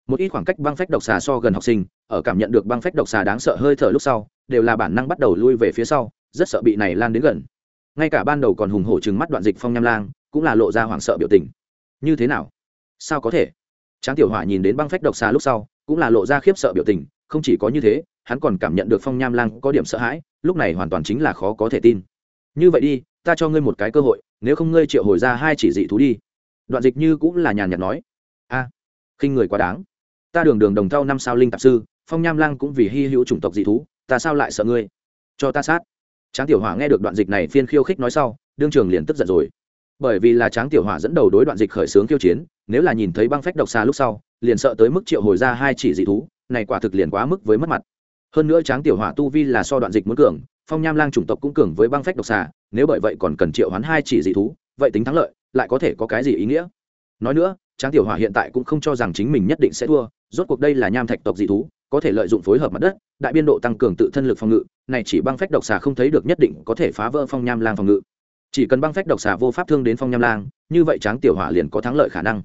một ít khoảng cách băng phách độc xà so gần học sinh, ở cảm nhận được băng phách độc xà đáng sợ hơi thở lúc sau, đều là bản năng bắt đầu lui về phía sau, rất sợ bị này lan đến gần ngay cả ban đầu còn hùng hổ chừng mắt đoạn dịch phong nham lang cũng là lộ ra hoảng sợ biểu tình. Như thế nào? Sao có thể? Tráng tiểu hỏa nhìn đến băng phách độc xà lúc sau cũng là lộ ra khiếp sợ biểu tình không chỉ có như thế hắn còn cảm nhận được phong nham lang có điểm sợ hãi lúc này hoàn toàn chính là khó có thể tin. Như vậy đi ta cho ngươi một cái cơ hội nếu không ngươi triệu hồi ra hai chỉ dị thú đi. Đoạn dịch như cũng là nhàn nhạt nói. A à, khinh người quá đáng. Ta đường đường đồng thau năm sao linh tạp sư phong nham lang cũng vì hy hữu chủng tộc dị thú ta sao lại sợ ngươi? Cho ta sát tráng tiểu hỏa nghe được đoạn dịch này phiên khiêu khích nói sau, đương trường liền tức giận rồi. Bởi vì là tráng tiểu hỏa dẫn đầu đối đoạn dịch khởi xướng khiêu chiến, nếu là nhìn thấy băng phách độc xa lúc sau, liền sợ tới mức triệu hồi ra hai chỉ dị thú, này quả thực liền quá mức với mất mặt. Hơn nữa tráng tiểu hỏa tu vi là so đoạn dịch muốn cường, phong nham lang chủng tộc cũng cường với băng phách độc xà nếu bởi vậy còn cần triệu hoán hai chỉ dị thú, vậy tính thắng lợi, lại có thể có cái gì ý nghĩa? Nói nữa, tráng tiểu hỏa hiện tại cũng không cho rằng chính mình nhất định sẽ thua, rốt cuộc đây là nham thạch tộc dị thú có thể lợi dụng phối hợp mặt đất, đại biên độ tăng cường tự thân lực phòng ngự, này chỉ băng phách độc xà không thấy được nhất định có thể phá vỡ phong nham lang phòng ngự. Chỉ cần băng phách độc xà vô pháp thương đến phong nham lang, như vậy tráng tiểu hỏa liền có thắng lợi khả năng.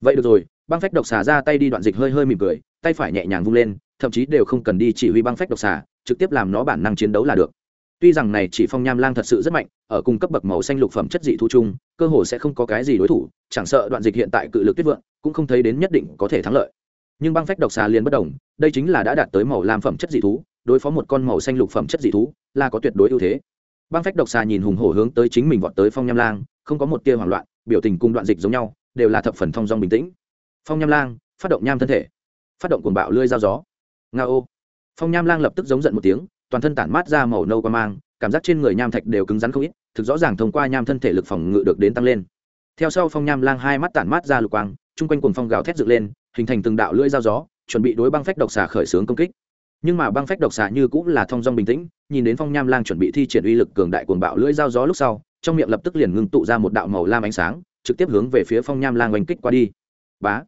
Vậy được rồi, băng phách độc xà ra tay đi đoạn dịch hơi hơi mỉm cười, tay phải nhẹ nhàng vung lên, thậm chí đều không cần đi chỉ huy băng phách độc xà, trực tiếp làm nó bản năng chiến đấu là được. Tuy rằng này chỉ phong nham lang thật sự rất mạnh, ở cung cấp bậc màu xanh lục phẩm chất dị thu chung, cơ hồ sẽ không có cái gì đối thủ, chẳng sợ đoạn dịch hiện tại cự lực tuyết vượng, cũng không thấy đến nhất định có thể thắng lợi nhưng băng phách độc xà liền bất đồng, đây chính là đã đạt tới màu lam phẩm chất dị thú, đối phó một con màu xanh lục phẩm chất dị thú là có tuyệt đối ưu thế. Băng phách độc xà nhìn hùng hổ hướng tới chính mình vọt tới phong nham lang, không có một tia hoảng loạn, biểu tình cùng đoạn dịch giống nhau, đều là thập phần thong dong bình tĩnh. Phong nham lang, phát động nham thân thể. Phát động cuồng bạo lưới dao gió. Nga ô. Phong nham lang lập tức giống giận một tiếng, toàn thân tản mát ra màu nâu qua mang, cảm giác trên người nham thạch đều cứng rắn không ít, thực rõ ràng thông qua nham thân thể lực phòng ngự được đến tăng lên. Theo sau phong nham lang hai mắt tản mát ra lục quang, chung quanh cuồng phong gào thét dựng lên hình thành từng đạo lưỡi dao gió, chuẩn bị đối băng phách độc xà khởi xướng công kích. Nhưng mà băng phách độc xà như cũng là thong dong bình tĩnh, nhìn đến phong nham lang chuẩn bị thi triển uy lực cường đại cuồng bạo lưỡi dao gió lúc sau, trong miệng lập tức liền ngưng tụ ra một đạo màu lam ánh sáng, trực tiếp hướng về phía phong nham lang oanh kích qua đi. Bá!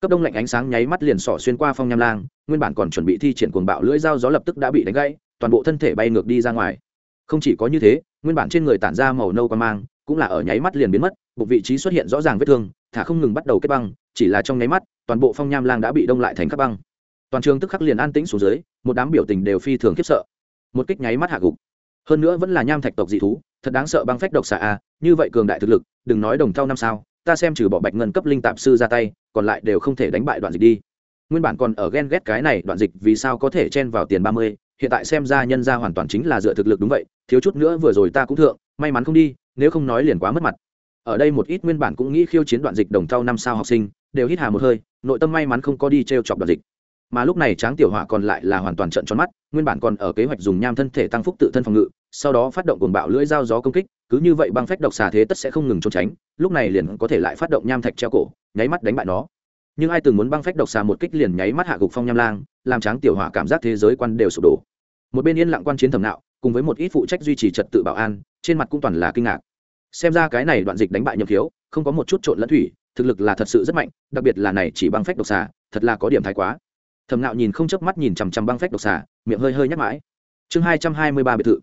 Cấp đông lạnh ánh sáng nháy mắt liền sỏ xuyên qua phong nham lang, nguyên bản còn chuẩn bị thi triển cuồng bạo lưỡi dao gió lập tức đã bị đánh gãy, toàn bộ thân thể bay ngược đi ra ngoài. Không chỉ có như thế, nguyên bản trên người tản ra màu nâu qua mang, cũng là ở nháy mắt liền biến mất, một vị trí xuất hiện rõ ràng vết thương, thả không ngừng bắt đầu kết băng, chỉ là trong nháy mắt toàn bộ phong nham lang đã bị đông lại thành các băng. Toàn trường tức khắc liền an tĩnh xuống dưới, một đám biểu tình đều phi thường khiếp sợ. Một kích nháy mắt hạ gục. Hơn nữa vẫn là nham thạch tộc dị thú, thật đáng sợ băng phách độc xạ a, như vậy cường đại thực lực, đừng nói đồng thau năm sao, ta xem trừ bỏ bạch ngân cấp linh tạp sư ra tay, còn lại đều không thể đánh bại đoạn dịch đi. Nguyên bản còn ở ghen ghét cái này đoạn dịch vì sao có thể chen vào tiền ba mươi, hiện tại xem ra nhân ra hoàn toàn chính là dựa thực lực đúng vậy, thiếu chút nữa vừa rồi ta cũng thượng, may mắn không đi, nếu không nói liền quá mất mặt. Ở đây một ít nguyên bản cũng nghĩ khiêu chiến đoạn dịch đồng thau năm sao học sinh đều hít hà một hơi, nội tâm may mắn không có đi t r e o chọc đoạn dịch. Mà lúc này tráng tiểu hỏa còn lại là hoàn toàn trận tròn mắt, nguyên bản còn ở kế hoạch dùng nham thân thể tăng phúc tự thân phòng ngự, sau đó phát động cuồng bạo lưỡi dao gió công kích, cứ như vậy băng phách độc xà thế tất sẽ không ngừng trốn tránh, lúc này liền có thể lại phát động nham thạch treo cổ, nháy mắt đánh bại nó. Nhưng ai từng muốn băng phách độc xà một kích liền nháy mắt hạ gục phong nham lang, làm tráng tiểu hỏa cảm giác thế giới quan đều sụp đổ. Một bên yên lặng quan chiến thầm nạo, cùng với một ít phụ trách duy trì trật tự bảo an, trên mặt cũng toàn là kinh ngạc. Xem ra cái này đoạn dịch đánh bại nhậm khiếu, không có một chút trộn lẫn thủy thực lực là thật sự rất mạnh, đặc biệt là này chỉ băng phách độc xà, thật là có điểm thái quá. Thầm nạo nhìn không chớp mắt nhìn chằm chằm băng phách độc xà, miệng hơi hơi nhắc mãi. Chương hai trăm hai mươi ba biệt thự.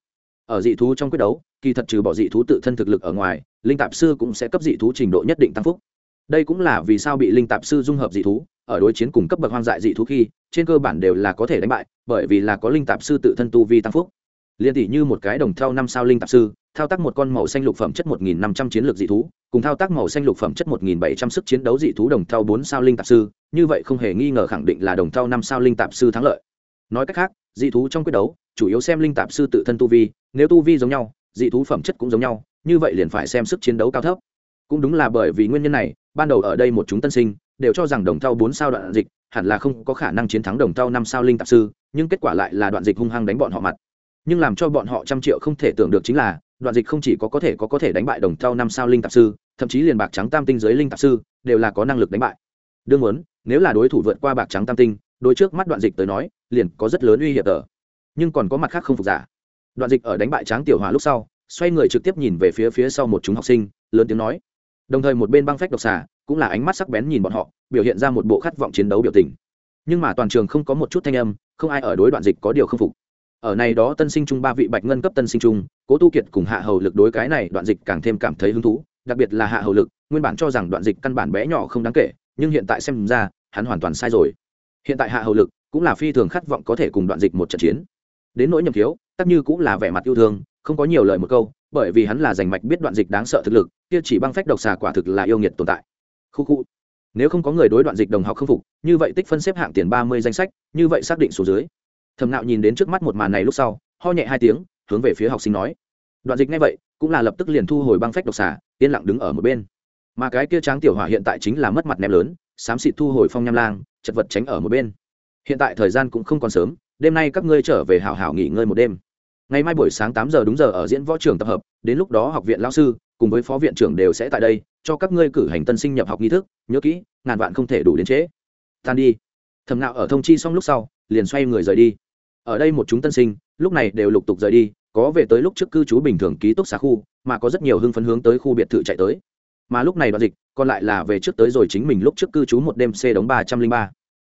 Ở dị thú trong quyết đấu, kỳ thật trừ bỏ dị thú tự thân thực lực ở ngoài, linh tạp sư cũng sẽ cấp dị thú trình độ nhất định tăng phúc. Đây cũng là vì sao bị linh tạp sư dung hợp dị thú, ở đối chiến cùng cấp bậc hoang dại dị thú khi, trên cơ bản đều là có thể đánh bại, bởi vì là có linh tạp sư tự thân tu vi tăng phúc. Liên tỷ như một cái đồng theo năm sao linh tạp sư thao tác một con màu xanh lục phẩm chất một nghìn năm trăm chiến lược dị thú, cùng thao tác màu xanh lục phẩm chất một nghìn bảy trăm sức chiến đấu dị thú đồng thao bốn sao linh tạp sư, như vậy không hề nghi ngờ khẳng định là đồng thao năm sao linh tạp sư thắng lợi. Nói cách khác, dị thú trong quyết đấu, chủ yếu xem linh tạp sư tự thân tu vi, nếu tu vi giống nhau, dị thú phẩm chất cũng giống nhau, như vậy liền phải xem sức chiến đấu cao thấp. Cũng đúng là bởi vì nguyên nhân này, ban đầu ở đây một chúng tân sinh, đều cho rằng đồng thao bốn sao đoạn dịch, hẳn là không có khả năng chiến thắng đồng thao năm sao linh tạp sư, nhưng kết quả lại là đoạn dịch hung hăng đánh bọn họ mặt nhưng làm cho bọn họ trăm triệu không thể tưởng được chính là, đoạn dịch không chỉ có có thể có có thể đánh bại đồng thau năm sao linh tạp sư, thậm chí liền bạc trắng tam tinh giới linh tạp sư, đều là có năng lực đánh bại. Đương muốn, nếu là đối thủ vượt qua bạc trắng tam tinh, đối trước mắt đoạn dịch tới nói, liền có rất lớn uy hiểm tờ. Nhưng còn có mặt khác không phục giả. Đoạn dịch ở đánh bại tráng tiểu hòa lúc sau, xoay người trực tiếp nhìn về phía phía sau một chúng học sinh, lớn tiếng nói. Đồng thời một bên băng phách độc xà, cũng là ánh mắt sắc bén nhìn bọn họ, biểu hiện ra một bộ khát vọng chiến đấu biểu tình. Nhưng mà toàn trường không có một chút thanh âm, không ai ở đối đoạn dịch có điều không phục ở này đó tân sinh trung ba vị bạch ngân cấp tân sinh trung, cố tu kiệt cùng hạ hầu lực đối cái này đoạn dịch càng thêm cảm thấy hứng thú, đặc biệt là hạ hầu lực, nguyên bản cho rằng đoạn dịch căn bản bé nhỏ không đáng kể, nhưng hiện tại xem ra, hắn hoàn toàn sai rồi. Hiện tại hạ hầu lực cũng là phi thường khát vọng có thể cùng đoạn dịch một trận chiến. Đến nỗi nhầm thiếu tất như cũng là vẻ mặt yêu thương, không có nhiều lời một câu, bởi vì hắn là giành mạch biết đoạn dịch đáng sợ thực lực, kia chỉ băng phách độc xà quả thực là yêu nghiệt tồn tại. Khu khu. Nếu không có người đối đoạn dịch đồng học không phục, như vậy tích phân xếp hạng tiền ba mươi danh sách, như vậy xác định số dưới thầm nạo nhìn đến trước mắt một màn này lúc sau ho nhẹ hai tiếng hướng về phía học sinh nói. Đoạn dịch ngay vậy cũng là lập tức liền thu hồi băng phách độc xả, yên lặng đứng ở một bên. Mà cái kia tráng tiểu hỏa hiện tại chính là mất mặt ném lớn xám xịt thu hồi phong nham lang chật vật tránh ở một bên. Hiện tại thời gian cũng không còn sớm đêm nay các ngươi trở về hảo hảo nghỉ ngơi một đêm. Ngày mai buổi sáng tám giờ đúng giờ ở diễn võ trường tập hợp đến lúc đó học viện lao sư cùng với phó viện trưởng đều sẽ tại đây cho các ngươi cử hành tân sinh nhập học nghi thức nhớ kỹ ngàn vạn không thể đủ đến trễ. Tan đi. Thầm nạo ở thông chi xong lúc sau liền xoay người rời đi ở đây một chúng tân sinh, lúc này đều lục tục rời đi, có về tới lúc trước cư trú bình thường ký túc xá khu, mà có rất nhiều hưng phấn hướng tới khu biệt thự chạy tới. Mà lúc này đoạn dịch, còn lại là về trước tới rồi chính mình lúc trước cư trú một đêm c đóng ba trăm linh ba.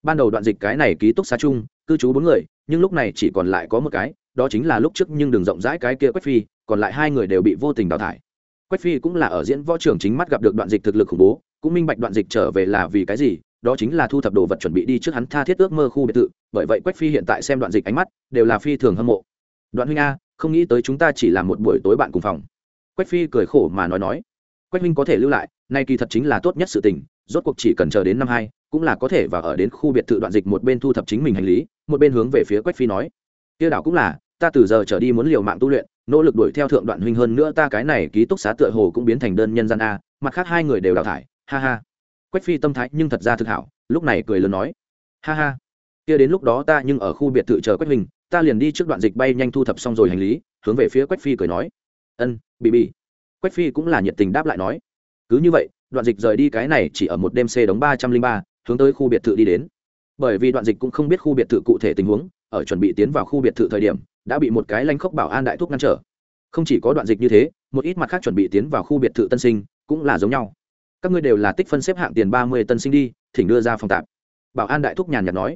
Ban đầu đoạn dịch cái này ký túc xá chung, cư trú bốn người, nhưng lúc này chỉ còn lại có một cái, đó chính là lúc trước nhưng đường rộng rãi cái kia quách phi, còn lại hai người đều bị vô tình đào thải. Quách phi cũng là ở diễn võ trưởng chính mắt gặp được đoạn dịch thực lực khủng bố, cũng minh bạch đoạn dịch trở về là vì cái gì đó chính là thu thập đồ vật chuẩn bị đi trước hắn tha thiết ước mơ khu biệt thự, bởi vậy quách phi hiện tại xem đoạn dịch ánh mắt đều là phi thường hâm mộ. Đoạn huynh a, không nghĩ tới chúng ta chỉ là một buổi tối bạn cùng phòng. Quách phi cười khổ mà nói nói. Quách huynh có thể lưu lại, nay kỳ thật chính là tốt nhất sự tình, rốt cuộc chỉ cần chờ đến năm hai, cũng là có thể và ở đến khu biệt thự đoạn dịch một bên thu thập chính mình hành lý, một bên hướng về phía quách phi nói. Kia đảo cũng là, ta từ giờ trở đi muốn liều mạng tu luyện, nỗ lực đuổi theo thượng đoạn huynh hơn nữa ta cái này ký túc xá tựa hồ cũng biến thành đơn nhân gian a, mặt khác hai người đều đào thải, ha ha quách phi tâm thái nhưng thật ra thực hảo, lúc này cười lớn nói, ha ha, kia đến lúc đó ta nhưng ở khu biệt thự chờ quách huynh ta liền đi trước đoạn dịch bay nhanh thu thập xong rồi hành lý. Hướng về phía quách phi cười nói, ân, bị bị. Quách phi cũng là nhiệt tình đáp lại nói, cứ như vậy, đoạn dịch rời đi cái này chỉ ở một đêm xe đóng ba trăm linh ba, hướng tới khu biệt thự đi đến. Bởi vì đoạn dịch cũng không biết khu biệt thự cụ thể tình huống, ở chuẩn bị tiến vào khu biệt thự thời điểm, đã bị một cái lanh khốc bảo an đại thúc ngăn trở. Không chỉ có đoạn dịch như thế, một ít mặt khác chuẩn bị tiến vào khu biệt thự tân sinh, cũng là giống nhau các ngươi đều là tích phân xếp hạng tiền ba mươi tân sinh đi, thỉnh đưa ra phòng tạp. Bảo an đại thúc nhàn nhạt nói.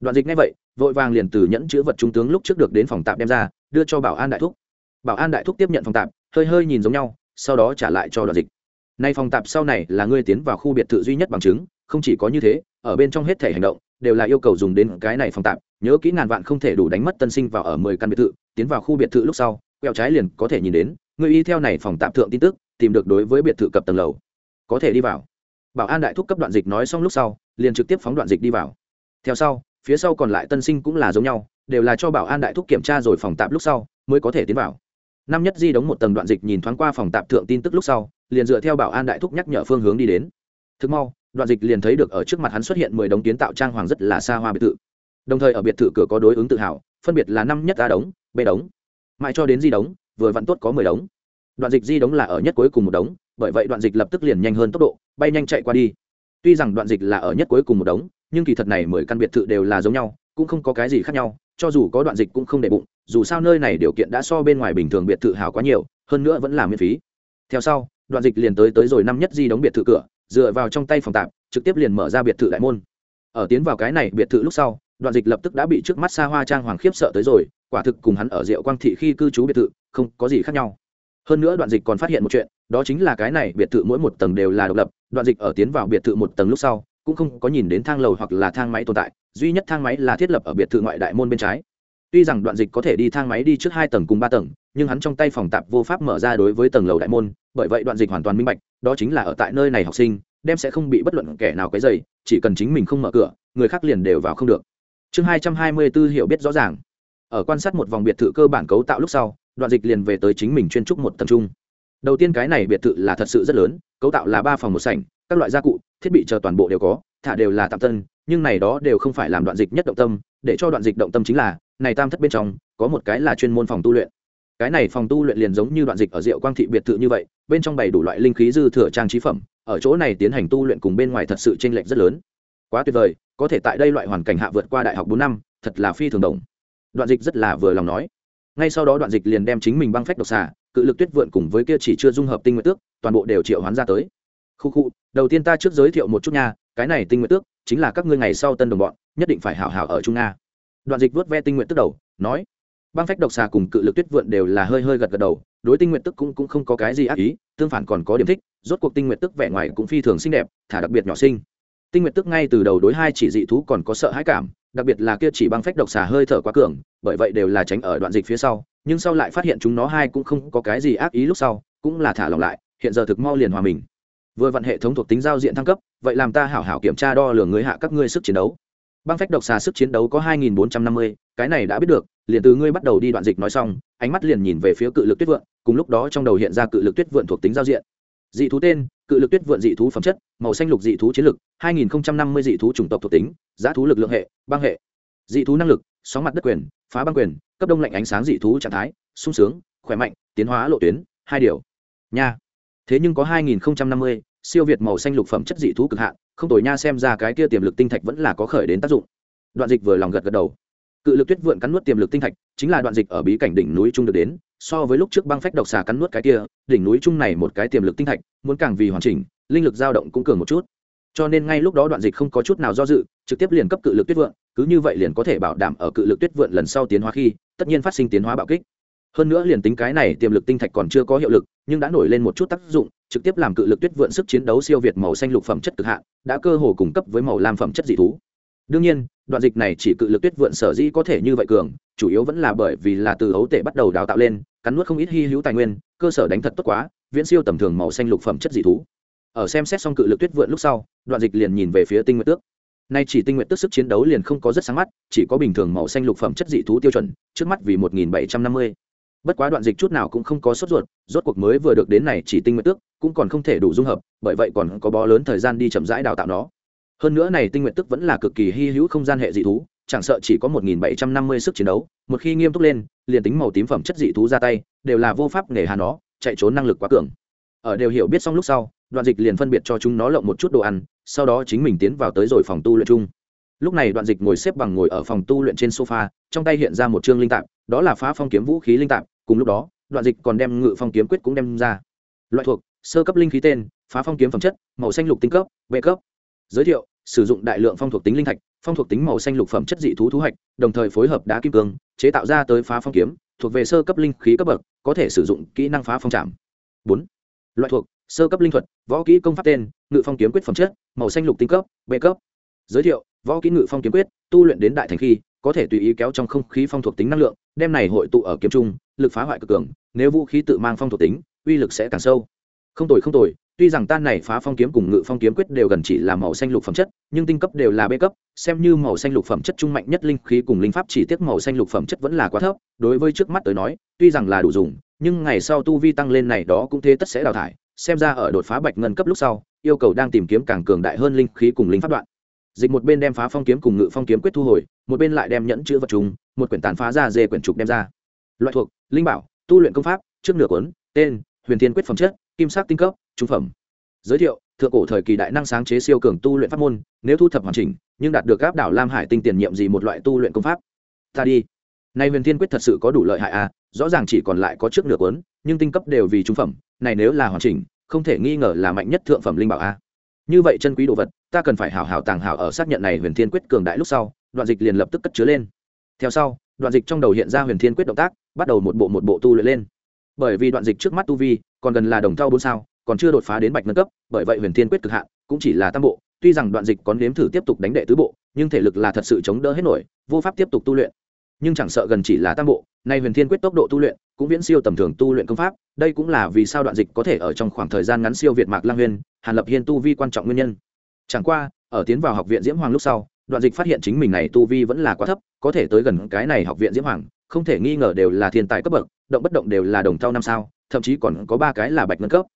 Đoạn dịch ngay vậy, vội vàng liền từ nhẫn chữ vật trung tướng lúc trước được đến phòng tạp đem ra, đưa cho bảo an đại thúc. Bảo an đại thúc tiếp nhận phòng tạp, hơi hơi nhìn giống nhau, sau đó trả lại cho đoạn dịch. Nay phòng tạp sau này là ngươi tiến vào khu biệt thự duy nhất bằng chứng, không chỉ có như thế, ở bên trong hết thể hành động, đều là yêu cầu dùng đến cái này phòng tạp, nhớ kỹ ngàn vạn không thể đủ đánh mất tân sinh vào ở mười căn biệt thự, tiến vào khu biệt thự lúc sau, quẹo trái liền có thể nhìn đến người y theo này phòng tạp thượng tin tức, tìm được đối với biệt thự cập tầng lầu có thể đi vào. Bảo an đại thúc cấp đoạn dịch nói xong lúc sau, liền trực tiếp phóng đoạn dịch đi vào. Theo sau, phía sau còn lại tân sinh cũng là giống nhau, đều là cho bảo an đại thúc kiểm tra rồi phòng tạp lúc sau, mới có thể tiến vào. Năm nhất di đóng một tầng đoạn dịch nhìn thoáng qua phòng tạp thượng tin tức lúc sau, liền dựa theo bảo an đại thúc nhắc nhở phương hướng đi đến. Thực mau, đoạn dịch liền thấy được ở trước mặt hắn xuất hiện mười đống kiến tạo trang hoàng rất là xa hoa biệt thự. Đồng thời ở biệt thự cửa có đối ứng tự hào, phân biệt là năm nhất a đống, b đống. Mãi cho đến di đống, vừa vặn tốt có mười đống. Đoạn dịch di đống là ở nhất cuối cùng một đống bởi vậy đoạn dịch lập tức liền nhanh hơn tốc độ, bay nhanh chạy qua đi. Tuy rằng đoạn dịch là ở nhất cuối cùng một đống, nhưng kỳ thật này mười căn biệt thự đều là giống nhau, cũng không có cái gì khác nhau, cho dù có đoạn dịch cũng không để bụng, dù sao nơi này điều kiện đã so bên ngoài bình thường biệt thự hào quá nhiều, hơn nữa vẫn là miễn phí. Theo sau, đoạn dịch liền tới tới rồi năm nhất di đóng biệt thự cửa, dựa vào trong tay phòng tạm trực tiếp liền mở ra biệt thự đại môn. Ở tiến vào cái này biệt thự lúc sau, đoạn dịch lập tức đã bị trước mắt xa hoa trang hoàng khiếp sợ tới rồi, quả thực cùng hắn ở diệu quang thị khi cư trú biệt thự, không có gì khác nhau. Hơn nữa đoạn dịch còn phát hiện một chuyện đó chính là cái này, biệt thự mỗi một tầng đều là độc lập, đoạn dịch ở tiến vào biệt thự một tầng lúc sau, cũng không có nhìn đến thang lầu hoặc là thang máy tồn tại, duy nhất thang máy là thiết lập ở biệt thự ngoại đại môn bên trái. Tuy rằng đoạn dịch có thể đi thang máy đi trước hai tầng cùng ba tầng, nhưng hắn trong tay phòng tạp vô pháp mở ra đối với tầng lầu đại môn, bởi vậy đoạn dịch hoàn toàn minh bạch, đó chính là ở tại nơi này học sinh, đem sẽ không bị bất luận kẻ nào cái dày chỉ cần chính mình không mở cửa, người khác liền đều vào không được. Chương hai trăm hai mươi b ố hiểu biết rõ ràng. Ở quan sát một vòng biệt thự cơ bản cấu tạo lúc sau, đoạn dịch liền về tới chính mình chuyên trúc một tầng trung đầu tiên cái này biệt thự là thật sự rất lớn, cấu tạo là ba phòng một sảnh, các loại gia cụ, thiết bị chờ toàn bộ đều có, thả đều là tạm tân, nhưng này đó đều không phải làm đoạn dịch nhất động tâm, để cho đoạn dịch động tâm chính là, này tam thất bên trong, có một cái là chuyên môn phòng tu luyện. Cái này phòng tu luyện liền giống như đoạn dịch ở diệu quang thị biệt thự như vậy, bên trong bày đủ loại linh khí dư thừa trang trí phẩm, ở chỗ này tiến hành tu luyện cùng bên ngoài thật sự chênh lệch rất lớn. Quá tuyệt vời, có thể tại đây loại hoàn cảnh hạ vượt qua đại học bốn năm, thật là phi thường đồng đoạn dịch rất là vừa lòng nói. Ngay sau đó đoạn dịch liền đem chính mình băng phách độc xà cự lực tuyết vượn cùng với kia chỉ chưa dung hợp tinh nguyện tước toàn bộ đều triệu hoán ra tới. Khu khu đầu tiên ta trước giới thiệu một chút nha cái này tinh nguyện tước chính là các ngươi ngày sau tân đồng bọn nhất định phải hảo hảo ở trung nga. Đoạn dịch vớt ve tinh nguyện tức đầu nói băng phách độc xà cùng cự lực tuyết vượn đều là hơi hơi gật gật đầu đối tinh nguyện tức cũng, cũng không có cái gì ác ý tương phản còn có điểm thích rốt cuộc tinh nguyện tức vẻ ngoài cũng phi thường xinh đẹp thả đặc biệt nhỏ sinh tinh nguyện tức ngay từ đầu đối hai chỉ dị thú còn có sợ hãi cảm đặc biệt là kia chỉ băng phách độc xà hơi thở quá cường bởi vậy đều là tránh ở đoạn dịch phía sau nhưng sau lại phát hiện chúng nó hai cũng không có cái gì ác ý lúc sau, cũng là thả lòng lại, hiện giờ thực mau liền hòa mình. Vừa vặn hệ thống thuộc tính giao diện thăng cấp, vậy làm ta hảo hảo kiểm tra đo lường người hạ các ngươi sức chiến đấu. Băng phách độc xà sức chiến đấu có hai nghìn bốn trăm năm mươi, cái này đã biết được, liền từ ngươi bắt đầu đi đoạn dịch nói xong, ánh mắt liền nhìn về phía cự lực tuyết vượn, cùng lúc đó trong đầu hiện ra cự lực tuyết vượn thuộc tính giao diện. Dị thú tên, cự lực tuyết vượn dị thú phẩm chất, màu xanh lục dị thú chiến lực, hai nghìn năm mươi dị thú chủng tộc thuộc tính, giá thú lực lượng hệ, băng hệ. Dị thú năng lực, sóng mặt đất quyền phá băng quyền, cấp đông lạnh ánh sáng dị thú trạng thái, sung sướng, khỏe mạnh, tiến hóa lộ tuyến, hai điều. Nha. Thế nhưng có hai nghìn năm mươi, siêu việt màu xanh lục phẩm chất dị thú cực hạn, không tồi nha xem ra cái kia tiềm lực tinh thạch vẫn là có khởi đến tác dụng. Đoạn dịch vừa lòng gật gật đầu. Cự lực tuyết vượn cắn nuốt tiềm lực tinh thạch, chính là đoạn dịch ở bí cảnh đỉnh núi trung được đến, so với lúc trước băng phách độc xà cắn nuốt cái kia, đỉnh núi trung này một cái tiềm lực tinh thạch, muốn càng vì hoàn chỉnh, linh lực dao động cũng cường một chút. Cho nên ngay lúc đó đoạn dịch không có chút nào do dự, trực tiếp liền cấp cự lực tuyết vượn cứ như vậy liền có thể bảo đảm ở cự lực tuyết vượn lần sau tiến hóa khi, tất nhiên phát sinh tiến hóa bạo kích. Hơn nữa liền tính cái này tiềm lực tinh thạch còn chưa có hiệu lực, nhưng đã nổi lên một chút tác dụng, trực tiếp làm cự lực tuyết vượn sức chiến đấu siêu việt màu xanh lục phẩm chất cực hạn, đã cơ hồ cung cấp với màu lam phẩm chất dị thú. Đương nhiên, đoạn dịch này chỉ cự lực tuyết vượn sở dĩ có thể như vậy cường, chủ yếu vẫn là bởi vì là từ ấu tể bắt đầu đào tạo lên, cắn nuốt không ít hy hữu tài nguyên, cơ sở đánh thật tốt quá, viễn siêu tầm thường màu xanh lục phẩm chất dị thú. Ở xem xét xong cự lực tuyết vượn lúc sau, đoạn dịch liền nhìn về phía tinh nguyệt tước nay chỉ tinh nguyện tức sức chiến đấu liền không có rất sáng mắt, chỉ có bình thường màu xanh lục phẩm chất dị thú tiêu chuẩn, trước mắt vì một nghìn bảy trăm năm mươi. Bất quá đoạn dịch chút nào cũng không có sốt ruột, rốt cuộc mới vừa được đến này chỉ tinh nguyện tước, cũng còn không thể đủ dung hợp, bởi vậy còn có bó lớn thời gian đi chậm rãi đào tạo nó. Hơn nữa này tinh nguyện tức vẫn là cực kỳ hy hữu không gian hệ dị thú, chẳng sợ chỉ có một nghìn bảy trăm năm mươi sức chiến đấu, một khi nghiêm túc lên, liền tính màu tím phẩm chất dị thú ra tay, đều là vô pháp nghề hà nó, chạy trốn năng lực quá cường. Ở đều hiểu biết xong lúc sau, đoạn dịch liền phân biệt cho chúng nó lộng một chút đồ ăn sau đó chính mình tiến vào tới rồi phòng tu luyện chung. Lúc này đoạn dịch ngồi xếp bằng ngồi ở phòng tu luyện trên sofa, trong tay hiện ra một chương linh tạp, đó là phá phong kiếm vũ khí linh tạp, cùng lúc đó, đoạn dịch còn đem ngự phong kiếm quyết cũng đem ra. Loại thuộc, sơ cấp linh khí tên, phá phong kiếm phẩm chất, màu xanh lục tinh cấp vệ cấp. Giới thiệu, sử dụng đại lượng phong thuộc tính linh thạch, phong thuộc tính màu xanh lục phẩm chất dị thú thú hạch, đồng thời phối hợp đá kim cương, chế tạo ra tới phá phong kiếm, thuộc về sơ cấp linh khí cấp bậc, có thể sử dụng kỹ năng phá phong trảm bốn loại thuộc, sơ cấp linh thuật, võ kỹ công pháp tên, ngự phong kiếm quyết phẩm chất, màu xanh lục tinh cấp, b cấp. Giới thiệu, võ kỹ ngự phong kiếm quyết, tu luyện đến đại thành khi, có thể tùy ý kéo trong không khí phong thuộc tính năng lượng, đem này hội tụ ở kiếm trung, lực phá hoại cực cường, nếu vũ khí tự mang phong thuộc tính, uy lực sẽ càng sâu. Không tồi không tồi, tuy rằng tan này phá phong kiếm cùng ngự phong kiếm quyết đều gần chỉ là màu xanh lục phẩm chất, nhưng tinh cấp đều là b cấp, xem như màu xanh lục phẩm chất trung mạnh nhất linh khí cùng linh pháp chỉ tiếc màu xanh lục phẩm chất vẫn là quá thấp, đối với trước mắt tới nói, tuy rằng là đủ dùng nhưng ngày sau tu vi tăng lên này đó cũng thế tất sẽ đào thải, xem ra ở đột phá bạch ngân cấp lúc sau, yêu cầu đang tìm kiếm càng cường đại hơn linh khí cùng linh pháp đoạn. Dịch một bên đem phá phong kiếm cùng ngự phong kiếm quyết thu hồi, một bên lại đem nhẫn chữ vật chúng, một quyển tàn phá ra dê quyển trục đem ra. Loại thuộc, linh bảo, tu luyện công pháp, trước nửa cuốn, tên, huyền thiên quyết phẩm chất, kim sắc tinh cấp, trung phẩm. Giới thiệu, thượng cổ thời kỳ đại năng sáng chế siêu cường tu luyện pháp môn, nếu thu thập hoàn chỉnh, nhưng đạt được áp đảo lam hải tinh tiền nhiệm gì một loại tu luyện công pháp? Ta đi nay huyền thiên quyết thật sự có đủ lợi hại à rõ ràng chỉ còn lại có trước nửa cuốn, nhưng tinh cấp đều vì trung phẩm, này nếu là hoàn chỉnh, không thể nghi ngờ là mạnh nhất thượng phẩm linh bảo a như vậy chân quý đồ vật, ta cần phải hảo hảo tàng hảo ở xác nhận này huyền thiên quyết cường đại lúc sau, đoạn dịch liền lập tức cất chứa lên. Theo sau, đoạn dịch trong đầu hiện ra huyền thiên quyết động tác, bắt đầu một bộ một bộ tu luyện lên. Bởi vì đoạn dịch trước mắt tu vi, còn gần là đồng thau bốn sao, còn chưa đột phá đến bạch nâng cấp, bởi vậy huyền thiên quyết cực hạn, cũng chỉ là tam bộ, tuy rằng đoạn dịch có nếm thử tiếp tục đánh đệ tứ bộ, nhưng thể lực là thật sự chống đỡ hết nổi, vô pháp tiếp tục tu luyện nhưng chẳng sợ gần chỉ là tam bộ, nay huyền thiên quyết tốc độ tu luyện, cũng viễn siêu tầm thường tu luyện công pháp, đây cũng là vì sao đoạn dịch có thể ở trong khoảng thời gian ngắn siêu việt mạc lang huyền hàn lập hiên tu vi quan trọng nguyên nhân. Chẳng qua, ở tiến vào học viện diễm hoàng lúc sau, đoạn dịch phát hiện chính mình này tu vi vẫn là quá thấp, có thể tới gần cái này học viện diễm hoàng, không thể nghi ngờ đều là thiên tài cấp bậc, động bất động đều là đồng thau năm sao, thậm chí còn có ba cái là bạch ngân cấp.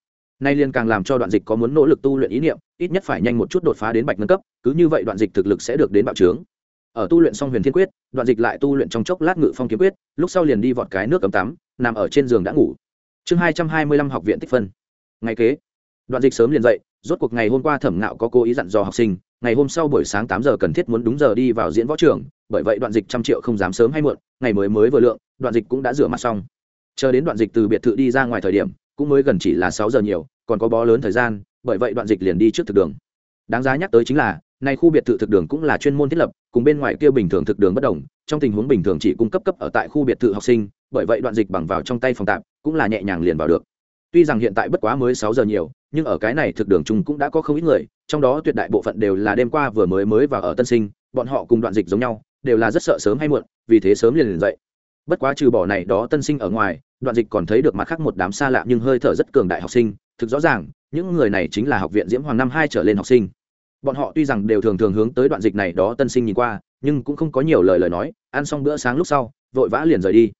Nay liên càng làm cho đoạn dịch có muốn nỗ lực tu luyện ý niệm, ít nhất phải nhanh một chút đột phá đến bạch ngân cấp, cứ như vậy đoạn dịch thực lực sẽ được đến bạo trướng ở tu luyện xong huyền thiên quyết, đoạn dịch lại tu luyện trong chốc lát ngự phong kiếm quyết, lúc sau liền đi vọt cái nước cấm tắm, nằm ở trên giường đã ngủ. Chương hai trăm hai mươi lăm học viện tích phân. Ngày kế, đoạn dịch sớm liền dậy, rốt cuộc ngày hôm qua thẩm ngạo có cố ý dặn dò học sinh, ngày hôm sau buổi sáng tám giờ cần thiết muốn đúng giờ đi vào diễn võ trường, bởi vậy đoạn dịch trăm triệu không dám sớm hay muộn, ngày mới mới vừa lượng, đoạn dịch cũng đã rửa mặt xong. Chờ đến đoạn dịch từ biệt thự đi ra ngoài thời điểm, cũng mới gần chỉ là sáu giờ nhiều, còn có bó lớn thời gian, bởi vậy đoạn dịch liền đi trước thực đường. Đáng giá nhắc tới chính là nay khu biệt thự thực đường cũng là chuyên môn thiết lập, cùng bên ngoài kia bình thường thực đường bất đồng, trong tình huống bình thường chỉ cung cấp cấp ở tại khu biệt thự học sinh, bởi vậy đoạn dịch bằng vào trong tay phòng tạm cũng là nhẹ nhàng liền vào được. Tuy rằng hiện tại bất quá mới sáu giờ nhiều, nhưng ở cái này thực đường chung cũng đã có không ít người, trong đó tuyệt đại bộ phận đều là đêm qua vừa mới mới vào ở tân sinh, bọn họ cùng đoạn dịch giống nhau, đều là rất sợ sớm hay muộn, vì thế sớm liền liền dậy. Bất quá trừ bỏ này đó tân sinh ở ngoài, đoạn dịch còn thấy được mặt khác một đám xa lạ nhưng hơi thở rất cường đại học sinh, thực rõ ràng, những người này chính là học viện diễm hoàng năm hai trở lên học sinh bọn họ tuy rằng đều thường thường hướng tới đoạn dịch này đó tân sinh nhìn qua, nhưng cũng không có nhiều lời lời nói, ăn xong bữa sáng lúc sau, vội vã liền rời đi.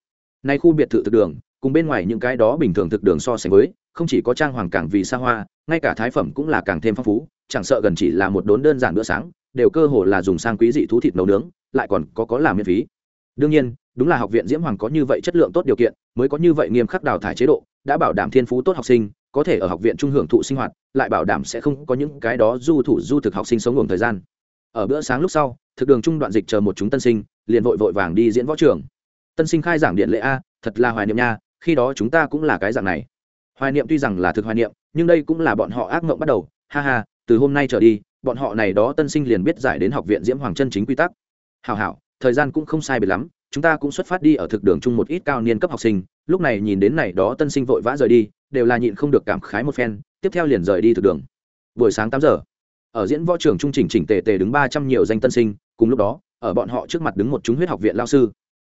Nay khu biệt thự thực đường, cùng bên ngoài những cái đó bình thường thực đường so sánh với, không chỉ có trang hoàng càng vì xa hoa, ngay cả thái phẩm cũng là càng thêm phong phú, chẳng sợ gần chỉ là một đốn đơn giản bữa sáng, đều cơ hồ là dùng sang quý dị thú thịt nấu nướng, lại còn có có làm miễn phí. Đương nhiên, đúng là học viện diễm hoàng có như vậy chất lượng tốt điều kiện, mới có như vậy nghiêm khắc đào thải chế độ, đã bảo đảm thiên phú tốt học sinh có thể ở học viện trung hưởng thụ sinh hoạt, lại bảo đảm sẽ không có những cái đó du thủ du thực học sinh sống ngủ thời gian. Ở bữa sáng lúc sau, thực đường trung đoạn dịch chờ một chúng tân sinh, liền vội vội vàng đi diễn võ trường. Tân sinh khai giảng điện lễ a, thật là hoài niệm nha, khi đó chúng ta cũng là cái dạng này. Hoài niệm tuy rằng là thực hoài niệm, nhưng đây cũng là bọn họ ác mộng bắt đầu. Ha ha, từ hôm nay trở đi, bọn họ này đó tân sinh liền biết giải đến học viện diễm hoàng chân chính quy tắc. Hào hảo, thời gian cũng không sai biệt lắm chúng ta cũng xuất phát đi ở thực đường chung một ít cao niên cấp học sinh, lúc này nhìn đến này đó tân sinh vội vã rời đi, đều là nhịn không được cảm khái một phen, tiếp theo liền rời đi thực đường. Buổi sáng tám giờ, ở diễn võ trường trung chỉnh chỉnh tề tề đứng ba trăm nhiều danh tân sinh, cùng lúc đó, ở bọn họ trước mặt đứng một chúng huyết học viện lao sư.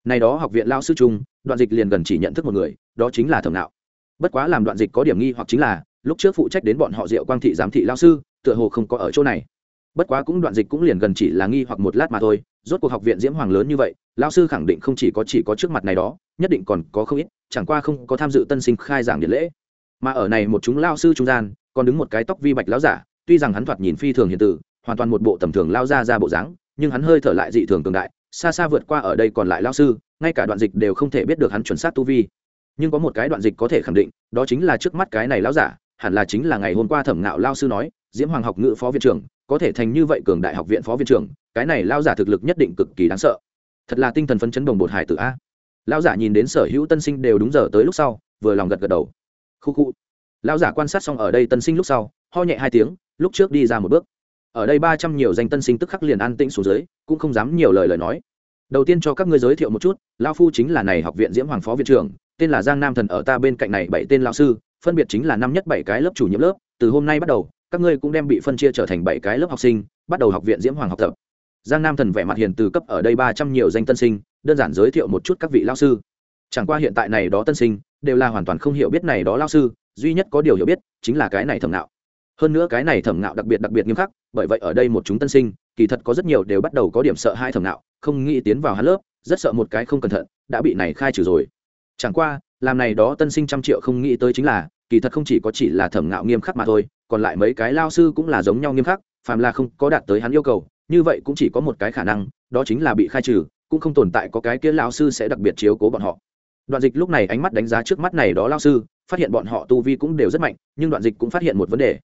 Này đó học viện lao sư chung, đoạn dịch liền gần chỉ nhận thức một người, đó chính là thẩm nạo. Bất quá làm đoạn dịch có điểm nghi hoặc chính là, lúc trước phụ trách đến bọn họ diệu quang thị giám thị lao sư, tựa hồ không có ở chỗ này bất quá cũng đoạn dịch cũng liền gần chỉ là nghi hoặc một lát mà thôi, rốt cuộc học viện diễm hoàng lớn như vậy lao sư khẳng định không chỉ có chỉ có trước mặt này đó, nhất định còn có không ít, chẳng qua không có tham dự tân sinh khai giảng điện lễ. Mà ở này một chúng lao sư trung gian, còn đứng một cái tóc vi bạch lão giả, tuy rằng hắn thoạt nhìn phi thường hiện tử, hoàn toàn một bộ tầm thường lao ra ra bộ dáng, nhưng hắn hơi thở lại dị thường cường đại, xa xa vượt qua ở đây còn lại lao sư, ngay cả đoạn dịch đều không thể biết được hắn chuẩn xác tu vi. Nhưng có một cái đoạn dịch có thể khẳng định, đó chính là trước mắt cái này lão giả, hẳn là chính là ngày hôm qua thẩm ngạo lao sư nói, diễm hoàng học ngữ phó viện trưởng có thể thành như vậy cường đại học viện phó viện trưởng, cái này lao giả thực lực nhất định cực kỳ đáng sợ. Thật là tinh thần phấn chấn đồng bột hải tử a. Lao giả nhìn đến sở hữu tân sinh đều đúng giờ tới lúc sau, vừa lòng gật gật đầu. Khu khu. Lao giả quan sát xong ở đây tân sinh lúc sau, ho nhẹ hai tiếng, lúc trước đi ra một bước. Ở đây ba trăm nhiều danh tân sinh tức khắc liền an tĩnh xuống dưới, cũng không dám nhiều lời lời nói. Đầu tiên cho các ngươi giới thiệu một chút lao phu chính là này học viện diễm hoàng phó viện trưởng, tên là giang nam thần ở ta bên cạnh này bảy tên lao sư, phân biệt chính là năm nhất bảy cái lớp chủ nhiệm lớp, từ hôm nay bắt đầu các ngươi cũng đem bị phân chia trở thành bảy cái lớp học sinh, bắt đầu học viện diễm hoàng học tập. Giang nam thần vẻ mặt hiền từ cấp ở đây ba trăm nhiều danh tân sinh, đơn giản giới thiệu một chút các vị lao sư. Chẳng qua hiện tại này đó tân sinh, đều là hoàn toàn không hiểu biết này đó lao sư, duy nhất có điều hiểu biết chính là cái này thẩm nạo hơn nữa cái này thẩm nạo đặc biệt đặc biệt nghiêm khắc, bởi vậy ở đây một chúng tân sinh, kỳ thật có rất nhiều đều bắt đầu có điểm sợ hai thẩm nạo không nghĩ tiến vào hắn lớp, rất sợ một cái không cẩn thận, đã bị này khai trừ rồi. Chẳng qua, làm này đó tân sinh trăm triệu không nghĩ tới chính là kỳ thật không chỉ có chỉ là thẩm ngạo nghiêm khắc mà thôi, còn lại mấy cái lao sư cũng là giống nhau nghiêm khắc, phàm là không có đạt tới hắn yêu cầu, như vậy cũng chỉ có một cái khả năng, đó chính là bị khai trừ, cũng không tồn tại có cái kia lao sư sẽ đặc biệt chiếu cố bọn họ. Đoạn dịch lúc này ánh mắt đánh giá trước mắt này đó lao sư, phát hiện bọn họ tu vi cũng đều rất mạnh, nhưng đoạn dịch cũng phát hiện một vấn đề.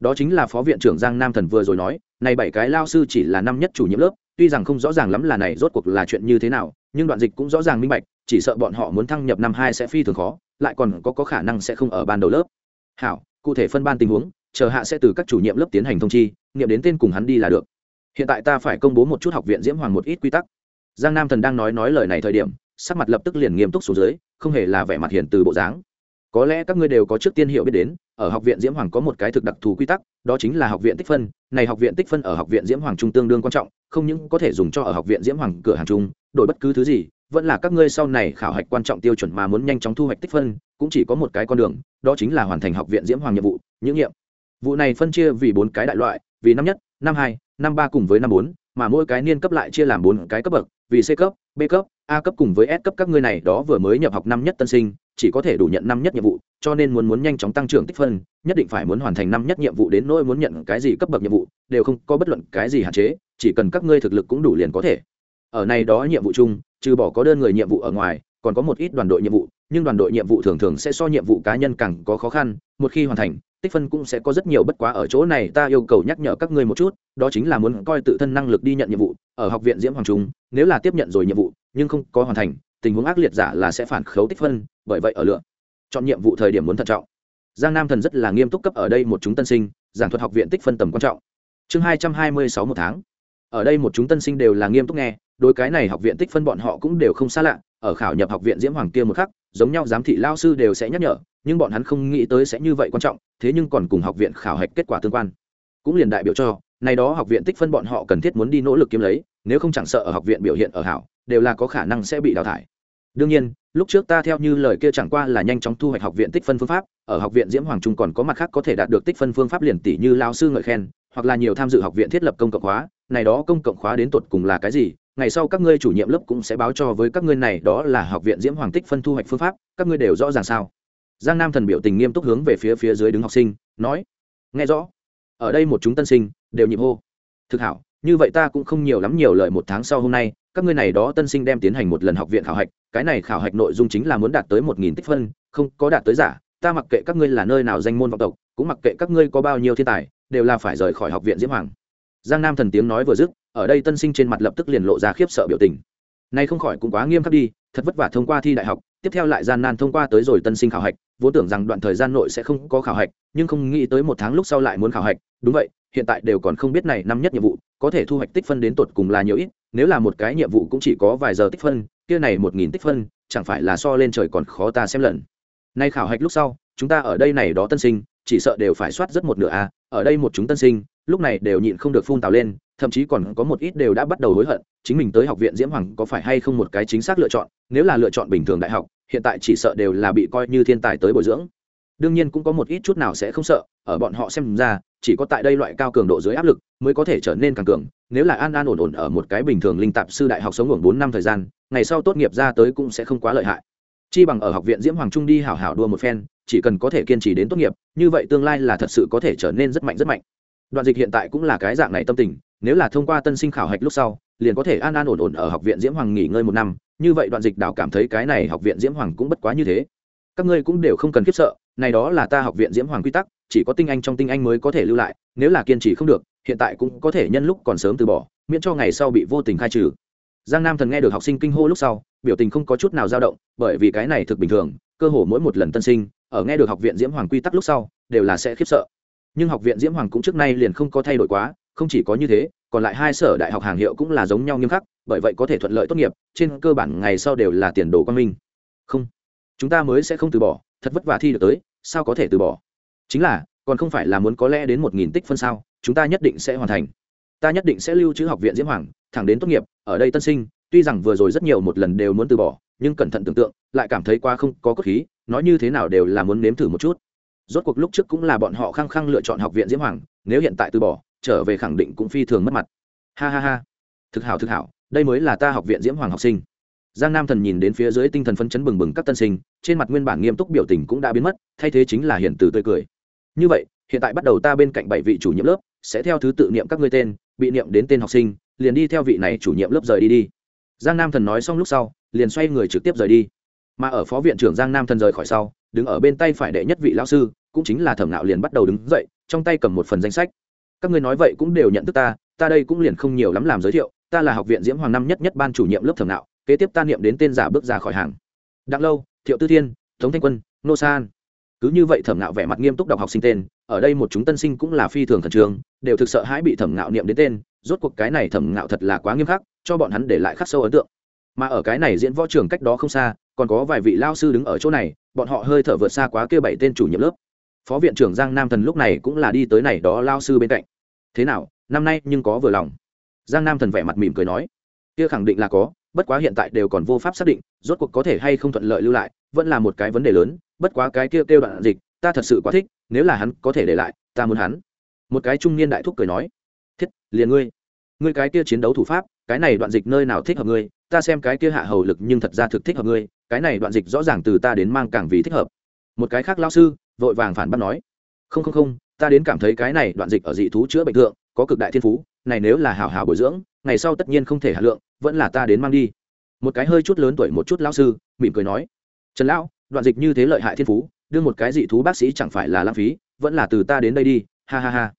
Đó chính là phó viện trưởng giang nam thần vừa rồi nói, này bảy cái lao sư chỉ là năm nhất chủ nhiệm lớp, tuy rằng không rõ ràng lắm là này rốt cuộc là chuyện như thế nào, nhưng đoạn dịch cũng rõ ràng minh bạch, chỉ sợ bọn họ muốn thăng nhập năm hai sẽ phi thường khó lại còn có, có khả năng sẽ không ở ban đầu lớp. Hảo cụ thể phân ban tình huống chờ hạ sẽ từ các chủ nhiệm lớp tiến hành thông chi nghiệm đến tên cùng hắn đi là được. Hiện tại ta phải công bố một chút học viện diễm hoàng một ít quy tắc. Giang nam thần đang nói nói lời này thời điểm sắc mặt lập tức liền nghiêm túc xuống dưới không hề là vẻ mặt hiền từ bộ dáng. Có lẽ các ngươi đều có trước tiên hiểu biết đến ở học viện diễm hoàng có một cái thực đặc thù quy tắc đó chính là học viện tích phân. Này học viện tích phân ở học viện diễm hoàng trung tương đương quan trọng không những có thể dùng cho ở học viện diễm hoàng cửa hàng trung đổi bất cứ thứ gì vẫn là các ngươi sau này khảo hạch quan trọng tiêu chuẩn mà muốn nhanh chóng thu hoạch tích phân, cũng chỉ có một cái con đường, đó chính là hoàn thành học viện diễm hoàng nhiệm vụ, những nhiệm vụ này phân chia vì bốn cái đại loại, vì năm nhất, năm hai, năm ba cùng với năm bốn, mà mỗi cái niên cấp lại chia làm bốn cái cấp bậc, vì c cấp, b cấp, a cấp cùng với s cấp, các ngươi này đó vừa mới nhập học năm nhất tân sinh, chỉ có thể đủ nhận năm nhất nhiệm vụ, cho nên muốn muốn nhanh chóng tăng trưởng tích phân, nhất định phải muốn hoàn thành năm nhất nhiệm vụ đến nỗi muốn nhận cái gì cấp bậc nhiệm vụ, đều không có bất luận cái gì hạn chế, chỉ cần các ngươi thực lực cũng đủ liền có thể. Ở này đó nhiệm vụ chung trừ bỏ có đơn người nhiệm vụ ở ngoài, còn có một ít đoàn đội nhiệm vụ, nhưng đoàn đội nhiệm vụ thường thường sẽ so nhiệm vụ cá nhân càng có khó khăn, một khi hoàn thành, tích phân cũng sẽ có rất nhiều bất quá ở chỗ này ta yêu cầu nhắc nhở các ngươi một chút, đó chính là muốn coi tự thân năng lực đi nhận nhiệm vụ, ở học viện diễm hoàng trung, nếu là tiếp nhận rồi nhiệm vụ, nhưng không có hoàn thành, tình huống ác liệt giả là sẽ phản khấu tích phân, bởi vậy ở lựa chọn nhiệm vụ thời điểm muốn thận trọng. Giang nam thần rất là nghiêm túc cấp ở đây một chúng tân sinh, giảng thuật học viện tích phân tầm quan trọng. Chương hai trăm hai mươi sáu một tháng. Ở đây một chúng tân sinh đều là nghiêm túc nghe đối cái này học viện tích phân bọn họ cũng đều không xa lạ, ở khảo nhập học viện diễm hoàng kia một khắc, giống nhau giám thị lao sư đều sẽ nhắc nhở, nhưng bọn hắn không nghĩ tới sẽ như vậy quan trọng, thế nhưng còn cùng học viện khảo hạch kết quả tương quan. Cũng liền đại biểu cho, này đó học viện tích phân bọn họ cần thiết muốn đi nỗ lực kiếm lấy, nếu không chẳng sợ ở học viện biểu hiện ở hảo, đều là có khả năng sẽ bị đào thải. Đương nhiên, lúc trước ta theo như lời kia chẳng qua là nhanh chóng thu hoạch học viện tích phân phương pháp, ở học viện diễm hoàng trung còn có mặt khác có thể đạt được tích phân phương pháp liền tỷ như lao sư ngợi khen, hoặc là nhiều tham dự học viện thiết lập công cộng khóa, này đó công cộng khóa đến tột cùng là cái gì ngày sau các ngươi chủ nhiệm lớp cũng sẽ báo cho với các ngươi này, đó là học viện diễm hoàng tích phân thu hoạch phương pháp, các ngươi đều rõ ràng sao? Giang nam thần biểu tình nghiêm túc hướng về phía phía dưới đứng học sinh, nói, nghe rõ. Ở đây một chúng tân sinh, đều nhịp hô. Thực hảo, như vậy ta cũng không nhiều lắm nhiều lời một tháng sau hôm nay, các ngươi này đó tân sinh đem tiến hành một lần học viện khảo hạch, cái này khảo hạch nội dung chính là muốn đạt tới một nghìn tích phân, không có đạt tới giả, ta mặc kệ các ngươi là nơi nào danh môn vọng tộc, cũng mặc kệ các ngươi có bao nhiêu thiên tài, đều là phải rời khỏi học viện diễm hoàng. Giang nam thần tiếng nói vừa dứt ở đây tân sinh trên mặt lập tức liền lộ ra khiếp sợ biểu tình. Nay không khỏi cũng quá nghiêm khắc đi, thật vất vả thông qua thi đại học, tiếp theo lại gian nan thông qua tới rồi tân sinh khảo hạch, vốn tưởng rằng đoạn thời gian nội sẽ không có khảo hạch, nhưng không nghĩ tới một tháng lúc sau lại muốn khảo hạch, đúng vậy, hiện tại đều còn không biết này năm nhất nhiệm vụ, có thể thu hoạch tích phân đến tột cùng là nhiều ít, nếu là một cái nhiệm vụ cũng chỉ có vài giờ tích phân, kia này một nghìn tích phân, chẳng phải là so lên trời còn khó ta xem lần. Nay khảo hạch lúc sau, chúng ta ở đây này đó tân sinh, chỉ sợ đều phải soát rất một nửa a, ở đây một chúng tân sinh, lúc này đều nhịn không được phun tào lên thậm chí còn có một ít đều đã bắt đầu hối hận, chính mình tới học viện diễm hoàng có phải hay không một cái chính xác lựa chọn, nếu là lựa chọn bình thường đại học, hiện tại chỉ sợ đều là bị coi như thiên tài tới bồi dưỡng. Đương nhiên cũng có một ít chút nào sẽ không sợ, ở bọn họ xem ra, chỉ có tại đây loại cao cường độ dưới áp lực mới có thể trở nên càng cường, nếu là an an ổn ổn ở một cái bình thường linh tạp sư đại học sống ngưỡng bốn năm thời gian, ngày sau tốt nghiệp ra tới cũng sẽ không quá lợi hại. Chi bằng ở học viện diễm hoàng trung đi hảo hảo đua một phen, chỉ cần có thể kiên trì đến tốt nghiệp, như vậy tương lai là thật sự có thể trở nên rất mạnh rất mạnh. Đoạn dịch hiện tại cũng là cái dạng này tâm tình nếu là thông qua tân sinh khảo hạch lúc sau, liền có thể an an ổn ổn ở học viện diễm hoàng nghỉ ngơi một năm, như vậy đoạn dịch đảo cảm thấy cái này học viện diễm hoàng cũng bất quá như thế. Các ngươi cũng đều không cần khiếp sợ, này đó là ta học viện diễm hoàng quy tắc, chỉ có tinh anh trong tinh anh mới có thể lưu lại, nếu là kiên trì không được, hiện tại cũng có thể nhân lúc còn sớm từ bỏ, miễn cho ngày sau bị vô tình khai trừ. Giang nam thần nghe được học sinh kinh hô lúc sau, biểu tình không có chút nào dao động, bởi vì cái này thực bình thường, cơ hồ mỗi một lần tân sinh, ở nghe được học viện diễm hoàng quy tắc lúc sau, đều là sẽ khiếp sợ. Nhưng học viện diễm hoàng cũng trước nay liền không có thay đổi quá không chỉ có như thế, còn lại hai sở đại học hàng hiệu cũng là giống nhau nghiêm khắc, bởi vậy có thể thuận lợi tốt nghiệp, trên cơ bản ngày sau đều là tiền đồ quan minh. Không, chúng ta mới sẽ không từ bỏ, thật vất vả thi được tới, sao có thể từ bỏ? Chính là, còn không phải là muốn có lẽ đến một nghìn tích phân sao, chúng ta nhất định sẽ hoàn thành. Ta nhất định sẽ lưu trữ học viện diễm hoàng, thẳng đến tốt nghiệp, ở đây tân sinh, tuy rằng vừa rồi rất nhiều một lần đều muốn từ bỏ, nhưng cẩn thận tưởng tượng, lại cảm thấy qua không có cốt khí, nói như thế nào đều là muốn nếm thử một chút. Rốt cuộc lúc trước cũng là bọn họ khăng khăng lựa chọn học viện diễm hoàng, nếu hiện tại từ bỏ trở về khẳng định cũng phi thường mất mặt. Ha ha ha. Thực hảo thực hảo, đây mới là ta học viện diễm hoàng học sinh. Giang nam thần nhìn đến phía dưới tinh thần phấn chấn bừng bừng các tân sinh, trên mặt nguyên bản nghiêm túc biểu tình cũng đã biến mất, thay thế chính là hiện từ tươi cười. Như vậy, hiện tại bắt đầu ta bên cạnh bảy vị chủ nhiệm lớp, sẽ theo thứ tự niệm các ngươi tên, bị niệm đến tên học sinh, liền đi theo vị này chủ nhiệm lớp rời đi đi. Giang nam thần nói xong lúc sau, liền xoay người trực tiếp rời đi. Mà ở phó viện trưởng giang nam thần rời khỏi sau, đứng ở bên tay phải đệ nhất vị lão sư, cũng chính là thẩm nạo liền bắt đầu đứng dậy, trong tay cầm một phần danh sách các ngươi nói vậy cũng đều nhận thức ta ta đây cũng liền không nhiều lắm làm giới thiệu ta là học viện diễm hoàng năm nhất nhất ban chủ nhiệm lớp thẩm nạo kế tiếp ta niệm đến tên giả bước ra khỏi hàng. Đặng lâu thiệu tư thiên tống thanh quân nô san. Cứ như vậy thẩm nạo vẻ mặt nghiêm túc đọc học sinh tên ở đây một chúng tân sinh cũng là phi thường thần trường, đều thực sợ hãi bị thẩm nạo niệm đến tên rốt cuộc cái này thẩm nạo thật là quá nghiêm khắc cho bọn hắn để lại khắc sâu ấn tượng. Mà ở cái này diễn võ trường cách đó không xa còn có vài vị lao sư đứng ở chỗ này bọn họ hơi thở vượt xa quá kêu bảy tên chủ nhiệm lớp. Phó viện trưởng giang nam thần lúc này cũng là đi tới này đó lao sư bên cạnh thế nào năm nay nhưng có vừa lòng. Giang nam thần vẻ mặt mỉm cười nói kia khẳng định là có bất quá hiện tại đều còn vô pháp xác định rốt cuộc có thể hay không thuận lợi lưu lại vẫn là một cái vấn đề lớn bất quá cái kia kêu, kêu đoạn dịch ta thật sự quá thích nếu là hắn có thể để lại ta muốn hắn. Một cái trung niên đại thúc cười nói thiết liền ngươi. Ngươi cái kia chiến đấu thủ pháp cái này đoạn dịch nơi nào thích hợp ngươi ta xem cái kia hạ hầu lực nhưng thật ra thực thích hợp ngươi cái này đoạn dịch rõ ràng từ ta đến mang càng vì thích hợp. Một cái khác lao sư vội vàng phản bác nói không không không ta đến cảm thấy cái này đoạn dịch ở dị thú chữa bệnh thượng, có cực đại thiên phú, này nếu là hảo hảo bồi dưỡng, ngày sau tất nhiên không thể hạ lượng, vẫn là ta đến mang đi. Một cái hơi chút lớn tuổi một chút lão sư, mỉm cười nói, trần lão, đoạn dịch như thế lợi hại thiên phú đưa một cái dị thú bác sĩ chẳng phải là lãng phí, vẫn là từ ta đến đây đi, ha ha ha.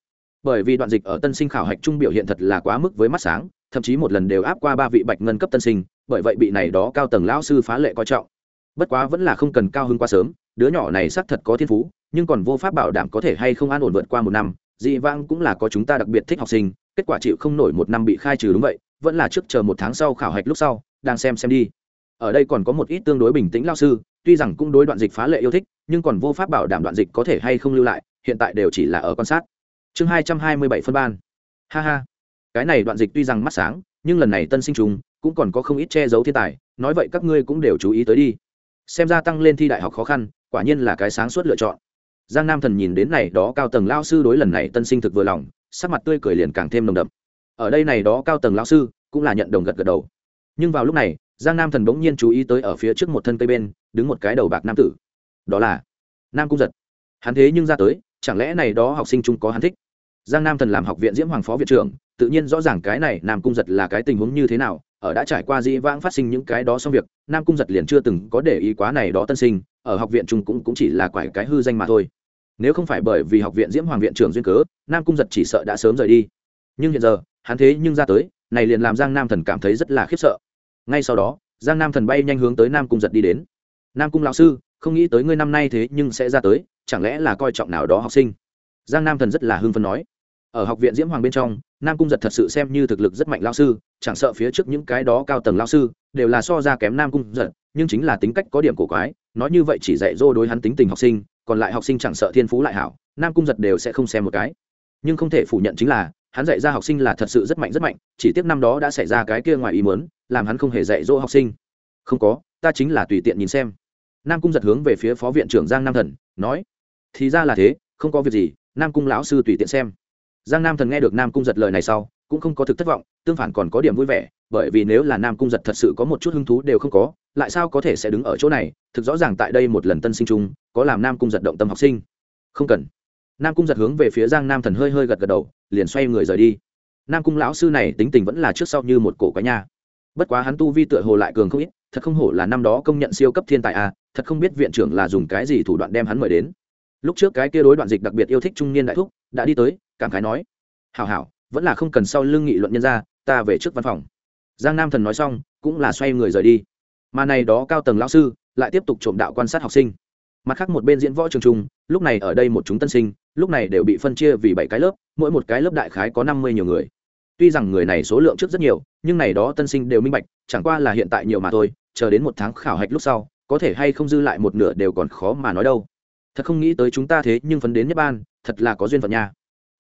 Bởi vì đoạn dịch ở tân sinh khảo hạch trung biểu hiện thật là quá mức với mắt sáng, thậm chí một lần đều áp qua ba vị bạch ngân cấp tân sinh, bởi vậy bị này đó cao tầng lão sư phá lệ coi trọng. Bất quá vẫn là không cần cao hơn quá sớm, đứa nhỏ này xác thật có thiên phú nhưng còn vô pháp bảo đảm có thể hay không an ổn vượt qua một năm, dị vãng cũng là có chúng ta đặc biệt thích học sinh, kết quả chịu không nổi một năm bị khai trừ đúng vậy, vẫn là trước chờ một tháng sau khảo hạch lúc sau, đang xem xem đi. Ở đây còn có một ít tương đối bình tĩnh lao sư, tuy rằng cũng đối đoạn dịch phá lệ yêu thích, nhưng còn vô pháp bảo đảm đoạn dịch có thể hay không lưu lại, hiện tại đều chỉ là ở quan sát. Chương hai trăm hai mươi bảy phân ban. Ha ha. Cái này đoạn dịch tuy rằng mắt sáng, nhưng lần này tân sinh trùng, cũng còn có không ít che giấu thiên tài, nói vậy các ngươi cũng đều chú ý tới đi. Xem ra tăng lên thi đại học khó khăn, quả nhiên là cái sáng suốt lựa chọn giang nam thần nhìn đến này đó cao tầng lao sư đối lần này tân sinh thực vừa lòng, sắc mặt tươi cười liền càng thêm nồng đậm. Ở đây này đó cao tầng lao sư cũng là nhận đồng gật gật đầu. Nhưng vào lúc này, giang nam thần bỗng nhiên chú ý tới ở phía trước một thân cây bên, đứng một cái đầu bạc nam tử. Đó là nam cung giật. Hắn thế nhưng ra tới, chẳng lẽ này đó học sinh chung có hắn thích? Giang nam thần làm học viện diễm hoàng phó viện trưởng, tự nhiên rõ ràng cái này nam cung giật là cái tình huống như thế nào, ở đã trải qua dĩ vãng phát sinh những cái đó xong việc, nam cung giật liền chưa từng có để ý quá này đó tân sinh ở học viện trung cũng, cũng chỉ là quải cái hư danh mà thôi. Nếu không phải bởi vì học viện diễm hoàng viện trưởng duyên cớ nam cung giật chỉ sợ đã sớm rời đi. Nhưng hiện giờ hắn thế nhưng ra tới này liền làm giang nam thần cảm thấy rất là khiếp sợ. Ngay sau đó giang nam thần bay nhanh hướng tới nam cung giật đi đến. Nam cung lão sư không nghĩ tới ngươi năm nay thế nhưng sẽ ra tới chẳng lẽ là coi trọng nào đó học sinh? Giang nam thần rất là hưng phấn nói. Ở học viện diễm hoàng bên trong nam cung giật thật sự xem như thực lực rất mạnh lao sư chẳng sợ phía trước những cái đó cao tầng lao sư đều là so ra kém nam cung giật nhưng chính là tính cách có điểm cổ quái nói như vậy chỉ dạy dỗ đối hắn tính tình học sinh, còn lại học sinh chẳng sợ thiên phú lại hảo, nam cung giật đều sẽ không xem một cái. Nhưng không thể phủ nhận chính là, hắn dạy ra học sinh là thật sự rất mạnh rất mạnh, chỉ tiếc năm đó đã xảy ra cái kia ngoài ý muốn, làm hắn không hề dạy dỗ học sinh. Không có, ta chính là tùy tiện nhìn xem. Nam cung giật hướng về phía phó viện trưởng giang nam thần, nói, thì ra là thế, không có việc gì, nam cung lão sư tùy tiện xem. Giang nam thần nghe được nam cung giật lời này sau, cũng không có thực thất vọng, tương phản còn có điểm vui vẻ, bởi vì nếu là nam cung giật thật sự có một chút hứng thú đều không có lại sao có thể sẽ đứng ở chỗ này? Thực rõ ràng tại đây một lần tân sinh chung, có làm nam cung giật động tâm học sinh. Không cần. Nam cung giật hướng về phía giang nam thần hơi hơi gật gật đầu, liền xoay người rời đi. Nam cung lão sư này tính tình vẫn là trước sau như một cổ quái nha. Bất quá hắn tu vi tựa hồ lại cường không ít, thật không hổ là năm đó công nhận siêu cấp thiên tài a, thật không biết viện trưởng là dùng cái gì thủ đoạn đem hắn mời đến. Lúc trước cái kia đối đoạn dịch đặc biệt yêu thích trung niên đại thúc, đã đi tới, cảm khái nói, hảo hảo, vẫn là không cần sau lưng nghị luận nhân ra ta về trước văn phòng. Giang nam thần nói xong, cũng là xoay người rời đi mà này đó cao tầng lão sư lại tiếp tục trộm đạo quan sát học sinh. Mặt khác một bên diễn võ trường trung, lúc này ở đây một chúng tân sinh, lúc này đều bị phân chia vì bảy cái lớp, mỗi một cái lớp đại khái có năm mươi nhiều người. Tuy rằng người này số lượng trước rất nhiều, nhưng này đó tân sinh đều minh bạch, chẳng qua là hiện tại nhiều mà thôi, chờ đến một tháng khảo hạch lúc sau, có thể hay không dư lại một nửa đều còn khó mà nói đâu. Thật không nghĩ tới chúng ta thế nhưng phấn đến nhất ban thật là có duyên phận nha.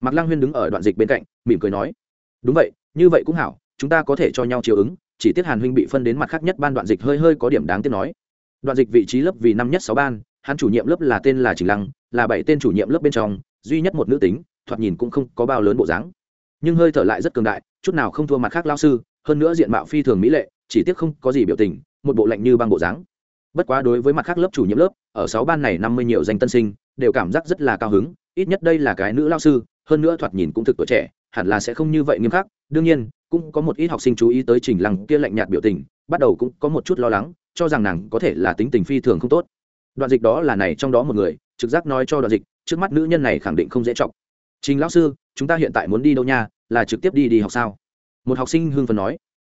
Mạc lăng huyên đứng ở đoạn dịch bên cạnh, mỉm cười nói, đúng vậy, như vậy cũng hảo, chúng ta có thể cho nhau chiều ứng chỉ tiếc hàn huynh bị phân đến mặt khác nhất ban đoạn dịch hơi hơi có điểm đáng tiếc nói. Đoạn dịch vị trí lớp vì năm nhất sáu ban, hắn chủ nhiệm lớp là tên là trình lăng, là bảy tên chủ nhiệm lớp bên trong, duy nhất một nữ tính, thoạt nhìn cũng không có bao lớn bộ dáng. Nhưng hơi thở lại rất cường đại, chút nào không thua mặt khác lao sư, hơn nữa diện mạo phi thường mỹ lệ, chỉ tiếc không có gì biểu tình, một bộ lạnh như băng bộ dáng. Bất quá đối với mặt khác lớp chủ nhiệm lớp, ở sáu ban này năm mươi nhiều danh tân sinh, đều cảm giác rất là cao hứng, ít nhất đây là cái nữ lao sư, hơn nữa thoạt nhìn cũng thực tuổi trẻ, hẳn là sẽ không như vậy nghiêm khắc. Đương nhiên cũng có một ít học sinh chú ý tới trình lăng kia lạnh nhạt biểu tình, bắt đầu cũng có một chút lo lắng, cho rằng nàng có thể là tính tình phi thường không tốt. Đoạn dịch đó là này trong đó một người, trực giác nói cho đoạn dịch, trước mắt nữ nhân này khẳng định không dễ chọc. Trình lão sư, chúng ta hiện tại muốn đi đâu nha, là trực tiếp đi đi học sao? Một học sinh hưng phần nói.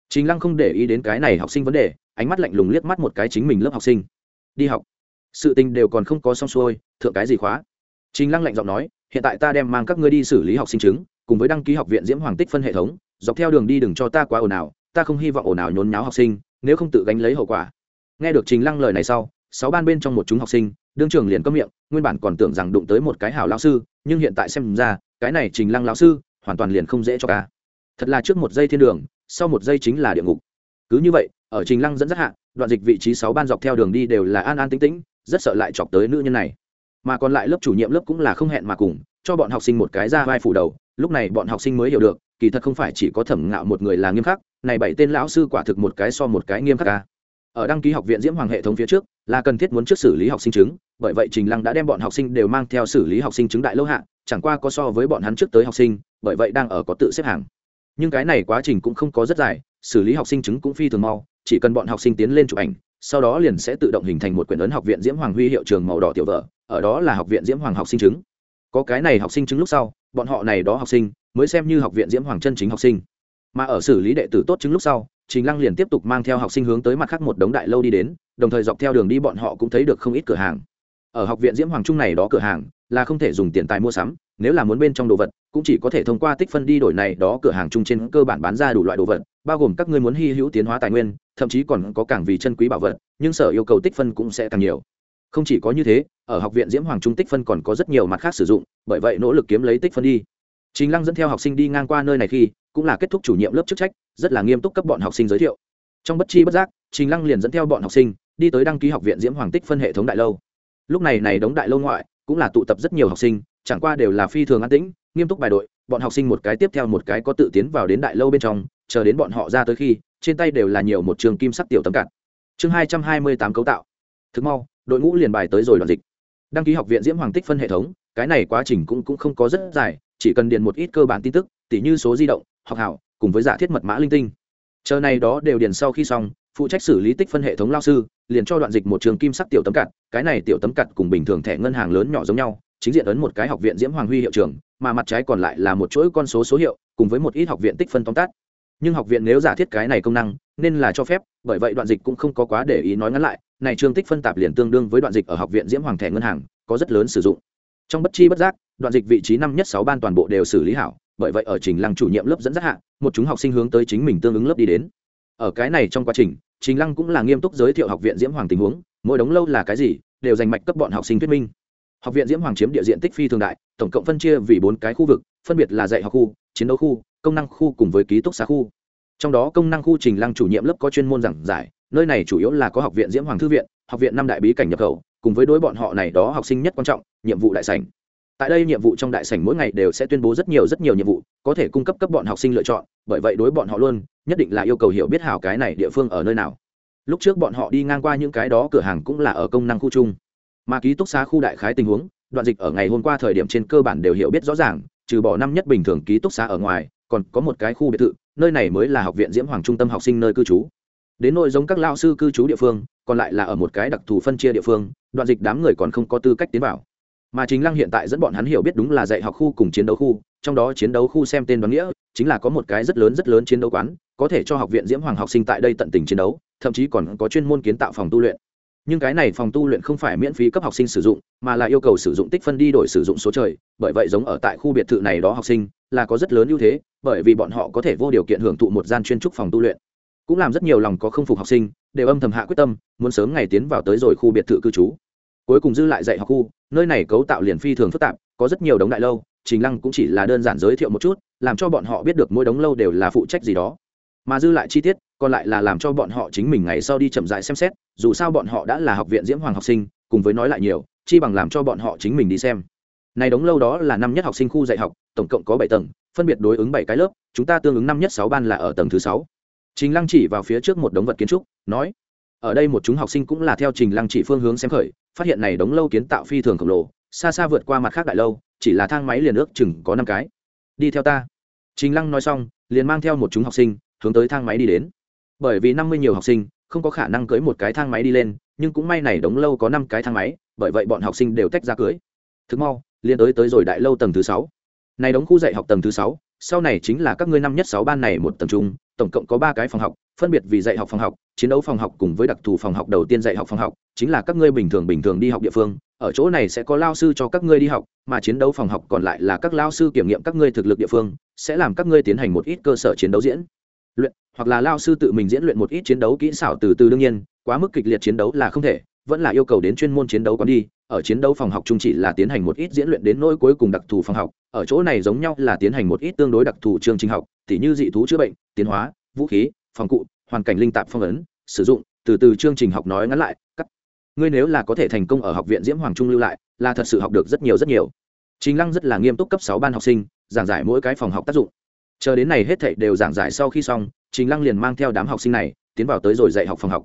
Trình lăng không để ý đến cái này học sinh vấn đề, ánh mắt lạnh lùng liếc mắt một cái chính mình lớp học sinh. Đi học. Sự tình đều còn không có xong xuôi, thượng cái gì khóa? Trình lăng lạnh giọng nói, hiện tại ta đem mang các ngươi đi xử lý học sinh chứng, cùng với đăng ký học viện diễm hoàng tích phân hệ thống dọc theo đường đi đừng cho ta quá ồn ào, ta không hy vọng ồn ào nhốn nháo học sinh, nếu không tự gánh lấy hậu quả. Nghe được trình lăng lời này sau, sáu ban bên trong một chúng học sinh, đương trường liền cấm miệng, nguyên bản còn tưởng rằng đụng tới một cái hảo lao sư, nhưng hiện tại xem ra, cái này trình lăng lão sư, hoàn toàn liền không dễ cho ca thật là trước một giây thiên đường, sau một giây chính là địa ngục. Cứ như vậy, ở trình lăng dẫn dắt hạ, đoạn dịch vị trí sáu ban dọc theo đường đi đều là an an tĩnh tĩnh, rất sợ lại chọc tới nữ nhân này. Mà còn lại lớp chủ nhiệm lớp cũng là không hẹn mà cùng, cho bọn học sinh một cái ra vai phủ đầu, lúc này bọn học sinh mới hiểu được kỳ thật không phải chỉ có thẩm ngạo một người là nghiêm khắc, này bảy tên lão sư quả thực một cái so một cái nghiêm khắc ca ở đăng ký học viện diễm hoàng hệ thống phía trước, là cần thiết muốn trước xử lý học sinh chứng, bởi vậy trình lăng đã đem bọn học sinh đều mang theo xử lý học sinh chứng đại lâu hạ, chẳng qua có so với bọn hắn trước tới học sinh, bởi vậy đang ở có tự xếp hàng. Nhưng cái này quá trình cũng không có rất dài, xử lý học sinh chứng cũng phi thường mau, chỉ cần bọn học sinh tiến lên chụp ảnh, sau đó liền sẽ tự động hình thành một quyển ấn học viện diễm hoàng huy hiệu trường màu đỏ tiểu vợ ở đó là học viện diễm hoàng học sinh chứng. Có cái này học sinh chứng lúc sau, bọn họ này đó học sinh mới xem như học viện diễm hoàng chân chính học sinh. Mà ở xử lý đệ tử tốt chứng lúc sau, trình lăng liền tiếp tục mang theo học sinh hướng tới mặt khác một đống đại lâu đi đến, đồng thời dọc theo đường đi bọn họ cũng thấy được không ít cửa hàng. Ở học viện diễm hoàng trung này đó cửa hàng, là không thể dùng tiền tài mua sắm, nếu là muốn bên trong đồ vật, cũng chỉ có thể thông qua tích phân đi đổi này đó cửa hàng chung trên cơ bản bán ra đủ loại đồ vật, bao gồm các ngươi muốn hy hữu tiến hóa tài nguyên, thậm chí còn có càng vì chân quý bảo vật, nhưng sở yêu cầu tích phân cũng sẽ càng nhiều. Không chỉ có như thế, ở học viện diễm hoàng trung tích phân còn có rất nhiều mặt khác sử dụng, bởi vậy nỗ lực kiếm lấy tích phân đi chính lăng dẫn theo học sinh đi ngang qua nơi này khi cũng là kết thúc chủ nhiệm lớp chức trách rất là nghiêm túc cấp bọn học sinh giới thiệu. Trong bất chi bất giác trình lăng liền dẫn theo bọn học sinh đi tới đăng ký học viện diễm hoàng tích phân hệ thống đại lâu. Lúc này này đóng đại lâu ngoại cũng là tụ tập rất nhiều học sinh chẳng qua đều là phi thường an tĩnh nghiêm túc bài đội bọn học sinh một cái tiếp theo một cái có tự tiến vào đến đại lâu bên trong chờ đến bọn họ ra tới khi trên tay đều là nhiều một trường kim sắc tiểu tấm cạn chương hai trăm hai mươi tám cấu tạo. Thực mau đội ngũ liền bài tới rồi đoạn dịch. Đăng ký học viện diễm hoàng tích phân hệ thống cái này quá trình cũng, cũng không có rất dài chỉ cần điền một ít cơ bản tin tức, tỉ như số di động, học hảo, cùng với giả thiết mật mã linh tinh. Chờ này đó đều điền sau khi xong, phụ trách xử lý tích phân hệ thống lao sư, liền cho đoạn dịch một trường kim sắc tiểu tấm cặt cái này tiểu tấm cặt cùng bình thường thẻ ngân hàng lớn nhỏ giống nhau, chính diện ấn một cái học viện diễm hoàng huy hiệu trường mà mặt trái còn lại là một chuỗi con số số hiệu, cùng với một ít học viện tích phân tóm tắt. Nhưng học viện nếu giả thiết cái này công năng, nên là cho phép, bởi vậy đoạn dịch cũng không có quá để ý nói ngắn lại, này trường tích phân tạp liền tương đương với đoạn dịch ở học viện diễm hoàng thẻ ngân hàng, có rất lớn sử dụng. Trong bất chi bất giác đoạn dịch vị trí năm nhất sáu ban toàn bộ đều xử lý hảo, bởi vậy ở trình lăng chủ nhiệm lớp dẫn dắt hạ, một chúng học sinh hướng tới chính mình tương ứng lớp đi đến. Ở cái này trong quá trình trình lăng cũng là nghiêm túc giới thiệu học viện diễm hoàng tình huống, mỗi đống lâu là cái gì, đều dành mạch cấp bọn học sinh thuyết minh. Học viện diễm hoàng chiếm địa diện tích phi thường đại, tổng cộng phân chia vì bốn cái khu vực, phân biệt là dạy học khu, chiến đấu khu, công năng khu cùng với ký túc xá khu. Trong đó công năng khu trình lăng chủ nhiệm lớp có chuyên môn giảng giải, nơi này chủ yếu là có học viện diễm hoàng thư viện, học viện năm đại bí cảnh nhập khẩu, cùng với đối bọn họ này đó học sinh nhất quan trọng, nhiệm vụ đại sảnh tại đây nhiệm vụ trong đại sảnh mỗi ngày đều sẽ tuyên bố rất nhiều rất nhiều nhiệm vụ, có thể cung cấp cấp bọn học sinh lựa chọn, bởi vậy đối bọn họ luôn, nhất định là yêu cầu hiểu biết hảo cái này địa phương ở nơi nào. Lúc trước bọn họ đi ngang qua những cái đó cửa hàng cũng là ở công năng khu chung. Mà ký túc xá khu đại khái tình huống, đoạn dịch ở ngày hôm qua thời điểm trên cơ bản đều hiểu biết rõ ràng, trừ bỏ năm nhất bình thường ký túc xá ở ngoài, còn có một cái khu biệt thự, nơi này mới là học viện diễm hoàng trung tâm học sinh nơi cư trú. Đến nội giống các lao sư cư trú địa phương, còn lại là ở một cái đặc thù phân chia địa phương, đoạn dịch đám người còn không có tư cách tiến vào mà chính lăng hiện tại dẫn bọn hắn hiểu biết đúng là dạy học khu cùng chiến đấu khu, trong đó chiến đấu khu xem tên đoán nghĩa, chính là có một cái rất lớn rất lớn chiến đấu quán, có thể cho học viện diễm hoàng học sinh tại đây tận tình chiến đấu, thậm chí còn có chuyên môn kiến tạo phòng tu luyện. Nhưng cái này phòng tu luyện không phải miễn phí cấp học sinh sử dụng, mà là yêu cầu sử dụng tích phân đi đổi sử dụng số trời, bởi vậy giống ở tại khu biệt thự này đó học sinh, là có rất lớn ưu thế, bởi vì bọn họ có thể vô điều kiện hưởng thụ một gian chuyên trúc phòng tu luyện. Cũng làm rất nhiều lòng có không phục học sinh, đều âm thầm hạ quyết tâm, muốn sớm ngày tiến vào tới rồi khu biệt thự cư trú. Cuối cùng dư lại dạy học khu nơi này cấu tạo liền phi thường phức tạp, có rất nhiều đống đại lâu, trình lăng cũng chỉ là đơn giản giới thiệu một chút, làm cho bọn họ biết được mỗi đống lâu đều là phụ trách gì đó. Mà dư lại chi tiết, còn lại là làm cho bọn họ chính mình ngày sau đi chậm dại xem xét, dù sao bọn họ đã là học viện diễm hoàng học sinh, cùng với nói lại nhiều, chi bằng làm cho bọn họ chính mình đi xem. Này đống lâu đó là năm nhất học sinh khu dạy học, tổng cộng có bảy tầng, phân biệt đối ứng bảy cái lớp, chúng ta tương ứng năm nhất sáu ban là ở tầng thứ sáu. Trình lăng chỉ vào phía trước một đống vật kiến trúc, nói, ở đây một chúng học sinh cũng là theo trình lăng chỉ phương hướng xem khởi phát hiện này đống lâu kiến tạo phi thường khổng lồ, xa xa vượt qua mặt khác đại lâu, chỉ là thang máy liền ước chừng có năm cái. Đi theo ta. Trình lăng nói xong, liền mang theo một chúng học sinh, hướng tới thang máy đi đến. Bởi vì năm mươi nhiều học sinh, không có khả năng cưới một cái thang máy đi lên, nhưng cũng may này đống lâu có năm cái thang máy, bởi vậy bọn học sinh đều tách ra cưới thực mau, liền tới tới rồi đại lâu tầng thứ sáu. Này đóng khu dạy học tầng thứ sáu, sau này chính là các ngươi năm nhất sáu ban này một tầng trung tổng cộng có ba cái phòng học phân biệt vì dạy học phòng học, chiến đấu phòng học cùng với đặc thù phòng học đầu tiên dạy học phòng học, chính là các ngươi bình thường bình thường đi học địa phương. Ở chỗ này sẽ có lao sư cho các ngươi đi học, mà chiến đấu phòng học còn lại là các lao sư kiểm nghiệm các ngươi thực lực địa phương, sẽ làm các ngươi tiến hành một ít cơ sở chiến đấu diễn luyện, hoặc là lao sư tự mình diễn luyện một ít chiến đấu kỹ xảo từ từ đương nhiên, quá mức kịch liệt chiến đấu là không thể, vẫn là yêu cầu đến chuyên môn chiến đấu còn đi. Ở chiến đấu phòng học chung chỉ là tiến hành một ít diễn luyện đến nỗi cuối cùng đặc thù phòng học, ở chỗ này giống nhau là tiến hành một ít tương đối đặc thù chương trình học, tỉ như dị thú chữa bệnh, tiến hóa, vũ khí phòng cụ, hoàn cảnh linh tạp phong ấn, sử dụng, từ từ chương trình học nói ngắn lại, cắt. Ngươi nếu là có thể thành công ở học viện diễm hoàng trung lưu lại, là thật sự học được rất nhiều rất nhiều. Chính lăng rất là nghiêm túc cấp sáu ban học sinh, giảng giải mỗi cái phòng học tác dụng. Chờ đến này hết thảy đều giảng giải sau khi xong, trình lăng liền mang theo đám học sinh này, tiến vào tới rồi dạy học phòng học.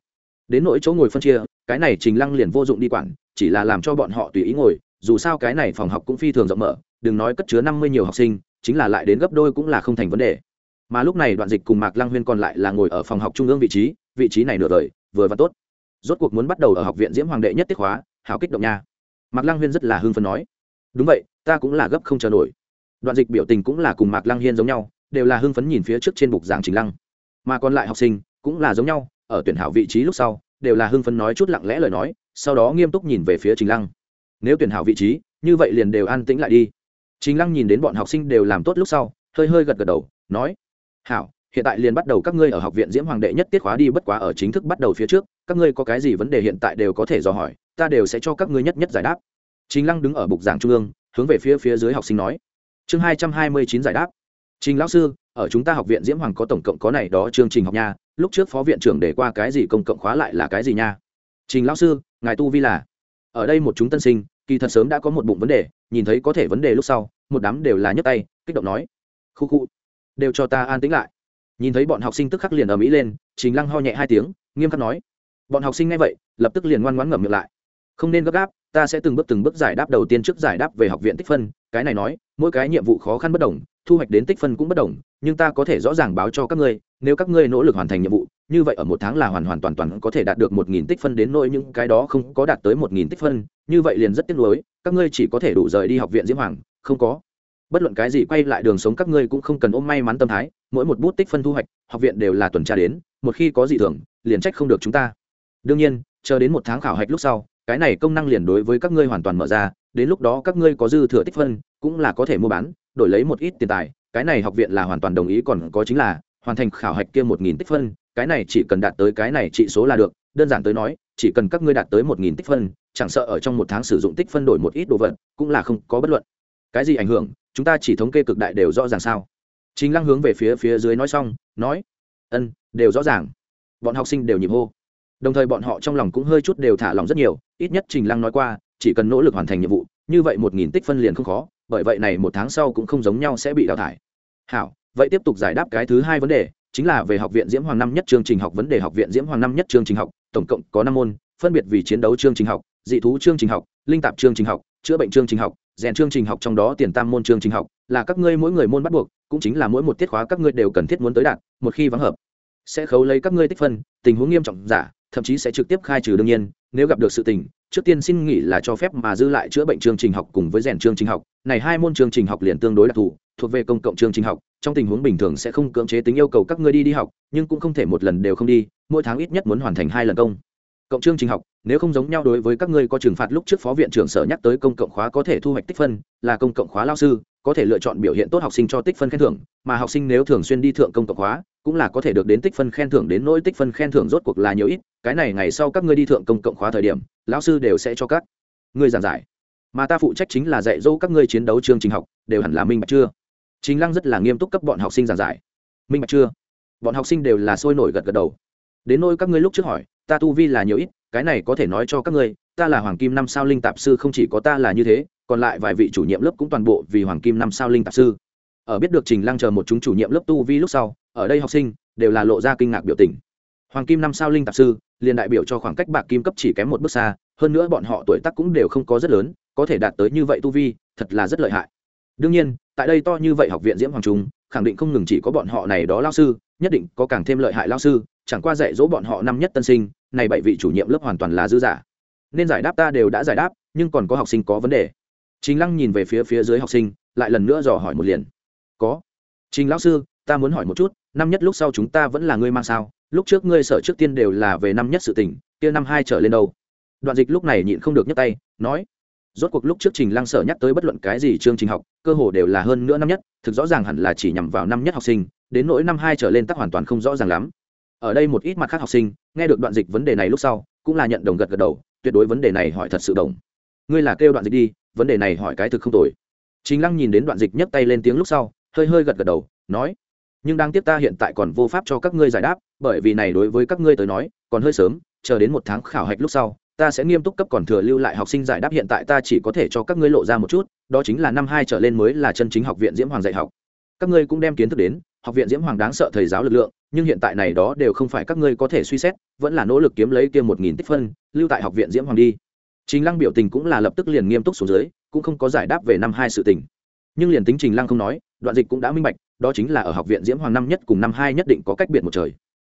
Đến nỗi chỗ ngồi phân chia, cái này trình lăng liền vô dụng đi quản, chỉ là làm cho bọn họ tùy ý ngồi, dù sao cái này phòng học cũng phi thường rộng mở, đừng nói cất chứa năm mươi nhiều học sinh, chính là lại đến gấp đôi cũng là không thành vấn đề mà lúc này đoạn dịch cùng mạc lăng huyên còn lại là ngồi ở phòng học trung ương vị trí vị trí này nửa đời, vừa và tốt. Rốt cuộc muốn bắt đầu ở học viện diễm hoàng đệ nhất tiết hóa hào kích động nha. Mạc lăng huyên rất là hưng phấn nói. Đúng vậy, ta cũng là gấp không chờ nổi. Đoạn dịch biểu tình cũng là cùng mạc lăng hiên giống nhau, đều là hưng phấn nhìn phía trước trên bục giảng trình lăng. Mà còn lại học sinh, cũng là giống nhau, ở tuyển hảo vị trí lúc sau, đều là hưng phấn nói chút lặng lẽ lời nói, sau đó nghiêm túc nhìn về phía trình lăng. Nếu tuyển hảo vị trí, như vậy liền đều an tĩnh lại đi. Trình lăng nhìn đến bọn học sinh đều làm tốt lúc sau, hơi hơi gật gật đầu, nói hảo, hiện tại liền bắt đầu các ngươi ở học viện diễm hoàng đệ nhất tiết khóa đi bất quá ở chính thức bắt đầu phía trước, các ngươi có cái gì vấn đề hiện tại đều có thể dò hỏi, ta đều sẽ cho các ngươi nhất nhất giải đáp. Trình lăng đứng ở bục giảng trung ương, hướng về phía phía dưới học sinh nói. Chương hai trăm hai mươi chín giải đáp. Trình lão sư, ở chúng ta học viện diễm hoàng có tổng cộng có này đó chương trình học nha, lúc trước phó viện trưởng để qua cái gì công cộng khóa lại là cái gì nha? Trình lão sư, ngài tu vi là? Ở đây một chúng tân sinh, kỳ thật sớm đã có một bụng vấn đề, nhìn thấy có thể vấn đề lúc sau, một đám đều là nhấc tay, kích động nói. Khu khu đều cho ta an tĩnh lại. Nhìn thấy bọn học sinh tức khắc liền ở mỹ lên, trình lăng ho nhẹ hai tiếng, nghiêm khắc nói. Bọn học sinh nghe vậy, lập tức liền ngoan ngoãn ngậm miệng lại. Không nên gấp gáp, ta sẽ từng bước từng bước giải đáp đầu tiên trước giải đáp về học viện tích phân, cái này nói, mỗi cái nhiệm vụ khó khăn bất đồng, thu hoạch đến tích phân cũng bất đồng, nhưng ta có thể rõ ràng báo cho các ngươi, nếu các ngươi nỗ lực hoàn thành nhiệm vụ, như vậy ở một tháng là hoàn hoàn toàn toàn có thể đạt được một nghìn tích phân đến nỗi những cái đó không có đạt tới một nghìn tích phân, như vậy liền rất tiếc nuối, các ngươi chỉ có thể đủ rời đi học viện diễm hoàng, không có bất luận cái gì quay lại đường sống các ngươi cũng không cần ôm may mắn tâm thái, mỗi một bút tích phân thu hoạch, học viện đều là tuần tra đến, một khi có gì thường, liền trách không được chúng ta. Đương nhiên, chờ đến một tháng khảo hạch lúc sau, cái này công năng liền đối với các ngươi hoàn toàn mở ra, đến lúc đó các ngươi có dư thừa tích phân, cũng là có thể mua bán, đổi lấy một ít tiền tài, cái này học viện là hoàn toàn đồng ý còn có chính là hoàn thành khảo hạch kia một nghìn tích phân, cái này chỉ cần đạt tới cái này trị số là được, đơn giản tới nói, chỉ cần các ngươi đạt tới một nghìn tích phân, chẳng sợ ở trong một tháng sử dụng tích phân đổi một ít đồ vật, cũng là không có bất luận cái gì ảnh hưởng, chúng ta chỉ thống kê cực đại đều rõ ràng sao? Chính lăng hướng về phía phía dưới nói xong, nói, ân, đều rõ ràng. Bọn học sinh đều nhịp hô. Đồng thời bọn họ trong lòng cũng hơi chút đều thả lòng rất nhiều, ít nhất trình lăng nói qua, chỉ cần nỗ lực hoàn thành nhiệm vụ, như vậy một nghìn tích phân liền không khó, bởi vậy này một tháng sau cũng không giống nhau sẽ bị đào thải. Hảo, vậy tiếp tục giải đáp cái thứ hai vấn đề, chính là về học viện diễm hoàng năm nhất chương trình học vấn đề học viện diễm hoàng năm nhất chương trình học, tổng cộng có năm môn, phân biệt vì chiến đấu chương trình học, dị thú chương trình học, linh tạp chương trình học chữa bệnh chương trình học, rèn chương trình học trong đó tiền tam môn chương trình học, là các ngươi mỗi người môn bắt buộc, cũng chính là mỗi một tiết khóa các ngươi đều cần thiết muốn tới đạt, một khi vắng hợp, sẽ khấu lấy các ngươi tích phân, tình huống nghiêm trọng giả, thậm chí sẽ trực tiếp khai trừ đương nhiên, nếu gặp được sự tình, trước tiên xin nghỉ là cho phép mà dư lại chữa bệnh chương trình học cùng với rèn chương trình học, này hai môn chương trình học liền tương đối đặc thù, thuộc về công cộng chương trình học, trong tình huống bình thường sẽ không cưỡng chế tính yêu cầu các ngươi đi đi học, nhưng cũng không thể một lần đều không đi, mỗi tháng ít nhất muốn hoàn thành hai lần công cộng chương trình học, nếu không giống nhau đối với các ngươi có trừng phạt lúc trước phó viện trưởng sở nhắc tới công cộng khóa có thể thu hoạch tích phân, là công cộng khóa lao sư, có thể lựa chọn biểu hiện tốt học sinh cho tích phân khen thưởng, mà học sinh nếu thường xuyên đi thượng công cộng khóa, cũng là có thể được đến tích phân khen thưởng đến nỗi tích phân khen thưởng rốt cuộc là nhiều ít, cái này ngày sau các ngươi đi thượng công cộng khóa thời điểm, lão sư đều sẽ cho các ngươi giảng giải. Mà ta phụ trách chính là dạy dỗ các ngươi chiến đấu chương trình học, đều hẳn là minh bạch chưa? Chính lăng rất là nghiêm túc cấp bọn học sinh giảng giải. Minh bạch chưa? Bọn học sinh đều là sôi nổi gật gật đầu. Đến nỗi các ngươi lúc trước hỏi ta tu vi là nhiều ít, cái này có thể nói cho các ngươi, ta là hoàng kim năm sao linh tạp sư không chỉ có ta là như thế, còn lại vài vị chủ nhiệm lớp cũng toàn bộ vì hoàng kim năm sao linh tạp sư. Ở biết được trình lăng chờ một chúng chủ nhiệm lớp tu vi lúc sau, ở đây học sinh đều là lộ ra kinh ngạc biểu tình. Hoàng kim năm sao linh tạp sư, liền đại biểu cho khoảng cách bạc kim cấp chỉ kém một bước xa, hơn nữa bọn họ tuổi tác cũng đều không có rất lớn, có thể đạt tới như vậy tu vi, thật là rất lợi hại. Đương nhiên, tại đây to như vậy học viện diễm hoàng trung, khẳng định không ngừng chỉ có bọn họ này đó lao sư, nhất định có càng thêm lợi hại lao sư chẳng qua dạy dỗ bọn họ năm nhất tân sinh, này bảy vị chủ nhiệm lớp hoàn toàn là dư giả. Nên giải đáp ta đều đã giải đáp, nhưng còn có học sinh có vấn đề. Chính lăng nhìn về phía phía dưới học sinh, lại lần nữa dò hỏi một liền. Có. Trình lão sư, ta muốn hỏi một chút, năm nhất lúc sau chúng ta vẫn là ngươi mang sao? Lúc trước ngươi sở trước tiên đều là về năm nhất sự tỉnh kia năm hai trở lên đâu? Đoạn dịch lúc này nhịn không được nhấc tay, nói. Rốt cuộc lúc trước trình lăng sở nhắc tới bất luận cái gì chương trình học, cơ hồ đều là hơn nữa năm nhất, thực rõ ràng hẳn là chỉ nhằm vào năm nhất học sinh, đến nỗi năm hai trở lên tắc hoàn toàn không rõ ràng lắm ở đây một ít mặt khác học sinh, nghe được đoạn dịch vấn đề này lúc sau, cũng là nhận đồng gật gật đầu, tuyệt đối vấn đề này hỏi thật sự đồng. Ngươi là kêu đoạn dịch đi, vấn đề này hỏi cái thực không tồi. Chính lăng nhìn đến đoạn dịch nhấc tay lên tiếng lúc sau, hơi hơi gật gật đầu, nói, nhưng đang tiếp ta hiện tại còn vô pháp cho các ngươi giải đáp, bởi vì này đối với các ngươi tới nói, còn hơi sớm, chờ đến một tháng khảo hạch lúc sau, ta sẽ nghiêm túc cấp còn thừa lưu lại học sinh giải đáp hiện tại ta chỉ có thể cho các ngươi lộ ra một chút, đó chính là năm hai trở lên mới là chân chính học viện diễm hoàng dạy học. Các ngươi cũng đem kiến thức đến học viện diễm hoàng đáng sợ thầy giáo lực lượng, nhưng hiện tại này đó đều không phải các ngươi có thể suy xét, vẫn là nỗ lực kiếm lấy kia một nghìn tích phân, lưu tại học viện diễm hoàng đi. Trình lăng biểu tình cũng là lập tức liền nghiêm túc xuống dưới, cũng không có giải đáp về năm hai sự tình. Nhưng liền tính trình lăng không nói, đoạn dịch cũng đã minh bạch, đó chính là ở học viện diễm hoàng năm nhất cùng năm hai nhất định có cách biệt một trời.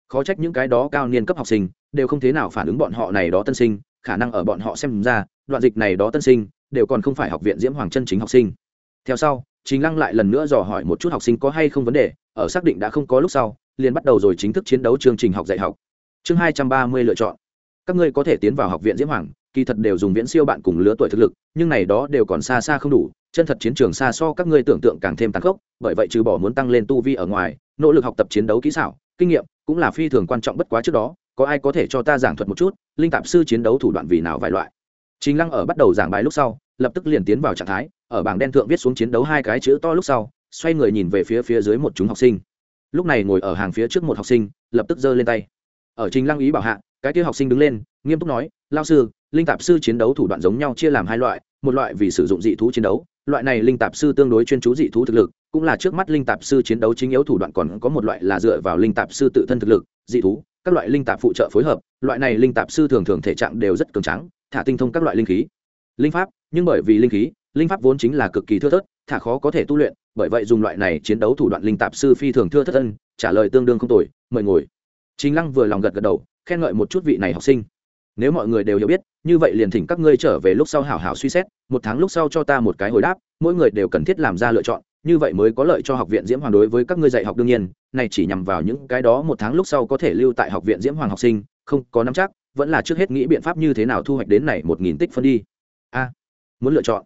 Khó trách những cái đó cao niên cấp học sinh, đều không thế nào phản ứng bọn họ này đó tân sinh, khả năng ở bọn họ xem ra, đoạn dịch này đó tân sinh, đều còn không phải học viện diễm hoàng chân chính học sinh. Theo sau chính lăng lại lần nữa dò hỏi một chút học sinh có hay không vấn đề, ở xác định đã không có lúc sau, liền bắt đầu rồi chính thức chiến đấu chương trình học dạy học. Chương hai trăm ba mươi lựa chọn. Các ngươi có thể tiến vào học viện diễm hoàng, kỳ thật đều dùng viễn siêu bạn cùng lứa tuổi thực lực, nhưng này đó đều còn xa xa không đủ, chân thật chiến trường xa so các ngươi tưởng tượng càng thêm tàn khốc, bởi vậy trừ bỏ muốn tăng lên tu vi ở ngoài, nỗ lực học tập chiến đấu kỹ xảo, kinh nghiệm cũng là phi thường quan trọng bất quá trước đó, có ai có thể cho ta giảng thuật một chút, linh tạp sư chiến đấu thủ đoạn vì nào vài loại. Chính lăng ở bắt đầu giảng bài lúc sau lập tức liền tiến vào trạng thái, ở bảng đen thượng viết xuống chiến đấu hai cái chữ to lúc sau, xoay người nhìn về phía phía dưới một chúng học sinh. Lúc này ngồi ở hàng phía trước một học sinh, lập tức giơ lên tay. Ở trình lăng ý bảo hạ, cái kia học sinh đứng lên, nghiêm túc nói lao sư, linh tạp sư chiến đấu thủ đoạn giống nhau chia làm hai loại, một loại vì sử dụng dị thú chiến đấu, loại này linh tạp sư tương đối chuyên chú dị thú thực lực, cũng là trước mắt linh tạp sư chiến đấu chính yếu thủ đoạn còn có một loại là dựa vào linh tạp sư tự thân thực lực, dị thú, các loại linh tạp phụ trợ phối hợp, loại này linh tạp sư thường thường thể trạng đều rất cường trắng thả tinh thông các loại linh khí. Linh pháp nhưng bởi vì linh khí, linh pháp vốn chính là cực kỳ thưa thớt, thả khó có thể tu luyện, bởi vậy dùng loại này chiến đấu thủ đoạn linh tạp sư phi thường thưa thất ân, trả lời tương đương không tồi, mời ngồi. Chính lăng vừa lòng gật gật đầu, khen ngợi một chút vị này học sinh. Nếu mọi người đều hiểu biết, như vậy liền thỉnh các ngươi trở về lúc sau hảo hảo suy xét, một tháng lúc sau cho ta một cái hồi đáp, mỗi người đều cần thiết làm ra lựa chọn, như vậy mới có lợi cho học viện diễm hoàng đối với các ngươi dạy học đương nhiên, này chỉ nhằm vào những cái đó một tháng lúc sau có thể lưu tại học viện diễm hoàng học sinh, không có nắm chắc, vẫn là trước hết nghĩ biện pháp như thế nào thu hoạch đến này một nghìn tích phân đi. A muốn lựa chọn.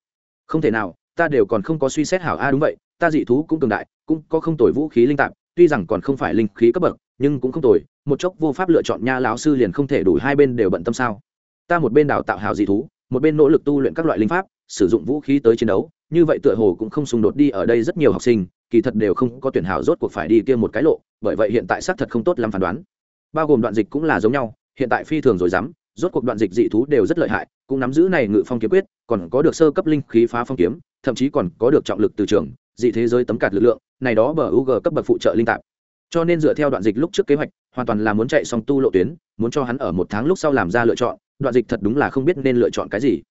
Không thể nào, ta đều còn không có suy xét hảo a, đúng vậy, ta dị thú cũng cường đại, cũng có không tồi vũ khí linh tạp, tuy rằng còn không phải linh khí cấp bậc, nhưng cũng không tồi, một chốc vô pháp lựa chọn nha lão sư liền không thể đủ hai bên đều bận tâm sao. Ta một bên đào tạo hào dị thú, một bên nỗ lực tu luyện các loại linh pháp, sử dụng vũ khí tới chiến đấu, như vậy tựa hồ cũng không xung đột đi ở đây rất nhiều học sinh, kỳ thật đều không có tuyển hảo rốt cuộc phải đi kia một cái lộ, bởi vậy hiện tại xác thật không tốt làm phán đoán. Bao gồm đoạn dịch cũng là giống nhau, hiện tại phi thường rồi dám rốt cuộc đoạn dịch dị thú đều rất lợi hại, cũng nắm giữ này ngự phong kiếm quyết, còn có được sơ cấp linh khí phá phong kiếm, thậm chí còn có được trọng lực từ trường, dị thế giới tấm cạt lực lượng, này đó bờ u g cấp bậc phụ trợ linh tạp. Cho nên dựa theo đoạn dịch lúc trước kế hoạch, hoàn toàn là muốn chạy song tu lộ tuyến, muốn cho hắn ở một tháng lúc sau làm ra lựa chọn, đoạn dịch thật đúng là không biết nên lựa chọn cái gì.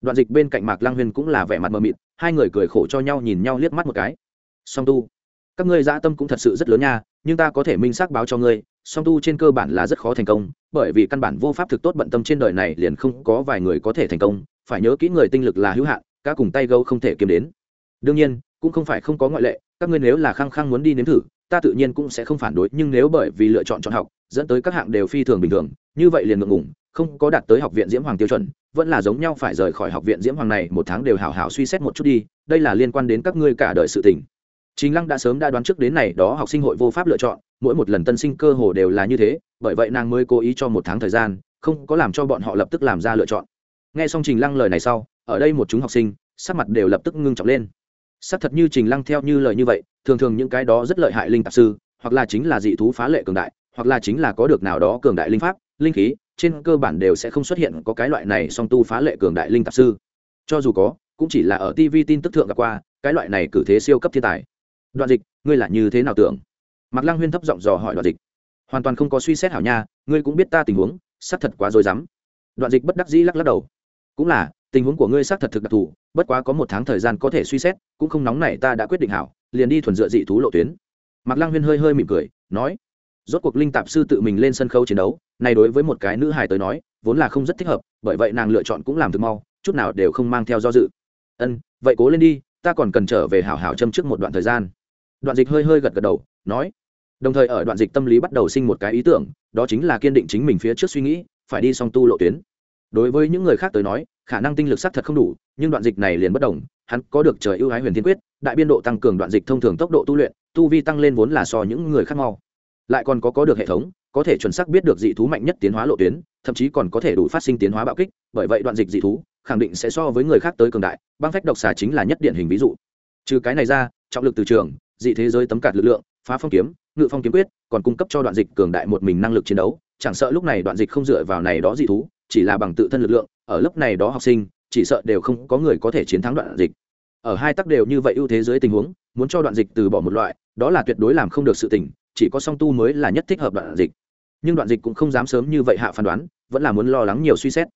Đoạn dịch bên cạnh mạc lang huyên cũng là vẻ mặt mờ mịt, hai người cười khổ cho nhau nhìn nhau liếc mắt một cái. Song tu, các ngươi dã tâm cũng thật sự rất lớn nha, nhưng ta có thể minh xác báo cho ngươi song tu trên cơ bản là rất khó thành công bởi vì căn bản vô pháp thực tốt bận tâm trên đời này liền không có vài người có thể thành công phải nhớ kỹ người tinh lực là hữu hạn các cùng tay gâu không thể kiếm đến. Đương nhiên cũng không phải không có ngoại lệ các ngươi nếu là khăng khăng muốn đi nếm thử ta tự nhiên cũng sẽ không phản đối nhưng nếu bởi vì lựa chọn chọn học dẫn tới các hạng đều phi thường bình thường như vậy liền ngượng ngủng không có đạt tới học viện diễm hoàng tiêu chuẩn vẫn là giống nhau phải rời khỏi học viện diễm hoàng này một tháng đều hào hào suy xét một chút đi đây là liên quan đến các ngươi cả đời sự tình. Trình Lăng đã sớm đã đoán trước đến này đó học sinh hội vô pháp lựa chọn, mỗi một lần tân sinh cơ hồ đều là như thế, bởi vậy nàng mới cố ý cho một tháng thời gian, không có làm cho bọn họ lập tức làm ra lựa chọn. Nghe xong Trình Lăng lời này sau, ở đây một chúng học sinh, sắc mặt đều lập tức ngưng trọng lên. Sắc thật như Trình Lăng theo như lời như vậy, thường thường những cái đó rất lợi hại linh tạp sư, hoặc là chính là dị thú phá lệ cường đại, hoặc là chính là có được nào đó cường đại linh pháp, linh khí, trên cơ bản đều sẽ không xuất hiện có cái loại này song tu phá lệ cường đại linh tạp sư. Cho dù có, cũng chỉ là ở TV tin tức thượng gặp qua, cái loại này cử thế siêu cấp thiên tài đoạn dịch ngươi là như thế nào tưởng mạc lăng huyên thấp giọng dò hỏi đoạn dịch. Hoàn toàn không có suy xét hảo nha, ngươi cũng biết ta tình huống, xác thật quá dối rắm. Đoạn dịch bất đắc dĩ lắc lắc đầu. Cũng là, tình huống của ngươi xác thật thực đặc thù, bất quá có một tháng thời gian có thể suy xét, cũng không nóng này ta đã quyết định hảo, liền đi thuần dựa dị thú lộ tuyến. Mạc lăng huyên hơi hơi mỉm cười, nói, rốt cuộc linh tạp sư tự mình lên sân khấu chiến đấu, này đối với một cái nữ hài tới nói, vốn là không rất thích hợp, bởi vậy nàng lựa chọn cũng làm thực mau, chút nào đều không mang theo do dự. Ân, vậy cố lên đi, ta còn cần trở về hảo hảo châm trước một đoạn thời gian. Đoạn dịch hơi hơi gật gật đầu, nói đồng thời ở đoạn dịch tâm lý bắt đầu sinh một cái ý tưởng, đó chính là kiên định chính mình phía trước suy nghĩ, phải đi song tu lộ tuyến. Đối với những người khác tới nói, khả năng tinh lực xác thật không đủ, nhưng đoạn dịch này liền bất đồng, hắn có được trời ưu ái huyền thiên quyết, đại biên độ tăng cường đoạn dịch thông thường tốc độ tu luyện, tu vi tăng lên vốn là so những người khác mau. Lại còn có có được hệ thống, có thể chuẩn xác biết được dị thú mạnh nhất tiến hóa lộ tuyến, thậm chí còn có thể đủ phát sinh tiến hóa bạo kích, bởi vậy đoạn dịch dị thú, khẳng định sẽ so với người khác tới cường đại, băng phách độc xà chính là nhất điển hình ví dụ. Trừ cái này ra, trọng lực từ trường, dị thế giới tấm cạt lực lượng, phá phong kiếm ngự phong kiếm quyết, còn cung cấp cho đoạn dịch cường đại một mình năng lực chiến đấu, chẳng sợ lúc này đoạn dịch không dựa vào này đó dị thú, chỉ là bằng tự thân lực lượng, ở lớp này đó học sinh, chỉ sợ đều không có người có thể chiến thắng đoạn dịch. Ở hai tắc đều như vậy ưu thế dưới tình huống, muốn cho đoạn dịch từ bỏ một loại, đó là tuyệt đối làm không được sự tình, chỉ có song tu mới là nhất thích hợp đoạn dịch. Nhưng đoạn dịch cũng không dám sớm như vậy hạ phán đoán, vẫn là muốn lo lắng nhiều suy xét.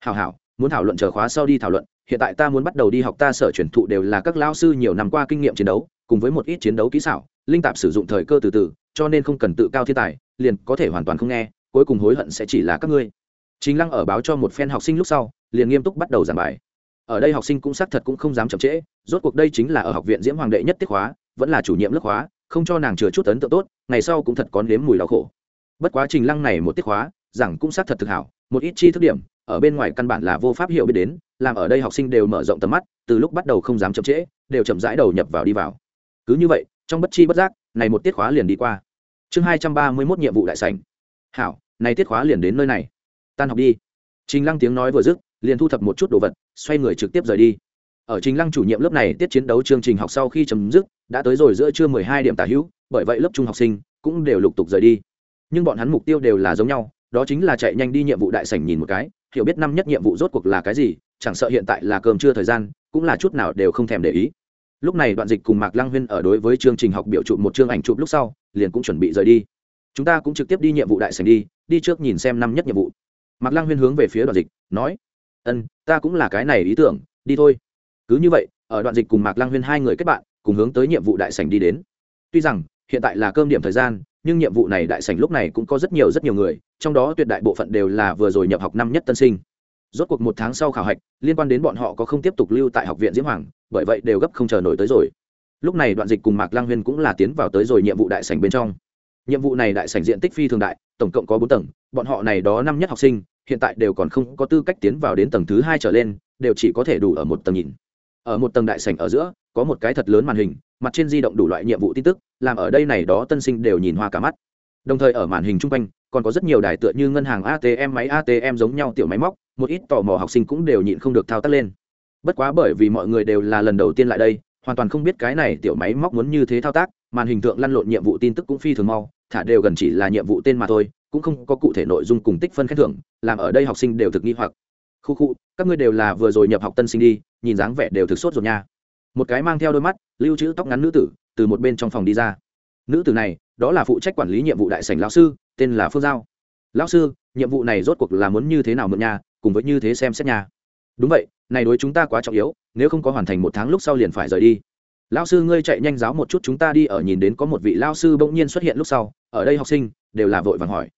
Hào hảo muốn thảo luận chờ khóa sau đi thảo luận, hiện tại ta muốn bắt đầu đi học ta sở truyền thụ đều là các lao sư nhiều năm qua kinh nghiệm chiến đấu, cùng với một ít chiến đấu kỹ xảo, linh tạp sử dụng thời cơ từ từ, cho nên không cần tự cao thiên tài, liền có thể hoàn toàn không nghe, cuối cùng hối hận sẽ chỉ là các ngươi. Chính lăng ở báo cho một phen học sinh lúc sau, liền nghiêm túc bắt đầu giảng bài. Ở đây học sinh cũng xác thật cũng không dám chậm trễ, rốt cuộc đây chính là ở học viện diễm hoàng đệ nhất tiết hóa vẫn là chủ nhiệm lớp hóa không cho nàng chừa chút ấn tượng tốt, ngày sau cũng thật có nếm mùi đau khổ. Bất quá trình lăng này một tiết hóa giảng cũng xác thật thực hảo, một ít chi thức điểm ở bên ngoài căn bản là vô pháp hiểu biết đến, làm ở đây học sinh đều mở rộng tầm mắt, từ lúc bắt đầu không dám chậm trễ, đều chậm rãi đầu nhập vào đi vào. Cứ như vậy, trong bất chi bất giác, này một tiết khóa liền đi qua. Chương hai trăm ba mươi mốt nhiệm vụ đại sành hảo, này tiết khóa liền đến nơi này. Tan học đi. Trình lăng tiếng nói vừa dứt, liền thu thập một chút đồ vật, xoay người trực tiếp rời đi. Ở trình lăng chủ nhiệm lớp này tiết chiến đấu chương trình học sau khi chấm dứt, đã tới rồi giữa trưa mười hai điểm tả hữu, bởi vậy lớp trung học sinh cũng đều lục tục rời đi. Nhưng bọn hắn mục tiêu đều là giống nhau, đó chính là chạy nhanh đi nhiệm vụ đại sảnh nhìn một cái hiểu biết năm nhất nhiệm vụ rốt cuộc là cái gì, chẳng sợ hiện tại là cơm trưa thời gian, cũng là chút nào đều không thèm để ý. Lúc này đoạn dịch cùng mạc lăng huyên ở đối với chương trình học biểu chụp một chương ảnh chụp lúc sau, liền cũng chuẩn bị rời đi. Chúng ta cũng trực tiếp đi nhiệm vụ đại sảnh đi đi trước nhìn xem năm nhất nhiệm vụ. Mạc lăng huyên hướng về phía đoạn dịch, nói, ân, ta cũng là cái này ý tưởng, đi thôi. Cứ như vậy, ở đoạn dịch cùng mạc lăng huyên hai người kết bạn, cùng hướng tới nhiệm vụ đại sảnh đi đến. Tuy rằng, hiện tại là cơm điểm thời gian nhưng nhiệm vụ này đại sảnh lúc này cũng có rất nhiều rất nhiều người, trong đó tuyệt đại bộ phận đều là vừa rồi nhập học năm nhất tân sinh. Rốt cuộc một tháng sau khảo hạch, liên quan đến bọn họ có không tiếp tục lưu tại học viện diễm hoàng, bởi vậy đều gấp không chờ nổi tới rồi. Lúc này đoạn dịch cùng mạc lang huyên cũng là tiến vào tới rồi nhiệm vụ đại sảnh bên trong. Nhiệm vụ này đại sảnh diện tích phi thường đại, tổng cộng có bốn tầng, bọn họ này đó năm nhất học sinh, hiện tại đều còn không có tư cách tiến vào đến tầng thứ hai trở lên, đều chỉ có thể đủ ở một tầng nhìn ở một tầng đại sảnh ở giữa, có một cái thật lớn màn hình, mặt trên di động đủ loại nhiệm vụ tin tức, làm ở đây này đó tân sinh đều nhìn hoa cả mắt. Đồng thời ở màn hình chung quanh, còn có rất nhiều đài tựa như ngân hàng atm máy atm giống nhau tiểu máy móc, một ít tò mò học sinh cũng đều nhịn không được thao tác lên. Bất quá bởi vì mọi người đều là lần đầu tiên lại đây, hoàn toàn không biết cái này tiểu máy móc muốn như thế thao tác, màn hình tượng lăn lộn nhiệm vụ tin tức cũng phi thường mau, thả đều gần chỉ là nhiệm vụ tên mà thôi, cũng không có cụ thể nội dung cùng tích phân khen thưởng, làm ở đây học sinh đều thực nghi hoặc khu khu, các ngươi đều là vừa rồi nhập học tân sinh đi, nhìn dáng vẻ đều thực sốt rồi nha. Một cái mang theo đôi mắt, lưu trữ tóc ngắn nữ tử, từ một bên trong phòng đi ra. Nữ tử này, đó là phụ trách quản lý nhiệm vụ đại sảnh lão sư, tên là phương giao. Lão sư, nhiệm vụ này rốt cuộc là muốn như thế nào mượn nha, cùng với như thế xem xét nha. Đúng vậy, này đối chúng ta quá trọng yếu, nếu không có hoàn thành một tháng lúc sau liền phải rời đi. Lão sư ngươi chạy nhanh giáo một chút chúng ta đi ở nhìn đến có một vị lão sư bỗng nhiên xuất hiện lúc sau, ở đây học sinh, đều là vội vàng hỏi.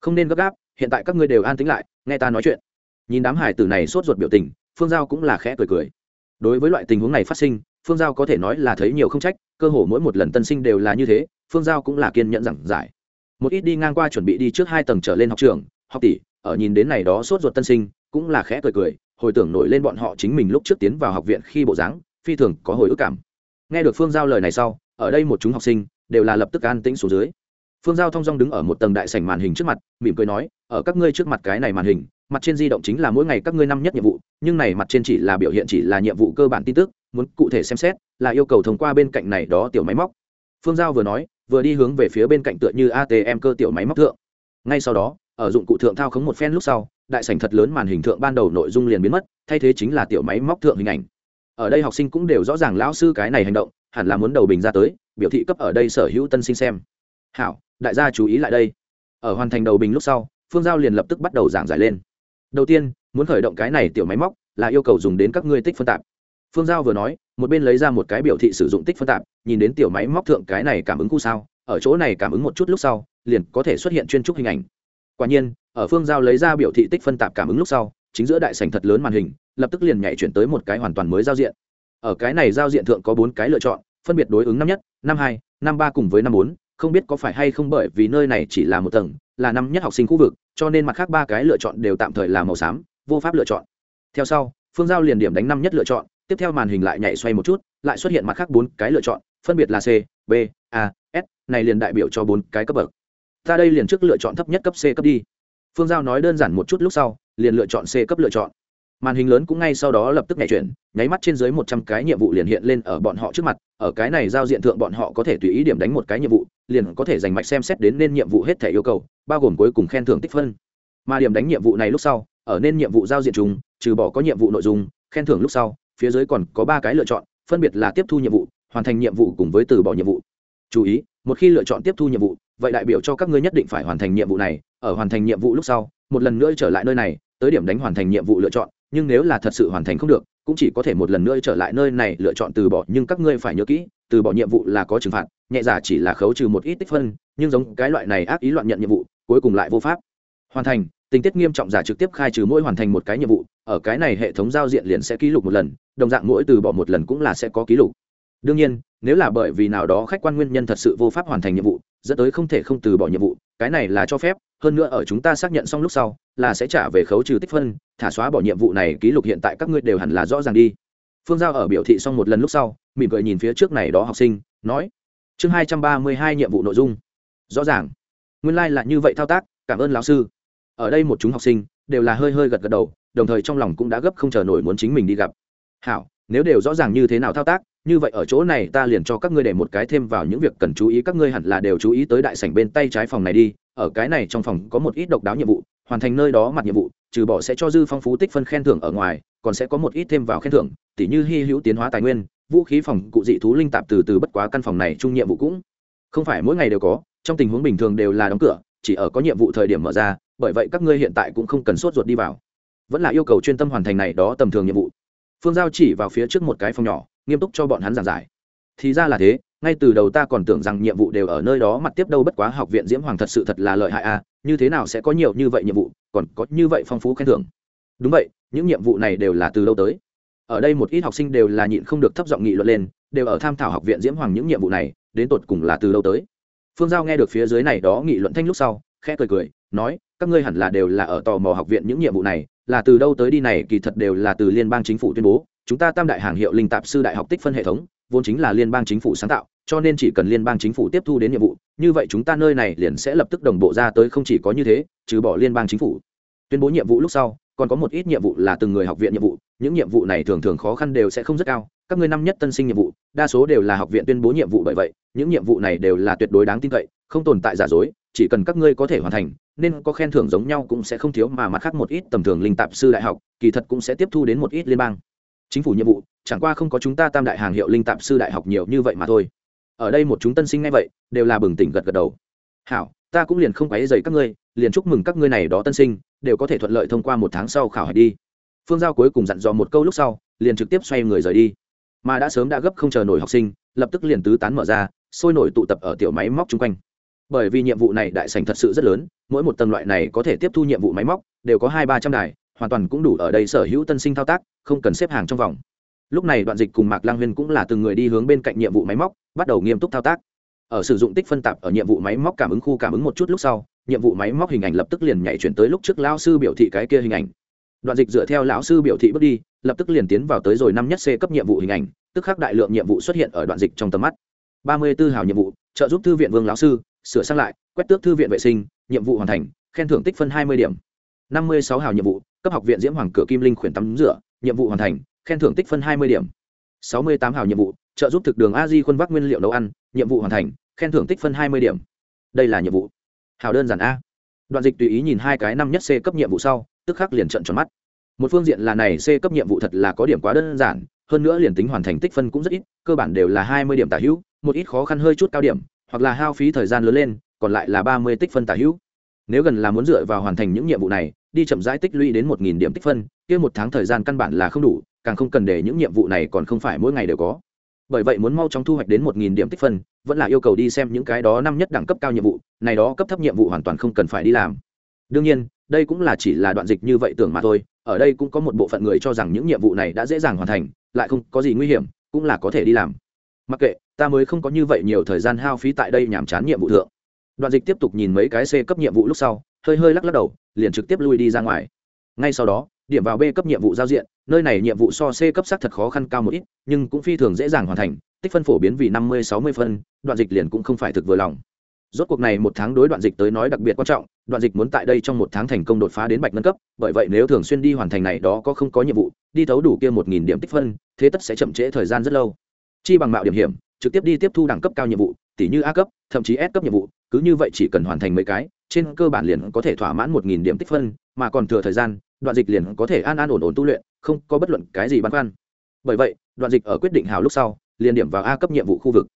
Không nên gấp gáp, hiện tại các ngươi đều an tĩnh lại, nghe ta nói chuyện nhìn đám hải tử này sốt ruột biểu tình, phương giao cũng là khẽ cười cười. Đối với loại tình huống này phát sinh, phương giao có thể nói là thấy nhiều không trách, cơ hồ mỗi một lần tân sinh đều là như thế, phương giao cũng là kiên nhẫn giảng giải. Một ít đi ngang qua chuẩn bị đi trước hai tầng trở lên học trường, học tỷ, ở nhìn đến này đó sốt ruột tân sinh, cũng là khẽ cười cười, hồi tưởng nổi lên bọn họ chính mình lúc trước tiến vào học viện khi bộ dáng, phi thường có hồi ức cảm. Nghe được phương giao lời này sau, ở đây một chúng học sinh, đều là lập tức an tĩnh xuống dưới phương giao thong dong đứng ở một tầng đại sảnh màn hình trước mặt, mỉm cười nói, ở các ngươi trước mặt cái này màn hình, mặt trên di động chính là mỗi ngày các ngươi năm nhất nhiệm vụ, nhưng này mặt trên chỉ là biểu hiện chỉ là nhiệm vụ cơ bản tin tức, muốn cụ thể xem xét, là yêu cầu thông qua bên cạnh này đó tiểu máy móc. Phương giao vừa nói, vừa đi hướng về phía bên cạnh tựa như atm cơ tiểu máy móc thượng. Ngay sau đó, ở dụng cụ thượng thao khống một phen lúc sau, đại sảnh thật lớn màn hình thượng ban đầu nội dung liền biến mất, thay thế chính là tiểu máy móc thượng hình ảnh. Ở đây học sinh cũng đều rõ ràng lão sư cái này hành động, hẳn là muốn đầu bình ra tới, biểu thị cấp ở đây sở hữu tân sinh xem hảo, đại gia chú ý lại đây. Ở hoàn thành đầu bình lúc sau, phương giao liền lập tức bắt đầu giảng giải lên. Đầu tiên, muốn khởi động cái này tiểu máy móc, là yêu cầu dùng đến các ngươi tích phân tạp. Phương giao vừa nói, một bên lấy ra một cái biểu thị sử dụng tích phân tạp, nhìn đến tiểu máy móc thượng cái này cảm ứng khu sao, ở chỗ này cảm ứng một chút lúc sau, liền có thể xuất hiện chuyên trúc hình ảnh. Quả nhiên, ở phương giao lấy ra biểu thị tích phân tạp cảm ứng lúc sau, chính giữa đại sảnh thật lớn màn hình, lập tức liền nhảy chuyển tới một cái hoàn toàn mới giao diện. Ở cái này giao diện thượng có bốn cái lựa chọn, phân biệt đối ứng năm nhất, năm hai, năm ba cùng với năm bốn không biết có phải hay không bởi vì nơi này chỉ là một tầng, là năm nhất học sinh khu vực, cho nên mặt khác ba cái lựa chọn đều tạm thời là màu xám, vô pháp lựa chọn. Theo sau, phương giao liền điểm đánh năm nhất lựa chọn, tiếp theo màn hình lại nhảy xoay một chút, lại xuất hiện mặt khác bốn cái lựa chọn, phân biệt là c, b, a, s, này liền đại biểu cho bốn cái cấp bậc. Ta đây liền trước lựa chọn thấp nhất cấp c cấp đi. Phương giao nói đơn giản một chút lúc sau, liền lựa chọn c cấp lựa chọn màn hình lớn cũng ngay sau đó lập tức nhảy chuyển, nháy mắt trên dưới một trăm cái nhiệm vụ liền hiện lên ở bọn họ trước mặt, ở cái này giao diện thượng bọn họ có thể tùy ý điểm đánh một cái nhiệm vụ, liền có thể dành mạch xem xét đến nên nhiệm vụ hết thể yêu cầu, bao gồm cuối cùng khen thưởng tích phân. Mà điểm đánh nhiệm vụ này lúc sau, ở nên nhiệm vụ giao diện chúng trừ bỏ có nhiệm vụ nội dung, khen thưởng lúc sau, phía dưới còn có ba cái lựa chọn, phân biệt là tiếp thu nhiệm vụ, hoàn thành nhiệm vụ cùng với từ bỏ nhiệm vụ. Chú ý, một khi lựa chọn tiếp thu nhiệm vụ, vậy đại biểu cho các ngươi nhất định phải hoàn thành nhiệm vụ này, ở hoàn thành nhiệm vụ lúc sau, một lần nữa trở lại nơi này, tới điểm đánh hoàn thành nhiệm vụ lựa chọn nhưng nếu là thật sự hoàn thành không được, cũng chỉ có thể một lần nữa trở lại nơi này lựa chọn từ bỏ, nhưng các ngươi phải nhớ kỹ, từ bỏ nhiệm vụ là có trừng phạt, nhẹ giả chỉ là khấu trừ một ít tích phân, nhưng giống cái loại này ác ý loạn nhận nhiệm vụ, cuối cùng lại vô pháp. Hoàn thành, tình tiết nghiêm trọng giả trực tiếp khai trừ mỗi hoàn thành một cái nhiệm vụ, ở cái này hệ thống giao diện liền sẽ ký lục một lần, đồng dạng mỗi từ bỏ một lần cũng là sẽ có ký lục. Đương nhiên, nếu là bởi vì nào đó khách quan nguyên nhân thật sự vô pháp hoàn thành nhiệm vụ dẫn tới không thể không từ bỏ nhiệm vụ, cái này là cho phép, hơn nữa ở chúng ta xác nhận xong lúc sau, là sẽ trả về khấu trừ tích phân, thả xóa bỏ nhiệm vụ này, ký lục hiện tại các ngươi đều hẳn là rõ ràng đi. Phương giao ở biểu thị xong một lần lúc sau, mỉm cười nhìn phía trước này đó học sinh, nói, chương hai trăm ba mươi hai nhiệm vụ nội dung. Rõ ràng. Nguyên lai、like、là như vậy thao tác, cảm ơn lão sư. Ở đây một chúng học sinh, đều là hơi hơi gật gật đầu, đồng thời trong lòng cũng đã gấp không chờ nổi muốn chính mình đi gặp. Hảo nếu đều rõ ràng như thế nào thao tác, như vậy ở chỗ này ta liền cho các ngươi để một cái thêm vào những việc cần chú ý, các ngươi hẳn là đều chú ý tới đại sảnh bên tay trái phòng này đi, ở cái này trong phòng có một ít độc đáo nhiệm vụ, hoàn thành nơi đó mặt nhiệm vụ, trừ bỏ sẽ cho dư phong phú tích phân khen thưởng ở ngoài, còn sẽ có một ít thêm vào khen thưởng, tỉ như hy hữu tiến hóa tài nguyên, vũ khí phòng cụ dị thú linh tạp từ từ bất quá căn phòng này chung nhiệm vụ cũng không phải mỗi ngày đều có, trong tình huống bình thường đều là đóng cửa, chỉ ở có nhiệm vụ thời điểm mở ra, bởi vậy các ngươi hiện tại cũng không cần sốt ruột đi vào. Vẫn là yêu cầu chuyên tâm hoàn thành này đó tầm thường nhiệm vụ phương giao chỉ vào phía trước một cái phòng nhỏ nghiêm túc cho bọn hắn giảng giải. Thì ra là thế ngay từ đầu ta còn tưởng rằng nhiệm vụ đều ở nơi đó mặt tiếp đâu bất quá học viện diễm hoàng thật sự thật là lợi hại a à, như thế nào sẽ có nhiều như vậy nhiệm vụ còn có như vậy phong phú khen thưởng. Đúng vậy những nhiệm vụ này đều là từ đâu tới? Ở đây một ít học sinh đều là nhịn không được thấp giọng nghị luận lên đều ở tham thảo học viện diễm hoàng những nhiệm vụ này đến tột cùng là từ đâu tới? Phương giao nghe được phía dưới này đó nghị luận thanh lúc sau khẽ cười cười nói các ngươi hẳn là đều là ở tò mò học viện những nhiệm vụ này là từ đâu tới đi này kỳ thật đều là từ liên bang chính phủ tuyên bố. Chúng ta tam đại hàng hiệu linh tạp sư đại học tích phân hệ thống, vốn chính là liên bang chính phủ sáng tạo, cho nên chỉ cần liên bang chính phủ tiếp thu đến nhiệm vụ, như vậy chúng ta nơi này liền sẽ lập tức đồng bộ ra tới không chỉ có như thế, trừ bỏ liên bang chính phủ. Tuyên bố nhiệm vụ lúc sau, còn có một ít nhiệm vụ là từng người học viện nhiệm vụ, những nhiệm vụ này thường thường khó khăn đều sẽ không rất cao, các ngươi năm nhất tân sinh nhiệm vụ, đa số đều là học viện tuyên bố nhiệm vụ bởi vậy, những nhiệm vụ này đều là tuyệt đối đáng tin cậy, không tồn tại giả dối chỉ cần các ngươi có thể hoàn thành, nên có khen thưởng giống nhau cũng sẽ không thiếu mà mặt khác một ít tầm thường linh tạp sư đại học, kỳ thật cũng sẽ tiếp thu đến một ít liên bang. Chính phủ nhiệm vụ, chẳng qua không có chúng ta tam đại hàng hiệu linh tạp sư đại học nhiều như vậy mà thôi. Ở đây một chúng tân sinh ngay vậy, đều là bừng tỉnh gật gật đầu. Hảo, ta cũng liền không quấy dày các ngươi, liền chúc mừng các ngươi này đó tân sinh, đều có thể thuận lợi thông qua một tháng sau khảo hạch đi. Phương giao cuối cùng dặn dò một câu lúc sau, liền trực tiếp xoay người rời đi. Mà đã sớm đã gấp không chờ nổi học sinh, lập tức liền tứ tán mở ra, sôi nổi tụ tập ở tiểu máy móc chung quanh bởi vì nhiệm vụ này đại sành thật sự rất lớn, mỗi một tầng loại này có thể tiếp thu nhiệm vụ máy móc, đều có hai ba trăm đài, hoàn toàn cũng đủ ở đây sở hữu tân sinh thao tác, không cần xếp hàng trong vòng. Lúc này đoạn dịch cùng mạc lang huyên cũng là từng người đi hướng bên cạnh nhiệm vụ máy móc, bắt đầu nghiêm túc thao tác. Ở sử dụng tích phân tạp ở nhiệm vụ máy móc cảm ứng khu cảm ứng một chút lúc sau, nhiệm vụ máy móc hình ảnh lập tức liền nhảy chuyển tới lúc trước lão sư biểu thị cái kia hình ảnh. Đoạn dịch dựa theo lão sư biểu thị bước đi, lập tức liền tiến vào tới rồi năm nhất c cấp nhiệm vụ hình ảnh, tức khắc đại lượng nhiệm vụ xuất hiện ở đoạn dịch trong tầm mắt. ba mươi b ố hào nhiệm vụ, trợ giúp thư viện vương lão sư sửa sang lại, quét tước thư viện vệ sinh, nhiệm vụ hoàn thành, khen thưởng tích phân hai mươi điểm. năm mươi sáu hào nhiệm vụ, cấp học viện diễm hoàng cửa kim linh khuyển tắm rửa, nhiệm vụ hoàn thành, khen thưởng tích phân hai mươi điểm. sáu mươi tám hào nhiệm vụ, trợ giúp thực đường a di quân vác nguyên liệu nấu ăn, nhiệm vụ hoàn thành, khen thưởng tích phân hai mươi điểm. Đây là nhiệm vụ. Hào đơn giản a. Đoạn dịch tùy ý nhìn hai cái năm nhất c cấp nhiệm vụ sau, tức khắc liền trận tròn mắt. Một phương diện là này c cấp nhiệm vụ thật là có điểm quá đơn giản, hơn nữa liền tính hoàn thành tích phân cũng rất ít, cơ bản đều là hai mươi điểm tả hữu, một ít khó khăn hơi chút cao điểm hoặc là hao phí thời gian lớn lên, còn lại là ba mươi tích phân tả hữu. Nếu gần là muốn dựa vào hoàn thành những nhiệm vụ này, đi chậm rãi tích lũy đến một nghìn điểm tích phân, kia một tháng thời gian căn bản là không đủ, càng không cần để những nhiệm vụ này còn không phải mỗi ngày đều có. Bởi vậy muốn mau chóng thu hoạch đến một nghìn điểm tích phân, vẫn là yêu cầu đi xem những cái đó năm nhất đẳng cấp cao nhiệm vụ, này đó cấp thấp nhiệm vụ hoàn toàn không cần phải đi làm. Đương nhiên, đây cũng là chỉ là đoạn dịch như vậy tưởng mà thôi, ở đây cũng có một bộ phận người cho rằng những nhiệm vụ này đã dễ dàng hoàn thành, lại không có gì nguy hiểm, cũng là có thể đi làm mặc kệ, ta mới không có như vậy nhiều thời gian hao phí tại đây nhàm chán nhiệm vụ thượng. Đoạn dịch tiếp tục nhìn mấy cái c cấp nhiệm vụ lúc sau, hơi hơi lắc lắc đầu, liền trực tiếp lui đi ra ngoài. Ngay sau đó, điểm vào b cấp nhiệm vụ giao diện, nơi này nhiệm vụ so c cấp xác thật khó khăn cao một ít, nhưng cũng phi thường dễ dàng hoàn thành, tích phân phổ biến vì năm mươi, sáu mươi phân, đoạn dịch liền cũng không phải thực vừa lòng. Rốt cuộc này một tháng đối đoạn dịch tới nói đặc biệt quan trọng, đoạn dịch muốn tại đây trong một tháng thành công đột phá đến bạch nâng cấp, bởi vậy nếu thường xuyên đi hoàn thành này đó có không có nhiệm vụ, đi thấu đủ kia một nghìn điểm tích phân, thế tất sẽ chậm trễ thời gian rất lâu chi bằng mạo điểm hiểm, trực tiếp đi tiếp thu đẳng cấp cao nhiệm vụ tỷ như a cấp, thậm chí s cấp nhiệm vụ, cứ như vậy chỉ cần hoàn thành mấy cái, trên cơ bản liền có thể thỏa mãn một nghìn điểm tích phân, mà còn thừa thời gian, đoạn dịch liền có thể an an ổn ổn tu luyện, không có bất luận cái gì băn khoăn. Bởi vậy, đoạn dịch ở quyết định hào lúc sau, liền điểm vào a cấp nhiệm vụ khu vực.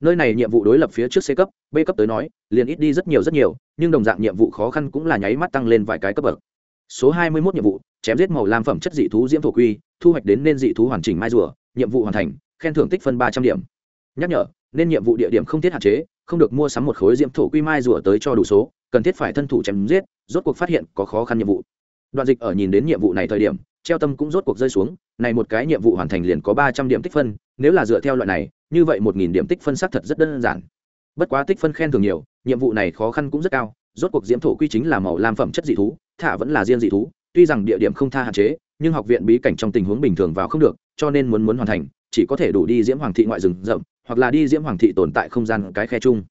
Nơi này nhiệm vụ đối lập phía trước c cấp, b cấp tới nói, liền ít đi rất nhiều rất nhiều, nhưng đồng dạng nhiệm vụ khó khăn cũng là nháy mắt tăng lên vài cái cấp bậc. Số hai mươi mốt nhiệm vụ, chém giết màu lam phẩm chất dị thú diễm thổ quy, thu hoạch đến nên dị thú hoàn chỉnh mai rùa, nhiệm vụ hoàn thành khen thưởng tích phân ba trăm điểm. Nhắc nhở, nên nhiệm vụ địa điểm không thiết hạn chế, không được mua sắm một khối diễm thổ quy mai rùa tới cho đủ số, cần thiết phải thân thủ chém giết, rốt cuộc phát hiện có khó khăn nhiệm vụ. Đoạn dịch ở nhìn đến nhiệm vụ này thời điểm, treo tâm cũng rốt cuộc rơi xuống, này một cái nhiệm vụ hoàn thành liền có ba trăm điểm tích phân, nếu là dựa theo loại này, như vậy một nghìn điểm tích phân xác thật rất đơn giản. Bất quá tích phân khen thường nhiều, nhiệm vụ này khó khăn cũng rất cao, rốt cuộc diễm thổ quy chính là màu lam phẩm chất dị thú, thả vẫn là riêng dị thú, tuy rằng địa điểm không tha hạn chế, nhưng học viện bí cảnh trong tình huống bình thường vào không được, cho nên muốn muốn hoàn thành chỉ có thể đủ đi diễm hoàng thị ngoại rừng rậm, hoặc là đi diễm hoàng thị tồn tại không gian cái khe chung.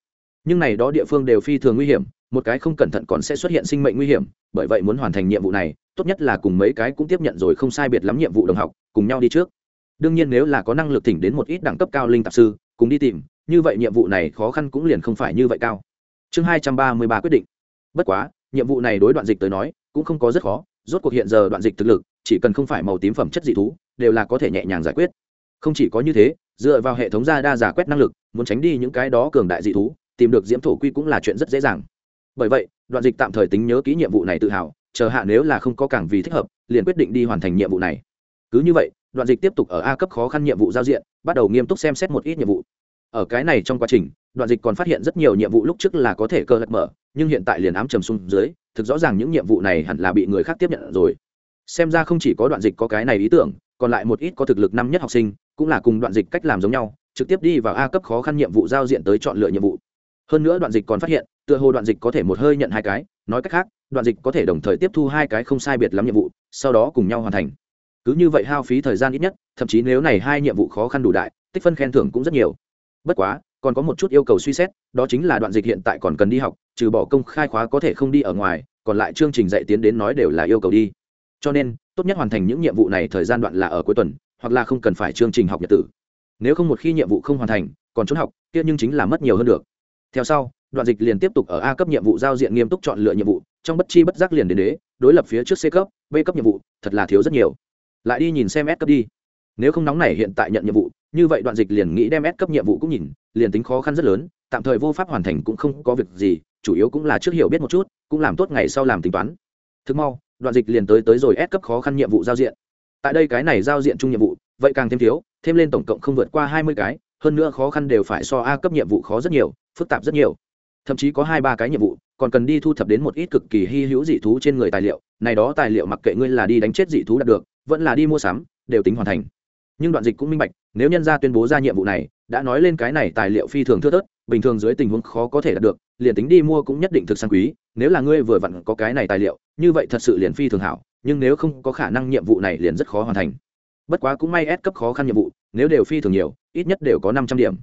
Nhưng này đó địa phương đều phi thường nguy hiểm, một cái không cẩn thận còn sẽ xuất hiện sinh mệnh nguy hiểm, bởi vậy muốn hoàn thành nhiệm vụ này, tốt nhất là cùng mấy cái cũng tiếp nhận rồi không sai biệt lắm nhiệm vụ đồng học, cùng nhau đi trước. Đương nhiên nếu là có năng lực thỉnh đến một ít đẳng cấp cao linh tạp sư, cùng đi tìm, như vậy nhiệm vụ này khó khăn cũng liền không phải như vậy cao. Chương hai trăm ba mươi ba quyết định. Bất quá, nhiệm vụ này đối đoạn dịch tới nói, cũng không có rất khó, rốt cuộc hiện giờ đoạn dịch thực lực, chỉ cần không phải màu tím phẩm chất dị thú, đều là có thể nhẹ nhàng giải quyết không chỉ có như thế, dựa vào hệ thống ra đa giả quét năng lực, muốn tránh đi những cái đó cường đại dị thú, tìm được diễm thổ quy cũng là chuyện rất dễ dàng. Bởi vậy, đoạn dịch tạm thời tính nhớ kỹ nhiệm vụ này tự hào, chờ hạ nếu là không có cảng vì thích hợp, liền quyết định đi hoàn thành nhiệm vụ này. Cứ như vậy, đoạn dịch tiếp tục ở a cấp khó khăn nhiệm vụ giao diện, bắt đầu nghiêm túc xem xét một ít nhiệm vụ. Ở cái này trong quá trình, đoạn dịch còn phát hiện rất nhiều nhiệm vụ lúc trước là có thể cơ lật mở, nhưng hiện tại liền ám trầm xuống dưới, thực rõ ràng những nhiệm vụ này hẳn là bị người khác tiếp nhận rồi. Xem ra không chỉ có đoạn dịch có cái này ý tưởng, còn lại một ít có thực lực năm nhất học sinh cũng là cùng đoạn dịch cách làm giống nhau, trực tiếp đi vào a cấp khó khăn nhiệm vụ giao diện tới chọn lựa nhiệm vụ. Hơn nữa đoạn dịch còn phát hiện, tựa hồ đoạn dịch có thể một hơi nhận hai cái, nói cách khác, đoạn dịch có thể đồng thời tiếp thu hai cái không sai biệt lắm nhiệm vụ, sau đó cùng nhau hoàn thành. Cứ như vậy hao phí thời gian ít nhất, thậm chí nếu này hai nhiệm vụ khó khăn đủ đại, tích phân khen thưởng cũng rất nhiều. Bất quá, còn có một chút yêu cầu suy xét, đó chính là đoạn dịch hiện tại còn cần đi học, trừ bỏ công khai khóa có thể không đi ở ngoài, còn lại chương trình dạy tiến đến nói đều là yêu cầu đi. Cho nên, tốt nhất hoàn thành những nhiệm vụ này thời gian đoạn là ở cuối tuần hoặc là không cần phải chương trình học nhật tử. Nếu không một khi nhiệm vụ không hoàn thành, còn trốn học, kia nhưng chính là mất nhiều hơn được. Theo sau, đoạn dịch liền tiếp tục ở a cấp nhiệm vụ giao diện nghiêm túc chọn lựa nhiệm vụ, trong bất chi bất giác liền đến đế, đối lập phía trước c cấp, b cấp nhiệm vụ, thật là thiếu rất nhiều. Lại đi nhìn xem s cấp đi. Nếu không nóng này hiện tại nhận nhiệm vụ, như vậy đoạn dịch liền nghĩ đem s cấp nhiệm vụ cũng nhìn, liền tính khó khăn rất lớn, tạm thời vô pháp hoàn thành cũng không có việc gì, chủ yếu cũng là trước hiểu biết một chút, cũng làm tốt ngày sau làm tính toán. Thực mau, đoạn dịch liền tới tới rồi S cấp khó khăn nhiệm vụ giao diện tại đây cái này giao diện chung nhiệm vụ, vậy càng thêm thiếu, thêm lên tổng cộng không vượt qua hai mươi cái, hơn nữa khó khăn đều phải so a cấp nhiệm vụ khó rất nhiều, phức tạp rất nhiều. Thậm chí có hai ba cái nhiệm vụ, còn cần đi thu thập đến một ít cực kỳ hy hữu dị thú trên người tài liệu, này đó tài liệu mặc kệ ngươi là đi đánh chết dị thú đạt được, vẫn là đi mua sắm, đều tính hoàn thành. Nhưng đoạn dịch cũng minh bạch, nếu nhân gia tuyên bố ra nhiệm vụ này, đã nói lên cái này tài liệu phi thường thưa thớt, bình thường dưới tình huống khó có thể đạt được, liền tính đi mua cũng nhất định thực sang quý, nếu là ngươi vừa vặn có cái này tài liệu như vậy thật sự liền phi thường hảo, nhưng nếu không có khả năng nhiệm vụ này liền rất khó hoàn thành. Bất quá cũng may ép cấp khó khăn nhiệm vụ, nếu đều phi thường nhiều, ít nhất đều có năm trăm điểm.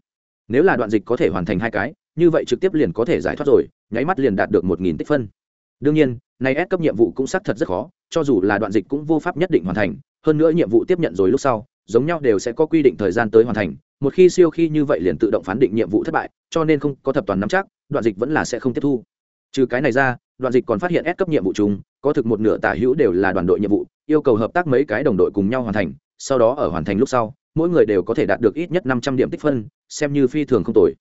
Nếu là đoạn dịch có thể hoàn thành hai cái, như vậy trực tiếp liền có thể giải thoát rồi, nháy mắt liền đạt được một nghìn tích phân. Đương nhiên, nay ép cấp nhiệm vụ cũng xác thật rất khó, cho dù là đoạn dịch cũng vô pháp nhất định hoàn thành, hơn nữa nhiệm vụ tiếp nhận rồi lúc sau, giống nhau đều sẽ có quy định thời gian tới hoàn thành, một khi siêu khi như vậy liền tự động phán định nhiệm vụ thất bại, cho nên không có thập toàn nắm chắc, đoạn dịch vẫn là sẽ không tiếp thu. Trừ cái này ra đoạn dịch còn phát hiện ép cấp nhiệm vụ chung, có thực một nửa tả hữu đều là đoàn đội nhiệm vụ, yêu cầu hợp tác mấy cái đồng đội cùng nhau hoàn thành, sau đó ở hoàn thành lúc sau, mỗi người đều có thể đạt được ít nhất năm trăm điểm tích phân, xem như phi thường không tồi.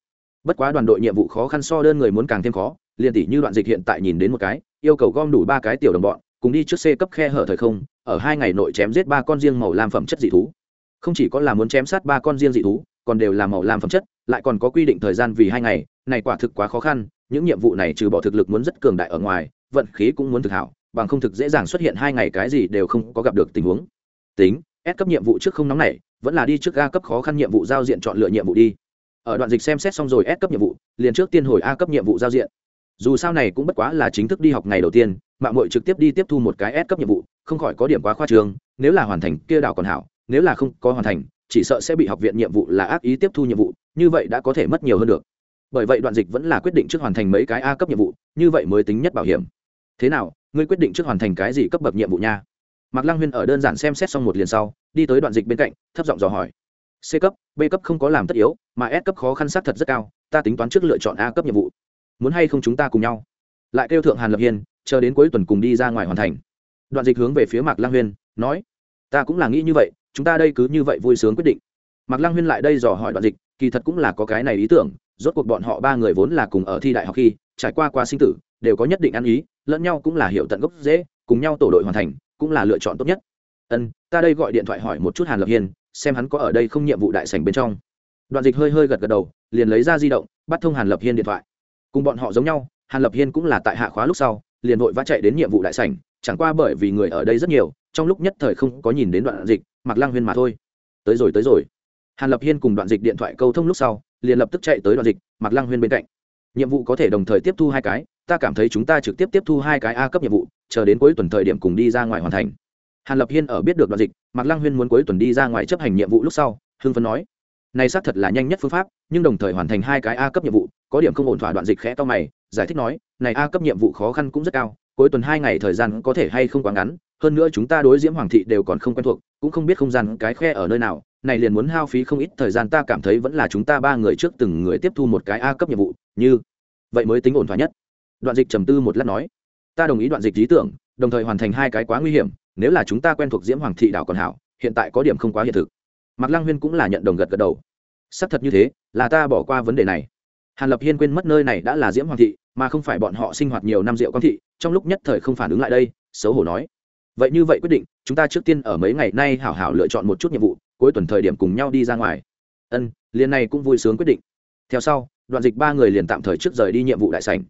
Bất quá đoàn đội nhiệm vụ khó khăn so đơn người muốn càng thêm khó, liền tỷ như đoạn dịch hiện tại nhìn đến một cái, yêu cầu gom đủ ba cái tiểu đồng bọn, cùng đi trước c cấp khe hở thời không, ở hai ngày nội chém giết ba con riêng màu lam phẩm chất dị thú. Không chỉ có là muốn chém sát ba con riêng dị thú, còn đều là màu lam phẩm chất, lại còn có quy định thời gian vì hai ngày, này quả thực quá khó khăn những nhiệm vụ này trừ bỏ thực lực muốn rất cường đại ở ngoài, vận khí cũng muốn thực hảo, bằng không thực dễ dàng xuất hiện hai ngày cái gì đều không có gặp được tình huống. Tính ép cấp nhiệm vụ trước không nóng này, vẫn là đi trước a cấp khó khăn nhiệm vụ giao diện chọn lựa nhiệm vụ đi. Ở đoạn dịch xem xét xong rồi ép cấp nhiệm vụ, liền trước tiên hồi a cấp nhiệm vụ giao diện. Dù sao này cũng bất quá là chính thức đi học ngày đầu tiên mạng mội trực tiếp đi tiếp thu một cái S cấp nhiệm vụ, không khỏi có điểm quá khoa trương, nếu là hoàn thành, kia đảo còn hảo, nếu là không có hoàn thành, chỉ sợ sẽ bị học viện nhiệm vụ là ác ý tiếp thu nhiệm vụ, như vậy đã có thể mất nhiều hơn được bởi vậy đoạn dịch vẫn là quyết định trước hoàn thành mấy cái a cấp nhiệm vụ, như vậy mới tính nhất bảo hiểm. Thế nào, ngươi quyết định trước hoàn thành cái gì cấp bậc nhiệm vụ nha? Mạc lăng huyên ở đơn giản xem xét xong một liền sau, đi tới đoạn dịch bên cạnh, thấp giọng dò hỏi. C cấp, b cấp không có làm tất yếu, mà s cấp khó khăn sát thật rất cao, ta tính toán trước lựa chọn a cấp nhiệm vụ. Muốn hay không chúng ta cùng nhau? Lại kêu thượng hàn lập hiên, chờ đến cuối tuần cùng đi ra ngoài hoàn thành. Đoạn dịch hướng về phía mạc lang huyên, nói, ta cũng là nghĩ như vậy, chúng ta đây cứ như vậy vui sướng quyết định. Mạc lang huyên lại đây dò hỏi đoạn dịch, kỳ thật cũng là có cái này ý tưởng rốt cuộc bọn họ ba người vốn là cùng ở thi đại học khi, trải qua qua sinh tử, đều có nhất định ăn ý, lẫn nhau cũng là hiểu tận gốc dễ cùng nhau tổ đội hoàn thành, cũng là lựa chọn tốt nhất. Ân, ta đây gọi điện thoại hỏi một chút hàn lập hiên, xem hắn có ở đây không nhiệm vụ đại sảnh bên trong. Đoạn dịch hơi hơi gật gật đầu, liền lấy ra di động, bắt thông hàn lập hiên điện thoại. Cùng bọn họ giống nhau, hàn lập hiên cũng là tại hạ khóa lúc sau, liền vội vã chạy đến nhiệm vụ đại sảnh, chẳng qua bởi vì người ở đây rất nhiều, trong lúc nhất thời không có nhìn đến đoạn dịch, mặc lang huyên mà thôi. Tới rồi tới rồi. Hàn lập hiên cùng đoạn dịch điện thoại câu thông lúc sau liền lập tức chạy tới đoạn dịch mặc lang huyên bên cạnh. Nhiệm vụ có thể đồng thời tiếp thu hai cái, ta cảm thấy chúng ta trực tiếp tiếp thu hai cái a cấp nhiệm vụ, chờ đến cuối tuần thời điểm cùng đi ra ngoài hoàn thành. Hàn lập hiên ở biết được đoạn dịch mặc lang huyên muốn cuối tuần đi ra ngoài chấp hành nhiệm vụ lúc sau, hưng phấn nói, này xác thật là nhanh nhất phương pháp, nhưng đồng thời hoàn thành hai cái a cấp nhiệm vụ, có điểm không ổn thỏa đoạn dịch khẽ to mày, giải thích nói, này a cấp nhiệm vụ khó khăn cũng rất cao, cuối tuần hai ngày thời gian có thể hay không quá ngắn hơn nữa chúng ta đối diễm hoàng thị đều còn không quen thuộc, cũng không biết không gian cái khe ở nơi nào. Này liền muốn hao phí không ít thời gian, ta cảm thấy vẫn là chúng ta ba người trước từng người tiếp thu một cái a cấp nhiệm vụ, như vậy mới tính ổn thỏa nhất. Đoạn dịch trầm tư một lát nói, ta đồng ý đoạn dịch lý tưởng, đồng thời hoàn thành hai cái quá nguy hiểm, nếu là chúng ta quen thuộc diễm hoàng thị đảo còn hảo, hiện tại có điểm không quá hiện thực. Mạc lăng huyên cũng là nhận đồng gật gật đầu. Xác thật như thế, là ta bỏ qua vấn đề này. Hàn lập hiên quên mất nơi này đã là diễm hoàng thị, mà không phải bọn họ sinh hoạt nhiều năm rượu quan thị, trong lúc nhất thời không phản ứng lại đây, xấu hổ nói vậy như vậy quyết định, chúng ta trước tiên ở mấy ngày nay hảo hảo lựa chọn một chút nhiệm vụ, cuối tuần thời điểm cùng nhau đi ra ngoài. Ân, liền này cũng vui sướng quyết định. Theo sau, đoạn dịch ba người liền tạm thời trước rời đi nhiệm vụ đại sảnh.